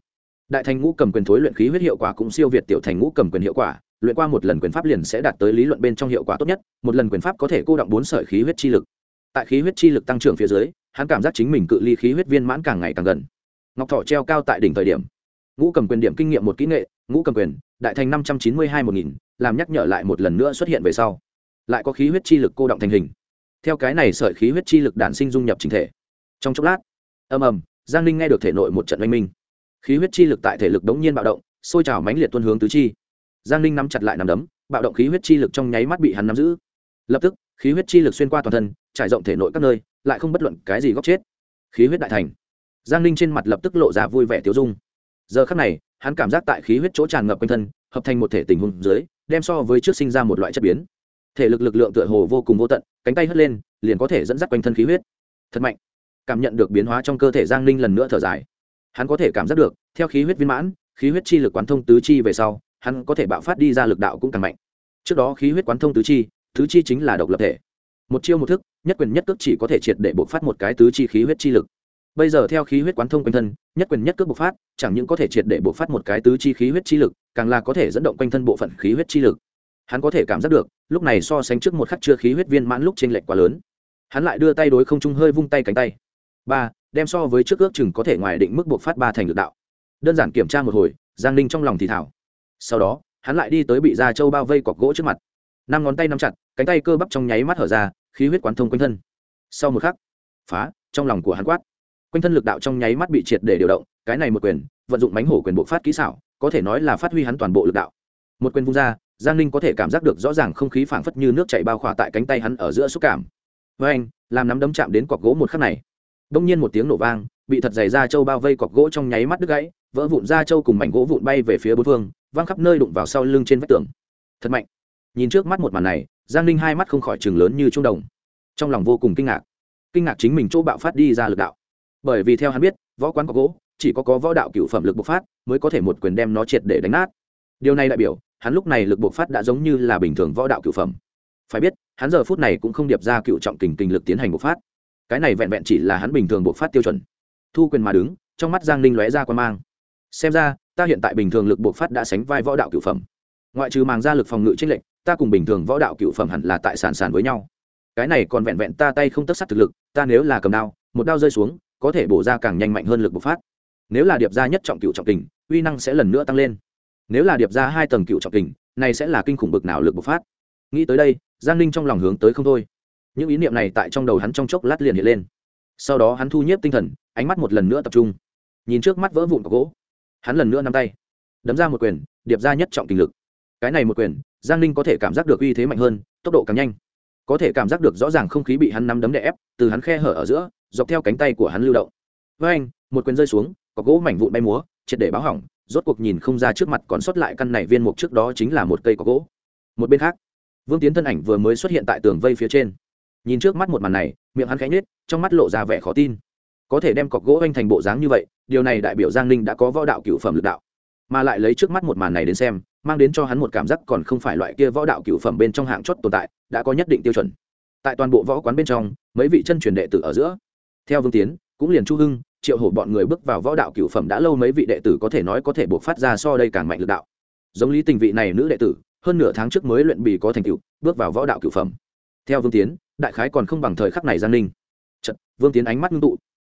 Đại thành ngũ cầm quyền thối luyện khí huyết hiệu quả cũng siêu việt tiểu thành ngũ cầm quyền hiệu quả, luyện qua một lần quyền pháp liền sẽ đạt tới lý luận bên trong hiệu quả tốt nhất, một lần quyền pháp có thể cô động bốn sợi khí huyết chi lực. Tại khí huyết chi lực tăng trưởng phía dưới, hắn cảm giác chính mình cự ly khí huyết viên mãn càng ngày càng gần ngọc thọ treo cao tại đỉnh thời điểm. Ngũ cầm quyền điểm kinh nghiệm một kỹ nghệ, ngũ cầm quyền, đại thành năm trăm chín mươi hai một nghìn, làm nhắc nhở lại một lần nữa xuất hiện về sau. Lại có khí huyết chi lực cô động thành hình. Theo cái này sợi khí huyết chi lực đản sinh dung nhập chính thể. Trong chốc lát, ầm ầm, giang ninh nghe được thể nội một trận oanh minh. Khí huyết chi lực tại thể lực đống nhiên bạo động, sôi trào mãnh liệt tuân hướng tứ chi. Giang ninh nắm chặt lại nằm đấm, bạo động khí huyết chi lực trong nháy mắt bị hắn nắm giữ. Lập tức, khí huyết chi lực xuyên qua toàn thân, trải rộng thể nội các nơi, lại không bất luận cái gì góc chết. Khí huyết đại thành giang ninh trên mặt lập tức lộ ra vui vẻ tiêu dung. Giờ khắc này, hắn cảm giác tại khí huyết chỗ tràn ngập quanh thân, hợp thành một thể tình huống dưới, đem so với trước sinh ra một loại chất biến. Thể lực lực lượng tựa hồ vô cùng vô tận, cánh tay hất lên, liền có thể dẫn dắt quanh thân khí huyết. Thật mạnh. Cảm nhận được biến hóa trong cơ thể giang ninh lần nữa thở dài. Hắn có thể cảm giác được, theo khí huyết viên mãn, khí huyết chi lực quán thông tứ chi về sau, hắn có thể bạo phát đi ra lực đạo cũng càng mạnh. Trước đó khí huyết quán thông tứ chi tứ chi chính là độc lập thể. Một chiêu một thức, nhất quyền nhất cước chỉ có thể triệt để bộc phát một cái tứ chi khí huyết chi lực bây giờ theo khí huyết quán thông quanh thân, nhất quyền nhất cước bộc phát, chẳng những có thể triệt để bộc phát một cái tứ chi khí huyết chi lực, càng là có thể dẫn động quanh thân bộ phận khí huyết chi lực. Hắn có thể cảm giác được, lúc này so sánh trước một khắc chưa khí huyết viên mãn lúc trên lệch quá lớn. Hắn lại đưa tay đối không trung hơi vung tay cánh tay. Ba, đem so với trước ước chừng có thể ngoài định mức buộc phát ba thành lực đạo. Đơn giản kiểm tra một hồi, giang ninh trong lòng thì thảo sau đó, hắn lại đi tới bị da trâu bao vây cọc gỗ trước mặt. Năm ngón tay nắm chặt, cánh tay cơ bắp trong nháy mắt hở ra, khí huyết quán thông quanh thân. Sau một khắc, phá, trong lòng của hắn quát quanh thân lực đạo trong nháy mắt bị triệt để điều động, cái này một quyền, vận dụng mánh hổ quyền bộ phát kỹ xảo, có thể nói là phát huy hắn toàn bộ lực đạo. Một quyền vung ra, giang ninh có thể cảm giác được rõ ràng không khí phảng phất như nước chảy bao khỏa tại cánh tay hắn ở giữa xúc cảm. Với anh, làm nắm đấm chạm đến cọc gỗ một khắc này. Đông nhiên một tiếng nổ vang, bị thật dày da trâu bao vây cọc gỗ trong nháy mắt đứt gãy, vỡ vụn da trâu cùng mảnh gỗ vụn bay về phía bốn phương, văng khắp nơi đụng vào sau lưng trên vách tường. Thật mạnh. Nhìn trước mắt một màn này, giang ninh hai mắt không khỏi chừng lớn như trung đồng. Trong lòng vô cùng kinh ngạc. Kinh ngạc chính mình chỗ bạo phát đi ra lực đạo bởi vì theo hắn biết, võ quán có gỗ, chỉ có có võ đạo cựu phẩm lực bộc phát mới có thể một quyền đem nó triệt để đánh nát. Điều này đại biểu, hắn lúc này lực bộc phát đã giống như là bình thường võ đạo cựu phẩm. Phải biết, hắn giờ phút này cũng không điệp ra cựu trọng kình kình lực tiến hành bộc phát. Cái này vẹn vẹn chỉ là hắn bình thường bộc phát tiêu chuẩn. Thu quyền mà đứng, trong mắt giang ninh lóe ra quan mang. Xem ra, ta hiện tại bình thường lực bộc phát đã sánh vai võ đạo cựu phẩm. Ngoại trừ màng ra lực phòng ngự trích lệnh ta cùng bình thường võ đạo cựu phẩm hẳn là tại sản sản với nhau. Cái này còn vẹn vẹn ta tay không tất sát thực lực, ta nếu là cầm đao, một đao rơi xuống có thể bổ ra càng nhanh mạnh hơn lực bộc phát. Nếu là điệp ra nhất trọng cựu trọng kình, uy năng sẽ lần nữa tăng lên. Nếu là điệp ra hai tầng cựu trọng kình, này sẽ là kinh khủng bực nào lực bộc phát. Nghĩ tới đây, giang ninh trong lòng hướng tới không thôi. Những ý niệm này tại trong đầu hắn trong chốc lát liền hiện lên. Sau đó hắn thu nhếp tinh thần, ánh mắt một lần nữa tập trung. Nhìn trước mắt vỡ vụn của gỗ. Hắn lần nữa nắm tay. Đấm ra một quyền, điệp ra nhất trọng kình lực. Cái này một quyền, giang ninh có thể cảm giác được uy thế mạnh hơn, tốc độ càng nhanh có thể cảm giác được rõ ràng không khí bị hắn nắm đấm đè ép, từ hắn khe hở ở giữa, dọc theo cánh tay của hắn lưu động. Với anh, một quyền rơi xuống, có gỗ mảnh vụn bay múa, triệt để báo hỏng, rốt cuộc nhìn không ra trước mặt còn sót lại căn này viên mục trước đó chính là một cây có gỗ. Một bên khác, vương tiến thân ảnh vừa mới xuất hiện tại tường vây phía trên. Nhìn trước mắt một màn này, miệng hắn khẽ nhếch, trong mắt lộ ra vẻ khó tin. Có thể đem cọc gỗ anh thành bộ dáng như vậy, điều này đại biểu giang ninh đã có võ đạo cựu phẩm lực đạo. Mà lại lấy trước mắt một màn này đến xem mang đến cho hắn một cảm giác còn không phải loại kia võ đạo cựu phẩm bên trong hạng chót tồn tại đã có nhất định tiêu chuẩn. Tại toàn bộ võ quán bên trong mấy vị chân truyền đệ tử ở giữa. Theo vương tiến cũng liền chu hưng triệu hổ bọn người bước vào võ đạo cựu phẩm đã lâu mấy vị đệ tử có thể nói có thể buộc phát ra so đây càng mạnh lực đạo. Giống lý tình vị này nữ đệ tử hơn nửa tháng trước mới luyện bì có thành tựu bước vào võ đạo cựu phẩm. Theo vương tiến đại khái còn không bằng thời khắc này giang ninh. Chật, vương tiến ánh mắt ngưng tụ.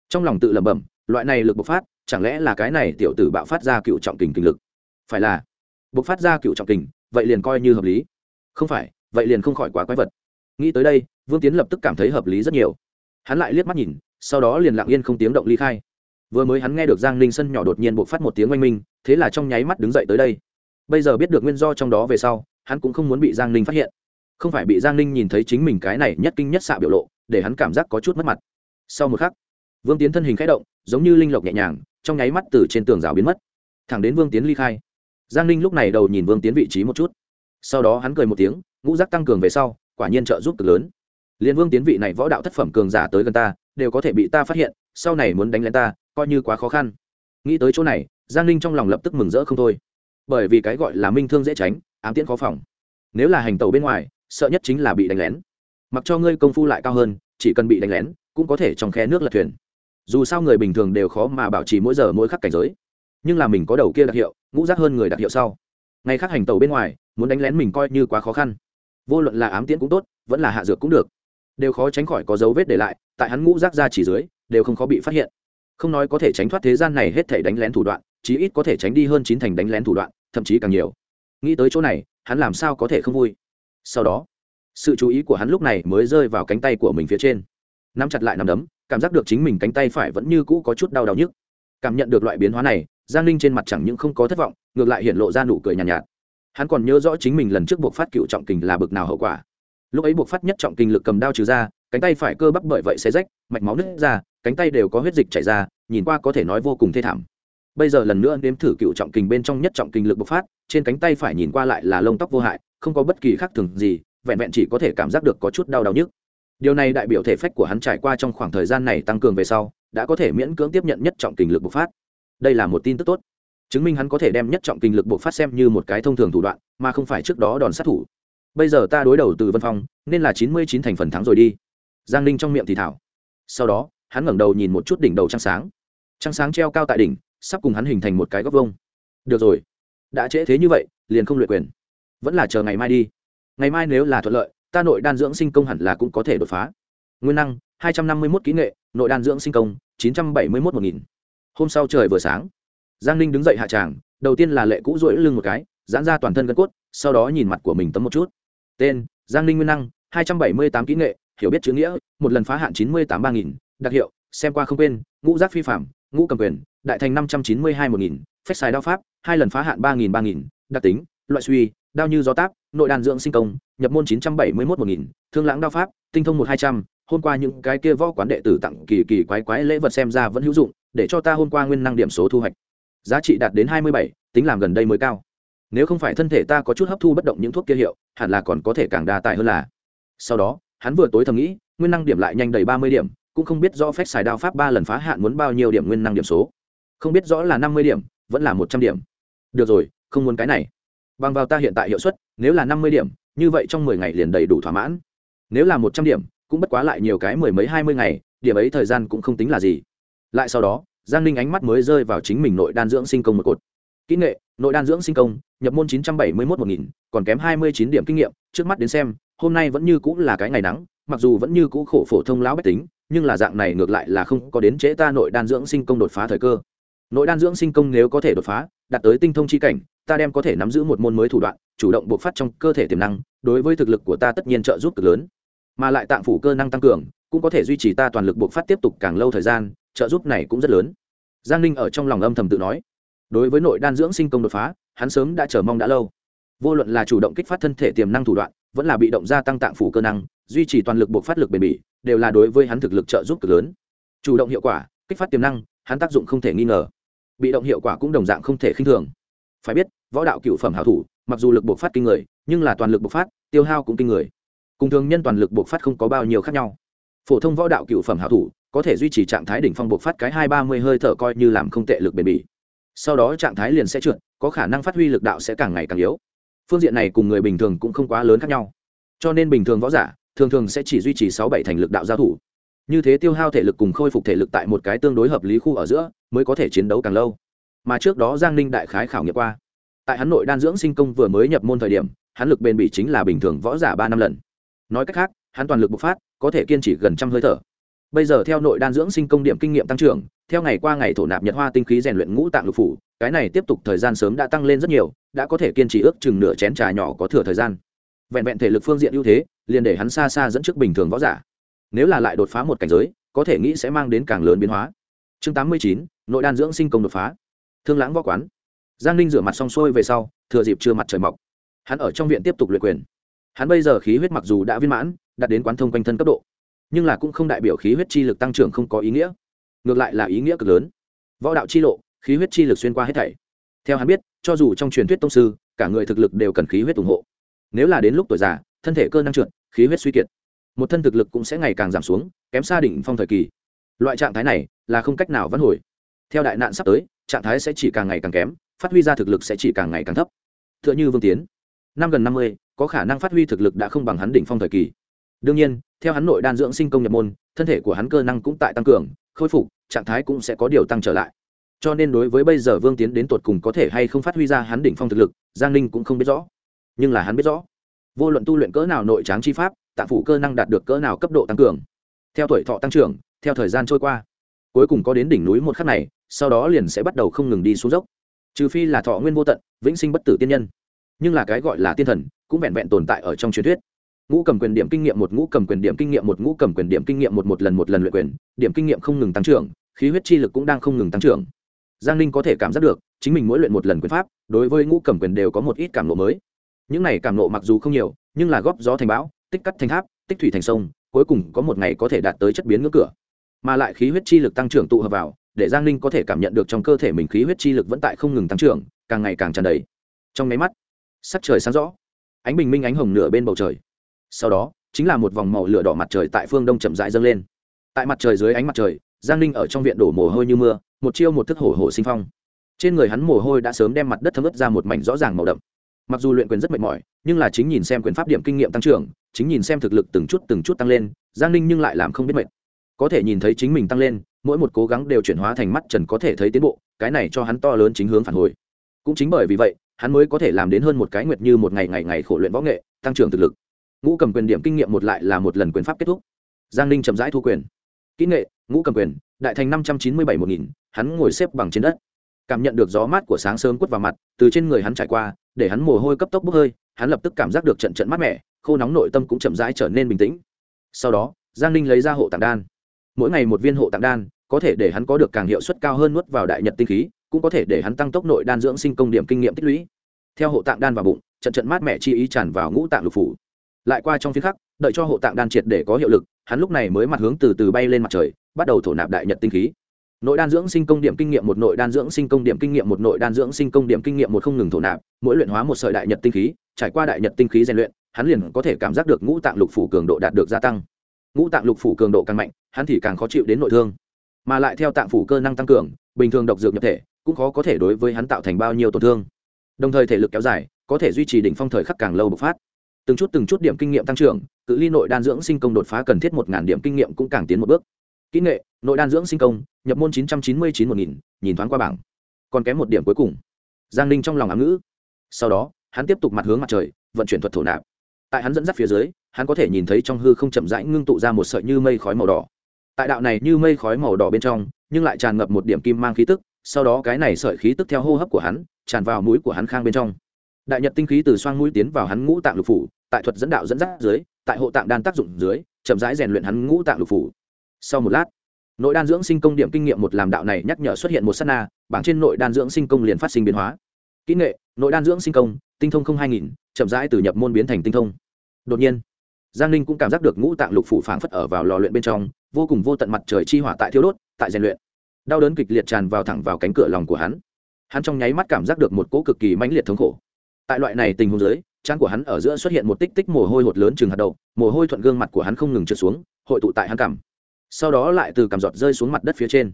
Trong lòng tự lẩm bẩm loại này lực bộc phát chẳng lẽ là cái này tiểu tử bạo phát ra cựu trọng kình kinh lực? Phải là bộc phát ra cựu trọng kình, vậy liền coi như hợp lý. Không phải, vậy liền không khỏi quá quái vật. Nghĩ tới đây, vương tiến lập tức cảm thấy hợp lý rất nhiều. Hắn lại liếc mắt nhìn, sau đó liền lặng yên không tiếng động ly khai. Vừa mới hắn nghe được giang ninh sân nhỏ đột nhiên bộc phát một tiếng oanh minh, thế là trong nháy mắt đứng dậy tới đây. Bây giờ biết được nguyên do trong đó về sau, hắn cũng không muốn bị giang ninh phát hiện. Không phải bị giang ninh nhìn thấy chính mình cái này nhất kinh nhất xạ biểu lộ, để hắn cảm giác có chút mất mặt. Sau một khắc, vương tiến thân hình k h ẽ động, giống như linh lộc nhẹ nhàng, trong nháy mắt từ trên tường rào biến mất. Thẳng đến vương tiến ly khai giang ninh lúc này đầu nhìn vương tiến vị trí một chút. Sau đó hắn cười một tiếng, ngũ giác tăng cường về sau, quả nhiên trợ giúp cực lớn. Liên vương tiến vị này võ đạo thất phẩm cường giả tới gần ta, đều có thể bị ta phát hiện, sau này muốn đánh lên ta, coi như quá khó khăn. Nghĩ tới chỗ này, giang ninh trong lòng lập tức mừng rỡ không thôi. Bởi vì cái gọi là minh thương dễ tránh, ám tiễn khó phòng. Nếu là hành tàu bên ngoài, sợ nhất chính là bị đánh lén. Mặc cho ngươi công phu lại cao hơn, chỉ cần bị đánh lén, cũng có thể trong khe nước lật thuyền. Dù sao người bình thường đều khó mà bảo trì mỗi giờ mỗi khắc cảnh giới nhưng là mình có đầu kia đặc hiệu, ngũ rác hơn người đặc hiệu sau. Ngay khác hành tàu bên ngoài, muốn đánh lén mình coi như quá khó khăn. Vô luận là ám tiễn cũng tốt, vẫn là hạ dược cũng được. Đều khó tránh khỏi có dấu vết để lại, tại hắn ngũ rác ra chỉ dưới, đều không khó bị phát hiện. Không nói có thể tránh thoát thế gian này hết thể đánh lén thủ đoạn, chí ít có thể tránh đi hơn chín thành đánh lén thủ đoạn, thậm chí càng nhiều. Nghĩ tới chỗ này, hắn làm sao có thể không vui? Sau đó, sự chú ý của hắn lúc này mới rơi vào cánh tay của mình phía trên. Nắm chặt lại nắm đấm, cảm giác được chính mình cánh tay phải vẫn như cũ có chút đau đau nhức. Cảm nhận được loại biến hóa này giang ninh trên mặt chẳng những không có thất vọng ngược lại hiện lộ ra nụ cười nhàn nhạt, nhạt. Hắn còn nhớ rõ chính mình lần trước buộc phát cựu trọng kình là bực nào hậu quả. Lúc ấy buộc phát nhất trọng kình lực cầm đao trừ ra cánh tay phải cơ bắp bởi vậy xé rách mạch máu nứt ra cánh tay đều có huyết dịch chảy ra nhìn qua có thể nói vô cùng thê thảm. Bây giờ lần nữa nếm thử cựu trọng kình bên trong nhất trọng kình lực bộc phát trên cánh tay phải nhìn qua lại là lông tóc vô hại không có bất kỳ khác thường gì vẹn vẹn chỉ có thể cảm giác được có chút đau đau nhức. Điều này đại biểu thể phách của hắn trải qua trong khoảng thời gian này tăng cường về sau đã có thể miễn cưỡng tiếp nhận nhất trọng kình lực bộc phát đây là một tin tức tốt. Chứng minh hắn có thể đem nhất trọng kinh lực buộc phát xem như một cái thông thường thủ đoạn, mà không phải trước đó đòn sát thủ. Bây giờ ta đối đầu từ vân phong, nên là chín mươi chín thành phần thắng rồi đi. Giang ninh trong miệng thì thảo. Sau đó, hắn ngẩng đầu nhìn một chút đỉnh đầu trăng sáng. Trăng sáng treo cao tại đỉnh, sắp cùng hắn hình thành một cái góc vông được rồi. Đã trễ thế như vậy, liền không luyện quyền. Vẫn là chờ ngày mai đi. Ngày mai nếu là thuận lợi, ta nội đan dưỡng sinh công hẳn là cũng có thể đột phá. Nguyên năng, hai trăm năm mươi một kỹ nghệ, nội đan dưỡng sinh công, chín trăm bảy mươi một một nghìn hôm sau trời vừa sáng, giang ninh đứng dậy hạ tràng, đầu tiên là lệ cũ rỗi lưng một cái, giãn ra toàn thân gân cốt, sau đó nhìn mặt của mình tấm một chút. Tên, giang ninh nguyên năng, hai trăm bảy mươi tám kỹ nghệ, hiểu biết chữ nghĩa, một lần phá hạn chín mươi tám ba nghìn, đặc hiệu, xem qua không quên, ngũ giác phi phạm, ngũ cầm quyền, đại thành năm trăm chín mươi hai một nghìn phép xài đao pháp, hai lần phá hạn ba nghìn ba nghìn, đặc tính, loại suy, đao như gió táp, nội đàn dưỡng sinh công, nhập môn chín trăm bảy mươi một một nghìn, thương lãng đao pháp, tinh thông một hai trăm, hôm qua những cái kia võ quán đệ tử tặng kỳ kỳ quái quái lễ vật xem ra vẫn hữu dụng để cho ta hôm qua nguyên năng điểm số thu hoạch. Giá trị đạt đến hai mươi bảy, tính làm gần đây mới cao. Nếu không phải thân thể ta có chút hấp thu bất động những thuốc kia hiệu, hẳn là còn có thể càng đa tài hơn là. Sau đó, hắn vừa tối thầm nghĩ, nguyên năng điểm lại nhanh đầy ba mươi điểm, cũng không biết rõ phép xài đao pháp ba lần phá hạn muốn bao nhiêu điểm nguyên năng điểm số. Không biết rõ là năm mươi điểm, vẫn là một trăm điểm. Được rồi, không muốn cái này. Bằng vào ta hiện tại hiệu suất, nếu là năm mươi điểm, như vậy trong mười ngày liền đầy đủ thỏa mãn. Nếu là một trăm điểm, cũng bất quá lại nhiều cái mười mấy hai mươi ngày, điểm ấy thời gian cũng không tính là gì lại sau đó, giang ninh ánh mắt mới rơi vào chính mình nội đan dưỡng sinh công một cột. Kỹ nghệ, nội đan dưỡng sinh công, nhập môn chín trăm bảy mươi một một nghìn, còn kém hai mươi chín điểm kinh nghiệm, trước mắt đến xem, hôm nay vẫn như cũng là cái ngày nắng, mặc dù vẫn như cũ khổ phổ thông lão bách tính, nhưng là dạng này ngược lại là không có đến trễ ta nội đan dưỡng sinh công đột phá thời cơ. Nội đan dưỡng sinh công nếu có thể đột phá, đạt tới tinh thông chi cảnh, ta đem có thể nắm giữ một môn mới thủ đoạn, chủ động bộc phát trong cơ thể tiềm năng, đối với thực lực của ta tất nhiên trợ giúp cực lớn. Mà lại tạng phủ cơ năng tăng cường, cũng có thể duy trì ta toàn lực bộc phát tiếp tục càng lâu thời gian trợ giúp này cũng rất lớn. Giang ninh ở trong lòng âm thầm tự nói. Đối với nội đan dưỡng sinh công đột phá, hắn sớm đã chờ mong đã lâu. Vô luận là chủ động kích phát thân thể tiềm năng thủ đoạn, vẫn là bị động gia tăng tạng phủ cơ năng, duy trì toàn lực buộc phát lực bền bỉ, đều là đối với hắn thực lực trợ giúp cực lớn. Chủ động hiệu quả, kích phát tiềm năng, hắn tác dụng không thể nghi ngờ. Bị động hiệu quả cũng đồng dạng không thể khinh thường. Phải biết, võ đạo cựu phẩm hảo thủ, mặc dù lực buộc phát kinh người, nhưng là toàn lực buộc phát, tiêu hao cũng kinh người. Cùng thường nhân toàn lực buộc phát không có bao nhiêu khác nhau. Phổ thông võ đạo cựu phẩm hảo thủ có thể duy trì trạng thái đỉnh phong bộc phát cái hai ba mươi hơi thở coi như làm không tệ lực bền bỉ. Sau đó trạng thái liền sẽ trượt, có khả năng phát huy lực đạo sẽ càng ngày càng yếu. Phương diện này cùng người bình thường cũng không quá lớn khác nhau. Cho nên bình thường võ giả, thường thường sẽ chỉ duy trì sáu bảy thành lực đạo giao thủ. Như thế tiêu hao thể lực cùng khôi phục thể lực tại một cái tương đối hợp lý khu ở giữa, mới có thể chiến đấu càng lâu. Mà trước đó giang ninh đại khái khảo nghiệm qua, tại hắn nội đan dưỡng sinh công vừa mới nhập môn thời điểm, hắn lực bền bỉ chính là bình thường võ giả ba năm lần. Nói cách khác, hắn toàn lực bộc phát, có thể kiên trì gần trăm hơi thở bây giờ theo nội đan dưỡng sinh công điểm kinh nghiệm tăng trưởng, theo ngày qua ngày thổ nạp nhật hoa tinh khí rèn luyện ngũ tạng lục phủ, cái này tiếp tục thời gian sớm đã tăng lên rất nhiều, đã có thể kiên trì ước chừng nửa chén trà nhỏ có thừa thời gian. Vẹn vẹn thể lực phương diện ưu thế, liền để hắn xa xa dẫn trước bình thường võ giả. Nếu là lại đột phá một cảnh giới, có thể nghĩ sẽ mang đến càng lớn biến hóa. Chương tám mươi chín, nội đan dưỡng sinh công đột phá. Thương lãng võ quán. Giang ninh rửa mặt xong xuôi về sau, thừa dịp chưa mặt trời mọc, hắn ở trong viện tiếp tục luyện quyền. Hắn bây giờ khí huyết mặc dù đã viên mãn, đạt đến quán thông quanh thân cấp độ nhưng là cũng không đại biểu khí huyết chi lực tăng trưởng không có ý nghĩa. Ngược lại là ý nghĩa cực lớn. Võ đạo chi lộ, khí huyết chi lực xuyên qua hết thảy. Theo hắn biết, cho dù trong truyền thuyết tông sư, cả người thực lực đều cần khí huyết ủng hộ. Nếu là đến lúc tuổi già, thân thể cơ năng trượt, khí huyết suy kiệt, một thân thực lực cũng sẽ ngày càng giảm xuống, kém xa đỉnh phong thời kỳ. Loại trạng thái này là không cách nào vãn hồi. Theo đại nạn sắp tới, trạng thái sẽ chỉ càng ngày càng kém, phát huy ra thực lực sẽ chỉ càng ngày càng thấp. T h ư ợ n h ư vương tiến, năm gần năm mươi, có khả năng phát huy thực lực đã không bằng hắn đỉnh phong thời kỳ đương nhiên, theo hắn nội đan dưỡng sinh công nhập môn, thân thể của hắn cơ năng cũng tại tăng cường, khôi phục, trạng thái cũng sẽ có điều tăng trở lại. Cho nên đối với bây giờ vương tiến đến tột cùng có thể hay không phát huy ra hắn đỉnh phong thực lực, giang ninh cũng không biết rõ. Nhưng là hắn biết rõ. Vô luận tu luyện cỡ nào nội tráng chi pháp, tạng phủ cơ năng đạt được cỡ nào cấp độ tăng cường. Theo tuổi thọ tăng trưởng, theo thời gian trôi qua, cuối cùng có đến đỉnh núi một khắc này, sau đó liền sẽ bắt đầu không ngừng đi xuống dốc. Trừ phi là thọ nguyên vô tận, vĩnh sinh bất tử tiên nhân. Nhưng là cái gọi là tiên thần, cũng vẹn vẹn tồn tại ở trong truyền thuyết ngũ cầm quyền điểm kinh nghiệm một, ngũ cầm quyền điểm kinh nghiệm một, ngũ cầm quyền điểm kinh nghiệm một một lần một lần luyện quyền, điểm kinh nghiệm không ngừng tăng trưởng, khí huyết chi lực cũng đang không ngừng tăng trưởng. Giang ninh có thể cảm giác được, chính mình mỗi luyện một lần quyền pháp, đối với ngũ cầm quyền đều có một ít cảm nộ mới. Những này cảm nộ mặc dù không nhiều, nhưng là góp gió thành bão, tích cắt thành tháp, tích thủy thành sông, cuối cùng có một ngày có thể đạt tới chất biến ngưỡng cửa. Mà lại khí huyết chi lực tăng trưởng tụ hợp vào, để giang ninh có thể cảm nhận được trong cơ thể mình khí huyết chi lực vẫn tại không ngừng tăng trưởng, càng ngày càng tràn đầy. Trong máy mắt, sắc trời sáng rõ. Ánh bình minh ánh hồng nửa bên bầu trời sau đó, chính là một vòng màu lửa đỏ mặt trời tại phương đông chậm rãi dâng lên. Tại mặt trời dưới ánh mặt trời, giang ninh ở trong viện đổ mồ hôi như mưa, một chiêu một thức hổ hổ sinh phong. Trên người hắn mồ hôi đã sớm đem mặt đất thấm ướt ra một mảnh rõ ràng màu đậm. Mặc dù luyện quyền rất mệt mỏi, nhưng là chính nhìn xem quyền pháp điểm kinh nghiệm tăng trưởng, chính nhìn xem thực lực từng chút từng chút tăng lên, giang ninh nhưng lại làm không biết mệt. Có thể nhìn thấy chính mình tăng lên, mỗi một cố gắng đều chuyển hóa thành mắt trần có thể thấy tiến bộ, cái này cho hắn to lớn chính hướng phản hồi. Cũng chính bởi vì vậy, hắn mới có thể làm đến hơn một cái nguyệt như một ngày ngày ngày khổ luyện võ nghệ, tăng trưởng thực lực ngũ cầm quyền điểm kinh nghiệm một lại là một lần quyền pháp kết thúc. Giang ninh chậm rãi thu quyền. Kỹ nghệ, ngũ cầm quyền, đại thành năm trăm chín mươi bảy một nghìn, hắn ngồi xếp bằng trên đất. Cảm nhận được gió mát của sáng sớm quất vào mặt, từ trên người hắn trải qua, để hắn mồ hôi cấp tốc bốc hơi, hắn lập tức cảm giác được trận trận mát mẻ, khô nóng nội tâm cũng chậm rãi trở nên bình tĩnh. Sau đó, giang ninh lấy ra hộ tạng đan. Mỗi ngày một viên hộ tạng đan, có thể để hắn có được càng hiệu suất cao hơn nuốt vào đại nhật tinh khí, cũng có thể để hắn tăng tốc nội đan dưỡng sinh công điểm kinh nghiệm tích lũy. Theo hộ tạng đan vào bụng, trận trận mát mẻ chi ý tràn vào ngũ tạng lục phủ lại qua trong phiên khắc, đợi cho hộ tạng đan triệt để có hiệu lực, hắn lúc này mới mặt hướng từ từ bay lên mặt trời, bắt đầu thổ nạp đại nhật tinh khí. Nội đan dưỡng sinh công điểm kinh nghiệm một, nội đan dưỡng sinh công điểm kinh nghiệm một, nội đan dưỡng sinh công điểm kinh nghiệm một không ngừng thổ nạp, mỗi luyện hóa một sợi đại nhật tinh khí, trải qua đại nhật tinh khí rèn luyện, hắn liền có thể cảm giác được ngũ tạng lục phủ cường độ đạt được gia tăng. Ngũ tạng lục phủ cường độ càng mạnh, hắn thì càng khó chịu đến nội thương. Mà lại theo tạng phủ cơ năng tăng cường, bình thường độc dược nhập thể, cũng khó có thể đối với hắn tạo thành bao nhiêu tổn thương. Đồng thời thể lực kéo dài, có thể duy trì đỉnh phong thời khắc càng lâu bộc phát từng chút từng chút điểm kinh nghiệm tăng trưởng, cự ly nội đan dưỡng sinh công đột phá cần thiết một ngàn điểm kinh nghiệm cũng càng tiến một bước. Kỹ nghệ, nội đan dưỡng sinh công, nhập môn chín trăm chín mươi chín một nghìn, nhìn thoáng qua bảng. Còn kém một điểm cuối cùng. Giang ninh trong lòng ám ngữ. Sau đó, hắn tiếp tục mặt hướng mặt trời, vận chuyển thuật thổ nạp. Tại hắn dẫn dắt phía dưới, hắn có thể nhìn thấy trong hư không chậm rãi ngưng tụ ra một sợi như mây khói màu đỏ. Tại đạo này như mây khói màu đỏ bên trong, nhưng lại tràn ngập một điểm kim mang khí tức, sau đó cái này sợi khí tức theo hô hấp của hắn, tràn vào mũi của hắn khang bên trong đại nhật tinh khí từ xoang mũi tiến vào hắn ngũ tạng lục phủ, tại thuật dẫn đạo dẫn dắt dưới, tại hộ tạng đan tác dụng dưới, chậm rãi rèn luyện hắn ngũ tạng lục phủ. Sau một lát, nội đan dưỡng sinh công điểm kinh nghiệm một làm đạo này nhắc nhở xuất hiện một s á t na, bảng trên nội đan dưỡng sinh công liền phát sinh biến hóa. Kỹ nghệ, nội đan dưỡng sinh công, tinh thông không hai nghìn, chậm rãi từ nhập môn biến thành tinh thông. Đột nhiên, giang ninh cũng cảm giác được ngũ tạng lục phủ phảng phất ở vào lò luyện bên trong, vô cùng vô tận mặt trời chi hỏa tại thiếu đốt, tại rèn luyện. Đau đớn kịch liệt tràn vào thẳng vào cánh cửa lòng của hắn. Hắn trong nháy mắt cảm giác được một cỗ cực kỳ mãnh liệt thống khổ tại loại này tình huống dưới, trán của hắn ở giữa xuất hiện một tích tích mồ hôi hột lớn chừng hạt đậu, mồ hôi thuận gương mặt của hắn không ngừng trượt xuống, hội tụ tại hắn cằm. Sau đó lại từ cằm giọt rơi xuống mặt đất phía trên.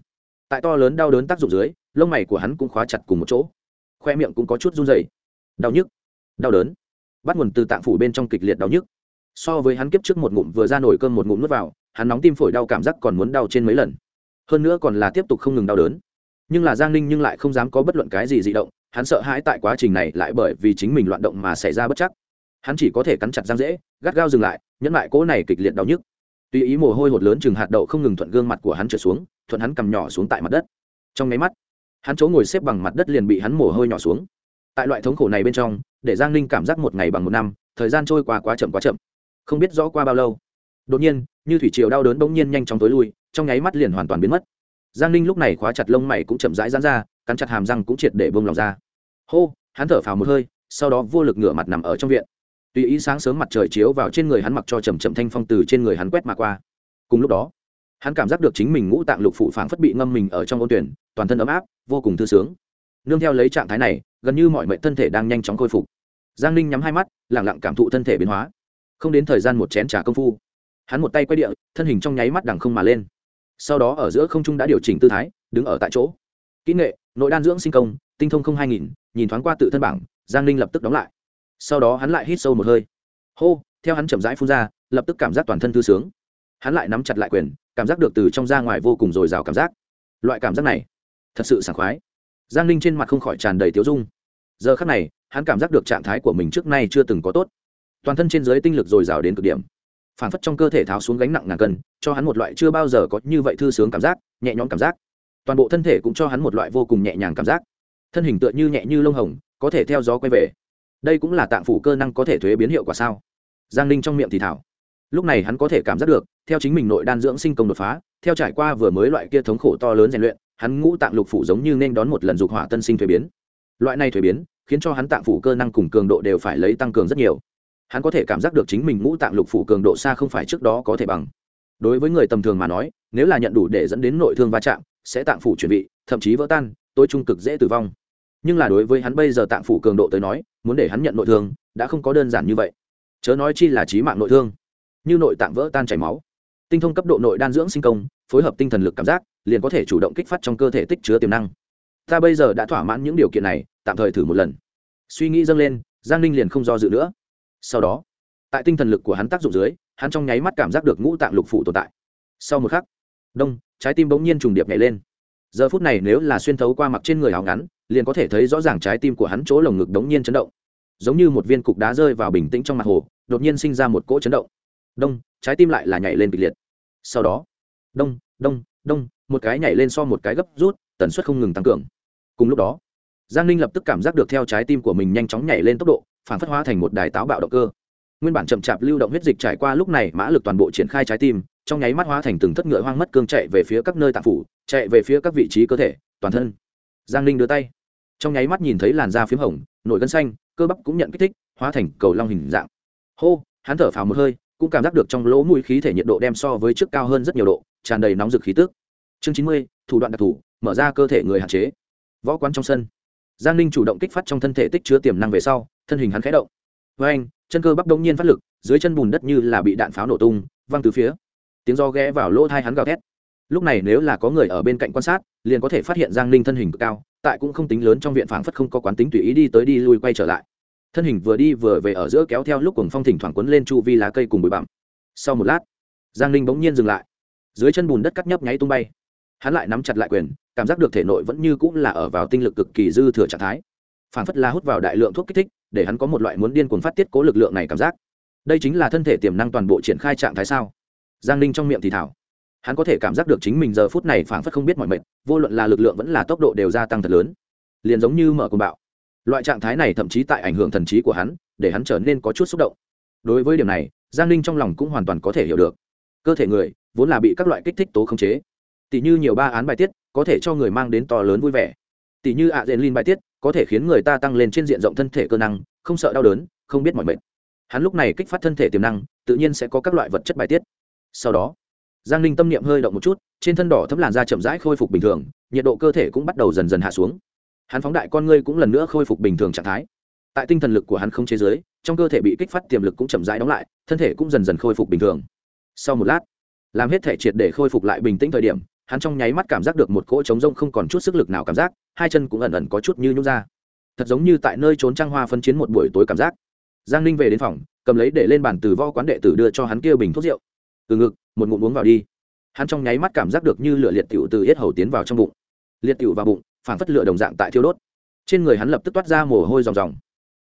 Tại to lớn đau đớn tác dụng dưới, lông mày của hắn cũng khóa chặt cùng một chỗ. Khoe miệng cũng có chút run dày đau nhức. Đau đớn. Bắt nguồn từ tạng phủ bên trong kịch liệt đau nhức. So với hắn kiếp trước một ngụm vừa ra nổi cơm một ngụm nuốt vào, hắn nóng tim phổi đau cảm giác còn muốn đau trên mấy lần. Hơn nữa còn là tiếp tục không ngừng đau đớn. Nhưng là giang ninh nhưng lại không dám có bất luận cái gì dị động hắn sợ hãi tại quá trình này lại bởi vì chính mình loạn động mà xảy ra bất chắc. Hắn chỉ có thể cắn chặt răng dễ gắt gao dừng lại, nhẫn lại cỗ này kịch liệt đau nhức. Tuy ý mồ hôi hột lớn chừng hạt đậu không ngừng thuận gương mặt của hắn trở xuống, thuận hắn cầm nhỏ xuống tại mặt đất. Trong nháy mắt, hắn chỗ ngồi xếp bằng mặt đất liền bị hắn mồ hôi nhỏ xuống. Tại loại thống khổ này bên trong, để giang ninh cảm giác một ngày bằng một năm, thời gian trôi qua quá chậm quá chậm. Không biết rõ qua bao lâu. Đột nhiên, như thủy triều đau đớn bỗng nhiên nhanh chóng tối lui, trong nháy mắt liền hoàn toàn biến mất giang ninh lúc này khóa chặt lông mày cũng chậm rãi dán ra, cắn chặt hàm răng cũng triệt để bông lòng ra. Hô, hắn thở phào một hơi, sau đó vô lực ngửa mặt nằm ở trong viện. Tùy ý sáng sớm mặt trời chiếu vào trên người hắn mặc cho chầm chậm thanh phong từ trên người hắn quét mà qua. Cùng lúc đó, hắn cảm giác được chính mình ngũ tạng lục phủ phảng phất bị ngâm mình ở trong ôn tuyển, toàn thân ấm áp, vô cùng thư sướng. Nương theo lấy trạng thái này, gần như mọi mệnh thân thể đang nhanh chóng khôi phục. Giang ninh nhắm hai mắt lẳng lặng cảm thụ thân thể biến hóa. Không đến thời gian một chén trà công phu, hắn một tay quay địa, thân hình trong nháy mắt đằng không mà lên sau đó ở giữa không trung đã điều chỉnh tư thái, đứng ở tại chỗ. Kỹ nghệ, nội đan dưỡng sinh công, tinh thông không hai nghìn, nhìn thoáng qua tự thân bảng, giang ninh lập tức đóng lại. Sau đó hắn lại hít sâu một hơi. Hô, theo hắn chậm rãi phun ra, lập tức cảm giác toàn thân thư sướng. Hắn lại nắm chặt lại quyền, cảm giác được từ trong ra ngoài vô cùng dồi dào cảm giác. Loại cảm giác này, thật sự sảng khoái. Giang ninh trên mặt không khỏi tràn đầy tiếu dung. Giờ khắc này, hắn cảm giác được trạng thái của mình trước nay chưa từng có tốt. Toàn thân trên giới tinh lực dồi dào đến cực điểm phản phất trong cơ thể tháo xuống gánh nặng ngàn cân, cho hắn một loại chưa bao giờ có như vậy thư sướng cảm giác, nhẹ nhõm cảm giác. Toàn bộ thân thể cũng cho hắn một loại vô cùng nhẹ nhàng cảm giác. Thân hình tựa như nhẹ như lông hồng, có thể theo gió quay về. Đây cũng là tạng phủ cơ năng có thể thuế biến hiệu quả sao? Giang ninh trong miệng thì thảo. Lúc này hắn có thể cảm giác được, theo chính mình nội đan dưỡng sinh công đột phá, theo trải qua vừa mới loại kia thống khổ to lớn rèn luyện, hắn ngũ tạng lục phủ giống như nên đón một lần dục hỏa tân sinh thuế biến. Loại này thuế biến, khiến cho hắn tạng phủ cơ năng cùng cường độ đều phải lấy tăng cường rất nhiều hắn có thể cảm giác được chính mình ngũ tạng lục phủ cường độ xa không phải trước đó có thể bằng. Đối với người tầm thường mà nói, nếu là nhận đủ để dẫn đến nội thương va chạm, sẽ tạng phủ chuẩn bị thậm chí vỡ tan tôi trung cực dễ tử vong. Nhưng là đối với hắn bây giờ tạng phủ cường độ tới nói, muốn để hắn nhận nội thương, đã không có đơn giản như vậy. Chớ nói chi là trí mạng nội thương. Như nội tạng vỡ tan chảy máu. Tinh thông cấp độ nội đan dưỡng sinh công, phối hợp tinh thần lực cảm giác, liền có thể chủ động kích phát trong cơ thể tích chứa tiềm năng. Ta bây giờ đã thỏa mãn những điều kiện này, tạm thời thử một lần. Suy nghĩ dâng lên, giang ninh liền không do dự nữa sau đó, tại tinh thần lực của hắn tác dụng dưới, hắn trong nháy mắt cảm giác được ngũ tạng lục phủ tồn tại. Sau một khắc, đông, trái tim bỗng nhiên trùng điệp nhảy lên. Giờ phút này nếu là xuyên thấu qua mặt trên người áo ngắn, liền có thể thấy rõ ràng trái tim của hắn chỗ lồng ngực đống nhiên chấn động. Giống như một viên cục đá rơi vào bình tĩnh trong mặt hồ, đột nhiên sinh ra một cỗ chấn động. Đông, trái tim lại là nhảy lên kịch liệt. Sau đó, đông đông đông, một cái nhảy lên so một cái gấp rút, tần suất không ngừng tăng cường. Cùng lúc đó, giang ninh lập tức cảm giác được theo trái tim của mình nhanh chóng nhảy lên tốc độ phản phất hóa thành một đài táo bạo động cơ. Nguyên bản chậm chạp lưu động huyết dịch trải qua lúc này, mã lực toàn bộ triển khai trái tim, trong nháy mắt hóa thành từng thất ngựa hoang mất cương chạy về phía các nơi tạp phủ, chạy về phía các vị trí cơ thể, toàn thân. Giang ninh đưa tay. Trong nháy mắt nhìn thấy làn da p h í m hồng nổi gân xanh, cơ bắp cũng nhận kích thích, hóa thành cầu long hình dạng. Hô, hắn thở phào một hơi, cũng cảm giác được trong lỗ mũi khí thể nhiệt độ đem so với trước cao hơn rất nhiều độ, tràn đầy nóng rực khí tức. Chương chín mươi, thủ đoạn đặc thù, mở ra cơ thể người hạn chế. Võ quán trong sân giang ninh chủ động kích phát trong thân thể tích chứa tiềm năng về sau, thân hình hắn khẽ động. Với anh, chân cơ bắp đông nhiên phát lực, dưới chân bùn đất như là bị đạn pháo nổ tung, văng từ phía. Tiếng do ghé vào lỗ thai hắn gào thét. Lúc này nếu là có người ở bên cạnh quan sát, liền có thể phát hiện giang ninh thân hình cực cao, tại cũng không tính lớn trong viện phảng phất không có quán tính tùy ý đi tới đi lui quay trở lại. Thân hình vừa đi vừa về ở giữa kéo theo lúc cuồng phong thỉnh thoảng quấn lên chu vi lá cây cùng bụi bặm. Sau một lát, giang ninh bỗng nhiên dừng lại. Dưới chân bùn đất cắt nhấp nháy tung bay. Hắn lại nắm chặt lại quyền cảm giác được thể nội vẫn như cũng là ở vào tinh lực cực kỳ dư thừa trạng thái. Phảng phất la hút vào đại lượng thuốc kích thích, để hắn có một loại muốn điên cuồng phát tiết cố lực lượng này cảm giác. Đây chính là thân thể tiềm năng toàn bộ triển khai trạng thái sao? Giang ninh trong miệng thì thảo. Hắn có thể cảm giác được chính mình giờ phút này phảng phất không biết mọi mệt, vô luận là lực lượng vẫn là tốc độ đều gia tăng thật lớn. Liền giống như mở cồn bạo. Loại trạng thái này thậm chí tại ảnh hưởng thần trí của hắn, để hắn trở nên có chút xúc động. Đối với điểm này, giang ninh trong lòng cũng hoàn toàn có thể hiểu được. Cơ thể người vốn là bị các loại kích thích tố khống chế. Tỷ như nhiều ba án bài tiết có thể cho người mang đến to lớn vui vẻ. Tỷ như ạ diện linh bài tiết, có thể khiến người ta tăng lên trên diện rộng thân thể cơ năng, không sợ đau đớn, không biết mọi mệt. Hắn lúc này kích phát thân thể tiềm năng, tự nhiên sẽ có các loại vật chất bài tiết. Sau đó, giang ninh tâm niệm hơi động một chút, trên thân đỏ thấm làn da chậm rãi khôi phục bình thường, nhiệt độ cơ thể cũng bắt đầu dần dần hạ xuống. Hắn phóng đại con ngươi cũng lần nữa khôi phục bình thường trạng thái. Tại tinh thần lực của hắn không chế giới, trong cơ thể bị kích phát tiềm lực cũng chậm rãi đóng lại, thân thể cũng dần dần khôi phục bình thường. Sau một lát, làm hết thể triệt để khôi phục lại bình tĩnh thời điểm hắn trong nháy mắt cảm giác được một cỗ trống rông không còn chút sức lực nào cảm giác, hai chân cũng ẩn ẩn có chút như nhút ra. Thật giống như tại nơi trốn trang hoa phân chiến một buổi tối cảm giác. Giang ninh về đến phòng, cầm lấy để lên bàn từ vo quán đệ tử đưa cho hắn kia bình thuốc rượu. Từ ngực, một ngụm uống vào đi. Hắn trong nháy mắt cảm giác được như lửa liệt tiểu từ yết hầu tiến vào trong bụng. Liệt tiểu vào bụng phản phất lửa đồng dạng tại thiêu đốt. Trên người hắn lập tức toát ra mồ hôi ròng ròng.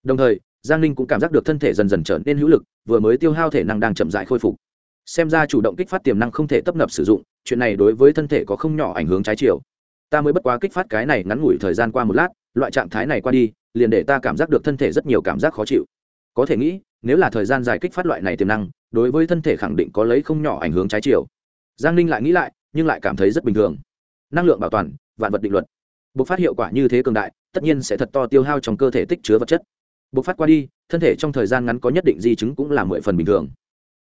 Đồng thời, giang ninh cũng cảm giác được thân thể dần dần trở nên hữu lực, vừa mới tiêu hao thể năng đang chậm dại khôi phục. Xem ra chủ động kích phát tiềm năng không thể tấp nập sử dụng chuyện này đối với thân thể có không nhỏ ảnh hưởng trái chiều. Ta mới bất quá kích phát cái này ngắn ngủi thời gian qua một lát, loại trạng thái này qua đi, liền để ta cảm giác được thân thể rất nhiều cảm giác khó chịu. Có thể nghĩ, nếu là thời gian dài kích phát loại này tiềm năng, đối với thân thể khẳng định có lấy không nhỏ ảnh hưởng trái chiều. Giang ninh lại nghĩ lại, nhưng lại cảm thấy rất bình thường. Năng lượng bảo toàn, vạn vật định luật. Bộc phát hiệu quả như thế cường đại, tất nhiên sẽ thật to tiêu hao trong cơ thể tích chứa vật chất. Bộc phát qua đi, thân thể trong thời gian ngắn có nhất định di chứng cũng là mười phần bình thường.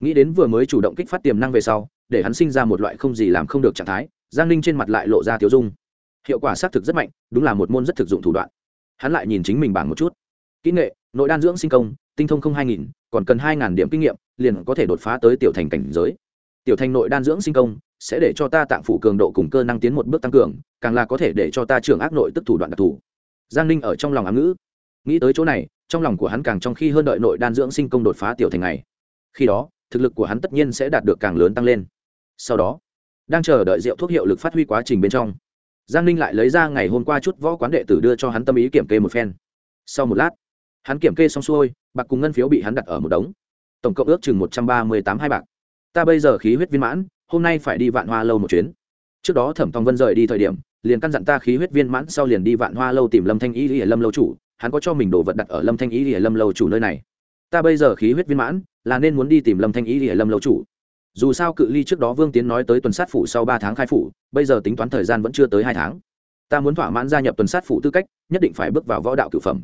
Nghĩ đến vừa mới chủ động kích phát tiềm năng về sau để hắn sinh ra một loại không gì làm không được trạng thái, giang ninh trên mặt lại lộ ra tiêu dung. Hiệu quả xác thực rất mạnh, đúng là một môn rất thực dụng thủ đoạn. Hắn lại nhìn chính mình bảng một chút. Kỹ nghệ, nội đan dưỡng sinh công, tinh thông không hai nghìn, còn cần hai ngàn điểm kinh nghiệm, liền có thể đột phá tới tiểu thành cảnh giới. Tiểu thành nội đan dưỡng sinh công sẽ để cho ta tạm phụ cường độ cùng cơ năng tiến một bước tăng cường, càng là có thể để cho ta trưởng ác nội tức thủ đoạn đặc thù. Giang ninh ở trong lòng ám ngữ. Nghĩ tới chỗ này, trong lòng của hắn càng trong khi hơn đợi nội đan dưỡng sinh công đột phá tiểu thành này. Khi đó, thực lực của hắn tất nhiên sẽ đạt được càng lớn tăng lên sau đó, đang chờ đợi rượu thuốc hiệu lực phát huy quá trình bên trong, giang ninh lại lấy ra ngày hôm qua chút võ quán đệ tử đưa cho hắn tâm ý kiểm kê một phen. Sau một lát, hắn kiểm kê xong xuôi, bạc cùng ngân phiếu bị hắn đặt ở một đống. Tổng cộng ước chừng một trăm ba mươi tám hai bạc. Ta bây giờ khí huyết viên mãn, hôm nay phải đi vạn hoa lâu một chuyến. Trước đó thẩm tòng vân rời đi thời điểm, liền căn dặn ta khí huyết viên mãn sau liền đi vạn hoa lâu tìm lâm thanh y y lâm lâu chủ, hắn có cho mình đồ vật đặt ở lâm thanh y y lâm lâu chủ nơi này. Ta bây giờ khí huyết viên mãn, là nên muốn đi tìm lâm thanh y y lâm lâu chủ dù sao cự ly trước đó vương tiến nói tới tuần sát phủ sau ba tháng khai phủ, bây giờ tính toán thời gian vẫn chưa tới hai tháng. Ta muốn thỏa mãn gia nhập tuần sát phủ tư cách, nhất định phải bước vào võ đạo cửu phẩm.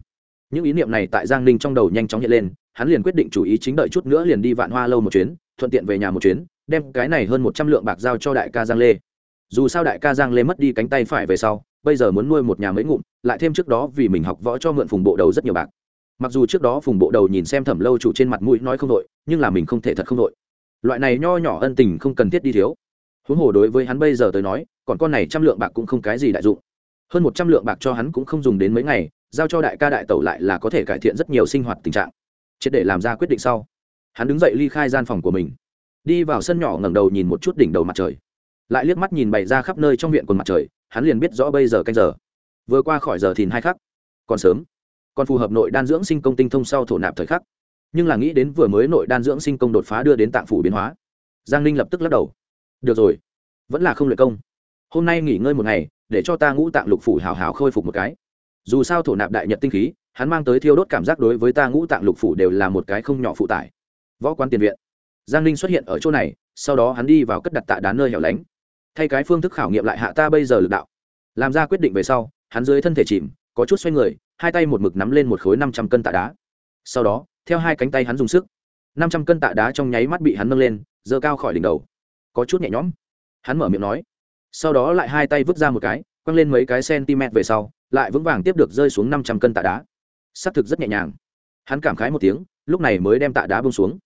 Những ý niệm này tại giang ninh trong đầu nhanh chóng hiện lên, hắn liền quyết định chủ ý chính đợi chút nữa liền đi vạn hoa lâu một chuyến, thuận tiện về nhà một chuyến, đem cái này hơn một trăm lượng bạc giao cho đại ca giang lê. Dù sao đại ca giang lê mất đi cánh tay phải về sau, bây giờ muốn nuôi một nhà mấy ngụm, lại thêm trước đó vì mình học võ cho mượn phùng bộ đầu rất nhiều bạc. Mặc dù trước đó phùng bộ đầu nhìn xem thẩm lâu chủ trên mặt mũi nói không đội, nhưng là mình không thể thật không đội loại này nho nhỏ ân tình không cần thiết đi thiếu. Huống hồ đối với hắn bây giờ tới nói, còn con này trăm lượng bạc cũng không cái gì đại dụng. Hơn một trăm lượng bạc cho hắn cũng không dùng đến mấy ngày, giao cho đại ca đại tẩu lại là có thể cải thiện rất nhiều sinh hoạt tình trạng. Triệt để làm ra quyết định sau, hắn đứng dậy ly khai gian phòng của mình. Đi vào sân nhỏ ngẩng đầu nhìn một chút đỉnh đầu mặt trời. Lại liếc mắt nhìn bày ra khắp nơi trong viện quần mặt trời, hắn liền biết rõ bây giờ canh giờ. Vừa qua khỏi giờ thìn hai khắc, còn sớm. Còn phù hợp nội đan dưỡng sinh công tinh thông sau thổ nạp thời khắc nhưng là nghĩ đến vừa mới nội đan dưỡng sinh công đột phá đưa đến tạng phủ biến hóa. Giang ninh lập tức lắc đầu. Được rồi, vẫn là không luyện công. Hôm nay nghỉ ngơi một ngày, để cho ta ngũ tạng lục phủ hào hào khôi phục một cái. Dù sao thổ nạp đại nhật tinh khí, hắn mang tới thiêu đốt cảm giác đối với ta ngũ tạng lục phủ đều là một cái không nhỏ phụ tải. Võ quan tiền viện. Giang ninh xuất hiện ở chỗ này, sau đó hắn đi vào cất đặt tạ đá nơi hẻo lánh. Thay cái phương thức khảo nghiệm lại hạ ta bây giờ lực đạo. Làm ra quyết định về sau, hắn dưới thân thể chìm, có chút xoay người, hai tay một mực nắm lên một khối năm trăm cân tạ đá. Sau đó theo hai cánh tay hắn dùng sức, năm trăm cân tạ đá trong nháy mắt bị hắn nâng lên, giơ cao khỏi đỉnh đầu. Có chút nhẹ nhõm. Hắn mở miệng nói. Sau đó lại hai tay vứt ra một cái, quăng lên mấy cái cm về sau, lại vững vàng tiếp được rơi xuống năm trăm cân tạ đá. S ắ c thực rất nhẹ nhàng. Hắn cảm khái một tiếng, lúc này mới đem tạ đá bông xuống.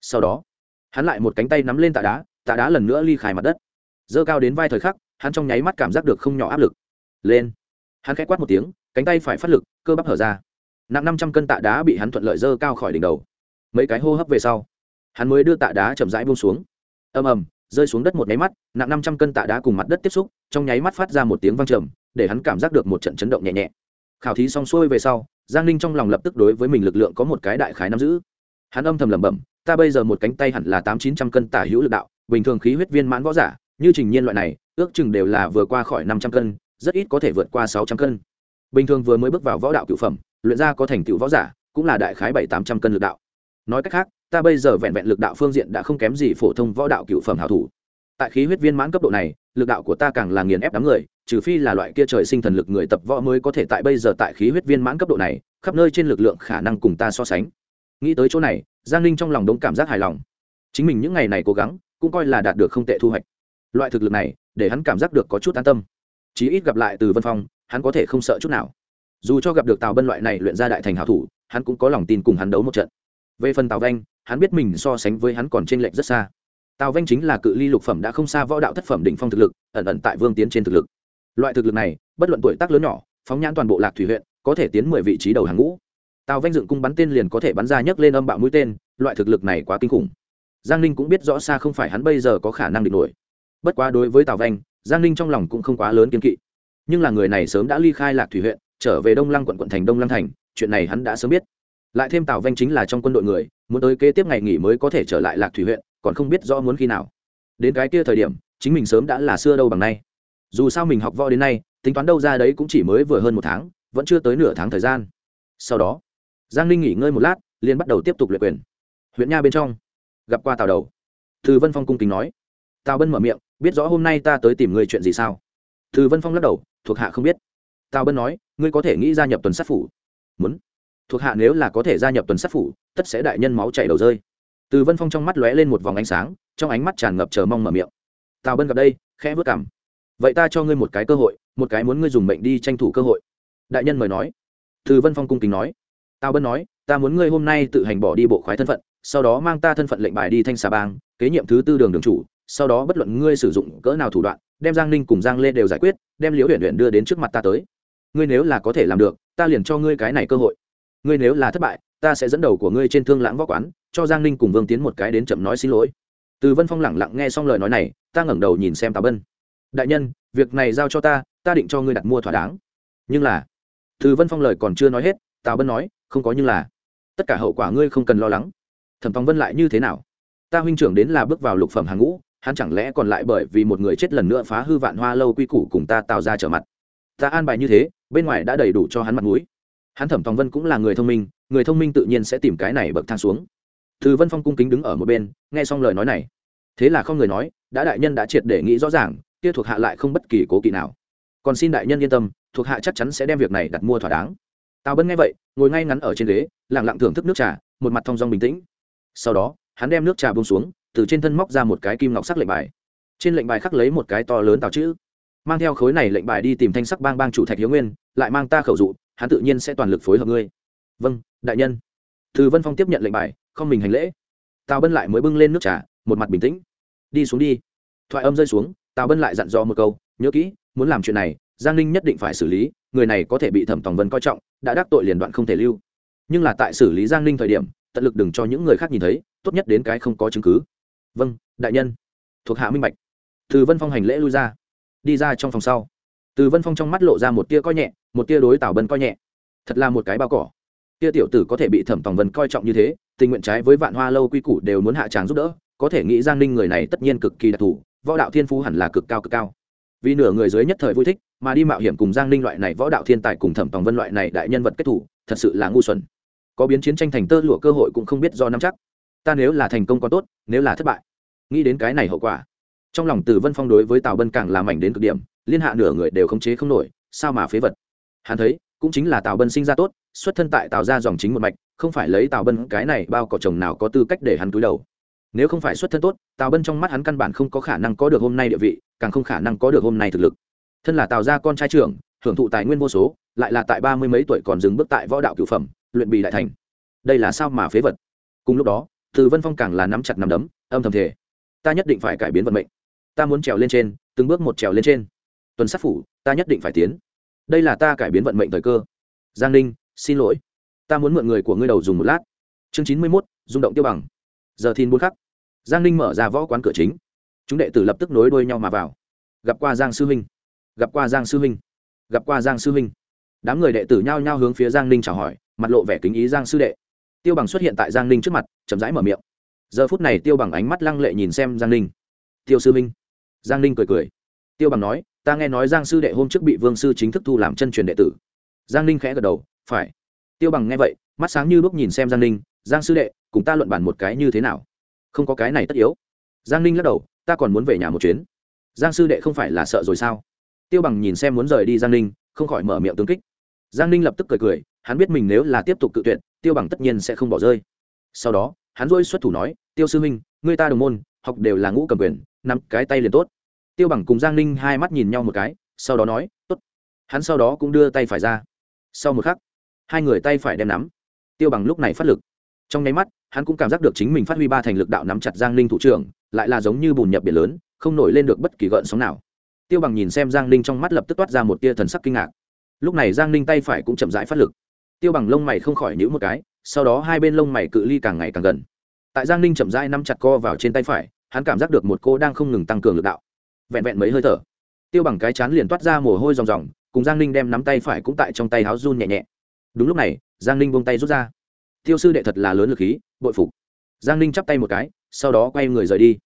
Sau đó, hắn lại một cánh tay nắm lên tạ đá tạ đá lần nữa ly khai mặt đất. Dơ cao đến vai thời khắc, hắn trong nháy mắt cảm giác được không nhỏ áp lực. Lên. Hắn k h ẽ quát một tiếng, cánh tay phải phát lực, cơ bắp hở ra nặng năm trăm cân tạ đá bị hắn thuận lợi dơ cao khỏi đỉnh đầu. Mấy cái hô hấp về sau, hắn mới đưa tạ đá chậm rãi buông xuống. Ầm ầm, rơi xuống đất một nháy mắt, nặng năm trăm cân tạ đá cùng mặt đất tiếp xúc, trong nháy mắt phát ra một tiếng vang trầm, để hắn cảm giác được một trận chấn động nhẹ nhẹ. Khảo thí xong xuôi về sau, giang ninh trong lòng lập tức đối với mình lực lượng có một cái đại khái nắm giữ. Hắn âm thầm lẩm bẩm, ta bây giờ một cánh tay hẳn là tám chín trăm cân tả hữu lực đạo, bình thường khí huyết viên mãn võ giả, như trình nhiên loại này, ước chừng đều là vừa qua khỏi năm trăm cân, rất ít có thể vượt qua sáu trăm cân. Bình thường vừa mới bước vào võ đạo cựu phẩm luyện ra có thành tựu võ giả, cũng là đại khái bảy tám trăm cân lực đạo. Nói cách khác, ta bây giờ vẹn vẹn lực đạo phương diện đã không kém gì phổ thông võ đạo cựu phẩm hảo thủ. Tại khí huyết viên mãn cấp độ này, lực đạo của ta càng là nghiền ép đám người, trừ phi là loại kia trời sinh thần lực người tập võ mới có thể tại bây giờ tại khí huyết viên mãn cấp độ này, khắp nơi trên lực lượng khả năng cùng ta so sánh. Nghĩ tới chỗ này, giang ninh trong lòng đống cảm giác hài lòng. Chính mình những ngày này cố gắng, cũng coi là đạt được không tệ thu hoạch. Loại thực lực này, để hắn cảm giác được có chút an tâm. Chí ít gặp lại từ vân phong, hắn có thể không sợ chút nào dù cho gặp được tào bân loại này luyện ra đại thành hảo thủ, hắn cũng có lòng tin cùng hắn đấu một trận. Về phần tào vanh, hắn biết mình so sánh với hắn còn t r ê n lệch rất xa. Tào vanh chính là cự ly lục phẩm đã không xa võ đạo thất phẩm đỉnh phong thực lực, ẩn ẩn tại vương tiến trên thực lực. Loại thực lực này, bất luận tuổi tác lớn nhỏ, phóng nhãn toàn bộ lạc thủy huyện, có thể tiến mười vị trí đầu hàng ngũ. Tào vanh dựng cung bắn tên liền có thể bắn ra nhấc lên âm bạo mũi tên, loại thực lực này quá kinh khủng. Giang ninh cũng biết rõ xa không phải hắn bây giờ có khả năng địch nổi. Bất quá đối với tào vanh, giang ninh trong lòng cũng không quá lớn kiên kỵ. Nhưng là người này sớm đã ly khai lạc thủy huyện trở về đông lăng quận quận thành đông lăng thành, chuyện này hắn đã sớm biết. Lại thêm tào vanh chính là trong quân đội người, muốn tới kế tiếp ngày nghỉ mới có thể trở lại lạc thủy huyện, còn không biết rõ muốn khi nào. Đến cái kia thời điểm, chính mình sớm đã là xưa đâu bằng nay. Dù sao mình học võ đến nay, tính toán đâu ra đấy cũng chỉ mới vừa hơn một tháng, vẫn chưa tới nửa tháng thời gian. Sau đó, giang ninh nghỉ ngơi một lát, liền bắt đầu tiếp tục luyện quyền. Huyện nha bên trong, gặp qua tào đầu. Từ vân phong cung kính nói. Tào bân mở miệng, biết rõ hôm nay ta tới tìm người chuyện gì sao? Từ vân phong lắc đầu, thuộc hạ không biết tào bân nói, ngươi có thể nghĩ gia nhập tuần sát phủ? Muốn. Thuộc hạ nếu là có thể gia nhập tuần sát phủ, tất sẽ đại nhân máu chảy đầu rơi. Từ vân phong trong mắt lóe lên một vòng ánh sáng, trong ánh mắt tràn ngập chờ mong mở miệng. Tào bân gặp đây, khẽ vớt cảm vậy ta cho ngươi một cái cơ hội, một cái muốn ngươi dùng mệnh đi tranh thủ cơ hội. Đại nhân mời nói. Từ vân phong cung kính nói. Tào bân nói, ta muốn ngươi hôm nay tự hành bỏ đi bộ khoái thân phận, sau đó mang ta thân phận lệnh bài đi thanh xà bang, kế nhiệm thứ tư đường đường chủ, sau đó bất luận ngươi sử dụng cỡ nào thủ đoạn, đem giang ninh cùng giang lê đều giải quyết, đem liễu huyện huyện đưa đến trước mặt ta tới ngươi nếu là có thể làm được, ta liền cho ngươi cái này cơ hội. Ngươi nếu là thất bại, ta sẽ dẫn đầu của ngươi trên thương lãng võ quán, cho giang ninh cùng vương tiến một cái đến chậm nói xin lỗi. Từ vân phong lẳng lặng nghe xong lời nói này, ta ngẩng đầu nhìn xem tà bân. Đại nhân, việc này giao cho ta ta định cho ngươi đặt mua thỏa đáng. Nhưng là từ vân phong lời còn chưa nói hết, tào bân nói, không có nhưng là tất cả hậu quả ngươi không cần lo lắng. Thẩm tòng vân lại như thế nào? Ta huynh trưởng đến là bước vào lục phẩm hàng ngũ, hắn chẳng lẽ còn lại bởi vì một người chết lần nữa phá hư vạn hoa lâu quy củ cùng ta tạo ra trở mặt? Ta an bài như thế, bên ngoài đã đầy đủ cho hắn mặt mũi. Hắn thẩm tòng vân cũng là người thông minh, người thông minh tự nhiên sẽ tìm cái này bậc thang xuống. Từ vân phong cung kính đứng ở một bên, nghe xong lời nói này. Thế là không người nói, đã đại nhân đã triệt để nghĩ rõ ràng, kia thuộc hạ lại không bất kỳ cố kỵ nào. Còn xin đại nhân yên tâm, thuộc hạ chắc chắn sẽ đem việc này đặt mua thỏa đáng. Tào bân nghe vậy, ngồi ngay ngắn ở trên ghế lẳng lặng thưởng thức nước trà, một mặt thong dong bình tĩnh. Sau đó, hắn đem nước trà bông xuống, từ trên thân móc ra một cái kim ngọc sắc lệnh bài. Trên lệnh bài khắc lấy một cái to lớn tào chữ mang theo khối này lệnh bài đi tìm thanh sắc bang bang chủ thạch hiếu nguyên, lại mang ta khẩu dụ, hắn tự nhiên sẽ toàn lực phối hợp ngươi. Vâng đại nhân. Từ vân phong tiếp nhận lệnh bài, không mình hành lễ. Tào bân lại mới bưng lên nước trà, một mặt bình tĩnh. Đi xuống đi. Thoại âm rơi xuống, tào bân lại dặn dò một câu, nhớ kỹ, muốn làm chuyện này, giang ninh nhất định phải xử lý, người này có thể bị thẩm tòng vân coi trọng, đã đắc tội liền đoạn không thể lưu. Nhưng là tại xử lý giang ninh thời điểm, tận lực đừng cho những người khác nhìn thấy, tốt nhất đến cái không có chứng cứ. Vâng đại nhân. Thuộc hạ minh bạch. Từ vân phong hành lễ lui ra đi ra trong phòng sau. Từ vân phong trong mắt lộ ra một tia coi nhẹ, một tia đối tảo bân coi nhẹ. Thật là một cái bao cỏ. Tia tiểu tử có thể bị thẩm tòng vân coi trọng như thế, tình nguyện trái với vạn hoa lâu quy củ đều muốn hạ tràng giúp đỡ, có thể nghĩ giang ninh người này tất nhiên cực kỳ đặc thù, võ đạo thiên phú hẳn là cực cao cực cao. Vì nửa người dưới nhất thời vui thích, mà đi mạo hiểm cùng giang ninh loại này võ đạo thiên tài cùng thẩm tòng vân loại này đại nhân vật kết thủ, thật sự là ngu xuẩn. Có biến chiến tranh thành tơ lụa cơ hội cũng không biết do nắm chắc. Ta nếu là thành công có tốt, nếu là thất bại. Nghĩ đến cái này hậu quả trong lòng từ vân phong đối với tào bân càng làm ảnh đến cực điểm, liên hạ nửa người đều khống chế không nổi, sao mà phế vật? Hắn thấy, cũng chính là tào bân sinh ra tốt, xuất thân tại tào ra dòng chính một mạch, không phải lấy tào bân cái này bao cỏ chồng nào có tư cách để hắn túi đầu. Nếu không phải xuất thân tốt, tào bân trong mắt hắn căn bản không có khả năng có được hôm nay địa vị, càng không khả năng có được hôm nay thực lực. Thân là tào gia con trai trưởng, hưởng thụ tài nguyên vô số, lại là tại ba mươi mấy tuổi còn dừng bước tại võ đạo cửu phẩm, luyện bì đại thành. Đây là sao mà phế vật? Cùng lúc đó, từ vân phong càng là nắm chặt nắm đấm, âm thầm thể ta nhất định phải cải biến vận mệnh. Ta muốn trèo lên trên, từng bước một trèo lên trên. Tuần sát phủ, ta nhất định phải tiến. Đây là ta cải biến vận mệnh thời cơ. Giang ninh, xin lỗi. Ta muốn mượn người của ngươi đầu dùng một lát. Chương chín mươi mốt, rung động tiêu bằng. Giờ thìn buôn khắc. Giang ninh mở ra võ quán cửa chính. Chúng đệ tử lập tức nối đuôi nhau mà vào. Gặp qua giang sư huynh. Gặp qua giang sư huynh. Gặp qua giang sư huynh. Đám người đệ tử nhao nhao hướng phía giang ninh chào hỏi, mặt lộ vẻ kính ý giang sư đệ. Tiêu bằng xuất hiện tại giang ninh trước mặt, chậm rãi mở miệng giờ phút này tiêu bằng ánh mắt lăng lệ nhìn xem giang ninh. Tiêu sư minh. Giang ninh cười cười. Tiêu bằng nói, ta nghe nói giang sư đệ hôm trước bị vương sư chính thức thu làm chân truyền đệ tử. Giang ninh khẽ gật đầu, phải. Tiêu bằng nghe vậy, mắt sáng như bước nhìn xem giang ninh, giang sư đệ, cùng ta luận bàn một cái như thế nào? Không có cái này tất yếu. Giang ninh lắc đầu, ta còn muốn về nhà một chuyến. Giang sư đệ không phải là sợ rồi sao? Tiêu bằng nhìn xem muốn rời đi giang ninh, không khỏi mở miệng tướng kích. Giang ninh lập tức cười cười, hắn biết mình nếu là tiếp tục cự tuyệt, tiêu bằng tất nhiên sẽ không bỏ rơi. Sau đó hắn dôi xuất thủ nói, tiêu sư huynh, người ta đồng môn, học đều là ngũ cầm quyền nắm cái tay liền tốt. Tiêu bằng cùng giang ninh hai mắt nhìn nhau một cái, sau đó nói, tốt. Hắn sau đó cũng đưa tay phải ra. Sau một khắc, hai người tay phải đem nắm. Tiêu bằng lúc này phát lực. Trong nháy mắt, hắn cũng cảm giác được chính mình phát huy ba thành lực đạo nắm chặt giang ninh thủ trưởng, lại là giống như bùn nhập biển lớn, không nổi lên được bất kỳ gợn sóng nào. Tiêu bằng nhìn xem giang ninh trong mắt lập tức toát ra một tia thần sắc kinh ngạc. Lúc này giang ninh tay phải cũng chậm rãi phát lực. Tiêu bằng lông mày không khỏi nhữ một cái sau đó hai bên lông mày cự ly càng ngày càng gần. Tại giang ninh chậm rãi nắm chặt co vào trên tay phải, hắn cảm giác được một cô đang không ngừng tăng cường lực đạo. Vẹn vẹn mấy hơi thở, tiêu bằng cái chán liền toát ra mồ hôi ròng ròng, cùng giang ninh đem nắm tay phải cũng tại trong tay háo run nhẹ nhẹ. Đúng lúc này, giang ninh buông tay rút ra. Tiêu sư đệ thật là lớn lực khí, bội phục. Giang ninh chắp tay một cái, sau đó quay người rời đi.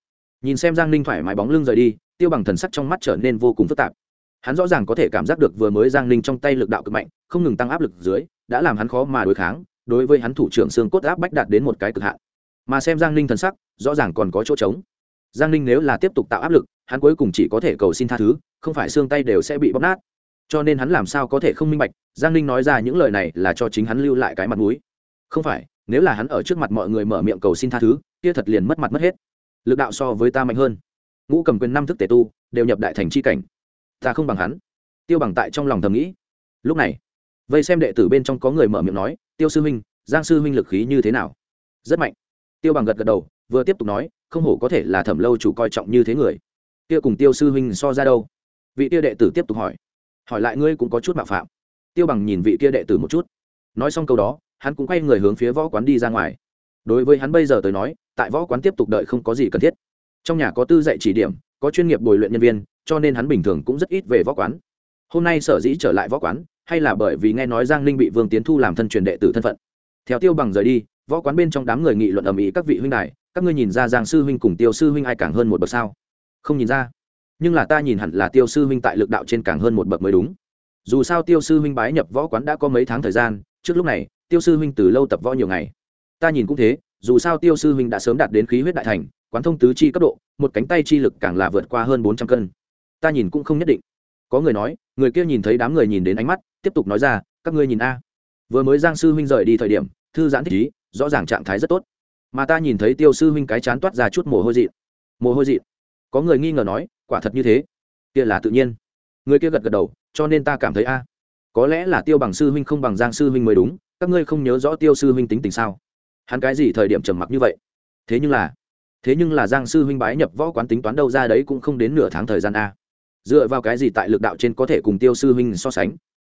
Nhìn xem giang ninh thoải mái bóng lưng rời đi, tiêu bằng thần sắc trong mắt trở nên vô cùng phức tạp. Hắn rõ ràng có thể cảm giác được vừa mới giang ninh trong tay lực đạo cực mạnh, không ngừng tăng áp lực dưới, đã làm hắn khó mà đối kháng đối với hắn thủ trưởng xương cốt áp bách đạt đến một cái cực hạn. Mà xem giang ninh thần sắc, rõ ràng còn có chỗ trống. Giang ninh nếu là tiếp tục tạo áp lực, hắn cuối cùng chỉ có thể cầu xin tha thứ, không phải xương tay đều sẽ bị bóp nát. Cho nên hắn làm sao có thể không minh bạch, giang ninh nói ra những lời này là cho chính hắn lưu lại cái mặt m ũ i không phải, nếu là hắn ở trước mặt mọi người mở miệng cầu xin tha thứ, kia thật liền mất mặt mất hết. Lực đạo so với ta mạnh hơn. Ngũ cầm quyền năm thức tề tu, đều nhập đại thành c h i cảnh. Ta không bằng hắn. Tiêu bằng tại trong lòng thầm nghĩ. Lúc này vậy xem đệ tử bên trong có người mở miệng nói, tiêu sư huynh, giang sư huynh lực khí như thế nào? Rất mạnh. Tiêu bằng gật gật đầu, vừa tiếp tục nói, không hổ có thể là thẩm lâu chủ coi trọng như thế người. Kia cùng tiêu sư huynh so ra đâu? Vị kia đệ tử tiếp tục hỏi. Hỏi lại ngươi cũng có chút mạo phạm. Tiêu bằng nhìn vị kia đệ tử một chút. Nói xong câu đó, hắn cũng quay người hướng phía võ quán đi ra ngoài. Đối với hắn bây giờ tới nói, tại võ quán tiếp tục đợi không có gì cần thiết. Trong nhà có tư dạy chỉ điểm, có chuyên nghiệp bồi luyện nhân viên, cho nên hắn bình thường cũng rất ít về võ quán. Hôm nay sở dĩ trở lại võ quán hay là bởi vì nghe nói giang ninh bị vương tiến thu làm thân truyền đệ tử thân phận. Theo tiêu bằng rời đi, võ quán bên trong đám người nghị luận ầm ĩ các vị huynh đài, các ngươi nhìn ra giang sư huynh cùng tiêu sư huynh ai càng hơn một bậc sao? Không nhìn ra. Nhưng là ta nhìn hẳn là tiêu sư huynh tại lực đạo trên càng hơn một bậc mới đúng. Dù sao tiêu sư huynh bái nhập võ quán đã có mấy tháng thời gian, trước lúc này, tiêu sư huynh từ lâu tập võ nhiều ngày. Ta nhìn cũng thế, dù sao tiêu sư huynh đã sớm đạt đến khí huyết đại thành, quán thông tứ chi cấp độ, một cánh tay chi lực càng là vượt qua hơn bốn trăm cân. Ta nhìn cũng không nhất định có người nói, người kia nhìn thấy đám người nhìn đến ánh mắt, tiếp tục nói ra, các ngươi nhìn a. Vừa mới giang sư huynh rời đi thời điểm, thư giãn thích ý, rõ ràng trạng thái rất tốt. Mà ta nhìn thấy tiêu sư huynh cái chán toát ra chút mồ hôi dị mồ hôi dị có người nghi ngờ nói, quả thật như thế? Kia là tự nhiên. Người kia gật gật đầu, cho nên ta cảm thấy a. Có lẽ là tiêu bằng sư huynh không bằng giang sư huynh mới đúng, các ngươi không nhớ rõ tiêu sư huynh tính tình sao? Hắn cái gì thời điểm trầm mặc như vậy? Thế nhưng là, thế nhưng là giang sư huynh bái nhập võ quán tính toán đâu ra đấy cũng không đến nửa tháng thời gian a dựa vào cái gì tại lực đạo trên có thể cùng tiêu sư huynh so sánh?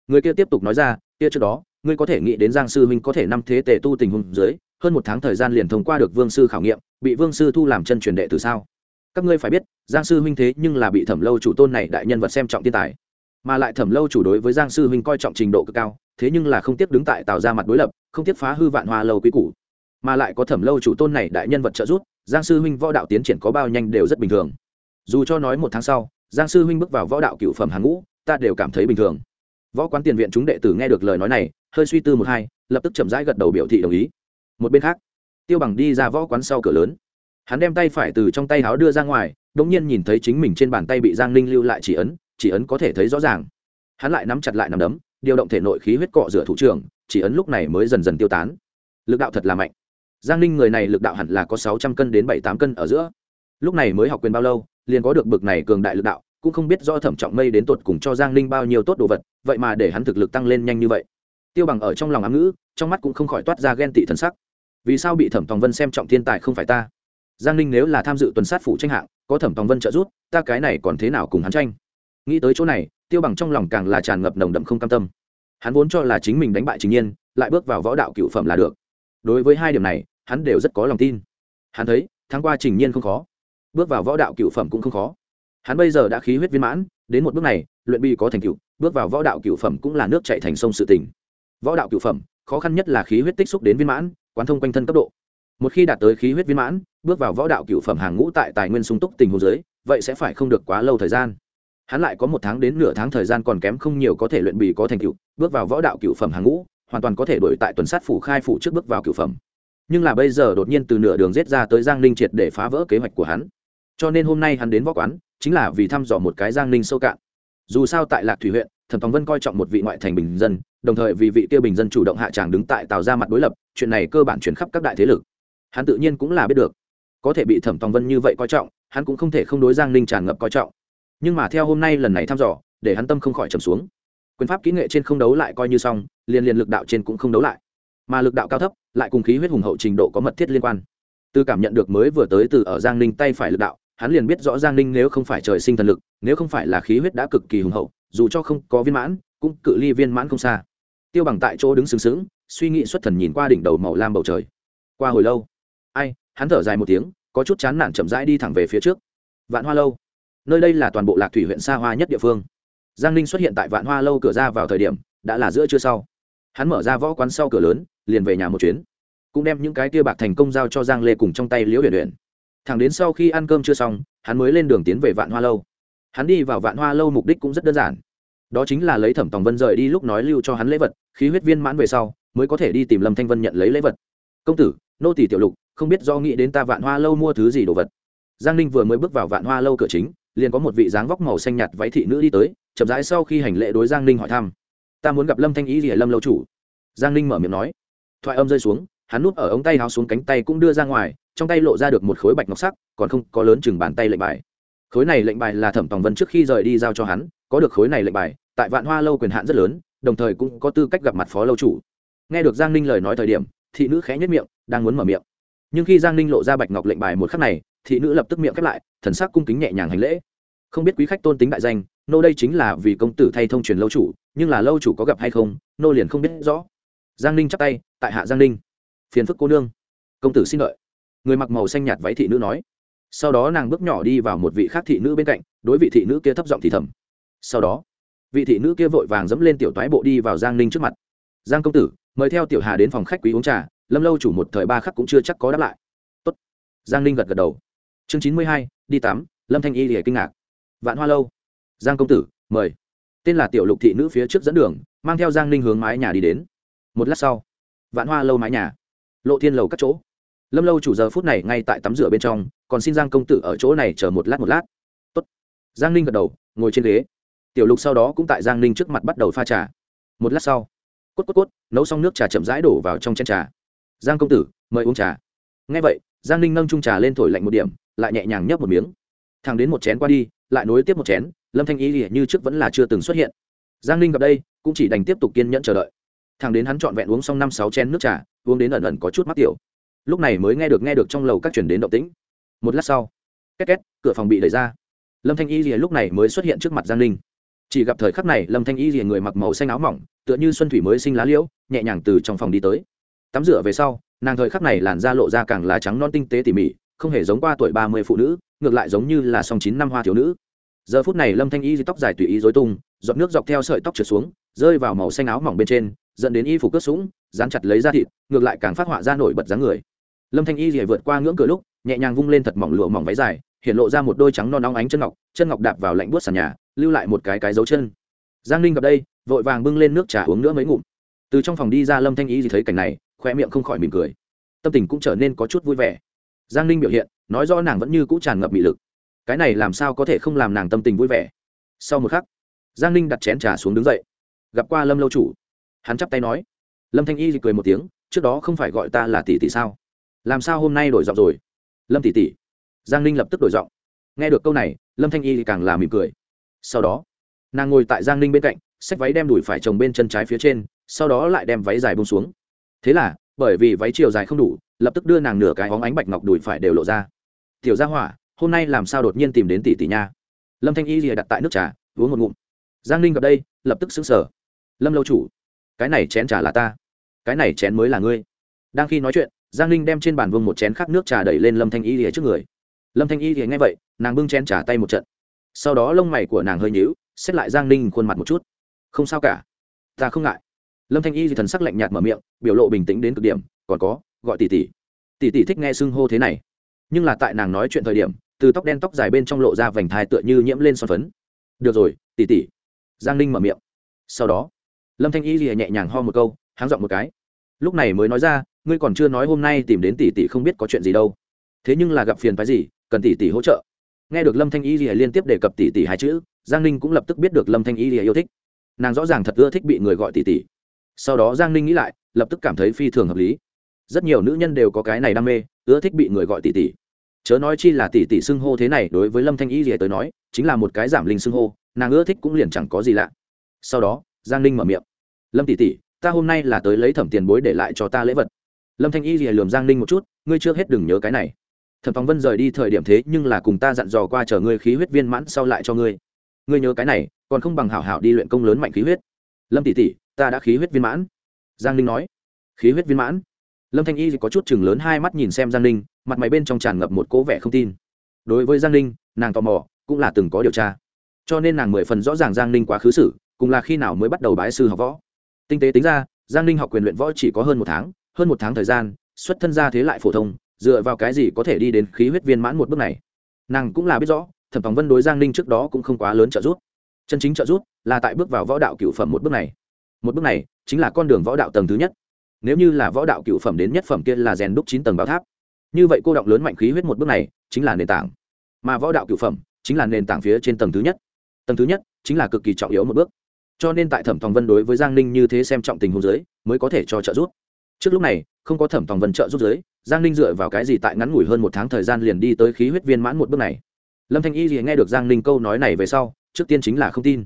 Người kia tiếp tục nói ra, kia trước đó, ngươi có thể nghĩ đến giang sư huynh có thể năm thế tề tu tình huống dưới, hơn một tháng thời gian liền thông qua được vương sư khảo nghiệm, bị vương sư thu làm chân truyền đệ từ sao? Các ngươi phải biết, giang sư huynh thế nhưng là bị thẩm lâu chủ tôn này đại nhân vật xem trọng thiên tài. Mà lại thẩm lâu chủ đối với giang sư huynh coi trọng trình độ cực cao, thế nhưng là không tiếp đứng tại tạo ra mặt đối lập, không tiếp phá hư vạn hoa lâu quý cũ mà lại có thẩm lâu chủ tôn này đại nhân vật trợ giúp, giang sư huynh võ đạo tiến triển có bao nhanh đều rất bình thường. Dù cho nói một tháng sau giang sư huynh bước vào võ đạo cựu phẩm hàng ngũ, ta đều cảm thấy bình thường. Võ quán tiền viện chúng đệ tử nghe được lời nói này, hơi suy tư một hai, lập tức chậm rãi gật đầu biểu thị đồng ý. Một bên khác, tiêu bằng đi ra võ quán sau cửa lớn. Hắn đem tay phải từ trong tay áo đưa ra ngoài đ ỗ n g nhiên nhìn thấy chính mình trên bàn tay bị giang ninh lưu lại chỉ ấn chỉ ấn có thể thấy rõ ràng. Hắn lại nắm chặt lại nằm đấm, điều động thể nội khí huyết cọ rửa thủ trưởng, chỉ ấn lúc này mới dần dần tiêu tán. Lực đạo thật là mạnh. Giang ninh người này lực đạo hẳn là có sáu trăm cân đến bảy tám cân ở giữa. Lúc này mới học quyền bao lâu liền có được bực này cường đại lực đạo, cũng không biết do thẩm trọng mây đến tột cùng cho giang ninh bao nhiêu tốt đồ vật, vậy mà để hắn thực lực tăng lên nhanh như vậy. Tiêu bằng ở trong lòng ám ngữ, trong mắt cũng không khỏi toát ra ghen tị thần sắc. Vì sao bị thẩm tòng vân xem trọng thiên tài không phải ta? Giang ninh nếu là tham dự tuần sát phủ tranh hạng, có thẩm tòng vân trợ giúp, ta cái này còn thế nào cùng hắn tranh? Nghĩ tới chỗ này, tiêu bằng trong lòng càng là tràn ngập nồng đậm không cam tâm. Hắn vốn cho là chính mình đánh bại trình nhiên, lại bước vào võ đạo cựu phẩm là được. Đối với hai điểm này, hắn đều rất có lòng tin. Hắn thấy, tháng qua trình nhiên không khó bước vào võ đạo cựu phẩm cũng không khó. Hắn bây giờ đã khí huyết viên mãn, đến một bước này, luyện bi có thành cựu bước vào võ đạo cựu phẩm cũng là nước chạy thành sông sự tỉnh võ đạo cựu phẩm, khó khăn nhất là khí huyết tích xúc đến viên mãn, quán thông quanh thân cấp độ. Một khi đạt tới khí huyết viên mãn, bước vào võ đạo cựu phẩm hàng ngũ tại tài nguyên sung túc tình hồ dưới, vậy sẽ phải không được quá lâu thời gian. Hắn lại có một tháng đến nửa tháng thời gian còn kém không nhiều có thể luyện bì có thành cựu bước vào võ đạo cựu phẩm hàng ngũ, hoàn toàn có thể đổi tại tuần sát phủ khai phủ trước bước vào cựu phẩm. Nhưng là bây giờ đột nhiên từ nửa đường rết ra tới giang ninh triệt để phá vỡ kế hoạch của hắn cho nên hôm nay hắn đến võ quán, chính là vì thăm dò một cái giang ninh sâu cạn. Dù sao tại lạc thủy huyện, thẩm tòng vân coi trọng một vị ngoại thành bình dân, đồng thời vì vị tiêu bình dân chủ động hạ tràng đứng tại tàu ra mặt đối lập, chuyện này cơ bản chuyển khắp các đại thế lực. Hắn tự nhiên cũng là biết được. Có thể bị thẩm tòng vân như vậy coi trọng, hắn cũng không thể không đối giang ninh tràn ngập coi trọng. Nhưng mà theo hôm nay lần này thăm dò, để hắn tâm không khỏi trầm xuống. Quyền pháp kỹ nghệ trên không đấu lại coi như xong, liền liền lực đạo trên cũng không đấu lại. Mà lực đạo cao thấp, lại cùng khí huyết hùng hậu trình độ có mật thiết liên quan. Từ cảm nhận được mới vừa tới từ ở giang ninh tay phải lực đạo hắn liền biết rõ giang ninh nếu không phải trời sinh thần lực, nếu không phải là khí huyết đã cực kỳ hùng hậu, dù cho không có viên mãn, cũng cự ly viên mãn không xa. Tiêu bằng tại chỗ đứng sừng sững, suy nghĩ xuất thần nhìn qua đỉnh đầu màu lam bầu trời. Qua hồi lâu, ai, hắn thở dài một tiếng, có chút chán nản chậm rãi đi thẳng về phía trước. Vạn hoa lâu, nơi đây là toàn bộ lạc thủy huyện xa hoa nhất địa phương. Giang ninh xuất hiện tại vạn hoa lâu cửa ra vào thời điểm, đã là giữa trưa sau. Hắn mở ra võ quán sau cửa lớn, liền về nhà một chuyến. Cũng đem những cái tia bạc thành công giao cho giang lê cùng trong tay liễu huyền huyền thẳng đến sau khi ăn cơm chưa xong, hắn mới lên đường tiến về vạn hoa lâu. Hắn đi vào vạn hoa lâu mục đích cũng rất đơn giản. Đó chính là lấy thẩm tòng vân rời đi lúc nói lưu cho hắn lễ vật, khí huyết viên mãn về sau, mới có thể đi tìm lâm thanh vân nhận lấy lễ vật. Công tử, nô tỷ tiểu lục, không biết do nghĩ đến ta vạn hoa lâu mua thứ gì đồ vật. Giang ninh vừa mới bước vào vạn hoa lâu cửa chính, liền có một vị dáng vóc màu xanh nhạt váy thị nữ đi tới, chậm rãi sau khi hành lễ đối giang ninh hỏi thăm. Ta muốn gặp lâm thanh ý rỉa lâm lâu chủ. Giang ninh mở miệng nói. Thoại âm rơi xuống, hắn núp ở ống tay háo xuống cánh tay cũng đưa ra ngoài trong tay lộ ra được một khối bạch ngọc sắc, còn không có lớn chừng bàn tay lệnh bài. Khối này lệnh bài là thẩm tòng vân trước khi rời đi giao cho hắn, có được khối này lệnh bài, tại vạn hoa lâu quyền hạn rất lớn, đồng thời cũng có tư cách gặp mặt phó lâu chủ. Nghe được giang ninh lời nói thời điểm, thị nữ khẽ nhất miệng, đang muốn mở miệng. Nhưng khi giang ninh lộ ra bạch ngọc lệnh bài một khắc này, thị nữ lập tức miệng khép lại, thần sắc cung kính nhẹ nhàng hành lễ. Không biết quý khách tôn tính đại danh, nô đây chính là vì công tử thay thông truyền lâu chủ, nhưng là lâu chủ có gặp hay không, nô liền không biết rõ. Giang ninh chắp tay, tại hạ giang ninh. Phiền phức cô nương. Công tử xin đợi người mặc màu xanh nhạt váy thị nữ nói. Sau đó nàng bước nhỏ đi vào một vị khác thị nữ bên cạnh, đối vị thị nữ kia thấp giọng thì thầm. Sau đó, vị thị nữ kia vội vàng dẫm lên tiểu toái bộ đi vào giang ninh trước mặt. Giang công tử, mời theo tiểu hà đến phòng khách quý uống trà, lâm lâu chủ một thời ba khắc cũng chưa chắc có đáp lại. Tốt. giang ninh gật gật đầu. Chương chín mươi hai, đi tắm, lâm thanh y thì kinh ngạc. Vạn hoa lâu. Giang công tử, mời. Tên là tiểu lục thị nữ phía trước dẫn đường, mang theo giang ninh hướng mái nhà đi đến. Một lát sau, vạn hoa lâu mái nhà. Lộ thiên lầu các chỗ lâm lâu chủ giờ phút này ngay tại tắm rửa bên trong, còn xin giang công tử ở chỗ này chờ một lát một lát. Tốt. giang ninh gật đầu, ngồi trên ghế. Tiểu lục sau đó cũng tại giang ninh trước mặt bắt đầu pha trà. Một lát sau, cốt cốt cốt, nấu xong nước trà chậm rãi đổ vào trong chén trà. Giang công tử, mời uống trà. Ngay vậy, giang ninh nâng trung trà lên thổi lạnh một điểm, lại nhẹ nhàng nhấp một miếng. Thàng đến một chén qua đi, lại nối tiếp một chén, lâm thanh ý như trước vẫn là chưa từng xuất hiện. Giang ninh gặp đây, cũng chỉ đành tiếp tục kiên nhẫn chờ đợi. Thằng đến hắn trọn vẹn uống xong năm sáu chén nước trà, uống đến ẩn ẩn có chút mắc tiểu lúc này mới nghe được nghe được trong lầu các chuyển đến động tĩnh. Một lát sau, két két, cửa phòng bị đẩy ra. Lâm thanh y rìa lúc này mới xuất hiện trước mặt giang ninh. Chỉ gặp thời khắc này, lâm thanh y rìa người mặc màu xanh áo mỏng, tựa như xuân thủy mới sinh lá liễu, nhẹ nhàng từ trong phòng đi tới. Tắm rửa về sau, nàng thời khắc này làn da lộ ra càng lá trắng non tinh tế tỉ mỉ, không hề giống qua tuổi ba mươi phụ nữ, ngược lại giống như là song chín năm hoa thiếu nữ. Giờ phút này lâm thanh y tóc dài tùy ý dối tung, giọt nước dọc theo sợi tóc trượt xuống, rơi vào màu xanh áo mỏng bên trên, dẫn đến y phục cướp sũng, dán chặt lấy da thịt, ngược lại càng phát họa ra nổi bật dáng người lâm thanh y rỉa vượt qua ngưỡng cửa lúc, nhẹ nhàng vung lên thật mỏng lụa mỏng váy dài, hiện lộ ra một đôi trắng non óng ánh chân ngọc chân ngọc đạp vào lạnh buốt sàn nhà, lưu lại một cái cái dấu chân. Giang ninh gặp đây, vội vàng bưng lên nước trà uống nữa mấy ngụm. Từ trong phòng đi ra lâm thanh y thì thấy cảnh này khoe miệng không khỏi mỉm cười. Tâm tình cũng trở nên có chút vui vẻ. Giang ninh biểu hiện, nói rõ nàng vẫn như cũ tràn ngập mị lực. Cái này làm sao có thể không làm nàng tâm tình vui vẻ? Sau một khắc, giang ninh đặt chén trà xuống đứng dậy. Gặp qua lâm lâu chủ. Hắn chắp tay nói. Lâm thanh y cười một tiếng, trước đó không phải gọi ta là tỷ tỷ sao? Làm sao hôm nay đổi giọng rồi? Lâm tỷ tỷ. Giang ninh lập tức đổi giọng. Nghe được câu này, lâm thanh y càng là mỉm cười. Sau đó, nàng ngồi tại giang ninh bên cạnh, xách váy đem đùi phải chồng bên chân trái phía trên, sau đó lại đem váy dài bông xuống. Thế là, bởi vì váy chiều dài không đủ, lập tức đưa nàng nửa cái hóng ánh bạch ngọc đùi phải đều lộ ra. Tiểu gia hỏa, hôm nay làm sao đột nhiên tìm đến tỷ tỷ nha? Lâm thanh y lìa đặt tại nước trà, uống một ngụm. Giang ninh gặp đây, lập tức xứng sở lâm lâu chủ, cái này chén trà là ta. Cái này chén mới là ngươi. Đang khi nói chuyện giang ninh đem trên bàn vương một chén khắc nước trà đẩy lên lâm thanh y lìa trước người. Lâm thanh y lìa nghe vậy, nàng bưng chén trà tay một trận. Sau đó lông mày của nàng hơi nhíu, xét lại giang ninh khuôn mặt một chút. Không sao cả. Ta không ngại. Lâm thanh y thì thần sắc lạnh nhạt mở miệng, biểu lộ bình tĩnh đến cực điểm, còn có, gọi tỷ tỷ. Tỷ tỷ thích nghe xưng hô thế này. Nhưng là tại nàng nói chuyện thời điểm, từ tóc đen tóc dài bên trong lộ ra vành thai tựa như nhiễm lên son phấn. Được rồi, tỷ tỷ. Giang ninh mở miệng. Sau đó, lâm thanh y lìa nhẹ nhàng ho một câu, háng giọng một cái. Lúc này mới nói ra ngươi còn chưa nói hôm nay tìm đến tỷ tỷ không biết có chuyện gì đâu. Thế nhưng là gặp phiền phái gì, cần tỷ tỷ hỗ trợ. Nghe được lâm thanh y lìa liên tiếp đề cập tỷ tỷ hai chữ, giang ninh cũng lập tức biết được lâm thanh y lìa yêu thích. Nàng rõ ràng thật ưa thích bị người gọi tỷ tỷ. Sau đó giang ninh nghĩ lại, lập tức cảm thấy phi thường hợp lý. Rất nhiều nữ nhân đều có cái này đam mê, ưa thích bị người gọi tỷ tỷ. Chớ nói chi là tỷ tỷ xưng hô thế này, đối với lâm thanh y lìa tới nói, chính là một cái giảm linh xưng hô, nàng ưa thích cũng liền chẳng có gì lạ. Sau đó, giang ninh mở miệng. Lâm tỷ tỷ, ta hôm nay là tới lấy thẩm tiền bối để lại cho ta lễ vật lâm thanh y lìa lườm giang ninh một chút, ngươi trước hết đừng nhớ cái này. Thẩm phóng vân rời đi thời điểm thế nhưng là cùng ta dặn dò qua chờ ngươi khí huyết viên mãn sau lại cho ngươi. Ngươi nhớ cái này, còn không bằng hảo hảo đi luyện công lớn mạnh khí huyết. Lâm tỷ tỷ, ta đã khí huyết viên mãn. Giang ninh nói. Khí huyết viên mãn? Lâm thanh y có chút chừng lớn hai mắt nhìn xem giang ninh, mặt mày bên trong tràn ngập một cố vẻ không tin. Đối với giang ninh, nàng tò mò, cũng là từng có điều tra. Cho nên nàng mười phần rõ ràng giang ninh quá khứ xử cùng là khi nào mới bắt đầu bái sư học võ. Tinh tế tính ra, giang ninh học quyền luyện võ chỉ có hơn một tháng hơn một tháng thời gian, xuất thân ra thế lại phổ thông, dựa vào cái gì có thể đi đến khí huyết viên mãn một bước này? Nàng cũng là biết rõ, thẩm phóng vân đối giang ninh trước đó cũng không quá lớn trợ giúp. Chân chính trợ giúp là tại bước vào võ đạo cựu phẩm một bước này. Một bước này chính là con đường võ đạo tầng thứ nhất. Nếu như là võ đạo cựu phẩm đến nhất phẩm kia là rèn đúc chín tầng bảo tháp, như vậy cô động lớn mạnh khí huyết một bước này chính là nền tảng. Mà võ đạo cựu phẩm chính là nền tảng phía trên tầng thứ nhất. Tầng thứ nhất chính là cực kỳ trọng yếu một bước. Cho nên tại thẩm tòng vân đối với giang ninh như thế xem trọng tình hôn giới mới có thể cho trợ giúp trước lúc này, không có thẩm tòng vân trợ giúp giới, giang ninh dựa vào cái gì tại ngắn ngủi hơn một tháng thời gian liền đi tới khí huyết viên mãn một bước này? Lâm thanh y thì nghe được giang ninh câu nói này về sau, trước tiên chính là không tin.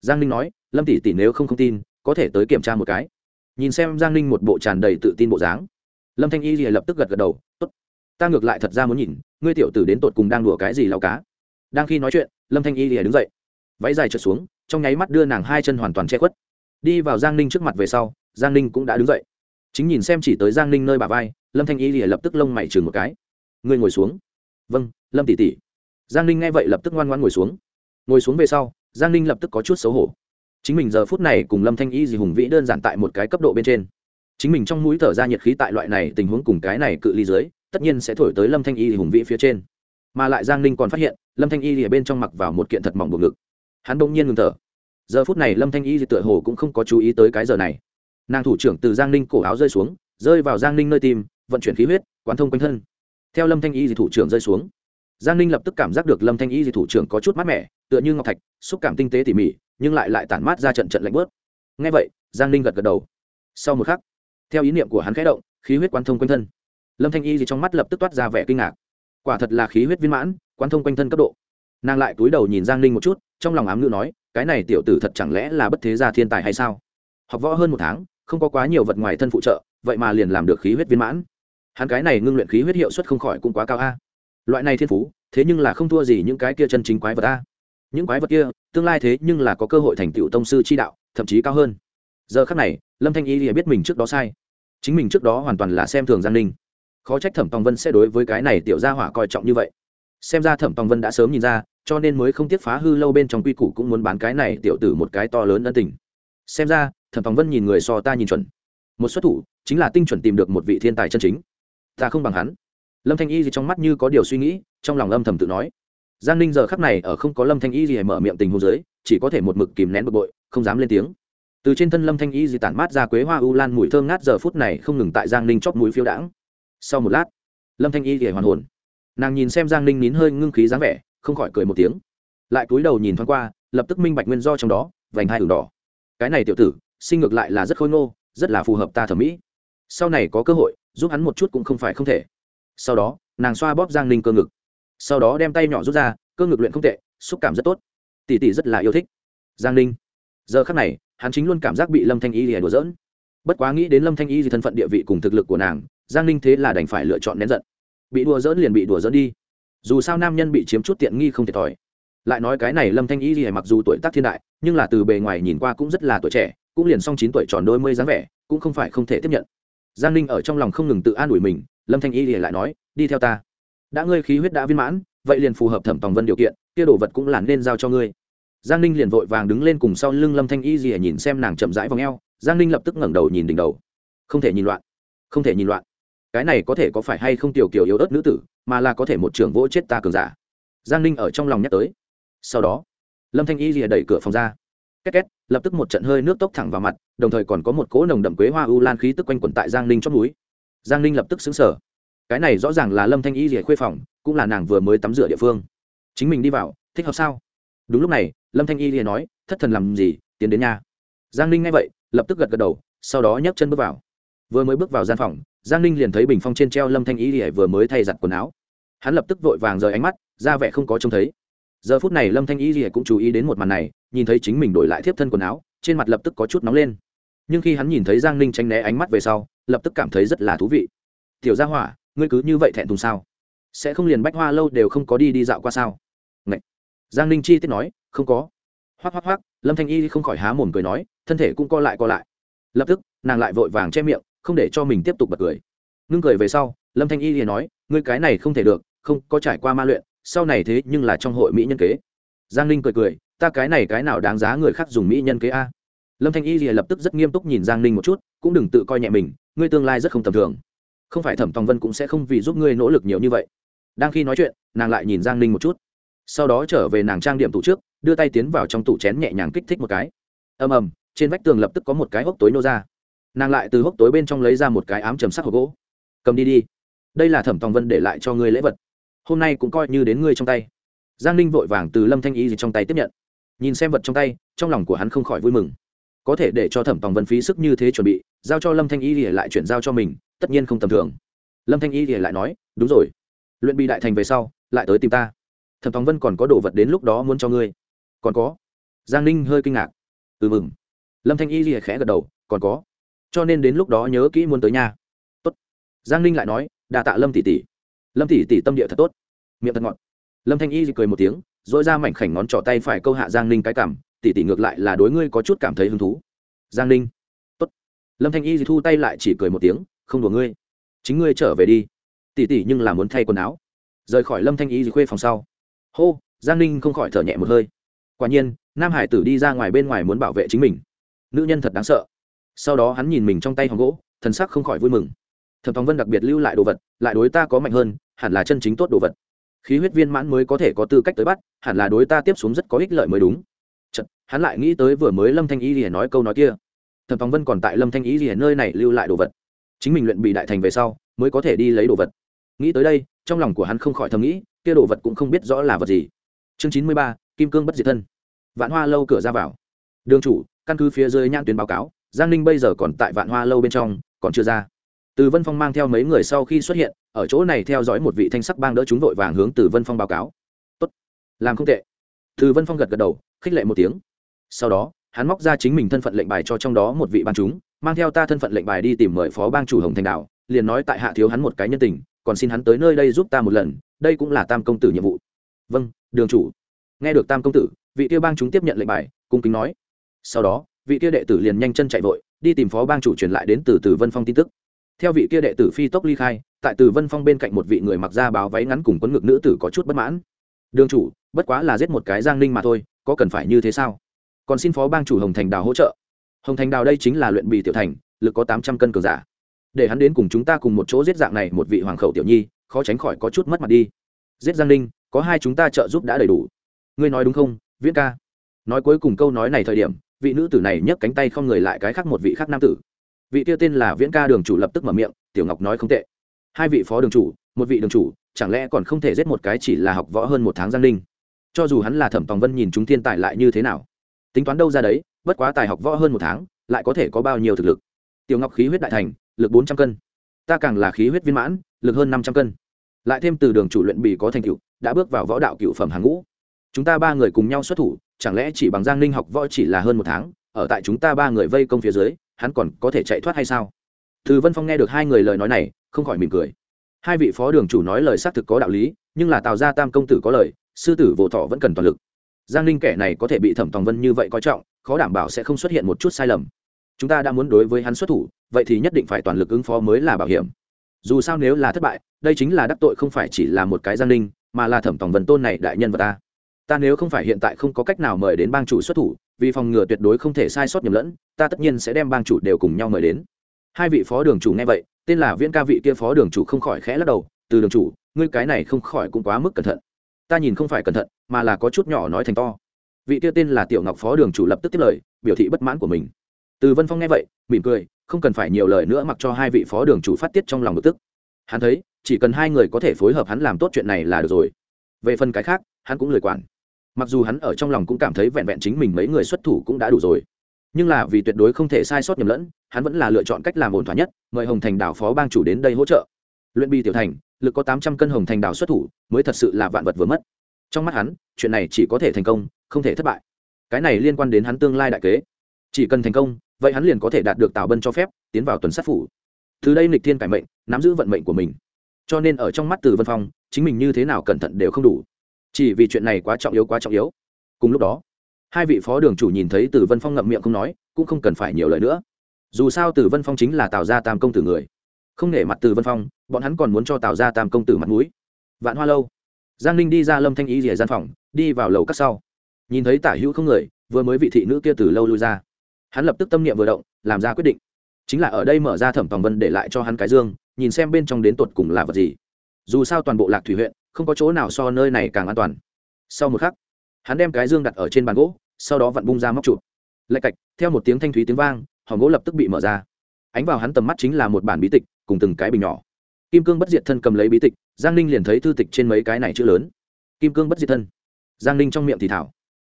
Giang ninh nói, lâm tỷ tỷ nếu không không tin, có thể tới kiểm tra một cái. Nhìn xem giang ninh một bộ tràn đầy tự tin bộ dáng, lâm thanh y thì lập tức gật gật đầu, tốt, ta ngược lại thật ra muốn nhìn, ngươi tiểu tử đến tột cùng đang đùa cái gì lao cá? Đang khi nói chuyện, lâm thanh y thì đứng dậy, váy dài trượt xuống, trong nháy mắt đưa nàng hai chân hoàn toàn che khuất. Đi vào giang ninh trước mặt về sau, giang ninh cũng đã đứng dậy chính nhìn xem chỉ tới giang ninh nơi bà vai, lâm thanh y lìa lập tức lông mày chừng một cái. Ngươi ngồi xuống. Vâng lâm tỷ tỷ. Giang ninh nghe vậy lập tức ngoan ngoan ngồi xuống. Ngồi xuống về sau, giang ninh lập tức có chút xấu hổ. Chính mình giờ phút này cùng lâm thanh y gì hùng vĩ đơn giản tại một cái cấp độ bên trên. Chính mình trong mũi thở ra nhiệt khí tại loại này tình huống cùng cái này cự ly dưới, tất nhiên sẽ thổi tới lâm thanh y gì hùng vĩ phía trên. Mà lại giang ninh còn phát hiện, lâm thanh y ở bên trong mặc vào một kiện thật mỏng buộc ngực. Hắn bỗng nhiên ngừng thở. Giờ phút này lâm thanh y tựa hồ cũng không có chú ý tới cái giờ này nàng thủ trưởng từ giang ninh cổ áo rơi xuống, rơi vào giang ninh nơi tim, vận chuyển khí huyết, quán thông quanh thân. Theo lâm thanh y thủ trưởng rơi xuống. Giang ninh lập tức cảm giác được lâm thanh y thủ trưởng có chút mát mẻ, tựa như ngọc thạch, xúc cảm tinh tế tỉ mỉ, nhưng lại lại tản mát ra trận trận lạnh bớt ngay vậy, giang ninh gật gật đầu. Sau một khắc, theo ý niệm của hắn khẽ động, khí huyết quán thông quanh thân. Lâm thanh y trong mắt lập tức toát ra vẻ kinh ngạc. Quả thật là khí huyết viên mãn, quán thông quanh thân cấp độ. Nàng lại túi đầu nhìn giang ninh một chút, trong lòng ám ngữ nói, cái này tiểu tử thật chẳng lẽ là bất thế gia thiên tài hay sao? Học võ hơn một tháng không có quá nhiều vật ngoài thân phụ trợ, vậy mà liền làm được khí huyết viên mãn. Hắn cái này ngưng luyện khí huyết hiệu suất không khỏi cũng quá cao a. Loại này thiên phú, thế nhưng là không thua gì những cái kia chân chính quái vật a. Những quái vật kia, tương lai thế nhưng là có cơ hội thành tựu tông sư chi đạo, thậm chí cao hơn. Giờ khắc này, lâm thanh y thì biết mình trước đó sai. Chính mình trước đó hoàn toàn là xem thường giang ninh. Khó trách thẩm tòng vân sẽ đối với cái này tiểu gia hỏa coi trọng như vậy. Xem ra thẩm tòng vân đã sớm nhìn ra, cho nên mới không tiếc phá hư lâu bên trong quy củ cũng muốn bán cái này tiểu tử một cái to lớn ân tình. Xem ra thẩm phóng vân nhìn người so ta nhìn chuẩn. Một xuất thủ, chính là tinh chuẩn tìm được một vị thiên tài chân chính. Ta không bằng hắn. Lâm thanh y gì trong mắt như có điều suy nghĩ, trong lòng âm thầm tự nói. Giang ninh giờ khắc này ở không có lâm thanh y gì mở miệng tình hô dưới, chỉ có thể một mực kìm nén bực bội, không dám lên tiếng. Từ trên thân lâm thanh y gì tản mát ra quế hoa u lan mùi thơm ngát giờ phút này không ngừng tại giang ninh chóp mũi phiêu đãng. Sau một lát, lâm thanh y thì hoàn hồn. Nàng nhìn xem giang ninh nín hơi ngưng khí dáng vẻ, không khỏi cười một tiếng. Lại cúi đầu nhìn thoáng qua, lập tức minh bạch nguyên do trong đó, vành hai ửng đỏ. Cái này tiểu tử sinh ngược lại là rất khôi ngô, rất là phù hợp ta thẩm mỹ. Sau này có cơ hội, giúp hắn một chút cũng không phải không thể. Sau đó, nàng xoa bóp giang ninh cơ ngực. Sau đó đem tay nhỏ rút ra, cơ ngực luyện không tệ, xúc cảm rất tốt. Tỷ tỷ rất là yêu thích. Giang ninh. Giờ khắc này, hắn chính luôn cảm giác bị lâm thanh y lìa đùa dỡn bất quá nghĩ đến lâm thanh y thì thân phận địa vị cùng thực lực của nàng, giang ninh thế là đành phải lựa chọn nén giận. Bị đùa dỡn liền bị đùa dỡn đi. Dù sao nam nhân bị chiếm chút tiện nghi không thiệt thòi. Lại nói cái này lâm thanh y thì mặc dù tuổi tác thiên đại, nhưng là từ bề ngoài nhìn qua cũng rất là tuổi trẻ cũng liền xong chín tuổi tròn đôi mươi dáng vẻ, cũng không phải không thể tiếp nhận. Giang ninh ở trong lòng không ngừng tự an ủi mình, lâm thanh y thì lại nói, đi theo ta. Đã ngươi khí huyết đã viên mãn, vậy liền phù hợp thẩm tòng vân điều kiện, kia đồ vật cũng là nên giao cho ngươi. Giang ninh liền vội vàng đứng lên cùng sau lưng lâm thanh y gì nhìn xem nàng chậm rãi v ò giang ninh lập tức ngẩng đầu nhìn đỉnh đầu. Không thể nhìn loạn, không thể nhìn loạn. Cái này có thể có phải hay không tiểu kiểu yếu ớt nữ tử, mà là có thể một trưởng vỗ chết ta cường giả? Giang ninh ở trong lòng nhắc tới. Sau đó, lâm thanh y rìa đẩy cửa phòng ra két két, lập tức một trận hơi nước tốc thẳng vào mặt, đồng thời còn có một cỗ nồng đậm quế hoa u lan khí tức quanh quẩn tại giang ninh chót núi giang ninh lập tức xứng sở cái này rõ ràng là lâm thanh y rìa khuê phòng, cũng là nàng vừa mới tắm rửa địa phương. Chính mình đi vào, thích hợp sao? Đúng lúc này, lâm thanh y rìa nói, thất thần làm gì, tiến đến nhà. Giang ninh nghe vậy, lập tức gật gật đầu, sau đó nhấc chân bước vào. Vừa mới bước vào gian phòng, giang ninh liền thấy bình phong trên treo lâm thanh y rìa vừa mới thay giặt quần áo. Hắn lập tức vội vàng rời ánh mắt, ra vẻ không có trông thấy. Giờ phút này lâm thanh y rìa cũng chú ý đến một màn này nhìn thấy chính mình đổi lại thiếp thân quần áo, trên mặt lập tức có chút nóng lên. Nhưng khi hắn nhìn thấy giang ninh tranh né ánh mắt về sau, lập tức cảm thấy rất là thú vị. Tiểu gia hỏa, ngươi cứ như vậy thẹn thùng sao? Sẽ không liền bách hoa lâu đều không có đi đi dạo qua sao? Ngậy. giang ninh chi tiết nói, không có. Hoác hoác hoác lâm thanh y không khỏi há mồm cười nói, thân thể cũng co lại co lại. Lập tức, nàng lại vội vàng che miệng, không để cho mình tiếp tục bật cười. Ngưng cười về sau, lâm thanh y liền nói, ngươi cái này không thể được, không có trải qua ma luyện, sau này thế nhưng là trong hội mỹ nhân kế. Giang ninh cười cười ta cái này cái nào đáng giá người khác dùng mỹ nhân kế a? Lâm thanh y thì lập tức rất nghiêm túc nhìn giang ninh một chút, cũng đừng tự coi nhẹ mình, ngươi tương lai rất không tầm thường. Không phải thẩm tòng vân cũng sẽ không vì giúp ngươi nỗ lực nhiều như vậy. Đang khi nói chuyện, nàng lại nhìn giang ninh một chút. Sau đó trở về nàng trang điểm tủ trước, đưa tay tiến vào trong tủ chén nhẹ nhàng kích thích một cái. Ầm ầm, trên vách tường lập tức có một cái hốc tối nô ra. Nàng lại từ hốc tối bên trong lấy ra một cái ám chầm sắc hộp gỗ. Cầm đi đi. Đây là thẩm tòng vân để lại cho ngươi lễ vật. Hôm nay cũng coi như đến ngươi trong tay. Giang ninh vội vàng từ lâm thanh y gì trong tay tiếp nhận nhìn xem vật trong tay, trong lòng của hắn không khỏi vui mừng. Có thể để cho thẩm tòng vân phí sức như thế chuẩn bị, giao cho lâm thanh y thì lại chuyển giao cho mình, tất nhiên không tầm thường. Lâm thanh y thì lại nói, đúng rồi. Luyện bị đại thành về sau, lại tới tìm ta. Thẩm tòng vân còn có đồ vật đến lúc đó muốn cho ngươi. Còn có? Giang ninh hơi kinh ngạc. Ừ mừng. Lâm thanh y thì khẽ gật đầu, còn có. Cho nên đến lúc đó nhớ kỹ muốn tới nhà. Tốt. giang ninh lại nói đà tạ lâm tỷ tỷ. Lâm tỷ tỷ tâm địa thật tốt. Miệng thật ngọt. Lâm thanh y cười một tiếng dội ra mảnh khảnh ngón trỏ tay phải câu hạ giang ninh cái cảm tỷ tỷ ngược lại là đối ngươi có chút cảm thấy hứng thú. Giang ninh. Tốt. Lâm thanh y thu tay lại chỉ cười một tiếng, không đùa ngươi. Chính ngươi trở về đi. Tỷ tỷ nhưng là muốn thay quần áo. Rời khỏi lâm thanh y khuê phòng sau. Hô, giang ninh không khỏi thở nhẹ một hơi. Quả nhiên, nam hải tử đi ra ngoài bên ngoài muốn bảo vệ chính mình. Nữ nhân thật đáng sợ. Sau đó hắn nhìn mình trong tay hòn gỗ, thần sắc không khỏi vui mừng. Thẩm thóng vân đặc biệt lưu lại đồ vật, lại đối ta có mạnh hơn, hẳn là chân chính tốt đồ vật khí huyết viên mãn mới có thể có tư cách tới bắt hẳn là đối ta tiếp xuống rất có ích lợi mới đúng. Chật, hắn lại nghĩ tới vừa mới lâm thanh y lìa nói câu nói kia. Thẩm phóng vân còn tại lâm thanh y lìa nơi này lưu lại đồ vật. Chính mình luyện bị đại thành về sau mới có thể đi lấy đồ vật. Nghĩ tới đây trong lòng của hắn không khỏi thầm nghĩ kia đồ vật cũng không biết rõ là vật gì. Chương chín mươi ba kim cương bất diệt thân. Vạn hoa lâu cửa ra vào. Đường chủ căn cứ phía dưới nhãn tuyến báo cáo giang ninh bây giờ còn tại vạn hoa lâu bên trong còn chưa ra từ vân phong mang theo mấy người sau khi xuất hiện, ở chỗ này theo dõi một vị thanh sắc bang đỡ chúng vội vàng hướng từ vân phong báo cáo. Tốt, làm không tệ. Từ vân phong gật gật đầu, khích lệ một tiếng. Sau đó, hắn móc ra chính mình thân phận lệnh bài cho trong đó một vị ban chúng, mang theo ta thân phận lệnh bài đi tìm mời phó bang chủ hồng thành đạo, liền nói tại hạ thiếu hắn một cái nhân tình, còn xin hắn tới nơi đây giúp ta một lần, đây cũng là tam công tử nhiệm vụ. Vâng đường chủ. Nghe được tam công tử, vị tiêu bang chúng tiếp nhận lệnh bài, cung kính nói. Sau đó, vị kia đệ tử liền nhanh chân chạy vội, đi tìm phó bang chủ truyền lại đến từ từ vân phong tin tức theo vị kia đệ tử phi tốc ly khai, tại từ vân phong bên cạnh một vị người mặc da báo váy ngắn cùng quấn ngực nữ tử có chút bất mãn. Đường chủ, bất quá là giết một cái giang ninh mà thôi, có cần phải như thế sao? Còn xin phó bang chủ hồng thành đào hỗ trợ. Hồng thành đào đây chính là luyện bì tiểu thành, lực có tám trăm cân cờ giả. Để hắn đến cùng chúng ta cùng một chỗ giết dạng này một vị hoàng khẩu tiểu nhi, khó tránh khỏi có chút mất mặt đi. Giết giang ninh, có hai chúng ta trợ giúp đã đầy đủ. Ngươi nói đúng không, viễn ca? Nói cuối cùng câu nói này thời điểm, vị nữ tử này nhấc cánh tay không người lại cái khác một vị khác nam tử vị kia tên là viễn ca đường chủ lập tức mở miệng, tiểu ngọc nói không tệ. Hai vị phó đường chủ, một vị đường chủ, chẳng lẽ còn không thể giết một cái chỉ là học võ hơn một tháng giang ninh cho dù hắn là thẩm tòng vân nhìn chúng thiên tài lại như thế nào? Tính toán đâu ra đấy, bất quá tài học võ hơn một tháng, lại có thể có bao nhiêu thực lực? Tiểu ngọc khí huyết đại thành, lực bốn trăm cân. Ta càng là khí huyết viên mãn, lực hơn năm trăm cân. Lại thêm từ đường chủ luyện bì có thành tựu, đã bước vào võ đạo cựu phẩm hàng ngũ. Chúng ta ba người cùng nhau xuất thủ, chẳng lẽ chỉ bằng giang ninh học võ chỉ là hơn một tháng, ở tại chúng ta ba người vây công phía dưới hắn còn có thể chạy thoát hay sao? Từ vân phong nghe được hai người lời nói này, không khỏi mỉm cười. Hai vị phó đường chủ nói lời xác thực có đạo lý, nhưng là tào gia tam công tử có lời, sư tử vô thọ vẫn cần toàn lực. Giang ninh kẻ này có thể bị thẩm tòng vân như vậy coi trọng, khó đảm bảo sẽ không xuất hiện một chút sai lầm. Chúng ta đã muốn đối với hắn xuất thủ, vậy thì nhất định phải toàn lực ứng phó mới là bảo hiểm. Dù sao nếu là thất bại, đây chính là đắc tội không phải chỉ là một cái giang ninh, mà là thẩm tòng vân tôn này đại nhân vật ta ta nếu không phải hiện tại không có cách nào mời đến bang chủ xuất thủ, vì phòng ngừa tuyệt đối không thể sai sót nhầm lẫn, ta tất nhiên sẽ đem bang chủ đều cùng nhau mời đến. Hai vị phó đường chủ nghe vậy, tên là viễn ca vị kia phó đường chủ không khỏi khẽ lắc đầu, từ đường chủ, ngươi cái này không khỏi cũng quá mức cẩn thận. Ta nhìn không phải cẩn thận, mà là có chút nhỏ nói thành to. Vị kia tên là tiểu ngọc phó đường chủ lập tức tiếp lời, biểu thị bất mãn của mình. Từ vân phong nghe vậy, mỉm cười, không cần phải nhiều lời nữa mặc cho hai vị phó đường chủ phát tiết trong lòng bực tức. Hắn thấy, chỉ cần hai người có thể phối hợp hắn làm tốt chuyện này là được rồi. Về phần cái khác, hắn cũng lời quản mặc dù hắn ở trong lòng cũng cảm thấy vẹn vẹn chính mình mấy người xuất thủ cũng đã đủ rồi. Nhưng là vì tuyệt đối không thể sai sót nhầm lẫn, hắn vẫn là lựa chọn cách làm ổn thỏa nhất, mời hồng thành đảo phó bang chủ đến đây hỗ trợ. Luyện bi tiểu thành, lực có tám trăm cân hồng thành đảo xuất thủ, mới thật sự là vạn vật vừa mất. Trong mắt hắn, chuyện này chỉ có thể thành công, không thể thất bại. Cái này liên quan đến hắn tương lai đại kế. Chỉ cần thành công, vậy hắn liền có thể đạt được tào bân cho phép, tiến vào tuần sát phủ. Từ đây lịch thiên cải mệnh, nắm giữ vận mệnh của mình. Cho nên ở trong mắt từ vân phong, chính mình như thế nào cẩn thận đều không đủ chỉ vì chuyện này quá trọng yếu, quá trọng yếu. Cùng lúc đó, hai vị phó đường chủ nhìn thấy từ vân phong ngậm miệng không nói, cũng không cần phải nhiều lời nữa. Dù sao từ vân phong chính là tào gia tam công tử người. Không nể mặt từ vân phong, bọn hắn còn muốn cho tào gia tam công tử mặt mũi. Vạn hoa lâu, giang ninh đi ra lâm thanh ý rỉa gian phòng, đi vào lầu cắt sau. Nhìn thấy tả hữu không người, vừa mới vị thị nữ kia từ lâu lui ra. Hắn lập tức tâm niệm vừa động, làm ra quyết định. Chính là ở đây mở ra thẩm tòng vân để lại cho hắn cái dương, nhìn xem bên trong đến tột cùng là vật gì. Dù sao toàn bộ lạc thủy huyện không có chỗ nào so nơi này càng an toàn. Sau một khắc, hắn đem cái dương đặt ở trên bàn gỗ, sau đó vặn bung ra móc chụp. Lạch cạch, theo một tiếng thanh thúy tiếng vang, hòm gỗ lập tức bị mở ra. Ánh vào hắn tầm mắt chính là một bản bí tịch, cùng từng cái bình nhỏ. Kim cương bất diệt thân cầm lấy bí tịch, giang ninh liền thấy thư tịch trên mấy cái này chữ lớn. Kim cương bất diệt thân. Giang ninh trong miệng thì thảo.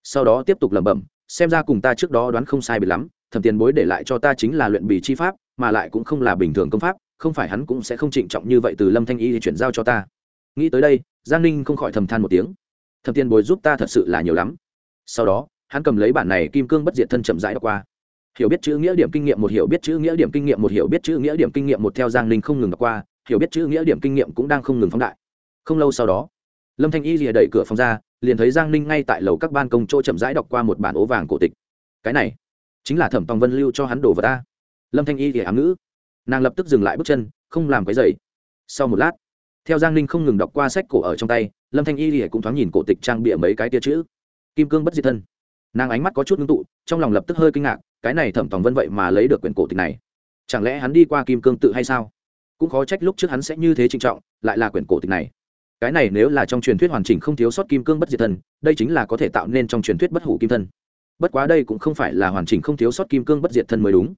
Sau đó tiếp tục lẩm bẩm, xem ra cùng ta trước đó đoán không sai bị lắm, thẩm tiền bối để lại cho ta chính là luyện bì chi pháp, mà lại cũng không là bình thường công pháp, không phải hắn cũng sẽ không trịnh trọng như vậy từ lâm thanh y chuyển giao cho ta nghĩ tới đây, giang ninh không khỏi thầm than một tiếng. Thẩm tiền bối giúp ta thật sự là nhiều lắm. Sau đó, hắn cầm lấy bản này kim cương bất diệt thân chậm rãi đọc qua. Hiểu biết chữ nghĩa điểm kinh nghiệm một, hiểu biết chữ nghĩa điểm kinh nghiệm một, hiểu biết chữ nghĩa điểm kinh nghiệm một theo giang ninh không ngừng đọc qua, hiểu biết chữ nghĩa điểm kinh nghiệm cũng đang không ngừng phóng đại. Không lâu sau đó, lâm thanh y rìa đẩy cửa phòng ra, liền thấy giang ninh ngay tại lầu các ban công chỗ chậm rãi đọc qua một bản ố vàng cổ tịch. Cái này, chính là thẩm tòng vân lưu cho hắn đổ vào ta. Lâm thanh y rìa ám ngữ. Nàng lập tức dừng lại bước chân, không làm cái dày sau một lát theo giang ninh không ngừng đọc qua sách cổ ở trong tay, lâm thanh y thì cũng thoáng nhìn cổ tịch trang bịa mấy cái tia chữ. Kim cương bất diệt thân. Nàng ánh mắt có chút ngưng tụ, trong lòng lập tức hơi kinh ngạc, cái này thẩm tòng vân vậy mà lấy được quyển cổ tịch này. Chẳng lẽ hắn đi qua kim cương tự hay sao? Cũng khó trách lúc trước hắn sẽ như thế trinh trọng, lại là quyển cổ tịch này. Cái này nếu là trong truyền thuyết hoàn chỉnh không thiếu sót kim cương bất diệt thân, đây chính là có thể tạo nên trong truyền thuyết bất hủ kim thân. Bất quá đây cũng không phải là hoàn chỉnh không thiếu sót kim cương bất diệt thân mới đúng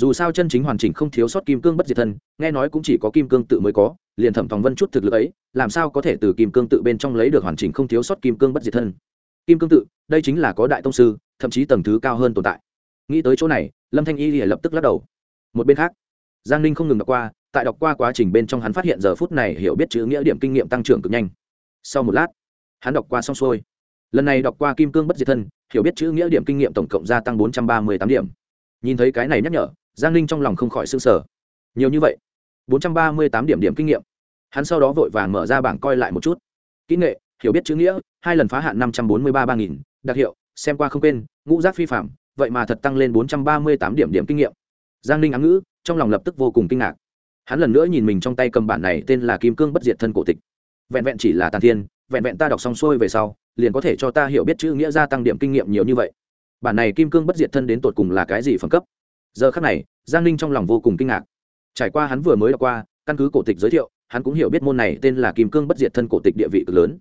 dù sao chân chính hoàn chỉnh không thiếu sót kim cương bất diệt thân, nghe nói cũng chỉ có kim cương tự mới có, liền thẩm thòng vân chút thực lực ấy, làm sao có thể từ kim cương tự bên trong lấy được hoàn chỉnh không thiếu sót kim cương bất diệt thân? Kim cương tự, đây chính là có đại tông sư, thậm chí tầng thứ cao hơn tồn tại. Nghĩ tới chỗ này, lâm thanh y lập tức lắc đầu. Một bên khác, giang ninh không ngừng đọc qua, tại đọc qua quá trình bên trong hắn phát hiện giờ phút này hiểu biết chữ nghĩa điểm kinh nghiệm tăng trưởng cực nhanh. Sau một lát, hắn đọc qua xong xuôi. Lần này đọc qua kim cương bất diệt thân, hiểu biết chữ nghĩa điểm kinh nghiệm tổng cộng gia tăng bốn trăm ba mươi tám điểm. Nhìn thấy cái này nhắc nhở giang ninh trong lòng không khỏi s ư n g sở nhiều như vậy, bốn trăm ba mươi tám điểm điểm kinh nghiệm. Hắn sau đó vội vàng mở ra bảng coi lại một chút. Kỹ nghệ, hiểu biết chữ nghĩa, hai lần phá hạn năm trăm bốn mươi ba ba nghìn, đặc hiệu, xem qua không quên, ngũ giác phi phạm, vậy mà thật tăng lên bốn trăm ba mươi tám điểm điểm kinh nghiệm. Giang ninh ám ngữ, trong lòng lập tức vô cùng kinh ngạc. Hắn lần nữa nhìn mình trong tay cầm bản này tên là kim cương bất diệt thân cổ tịch. Vẹn vẹn chỉ là tàn thiên, vẹn vẹn ta đọc xong xuôi về sau, liền có thể cho ta hiểu biết chữ nghĩa gia tăng điểm kinh nghiệm nhiều như vậy. Bản này kim cương bất diệt thân đến tột cùng là cái gì phẩm cấp? Giờ khắc này, giang ninh trong lòng vô cùng kinh ngạc. Trải qua hắn vừa mới đọc qua, căn cứ cổ tịch giới thiệu, hắn cũng hiểu biết môn này tên là kim cương bất diệt thân cổ tịch địa vị cực lớn.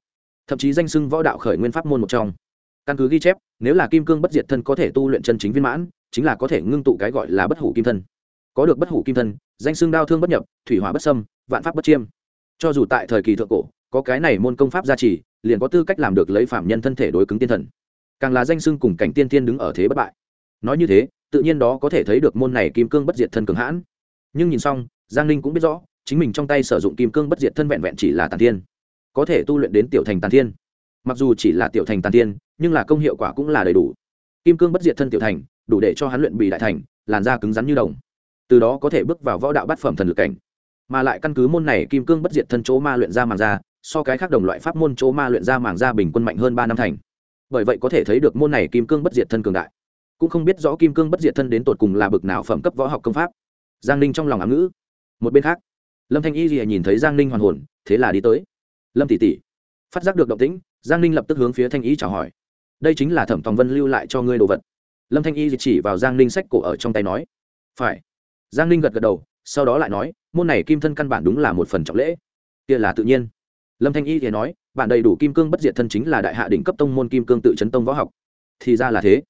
Thậm chí danh sưng võ đạo khởi nguyên pháp môn một trong. Căn cứ ghi chép, nếu là kim cương bất diệt thân có thể tu luyện chân chính viên mãn, chính là có thể ngưng tụ cái gọi là bất hủ kim thân. Có được bất hủ kim thân, danh xưng đao thương bất nhập, thủy hỏa bất sâm vạn pháp bất chiêm. Cho dù tại thời kỳ thượng cổ, có cái này môn công pháp gia trì, liền có tư cách làm được lấy phạm nhân thân thể đối cứng tiên thần. Càng là danh xưng cùng cảnh tiên tiên đứng ở thế bất bại. Nói như thế tự nhiên đó có thể thấy được môn này kim cương bất diệt thân cường hãn. Nhưng nhìn xong, giang ninh cũng biết rõ, chính mình trong tay sử dụng kim cương bất diệt thân vẹn vẹn chỉ là tàn thiên. Có thể tu luyện đến tiểu thành tàn thiên. Mặc dù chỉ là tiểu thành tàn thiên, nhưng là công hiệu quả cũng là đầy đủ. Kim cương bất diệt thân tiểu thành, đủ để cho hắn luyện bị đại thành, làn da cứng rắn như đồng. Từ đó có thể bước vào võ đạo bát phẩm thần lực cảnh. Mà lại căn cứ môn này kim cương bất diệt thân chỗ ma luyện ra màng da, so cái khác đồng loại pháp môn chỗ ma luyện ra màng da bình quân mạnh hơn ba năm thành. Bởi vậy có thể thấy được môn này kim cương bất diệt thân cường đại cũng không biết rõ kim cương bất diệt thân đến tột cùng là bực nào phẩm cấp võ học công pháp. Giang ninh trong lòng ám ngữ. Một bên khác, lâm thanh y gì nhìn thấy giang ninh hoàn hồn, thế là đi tới. Lâm tỷ tỷ. Phát giác được động tĩnh, giang ninh lập tức hướng phía thanh y chào hỏi. Đây chính là thẩm tòng vân lưu lại cho ngươi đồ vật. Lâm thanh y chỉ vào giang ninh sách cổ ở trong tay nói. Phải. Giang ninh gật gật đầu, sau đó lại nói, môn này kim thân căn bản đúng là một phần trọng lễ. Kia là tự nhiên. Lâm thanh y thì nói bạn đầy đủ kim cương bất diệt thân chính là đại hạ đỉnh cấp tông môn kim cương tự chấn tông võ học. Thì ra là thế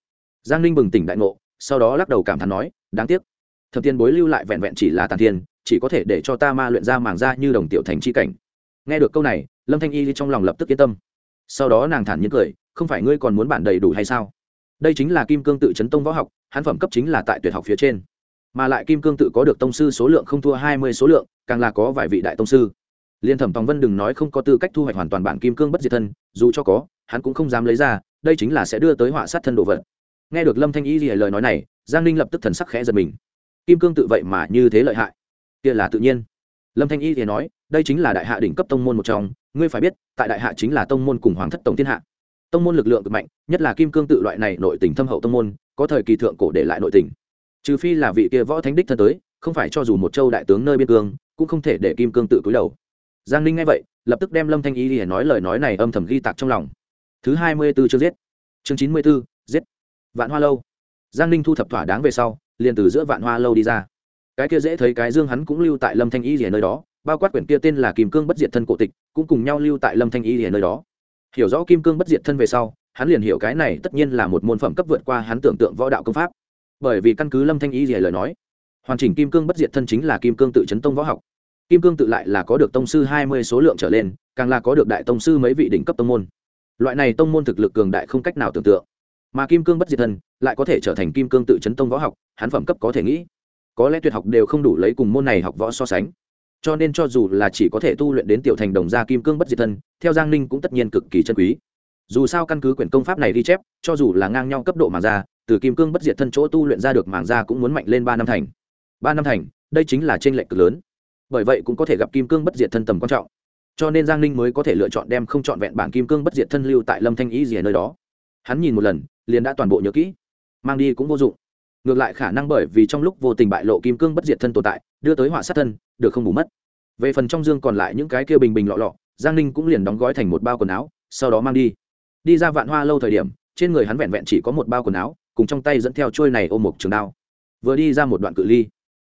giang ninh bừng tỉnh đại ngộ, sau đó lắc đầu cảm thán nói, đáng tiếc. Thập tiên bối lưu lại vẹn vẹn chỉ là tàn thiên, chỉ có thể để cho ta ma luyện ra màng ra như đồng tiểu thành c h i cảnh. Nghe được câu này, lâm thanh y trong lòng lập tức yên tâm. Sau đó nàng thản nhiên cười, không phải ngươi còn muốn bản đầy đủ hay sao? Đây chính là kim cương tự chấn tông võ học, hắn phẩm cấp chính là tại tuyệt học phía trên. Mà lại kim cương tự có được tông sư số lượng không thua hai mươi số lượng, càng là có vài vị đại tông sư. Liên thẩm tòng vân đừng nói không có tư cách thu hoạch hoàn toàn bản kim cương bất diệt thân, dù cho có, hắn cũng không dám lấy ra, đây chính là sẽ đưa tới họa sát thân đồ vật nghe được lâm thanh y gì lời nói này, giang ninh lập tức thần sắc khẽ giật mình. Kim cương tự vậy mà như thế lợi hại? Kia là tự nhiên. Lâm thanh y thì nói, đây chính là đại hạ đỉnh cấp tông môn một trong, ngươi phải biết, tại đại hạ chính là tông môn cùng hoàng thất tổng thiên hạ. Tông môn lực lượng cực mạnh, nhất là kim cương tự loại này nội tình thâm hậu tông môn, có thời kỳ thượng cổ để lại nội tình. Trừ phi là vị kia võ thánh đích thân tới, không phải cho dù một châu đại tướng nơi biên cương, cũng không thể để kim cương tự cúi đầu. Giang ninh nghe vậy, lập tức đem lâm thanh y thì nói lời nói này âm thầm ghi tạc trong lòng. Thứ hai mươi b ố chương giết. Chương chín mươi b ố vạn hoa lâu. Giang ninh thu thập thỏa đáng về sau, liền từ giữa vạn hoa lâu đi ra. Cái kia dễ thấy cái dương hắn cũng lưu tại lâm thanh y rìa nơi đó, bao quát quyển kia tên là kim cương bất diệt thân cổ tịch, cũng cùng nhau lưu tại lâm thanh y rìa nơi đó. Hiểu rõ kim cương bất diệt thân về sau, hắn liền hiểu cái này tất nhiên là một môn phẩm cấp vượt qua hắn tưởng tượng võ đạo công pháp. Bởi vì căn cứ lâm thanh y rìa lời nói, hoàn chỉnh kim cương bất diệt thân chính là kim cương tự chấn tông võ học. Kim cương tự lại là có được tông sư hai mươi số lượng trở lên, càng là có được đại tông sư mấy vị đỉnh cấp tông môn. Loại này tông môn thực lực cường đại không cách nào tưởng tượng mà kim cương bất diệt thân lại có thể trở thành kim cương tự chấn tông võ học, hắn phẩm cấp có thể nghĩ. Có lẽ tuyệt học đều không đủ lấy cùng môn này học võ so sánh. Cho nên cho dù là chỉ có thể tu luyện đến tiểu thành đồng gia kim cương bất diệt thân, theo giang ninh cũng tất nhiên cực kỳ chân quý. Dù sao căn cứ quyển công pháp này ghi chép, cho dù là ngang nhau cấp độ mà ra, từ kim cương bất diệt thân chỗ tu luyện ra được màng ra cũng muốn mạnh lên ba năm thành. Ba năm thành, đây chính là t r ê n lệch cực lớn. Bởi vậy cũng có thể gặp kim cương bất diệt thân tầm quan trọng. Cho nên giang ninh mới có thể lựa chọn đem không trọn vẹn bản kim cương bất diệt thân lưu tại lâm thanh ý gì ở nơi đó hắn nhìn một lần, liền đã toàn bộ nhớ kỹ. Mang đi cũng vô dụng. Ngược lại khả năng bởi vì trong lúc vô tình bại lộ kim cương bất diệt thân tồn tại, đưa tới họa sát thân, được không bù mất. Về phần trong dương còn lại những cái kia bình bình lọ lọ, giang ninh cũng liền đóng gói thành một bao quần áo, sau đó mang đi. Đi ra vạn hoa lâu thời điểm, trên người hắn vẹn vẹn chỉ có một bao quần áo, cùng trong tay dẫn theo trôi này ôm một trường đao. Vừa đi ra một đoạn cự ly,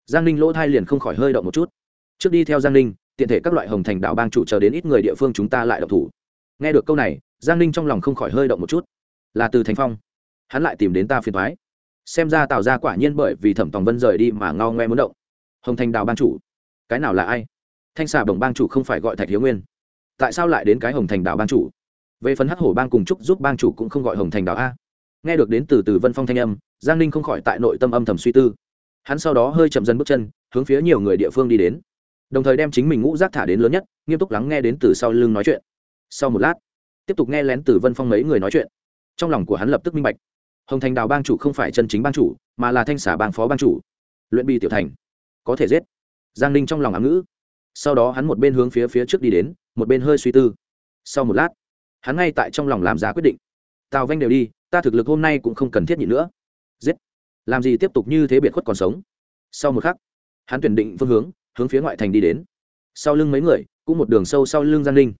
giang ninh lỗ thai liền không khỏi hơi động một chút. Trước đi theo giang ninh, tiện thể các loại hồng thành đạo bang chủ chờ đến ít người địa phương chúng ta lại độc thủ. Nghe được câu này, giang ninh trong lòng không khỏi hơi động một chút là từ thành phong. Hắn lại tìm đến ta phiền thoái. Xem ra tạo ra quả nhiên bởi vì thẩm tòng vân rời đi mà ngao ngoe muốn động. Hồng thành đào bang chủ, cái nào là ai? Thanh xà bồng bang chủ không phải gọi thạch hiếu nguyên. Tại sao lại đến cái hồng thành đào bang chủ? Về phần hắc hổ bang cùng trúc giúp bang chủ cũng không gọi hồng thành đào a. Nghe được đến từ từ vân phong thanh âm, giang ninh không khỏi tại nội tâm âm thầm suy tư. Hắn sau đó hơi chậm dần bước chân, hướng phía nhiều người địa phương đi đến. Đồng thời đem chính mình ngũ rác thả đến lớn nhất, nghiêm túc lắng nghe đến từ sau lưng nói chuyện. Sau một lát, tiếp tục nghe lén từ vân phong mấy người nói chuyện trong lòng của hắn lập tức minh bạch. Hồng thành đào bang chủ không phải chân chính bang chủ, mà là thanh xả bang phó bang chủ. Luyện bi tiểu thành. Có thể giết. Giang ninh trong lòng ám ngữ. Sau đó hắn một bên hướng phía phía trước đi đến, một bên hơi suy tư. Sau một lát, hắn ngay tại trong lòng làm giá quyết định. Tào vanh đều đi, ta thực lực hôm nay cũng không cần thiết nhị nữa. Giết. Làm gì tiếp tục như thế biệt khuất còn sống? Sau một khắc, hắn tuyển định phương hướng hướng phía ngoại thành đi đến. Sau lưng mấy người, cũng một đường sâu sau lưng giang ninh.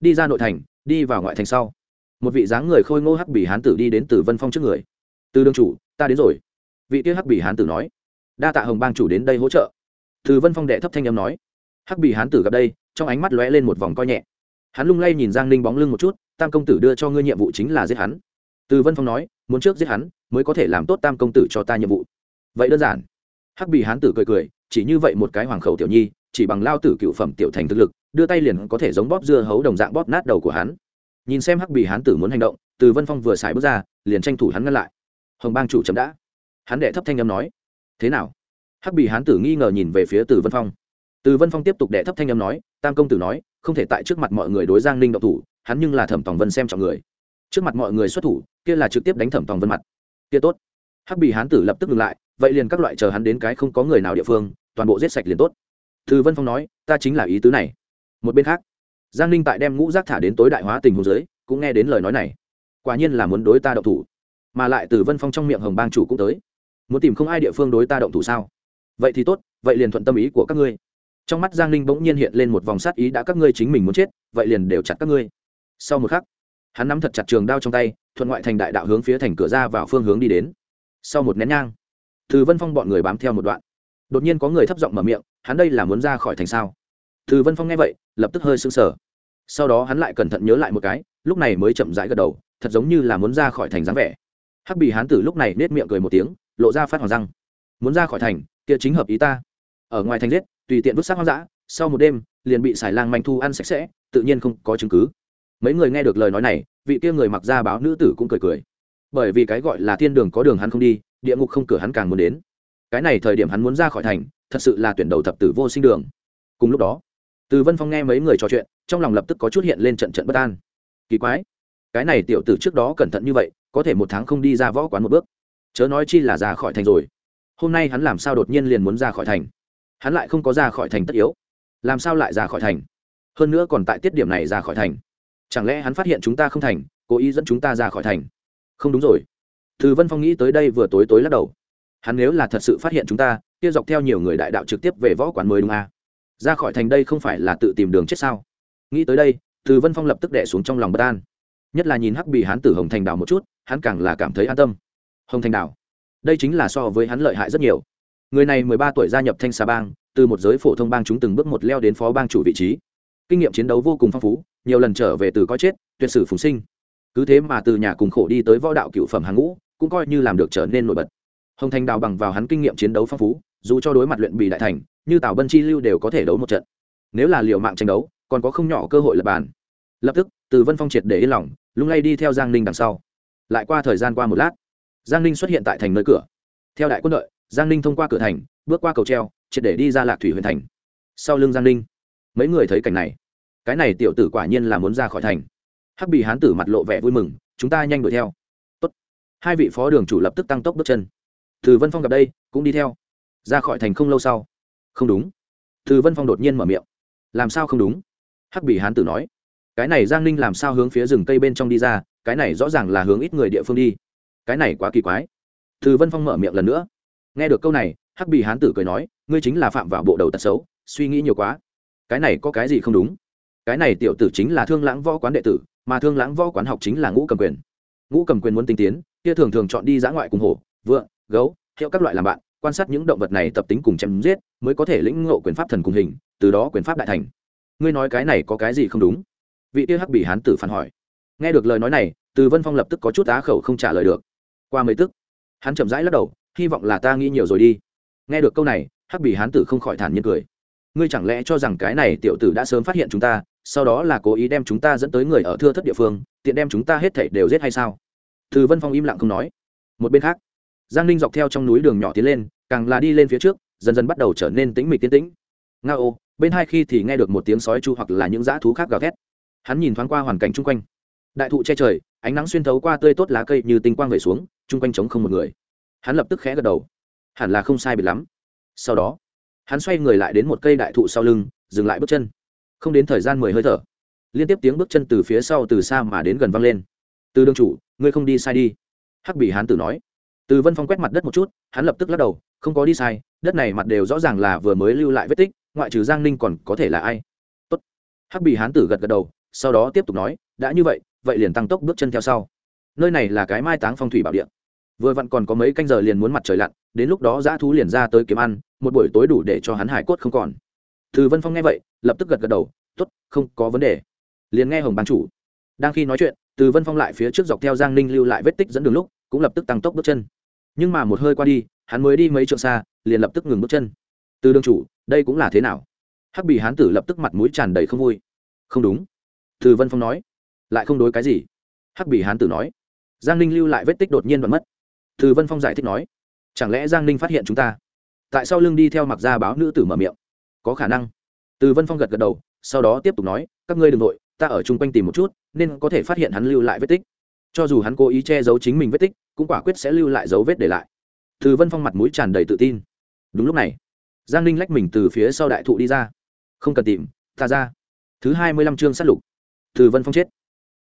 Đi ra nội thành, đi vào ngoại thành sau một vị dáng người khôi ngô hắc bỉ hán tử đi đến từ vân phong trước người. Từ đương chủ, ta đến rồi. Vị kia hắc bỉ hán tử nói. Đa tạ hồng bang chủ đến đây hỗ trợ. Từ vân phong đệ thấp thanh âm nói. Hắc bỉ hán tử gặp đây, trong ánh mắt lóe lên một vòng coi nhẹ. Hắn lung lay nhìn giang ninh bóng lưng một chút, tam công tử đưa cho ngươi nhiệm vụ chính là giết hắn. Từ vân phong nói, muốn trước giết hắn, mới có thể làm tốt tam công tử cho ta nhiệm vụ. Vậy đơn giản. Hắc bỉ hán tử cười cười, chỉ như vậy một cái hoàng khẩu tiểu nhi, chỉ bằng lao tử cựu phẩm tiểu thành thực lực, đưa tay liền có thể giống bóp dưa hấu đồng dạng bóp nát đầu của hắn nhìn xem hắc bì hán tử muốn hành động, từ vân phong vừa xài bước ra, liền tranh thủ hắn ngăn lại. Hồng bang chủ chấm đã. Hắn đệ thấp thanh âm nói, thế nào? Hắc bì hán tử nghi ngờ nhìn về phía từ vân phong. Từ vân phong tiếp tục đệ thấp thanh âm nói, tam công tử nói, không thể tại trước mặt mọi người đối giang ninh độc thủ, hắn nhưng là thẩm tòng vân xem trọng người. Trước mặt mọi người xuất thủ, kia là trực tiếp đánh thẩm tòng vân mặt. Kia tốt. Hắc bì hán tử lập tức ngừng lại, vậy liền các loại chờ hắn đến cái không có người nào địa phương, toàn bộ giết sạch liền tốt. Từ vân phong nói, ta chính là ý tứ này. Một bên khác giang ninh tại đem ngũ rác thả đến tối đại hóa tình hồ dưới, cũng nghe đến lời nói này. Quả nhiên là muốn đối ta động thủ. Mà lại từ vân phong trong miệng hồng bang chủ cũng tới. Muốn tìm không ai địa phương đối ta động thủ sao? Vậy thì tốt, vậy liền thuận tâm ý của các ngươi. Trong mắt giang ninh bỗng nhiên hiện lên một vòng sát ý đã các ngươi chính mình muốn chết, vậy liền đều chặt các ngươi. Sau một khắc, hắn nắm thật chặt trường đao trong tay, thuận ngoại thành đại đạo hướng phía thành cửa ra vào phương hướng đi đến. Sau một nén nhang, từ vân phong bọn người bám theo một đoạn. Đột nhiên có người thấp giọng mở miệng, hắn đây là muốn ra khỏi thành sao? Từ vân phong nghe vậy, lập tức hơi sững sờ. Sau đó hắn lại cẩn thận nhớ lại một cái, lúc này mới chậm rãi gật đầu, thật giống như là muốn ra khỏi thành dáng vẻ. Hắc bì hán tử lúc này nết miệng cười một tiếng, lộ ra phát hoàng răng. Muốn ra khỏi thành, kia chính hợp ý ta. Ở ngoài thành giết, tùy tiện vứt xác hoang dã, sau một đêm, liền bị xài lang manh thu ăn sạch sẽ, tự nhiên không có chứng cứ. Mấy người nghe được lời nói này, vị kia người mặc ra báo nữ tử cũng cười cười. Bởi vì cái gọi là thiên đường có đường hắn không đi, địa ngục không cửa hắn càng muốn đến. Cái này thời điểm hắn muốn ra khỏi thành, thật sự là tuyển đầu thập tử vô sinh đường. Cùng lúc đó từ vân phong nghe mấy người trò chuyện, trong lòng lập tức có chút hiện lên trận trận bất an. Kỳ quái, cái này tiểu tử trước đó cẩn thận như vậy, có thể một tháng không đi ra võ quán một bước. Chớ nói chi là ra khỏi thành rồi. Hôm nay hắn làm sao đột nhiên liền muốn ra khỏi thành? Hắn lại không có ra khỏi thành tất yếu. Làm sao lại ra khỏi thành? Hơn nữa còn tại tiết điểm này ra khỏi thành. Chẳng lẽ hắn phát hiện chúng ta không thành, cố ý dẫn chúng ta ra khỏi thành? Không đúng rồi. Từ vân phong nghĩ tới đây vừa tối tối lắc đầu. Hắn nếu là thật sự phát hiện chúng ta, kia dọc theo nhiều người đại đạo trực tiếp về võ quán mới đúng à? Ra khỏi thành đây không phải là tự tìm đường chết sao? Nghĩ tới đây, từ vân phong lập tức đẻ xuống trong lòng bất an. Nhất là nhìn hắc bị hắn tử hồng thành đảo một chút, hắn càng là cảm thấy an tâm. Hồng thành đảo, đây chính là so với hắn lợi hại rất nhiều. Người này mười ba tuổi gia nhập thanh xà bang, từ một giới phổ thông bang chúng từng bước một leo đến phó bang chủ vị trí. Kinh nghiệm chiến đấu vô cùng phong phú, nhiều lần trở về từ có chết, tuyệt sử phùng sinh. Cứ thế mà từ nhà cùng khổ đi tới võ đạo cựu phẩm hàng ngũ, cũng coi như làm được trở nên nổi bật. Hồng thành đào bằng vào hắn kinh nghiệm chiến đấu phong phú, dù cho đối mặt luyện bị đại thành như tào bân chi lưu đều có thể đấu một trận nếu là liều mạng tranh đấu còn có không nhỏ cơ hội lập bàn lập tức từ vân phong triệt để yên lòng lung lay đi theo giang ninh đằng sau lại qua thời gian qua một lát giang ninh xuất hiện tại thành nơi cửa theo đại quân đội giang ninh thông qua cửa thành bước qua cầu treo triệt để đi ra lạc thủy huyền thành sau lưng giang ninh mấy người thấy cảnh này cái này tiểu tử quả nhiên là muốn ra khỏi thành hắc bị hán tử mặt lộ vẻ vui mừng chúng ta nhanh đuổi theo Tốt. hai vị phó đường chủ lập tức tăng tốc bước chân từ vân phong gặp đây cũng đi theo ra khỏi thành không lâu sau không đúng. Từ vân phong đột nhiên mở miệng. Làm sao không đúng? Hắc bị hán tử nói. Cái này giang ninh làm sao hướng phía rừng cây bên trong đi ra, cái này rõ ràng là hướng ít người địa phương đi. Cái này quá kỳ quái. Từ vân phong mở miệng lần nữa. Nghe được câu này, hắc bị hán tử cười nói, ngươi chính là phạm vào bộ đầu tật xấu, suy nghĩ nhiều quá. Cái này có cái gì không đúng? Cái này tiểu tử chính là thương lãng võ quán đệ tử, mà thương lãng võ quán học chính là ngũ cầm quyền. Ngũ cầm quyền muốn tinh tiến, kia thường thường chọn đi dã ngoại cùng hổ vựa gấu, hiệu các loại làm bạn quan sát những động vật này tập tính cùng chém giết mới có thể lĩnh ngộ quyền pháp thần cùng hình, từ đó quyền pháp đại thành. Ngươi nói cái này có cái gì không đúng? Vị kia hắc bỉ hán tử phản hỏi. Nghe được lời nói này, từ vân phong lập tức có chút á khẩu không trả lời được. Qua mấy tức, hắn chậm rãi lắc đầu, hy vọng là ta nghĩ nhiều rồi đi. Nghe được câu này, hắc bỉ hán tử không khỏi thản nhiên cười. Ngươi chẳng lẽ cho rằng cái này tiểu tử đã sớm phát hiện chúng ta, sau đó là cố ý đem chúng ta dẫn tới người ở thưa thất địa phương, tiện đem chúng ta hết thảy đều giết hay sao? Từ vân phong im lặng không nói. Một bên khác giang ninh dọc theo trong núi đường nhỏ tiến lên, càng là đi lên phía trước, dần dần bắt đầu trở nên tĩnh mịch tiến tĩnh. Nga ô, bên hai khi thì nghe được một tiếng sói chu hoặc là những dã thú khác gào thét. Hắn nhìn thoáng qua hoàn cảnh chung quanh. Đại thụ che trời, ánh nắng xuyên thấu qua tươi tốt lá cây như tinh quang về xuống, chung quanh trống không một người. Hắn lập tức khẽ gật đầu. Hẳn là không sai biệt lắm. Sau đó, hắn xoay người lại đến một cây đại thụ sau lưng, dừng lại bước chân. Không đến thời gian mười hơi thở, liên tiếp tiếng bước chân từ phía sau từ xa mà đến gần văng lên. Từ đương chủ, ngươi không đi sai đi. Hắc bị hán tử nói từ vân phong quét mặt đất một chút, hắn lập tức lắc đầu, không có đi sai, đất này mặt đều rõ ràng là vừa mới lưu lại vết tích, ngoại trừ giang ninh còn có thể là ai? Tốt. hắc bị hán tử gật gật đầu, sau đó tiếp tục nói, đã như vậy vậy liền tăng tốc bước chân theo sau. Nơi này là cái mai táng phong thủy bảo địa. Vừa vặn còn có mấy canh giờ liền muốn mặt trời lặn, đến lúc đó dã thú liền ra tới kiếm ăn, một buổi tối đủ để cho hắn hải cốt không còn. Từ vân phong nghe vậy, lập tức gật gật đầu t ố t không có vấn đề. Liền nghe hồng ban chủ. Đang khi nói chuyện, từ vân phong lại phía trước dọc theo giang ninh lưu lại vết tích dẫn đường lúc, cũng lập tức tăng tốc bước chân nhưng mà một hơi qua đi, hắn mới đi mấy trượng xa, liền lập tức ngừng bước chân. Từ đường chủ, đây cũng là thế nào? Hắc bị hán tử lập tức mặt mũi tràn đầy không vui. Không đúng. Từ vân phong nói. Lại không đối cái gì. Hắc bị hán tử nói. Giang ninh lưu lại vết tích đột nhiên đoạn mất. Từ vân phong giải thích nói. Chẳng lẽ giang ninh phát hiện chúng ta? Tại sao lưng đi theo mặc gia báo nữ tử mở miệng. Có khả năng. Từ vân phong gật gật đầu, sau đó tiếp tục nói. Các ngươi đ ừ n g nội ta ở chung quanh tìm một chút, nên có thể phát hiện hắn lưu lại vết tích. Cho dù hắn cố ý che giấu chính mình vết tích cũng quả quyết sẽ lưu lại dấu vết để lại. Từ vân phong mặt mũi tràn đầy tự tin. Đúng lúc này, giang ninh lách mình từ phía sau đại thụ đi ra. Không cần tìm, ta ra. Thứ hai mươi lăm chương s á t lục. Từ vân phong chết.